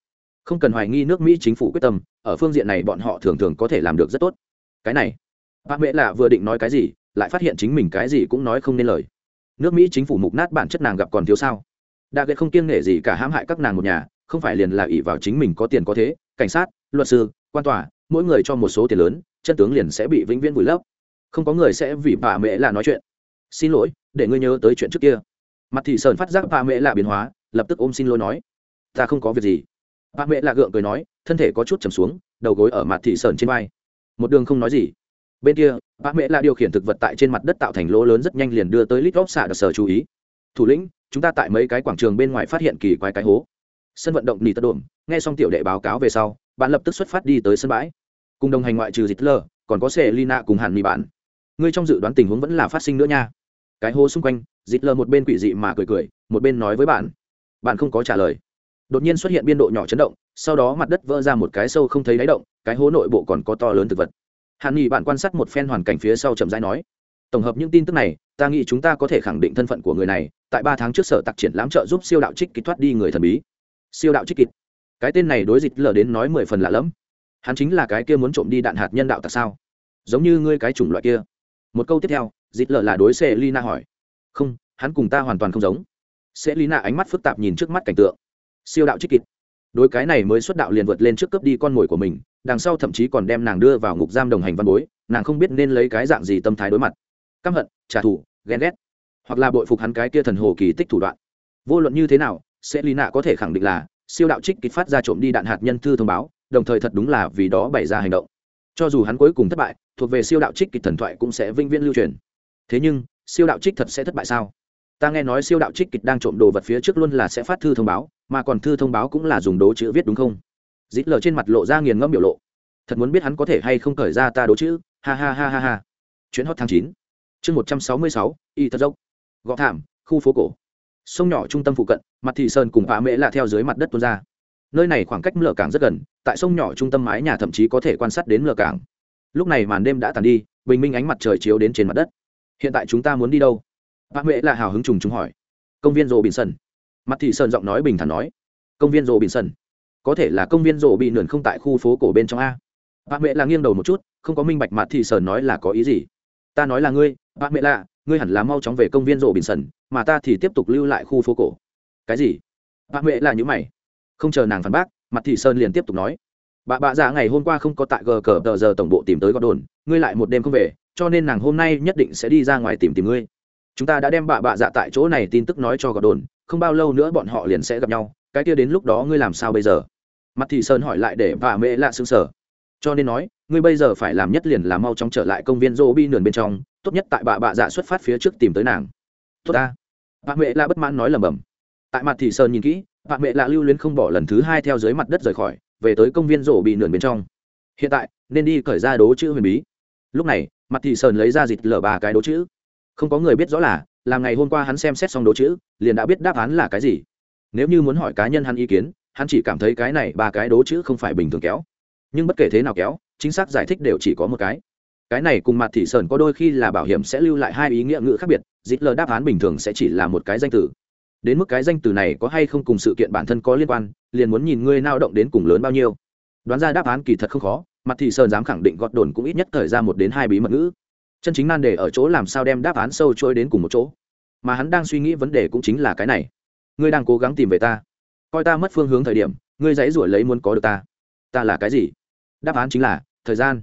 Không cần hoài nghi nước mỹ chính phủ quyết tâm, ở phương diện này bọn họ thường thường có thể làm được rất tốt. Cái này bà mẹ lạ vừa định nói cái gì, lại phát hiện chính mình cái gì cũng nói không nên lời. Nước mỹ chính phủ mục nát bản chất nàng gặp còn thiếu sao? Đa ghệ không kiêng nể gì cả hãm hại các nàng một nhà, không phải liền là ỷ vào chính mình có tiền có thế, cảnh sát, luật sư, quan tòa, mỗi người cho một số tiền lớn, chân tướng liền sẽ bị vĩnh viễn vùi lấp không có người sẽ vì bà mẹ là nói chuyện. Xin lỗi, để ngươi nhớ tới chuyện trước kia. Mặt thị sơn phát giác bà mẹ là biến hóa, lập tức ôm xin lỗi nói. Ta không có việc gì. Bà mẹ là gượng cười nói, thân thể có chút chầm xuống, đầu gối ở mặt thị sơn trên vai. Một đường không nói gì. Bên kia, bà mẹ là điều khiển thực vật tại trên mặt đất tạo thành lỗ lớn rất nhanh liền đưa tới lít góc xạ đặc sở chú ý. Thủ lĩnh, chúng ta tại mấy cái quảng trường bên ngoài phát hiện kỳ quái cái hố. Sân vận động nỉ tất đồn, nghe xong tiểu đệ báo cáo về sau, bạn lập tức xuất phát đi tới sân bãi. Cùng đồng hành ngoại trừ dịch lờ còn có xe lina cùng hẳn mì bạn ngươi trong dự đoán tình huống vẫn là phát sinh nữa nha. Cái hố xung quanh dịt lờ một bên quỷ dị mà cười cười, một bên nói với bạn. Bạn không có trả lời. Đột nhiên xuất hiện biên độ nhỏ chấn động, sau đó mặt đất vỡ ra một cái sâu không thấy đáy động, cái hố nội bộ còn có to lớn thực vật. Hàn nghị bạn quan sát một phen hoàn cảnh phía sau chậm rãi nói, tổng hợp những tin tức này, ta nghĩ chúng ta có thể khẳng định thân phận của người này, tại ba tháng trước sở tạc triển lãm trợ giúp siêu đạo trích kịch thoát đi người thần bí. Siêu đạo trích kịch cái tên này đối dịch lờ đến nói mười phần lạ lẫm. Hắn chính là cái kia muốn trộm đi đạn hạt nhân đạo tặc sao? Giống như ngươi cái chủng loại kia một câu tiếp theo dịt lờ là đối xe lina hỏi. Không, hắn cùng ta hoàn toàn không giống. Sẽ lina ánh mắt phức tạp nhìn trước mắt cảnh tượng. Siêu đạo trích kịch. Đối cái này mới xuất đạo liền vượt lên trước cướp đi con mồi của mình, đằng sau thậm chí còn đem nàng đưa vào ngục giam đồng hành văn bối, nàng không biết nên lấy cái dạng gì tâm thái đối mặt. Căm hận, trả thù, ghen ghét. Hoặc là bội phục hắn cái kia thần hồ kỳ tích thủ đoạn. Vô luận như thế nào sẽ lý nạ có thể khẳng định là, siêu đạo trích kịch phát ra trộm đi đạn hạt nhân thư thông báo, đồng thời thật đúng là vì đó bày ra hành động. Cho dù hắn cuối cùng thất bại thuộc về siêu đạo trích kịch thần thoại cũng sẽ vinh viễn lưu truyền. Thế nhưng, siêu đạo trích thật sẽ thất bại sao? Ta nghe nói siêu đạo trích kịch đang trộm đồ vật phía trước luôn là sẽ phát thư thông báo, mà còn thư thông báo cũng là dùng đố chữ viết đúng không? Dít lờ trên mặt lộ ra nghiền ngẫm biểu lộ. Thật muốn biết hắn có thể hay không cởi ra ta đố chữ? Ha ha ha ha ha. Chuyến hot tháng chín. Chương một trăm sáu mươi sáu, y thật dốc. Gõ thảm, khu phố cổ. Sông nhỏ trung tâm phụ cận, mặt thị sơn cùng bạ mễ là theo dưới mặt đất tuôn ra. Nơi này khoảng cách lở cảng rất gần, tại sông nhỏ trung tâm mái nhà thậm chí có thể quan sát đến lở cảng lúc này màn đêm đã tàn đi, bình minh ánh mặt trời chiếu đến trên mặt đất. Hiện tại chúng ta muốn đi đâu? Bạ huệ là hào hứng trùng chúng hỏi. Công viên rộ bình sân mặt thị sơn giọng nói bình thản nói. Công viên rộ bình sân có thể là công viên rộ bị nườn không tại khu phố cổ bên trong a. Bạ huệ là nghiêng đầu một chút, không có minh bạch mặt thị sơn nói là có ý gì. Ta nói là ngươi bạ huệ là, ngươi hẳn là mau chóng về công viên rộ bình sần mà ta thì tiếp tục lưu lại khu phố cổ. Cái gì? Bà huệ là những mày. Không chờ nàng phản bác, mặt thị sơn liền tiếp tục nói bà bạ già ngày hôm qua không có tại gờ cờ tờ giờ tổng bộ tìm tới gọt đồn ngươi lại một đêm không về, cho nên nàng hôm nay nhất định sẽ đi ra ngoài tìm tìm ngươi. Chúng ta đã đem bà bạ dạ tại chỗ này tin tức nói cho gọt đồn không bao lâu nữa bọn họ liền sẽ gặp nhau, cái kia đến lúc đó ngươi làm sao bây giờ? Mặt thị sơn hỏi lại để bà mẹ lạ xương sở cho nên nói, ngươi bây giờ phải làm nhất liền là mau chóng trở lại công viên dô bi nườn bên trong, tốt nhất tại bà bạ dạ xuất phát phía trước tìm tới nàng. Tốt ta. Bà mẹ lạ bất mãn nói lầm bầm tại mặt thị sơn nhìn kỹ, bà mẹ lạ lưu luyến không bỏ lần thứ hai theo dưới mặt đất rời khỏi về tới công viên rổ bị nườn bên trong. Hiện tại, nên đi khởi ra đố chữ huyền bí. Lúc này, mặt thị sơn lấy ra dịch lở ba cái đố chữ. Không có người biết rõ là làm ngày hôm qua hắn xem xét xong đố chữ, liền đã biết đáp án là cái gì. Nếu như muốn hỏi cá nhân hắn ý kiến, hắn chỉ cảm thấy cái này ba cái đố chữ không phải bình thường kéo. Nhưng bất kể thế nào kéo, chính xác giải thích đều chỉ có một cái. Cái này cùng mặt thị sơn có đôi khi là bảo hiểm sẽ lưu lại hai ý nghĩa ngữ khác biệt dịt lờ đáp án bình thường sẽ chỉ là một cái danh từ đến mức cái danh từ này có hay không cùng sự kiện bản thân có liên quan, liền muốn nhìn ngươi nao động đến cùng lớn bao nhiêu. Đoán ra đáp án kỳ thật không khó, mặt thị sơn dám khẳng định gọt đồn cũng ít nhất thời ra một đến hai bí mật ngữ. Chân chính nan đề ở chỗ làm sao đem đáp án sâu trôi đến cùng một chỗ. Mà hắn đang suy nghĩ vấn đề cũng chính là cái này. Ngươi đang cố gắng tìm về ta. Coi ta mất phương hướng thời điểm, ngươi dãy ruổi lấy muốn có được ta. Ta là cái gì? Đáp án chính là, thời gian.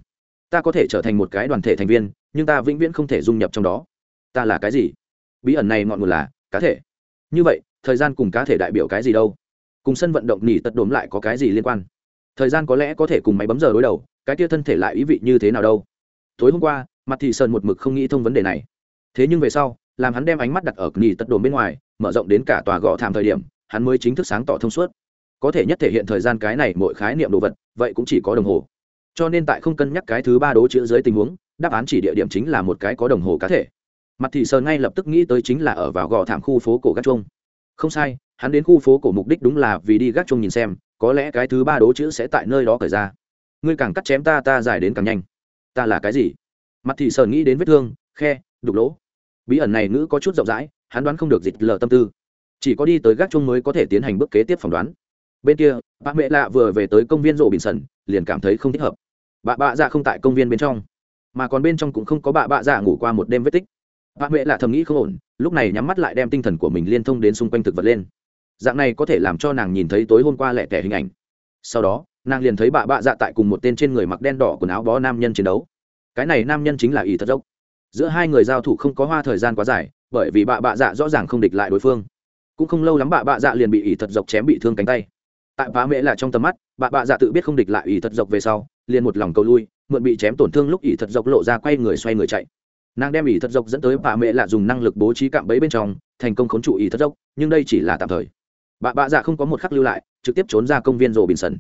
Ta có thể trở thành một cái đoàn thể thành viên, nhưng ta vĩnh viễn không thể dung nhập trong đó. Ta là cái gì? Bí ẩn này ngọn nguồn là cá thể như vậy, thời gian cùng cá thể đại biểu cái gì đâu? Cùng sân vận động nỉ tật đốm lại có cái gì liên quan? Thời gian có lẽ có thể cùng máy bấm giờ đối đầu, cái kia thân thể lại ý vị như thế nào đâu? Tối hôm qua mặt thị sơn một mực không nghĩ thông vấn đề này. Thế nhưng về sau, làm hắn đem ánh mắt đặt ở nỉ tật đốm bên ngoài, mở rộng đến cả tòa gõ thảm thời điểm, hắn mới chính thức sáng tỏ thông suốt. Có thể nhất thể hiện thời gian cái này mỗi khái niệm đồ vật, vậy cũng chỉ có đồng hồ. Cho nên tại không cân nhắc cái thứ ba đố chữ dưới tình huống, đáp án chỉ địa điểm chính là một cái có đồng hồ cá thể mặt thị sơn ngay lập tức nghĩ tới chính là ở vào gò thảm khu phố cổ gác chuông. Không sai, hắn đến khu phố cổ mục đích đúng là vì đi gác chuông nhìn xem, có lẽ cái thứ ba đố chữ sẽ tại nơi đó cởi ra. Ngươi càng cắt chém ta ta dài đến càng nhanh. Ta là cái gì? Mặt thị sơn nghĩ đến vết thương, khe, đục lỗ. Bí ẩn này ngữ có chút rộng rãi, hắn đoán không được dịch lờ tâm tư. Chỉ có đi tới gác chuông mới có thể tiến hành bước kế tiếp phỏng đoán. Bên kia bác mẹ lạ vừa về tới công viên rộ bình sần liền cảm thấy không thích hợp. Bà bạ dạ không tại công viên bên trong, mà còn bên trong cũng không có bà bạ dạ ngủ qua một đêm vết tích bà mẹ là thầm nghĩ không ổn, lúc này nhắm mắt lại đem tinh thần của mình liên thông đến xung quanh thực vật lên. Dạng này có thể làm cho nàng nhìn thấy tối hôm qua lẻ tẻ hình ảnh. Sau đó, nàng liền thấy bà bạ dạ tại cùng một tên trên người mặc đen đỏ quần áo bó nam nhân chiến đấu. Cái này nam nhân chính là ý thật dốc giữa hai người giao thủ không có hoa thời gian quá dài, bởi vì bà bạ dạ rõ ràng không địch lại đối phương. Cũng không lâu lắm bà bạ dạ liền bị ý thật dốc chém bị thương cánh tay. Tại bá mễ là trong tầm mắt bà bạ dạ tự biết không địch lại ý thật dốc về sau, liền một lòng cầu lui, mượn bị chém tổn thương lúc ỷ thật dọc lộ ra quay người xoay người chạy nàng đem ỷ thất dốc dẫn tới bà mẹ lạ dùng năng lực bố trí cạm bẫy bên trong, thành công khống trụ ý thất dốc, nhưng đây chỉ là tạm thời. Bà bạ dạ không có một khắc lưu lại, trực tiếp trốn ra công viên rồ bình sần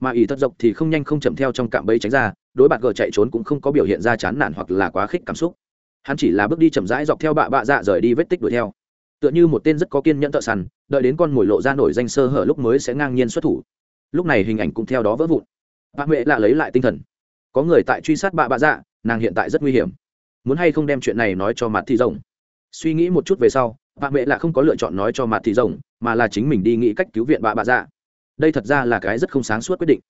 mà ỷ thất dốc thì không nhanh không chậm theo trong cạm bẫy tránh ra, đối bạn gờ chạy trốn cũng không có biểu hiện ra chán nản hoặc là quá khích cảm xúc. Hắn chỉ là bước đi chậm rãi dọc theo bạ bạ dạ rời đi vết tích đuổi theo. Tựa như một tên rất có kiên nhẫn thợ săn, đợi đến con mồi lộ ra nổi danh sơ hở lúc mới sẽ ngang nhiên xuất thủ. Lúc này hình ảnh cũng theo đó vỡ vụn. Bà mẹ lạ lấy lại tinh thần. Có người tại truy sát bạ bạ dạ nàng hiện tại rất nguy hiểm muốn hay không đem chuyện này nói cho mặt thị rồng. Suy nghĩ một chút về sau bà mẹ là không có lựa chọn nói cho mặt thị rồng, mà là chính mình đi nghĩ cách cứu viện bà bà dạ. Đây thật ra là cái rất không sáng suốt quyết định.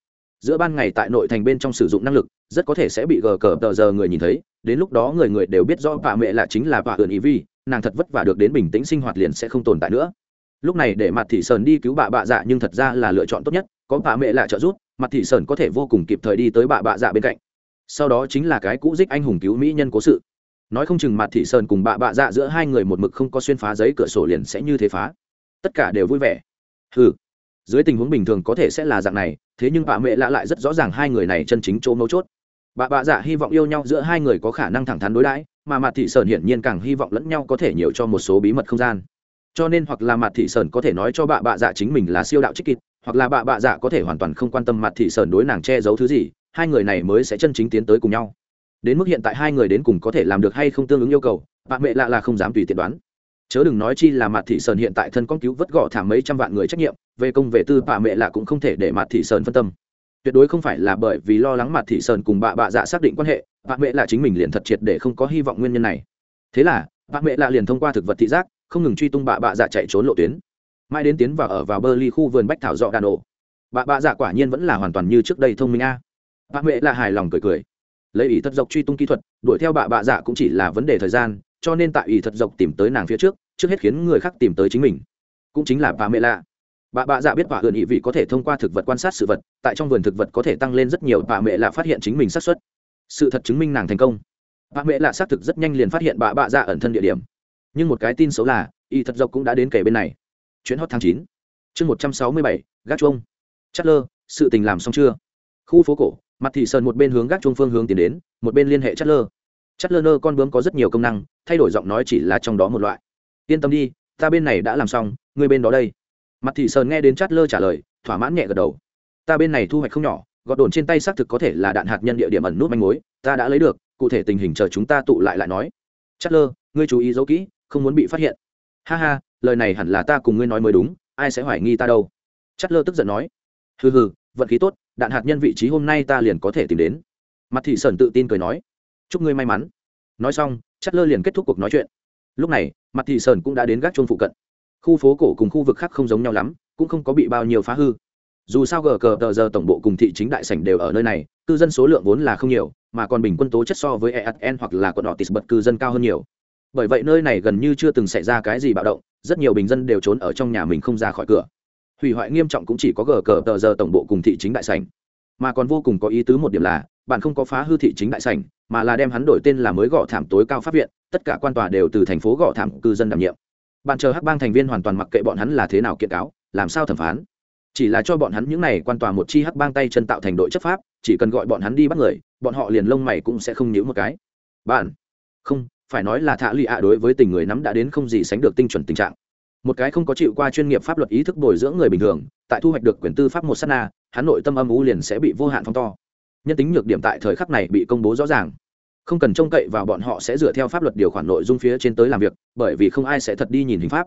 Giữa ban ngày tại nội thành bên trong sử dụng năng lực, rất có thể sẽ bị gờ cờ tờ giờ người nhìn thấy, đến lúc đó người người đều biết rõ bà mẹ là chính là bà อื่ n ý vi, nàng thật vất vả được đến bình tĩnh sinh hoạt liền sẽ không tồn tại nữa. Lúc này để mặt thị sơn đi cứu bà bạ dạ nhưng thật ra là lựa chọn tốt nhất, có bà mẹ là trợ giúp, mặt thị sơn có thể vô cùng kịp thời đi tới bà bạ dạ bên cạnh sau đó chính là cái cũ dích anh hùng cứu mỹ nhân cố sự. Nói không chừng mặt thị sơn cùng bà bạ dạ giữa hai người một mực không có xuyên phá giấy cửa sổ liền sẽ như thế phá. Tất cả đều vui vẻ. Ừ dưới tình huống bình thường có thể sẽ là dạng này, thế nhưng bà mẹ lạ lại rất rõ ràng hai người này chân chính chỗ mấu chốt. Bà bạ dạ hy vọng yêu nhau giữa hai người có khả năng thẳng thắn đối đãi, mà mặt thị sơn hiển nhiên càng hy vọng lẫn nhau có thể nhiều cho một số bí mật không gian. Cho nên hoặc là mặt thị sơn có thể nói cho bà bạ dạ chính mình là siêu đạo trích kịt hoặc là bà bạ dạ có thể hoàn toàn không quan tâm mặt thị sơn đối nàng che giấu thứ gì hai người này mới sẽ chân chính tiến tới cùng nhau. Đến mức hiện tại hai người đến cùng có thể làm được hay không tương ứng yêu cầu bà mẹ lạ là không dám tùy tiện đoán. Chớ đừng nói chi là mặt thị sơn hiện tại thân con cứu vớt gọ thảm mấy trăm vạn người trách nhiệm, về công về tư bà mẹ lạ cũng không thể để mặt thị sơn phân tâm. Tuyệt đối không phải là bởi vì lo lắng mặt thị sơn cùng bà bạ dạ xác định quan hệ bà mẹ lạ chính mình liền thật triệt để không có hy vọng nguyên nhân này. Thế là bà mẹ lạ liền thông qua thực vật thị giác, không ngừng truy tung bà bạ dạ chạy trốn lộ tuyến. Mai đến tiến vào ở vào bơ ly khu vườn bách thảo dọ đàn ổ bà bạ dạ quả nhiên vẫn là hoàn toàn như trước đây thông minh a bà mẹ là hài lòng cười cười. Lấy ý thật dọc truy tung kỹ thuật, đuổi theo bà bạ dạ cũng chỉ là vấn đề thời gian, cho nên tại ý thật dọc tìm tới nàng phía trước trước hết khiến người khác tìm tới chính mình. Cũng chính là bà mẹ lạ bà bạ dạ biết bà ươn ý vị có thể thông qua thực vật quan sát sự vật, tại trong vườn thực vật có thể tăng lên rất nhiều bà mẹ lạ phát hiện chính mình xác suất. Sự thật chứng minh nàng thành công. Bà mẹ lạ xác thực rất nhanh liền phát hiện bà bạ dạ ẩn thân địa điểm. Nhưng một cái tin xấu là y thật dọc cũng đã đến kể bên này. Chuyến hot tháng chín, chương một trăm sáu mươi bảy, gác chuông. Chất lơ, sự tình làm xong chưa? Khu phố cổ mặt thị sơn một bên hướng gác chuông phương hướng tiến đến, một bên liên hệ chất lơ. Chất lơ nơ con bướm có rất nhiều công năng, thay đổi giọng nói chỉ là trong đó một loại. Yên tâm đi, ta bên này đã làm xong người bên đó đây. Mặt thị sơn nghe đến chất lơ trả lời, thỏa mãn nhẹ gật đầu. Ta bên này thu hoạch không nhỏ gọt đồn trên tay xác thực có thể là đạn hạt nhân địa điểm ẩn nút manh mối, ta đã lấy được, cụ thể tình hình chờ chúng ta tụ lại lại nói. Chất lơ, ngươi chú ý giấu kỹ, không muốn bị phát hiện. Ha ha, lời này hẳn là ta cùng ngươi nói mới đúng, ai sẽ hoài nghi ta đâu? Chất lơ tức giận nói. Hừ hừ, vận khí tốt đạn hạt nhân vị trí hôm nay ta liền có thể tìm đến. Mặt thị sơn tự tin cười nói chúc ngươi may mắn. Nói xong chất lơ liền kết thúc cuộc nói chuyện. Lúc này mặt thị sơn cũng đã đến gác chôn phụ cận. Khu phố cổ cùng khu vực khác không giống nhau lắm cũng không có bị bao nhiêu phá hư. Dù sao gờ cờ tờ giờ tổng bộ cùng thị chính đại sảnh đều ở nơi này cư dân số lượng vốn là không nhiều mà còn bình quân tố chất so với ESN hoặc là quận Otis bật cư dân cao hơn nhiều. Bởi vậy nơi này gần như chưa từng xảy ra cái gì bạo động, rất nhiều bình dân đều trốn ở trong nhà mình không ra khỏi cửa. Hủy hoại nghiêm trọng cũng chỉ có gờ cờ tờ giờ tổng bộ cùng thị chính đại sảnh. Mà còn vô cùng có ý tứ một điểm là, bạn không có phá hư thị chính đại sảnh, mà là đem hắn đổi tên là mới gõ thảm tối cao pháp viện, tất cả quan tòa đều từ thành phố gõ thảm cư dân đảm nhiệm. Bạn chờ hắc bang thành viên hoàn toàn mặc kệ bọn hắn là thế nào kiện cáo làm sao thẩm phán. Chỉ là cho bọn hắn những này quan tòa một chi hắc bang tay chân tạo thành đội chấp pháp chỉ cần gọi bọn hắn đi bắt người bọn họ liền lông mày cũng sẽ không nhíu một cái. Bạn không phải nói là thạ lụy ạ đối với tình người nắm đã đến không gì sánh được tinh chuẩn tình trạng một cái không có chịu qua chuyên nghiệp pháp luật ý thức bồi dưỡng người bình thường, tại thu hoạch được quyền tư pháp một sát na, hắn nội tâm âm u liền sẽ bị vô hạn phong to. Nhân tính nhược điểm tại thời khắc này bị công bố rõ ràng. Không cần trông cậy vào bọn họ sẽ dựa theo pháp luật điều khoản nội dung phía trên tới làm việc, bởi vì không ai sẽ thật đi nhìn hình pháp.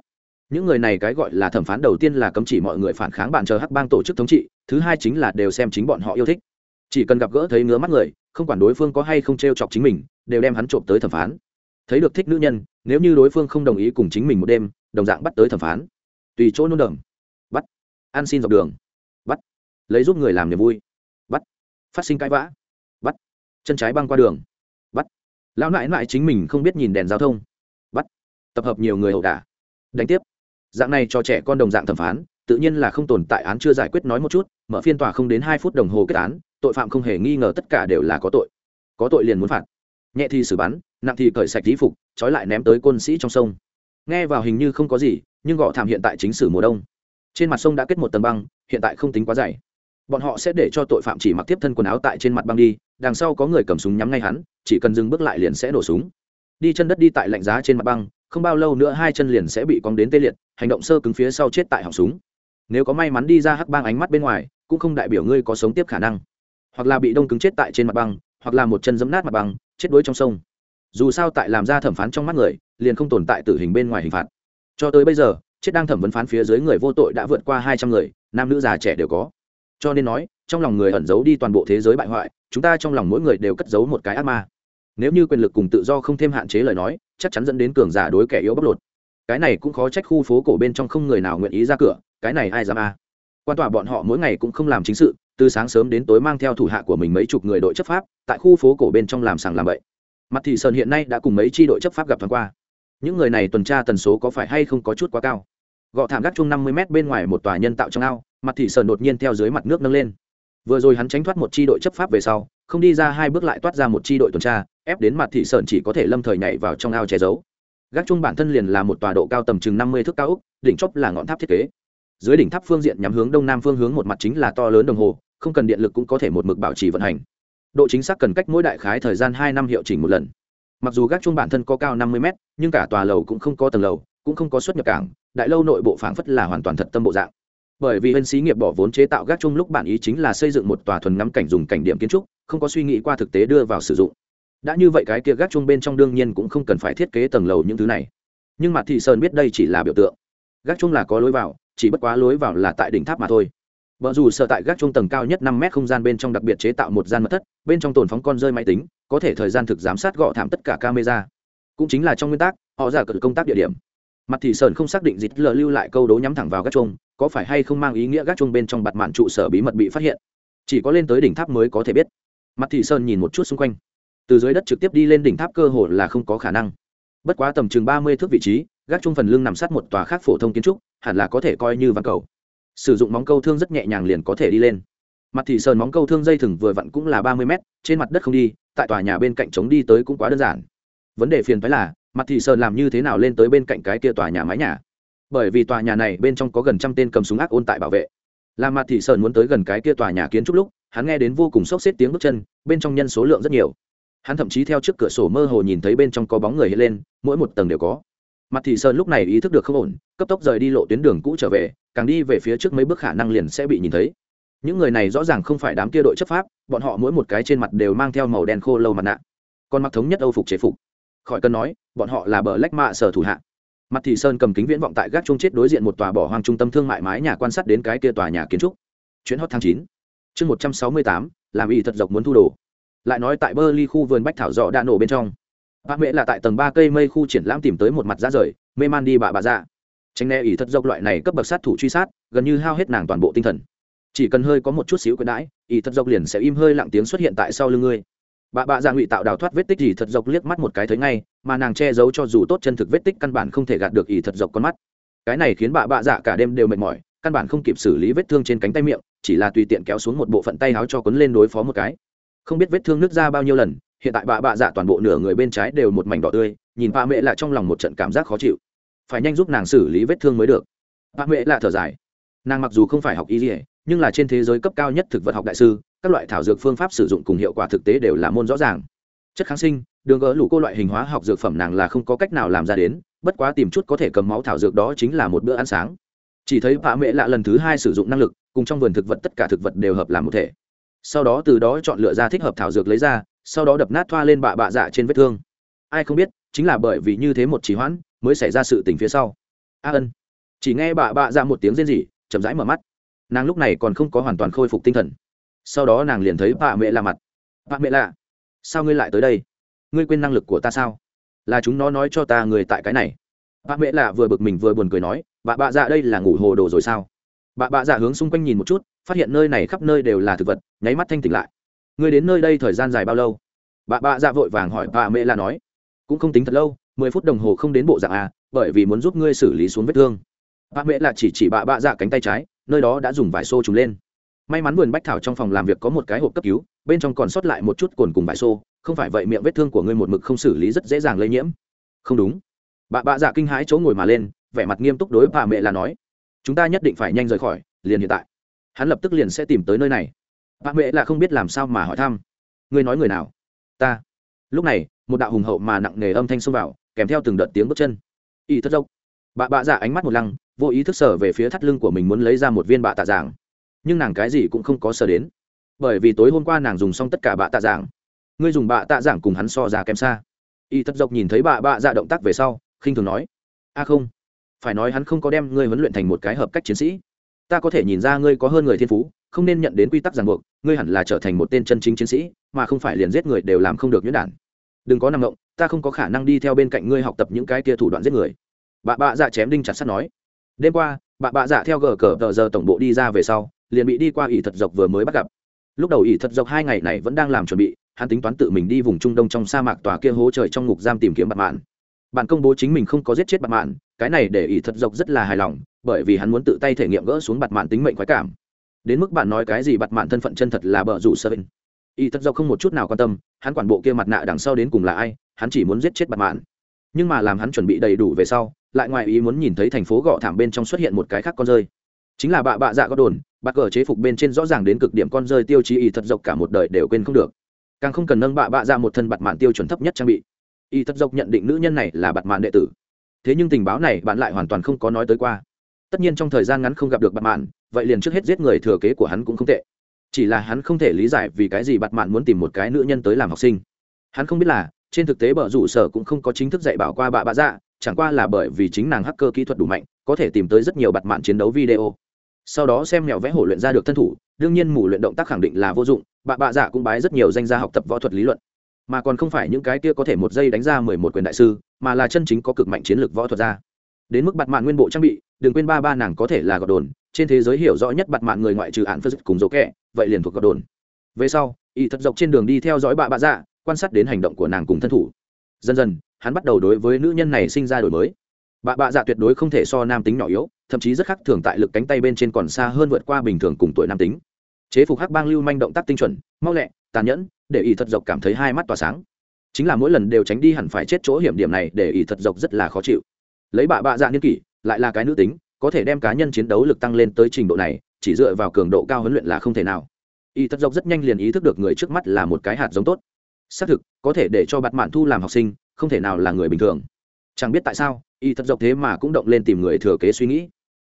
Những người này cái gọi là thẩm phán đầu tiên là cấm chỉ mọi người phản kháng bạn chờ hắc bang tổ chức thống trị, thứ hai chính là đều xem chính bọn họ yêu thích. Chỉ cần gặp gỡ thấy ngứa mắt người, không quản đối phương có hay không t r e o chọc chính mình, đều đem hắn trộm tới thẩm phán. Thấy được thích nữ nhân, nếu như đối phương không đồng ý cùng chính mình một đêm đồng dạng bắt tới thẩm phán. Tùy chỗ nôn đờm bắt. Ăn xin dọc đường. Bắt. Lấy giúp người làm niềm vui. Bắt. Phát sinh cãi vã. Bắt. Chân trái băng qua đường. Bắt, lão nại nại chính mình không biết nhìn đèn giao thông. Bắt. Tập hợp nhiều người ẩu đả. Đánh tiếp. Dạng này cho trẻ con đồng dạng thẩm phán tự nhiên là không tồn tại án chưa giải quyết nói một chút mở phiên tòa không đến hai phút đồng hồ kết án tội phạm không hề nghi ngờ tất cả đều là có tội. Có tội liền muốn phạt. Nhẹ thì xử bắn nặng thì cởi sạch tí phục trói lại ném tới quân sĩ trong sông nghe vào hình như không có gì, nhưng gõ thảm hiện tại chính sử mùa đông. Trên mặt sông đã kết một tầng băng, hiện tại không tính quá dày. Bọn họ sẽ để cho tội phạm chỉ mặc tiếp thân quần áo tại trên mặt băng đi, đằng sau có người cầm súng nhắm ngay hắn, chỉ cần dừng bước lại liền sẽ nổ súng. Đi chân đất đi tại lạnh giá trên mặt băng, không bao lâu nữa hai chân liền sẽ bị cong đến tê liệt, hành động sơ cứng phía sau chết tại họng súng. Nếu có may mắn đi ra hắc bang ánh mắt bên ngoài, cũng không đại biểu ngươi có sống tiếp khả năng. Hoặc là bị đông cứng chết tại trên mặt băng, hoặc là một chân giấm nát mặt băng, chết đuối trong sông. Dù sao tại làm ra thẩm phán trong mắt người liền không tồn tại tử hình bên ngoài hình phạt. Cho tới bây giờ, chết đang thẩm vấn phán phía dưới người vô tội đã vượt qua hai trăm người, nam nữ già trẻ đều có. Cho nên nói, trong lòng người ẩn giấu đi toàn bộ thế giới bại hoại, chúng ta trong lòng mỗi người đều cất giấu một cái ác ma. Nếu như quyền lực cùng tự do không thêm hạn chế lời nói, chắc chắn dẫn đến cường giả đối kẻ yếu bóc lột. Cái này cũng khó trách khu phố cổ bên trong không người nào nguyện ý ra cửa, cái này ai dám a? Quan tòa bọn họ mỗi ngày cũng không làm chính sự, từ sáng sớm đến tối mang theo thủ hạ của mình mấy chục người đội chấp pháp, tại khu phố cổ bên trong làm sàng làm bậy. Mặt thị sơn hiện nay đã cùng mấy tri đội chấp pháp gặp thoáng qua những người này tuần tra tần số có phải hay không có chút quá cao? Gọ thảm gác chung năm mươi m bên ngoài một tòa nhân tạo trong ao, mặt thị sơn đột nhiên theo dưới mặt nước nâng lên. Vừa rồi hắn tránh thoát một tri đội chấp pháp về sau, không đi ra hai bước lại toát ra một tri đội tuần tra, ép đến mặt thị sơn chỉ có thể lâm thời nhảy vào trong ao che giấu. Gác chung bản thân liền là một tòa độ cao tầm chừng năm mươi thước cao úc đỉnh chóp là ngọn tháp thiết kế. Dưới đỉnh tháp phương diện nhắm hướng đông nam phương hướng một mặt chính là to lớn đồng hồ, không cần điện lực cũng có thể một mực bảo trì vận hành. Độ chính xác cần cách mỗi đại khái thời gian hai năm hiệu chỉnh một lần mặc dù gác chuông bản thân có cao năm mươi mét, nhưng cả tòa lầu cũng không có tầng lầu, cũng không có xuất nhập cảng, đại lâu nội bộ phảng phất là hoàn toàn thật tâm bộ dạng. Bởi vì bên xí nghiệp bỏ vốn chế tạo gác chung lúc bản ý chính là xây dựng một tòa thuần ngắm cảnh dùng cảnh điểm kiến trúc, không có suy nghĩ qua thực tế đưa vào sử dụng. Đã như vậy cái kia gác chung bên trong đương nhiên cũng không cần phải thiết kế tầng lầu những thứ này. Nhưng mặt thị sơn biết đây chỉ là biểu tượng. Gác chung là có lối vào, chỉ bất quá lối vào là tại đỉnh tháp mà thôi. Vợ dù sợ tại gác chung tầng cao nhất năm mét không gian bên trong đặc biệt chế tạo một gian mật thất, bên trong tồn phóng con rơi máy tính có thể thời gian thực giám sát gọ thảm tất cả camera. Cũng chính là trong nguyên tắc, họ giả cờ công tác địa điểm. Mặt thị sơn không xác định dịch lờ lưu lại câu đố nhắm thẳng vào gác chung có phải hay không mang ý nghĩa gác chung bên trong bặt mạn trụ sở bí mật bị phát hiện? Chỉ có lên tới đỉnh tháp mới có thể biết. Mặt thị sơn nhìn một chút xung quanh. Từ dưới đất trực tiếp đi lên đỉnh tháp cơ hồ là không có khả năng. Bất quá tầm chừng ba mươi thước vị trí, gác chung phần lưng nằm sát một tòa khác phổ thông kiến trúc, hẳn là có thể coi như văn cầu. Sử dụng móng câu thương rất nhẹ nhàng liền có thể đi lên. Mặt thị sơn móng câu thương dây thừng vừa vặn cũng là ba mươi mét, trên mặt đất không đi tại tòa nhà bên cạnh chống đi tới cũng quá đơn giản. Vấn đề phiền phái là, mặt thị sơn làm như thế nào lên tới bên cạnh cái kia tòa nhà mái nhà? Bởi vì tòa nhà này bên trong có gần trăm tên cầm súng ác ôn tại bảo vệ. Làm mặt thị sơn muốn tới gần cái kia tòa nhà kiến trúc lúc, hắn nghe đến vô cùng sốc xếp tiếng bước chân, bên trong nhân số lượng rất nhiều. Hắn thậm chí theo trước cửa sổ mơ hồ nhìn thấy bên trong có bóng người hiện lên, mỗi một tầng đều có. Mặt thị sơn lúc này ý thức được không ổn, cấp tốc rời đi lộ tuyến đường cũ trở về, càng đi về phía trước mấy bước khả năng liền sẽ bị nhìn thấy những người này rõ ràng không phải đám kia đội chấp pháp, bọn họ mỗi một cái trên mặt đều mang theo màu đen khô lâu mặt nạ. Còn mặc thống nhất âu phục chế phục. Khỏi cần nói, bọn họ là bờ lách mạ sở thủ hạ. Mặt thị sơn cầm kính viễn vọng tại gác trung chết đối diện một tòa bỏ hoang trung tâm thương mại mái nhà quan sát đến cái kia tòa nhà kiến trúc. Chuyến hot tháng chín. Chương một trăm sáu mươi tám, làm ý thật dọc muốn thu đồ. Lại nói tại bơ ly khu vườn bách thảo dọ đã nổ bên trong. Bà mẹ là tại tầng ba cây mây khu triển lãm tìm tới một mặt ra rời, mê man đi bà bà ra tránh né ý thật dọc loại này cấp bậc sát thủ truy sát, gần như hao hết nàng toàn bộ tinh thần chỉ cần hơi có một chút xíu quyền đãi ý thật dọc liền sẽ im hơi lặng tiếng xuất hiện tại sau lưng ngươi. Bà bạ ra ngụy tạo đào thoát vết tích ý thật dọc liếc mắt một cái thấy ngay, mà nàng che giấu cho dù tốt chân thực vết tích căn bản không thể gạt được ý thật dọc con mắt. Cái này khiến bà bạ dạ cả đêm đều mệt mỏi, căn bản không kịp xử lý vết thương trên cánh tay miệng, chỉ là tùy tiện kéo xuống một bộ phận tay áo cho quấn lên đối phó một cái. Không biết vết thương nước ra bao nhiêu lần, hiện tại bà bạ dạ toàn bộ nửa người bên trái đều một mảnh đỏ tươi, nhìn bà mẹ lại trong lòng một trận cảm giác khó chịu. Phải nhanh giúp nàng xử lý vết thương mới được. Bà mẹ lạ thở dài. Nàng mặc dù không phải học y dỉa nhưng là trên thế giới cấp cao nhất thực vật học đại sư, các loại thảo dược phương pháp sử dụng cùng hiệu quả thực tế đều là môn rõ ràng. Chất kháng sinh, đường gỡ lũ cô loại hình hóa học dược phẩm nàng là không có cách nào làm ra đến, bất quá tìm chút có thể cầm máu thảo dược đó chính là một bữa ăn sáng. Chỉ thấy bà mẹ lạ lần thứ hai sử dụng năng lực, cùng trong vườn thực vật tất cả thực vật đều hợp làm một thể. Sau đó từ đó chọn lựa ra thích hợp thảo dược lấy ra, sau đó đập nát thoa lên bạ bạ dạ trên vết thương. Ai không biết, chính là bởi vì như thế một trì hoãn, mới xảy ra sự tình phía sau. A ân. Chỉ nghe bạ bạ dạ một tiếng rên rỉ, chậm rãi mở mắt nàng lúc này còn không có hoàn toàn khôi phục tinh thần. Sau đó nàng liền thấy bà mẹ lạ mặt. Bà mẹ lạ, sao ngươi lại tới đây? Ngươi quên năng lực của ta sao? Là chúng nó nói cho ta người tại cái này. Bà mẹ lạ vừa bực mình vừa buồn cười nói bà bạ dạ đây là ngủ hồ đồ rồi sao? Bà bạ dạ hướng xung quanh nhìn một chút, phát hiện nơi này khắp nơi đều là thực vật, nháy mắt thanh tỉnh lại. Ngươi đến nơi đây thời gian dài bao lâu? Bà bạ dạ vội vàng hỏi bà mẹ là nói. Cũng không tính thật lâu, mười phút đồng hồ không đến bộ dạng à bởi vì muốn giúp ngươi xử lý xuống vết thương. Bà mẹ là chỉ chỉ bà bạ dạ cánh tay trái nơi đó đã dùng vải xô trùng lên. May mắn vườn bách thảo trong phòng làm việc có một cái hộp cấp cứu, bên trong còn sót lại một chút cồn cùng vải xô, không phải vậy miệng vết thương của ngươi một mực không xử lý rất dễ dàng lây nhiễm. Không đúng. Bà bạ dạ kinh hãi chỗ ngồi mà lên, vẻ mặt nghiêm túc đối bà mẹ là nói, chúng ta nhất định phải nhanh rời khỏi, liền hiện tại. Hắn lập tức liền sẽ tìm tới nơi này. Bà mẹ là không biết làm sao mà hỏi thăm. Ngươi nói người nào? Ta. Lúc này, một đạo hùng hậu mà nặng nề âm thanh xông vào, kèm theo từng đợt tiếng bước chân. Y thất dốc bà bạ dạ ánh mắt một lăng vô ý thức sở về phía thắt lưng của mình muốn lấy ra một viên bạ tạ giảng. Nhưng nàng cái gì cũng không có sở đến. Bởi vì tối hôm qua nàng dùng xong tất cả bạ tạ giảng. Ngươi dùng bạ tạ giảng cùng hắn so ra kém xa. Y thất dốc nhìn thấy bạ bạ dạ động tác về sau, khinh thường nói, a không, phải nói hắn không có đem ngươi huấn luyện thành một cái hợp cách chiến sĩ. Ta có thể nhìn ra ngươi có hơn người thiên phú, không nên nhận đến quy tắc ràng buộc, ngươi hẳn là trở thành một tên chân chính chiến sĩ, mà không phải liền giết người đều làm không được nhuyễn đản. Đừng có nằm ngộng ta không có khả năng đi theo bên cạnh ngươi học tập những cái kia thủ đoạn giết người. Bà bạ dạ chém đinh chặt sắt nói đêm qua, bà bạ dạ theo gờ cờ tờ giờ tổng bộ đi ra về sau, liền bị đi qua ỷ thật dọc vừa mới bắt gặp. Lúc đầu ỷ thật dọc hai ngày này vẫn đang làm chuẩn bị, hắn tính toán tự mình đi vùng trung đông trong sa mạc tòa kia hố trời trong ngục giam tìm kiếm bạn mạn. Bạn công bố chính mình không có giết chết bạn mạn, cái này để ỷ thật dọc rất là hài lòng, bởi vì hắn muốn tự tay thể nghiệm gỡ xuống bạn mạn tính mệnh khoái cảm. Đến mức bạn nói cái gì bạn mạn thân phận chân thật là bờ rủ sơ bên. Ỷ thật dọc không một chút nào quan tâm, hắn quản bộ kia mặt nạ đằng sau đến cùng là ai, hắn chỉ muốn giết chết bạn mạn nhưng mà làm hắn chuẩn bị đầy đủ về sau, lại ngoài ý muốn nhìn thấy thành phố gọ thảm bên trong xuất hiện một cái khác con rơi. Chính là bạ bạ dạ có đồn, bạc cờ chế phục bên trên rõ ràng đến cực điểm con rơi tiêu chí y thật dọc cả một đời đều quên không được. Càng không cần nâng bạ bạ ra một thân bạt mạn tiêu chuẩn thấp nhất trang bị. Y thật dọc nhận định nữ nhân này là bạt mạn đệ tử. Thế nhưng tình báo này bạn lại hoàn toàn không có nói tới qua. Tất nhiên trong thời gian ngắn không gặp được bạt mạn, vậy liền trước hết giết người thừa kế của hắn cũng không tệ. Chỉ là hắn không thể lý giải vì cái gì bạt mạn muốn tìm một cái nữ nhân tới làm học sinh. Hắn không biết là trên thực tế bờ rủ sở cũng không có chính thức dạy bảo qua bạ bạ dạ chẳng qua là bởi vì chính nàng hacker kỹ thuật đủ mạnh, có thể tìm tới rất nhiều bặt mạn chiến đấu video. Sau đó xem mèo vẽ hổ luyện ra được thân thủ, đương nhiên mù luyện động tác khẳng định là vô dụng, bạ bạ dạ cũng bái rất nhiều danh gia học tập võ thuật lý luận. Mà còn không phải những cái kia có thể một giây đánh ra mười một quyền đại sư, mà là chân chính có cực mạnh chiến lược võ thuật ra đến mức bặt mạn nguyên bộ trang bị, đừng quên ba ba nàng có thể là gọt đồn, trên thế giới hiểu rõ nhất bặt mạn người ngoại trừ hạn phật cùng dấu kẹ, vậy liền thuộc gọt đồn. Về sau, y thật dọc trên đường đi theo dõi bạ bạ dạ quan sát đến hành động của nàng cùng thân thủ. Dần dần, hắn bắt đầu đối với nữ nhân này sinh ra đổi mới. Bà bạ dạ tuyệt đối không thể so nam tính nhỏ yếu, thậm chí rất khác thường tại lực cánh tay bên trên còn xa hơn vượt qua bình thường cùng tuổi nam tính. Chế phục hắc bang lưu manh động tác tinh chuẩn, mau lẹ, tàn nhẫn, để ỷ thật dọc cảm thấy hai mắt tỏa sáng. Chính là mỗi lần đều tránh đi hẳn phải chết chỗ hiểm điểm này, để ỷ thật dọc rất là khó chịu. Lấy bà bạ dạ niên kỷ, lại là cái nữ tính, có thể đem cá nhân chiến đấu lực tăng lên tới trình độ này, chỉ dựa vào cường độ cao huấn luyện là không thể nào. Y thật dọc rất nhanh liền ý thức được người trước mắt là một cái hạt giống tốt xác thực, có thể để cho bạt mạn thu làm học sinh, không thể nào là người bình thường. Chẳng biết tại sao, y thật dọc thế mà cũng động lên tìm người thừa kế suy nghĩ.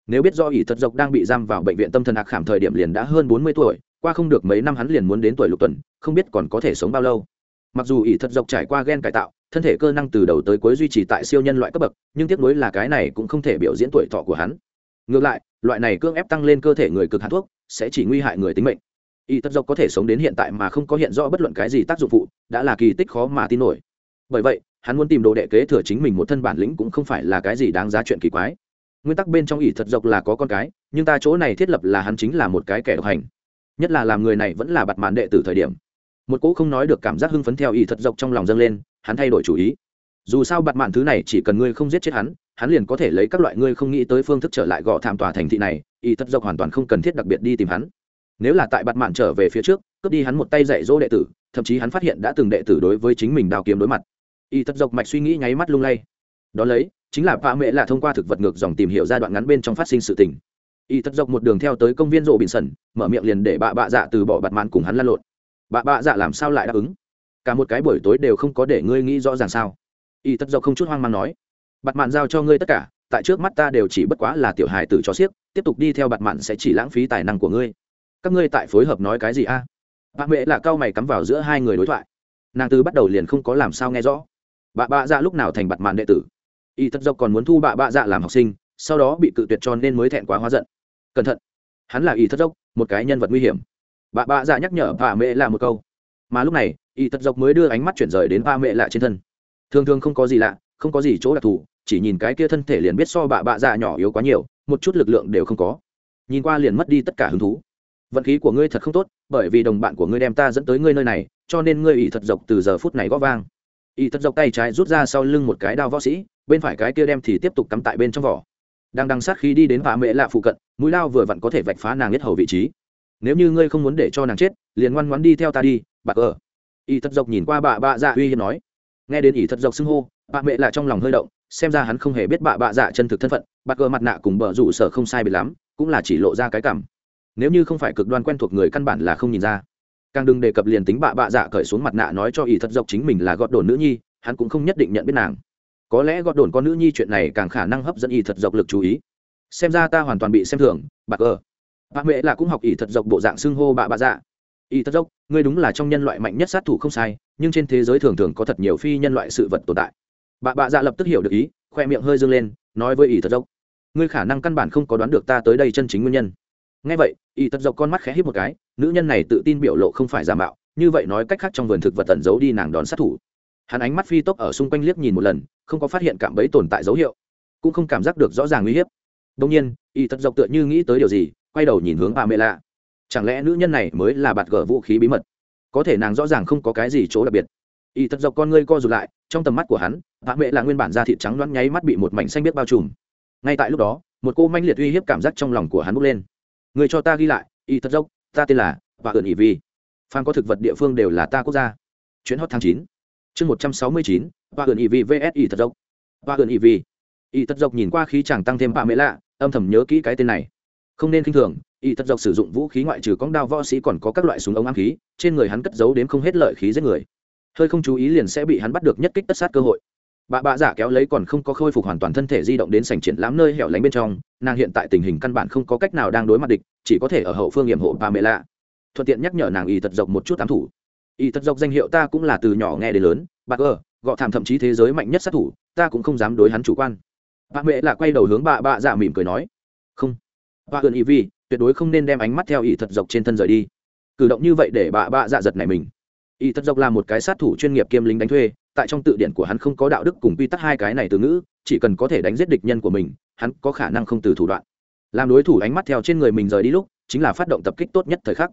Nếu biết do y thật dọc đang bị giam vào bệnh viện tâm thần ạc khảm thời điểm liền đã hơn bốn mươi tuổi, qua không được mấy năm hắn liền muốn đến tuổi lục tuần, không biết còn có thể sống bao lâu. Mặc dù y thật dọc trải qua g e n cải tạo, thân thể cơ năng từ đầu tới cuối duy trì tại siêu nhân loại cấp bậc, nhưng tiếc nuối là cái này cũng không thể biểu diễn tuổi thọ của hắn. Ngược lại, loại này cưỡng ép tăng lên cơ thể người cực hạt thuốc, sẽ chỉ nguy hại người tính mệnh. Y tất dọc có thể sống đến hiện tại mà không có hiện rõ bất luận cái gì tác dụng phụ đã là kỳ tích khó mà tin nổi. Bởi vậy, hắn muốn tìm đồ đệ kế thừa chính mình một thân bản lĩnh cũng không phải là cái gì đáng giá chuyện kỳ quái. Nguyên tắc bên trong ỷ thật dọc là có con cái, nhưng ta chỗ này thiết lập là hắn chính là một cái kẻ độc hành. Nhất là làm người này vẫn là bặt màn đệ tử thời điểm. Một cỗ không nói được cảm giác hưng phấn theo ỷ thật dọc trong lòng dâng lên, hắn thay đổi chủ ý. Dù sao bặt mạn thứ này chỉ cần ngươi không giết chết hắn hắn liền có thể lấy các loại ngươi không nghĩ tới phương thức trở lại gõ thảm tòa thành thị này, ỷ thật dọc hoàn toàn không cần thiết đặc biệt đi tìm hắn. Nếu là tại bặt mạn trở về phía trước, cướp đi hắn một tay dạy dỗ đệ tử thậm chí hắn phát hiện đã từng đệ tử đối với chính mình đào kiếm đối mặt. Y thật dọc mạch suy nghĩ nháy mắt lung lay. Đó lấy chính là vạ mẹ là thông qua thực vật ngược dòng tìm hiểu giai đoạn ngắn bên trong phát sinh sự tình. Y thật dọc một đường theo tới công viên rộ bình sẩn, mở miệng liền để bạ bạ dạ từ bỏ bặt mạn cùng hắn lăn lộn. Bạ bạ dạ làm sao lại đáp ứng? Cả một cái buổi tối đều không có để ngươi nghĩ rõ ràng sao? Y thất dọc không chút hoang mang nói. Bặt mạn giao cho ngươi tất cả tại trước mắt ta đều chỉ bất quá là tiểu hài tử cho xiếc tiếp tục đi theo bặt mạn sẽ chỉ lãng phí tài năng của ngươi. Các ngươi tại phối hợp nói cái gì a? à? Bà mẹ là cao mày cắm vào giữa hai người đối thoại. Nàng từ bắt đầu liền không có làm sao nghe rõ. Bà bạ dạ lúc nào thành bặt mạn đệ tử? Y thật dốc còn muốn thu bà bạ dạ làm học sinh, sau đó bị cự tuyệt cho nên mới thẹn quá hóa giận. Cẩn thận! Hắn là y thất dốc một cái nhân vật nguy hiểm. Bà bạ dạ nhắc nhở bà mẹ là một câu. Mà lúc này, y thất dốc mới đưa ánh mắt chuyển rời đến ba mẹ lạ trên thân. Thường thường không có gì lạ, không có gì chỗ đặc thù, chỉ nhìn cái kia thân thể liền biết so bà bạ dạ nhỏ yếu quá nhiều, một chút lực lượng đều không có. Nhìn qua liền mất đi tất cả hứng thú vận khí của ngươi thật không tốt, bởi vì đồng bạn của ngươi đem ta dẫn tới ngươi nơi này, cho nên ngươi ỷ thật dọc từ giờ phút này g ó vang. Ỷ thật dọc tay trái rút ra sau lưng một cái đao võ sĩ, bên phải cái kia đem thì tiếp tục cắm tại bên trong vỏ. Đang đằng sát khi đi đến vạ mẹ lạ phụ cận, mũi lao vừa vặn có thể vạch phá nàng nhất hầu vị trí. Nếu như ngươi không muốn để cho nàng chết, liền ngoan ngoãn đi theo ta đi bà ở ỷ thật dọc nhìn qua bà bạ dạ uy hiếp nói. Nghe đến ỷ thật dọc xưng hô bà mẹ lạ trong lòng hơi động, xem ra hắn không hề biết bà bạ dạ chân thực thân phận bà cờ mặt nạ cùng bờ rủ sở không sai bị lắm, cũng là chỉ lộ ra cái cảm nếu như không phải cực đoan quen thuộc người căn bản là không nhìn ra. Càng đừng đề cập liền tính bạ bạ dạ cởi xuống mặt nạ nói cho ý thật dọc chính mình là gọt đồn nữ nhi, hắn cũng không nhất định nhận biết nàng. Có lẽ gọt đồn con nữ nhi chuyện này càng khả năng hấp dẫn ý thật dọc lực chú ý. Xem ra ta hoàn toàn bị xem thường bạc ờ bạc mẹ là cũng học ý thật dọc bộ dạng xưng hô bạ bạ dạ. Ý thật dốc ngươi đúng là trong nhân loại mạnh nhất sát thủ không sai, nhưng trên thế giới thường thường có thật nhiều phi nhân loại sự vật tồn tại. Bà bạ dạ lập tức hiểu được ý, khoe miệng hơi dâng lên, nói với ý thật dốc ngươi khả năng căn bản không có đoán được ta tới đây chân chính nguyên nhân ngay vậy, y tật dọc con mắt khẽ hít một cái, nữ nhân này tự tin biểu lộ không phải giả mạo, như vậy nói cách khác trong vườn thực vật tẩn giấu đi nàng đón sát thủ. Hắn ánh mắt phi tốc ở xung quanh liếc nhìn một lần, không có phát hiện cạm bẫy tồn tại dấu hiệu, cũng không cảm giác được rõ ràng uy hiếp. Đông nhiên, y tật dọc tựa như nghĩ tới điều gì, quay đầu nhìn hướng bà mẹ lạ chẳng lẽ nữ nhân này mới là bạt gở vũ khí bí mật? Có thể nàng rõ ràng không có cái gì chỗ đặc biệt. Y tật dọc con ngươi co rụt lại, trong tầm mắt của hắn bà mẹ là nguyên bản da thịt trắng loáng nháy mắt bị một mảnh xanh biết bao trùm. Ngay tại lúc đó, một cô manh liệt uy hiếp cảm giác trong lòng của hắn bốc lên người cho ta ghi lại, y thật dốc, ta tên là và ẩn ỷ vi. Phan có thực vật địa phương đều là ta quốc gia. Chuyến hot tháng chín, chương một trăm sáu mươi chín và ẩn ỷ vi vs y thật dốc. Và ẩn ỷ vi. Y thật dốc nhìn qua khí chàng tăng thêm bà mễ lạ, âm thầm nhớ kỹ cái tên này. Không nên k i n h thường, y thật Dốc sử dụng vũ khí ngoại trừ cóng đao võ sĩ còn có các loại súng ống ám khí, trên người hắn cất giấu đến không hết lợi khí giết người. Hơi không chú ý liền sẽ bị hắn bắt được nhất kích tất sát cơ hội bà bạ giả kéo lấy còn không có khôi phục hoàn toàn thân thể di động đến sảnh triển lãm nơi hẻo lánh bên trong, nàng hiện tại tình hình căn bản không có cách nào đang đối mặt địch, chỉ có thể ở hậu phương hiểm hộ bà mẹ lạ thuận tiện nhắc nhở nàng y thật dọc một chút ám thủ. Y thật dọc danh hiệu ta cũng là từ nhỏ nghe đến lớn, bà ơ gọ thảm thậm chí thế giới mạnh nhất sát thủ, ta cũng không dám đối hắn chủ quan. Bà mẹ lạ quay đầu hướng bà bạ giả mỉm cười nói, không. Bà ơn y vi tuyệt đối không nên đem ánh mắt theo y thật dọc trên thân rời đi. Cử động như vậy để bà bạ dạ giật này mình. Y thật dọc là một cái sát thủ chuyên nghiệp kiêm lính đánh thuê tại trong tự điển của hắn không có đạo đức cùng quy tắc hai cái này từ ngữ, chỉ cần có thể đánh giết địch nhân của mình, hắn có khả năng không từ thủ đoạn. Làm đối thủ ánh mắt theo trên người mình rời đi lúc, chính là phát động tập kích tốt nhất thời khắc.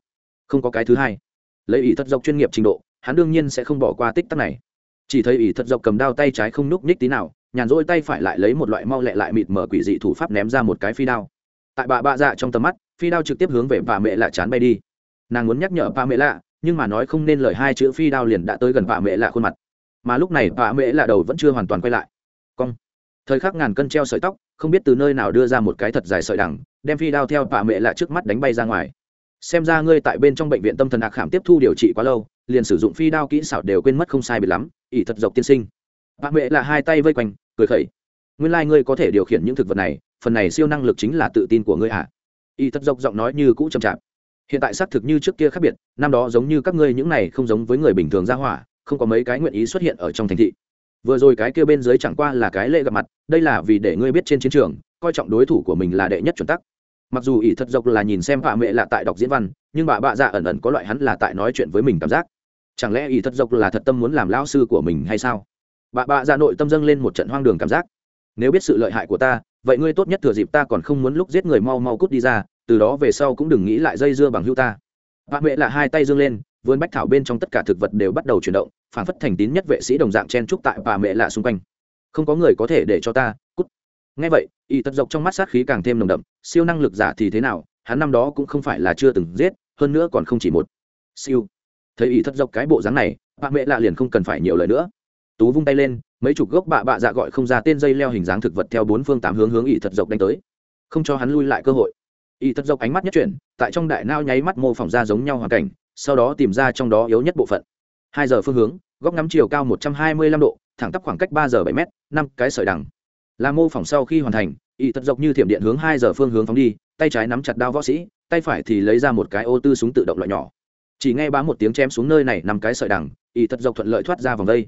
Không có cái thứ hai. Lấy ý thật dọc chuyên nghiệp trình độ, hắn đương nhiên sẽ không bỏ qua tích tắc này. Chỉ thấy ý thật dọc cầm đao tay trái không núc nhích tí nào, nhàn rỗi tay phải lại lấy một loại mau lẹ lại mịt mở quỷ dị thủ pháp ném ra một cái phi đao. Tại bà bạ dạ trong tầm mắt, phi đao trực tiếp hướng về bà mẹ lạ chán bay đi. Nàng muốn nhắc nhở bà mẹ lạ, nhưng mà nói không nên lời hai chữ phi đao liền đã tới gần bà mẹ lạ khuôn mặt mà lúc này bà mẹ lạ đầu vẫn chưa hoàn toàn quay lại. Cong. Thời khắc ngàn cân treo sợi tóc, không biết từ nơi nào đưa ra một cái thật dài sợi đằng, đem phi đao theo bà mẹ lạ trước mắt đánh bay ra ngoài. Xem ra ngươi tại bên trong bệnh viện tâm thần ác khảm tiếp thu điều trị quá lâu, liền sử dụng phi đao kỹ xảo đều quên mất không sai biệt lắm, ỷ thật dọc tiên sinh. Bà mẹ là hai tay vây quanh, cười khẩy. Nguyên lai、like、ngươi có thể điều khiển những thực vật này, phần này siêu năng lực chính là tự tin của ngươi ạ à. ỷ thật dọc giọng nói như cũ chậm chạp. Hiện tại xác thực như trước kia khác biệt, năm đó giống như các ngươi những này không giống với người bình thường ra hỏa không có mấy cái nguyện ý xuất hiện ở trong thành thị. Vừa rồi cái kia bên dưới chẳng qua là cái lễ gặp mặt, đây là vì để ngươi biết trên chiến trường, coi trọng đối thủ của mình là đệ nhất chuẩn tắc. Mặc dù ỷ thật dọc là nhìn xem bà mẹ là tại đọc diễn văn, nhưng bà bạ dạ ẩn ẩn có loại hắn là tại nói chuyện với mình cảm giác. Chẳng lẽ ỷ thật dọc là thật tâm muốn làm lao sư của mình hay sao? Bà bạ dạ nội tâm dâng lên một trận hoang đường cảm giác. Nếu biết sự lợi hại của ta, vậy ngươi tốt nhất thừa dịp ta còn không muốn lúc giết người mau mau cút đi ra, từ đó về sau cũng đừng nghĩ lại dây dưa bằng hưu ta. Bà mẹ là hai tay dương lên vườn bách thảo bên trong tất cả thực vật đều bắt đầu chuyển động phản phất thành tín nhất vệ sĩ đồng dạng chen trúc tại bà mẹ lạ xung quanh. Không có người có thể để cho ta, cút. Ngay vậy, y tật dọc trong mắt sát khí càng thêm nồng đậm, siêu năng lực giả thì thế nào, hắn năm đó cũng không phải là chưa từng giết, hơn nữa còn không chỉ một. Siêu. Thấy y thất dọc cái bộ dáng này, bà mẹ lạ liền không cần phải nhiều lời nữa. Tú vung tay lên, mấy chục gốc bạ bạ dạ gọi không ra tên dây leo hình dáng thực vật theo bốn phương tám hướng hướng y thật dọc đánh tới. Không cho hắn lui lại cơ hội. Y thật dọc ánh mắt nhất chuyển, tại trong đại nao nháy mắt mô phỏng ra giống nhau hoàn cảnh sau đó tìm ra trong đó yếu nhất bộ phận. Hai giờ phương hướng, góc ngắm chiều cao một trăm hai mươi lăm độ, thẳng tắp khoảng cách ba giờ bảy m năm cái sợi đằng. Là mô phỏng sau khi hoàn thành, y thật dọc như thiểm điện hướng hai giờ phương hướng phóng đi, tay trái nắm chặt đao võ sĩ, tay phải thì lấy ra một cái ô tư súng tự động loại nhỏ. Chỉ nghe bá một tiếng chém xuống nơi này nằm cái sợi đằng, y thật dọc thuận lợi thoát ra vòng đây.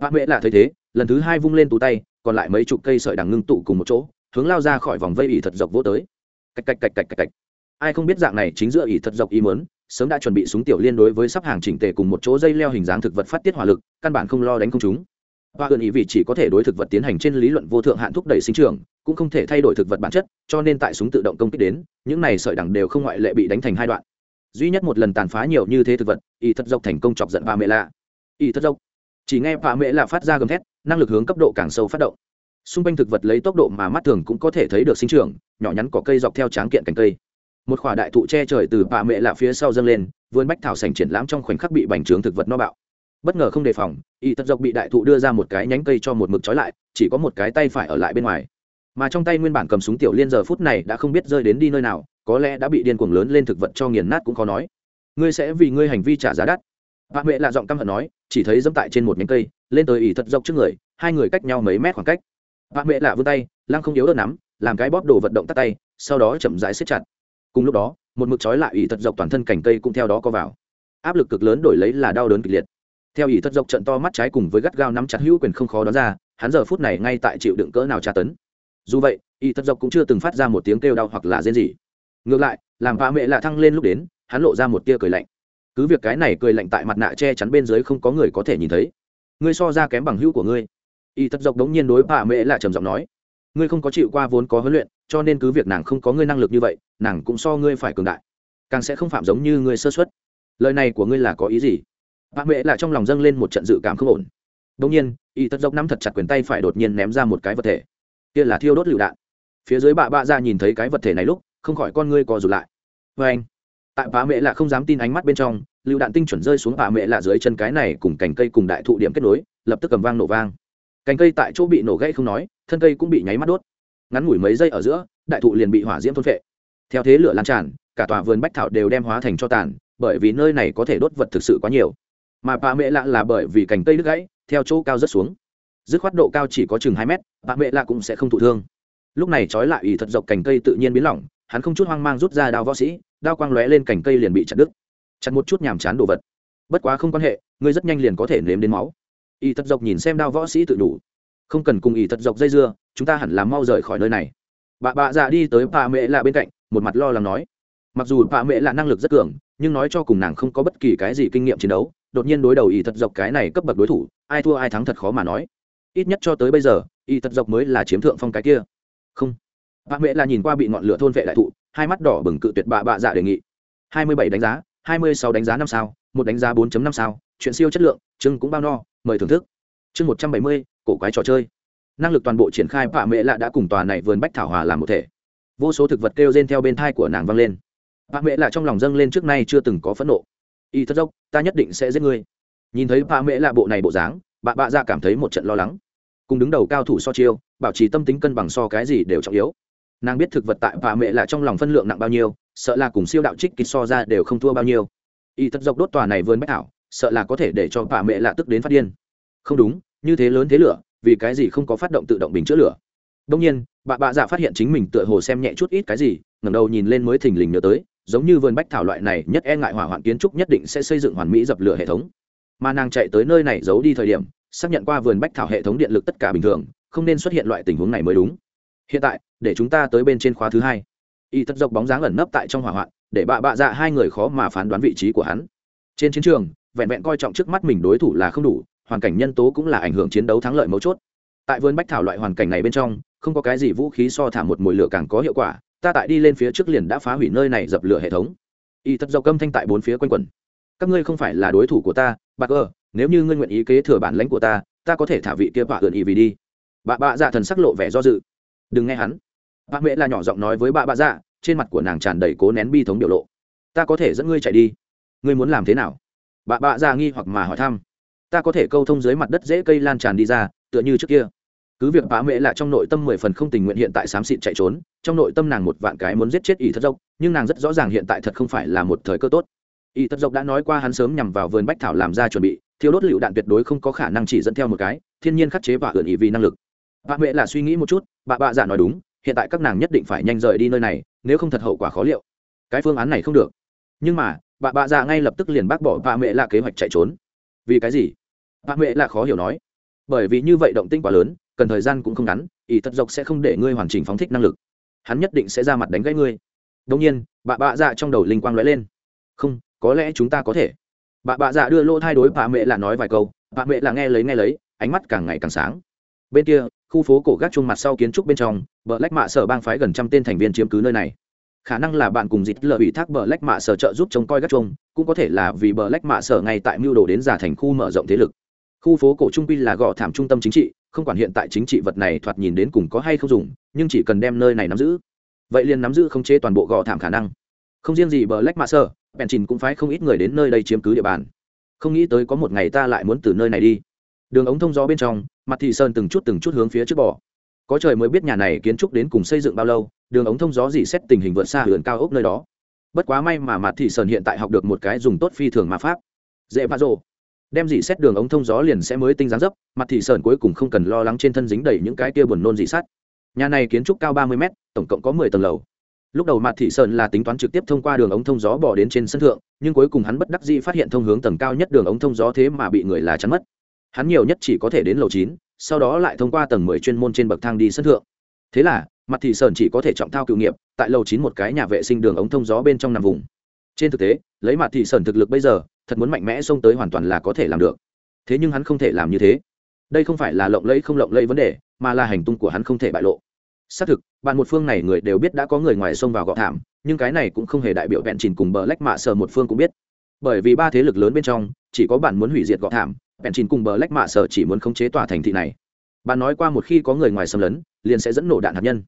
Bác mễ lạ thấy thế, lần thứ hai vung lên tù tay, còn lại mấy chục cây sợi đằng ngưng tụ cùng một chỗ, hướng lao ra khỏi vòng vây ỉ thật dọc vô tới. Cạch cạch cạch cạch cạch cạch. Ai không biết dạng này chính giữa ỉ thật dọc ý mớn sớm đã chuẩn bị súng tiểu liên đối với sắp hàng chỉnh tề cùng một chỗ dây leo hình dáng thực vật phát tiết hỏa lực, căn bản không lo đánh không chúng. Và ơn ý vị chỉ có thể đối thực vật tiến hành trên lý luận vô thượng hạn thúc đẩy sinh trưởng, cũng không thể thay đổi thực vật bản chất, cho nên tại súng tự động công kích đến, những này sợi đẳng đều không ngoại lệ bị đánh thành hai đoạn. Duy nhất một lần tàn phá nhiều như thế thực vật, y thất dốc thành công chọc giận bà mẹ lạ. Y thất dốc. Chỉ nghe bà mẹ lạ phát ra gầm thét, năng lực hướng cấp độ càng sâu phát động. Xung quanh thực vật lấy tốc độ mà mắt thường cũng có thể thấy được sinh trưởng, nhỏ nhắn cỏ cây dọc theo tráng kiện cành cây một khỏa đại thụ che trời từ bà mẹ lạ phía sau dâng lên vườn bách thảo sành triển lãm trong khoảnh khắc bị bành trướng thực vật no bạo. Bất ngờ không đề phòng, y tật dọc bị đại thụ đưa ra một cái nhánh cây cho một mực trói lại, chỉ có một cái tay phải ở lại bên ngoài. Mà trong tay nguyên bản cầm súng tiểu liên giờ phút này đã không biết rơi đến đi nơi nào, có lẽ đã bị điên cuồng lớn lên thực vật cho nghiền nát cũng khó nói. Ngươi sẽ vì ngươi hành vi trả giá đắt. Bà mẹ lạ giọng căm hận nói, chỉ thấy dẫm tại trên một nhánh cây, lên tới ỉ thật dọc trước người, hai người cách nhau mấy mét khoảng cách. Bà mẹ lạ vươn tay, lăng không yếu đớt nắm, làm cái bóp đồ vận động tắt tay, sau đó chậm rãi xếp chặt cùng lúc đó, một mực trói lại ỷ thật dọc toàn thân cành cây cũng theo đó có vào. Áp lực cực lớn đổi lấy là đau đớn kịch liệt. Theo ỷ thật dọc trận to mắt trái cùng với gắt gao nắm chặt hữu quyền không khó đoán ra, hắn giờ phút này ngay tại chịu đựng cỡ nào tra tấn. Dù vậy, ỷ thật dọc cũng chưa từng phát ra một tiếng kêu đau hoặc là rên gì ngược lại, làm bà mẹ lạ thăng lên lúc đến, hắn lộ ra một tia cười lạnh. Cứ việc cái này cười lạnh tại mặt nạ che chắn bên dưới không có người có thể nhìn thấy. Ngươi so ra kém bằng hữu của ngươi. Y thật dọc đống nhiên đối bà mẹ lạ trầm giọng nói ngươi không có chịu qua vốn có huấn luyện, cho nên cứ việc nàng không có ngươi năng lực như vậy, nàng cũng so ngươi phải cường đại. Càng sẽ không phạm giống như ngươi sơ xuất lời này của ngươi là có ý gì? Bà mẹ lạ trong lòng dâng lên một trận dự cảm không ổn. Đống nhiên, y tất dốc nắm thật chặt quyền tay phải đột nhiên ném ra một cái vật thể. Kia là thiêu đốt lựu đạn. Phía dưới bà bạ ra nhìn thấy cái vật thể này lúc, không khỏi con ngươi co rụt lại. Vê anh, tại bà mẹ lạ không dám tin ánh mắt bên trong, lựu đạn tinh chuẩn rơi xuống bà mẹ lạ dưới chân cái này cùng cành cây cùng đại thụ điểm kết nối, lập tức cầm vang nổ vang. Cành cây tại chỗ bị nổ gãy không nói thân cây cũng bị nháy mắt đốt. Ngắn ngủi mấy giây ở giữa, đại thụ liền bị hỏa diễm thôn phệ. Theo thế lửa lan tràn, cả tòa vườn bách thảo đều đem hóa thành cho tàn, bởi vì nơi này có thể đốt vật thực sự quá nhiều. Mà bà mẹ lạ là bởi vì cành cây đứt gãy, theo chỗ cao rất xuống. Dứt khoát độ cao chỉ có chừng hai mét bà mẹ lạ cũng sẽ không thụ thương. Lúc này trói lại ủy thật dọc cành cây tự nhiên biến lỏng, hắn không chút hoang mang rút ra đao võ sĩ, đao quang lóe lên cành cây liền bị chặt đứt. Chặt một chút nhàm chán đồ vật. Bất quá không quan hệ, ngươi rất nhanh liền có thể nếm đến máu. Y thật dọc nhìn xem đao võ sĩ tự đủ không cần cùng y thật dọc dây dưa, chúng ta hẳn là mau rời khỏi nơi này. Bà bạ dạ đi tới bà mẹ lạ bên cạnh, một mặt lo lắng nói. Mặc dù bà mẹ là năng lực rất cường, nhưng nói cho cùng nàng không có bất kỳ cái gì kinh nghiệm chiến đấu, đột nhiên đối đầu y thật dọc cái này cấp bậc đối thủ, ai thua ai thắng thật khó mà nói. Ít nhất cho tới bây giờ y thật dọc mới là chiếm thượng phong cái kia. Không. Bà mẹ là nhìn qua bị ngọn lửa thôn vệ đại thụ, hai mắt đỏ bừng cự tuyệt bà bạ dạ đề nghị. Hai mươi bảy đánh giá, hai mươi sáu đánh giá năm sao, một đánh giá 4 năm sao, chuyện siêu chất lượng chưng cũng bao no, mời thưởng thức. Chương một trăm bảy mươi cổ quái trò chơi. Năng lực toàn bộ triển khai bạ mẹ lạ đã cùng tòa này vườn bách thảo hòa làm một thể. Vô số thực vật kêu rên theo bên thai của nàng vang lên. Bạ mẹ lạ trong lòng dâng lên trước nay chưa từng có phẫn nộ. Y thất dốc, ta nhất định sẽ giết ngươi. Nhìn thấy bạ mẹ lạ bộ này bộ dáng, bà bạ ra cảm thấy một trận lo lắng. Cùng đứng đầu cao thủ so chiêu, bảo trì tâm tính cân bằng so cái gì đều trọng yếu. Nàng biết thực vật tại bà mẹ lạ trong lòng phân lượng nặng bao nhiêu, sợ là cùng siêu đạo trích kịch so ra đều không thua bao nhiêu. Y thật dọc đốt tòa này vườn bách thảo, sợ là có thể để cho bà mẹ lạ tức đến phát điên. Không đúng như thế lớn thế lửa, vì cái gì không có phát động tự động bình chữa lửa? Đông nhiên, bà bạ dạ phát hiện chính mình tựa hồ xem nhẹ chút ít cái gì, ngẩng đầu nhìn lên mới thình lình nhớ tới, giống như vườn bách thảo loại này nhất e ngại hỏa hoạn kiến trúc nhất định sẽ xây dựng hoàn mỹ dập lửa hệ thống. Mà nàng chạy tới nơi này giấu đi thời điểm, xác nhận qua vườn bách thảo hệ thống điện lực tất cả bình thường, không nên xuất hiện loại tình huống này mới đúng. Hiện tại, để chúng ta tới bên trên khóa thứ hai. Y tất dọc bóng dáng ẩn nấp tại trong hỏa hoạn, để bạ bạ dạ hai người khó mà phán đoán vị trí của hắn. Trên chiến trường, vẹn vẹn coi trọng trước mắt mình đối thủ là không đủ hoàn cảnh nhân tố cũng là ảnh hưởng chiến đấu thắng lợi mấu chốt. Tại vườn bách thảo loại hoàn cảnh này bên trong, không có cái gì vũ khí so thả một mồi lửa càng có hiệu quả, ta tại đi lên phía trước liền đã phá hủy nơi này dập lửa hệ thống. Y thật dầu câm thanh tại bốn phía quanh quẩn. Các ngươi không phải là đối thủ của ta, bạc ơ, nếu như ngươi nguyện ý kế thừa bản lãnh của ta ta có thể thả vị kia bạ ượn y vì đi. Bà bạ dạ thần sắc lộ vẻ do dự. Đừng nghe hắn. Bà mẹ là nhỏ giọng nói với bà bạ dạ trên mặt của nàng tràn đầy cố nén bi thống biểu lộ. Ta có thể dẫn ngươi chạy đi. Ngươi muốn làm thế nào? Bà bạ dạ nghi hoặc mà hỏi thăm ta có thể câu thông dưới mặt đất dễ cây lan tràn đi ra, tựa như trước kia. Cứ việc bá mẹ là trong nội tâm mười phần không tình nguyện hiện tại xám xịt chạy trốn, trong nội tâm nàng một vạn cái muốn giết chết ỷ thất dốc nhưng nàng rất rõ ràng hiện tại thật không phải là một thời cơ tốt. Ỷ thất dốc đã nói qua hắn sớm nhằm vào vườn bách thảo làm ra chuẩn bị thiếu đốt lựu đạn tuyệt đối không có khả năng chỉ dẫn theo một cái, thiên nhiên khắc chế và ẩn ý vì năng lực. Bà mẹ là suy nghĩ một chút, bà bạ dạ giả nói đúng, hiện tại các nàng nhất định phải nhanh rời đi nơi này, nếu không thật hậu quả khó liệu. Cái phương án này không được. Nhưng mà, bà bạ dạ già ngay lập tức liền bác bỏ bà mẹ là kế hoạch chạy trốn. Vì cái gì? Bà mẹ là khó hiểu nói, bởi vì như vậy động tinh quá lớn, cần thời gian cũng không ngắn, ỷ tật dọc sẽ không để ngươi hoàn chỉnh phóng thích năng lực. Hắn nhất định sẽ ra mặt đánh gãy ngươi. Đông nhiên, bà bạ dạ trong đầu linh quang lóe lên. Không, có lẽ chúng ta có thể. Bà bạ dạ đưa lỗ thay đối bà mẹ là nói vài câu. Bà mẹ là nghe lấy nghe lấy, ánh mắt càng ngày càng sáng. Bên kia, khu phố cổ gác chung mặt sau kiến trúc bên trong bờ lách mạ sở bang phái gần trăm tên thành viên chiếm cứ nơi này. Khả năng là bạn cùng dịch lợi ủy thác bờ lách mạ sở trợ giúp trông coi gác chung cũng có thể là vì bờ lách mạ sở ngay tại mưu đồ đến giả thành khu mở rộng thế lực khu phố cổ trung quy là gõ thảm trung tâm chính trị, không quản hiện tại chính trị vật này thoạt nhìn đến cùng có hay không dùng, nhưng chỉ cần đem nơi này nắm giữ. Vậy liền nắm giữ không chế toàn bộ gò thảm khả năng. Không riêng gì bờ lách mạ sơ, bèn chìn cũng phái không ít người đến nơi đây chiếm cứ địa bàn. Không nghĩ tới có một ngày ta lại muốn từ nơi này đi. Đường ống thông gió bên trong, mặt thị sơn từng chút từng chút hướng phía trước bỏ có trời mới biết nhà này kiến trúc đến cùng xây dựng bao lâu, đường ống thông gió dỉ xét tình hình vượt xa hưởng cao ốc nơi đó. Bất quá may mà mặt thị sơn hiện tại học được một cái dùng tốt phi thường mà pháp. Dễ pha rộ đem dị xét đường ống thông gió liền sẽ mới tinh dáng dấp, mặt thị sơn cuối cùng không cần lo lắng trên thân dính đầy những cái kia buồn nôn dị sát nhà này kiến trúc cao ba mươi m tổng cộng có mười tầng lầu. Lúc đầu mặt thị sơn là tính toán trực tiếp thông qua đường ống thông gió bỏ đến trên sân thượng, nhưng cuối cùng hắn bất đắc dĩ phát hiện thông hướng tầng cao nhất đường ống thông gió thế mà bị người là chắn mất. Hắn nhiều nhất chỉ có thể đến lầu chín, sau đó lại thông qua tầng mười chuyên môn trên bậc thang đi sân thượng. Thế là, mặt thị sơn chỉ có thể trọng thao cựu nghiệp, tại lầu chín một cái nhà vệ sinh đường ống thông gió bên trong nằm vùng. Trên thực tế, lấy mặt thị sơn thực lực bây giờ thật muốn mạnh mẽ xông tới hoàn toàn là có thể làm được. Thế nhưng hắn không thể làm như thế. Đây không phải là lộng lẫy không lộng lẫy vấn đề, mà là hành tung của hắn không thể bại lộ. Xác thực, bạn một phương này người đều biết đã có người ngoài xông vào gọ thảm, nhưng cái này cũng không hề đại biểu vẹn chìn cùng bờ lách mạ sờ một phương cũng biết. Bởi vì ba thế lực lớn bên trong, chỉ có bạn muốn hủy diệt gọ thảm, vẹn chìn cùng bờ lách mạ sờ chỉ muốn khống chế tòa thành thị này. Bạn nói qua một khi có người ngoài xâm lấn, liền sẽ dẫn nổ đạn hạt nhân.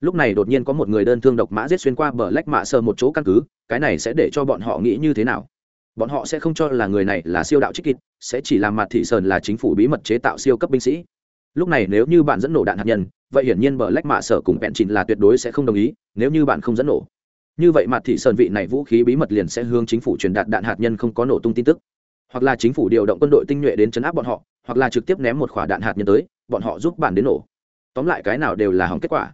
Lúc này đột nhiên có một người đơn thương độc mã giết xuyên qua bờ lách mạ sờ một chỗ căn cứ, cái này sẽ để cho bọn họ nghĩ như thế nào? Bọn họ sẽ không cho là người này là siêu đạo trích kịt sẽ chỉ làm mặt thị sơn là chính phủ bí mật chế tạo siêu cấp binh sĩ. Lúc này nếu như bạn dẫn nổ đạn hạt nhân, vậy hiển nhiên bờ lách mạ sở cùng bẹn chìn là tuyệt đối sẽ không đồng ý, nếu như bạn không dẫn nổ. Như vậy mặt thị sơn vị này vũ khí bí mật liền sẽ hướng chính phủ truyền đạt đạn hạt nhân không có nổ tung tin tức. Hoặc là chính phủ điều động quân đội tinh nhuệ đến chấn áp bọn họ, hoặc là trực tiếp ném một quả đạn hạt nhân tới, bọn họ giúp bạn đến nổ. Tóm lại cái nào đều là hỏng kết quả.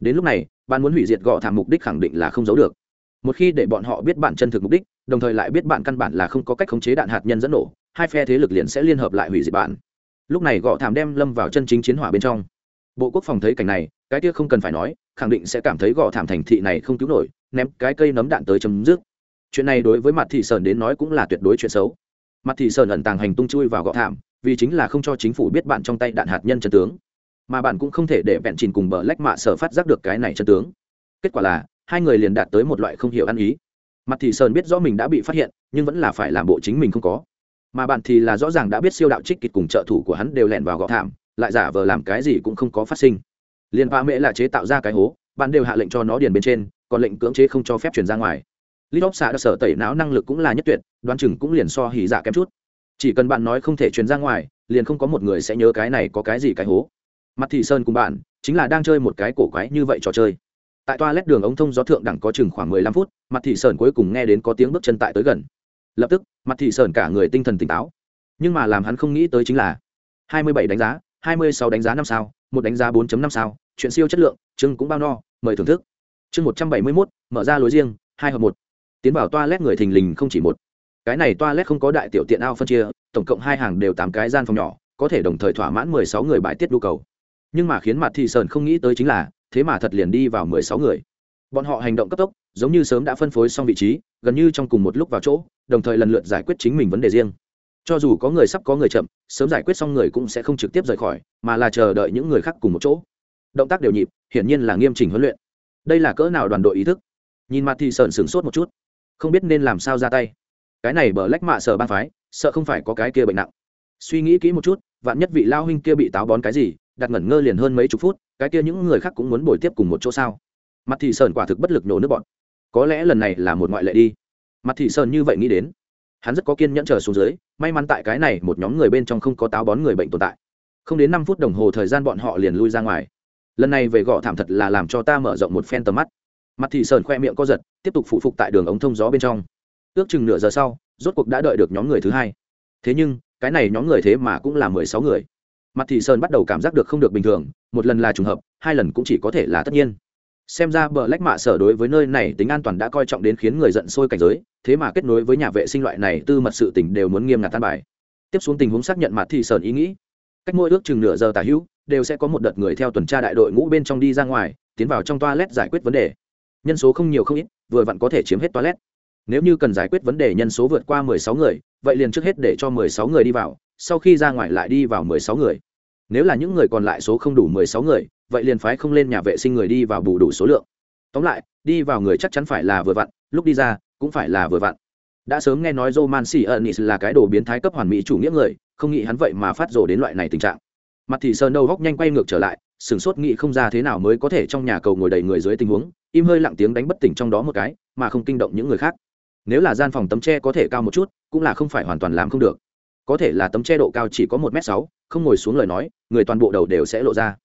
Đến lúc này, bạn muốn hủy diệt gọ thảm mục đích khẳng định là không giấu được một khi để bọn họ biết bạn chân thực mục đích, đồng thời lại biết bạn căn bản là không có cách khống chế đạn hạt nhân dẫn nổ, hai phe thế lực liền sẽ liên hợp lại hủy diệt bạn. Lúc này gõ thảm đem lâm vào chân chính chiến hỏa bên trong. Bộ quốc phòng thấy cảnh này, cái kia không cần phải nói, khẳng định sẽ cảm thấy gõ thảm thành thị này không cứu nổi, ném cái cây nấm đạn tới chấm dứt. Chuyện này đối với mặt thị sơn đến nói cũng là tuyệt đối chuyện xấu. Mặt thị sơn ẩn tàng hành tung chui vào gõ thảm, vì chính là không cho chính phủ biết bạn trong tay đạn hạt nhân chân tướng. Mà bạn cũng không thể để vẹn chìn cùng bờ lách mạ sở phát giác được cái này chân tướng. Kết quả là hai người liền đạt tới một loại không hiểu ăn ý. Mặt thì sơn biết rõ mình đã bị phát hiện, nhưng vẫn là phải làm bộ chính mình không có. Mà bạn thì là rõ ràng đã biết siêu đạo trích kịch cùng trợ thủ của hắn đều lẻn vào gõ thảm, lại giả vờ làm cái gì cũng không có phát sinh. Liền ba mễ là chế tạo ra cái hố, bạn đều hạ lệnh cho nó điền bên trên, còn lệnh cưỡng chế không cho phép chuyển ra ngoài. Lít óc xạ đã sở tẩy não năng lực cũng là nhất tuyệt, đoán chừng cũng liền so hỉ dạ kém chút. Chỉ cần bạn nói không thể chuyển ra ngoài, liền không có một người sẽ nhớ cái này có cái gì cái hố. Mặt thị sơn cùng bạn, chính là đang chơi một cái cổ quái như vậy trò chơi tại toa lét đường ống thông gió thượng đẳng có chừng khoảng mười lăm phút mặt thị sơn cuối cùng nghe đến có tiếng bước chân tại tới gần. Lập tức mặt thị sơn cả người tinh thần tỉnh táo. Nhưng mà làm hắn không nghĩ tới chính là hai mươi bảy đánh giá hai mươi sáu đánh giá năm sao một đánh giá 4 năm sao chuyện siêu chất lượng chương cũng bao no mời thưởng thức. Chương một trăm bảy mươi 171, mở ra lối riêng hai hợp một. Tiến vào toa lét người thình lình không chỉ một. Cái này toa lét không có đại tiểu tiện ao phân chia tổng cộng hai hàng đều tám cái gian phòng nhỏ có thể đồng thời thỏa mãn mười sáu người bài tiết nhu cầu. Nhưng mà khiến mặt thị sơn không nghĩ tới chính là thế mà thật liền đi vào mười sáu người. Bọn họ hành động cấp tốc, giống như sớm đã phân phối xong vị trí, gần như trong cùng một lúc vào chỗ, đồng thời lần lượt giải quyết chính mình vấn đề riêng. Cho dù có người sắp có người chậm, sớm giải quyết xong người cũng sẽ không trực tiếp rời khỏi, mà là chờ đợi những người khác cùng một chỗ. Động tác đều nhịp, hiển nhiên là nghiêm chỉnh huấn luyện. Đây là cỡ nào đoàn đội ý thức? Nhìn mặt thì sợn sửng sốt một chút. Không biết nên làm sao ra tay. Cái này bờ lách mạ sở ban phái, sợ không phải có cái kia bệnh nặng. Suy nghĩ kỹ một chút, vạn nhất vị lao huynh kia bị táo bón cái gì, đặt ngẩn ngơ liền hơn mấy chục phút cái kia những người khác cũng muốn bồi tiếp cùng một chỗ sao? Mặt thị sơn quả thực bất lực nổ nước bọn. Có lẽ lần này là một ngoại lệ đi. Mặt thị sơn như vậy nghĩ đến, hắn rất có kiên nhẫn chờ xuống dưới, may mắn tại cái này một nhóm người bên trong không có táo bón người bệnh tồn tại. Không đến năm phút đồng hồ thời gian bọn họ liền lui ra ngoài. Lần này về gõ thảm thật là làm cho ta mở rộng một phen tầm mắt. Mặt thị sơn khoe miệng co giật, tiếp tục phụ phục tại đường ống thông gió bên trong. Ước chừng nửa giờ sau, rốt cuộc đã đợi được nhóm người thứ hai. Thế nhưng, cái này nhóm người thế mà cũng là mười sáu người mặt thị sơn bắt đầu cảm giác được không được bình thường, một lần là trùng hợp, hai lần cũng chỉ có thể là tất nhiên. Xem ra bờ lách mạ sở đối với nơi này tính an toàn đã coi trọng đến khiến người giận sôi cảnh giới, thế mà kết nối với nhà vệ sinh loại này tư mật sự tình đều muốn nghiêm ngặt tan bài. Tiếp xuống tình huống xác nhận mặt thị sơn ý nghĩ. Cách mỗi ước chừng nửa giờ tả hữu, đều sẽ có một đợt người theo tuần tra đại đội ngũ bên trong đi ra ngoài, tiến vào trong toilet giải quyết vấn đề. Nhân số không nhiều không ít, vừa vặn có thể chiếm hết toilet. Nếu như cần giải quyết vấn đề nhân số vượt qua mười sáu người, vậy liền trước hết để cho mười sáu người đi vào sau khi ra ngoài lại đi vào mười sáu người. Nếu là những người còn lại số không đủ mười sáu người, vậy liền phái không lên nhà vệ sinh người đi vào bù đủ số lượng. Tóm lại, đi vào người chắc chắn phải là vừa vặn, lúc đi ra, cũng phải là vừa vặn. Đã sớm nghe nói roman Sionis là cái đồ biến thái cấp hoàn mỹ chủ nghĩa người, không nghĩ hắn vậy mà phát rồ đến loại này tình trạng. Mặt thì sơn đầu góc nhanh quay ngược trở lại, sửng sốt nghĩ không ra thế nào mới có thể trong nhà cầu ngồi đầy người dưới tình huống, im hơi lặng tiếng đánh bất tỉnh trong đó một cái, mà không kinh động những người khác. Nếu là gian phòng tấm tre có thể cao một chút, cũng là không phải hoàn toàn làm không được có thể là tấm che độ cao chỉ có một m sáu, không ngồi xuống lời nói, người toàn bộ đầu đều sẽ lộ ra.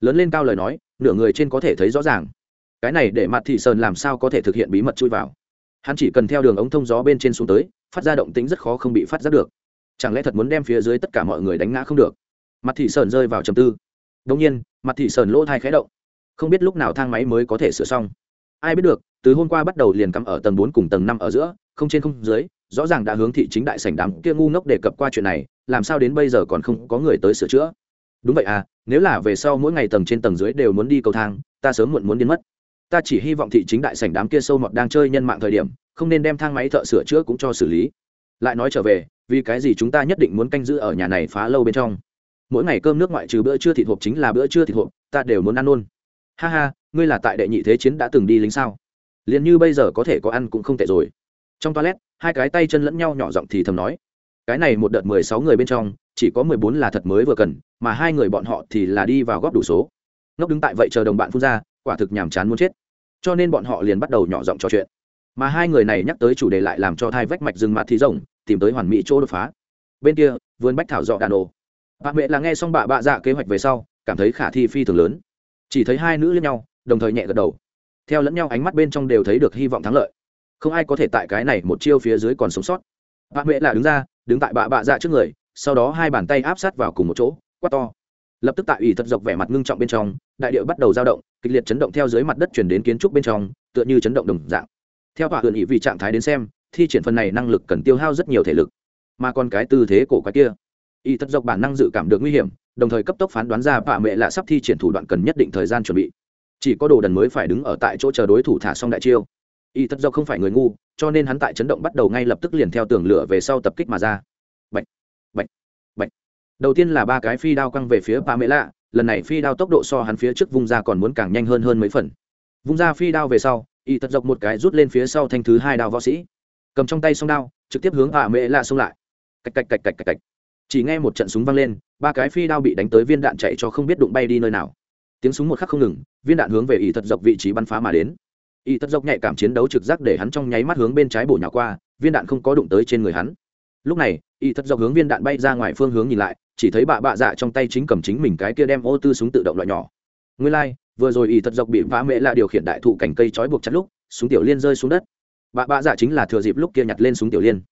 Lớn lên cao lời nói, nửa người trên có thể thấy rõ ràng. Cái này để mặt thị sơn làm sao có thể thực hiện bí mật chui vào? Hắn chỉ cần theo đường ống thông gió bên trên xuống tới, phát ra động tính rất khó không bị phát giác được. Chẳng lẽ thật muốn đem phía dưới tất cả mọi người đánh ngã không được? Mặt thị sơn rơi vào trầm tư. Đông nhiên, mặt thị sơn lỗ thai khẽ động. Không biết lúc nào thang máy mới có thể sửa xong. Ai biết được, từ hôm qua bắt đầu liền cắm ở tầng bốn cùng tầng năm ở giữa, không trên không dưới rõ ràng đã hướng thị chính đại sảnh đám kia ngu ngốc đề cập qua chuyện này, làm sao đến bây giờ còn không có người tới sửa chữa? Đúng vậy à nếu là về sau mỗi ngày tầng trên tầng dưới đều muốn đi cầu thang, ta sớm muộn muốn đến mất. Ta chỉ hy vọng thị chính đại sảnh đám kia sâu mọt đang chơi nhân mạng thời điểm, không nên đem thang máy thợ sửa chữa cũng cho xử lý. Lại nói trở về, vì cái gì chúng ta nhất định muốn canh giữ ở nhà này phá lâu bên trong? Mỗi ngày cơm nước ngoại trừ bữa trưa thịt hộp chính là bữa trưa thịt hộp, ta đều muốn ăn luôn. Ha ha, ngươi là tại đệ nhị thế chiến đã từng đi lính sao? Liền như bây giờ có thể có ăn cũng không tệ rồi. Trong toilet hai cái tay chân lẫn nhau nhỏ giọng thì thầm nói, cái này một đợt mười sáu người bên trong, chỉ có mười bốn là thật mới vừa cần, mà hai người bọn họ thì là đi vào góp đủ số. Ngốc đứng tại vậy chờ đồng bạn phun ra, quả thực nhàm chán muốn chết. Cho nên bọn họ liền bắt đầu nhỏ giọng trò chuyện. Mà hai người này nhắc tới chủ đề lại làm cho thai vách mạch rừng mặt thì rồng tìm tới hoàn mỹ chỗ đột phá. Bên kia, vườn bách thảo dọ đàn ồ. Bà mẹ là nghe xong bà bạ dạ kế hoạch về sau, cảm thấy khả thi phi thường lớn. Chỉ thấy hai nữ lẫn nhau, đồng thời nhẹ gật đầu. Theo lẫn nhau ánh mắt bên trong đều thấy được hy vọng thắng lợi không ai có thể tại cái này một chiêu phía dưới còn sống sót. Bà mẹ là đứng ra, đứng tại bạ bạ dạ trước người, sau đó hai bàn tay áp sát vào cùng một chỗ, quát to. Lập tức tại ủy thật dọc vẻ mặt ngưng trọng bên trong, đại điệu bắt đầu dao động, kịch liệt chấn động theo dưới mặt đất chuyển đến kiến trúc bên trong, tựa như chấn động đồng dạng. Theo tọa hưởng ý vì trạng thái đến xem, thi triển phần này năng lực cần tiêu hao rất nhiều thể lực. Mà còn cái tư thế cổ quái kia. Y thật dọc bản năng dự cảm được nguy hiểm, đồng thời cấp tốc phán đoán ra bà mẹ lạ sắp thi triển thủ đoạn cần nhất định thời gian chuẩn bị. Chỉ có đồ đần mới phải đứng ở tại chỗ chờ đối thủ thả xong đại chiêu y thật dọc không phải người ngu cho nên hắn tại chấn động bắt đầu ngay lập tức liền theo tường lửa về sau tập kích mà ra. Bạch, bạch, bạch. đầu tiên là ba cái phi đao căng về phía Ba Mễ lạ lần này phi đao tốc độ so hắn phía trước vung ra còn muốn càng nhanh hơn hơn mấy phần. Vung ra phi đao về sau y thật dọc một cái rút lên phía sau thanh thứ hai đao võ sĩ. Cầm trong tay song đao trực tiếp hướng bà Mễ lạ xông lại. Cạch cạch cạch cạch cạch cạch. Chỉ nghe một trận súng vang lên ba cái phi đao bị đánh tới viên đạn chạy cho không biết đụng bay đi nơi nào. Tiếng súng một khắc không ngừng viên đạn hướng về y thật dọc vị trí bắn phá mà đến y thật dọc nhạy cảm chiến đấu trực giác để hắn trong nháy mắt hướng bên trái bổ nhỏ qua viên đạn không có đụng tới trên người hắn. Lúc này y thất dọc hướng viên đạn bay ra ngoài phương hướng nhìn lại chỉ thấy bạ bạ dạ trong tay chính cầm chính mình cái kia đem ô tư súng tự động loại nhỏ. Nguyên lai、like, vừa rồi y thất dọc bị vã mễ là điều khiển đại thụ cành cây trói buộc chặt lúc súng tiểu liên rơi xuống đất. Bạ bạ dạ chính là thừa dịp lúc kia nhặt lên súng tiểu liên.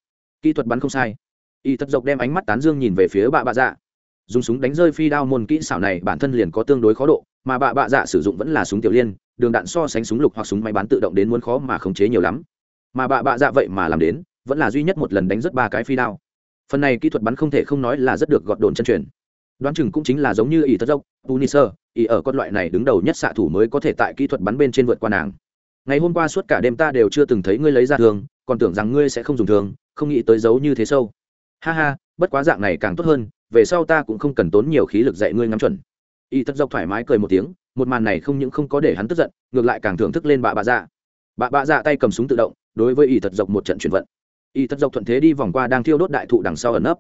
Kỹ thuật bắn không sai. Y thất dọc đem ánh mắt tán dương nhìn về phía bạ bạ dạ. Dùng súng đánh rơi phi đao môn kỹ xảo này bản thân liền có tương đối khó độ mà bạ bạ dạ sử dụng vẫn là súng tiểu liên đường đạn so sánh súng lục hoặc súng máy bán tự động đến muốn khó mà khống chế nhiều lắm. Mà bạ bạ dạ vậy mà làm đến, vẫn là duy nhất một lần đánh rất ba cái phi đao. Phần này kỹ thuật bắn không thể không nói là rất được gọt đồn chân truyền. Đoán chừng cũng chính là giống như ỷ thất dốc tunisơ ỷ ở con loại này đứng đầu nhất xạ thủ mới có thể tại kỹ thuật bắn bên trên vượt qua nàng. Ngày hôm qua suốt cả đêm ta đều chưa từng thấy ngươi lấy ra thường còn tưởng rằng ngươi sẽ không dùng thường không nghĩ tới giấu như thế sâu. Ha ha, bất quá dạng này càng tốt hơn, về sau ta cũng không cần tốn nhiều khí lực dạy ngươi ngắm chuẩn. Y thất dốc thoải mái cười một tiếng một màn này không những không có để hắn tức giận, ngược lại càng thưởng thức lên bà bà dạ. Bà bà dạ tay cầm súng tự động, đối với y thật dọc một trận chuyển vận. Y thật dọc thuận thế đi vòng qua đang thiêu đốt đại thụ đằng sau ẩn nấp.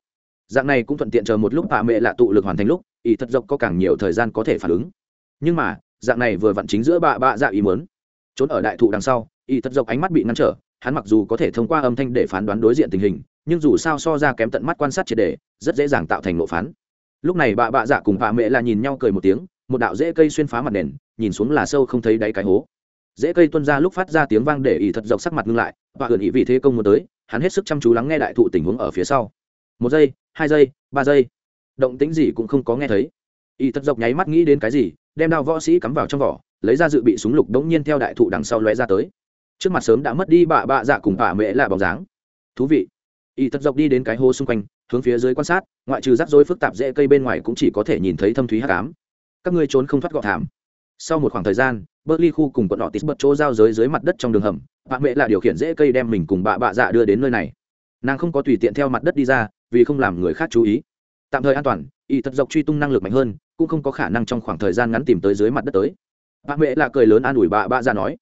Dạng này cũng thuận tiện chờ một lúc bà mẹ lạ tụ lực hoàn thành lúc, y thật dọc có càng nhiều thời gian có thể phản ứng. Nhưng mà, dạng này vừa vặn chính giữa bà bà dạ ý muốn. Trốn ở đại thụ đằng sau, y thật dọc ánh mắt bị ngăn trở, hắn mặc dù có thể thông qua âm thanh để phán đoán đối diện tình hình, nhưng dù sao so ra kém tận mắt quan sát triệt đề rất dễ dàng tạo thành lộ phán. Lúc này bà bạ dạ cùng bà mẹ là nhìn nhau cười một tiếng một đạo rễ cây xuyên phá mặt nền, nhìn xuống là sâu không thấy đáy cái hố. Rễ cây tuân ra lúc phát ra tiếng vang để ỷ thật dọc sắc mặt ngưng lại, và ẩn ỷ vì thế công muốn tới, hắn hết sức chăm chú lắng nghe đại thụ tình huống ở phía sau. Một giây, hai giây, ba giây. Động tính gì cũng không có nghe thấy. Ỷ thật dọc nháy mắt nghĩ đến cái gì, đem đao võ sĩ cắm vào trong vỏ, lấy ra dự bị súng lục đống nhiên theo đại thụ đằng sau lóe ra tới. Trước mặt sớm đã mất đi bà bạ dạ cùng bà mẹ là bóng dáng. Thú vị. Ỷ thật dọc đi đến cái hố xung quanh, hướng phía dưới quan sát, ngoại trừ rắc rối phức tạp dễ cây bên ngoài cũng chỉ có thể nhìn thấy thâm thúy hát cám các ngươi trốn không thoát gọn thảm sau một khoảng thời gian Berkeley khu cùng quận Otis bật chỗ giao giới dưới mặt đất trong đường hầm, bà mẹ là điều khiển dễ cây đem mình cùng bà bạ dạ đưa đến nơi này. Nàng không có tùy tiện theo mặt đất đi ra, vì không làm người khác chú ý. Tạm thời an toàn, y thật dọc truy tung năng lực mạnh hơn, cũng không có khả năng trong khoảng thời gian ngắn tìm tới dưới mặt đất tới. Bà mẹ là cười lớn an ủi bà bạ dạ nói.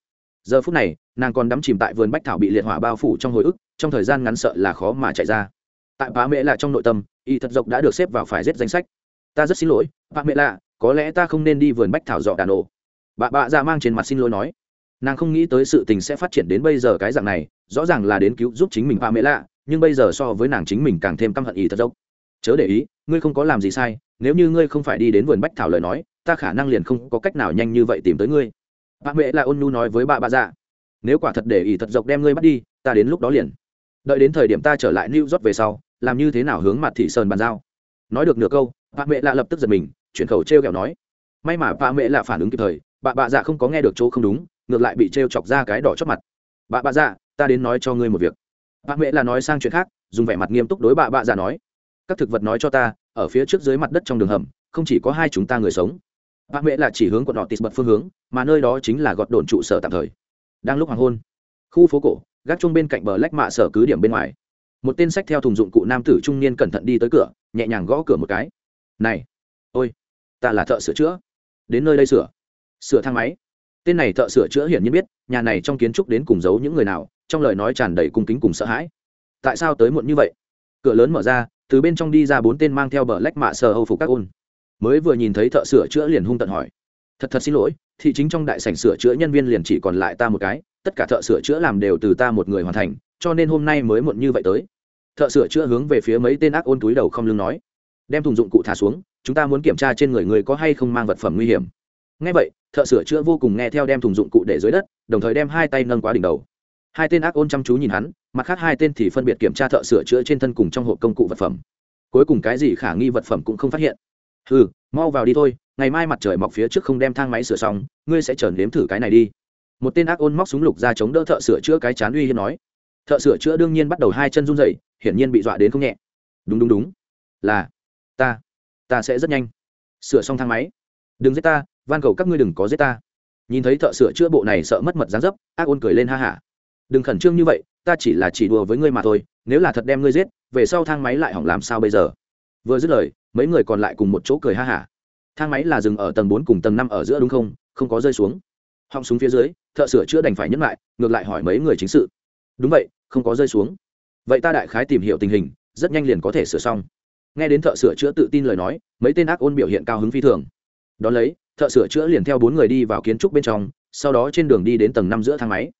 Giờ phút này, nàng còn đắm chìm tại vườn bách thảo bị liệt hỏa bao phủ trong hồi ức, trong thời gian ngắn sợ là khó mà chạy ra. Tại bà mẹ là trong nội tâm, y thật dọc đã được xếp vào phải giết danh sách. Ta rất xin lỗi, bà mẹ là, có lẽ ta không nên đi vườn bách thảo dọ đàn ổ bà bạ ra mang trên mặt xin lỗi nói. Nàng không nghĩ tới sự tình sẽ phát triển đến bây giờ cái dạng này, rõ ràng là đến cứu giúp chính mình ba mẹ lạ, nhưng bây giờ so với nàng chính mình càng thêm căm hận ý thật dốc. Chớ để ý, ngươi không có làm gì sai, nếu như ngươi không phải đi đến vườn bách thảo lời nói, ta khả năng liền không có cách nào nhanh như vậy tìm tới ngươi. Bà mẹ là ôn nhu nói với bà bà dạ. Nếu quả thật để ý thật dọc đem ngươi bắt đi, ta đến lúc đó liền. Đợi đến thời điểm ta trở lại new york về sau, làm như thế nào hướng mặt thị sơn bàn giao? Nói được nửa câu, bà mẹ lạ lập tức giật mình chuyển khẩu t r e o kẹo nói. May mà bà mẹ là phản ứng kịp thời, bà bà dạ không có nghe được chỗ không đúng, ngược lại bị t r e o chọc ra cái đỏ chót mặt. Bà bà dạ ta đến nói cho ngươi một việc. Bà mẹ là nói sang chuyện khác, dùng vẻ mặt nghiêm túc đối bà bà dạ nói. Các thực vật nói cho ta, ở phía trước dưới mặt đất trong đường hầm, không chỉ có hai chúng ta người sống. Bà mẹ là chỉ hướng quận họ tịt bật phương hướng, mà nơi đó chính là gọt đồn trụ sở tạm thời. Đang lúc hoàng hôn, khu phố cổ, gác chung bên cạnh bờ lách mạ sở cứ điểm bên ngoài. Một tên sách theo thùng dụng cụ nam tử trung niên cẩn thận đi tới cửa, nhẹ nhàng gõ cửa một cái. Này! Ôi, ta là thợ sửa chữa. Đến nơi đây sửa. Sửa thang máy. Tên này thợ sửa chữa hiển nhiên biết, nhà này trong kiến trúc đến cùng giấu những người nào, trong lời nói tràn đầy cung kính cùng sợ hãi. Tại sao tới muộn như vậy? Cửa lớn mở ra, từ bên trong đi ra bốn tên mang theo bờ lách mạ sờ âu phục các ôn. Mới vừa nhìn thấy thợ sửa chữa liền hung tận hỏi. Thật thật xin lỗi, thị chính trong đại sảnh sửa chữa nhân viên liền chỉ còn lại ta một cái, tất cả thợ sửa chữa làm đều từ ta một người hoàn thành, cho nên hôm nay mới muộn như vậy tới. Thợ sửa chữa hướng về phía mấy tên ác ôn túi đầu không lưng nói. Đem thùng dụng cụ thả xuống chúng ta muốn kiểm tra trên người người có hay không mang vật phẩm nguy hiểm. Ngay vậy, thợ sửa chữa vô cùng nghe theo đem thùng dụng cụ để dưới đất, đồng thời đem hai tay nâng quá đỉnh đầu. Hai tên ác ôn chăm chú nhìn hắn, mặt khác hai tên thì phân biệt kiểm tra thợ sửa chữa trên thân cùng trong hộp công cụ vật phẩm. Cuối cùng cái gì khả nghi vật phẩm cũng không phát hiện. Ừ mau vào đi thôi, ngày mai mặt trời mọc phía trước không đem thang máy sửa xong, ngươi sẽ trở nếm thử cái này đi. Một tên ác ôn móc súng lục ra chống đỡ thợ sửa chữa cái chán uy hiếp nói. Thợ sửa chữa đương nhiên bắt đầu hai chân run rẩy, hiển nhiên bị dọa đến không nhẹ. Đúng đúng đúng. Là, ta ta sẽ rất nhanh. Sửa xong thang máy. Đừng giết ta, van cầu các ngươi đừng có giết ta. Nhìn thấy thợ sửa chữa bộ này sợ mất mật dáng dấp, ác ôn cười lên ha hả. Đừng khẩn trương như vậy, ta chỉ là chỉ đùa với ngươi mà thôi, nếu là thật đem ngươi giết, về sau thang máy lại hỏng làm sao bây giờ? Vừa dứt lời, mấy người còn lại cùng một chỗ cười ha hả. Thang máy là dừng ở tầng bốn cùng tầng năm ở giữa đúng không? Không có rơi xuống. Họng súng phía dưới, thợ sửa chữa đành phải nhấn lại, ngược lại hỏi mấy người chính sự. Đúng vậy, không có rơi xuống. Vậy ta đại khái tìm hiểu tình hình, rất nhanh liền có thể sửa xong nghe đến thợ sửa chữa tự tin lời nói, mấy tên ác ôn biểu hiện cao hứng phi thường. Đón lấy, thợ sửa chữa liền theo bốn người đi vào kiến trúc bên trong, sau đó trên đường đi đến tầng năm giữa thang máy.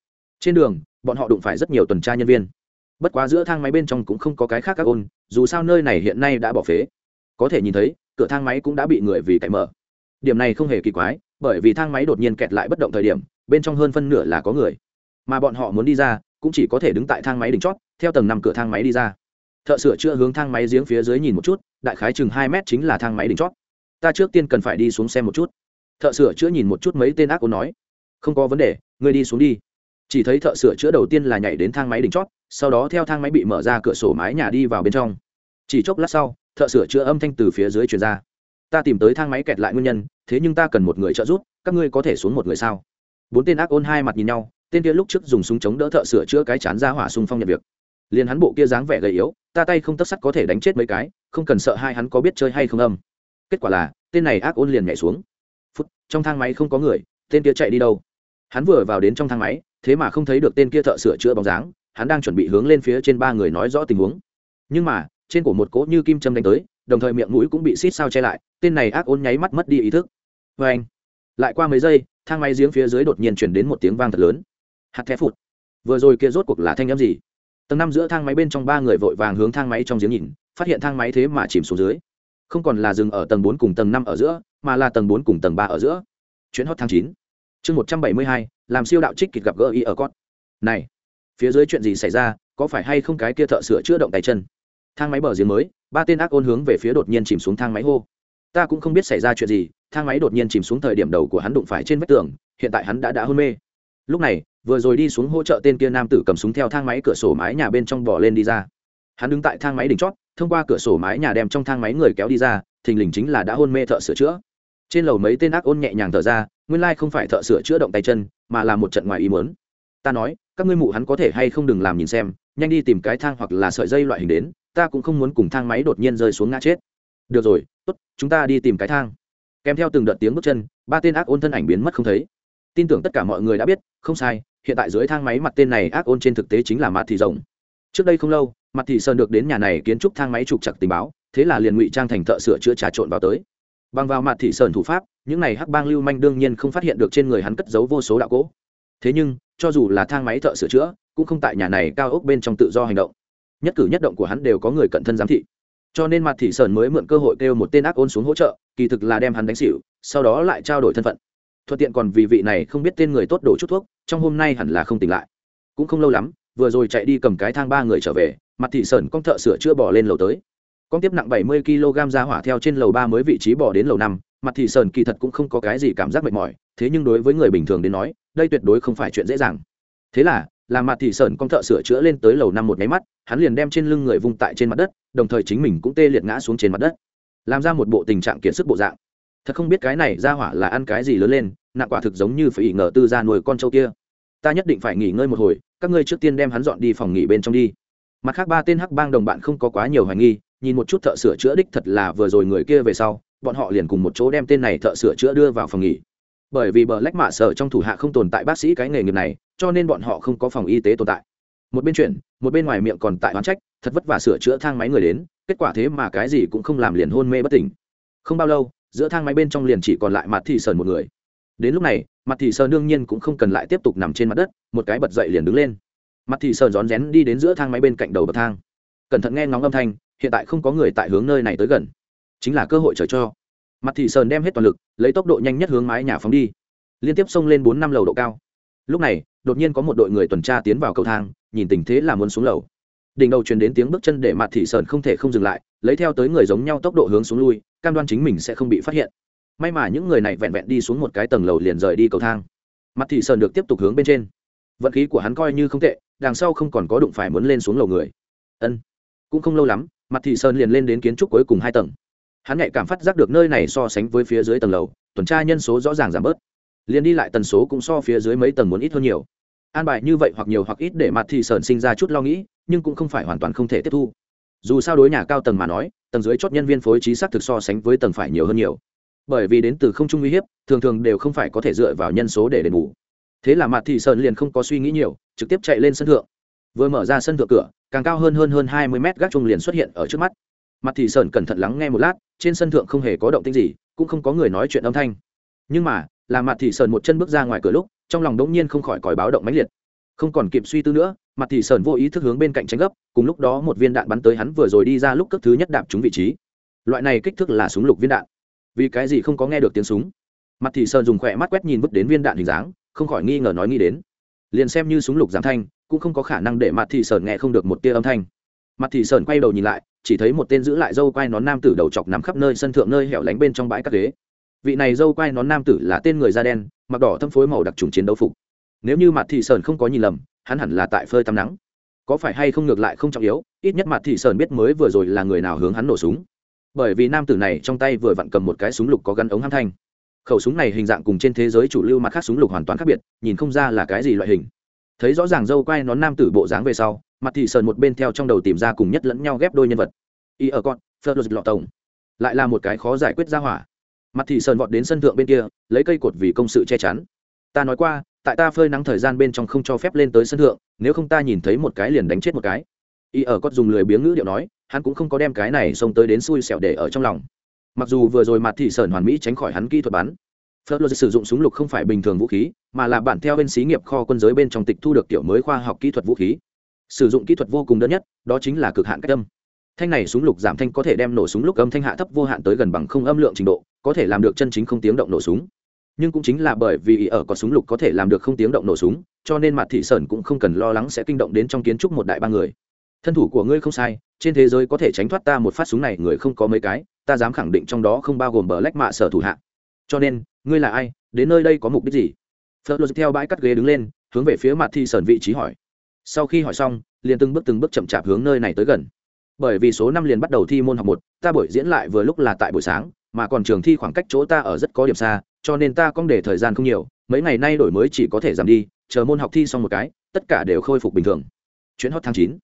Trên đường, bọn họ đụng phải rất nhiều tuần tra nhân viên. Bất quá giữa thang máy bên trong cũng không có cái khác các ôn, dù sao nơi này hiện nay đã bỏ phế. Có thể nhìn thấy, cửa thang máy cũng đã bị người vì cậy mở. Điểm này không hề kỳ quái, bởi vì thang máy đột nhiên kẹt lại bất động thời điểm, bên trong hơn phân nửa là có người. Mà bọn họ muốn đi ra, cũng chỉ có thể đứng tại thang máy đỉnh chót, theo tầng năm cửa thang máy đi ra thợ sửa chữa hướng thang máy giếng phía dưới nhìn một chút, đại khái chừng hai mét chính là thang máy đỉnh chót. Ta trước tiên cần phải đi xuống xem một chút. Thợ sửa chữa nhìn một chút mấy tên ác ôn nói. Không có vấn đề, ngươi đi xuống đi. Chỉ thấy thợ sửa chữa đầu tiên là nhảy đến thang máy đỉnh chót, sau đó theo thang máy bị mở ra cửa sổ mái nhà đi vào bên trong. Chỉ chốc lát sau, thợ sửa chữa âm thanh từ phía dưới truyền ra. Ta tìm tới thang máy kẹt lại nguyên nhân, thế nhưng ta cần một người trợ giúp, các ngươi có thể xuống một người sao? Bốn tên ác ôn hai mặt nhìn nhau, tên kia lúc trước dùng súng chống đỡ thợ sửa chữa cái chán ra hỏa xung phong nhận việc liền hắn bộ kia dáng vẻ gầy yếu, ta tay không tất sắt có thể đánh chết mấy cái, không cần sợ hai hắn có biết chơi hay không âm. Kết quả là, tên này ác ôn liền nhảy xuống. Phút, trong thang máy không có người, tên kia chạy đi đâu? Hắn vừa vào đến trong thang máy, thế mà không thấy được tên kia thợ sửa chữa bóng dáng, hắn đang chuẩn bị hướng lên phía trên ba người nói rõ tình huống. Nhưng mà, trên cổ một cỗ như kim châm đánh tới, đồng thời miệng mũi cũng bị xít sao che lại, tên này ác ôn nháy mắt mất đi ý thức. Vê anh, lại qua mấy giây, thang máy giếng phía dưới đột nhiên chuyển đến một tiếng vang thật lớn. Hạt thép phụt. Vừa rồi kia rốt cuộc là thanh â m gì? Tầng năm giữa thang máy bên trong ba người vội vàng hướng thang máy trong giếng nhìn, phát hiện thang máy thế mà chìm xuống dưới. Không còn là dừng ở tầng bốn cùng tầng năm ở giữa, mà là tầng bốn cùng tầng ba ở giữa. Chuyến hot tháng chín. Chương một trăm bảy mươi hai, làm siêu đạo trích kịch gặp gỡ y ở cót này, phía dưới chuyện gì xảy ra, có phải hay không cái kia thợ sửa chữa động tay chân? Thang máy bờ giếng mới, ba tên ác ôn hướng về phía đột nhiên chìm xuống thang máy hô. Ta cũng không biết xảy ra chuyện gì, thang máy đột nhiên chìm xuống thời điểm đầu của hắn đụng phải trên vách tường, hiện tại hắn đã đã hôn mê lúc này, vừa rồi đi xuống hỗ trợ tên kia nam tử cầm súng theo thang máy cửa sổ mái nhà bên trong bỏ lên đi ra. Hắn đứng tại thang máy đỉnh chót, thông qua cửa sổ mái nhà đem trong thang máy người kéo đi ra, thình lình chính là đã hôn mê thợ sửa chữa. Trên lầu mấy tên ác ôn nhẹ nhàng thở ra, nguyên lai không phải thợ sửa chữa động tay chân, mà là một trận ngoài ý mớn ta nói, các ngươi mụ hắn có thể hay không đừng làm nhìn xem, nhanh đi tìm cái thang hoặc là sợi dây loại hình đến, ta cũng không muốn cùng thang máy đột nhiên rơi xuống ngã chết. Được rồi, tốt, chúng ta đi tìm cái thang. Kèm theo từng đợt tiếng bước chân, ba tên ác ôn thân ảnh biến mất không thấy tin tưởng tất cả mọi người đã biết, không sai, hiện tại dưới thang máy mặt tên này ác ôn trên thực tế chính là mặt thị rồng. Trước đây không lâu mặt thị sơn được đến nhà này kiến trúc thang máy trục chặt tình báo, thế là liền ngụy trang thành thợ sửa chữa trà trộn vào tới. Bằng vào mặt thị sơn thủ pháp, những này hắc bang lưu manh đương nhiên không phát hiện được trên người hắn cất giấu vô số đạo cỗ. Thế nhưng, cho dù là thang máy thợ sửa chữa, cũng không tại nhà này cao ốc bên trong tự do hành động. Nhất cử nhất động của hắn đều có người cận thân giám thị. Cho nên mặt thị sơn mới mượn cơ hội kêu một tên ác ôn xuống hỗ trợ, kỳ thực là đem hắn đánh xỉu, sau đó lại trao đổi thân phận thuận tiện còn vì vị này không biết tên người tốt đổ chút thuốc, trong hôm nay hẳn là không tỉnh lại. Cũng không lâu lắm, vừa rồi chạy đi cầm cái thang ba người trở về, mặt thị sơn con thợ sửa chữa bỏ lên lầu tới. Con tiếp nặng bảy mươi kg ra hỏa theo trên lầu ba mới vị trí bỏ đến lầu năm, mặt thị sơn kỳ thật cũng không có cái gì cảm giác mệt mỏi, thế nhưng đối với người bình thường đến nói, đây tuyệt đối không phải chuyện dễ dàng. Thế là, làm mặt thị sơn con thợ sửa chữa lên tới lầu năm một máy mắt, hắn liền đem trên lưng người vung tại trên mặt đất, đồng thời chính mình cũng tê liệt ngã xuống trên mặt đất. Làm ra một bộ tình trạng kiệt sức bộ dạng. Thật không biết cái này ra hỏa là ăn cái gì lớn lên nặng quả thực giống như phải ngờ tư ra nuôi con trâu kia. Ta nhất định phải nghỉ ngơi một hồi, các ngươi trước tiên đem hắn dọn đi phòng nghỉ bên trong đi. Mặt khác ba tên hắc bang đồng bạn không có quá nhiều hoài nghi, nhìn một chút thợ sửa chữa đích thật là vừa rồi người kia về sau, bọn họ liền cùng một chỗ đem tên này thợ sửa chữa đưa vào phòng nghỉ. Bởi vì bờ lách mạ sở trong thủ hạ không tồn tại bác sĩ cái nghề nghiệp này, cho nên bọn họ không có phòng y tế tồn tại. Một bên chuyển, một bên ngoài miệng còn tại oán trách, thật vất vả sửa chữa thang máy người đến, kết quả thế mà cái gì cũng không làm liền hôn mê bất tỉnh. Không bao lâu, giữa thang máy bên trong liền chỉ còn lại mặt thị sơn một người đến lúc này mặt thị sơn đương nhiên cũng không cần lại tiếp tục nằm trên mặt đất, một cái bật dậy liền đứng lên. Mặt thị sơn rón rén đi đến giữa thang máy bên cạnh đầu bậc thang. Cẩn thận nghe ngóng âm thanh, hiện tại không có người tại hướng nơi này tới gần. Chính là cơ hội trời cho. Mặt thị sơn đem hết toàn lực, lấy tốc độ nhanh nhất hướng mái nhà phóng đi. Liên tiếp xông lên bốn năm lầu độ cao. Lúc này, đột nhiên có một đội người tuần tra tiến vào cầu thang, nhìn tình thế là muốn xuống lầu. Đỉnh đầu truyền đến tiếng bước chân để mặt thị sơn không thể không dừng lại, lấy theo tới người giống nhau tốc độ hướng xuống lui, cam đoan chính mình sẽ không bị phát hiện may mà những người này vẹn vẹn đi xuống một cái tầng lầu liền rời đi cầu thang. Mặt thị sơn được tiếp tục hướng bên trên. Vận khí của hắn coi như không tệ, đằng sau không còn có đụng phải muốn lên xuống lầu người. Ân, cũng không lâu lắm, mặt thị sơn liền lên đến kiến trúc cuối cùng hai tầng. Hắn nhạy cảm phát giác được nơi này so sánh với phía dưới tầng lầu, tuần tra nhân số rõ ràng giảm bớt. Liền đi lại tần số cũng so phía dưới mấy tầng muốn ít hơn nhiều. An bài như vậy hoặc nhiều hoặc ít để mặt thị sơn sinh ra chút lo nghĩ, nhưng cũng không phải hoàn toàn không thể tiếp thu. Dù sao đối nhà cao tầng mà nói, tầng dưới chót nhân viên phối trí xác thực so sánh với tầng phải nhiều hơn nhiều bởi vì đến từ không trung uy hiếp, thường thường đều không phải có thể dựa vào nhân số để đền bù. Thế là mặt thị sơn liền không có suy nghĩ nhiều, trực tiếp chạy lên sân thượng. Vừa mở ra sân thượng cửa, càng cao hơn hơn hơn hai mươi mét gác chung liền xuất hiện ở trước mắt. Mặt thị sơn cẩn thận lắng nghe một lát, trên sân thượng không hề có động tĩnh gì, cũng không có người nói chuyện âm thanh. Nhưng mà, là mặt thị sơn một chân bước ra ngoài cửa lúc, trong lòng đống nhiên không khỏi còi báo động mãnh liệt. Không còn kịp suy tư nữa mặt thị sơn vô ý thức hướng bên cạnh tránh gấp, cùng lúc đó một viên đạn bắn tới hắn vừa rồi đi ra lúc cấp thứ nhất đạp trúng vị trí. Loại này kích thước là súng lục viên đạn vì cái gì không có nghe được tiếng súng? Mặt thị sơn dùng khỏe mắt quét nhìn vứt đến viên đạn hình dáng, không khỏi nghi ngờ nói nghĩ đến. Liền xem như súng lục giảm thanh, cũng không có khả năng để mặt thị sơn nghe không được một tia âm thanh. Mặt thị sơn quay đầu nhìn lại, chỉ thấy một tên giữ lại dâu quai nón nam tử đầu chọc nằm khắp nơi sân thượng nơi hẻo lánh bên trong bãi các ghế. Vị này dâu quai nón nam tử là tên người da đen, mặc đỏ thâm phối màu đặc trùng chiến đấu phục. Nếu như mặt thị sơn không có nhìn lầm, hắn hẳn là tại phơi tắm nắng. Có phải hay không ngược lại không trọng yếu, ít nhất mặt thị sơn biết mới vừa rồi là người nào hướng hắn nổ súng bởi vì nam tử này trong tay vừa vặn cầm một cái súng lục có gắn ống ham thanh. Khẩu súng này hình dạng cùng trên thế giới chủ lưu mặt khác súng lục hoàn toàn khác biệt, nhìn không ra là cái gì loại hình. Thấy rõ ràng dâu quay nón nam tử bộ dáng về sau, mặt thị sơn một bên theo trong đầu tìm ra cùng nhất lẫn nhau ghép đôi nhân vật. Y ở con phơ lọ tổng. Lại là một cái khó giải quyết ra hỏa. Mặt thị sơn vọt đến sân thượng bên kia, lấy cây cột vì công sự che chắn. Ta nói qua, tại ta phơi nắng thời gian bên trong không cho phép lên tới sân thượng, nếu không ta nhìn thấy một cái liền đánh chết một cái. Y ở con dùng lười biếng ngữ điệu nói hắn cũng không có đem cái này xông tới đến xui xẻo để ở trong lòng. Mặc dù vừa rồi mặt thị sơn hoàn mỹ tránh khỏi hắn kỹ thuật bắn, phớt lô sử dụng súng lục không phải bình thường vũ khí, mà là bản theo bên xí nghiệp kho quân giới bên trong tịch thu được tiểu mới khoa học kỹ thuật vũ khí. Sử dụng kỹ thuật vô cùng đơn nhất, đó chính là cực hạn cách âm. Thanh này súng lục giảm thanh có thể đem nổ súng lúc âm thanh hạ thấp vô hạn tới gần bằng không âm lượng trình độ, có thể làm được chân chính không tiếng động nổ súng. Nhưng cũng chính là bởi vì ở có súng lục có thể làm được không tiếng động nổ súng, cho nên mặt thị Sởn cũng không cần lo lắng sẽ kinh động đến trong kiến trúc một đại ba người. Thân thủ của ngươi không sai trên thế giới có thể tránh thoát ta một phát súng này, người không có mấy cái, ta dám khẳng định trong đó không bao gồm bờ lách mạ sở thủ hạ. Cho nên, ngươi là ai, đến nơi đây có mục đích gì? Phớt lột theo bãi cắt ghế đứng lên, hướng về phía mặt thi sơn vị trí hỏi. Sau khi hỏi xong, liền từng bước từng bước chậm chạp hướng nơi này tới gần. Bởi vì số năm liền bắt đầu thi môn học một, ta buổi diễn lại vừa lúc là tại buổi sáng, mà còn trường thi khoảng cách chỗ ta ở rất có điểm xa, cho nên ta cong để thời gian không nhiều, mấy ngày nay đổi mới chỉ có thể giảm đi, chờ môn học thi xong một cái, tất cả đều khôi phục bình thường. Chuyến hot tháng chín.